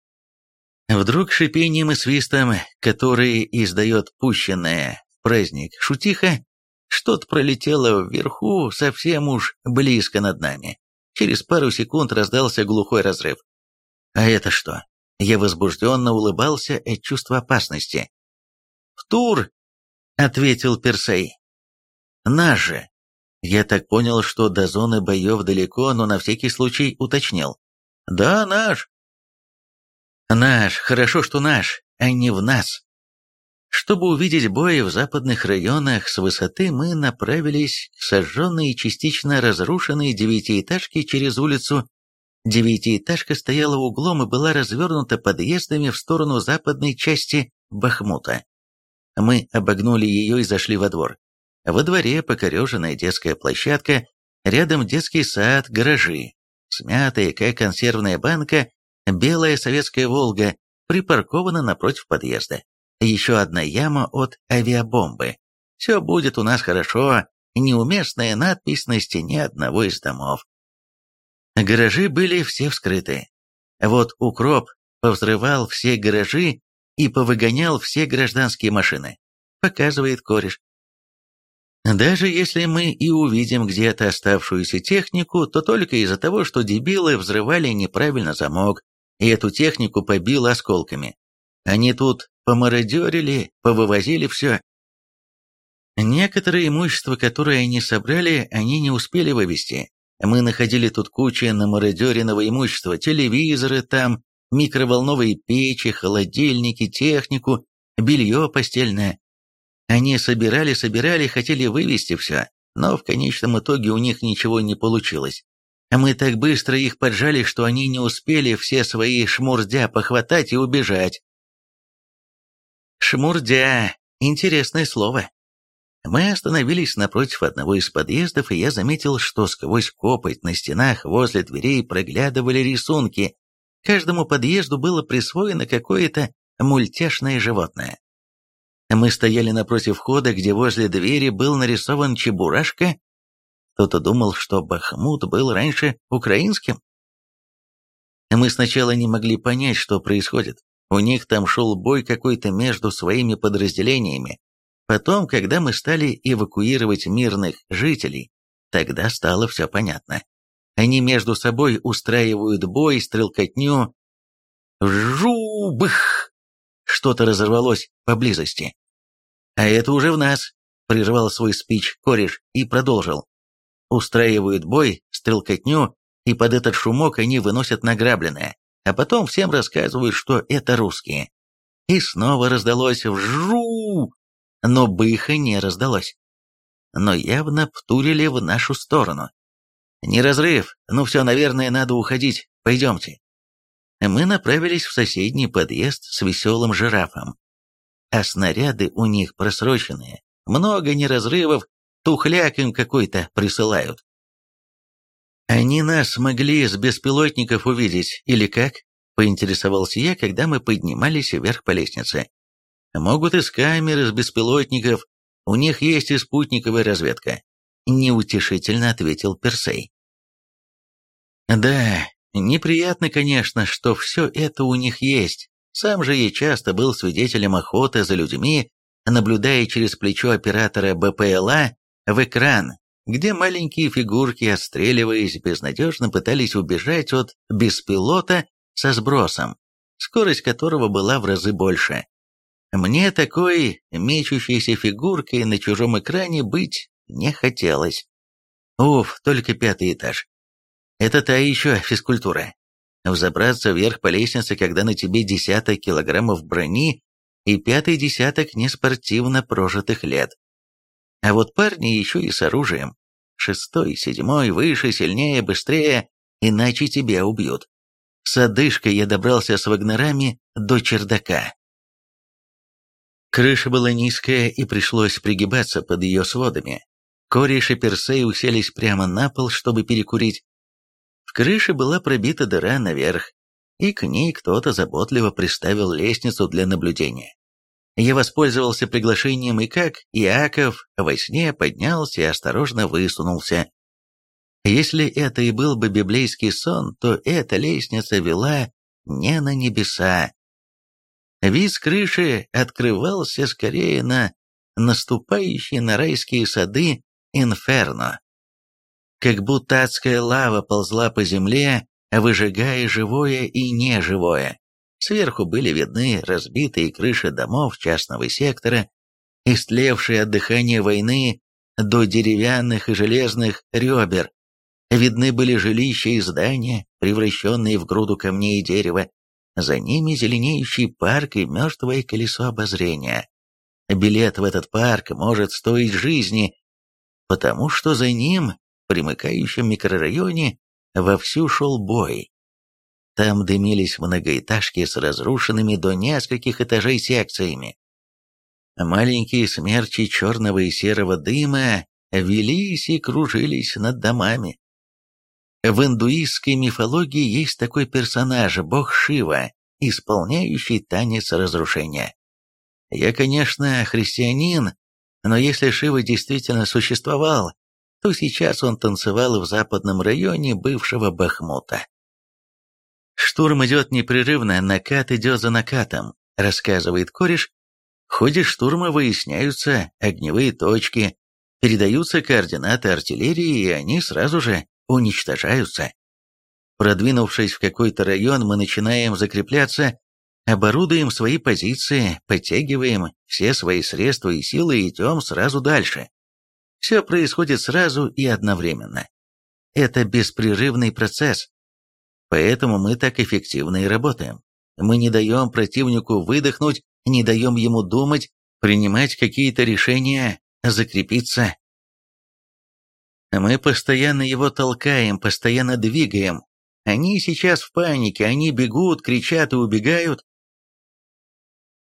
Вдруг шипением и свистом, которые издает пущенная в праздник шутиха, что-то пролетело вверху, совсем уж близко над нами. Через пару секунд раздался глухой разрыв. А это что? Я возбужденно улыбался от чувства опасности. «В тур!» — ответил Персей. «Наш же!» Я так понял, что до зоны боев далеко, но на всякий случай уточнил. «Да, наш!» «Наш, хорошо, что наш, а не в нас!» Чтобы увидеть бой в западных районах с высоты, мы направились к сожженной и частично разрушенной девятиэтажке через улицу. Девятиэтажка стояла углом и была развернута подъездами в сторону западной части Бахмута. Мы обогнули ее и зашли во двор. Во дворе покореженная детская площадка, рядом детский сад, гаражи, смятая, как консервная банка, белая советская «Волга» припаркована напротив подъезда еще одна яма от авиабомбы. Все будет у нас хорошо, неуместная надпись на стене одного из домов. Гаражи были все вскрыты. Вот укроп повзрывал все гаражи и повыгонял все гражданские машины, показывает кореш. Даже если мы и увидим где-то оставшуюся технику, то только из-за того, что дебилы взрывали неправильно замок, и эту технику побило осколками. Они тут помародерили, повывозили все. Некоторое имущество, которое они собрали, они не успели вывести. Мы находили тут кучу намародеренного имущества, телевизоры там, микроволновые печи, холодильники, технику, белье постельное. Они собирали, собирали, хотели вывести все, но в конечном итоге у них ничего не получилось. Мы так быстро их поджали, что они не успели все свои шмурдя похватать и убежать. Шмурдя. Интересное слово. Мы остановились напротив одного из подъездов, и я заметил, что сквозь копоть на стенах возле дверей проглядывали рисунки. Каждому подъезду было присвоено какое-то мультяшное животное. Мы стояли напротив входа, где возле двери был нарисован чебурашка. Кто-то думал, что Бахмут был раньше украинским. Мы сначала не могли понять, что происходит. У них там шел бой какой-то между своими подразделениями. Потом, когда мы стали эвакуировать мирных жителей, тогда стало все понятно. Они между собой устраивают бой, стрелкотню. Жубых! Что-то разорвалось поблизости. А это уже в нас, прервал свой спич кореш и продолжил. Устраивают бой, стрелкотню, и под этот шумок они выносят награбленное а потом всем рассказывают, что это русские. И снова раздалось «вжу», но быха не раздалось. Но явно птурили в нашу сторону. «Не разрыв, ну все, наверное, надо уходить, пойдемте». Мы направились в соседний подъезд с веселым жирафом. А снаряды у них просроченные, много неразрывов, тухляк им какой-то присылают. «Они нас могли с беспилотников увидеть, или как?» — поинтересовался я, когда мы поднимались вверх по лестнице. «Могут из камеры, с беспилотников. У них есть и спутниковая разведка», — неутешительно ответил Персей. «Да, неприятно, конечно, что все это у них есть. Сам же я часто был свидетелем охоты за людьми, наблюдая через плечо оператора БПЛА в экран где маленькие фигурки, отстреливаясь, безнадежно пытались убежать от беспилота со сбросом, скорость которого была в разы больше. Мне такой мечущейся фигуркой на чужом экране быть не хотелось. Уф, только пятый этаж. Это та еще физкультура. Взобраться вверх по лестнице, когда на тебе десяток килограммов брони и пятый десяток неспортивно прожитых лет. А вот парни еще и с оружием. Шестой, седьмой, выше, сильнее, быстрее, иначе тебя убьют. С одышкой я добрался с вагнерами до чердака. Крыша была низкая, и пришлось пригибаться под ее сводами. Кореш и Персей уселись прямо на пол, чтобы перекурить. В крыше была пробита дыра наверх, и к ней кто-то заботливо приставил лестницу для наблюдения. Я воспользовался приглашением и как Иаков во сне поднялся и осторожно высунулся. Если это и был бы библейский сон, то эта лестница вела не на небеса. Вид с крыши открывался скорее на наступающие на райские сады инферно. Как будто адская лава ползла по земле, выжигая живое и неживое. Сверху были видны разбитые крыши домов частного сектора, истлевшие от дыхания войны до деревянных и железных ребер. Видны были жилища и здания, превращенные в груду камней и дерева. За ними зеленеющий парк и мертвое колесо обозрения. Билет в этот парк может стоить жизни, потому что за ним, в примыкающем микрорайоне, вовсю шел бой. Там дымились многоэтажки с разрушенными до нескольких этажей секциями. Маленькие смерчи черного и серого дыма велись и кружились над домами. В индуистской мифологии есть такой персонаж, бог Шива, исполняющий танец разрушения. Я, конечно, христианин, но если Шива действительно существовал, то сейчас он танцевал в западном районе бывшего Бахмута. Штурм идет непрерывно, накат идет за накатом, рассказывает кореш. В ходе штурма выясняются огневые точки, передаются координаты артиллерии, и они сразу же уничтожаются. Продвинувшись в какой-то район, мы начинаем закрепляться, оборудуем свои позиции, подтягиваем все свои средства и силы и идем сразу дальше. Все происходит сразу и одновременно. Это беспрерывный процесс. Поэтому мы так эффективно и работаем. Мы не даем противнику выдохнуть, не даем ему думать, принимать какие-то решения, закрепиться. Мы постоянно его толкаем, постоянно двигаем. Они сейчас в панике, они бегут, кричат и убегают.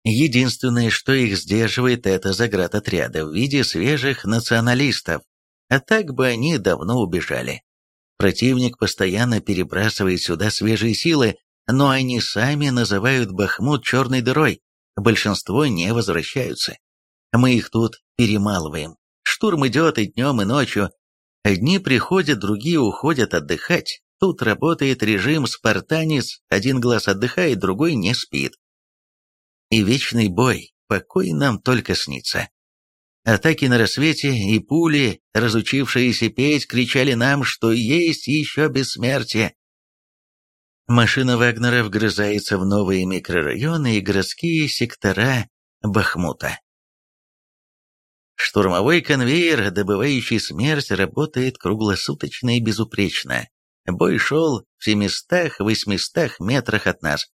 Единственное, что их сдерживает, это заградотряды в виде свежих националистов, а так бы они давно убежали. Противник постоянно перебрасывает сюда свежие силы, но они сами называют Бахмут черной дырой. Большинство не возвращаются. Мы их тут перемалываем. Штурм идет и днем, и ночью. Одни приходят, другие уходят отдыхать. Тут работает режим «спартанец», один глаз отдыхает, другой не спит. И вечный бой, покой нам только снится. Атаки на рассвете и пули, разучившиеся петь, кричали нам, что есть еще бессмертие. Машина Вагнера вгрызается в новые микрорайоны и городские сектора Бахмута. Штурмовой конвейер, добывающий смерть, работает круглосуточно и безупречно. Бой шел в 700-800 метрах от нас.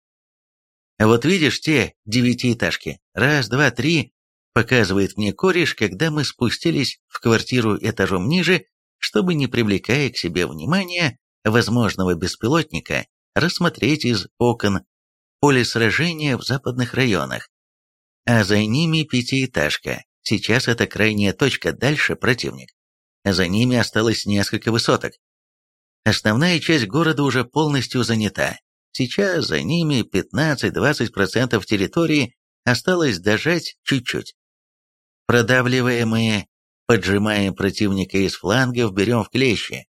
Вот видишь те девятиэтажки? Раз, два, три, показывает мне кореш, когда мы спустились в квартиру этажом ниже, чтобы, не привлекая к себе внимания возможного беспилотника, рассмотреть из окон поле сражения в западных районах. А за ними пятиэтажка. Сейчас это крайняя точка, дальше противник. За ними осталось несколько высоток. Основная часть города уже полностью занята. Сейчас за ними 15-20% территории осталось дожать чуть-чуть. Продавливая мы, поджимаем противника из флангов, берем в клещи.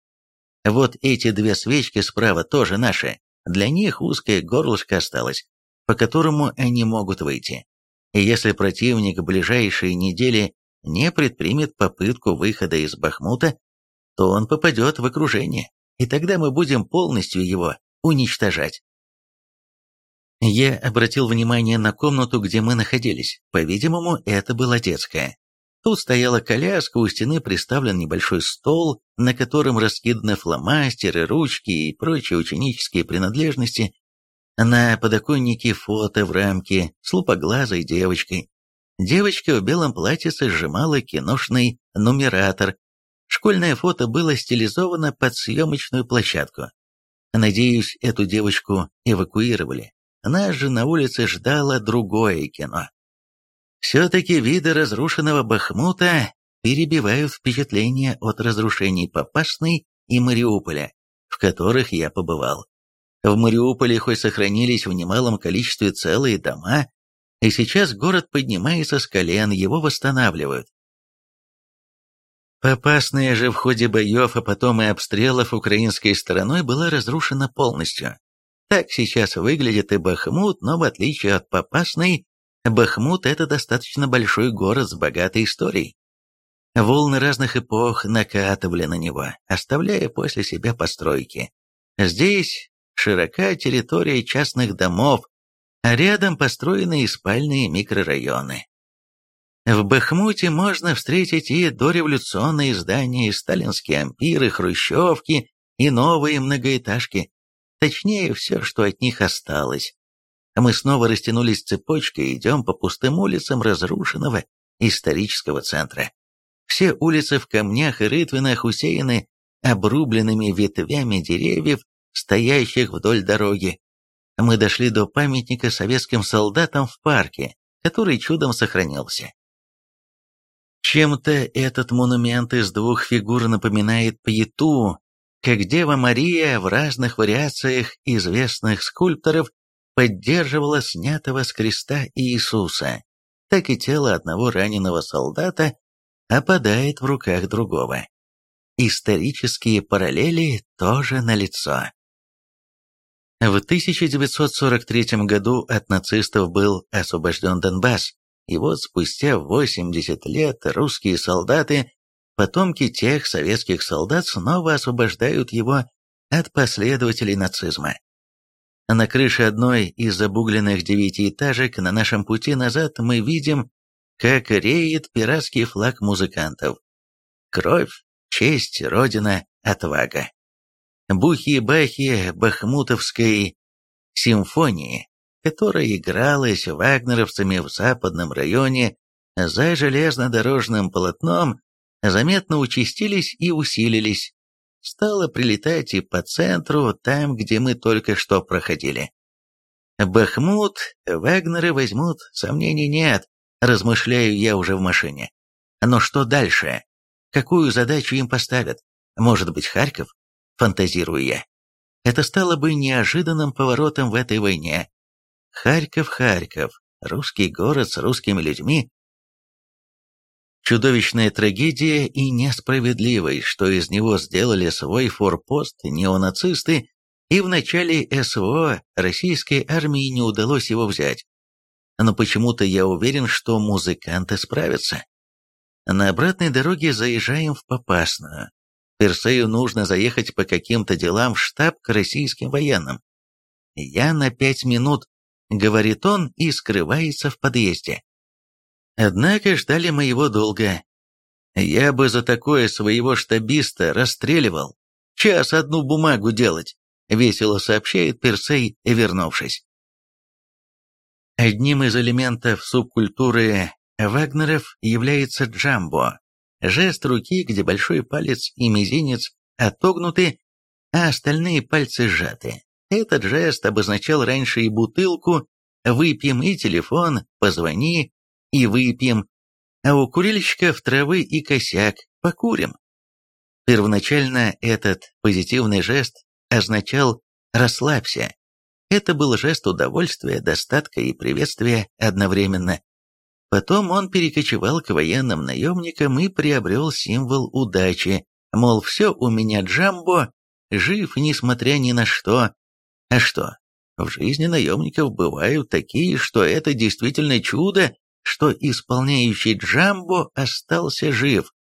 Вот эти две свечки справа тоже наши. Для них узкое горлышко осталось, по которому они могут выйти. И если противник в ближайшие недели не предпримет попытку выхода из Бахмута, то он попадет в окружение, и тогда мы будем полностью его уничтожать. Я обратил внимание на комнату, где мы находились. По-видимому, это была детская. Тут стояла коляска, у стены приставлен небольшой стол, на котором раскиданы фломастеры, ручки и прочие ученические принадлежности. На подоконнике фото в рамке с лупоглазой девочкой. Девочка в белом платье сжимала киношный нумератор. Школьное фото было стилизовано под съемочную площадку. Надеюсь, эту девочку эвакуировали. Нас же на улице ждало другое кино. Все-таки виды разрушенного Бахмута перебивают впечатление от разрушений Попасной и Мариуполя, в которых я побывал. В Мариуполе хоть сохранились в немалом количестве целые дома, и сейчас город поднимается с колен, его восстанавливают. Попасная же в ходе боев, а потом и обстрелов украинской стороной была разрушена полностью. Так сейчас выглядит и Бахмут, но в отличие от Попасной, Бахмут – это достаточно большой город с богатой историей. Волны разных эпох накатывали на него, оставляя после себя постройки. Здесь широка территория частных домов, а рядом построены спальные микрорайоны. В Бахмуте можно встретить и дореволюционные здания, и сталинские ампиры, хрущевки, и новые многоэтажки. Точнее, все, что от них осталось. Мы снова растянулись цепочкой и идем по пустым улицам разрушенного исторического центра. Все улицы в камнях и рытвинах усеяны обрубленными ветвями деревьев, стоящих вдоль дороги. Мы дошли до памятника советским солдатам в парке, который чудом сохранился. Чем-то этот монумент из двух фигур напоминает Пьету, как Дева Мария в разных вариациях известных скульпторов поддерживала снятого с креста Иисуса, так и тело одного раненого солдата опадает в руках другого. Исторические параллели тоже налицо. В 1943 году от нацистов был освобожден Донбасс, и вот спустя 80 лет русские солдаты, потомки тех советских солдат, снова освобождают его от последователей нацизма. На крыше одной из забугленных девятиэтажек на нашем пути назад мы видим, как реет пиратский флаг музыкантов. Кровь, честь, родина, отвага. Бухи-бахи бахмутовской симфонии, которая игралась вагнеровцами в западном районе за железнодорожным полотном, заметно участились и усилились стала прилетать и по центру, там, где мы только что проходили. Бахмут Вагнеры возьмут, сомнений нет, размышляю я уже в машине. Но что дальше? Какую задачу им поставят? Может быть, Харьков? Фантазирую я. Это стало бы неожиданным поворотом в этой войне. Харьков, Харьков, русский город с русскими людьми, Чудовищная трагедия и несправедливость, что из него сделали свой форпост неонацисты, и в начале СВО российской армии не удалось его взять. Но почему-то я уверен, что музыканты справятся. На обратной дороге заезжаем в Попасную. Персею нужно заехать по каким-то делам в штаб к российским военным. «Я на пять минут», — говорит он и скрывается в подъезде. Однако ждали моего долга. Я бы за такое своего штабиста расстреливал. Час одну бумагу делать, весело сообщает Персей, вернувшись. Одним из элементов субкультуры Вагнеров является джамбо, жест руки, где большой палец и мизинец отогнуты, а остальные пальцы сжаты. Этот жест обозначал раньше и бутылку, выпьем и телефон, позвони, и выпьем, а у курильщиков травы и косяк, покурим. Первоначально этот позитивный жест означал «расслабься». Это был жест удовольствия, достатка и приветствия одновременно. Потом он перекочевал к военным наемникам и приобрел символ удачи, мол, все у меня Джамбо, жив несмотря ни на что. А что, в жизни наемников бывают такие, что это действительно чудо, что исполняющий Джамбо остался жив.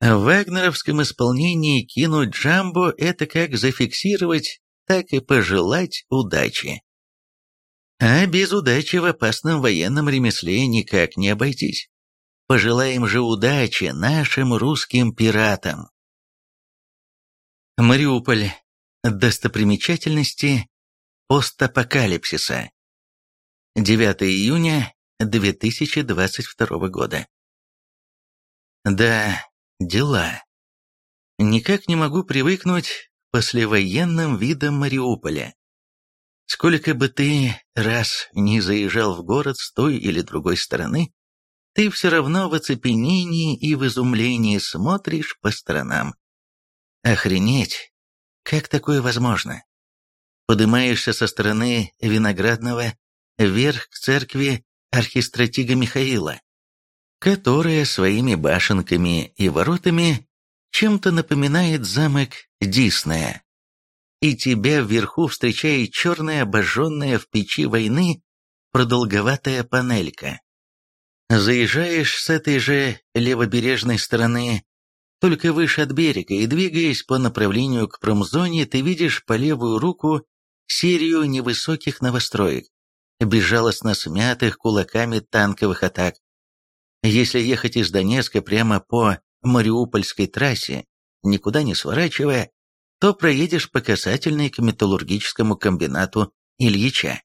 В вагнеровском исполнении кинуть Джамбо – это как зафиксировать, так и пожелать удачи. А без удачи в опасном военном ремесле никак не обойтись. Пожелаем же удачи нашим русским пиратам. Мариуполь. Достопримечательности постапокалипсиса. 9 июня 2022 года. Да, дела. Никак не могу привыкнуть к послевоенным видам Мариуполя. Сколько бы ты раз не заезжал в город с той или другой стороны, ты все равно в оцепенении и в изумлении смотришь по сторонам. Охренеть! Как такое возможно? Подымаешься со стороны Виноградного вверх к церкви архистратига Михаила, которая своими башенками и воротами чем-то напоминает замок Диснея. И тебя вверху встречает черная, обожженная в печи войны продолговатая панелька. Заезжаешь с этой же левобережной стороны, только выше от берега, и двигаясь по направлению к промзоне, ты видишь по левую руку серию невысоких новостроек безжалостно смятых кулаками танковых атак. Если ехать из Донецка прямо по Мариупольской трассе, никуда не сворачивая, то проедешь по касательной к металлургическому комбинату Ильича.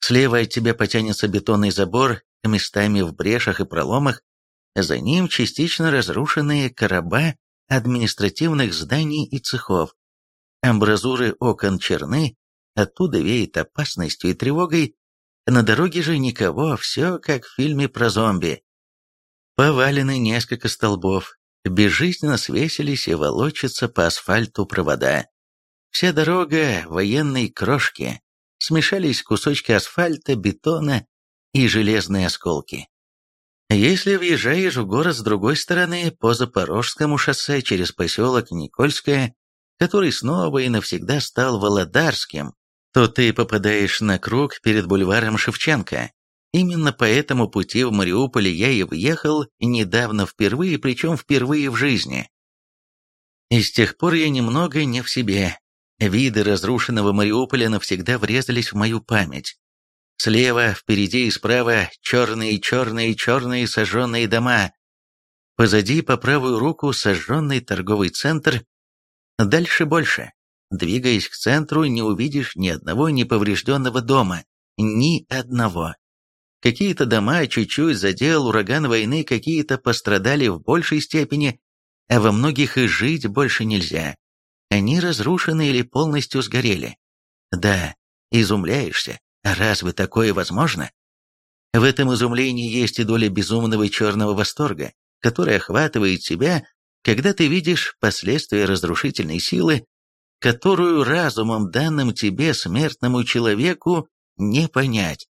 Слева от тебя потянется бетонный забор местами в брешах и проломах, за ним частично разрушенные короба административных зданий и цехов. Амбразуры окон черны, оттуда веет опасностью и тревогой, на дороге же никого, все как в фильме про зомби. Повалены несколько столбов, безжизненно свесились и волочатся по асфальту провода. Вся дорога военной крошки, смешались кусочки асфальта, бетона и железные осколки. Если въезжаешь в город с другой стороны, по Запорожскому шоссе через поселок Никольское, который снова и навсегда стал Володарским, то ты попадаешь на круг перед бульваром Шевченко. Именно по этому пути в Мариуполе я и въехал недавно впервые, причем впервые в жизни. И с тех пор я немного не в себе. Виды разрушенного Мариуполя навсегда врезались в мою память. Слева, впереди и справа черные-черные-черные сожженные дома. Позади по правую руку сожженный торговый центр. Дальше больше. Двигаясь к центру, не увидишь ни одного неповрежденного дома. Ни одного. Какие-то дома чуть-чуть задел ураган войны, какие-то пострадали в большей степени, а во многих и жить больше нельзя. Они разрушены или полностью сгорели. Да, изумляешься, Разве такое возможно? В этом изумлении есть и доля безумного черного восторга, который охватывает тебя, когда ты видишь последствия разрушительной силы, которую разумом, данным тебе, смертному человеку, не понять.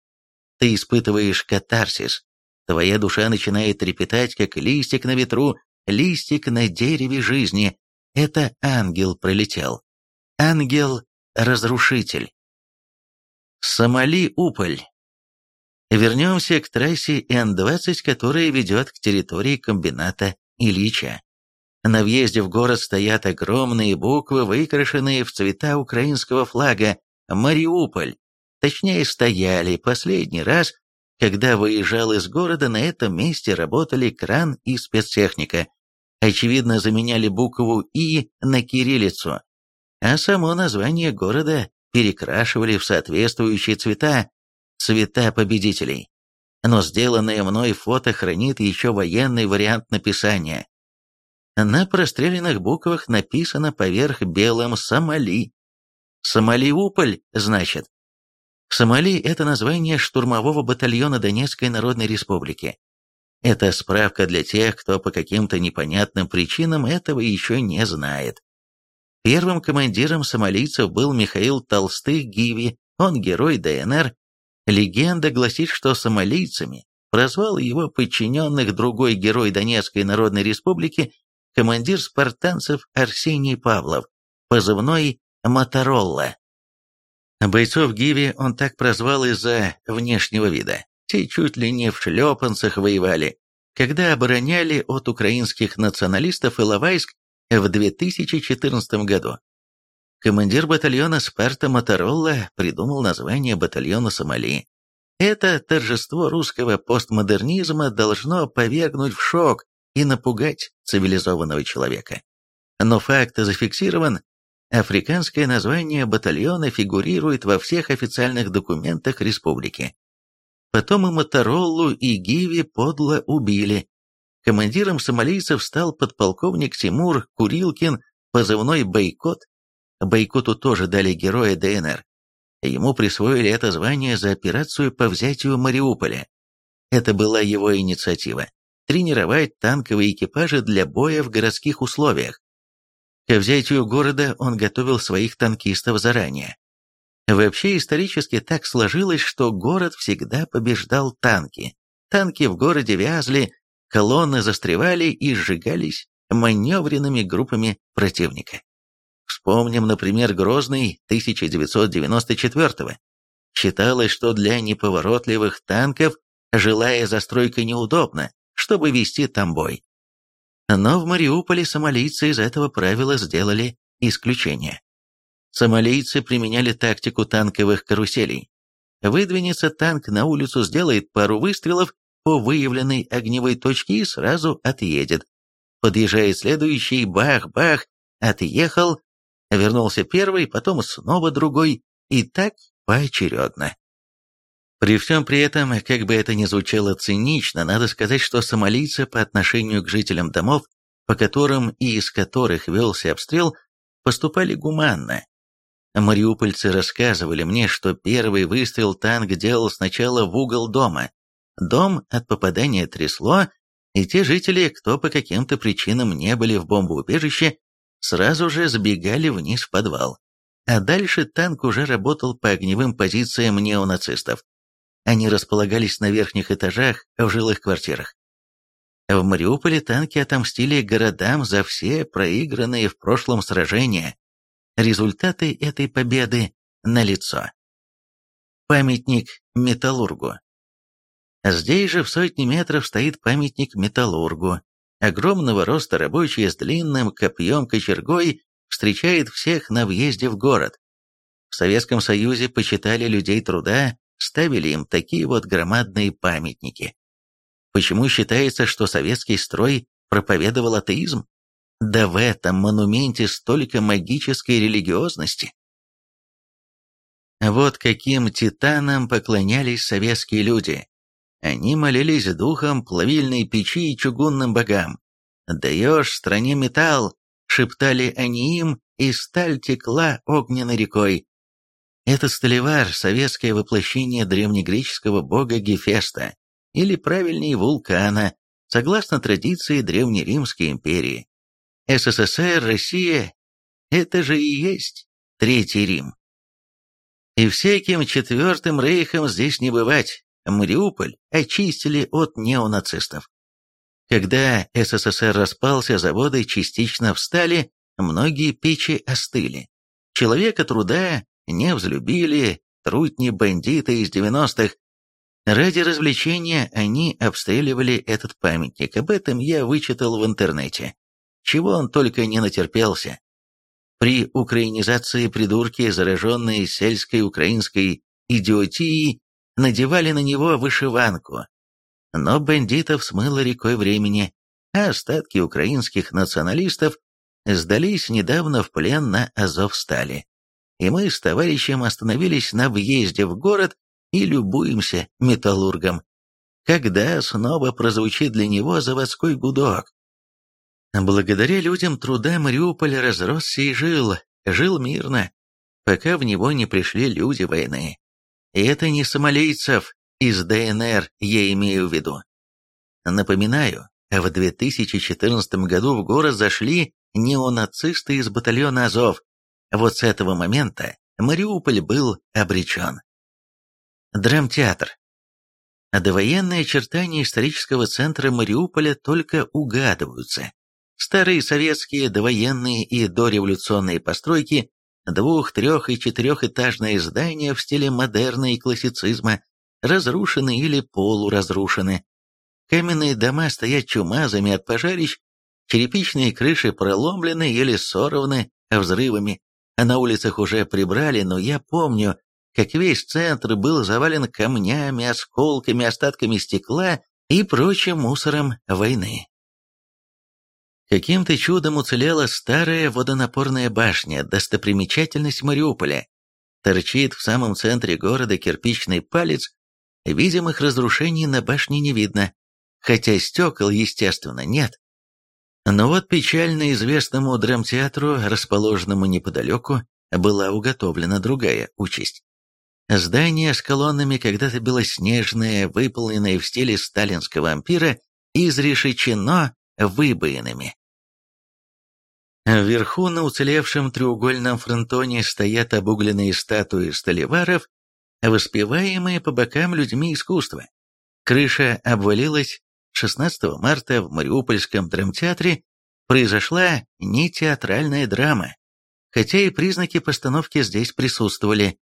Ты испытываешь катарсис. Твоя душа начинает трепетать, как листик на ветру, листик на дереве жизни. Это ангел пролетел. Ангел-разрушитель. Сомали-Уполь. Вернемся к трассе Н-20, которая ведет к территории комбината Ильича. На въезде в город стоят огромные буквы, выкрашенные в цвета украинского флага «Мариуполь». Точнее, стояли последний раз, когда выезжал из города, на этом месте работали кран и спецтехника. Очевидно, заменяли букву «И» на кириллицу. А само название города перекрашивали в соответствующие цвета, цвета победителей. Но сделанное мной фото хранит еще военный вариант написания. На простреленных буквах написано поверх белым «Сомали». «Сомалиуполь» значит. Сомали – это название штурмового батальона Донецкой Народной Республики. Это справка для тех, кто по каким-то непонятным причинам этого еще не знает. Первым командиром сомалийцев был Михаил Толстых Гиви, он герой ДНР. Легенда гласит, что сомалийцами прозвал его подчиненных другой герой Донецкой Народной Республики, командир спартанцев Арсений Павлов, позывной Моторолла. Бойцов Гиви он так прозвал из-за внешнего вида. Те чуть ли не в шлепанцах воевали, когда обороняли от украинских националистов Иловайск в 2014 году. Командир батальона «Спарта» Моторолла придумал название батальона «Сомали». Это торжество русского постмодернизма должно повергнуть в шок и напугать цивилизованного человека. Но факт зафиксирован. Африканское название батальона фигурирует во всех официальных документах республики. Потом и Мотороллу, и Гиви подло убили, Командиром сомалийцев стал подполковник Тимур Курилкин, позывной «Бойкот». Бойкоту тоже дали героя ДНР. Ему присвоили это звание за операцию по взятию Мариуполя. Это была его инициатива – тренировать танковые экипажи для боя в городских условиях. К взятию города он готовил своих танкистов заранее. Вообще исторически так сложилось, что город всегда побеждал танки. Танки в городе вязли, колонны застревали и сжигались маневренными группами противника. Вспомним, например, Грозный 1994-го. Считалось, что для неповоротливых танков жилая застройка неудобна, чтобы вести там бой. Но в Мариуполе сомалийцы из этого правила сделали исключение. Сомалийцы применяли тактику танковых каруселей. Выдвинется танк на улицу, сделает пару выстрелов по выявленной огневой точке и сразу отъедет. Подъезжает следующий, бах-бах, отъехал, вернулся первый, потом снова другой, и так поочередно. При всем при этом, как бы это ни звучало цинично, надо сказать, что сомалийцы по отношению к жителям домов, по которым и из которых велся обстрел, поступали гуманно. Мариупольцы рассказывали мне, что первый выстрел танк делал сначала в угол дома. Дом от попадания трясло, и те жители, кто по каким-то причинам не были в бомбоубежище, сразу же сбегали вниз в подвал. А дальше танк уже работал по огневым позициям неонацистов. Они располагались на верхних этажах в жилых квартирах. В Мариуполе танки отомстили городам за все проигранные в прошлом сражения. Результаты этой победы налицо. Памятник Металлургу. Здесь же в сотни метров стоит памятник Металлургу. Огромного роста рабочий с длинным копьем-кочергой встречает всех на въезде в город. В Советском Союзе почитали людей труда ставили им такие вот громадные памятники. Почему считается, что советский строй проповедовал атеизм? Да в этом монументе столько магической религиозности. Вот каким титанам поклонялись советские люди. Они молились духом плавильной печи и чугунным богам. «Даешь стране металл», — шептали они им, и сталь текла огненной рекой. Этот столевар – советское воплощение древнегреческого бога Гефеста, или правильнее вулкана, согласно традиции Древнеримской империи. СССР, Россия – это же и есть Третий Рим. И всяким Четвертым Рейхом здесь не бывать. Мариуполь очистили от неонацистов. Когда СССР распался, заводы частично встали, многие печи остыли. Человека труда не взлюбили трутни бандиты из 90-х. Ради развлечения они обстреливали этот памятник, об этом я вычитал в интернете. Чего он только не натерпелся. При украинизации придурки, зараженные сельской украинской идиотией, надевали на него вышиванку. Но бандитов смыло рекой времени, а остатки украинских националистов сдались недавно в плен на Азовстали и мы с товарищем остановились на въезде в город и любуемся металлургом. Когда снова прозвучит для него заводской гудок? Благодаря людям труда Мариуполь разросся и жил, жил мирно, пока в него не пришли люди войны. И это не сомалийцев из ДНР, я имею в виду. Напоминаю, в 2014 году в город зашли неонацисты из батальона Азов, вот с этого момента Мариуполь был обречен. Драмтеатр. Довоенные очертания исторического центра Мариуполя только угадываются. Старые советские довоенные и дореволюционные постройки, двух-, трех- и четырехэтажные здания в стиле модерна и классицизма, разрушены или полуразрушены. Каменные дома стоят чумазами от пожарищ, черепичные крыши проломлены или сорваны взрывами, а на улицах уже прибрали, но я помню, как весь центр был завален камнями, осколками, остатками стекла и прочим мусором войны. Каким-то чудом уцелела старая водонапорная башня, достопримечательность Мариуполя. Торчит в самом центре города кирпичный палец, видимых разрушений на башне не видно, хотя стекол, естественно, нет. Но вот печально известному драмтеатру, расположенному неподалеку, была уготовлена другая участь. Здание с колоннами, когда-то белоснежное, выполненное в стиле сталинского ампира, изрешечено выбоинами. Вверху на уцелевшем треугольном фронтоне стоят обугленные статуи столеваров, воспеваемые по бокам людьми искусства. Крыша обвалилась 16 марта в Мариупольском драмтеатре произошла не театральная драма, хотя и признаки постановки здесь присутствовали.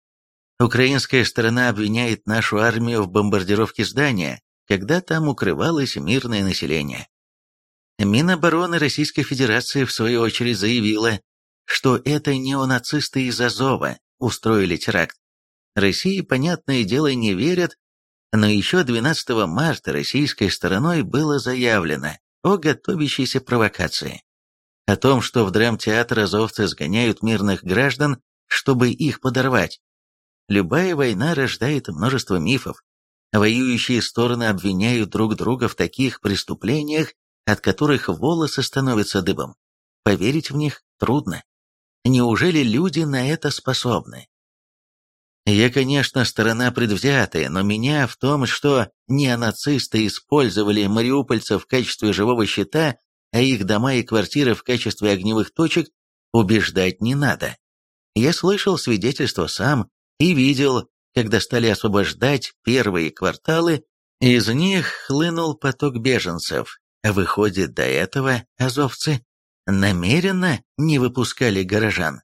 Украинская сторона обвиняет нашу армию в бомбардировке здания, когда там укрывалось мирное население. Минобороны Российской Федерации в свою очередь заявила, что это неонацисты из Азова устроили теракт. России, понятное дело, не верят но еще 12 марта российской стороной было заявлено о готовящейся провокации. О том, что в драмтеатр азовцы сгоняют мирных граждан, чтобы их подорвать. Любая война рождает множество мифов, Воюющие стороны обвиняют друг друга в таких преступлениях, от которых волосы становятся дыбом. Поверить в них трудно. Неужели люди на это способны? Я, конечно, сторона предвзятая, но меня в том, что неонацисты использовали мариупольцев в качестве живого щита, а их дома и квартиры в качестве огневых точек, убеждать не надо. Я слышал свидетельства сам и видел, когда стали освобождать первые кварталы, из них хлынул поток беженцев. Выходит, до этого азовцы намеренно не выпускали горожан.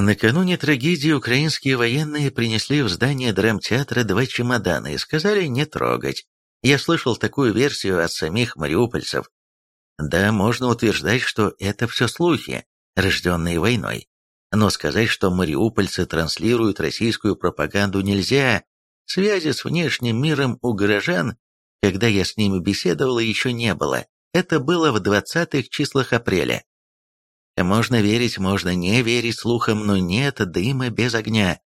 Накануне трагедии украинские военные принесли в здание драмтеатра два чемодана и сказали не трогать. Я слышал такую версию от самих мариупольцев. Да, можно утверждать, что это все слухи, рожденные войной. Но сказать, что мариупольцы транслируют российскую пропаганду нельзя. Связи с внешним миром у горожан, когда я с ними беседовал, еще не было. Это было в 20-х числах апреля. Можно верить, можно не верить слухам, но нет дыма без огня.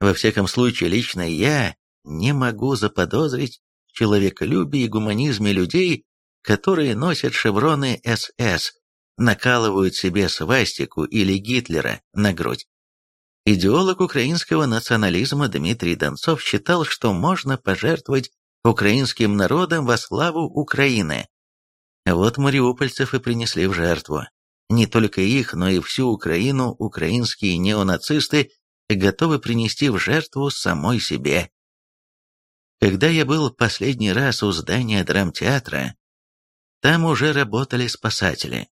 Во всяком случае, лично я не могу заподозрить в человеколюбии и гуманизме людей, которые носят шевроны СС, накалывают себе свастику или Гитлера на грудь. Идеолог украинского национализма Дмитрий Донцов считал, что можно пожертвовать украинским народом во славу Украины. Вот мариупольцев и принесли в жертву. Не только их, но и всю Украину украинские неонацисты готовы принести в жертву самой себе. Когда я был последний раз у здания драмтеатра, там уже работали спасатели.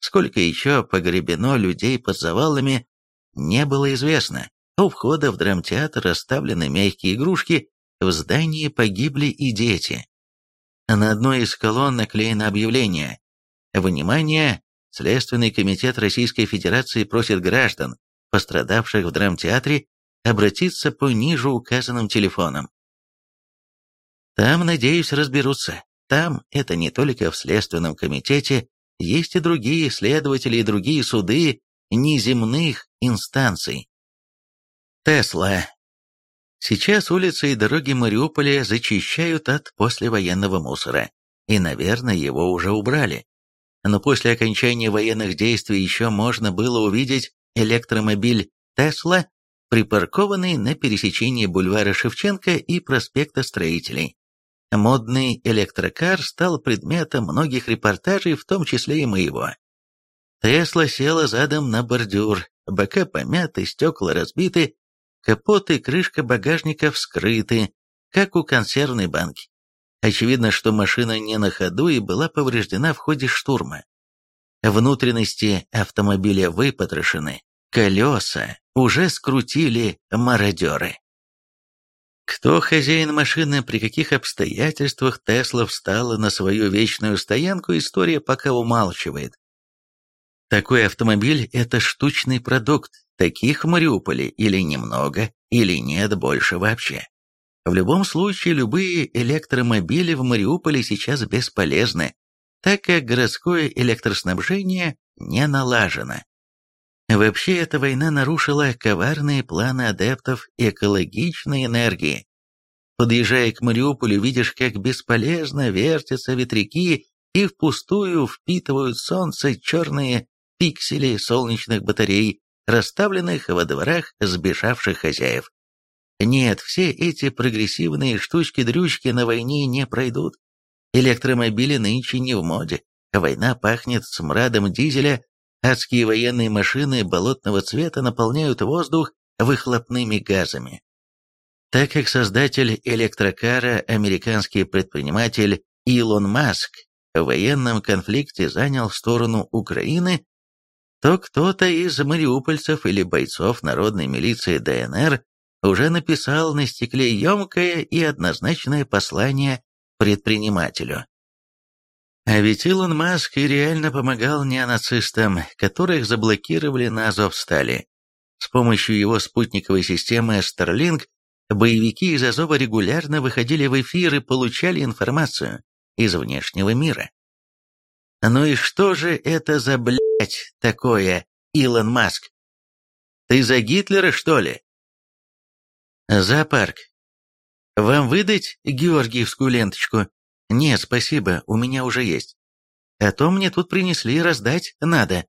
Сколько еще погребено людей под завалами, не было известно. У входа в драмтеатр расставлены мягкие игрушки, в здании погибли и дети. На одной из колонн наклеено объявление «Внимание! Следственный комитет Российской Федерации просит граждан, пострадавших в драмтеатре, обратиться по ниже указанным телефонам». Там, надеюсь, разберутся. Там, это не только в Следственном комитете, есть и другие следователи и другие суды неземных инстанций. Тесла. Сейчас улицы и дороги Мариуполя зачищают от послевоенного мусора, и, наверное, его уже убрали. Но после окончания военных действий еще можно было увидеть электромобиль «Тесла», припаркованный на пересечении бульвара Шевченко и проспекта Строителей. Модный электрокар стал предметом многих репортажей, в том числе и моего. Тесла села задом на бордюр, бока помяты, стекла разбиты, капот и крышка багажника вскрыты, как у консервной банки. Очевидно, что машина не на ходу и была повреждена в ходе штурма. Внутренности автомобиля выпотрошены, колеса уже скрутили мародеры. Кто хозяин машины, при каких обстоятельствах Тесла встала на свою вечную стоянку, история пока умалчивает. Такой автомобиль – это штучный продукт, таких в Мариуполе или немного, или нет больше вообще. В любом случае, любые электромобили в Мариуполе сейчас бесполезны, так как городское электроснабжение не налажено. Вообще, эта война нарушила коварные планы адептов экологичной энергии. Подъезжая к Мариуполю, видишь, как бесполезно вертятся ветряки и впустую впитывают солнце черные пиксели солнечных батарей, расставленных во дворах сбежавших хозяев. Нет, все эти прогрессивные штучки-дрючки на войне не пройдут. Электромобили нынче не в моде. Война пахнет смрадом дизеля Адские военные машины болотного цвета наполняют воздух выхлопными газами. Так как создатель электрокара, американский предприниматель Илон Маск, в военном конфликте занял сторону Украины, то кто-то из мариупольцев или бойцов народной милиции ДНР уже написал на стекле емкое и однозначное послание предпринимателю. А ведь Илон Маск и реально помогал неонацистам, которых заблокировали на Азовстале. С помощью его спутниковой системы Starlink боевики из Азова регулярно выходили в эфир и получали информацию из внешнего мира. Ну и что же это за блять такое, Илон Маск? Ты за Гитлера, что ли? Зоопарк. Вам выдать георгиевскую ленточку? Нет, спасибо, у меня уже есть. А то мне тут принесли, раздать надо.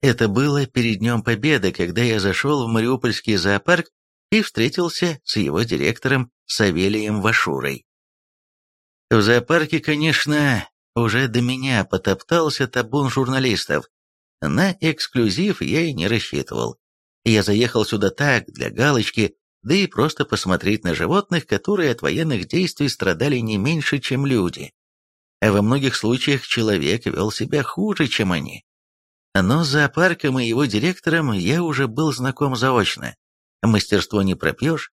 Это было перед Днем Победы, когда я зашел в Мариупольский зоопарк и встретился с его директором Савелием Вашурой. В зоопарке, конечно, уже до меня потоптался табун журналистов. На эксклюзив я и не рассчитывал. Я заехал сюда так, для галочки, да и просто посмотреть на животных, которые от военных действий страдали не меньше, чем люди. А во многих случаях человек вел себя хуже, чем они. Но с зоопарком и его директором я уже был знаком заочно. Мастерство не пропьешь.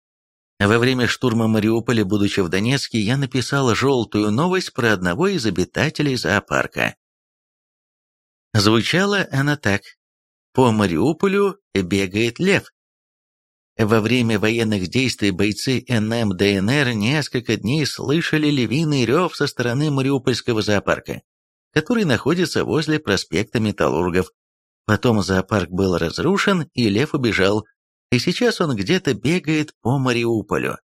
Во время штурма Мариуполя, будучи в Донецке, я написал желтую новость про одного из обитателей зоопарка. Звучала она так. По Мариуполю бегает лев. Во время военных действий бойцы НМ ДНР несколько дней слышали львиный рев со стороны Мариупольского зоопарка который находится возле проспекта Металлургов. Потом зоопарк был разрушен, и лев убежал, и сейчас он где-то бегает по Мариуполю.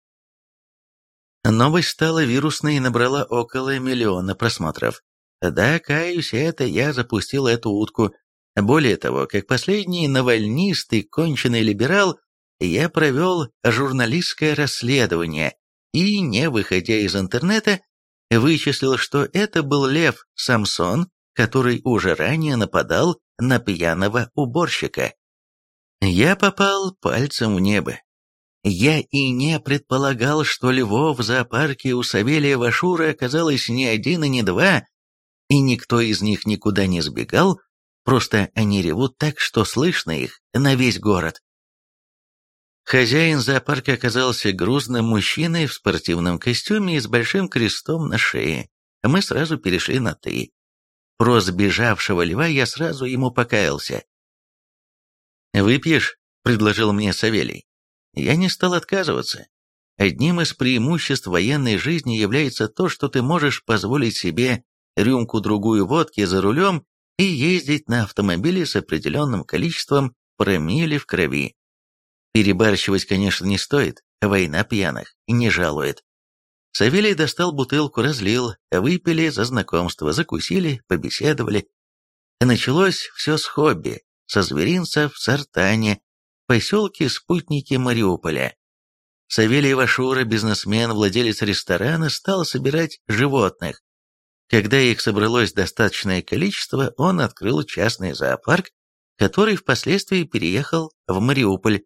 Новость стала вирусной и набрала около миллиона просмотров. Да, каюсь, это я запустил эту утку. Более того, как последний навальнистый конченый либерал, я провел журналистское расследование и, не выходя из интернета, вычислил, что это был лев Самсон, который уже ранее нападал на пьяного уборщика. Я попал пальцем в небо. Я и не предполагал, что львов в зоопарке у Савелия Вашура оказалось не один и не два, и никто из них никуда не сбегал, просто они ревут так, что слышно их на весь город. Хозяин зоопарка оказался грузным мужчиной в спортивном костюме и с большим крестом на шее. Мы сразу перешли на «ты». Про сбежавшего льва я сразу ему покаялся. «Выпьешь?» — предложил мне Савелий. Я не стал отказываться. Одним из преимуществ военной жизни является то, что ты можешь позволить себе рюмку-другую водки за рулем и ездить на автомобиле с определенным количеством промилле в крови. Перебарщивать, конечно, не стоит, война пьяных не жалует. Савелий достал бутылку, разлил, выпили за знакомство, закусили, побеседовали. Началось все с хобби, со зверинца в Сартане, поселке спутники Мариуполя. Савелий Вашура, бизнесмен, владелец ресторана, стал собирать животных. Когда их собралось достаточное количество, он открыл частный зоопарк, который впоследствии переехал в Мариуполь,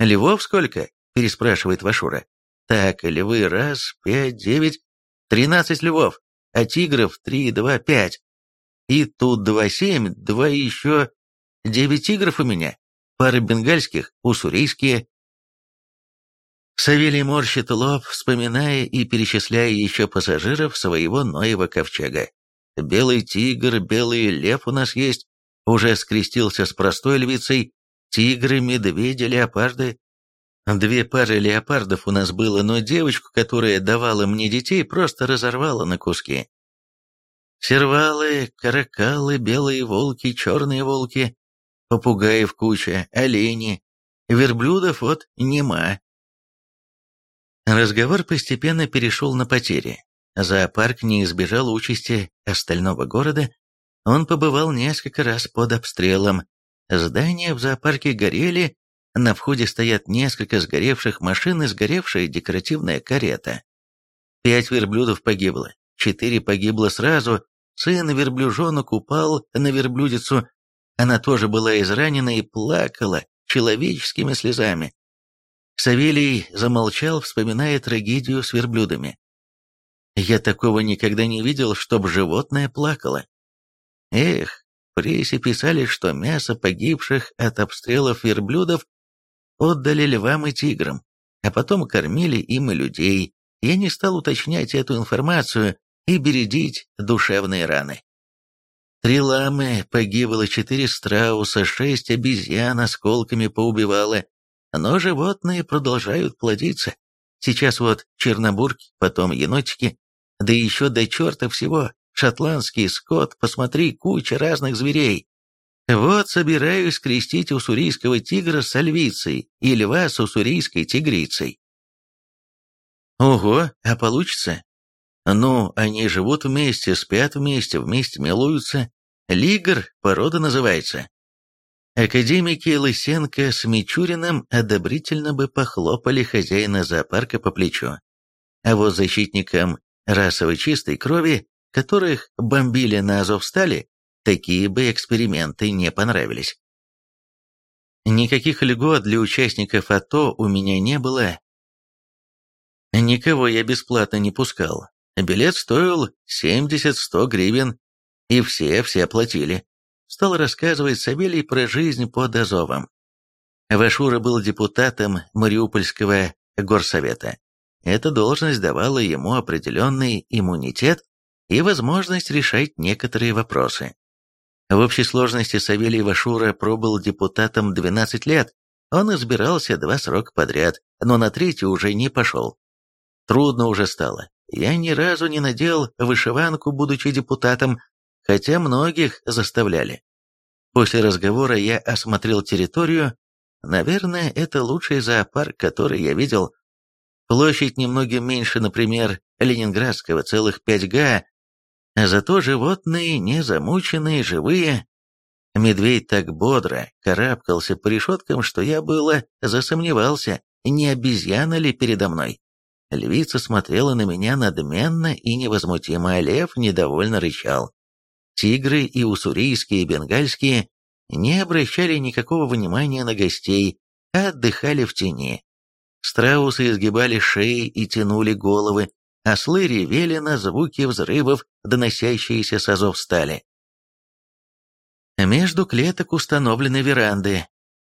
«Львов сколько?» – переспрашивает Вашура. «Так, львы раз, пять, девять, тринадцать львов, а тигров три, два, пять. И тут два семь, два еще девять тигров у меня, пара бенгальских, уссурийские». Савелий морщит лоб, вспоминая и перечисляя еще пассажиров своего Ноева ковчега. «Белый тигр, белый лев у нас есть», уже скрестился с простой львицей, Тигры, медведи, леопарды. Две пары леопардов у нас было, но девочку, которая давала мне детей, просто разорвала на куски. Сервалы, каракалы, белые волки, черные волки, попугаев куча, олени, верблюдов вот нема. Разговор постепенно перешел на потери. Зоопарк не избежал участи остального города, он побывал несколько раз под обстрелом, Здания в зоопарке горели, на входе стоят несколько сгоревших машин и сгоревшая декоративная карета. Пять верблюдов погибло, четыре погибло сразу, сын верблюжонок упал на верблюдицу, она тоже была изранена и плакала человеческими слезами. Савелий замолчал, вспоминая трагедию с верблюдами. Я такого никогда не видел, чтоб животное плакало. Эх, прессе писали, что мясо погибших от обстрелов верблюдов отдали львам и тиграм, а потом кормили им и людей. Я не стал уточнять эту информацию и бередить душевные раны. Три ламы погибло, четыре страуса, шесть обезьян осколками поубивало, но животные продолжают плодиться. Сейчас вот чернобурки, потом енотики, да еще до черта всего шотландский скот, посмотри, куча разных зверей. Вот собираюсь скрестить уссурийского тигра с альвицей и льва с уссурийской тигрицей. Ого, а получится? Ну, они живут вместе, спят вместе, вместе милуются. Лигр порода называется. Академики Лысенко с Мичуриным одобрительно бы похлопали хозяина зоопарка по плечу. А вот защитникам расовой чистой крови, которых бомбили на Азовстале, такие бы эксперименты не понравились. Никаких льгот для участников АТО у меня не было. Никого я бесплатно не пускал. Билет стоил 70-100 гривен, и все-все платили. Стал рассказывать Савелий про жизнь под Азовом. Вашура был депутатом Мариупольского горсовета. Эта должность давала ему определенный иммунитет и возможность решать некоторые вопросы. В общей сложности Савелий Вашура пробыл депутатом 12 лет. Он избирался два срока подряд, но на третий уже не пошел. Трудно уже стало. Я ни разу не надел вышиванку, будучи депутатом, хотя многих заставляли. После разговора я осмотрел территорию. Наверное, это лучший зоопарк, который я видел. Площадь немного меньше, например, Ленинградского, целых 5 га, Зато животные не замученные, живые. Медведь так бодро карабкался по решеткам, что я было засомневался, не обезьяна ли передо мной. Львица смотрела на меня надменно и невозмутимо, а лев недовольно рычал. Тигры и уссурийские, и бенгальские не обращали никакого внимания на гостей, а отдыхали в тени. Страусы изгибали шеи и тянули головы, Ослы ревели на звуки взрывов, доносящиеся с азов стали. Между клеток установлены веранды.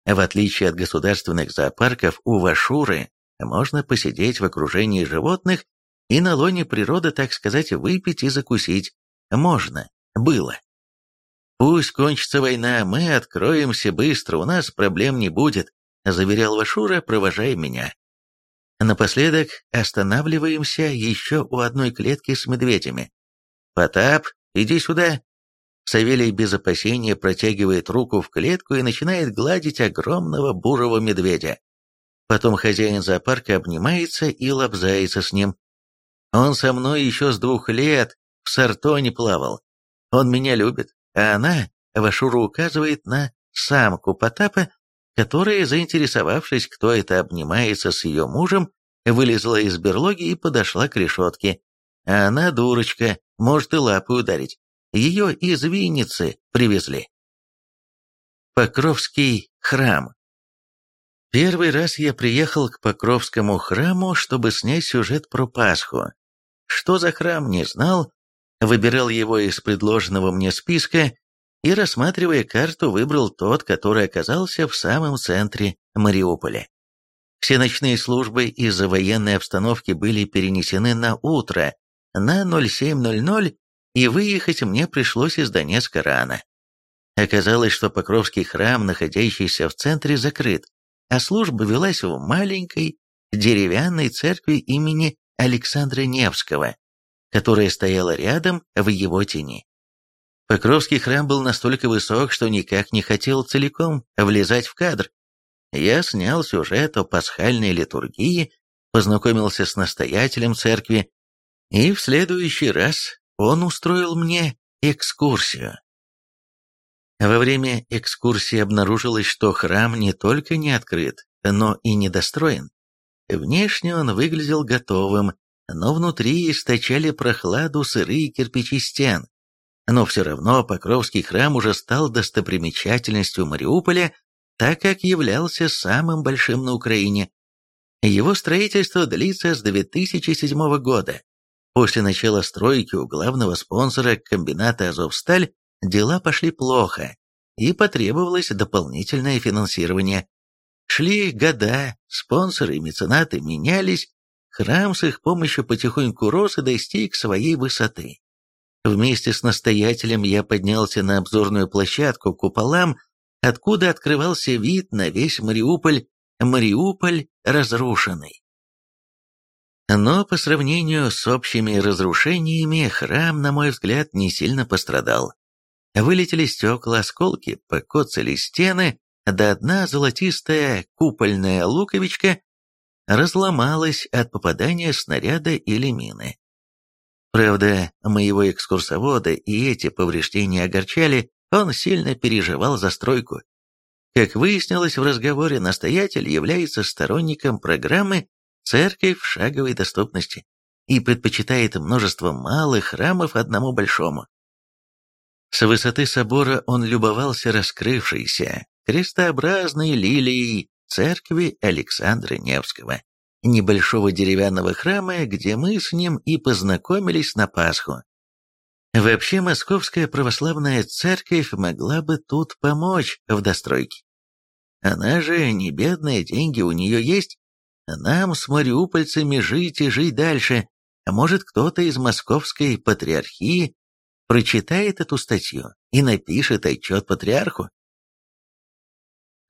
В отличие от государственных зоопарков, у Вашуры можно посидеть в окружении животных и на лоне природы, так сказать, выпить и закусить. Можно. Было. «Пусть кончится война, мы откроемся быстро, у нас проблем не будет», заверял Вашура, провожая меня. Напоследок останавливаемся еще у одной клетки с медведями. «Потап, иди сюда!» Савелий без опасения протягивает руку в клетку и начинает гладить огромного бурого медведя. Потом хозяин зоопарка обнимается и лобзается с ним. Он со мной еще с двух лет в Сартоне плавал. Он меня любит, а она, Вашура указывает на самку Потапа, которая, заинтересовавшись, кто это обнимается с ее мужем, вылезла из берлоги и подошла к решетке. А она, дурочка, может и лапы ударить. Ее из Винницы привезли. Покровский храм Первый раз я приехал к Покровскому храму, чтобы снять сюжет про Пасху. Что за храм, не знал, выбирал его из предложенного мне списка и, рассматривая карту, выбрал тот, который оказался в самом центре Мариуполя. Все ночные службы из-за военной обстановки были перенесены на утро, на 07.00, и выехать мне пришлось из Донецка рано. Оказалось, что Покровский храм, находящийся в центре, закрыт, а служба велась в маленькой деревянной церкви имени Александра Невского, которая стояла рядом в его тени. Покровский храм был настолько высок, что никак не хотел целиком влезать в кадр. Я снял сюжет о пасхальной литургии, познакомился с настоятелем церкви, и в следующий раз он устроил мне экскурсию. Во время экскурсии обнаружилось, что храм не только не открыт, но и недостроен. Внешне он выглядел готовым, но внутри источали прохладу сырые кирпичи стен, но все равно Покровский храм уже стал достопримечательностью Мариуполя, так как являлся самым большим на Украине. Его строительство длится с 2007 года. После начала стройки у главного спонсора комбината «Азовсталь» дела пошли плохо, и потребовалось дополнительное финансирование. Шли года, спонсоры и меценаты менялись, храм с их помощью потихоньку рос и достиг своей высоты. Вместе с настоятелем я поднялся на обзорную площадку к куполам, откуда открывался вид на весь Мариуполь, Мариуполь разрушенный. Но по сравнению с общими разрушениями, храм, на мой взгляд, не сильно пострадал. Вылетели стекла, осколки, покоцали стены, да одна золотистая купольная луковичка разломалась от попадания снаряда или мины. Правда, моего экскурсовода и эти повреждения огорчали, он сильно переживал за стройку. Как выяснилось в разговоре, настоятель является сторонником программы «Церковь в шаговой доступности» и предпочитает множество малых храмов одному большому. С высоты собора он любовался раскрывшейся, крестообразной лилией церкви Александра Невского, небольшого деревянного храма, где мы с ним и познакомились на Пасху. Вообще, Московская православная церковь могла бы тут помочь в достройке. Она же не бедная, деньги у нее есть. Нам с мариупольцами жить и жить дальше. А может, кто-то из московской патриархии прочитает эту статью и напишет отчет патриарху?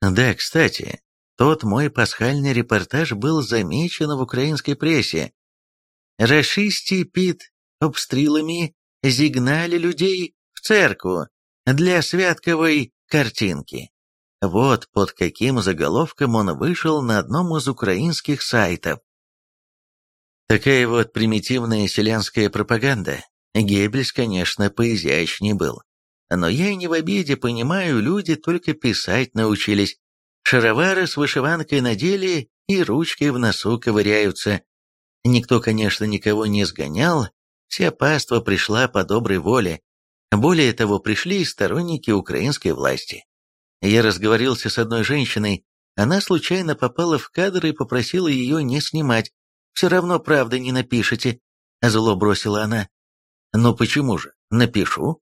Да, кстати, тот мой пасхальный репортаж был замечен в украинской прессе. Рашисти під обстрілами зігнали людей в церкву для святковой картинки. Вот под каким заголовком он вышел на одном из украинских сайтов. Такая вот примитивная селянская пропаганда. Геббельс, конечно, поизящнее был. Но я и не в обиде понимаю, люди только писать научились. Шаровары с вышиванкой надели и ручкой в носу ковыряются. Никто, конечно, никого не сгонял, вся паства пришла по доброй воле. Более того, пришли и сторонники украинской власти. Я разговорился с одной женщиной, она случайно попала в кадр и попросила ее не снимать. «Все равно правды не напишете», — зло бросила она. «Ну почему же? Напишу».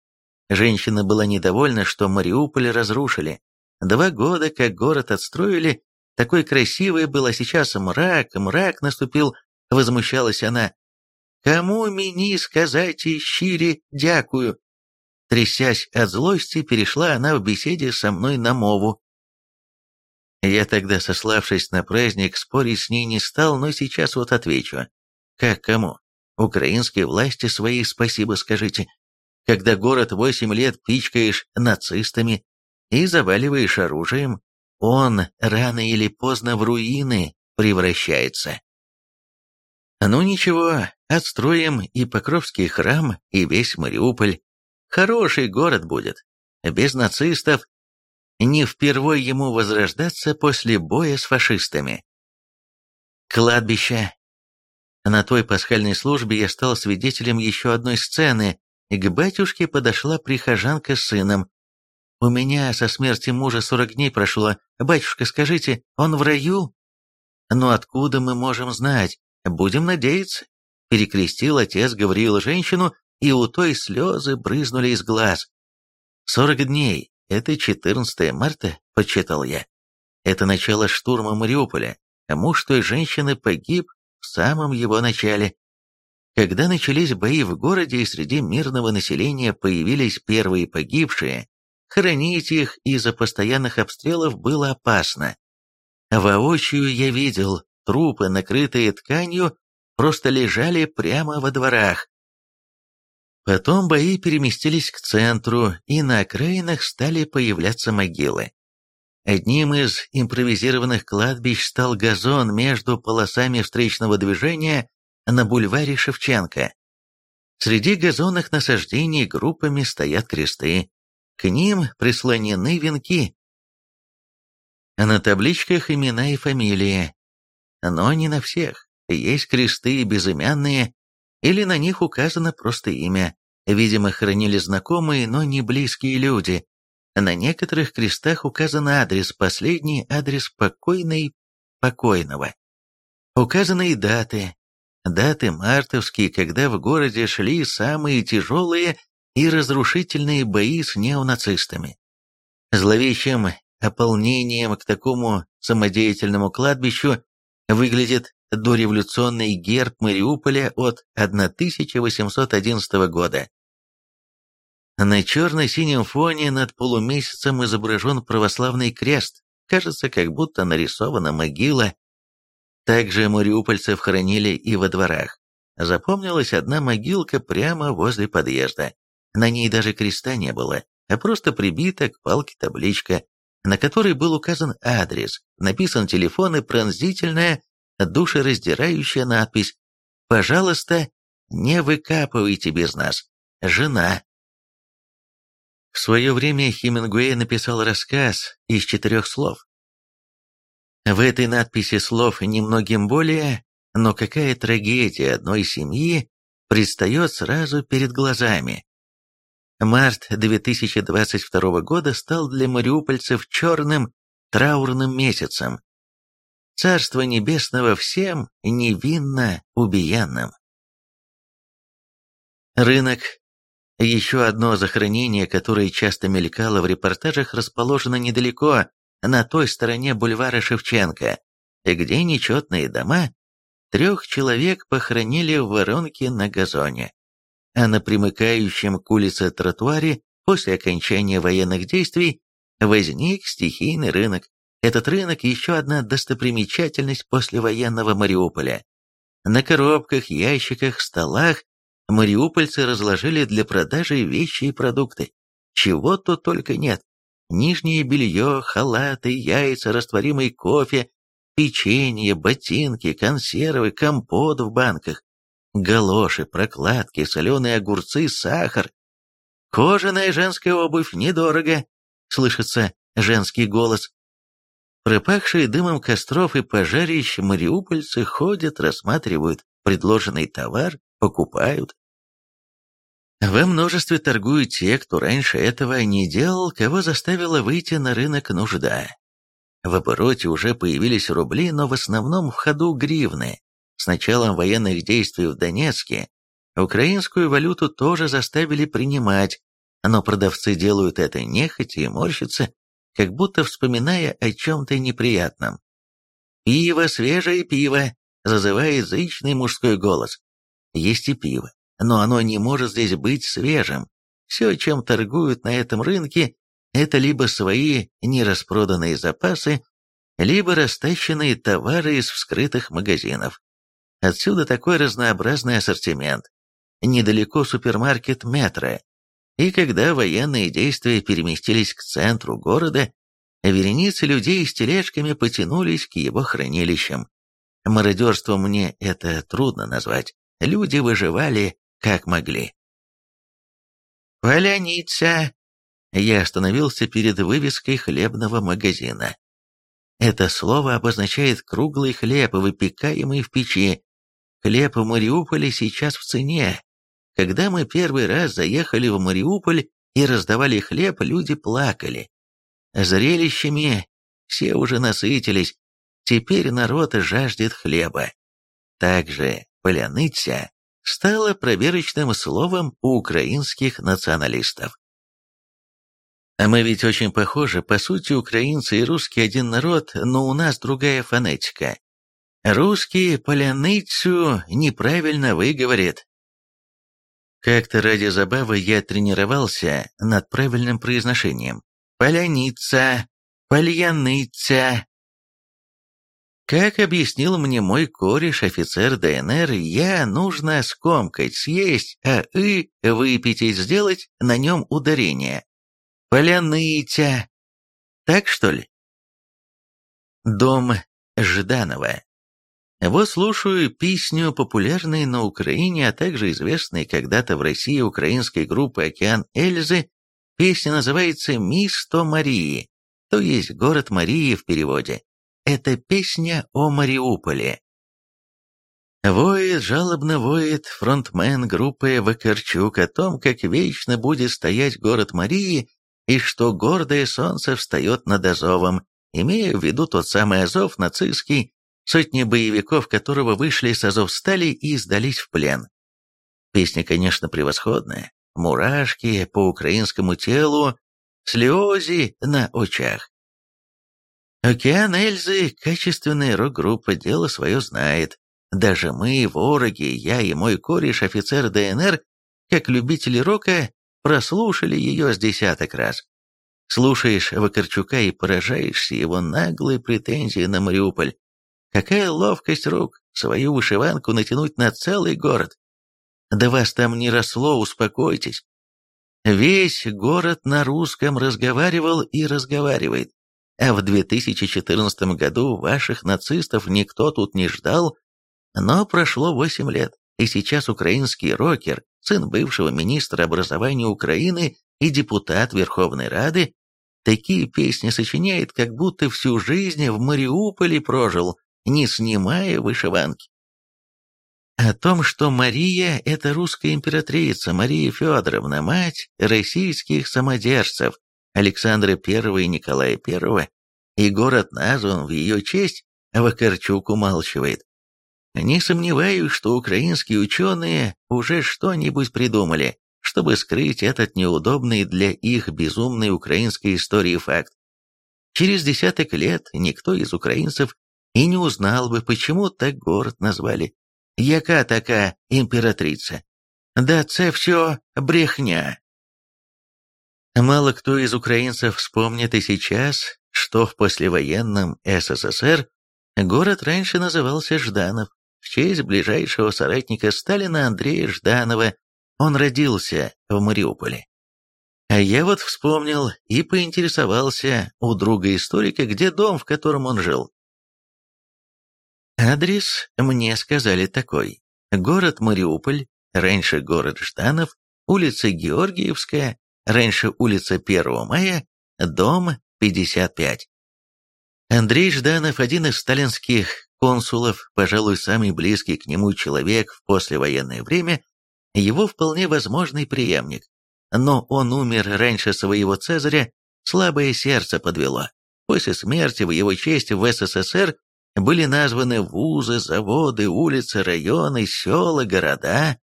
Женщина была недовольна, что Мариуполь разрушили. Два года, как город отстроили, такой красивый был, а сейчас мрак, мрак наступил, возмущалась она. «Кому мені сказать и щире дякую?» Трясясь от злости, перешла она в беседе со мной на мову. Я тогда, сославшись на праздник, спорить с ней не стал, но сейчас вот отвечу. Как кому? Украинской власти своей спасибо скажите. Когда город восемь лет пичкаешь нацистами, и заваливаешь оружием, он рано или поздно в руины превращается. Ну ничего, отстроим и Покровский храм, и весь Мариуполь. Хороший город будет, без нацистов. Не впервой ему возрождаться после боя с фашистами. Кладбище. На той пасхальной службе я стал свидетелем еще одной сцены. К батюшке подошла прихожанка с сыном. «У меня со смерти мужа сорок дней прошло. Батюшка, скажите, он в раю?» «Ну откуда мы можем знать? Будем надеяться». Перекрестил отец Гавриил женщину, и у той слезы брызнули из глаз. «Сорок дней — это 14 марта», — подсчитал я. Это начало штурма Мариуполя, муж той женщины погиб в самом его начале. Когда начались бои в городе и среди мирного населения появились первые погибшие, Хранить их из-за постоянных обстрелов было опасно. Воочию я видел, трупы, накрытые тканью, просто лежали прямо во дворах. Потом бои переместились к центру, и на окраинах стали появляться могилы. Одним из импровизированных кладбищ стал газон между полосами встречного движения на бульваре Шевченко. Среди газонных насаждений группами стоят кресты, к ним прислонены венки. На табличках имена и фамилии. Но не на всех. Есть кресты безымянные, или на них указано просто имя. Видимо, хранили знакомые, но не близкие люди. На некоторых крестах указан адрес, последний адрес покойной покойного. Указаны и даты. Даты мартовские, когда в городе шли самые тяжелые и разрушительные бои с неонацистами. Зловещим ополнением к такому самодеятельному кладбищу выглядит дореволюционный герб Мариуполя от 1811 года. На черно-синем фоне над полумесяцем изображен православный крест, кажется, как будто нарисована могила. Также мариупольцев хоронили и во дворах. Запомнилась одна могилка прямо возле подъезда. На ней даже креста не было, а просто прибита к палке табличка, на которой был указан адрес, написан телефон и пронзительная душераздирающая надпись «Пожалуйста, не выкапывайте без нас. Жена». В свое время Хемингуэй написал рассказ из четырех слов. В этой надписи слов немногим более, но какая трагедия одной семьи предстает сразу перед глазами. Март 2022 года стал для мариупольцев черным траурным месяцем. Царство Небесного всем невинно убиенным. Рынок. Еще одно захоронение, которое часто мелькало в репортажах, расположено недалеко, на той стороне бульвара Шевченко, где нечетные дома трех человек похоронили в воронке на газоне. А на примыкающем к улице тротуаре после окончания военных действий возник стихийный рынок. Этот рынок еще одна достопримечательность послевоенного Мариуполя. На коробках, ящиках, столах мариупольцы разложили для продажи вещи и продукты. Чего тут только нет. Нижнее белье, халаты, яйца, растворимый кофе, печенье, ботинки, консервы, компот в банках, галоши, прокладки, соленые огурцы, сахар. Кожаная женская обувь недорого, слышится женский голос. Пропахшие дымом костров и пожарищ мариупольцы ходят, рассматривают предложенный товар, покупают. Во множестве торгуют те, кто раньше этого не делал, кого заставила выйти на рынок нужда. В обороте уже появились рубли, но в основном в ходу гривны. С началом военных действий в Донецке украинскую валюту тоже заставили принимать, но продавцы делают это нехотя и морщатся, как будто вспоминая о чем-то неприятном. «Пиво, свежее пиво!» — зазывает зычный мужской голос. Есть и пиво, но оно не может здесь быть свежим. Все, чем торгуют на этом рынке, это либо свои нераспроданные запасы, либо растащенные товары из вскрытых магазинов. Отсюда такой разнообразный ассортимент. Недалеко супермаркет «Метро», и когда военные действия переместились к центру города, вереницы людей с тележками потянулись к его хранилищам. Мародерством мне это трудно назвать. Люди выживали как могли. «Поляница!» Я остановился перед вывеской хлебного магазина. Это слово обозначает круглый хлеб, выпекаемый в печи. Хлеб в Мариуполе сейчас в цене. Когда мы первый раз заехали в Мариуполь и раздавали хлеб, люди плакали. Зрелищами все уже насытились, теперь народ жаждет хлеба. Также поляныця стало проверочным словом у украинских националистов. А мы ведь очень похожи, по сути, украинцы и русские один народ, но у нас другая фонетика. Русские поляныцу неправильно выговорят. Как-то ради забавы я тренировался над правильным произношением. Поляница, пальяныца. Как объяснил мне мой кореш, офицер ДНР, я нужно скомкать, съесть, а «и» выпить и сделать на нем ударение. Поляныця. Так что ли? Дом Жданова. Вот слушаю песню популярной на Украине, а также известной когда-то в России украинской группы «Океан Эльзы». Песня называется «Мисто Марии», то есть «Город Марии» в переводе. Это песня о Мариуполе. Воет, жалобно воет фронтмен группы Вакарчук о том, как вечно будет стоять город Марии и что гордое солнце встает над Азовом, имея в виду тот самый Азов нацистский, сотни боевиков которого вышли с Азовстали и сдались в плен. Песня, конечно, превосходная. Мурашки по украинскому телу, слезы на очах. Океан Эльзы, качественная рок-группа, дело свое знает. Даже мы, вороги, я и мой кореш, офицер ДНР, как любители рока, прослушали ее с десяток раз. Слушаешь Вакарчука и поражаешься его наглой претензии на Мариуполь. Какая ловкость рук свою вышиванку натянуть на целый город. Да вас там не росло, успокойтесь. Весь город на русском разговаривал и разговаривает. а в 2014 году ваших нацистов никто тут не ждал, но прошло 8 лет, и сейчас украинский рокер, сын бывшего министра образования Украины и депутат Верховной Рады, такие песни сочиняет, как будто всю жизнь в Мариуполе прожил, не снимая вышиванки. О том, что Мария – это русская императрица Мария Федоровна, мать российских самодержцев Александра I и Николая I, и город назван в ее честь, Вакарчук умалчивает. Не сомневаюсь, что украинские ученые уже что-нибудь придумали, чтобы скрыть этот неудобный для их безумной украинской истории факт. Через десяток лет никто из украинцев и не узнал бы, почему так город назвали. Яка така імператриця? Да це все брехня. Мало кто из украинцев вспомнит и сейчас, что в послевоенном СССР город раньше назывался Жданов, в честь ближайшего соратника Сталина Андрея Жданова. Он родился в Мариуполе. А я вот вспомнил и поинтересовался у друга-историка, где дом, в котором он жил. Адрес мне сказали такой. Город Мариуполь, раньше город Жданов, улица Георгиевская, раньше улица 1 мая, дом 55. Андрей Жданов, один из сталинских консулов, пожалуй, самый близкий к нему человек в послевоенное время, его вполне возможный преемник. Но он умер раньше своего Цезаря, слабое сердце подвело. После смерти в его честь в СССР были названы вузы, заводы, улицы, районы, села, города.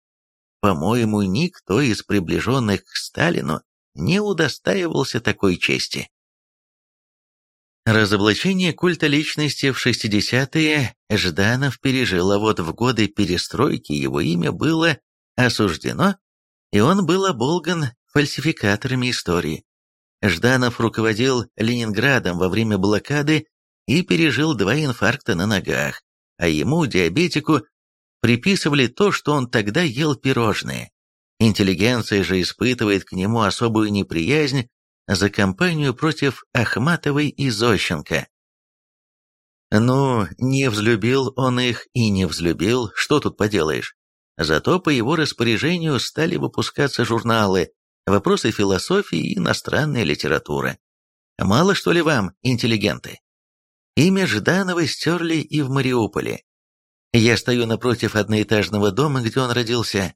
По-моему, никто из приближенных к Сталину не удостаивался такой чести. Разоблачение культа личности в 60-е Жданов пережил, а вот в годы перестройки его имя было осуждено, и он был оболган фальсификаторами истории. Жданов руководил Ленинградом во время блокады и пережил два инфаркта на ногах, а ему, диабетику, приписывали то, что он тогда ел пирожные. Интеллигенция же испытывает к нему особую неприязнь за кампанию против Ахматовой и Зощенко. Ну, не взлюбил он их и не взлюбил, что тут поделаешь. Зато по его распоряжению стали выпускаться журналы «Вопросы философии и иностранная литература». Мало что ли вам, интеллигенты? Имя Жданова стерли и в Мариуполе. Я стою напротив одноэтажного дома, где он родился.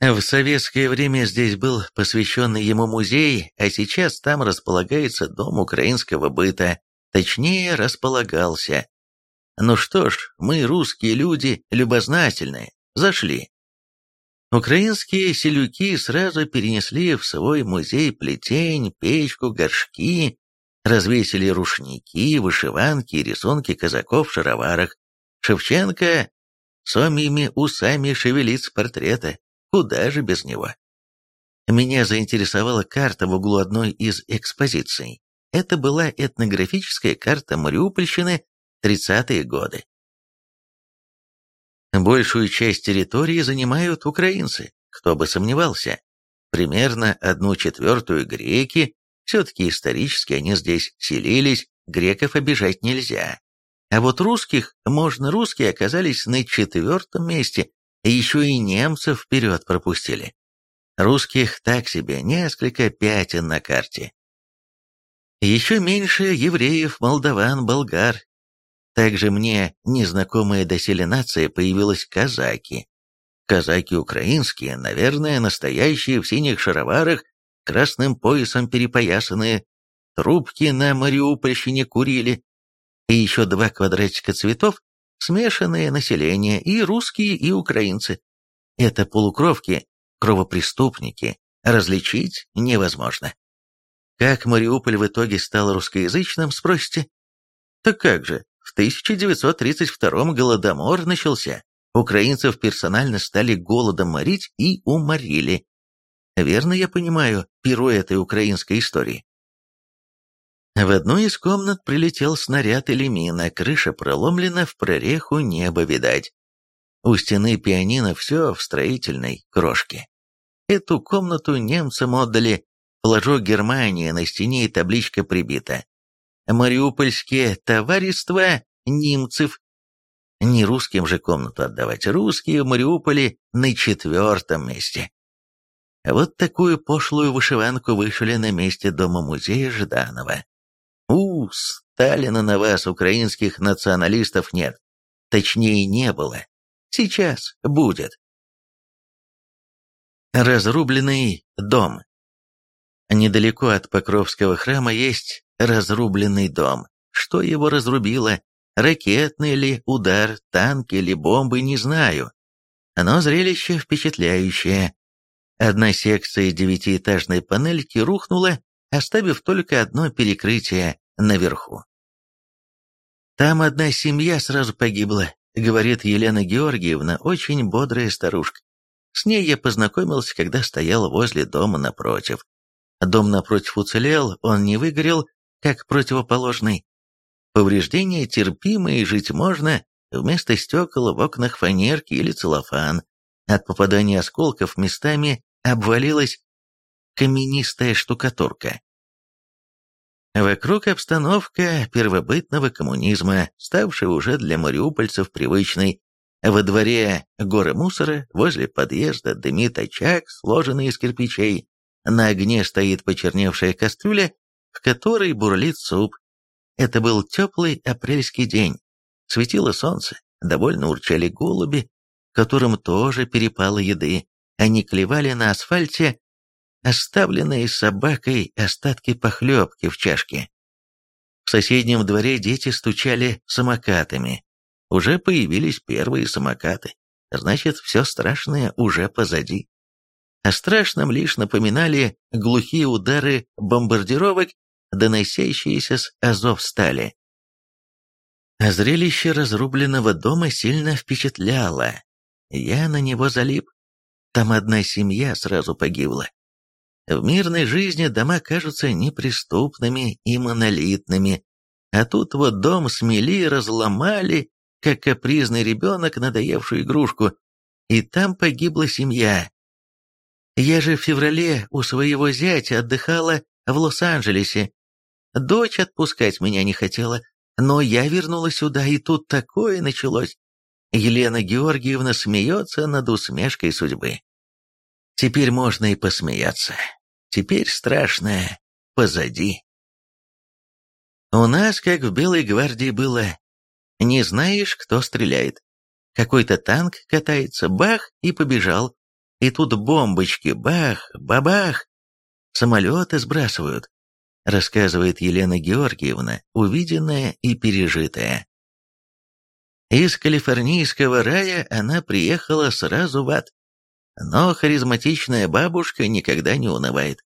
В советское время здесь был посвященный ему музей, а сейчас там располагается Дом украинского быта, точнее, располагался. Ну что ж, мы, русские люди, любознательные, зашли. Украинские селюки сразу перенесли в свой музей плетень, печку, горшки, развесили рушники, вышиванки и рисунки казаков в шароварах. Шевченко самими усами шевелит с портрета. Куда же без него? Меня заинтересовала карта в углу одной из экспозиций. Это была этнографическая карта Мариупольщины 30-е годы. Большую часть территории занимают украинцы, кто бы сомневался. Примерно одну четвертую греки, все-таки исторически они здесь селились, греков обижать нельзя. А вот русских, можно русские оказались на четвертом месте, еще и немцев вперед пропустили. Русских так себе, несколько пятен на карте. Еще меньше евреев, молдаван, болгар. Также мне незнакомая доселе нация появилась казаки. Казаки украинские, наверное, настоящие в синих шароварах красным поясом перепоясанные, трубки на Мариупольщине курили, и еще два квадратика цветов, смешанное население, и русские, и украинцы. Это полукровки, кровопреступники, различить невозможно. Как Мариуполь в итоге стал русскоязычным, спросите? Так как же, в 1932 голодомор начался. Украинцев персонально стали голодом морить и уморили. Верно я понимаю этой украинской истории? В одну из комнат прилетел снаряд или мина, крыша проломлена, в прореху небо видать. У стены пианино все в строительной крошке. Эту комнату немцам отдали, флажок Германии на стене и табличка прибита. Мариупольские товариства немцев. Не русским же комнату отдавать, русские в Мариуполе на четвертом месте. Вот такую пошлую вышиванку вышили на месте дома-музея Жданова. У, Сталина на вас, украинских националистов, нет. Точнее, не было. Сейчас будет. Разрубленный дом. Недалеко от Покровского храма есть разрубленный дом. Что его разрубило? Ракетный ли удар, танки или бомбы, не знаю. Но зрелище впечатляющее. Одна секция девятиэтажной панельки рухнула, оставив только одно перекрытие наверху. «Там одна семья сразу погибла», — говорит Елена Георгиевна, очень бодрая старушка. С ней я познакомился, когда стоял возле дома напротив. Дом напротив уцелел, он не выгорел, как противоположный. Повреждения терпимые, жить можно, вместо стекол в окнах фанерки или целлофан. От попадания осколков местами обвалилась каменистая штукатурка. Вокруг обстановка первобытного коммунизма, ставшая уже для мариупольцев привычной. Во дворе горы мусора, возле подъезда дымит очаг, сложенный из кирпичей. На огне стоит почерневшая кастрюля, в которой бурлит суп. Это был теплый апрельский день. Светило солнце, довольно урчали голуби, которым тоже перепало еды. Они клевали на асфальте оставленные собакой остатки похлебки в чашке. В соседнем дворе дети стучали самокатами. Уже появились первые самокаты. Значит, все страшное уже позади. О страшном лишь напоминали глухие удары бомбардировок, доносящиеся с Азов стали. Зрелище разрубленного дома сильно впечатляло. Я на него залип. Там одна семья сразу погибла. В мирной жизни дома кажутся неприступными и монолитными, а тут вот дом смели, разломали, как капризный ребенок надоевшую игрушку, и там погибла семья. Я же в феврале у своего зятя отдыхала в Лос-Анджелесе. Дочь отпускать меня не хотела, но я вернулась сюда, и тут такое началось. Елена Георгиевна смеется над усмешкой судьбы. Теперь можно и посмеяться. Теперь страшное позади. У нас, как в Белой гвардии, было. Не знаешь, кто стреляет. Какой-то танк катается, бах, и побежал. И тут бомбочки, бах, бабах. Самолеты сбрасывают, рассказывает Елена Георгиевна, увиденная и пережитая. Из калифорнийского рая она приехала сразу в ад. Но харизматичная бабушка никогда не унывает.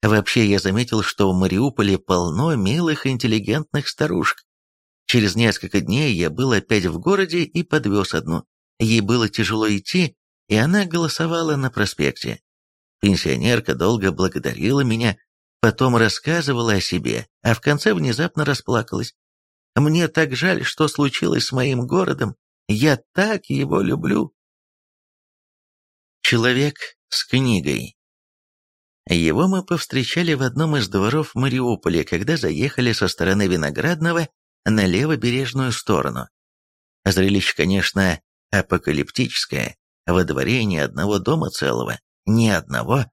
Вообще, я заметил, что в Мариуполе полно милых интеллигентных старушек. Через несколько дней я был опять в городе и подвез одну. Ей было тяжело идти, и она голосовала на проспекте. Пенсионерка долго благодарила меня, потом рассказывала о себе, а в конце внезапно расплакалась. Мне так жаль, что случилось с моим городом. Я так его люблю. Человек с книгой. Его мы повстречали в одном из дворов Мариуполя, когда заехали со стороны Виноградного на левобережную сторону. Зрелище, конечно, апокалиптическое. Во дворе ни одного дома целого, ни одного.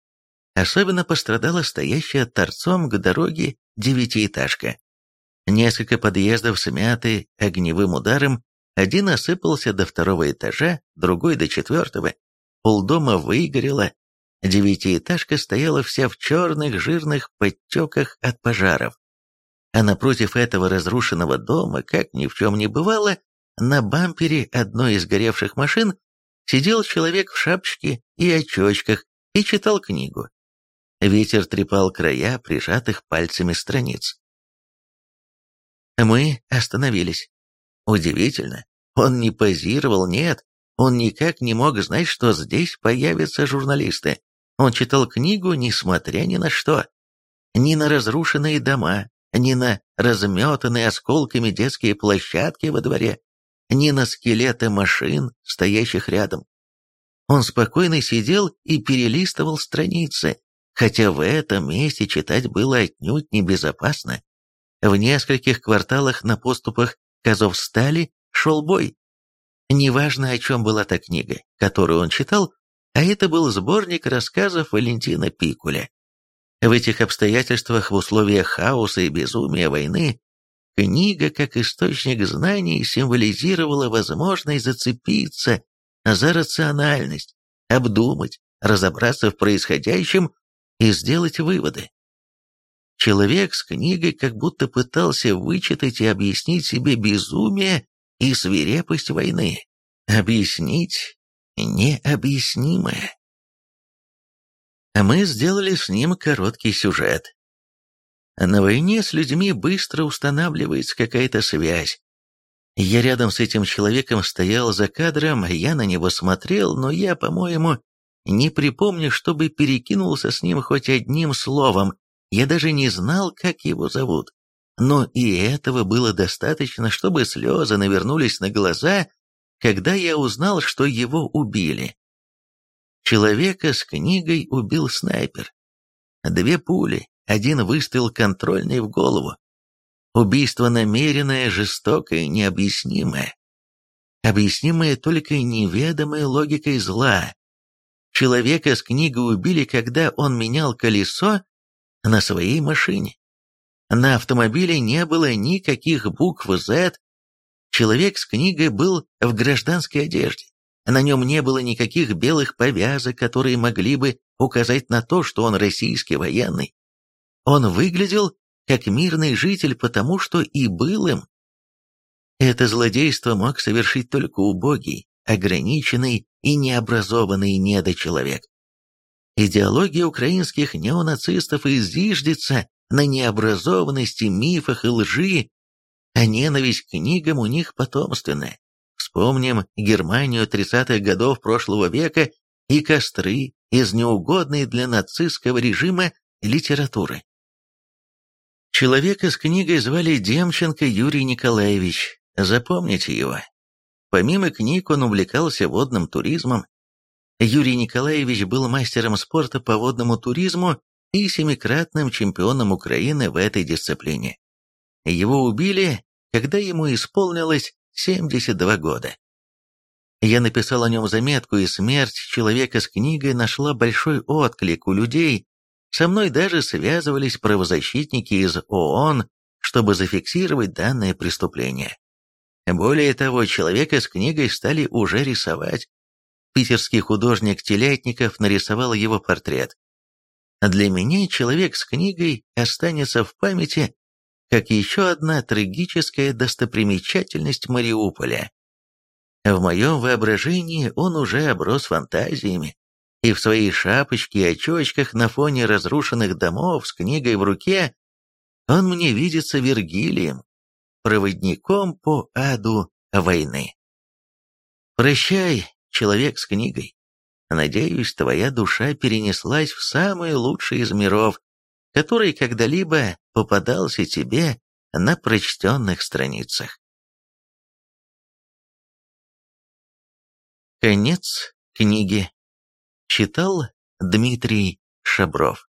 Особенно пострадала стоящая торцом к дороге девятиэтажка. Несколько подъездов смяты огневым ударом, один осыпался до второго этажа, другой до четвертого, полдома выгорело, девятиэтажка стояла вся в черных жирных подтеках от пожаров. А напротив этого разрушенного дома, как ни в чем не бывало, на бампере одной из горевших машин сидел человек в шапочке и очочках и читал книгу. Ветер трепал края прижатых пальцами страниц. Мы остановились. Удивительно, он не позировал, нет, он никак не мог знать, что здесь появятся журналисты. Он читал книгу, несмотря ни на что. Ни на разрушенные дома, ни на разметанные осколками детские площадки во дворе, ни на скелеты машин, стоящих рядом. Он спокойно сидел и перелистывал страницы, хотя в этом месте читать было отнюдь небезопасно. В нескольких кварталах на поступах Казовстали шел бой. Неважно, о чем была та книга, которую он читал, а это был сборник рассказов Валентина Пикуля. В этих обстоятельствах, в условиях хаоса и безумия войны, книга, как источник знаний, символизировала возможность зацепиться за рациональность, обдумать, разобраться в происходящем и сделать выводы. Человек с книгой как будто пытался вычитать и объяснить себе безумие и свирепость войны. Объяснить необъяснимое. Мы сделали с ним короткий сюжет. На войне с людьми быстро устанавливается какая-то связь. Я рядом с этим человеком стоял за кадром, я на него смотрел, но я, по-моему, не припомню, чтобы перекинулся с ним хоть одним словом, я даже не знал, как его зовут. Но и этого было достаточно, чтобы слезы навернулись на глаза, когда я узнал, что его убили. Человека с книгой убил снайпер. Две пули, один выстрел контрольный в голову. Убийство намеренное, жестокое, необъяснимое. Объяснимое только неведомой логикой зла. Человека с книгой убили, когда он менял колесо на своей машине. На автомобиле не было никаких букв Z. Человек с книгой был в гражданской одежде. На нем не было никаких белых повязок, которые могли бы указать на то, что он российский военный. Он выглядел как мирный житель, потому что и был им. Это злодейство мог совершить только убогий, ограниченный и необразованный недочеловек. Идеология украинских неонацистов изиждется на необразованности, мифах и лжи, а ненависть к книгам у них потомственная. Вспомним Германию 30-х годов прошлого века и костры из неугодной для нацистского режима литературы. Человека с книгой звали Демченко Юрий Николаевич, запомните его. Помимо книг он увлекался водным туризмом. Юрий Николаевич был мастером спорта по водному туризму и семикратным чемпионом Украины в этой дисциплине. Его убили, когда ему исполнилось 72 года. Я написал о нем заметку, и смерть человека с книгой нашла большой отклик у людей. Со мной даже связывались правозащитники из ООН, чтобы зафиксировать данное преступление. Более того, человека с книгой стали уже рисовать. Питерский художник Телятников нарисовал его портрет. Для меня человек с книгой останется в памяти как еще одна трагическая достопримечательность Мариуполя. В моем воображении он уже оброс фантазиями, и в своей шапочке и очочках на фоне разрушенных домов с книгой в руке он мне видится Вергилием, проводником по аду войны. Прощай, человек с книгой. Надеюсь, твоя душа перенеслась в самый лучший из миров, который когда-либо попадался тебе на прочтенных страницах. Конец книги. Читал Дмитрий Шабров.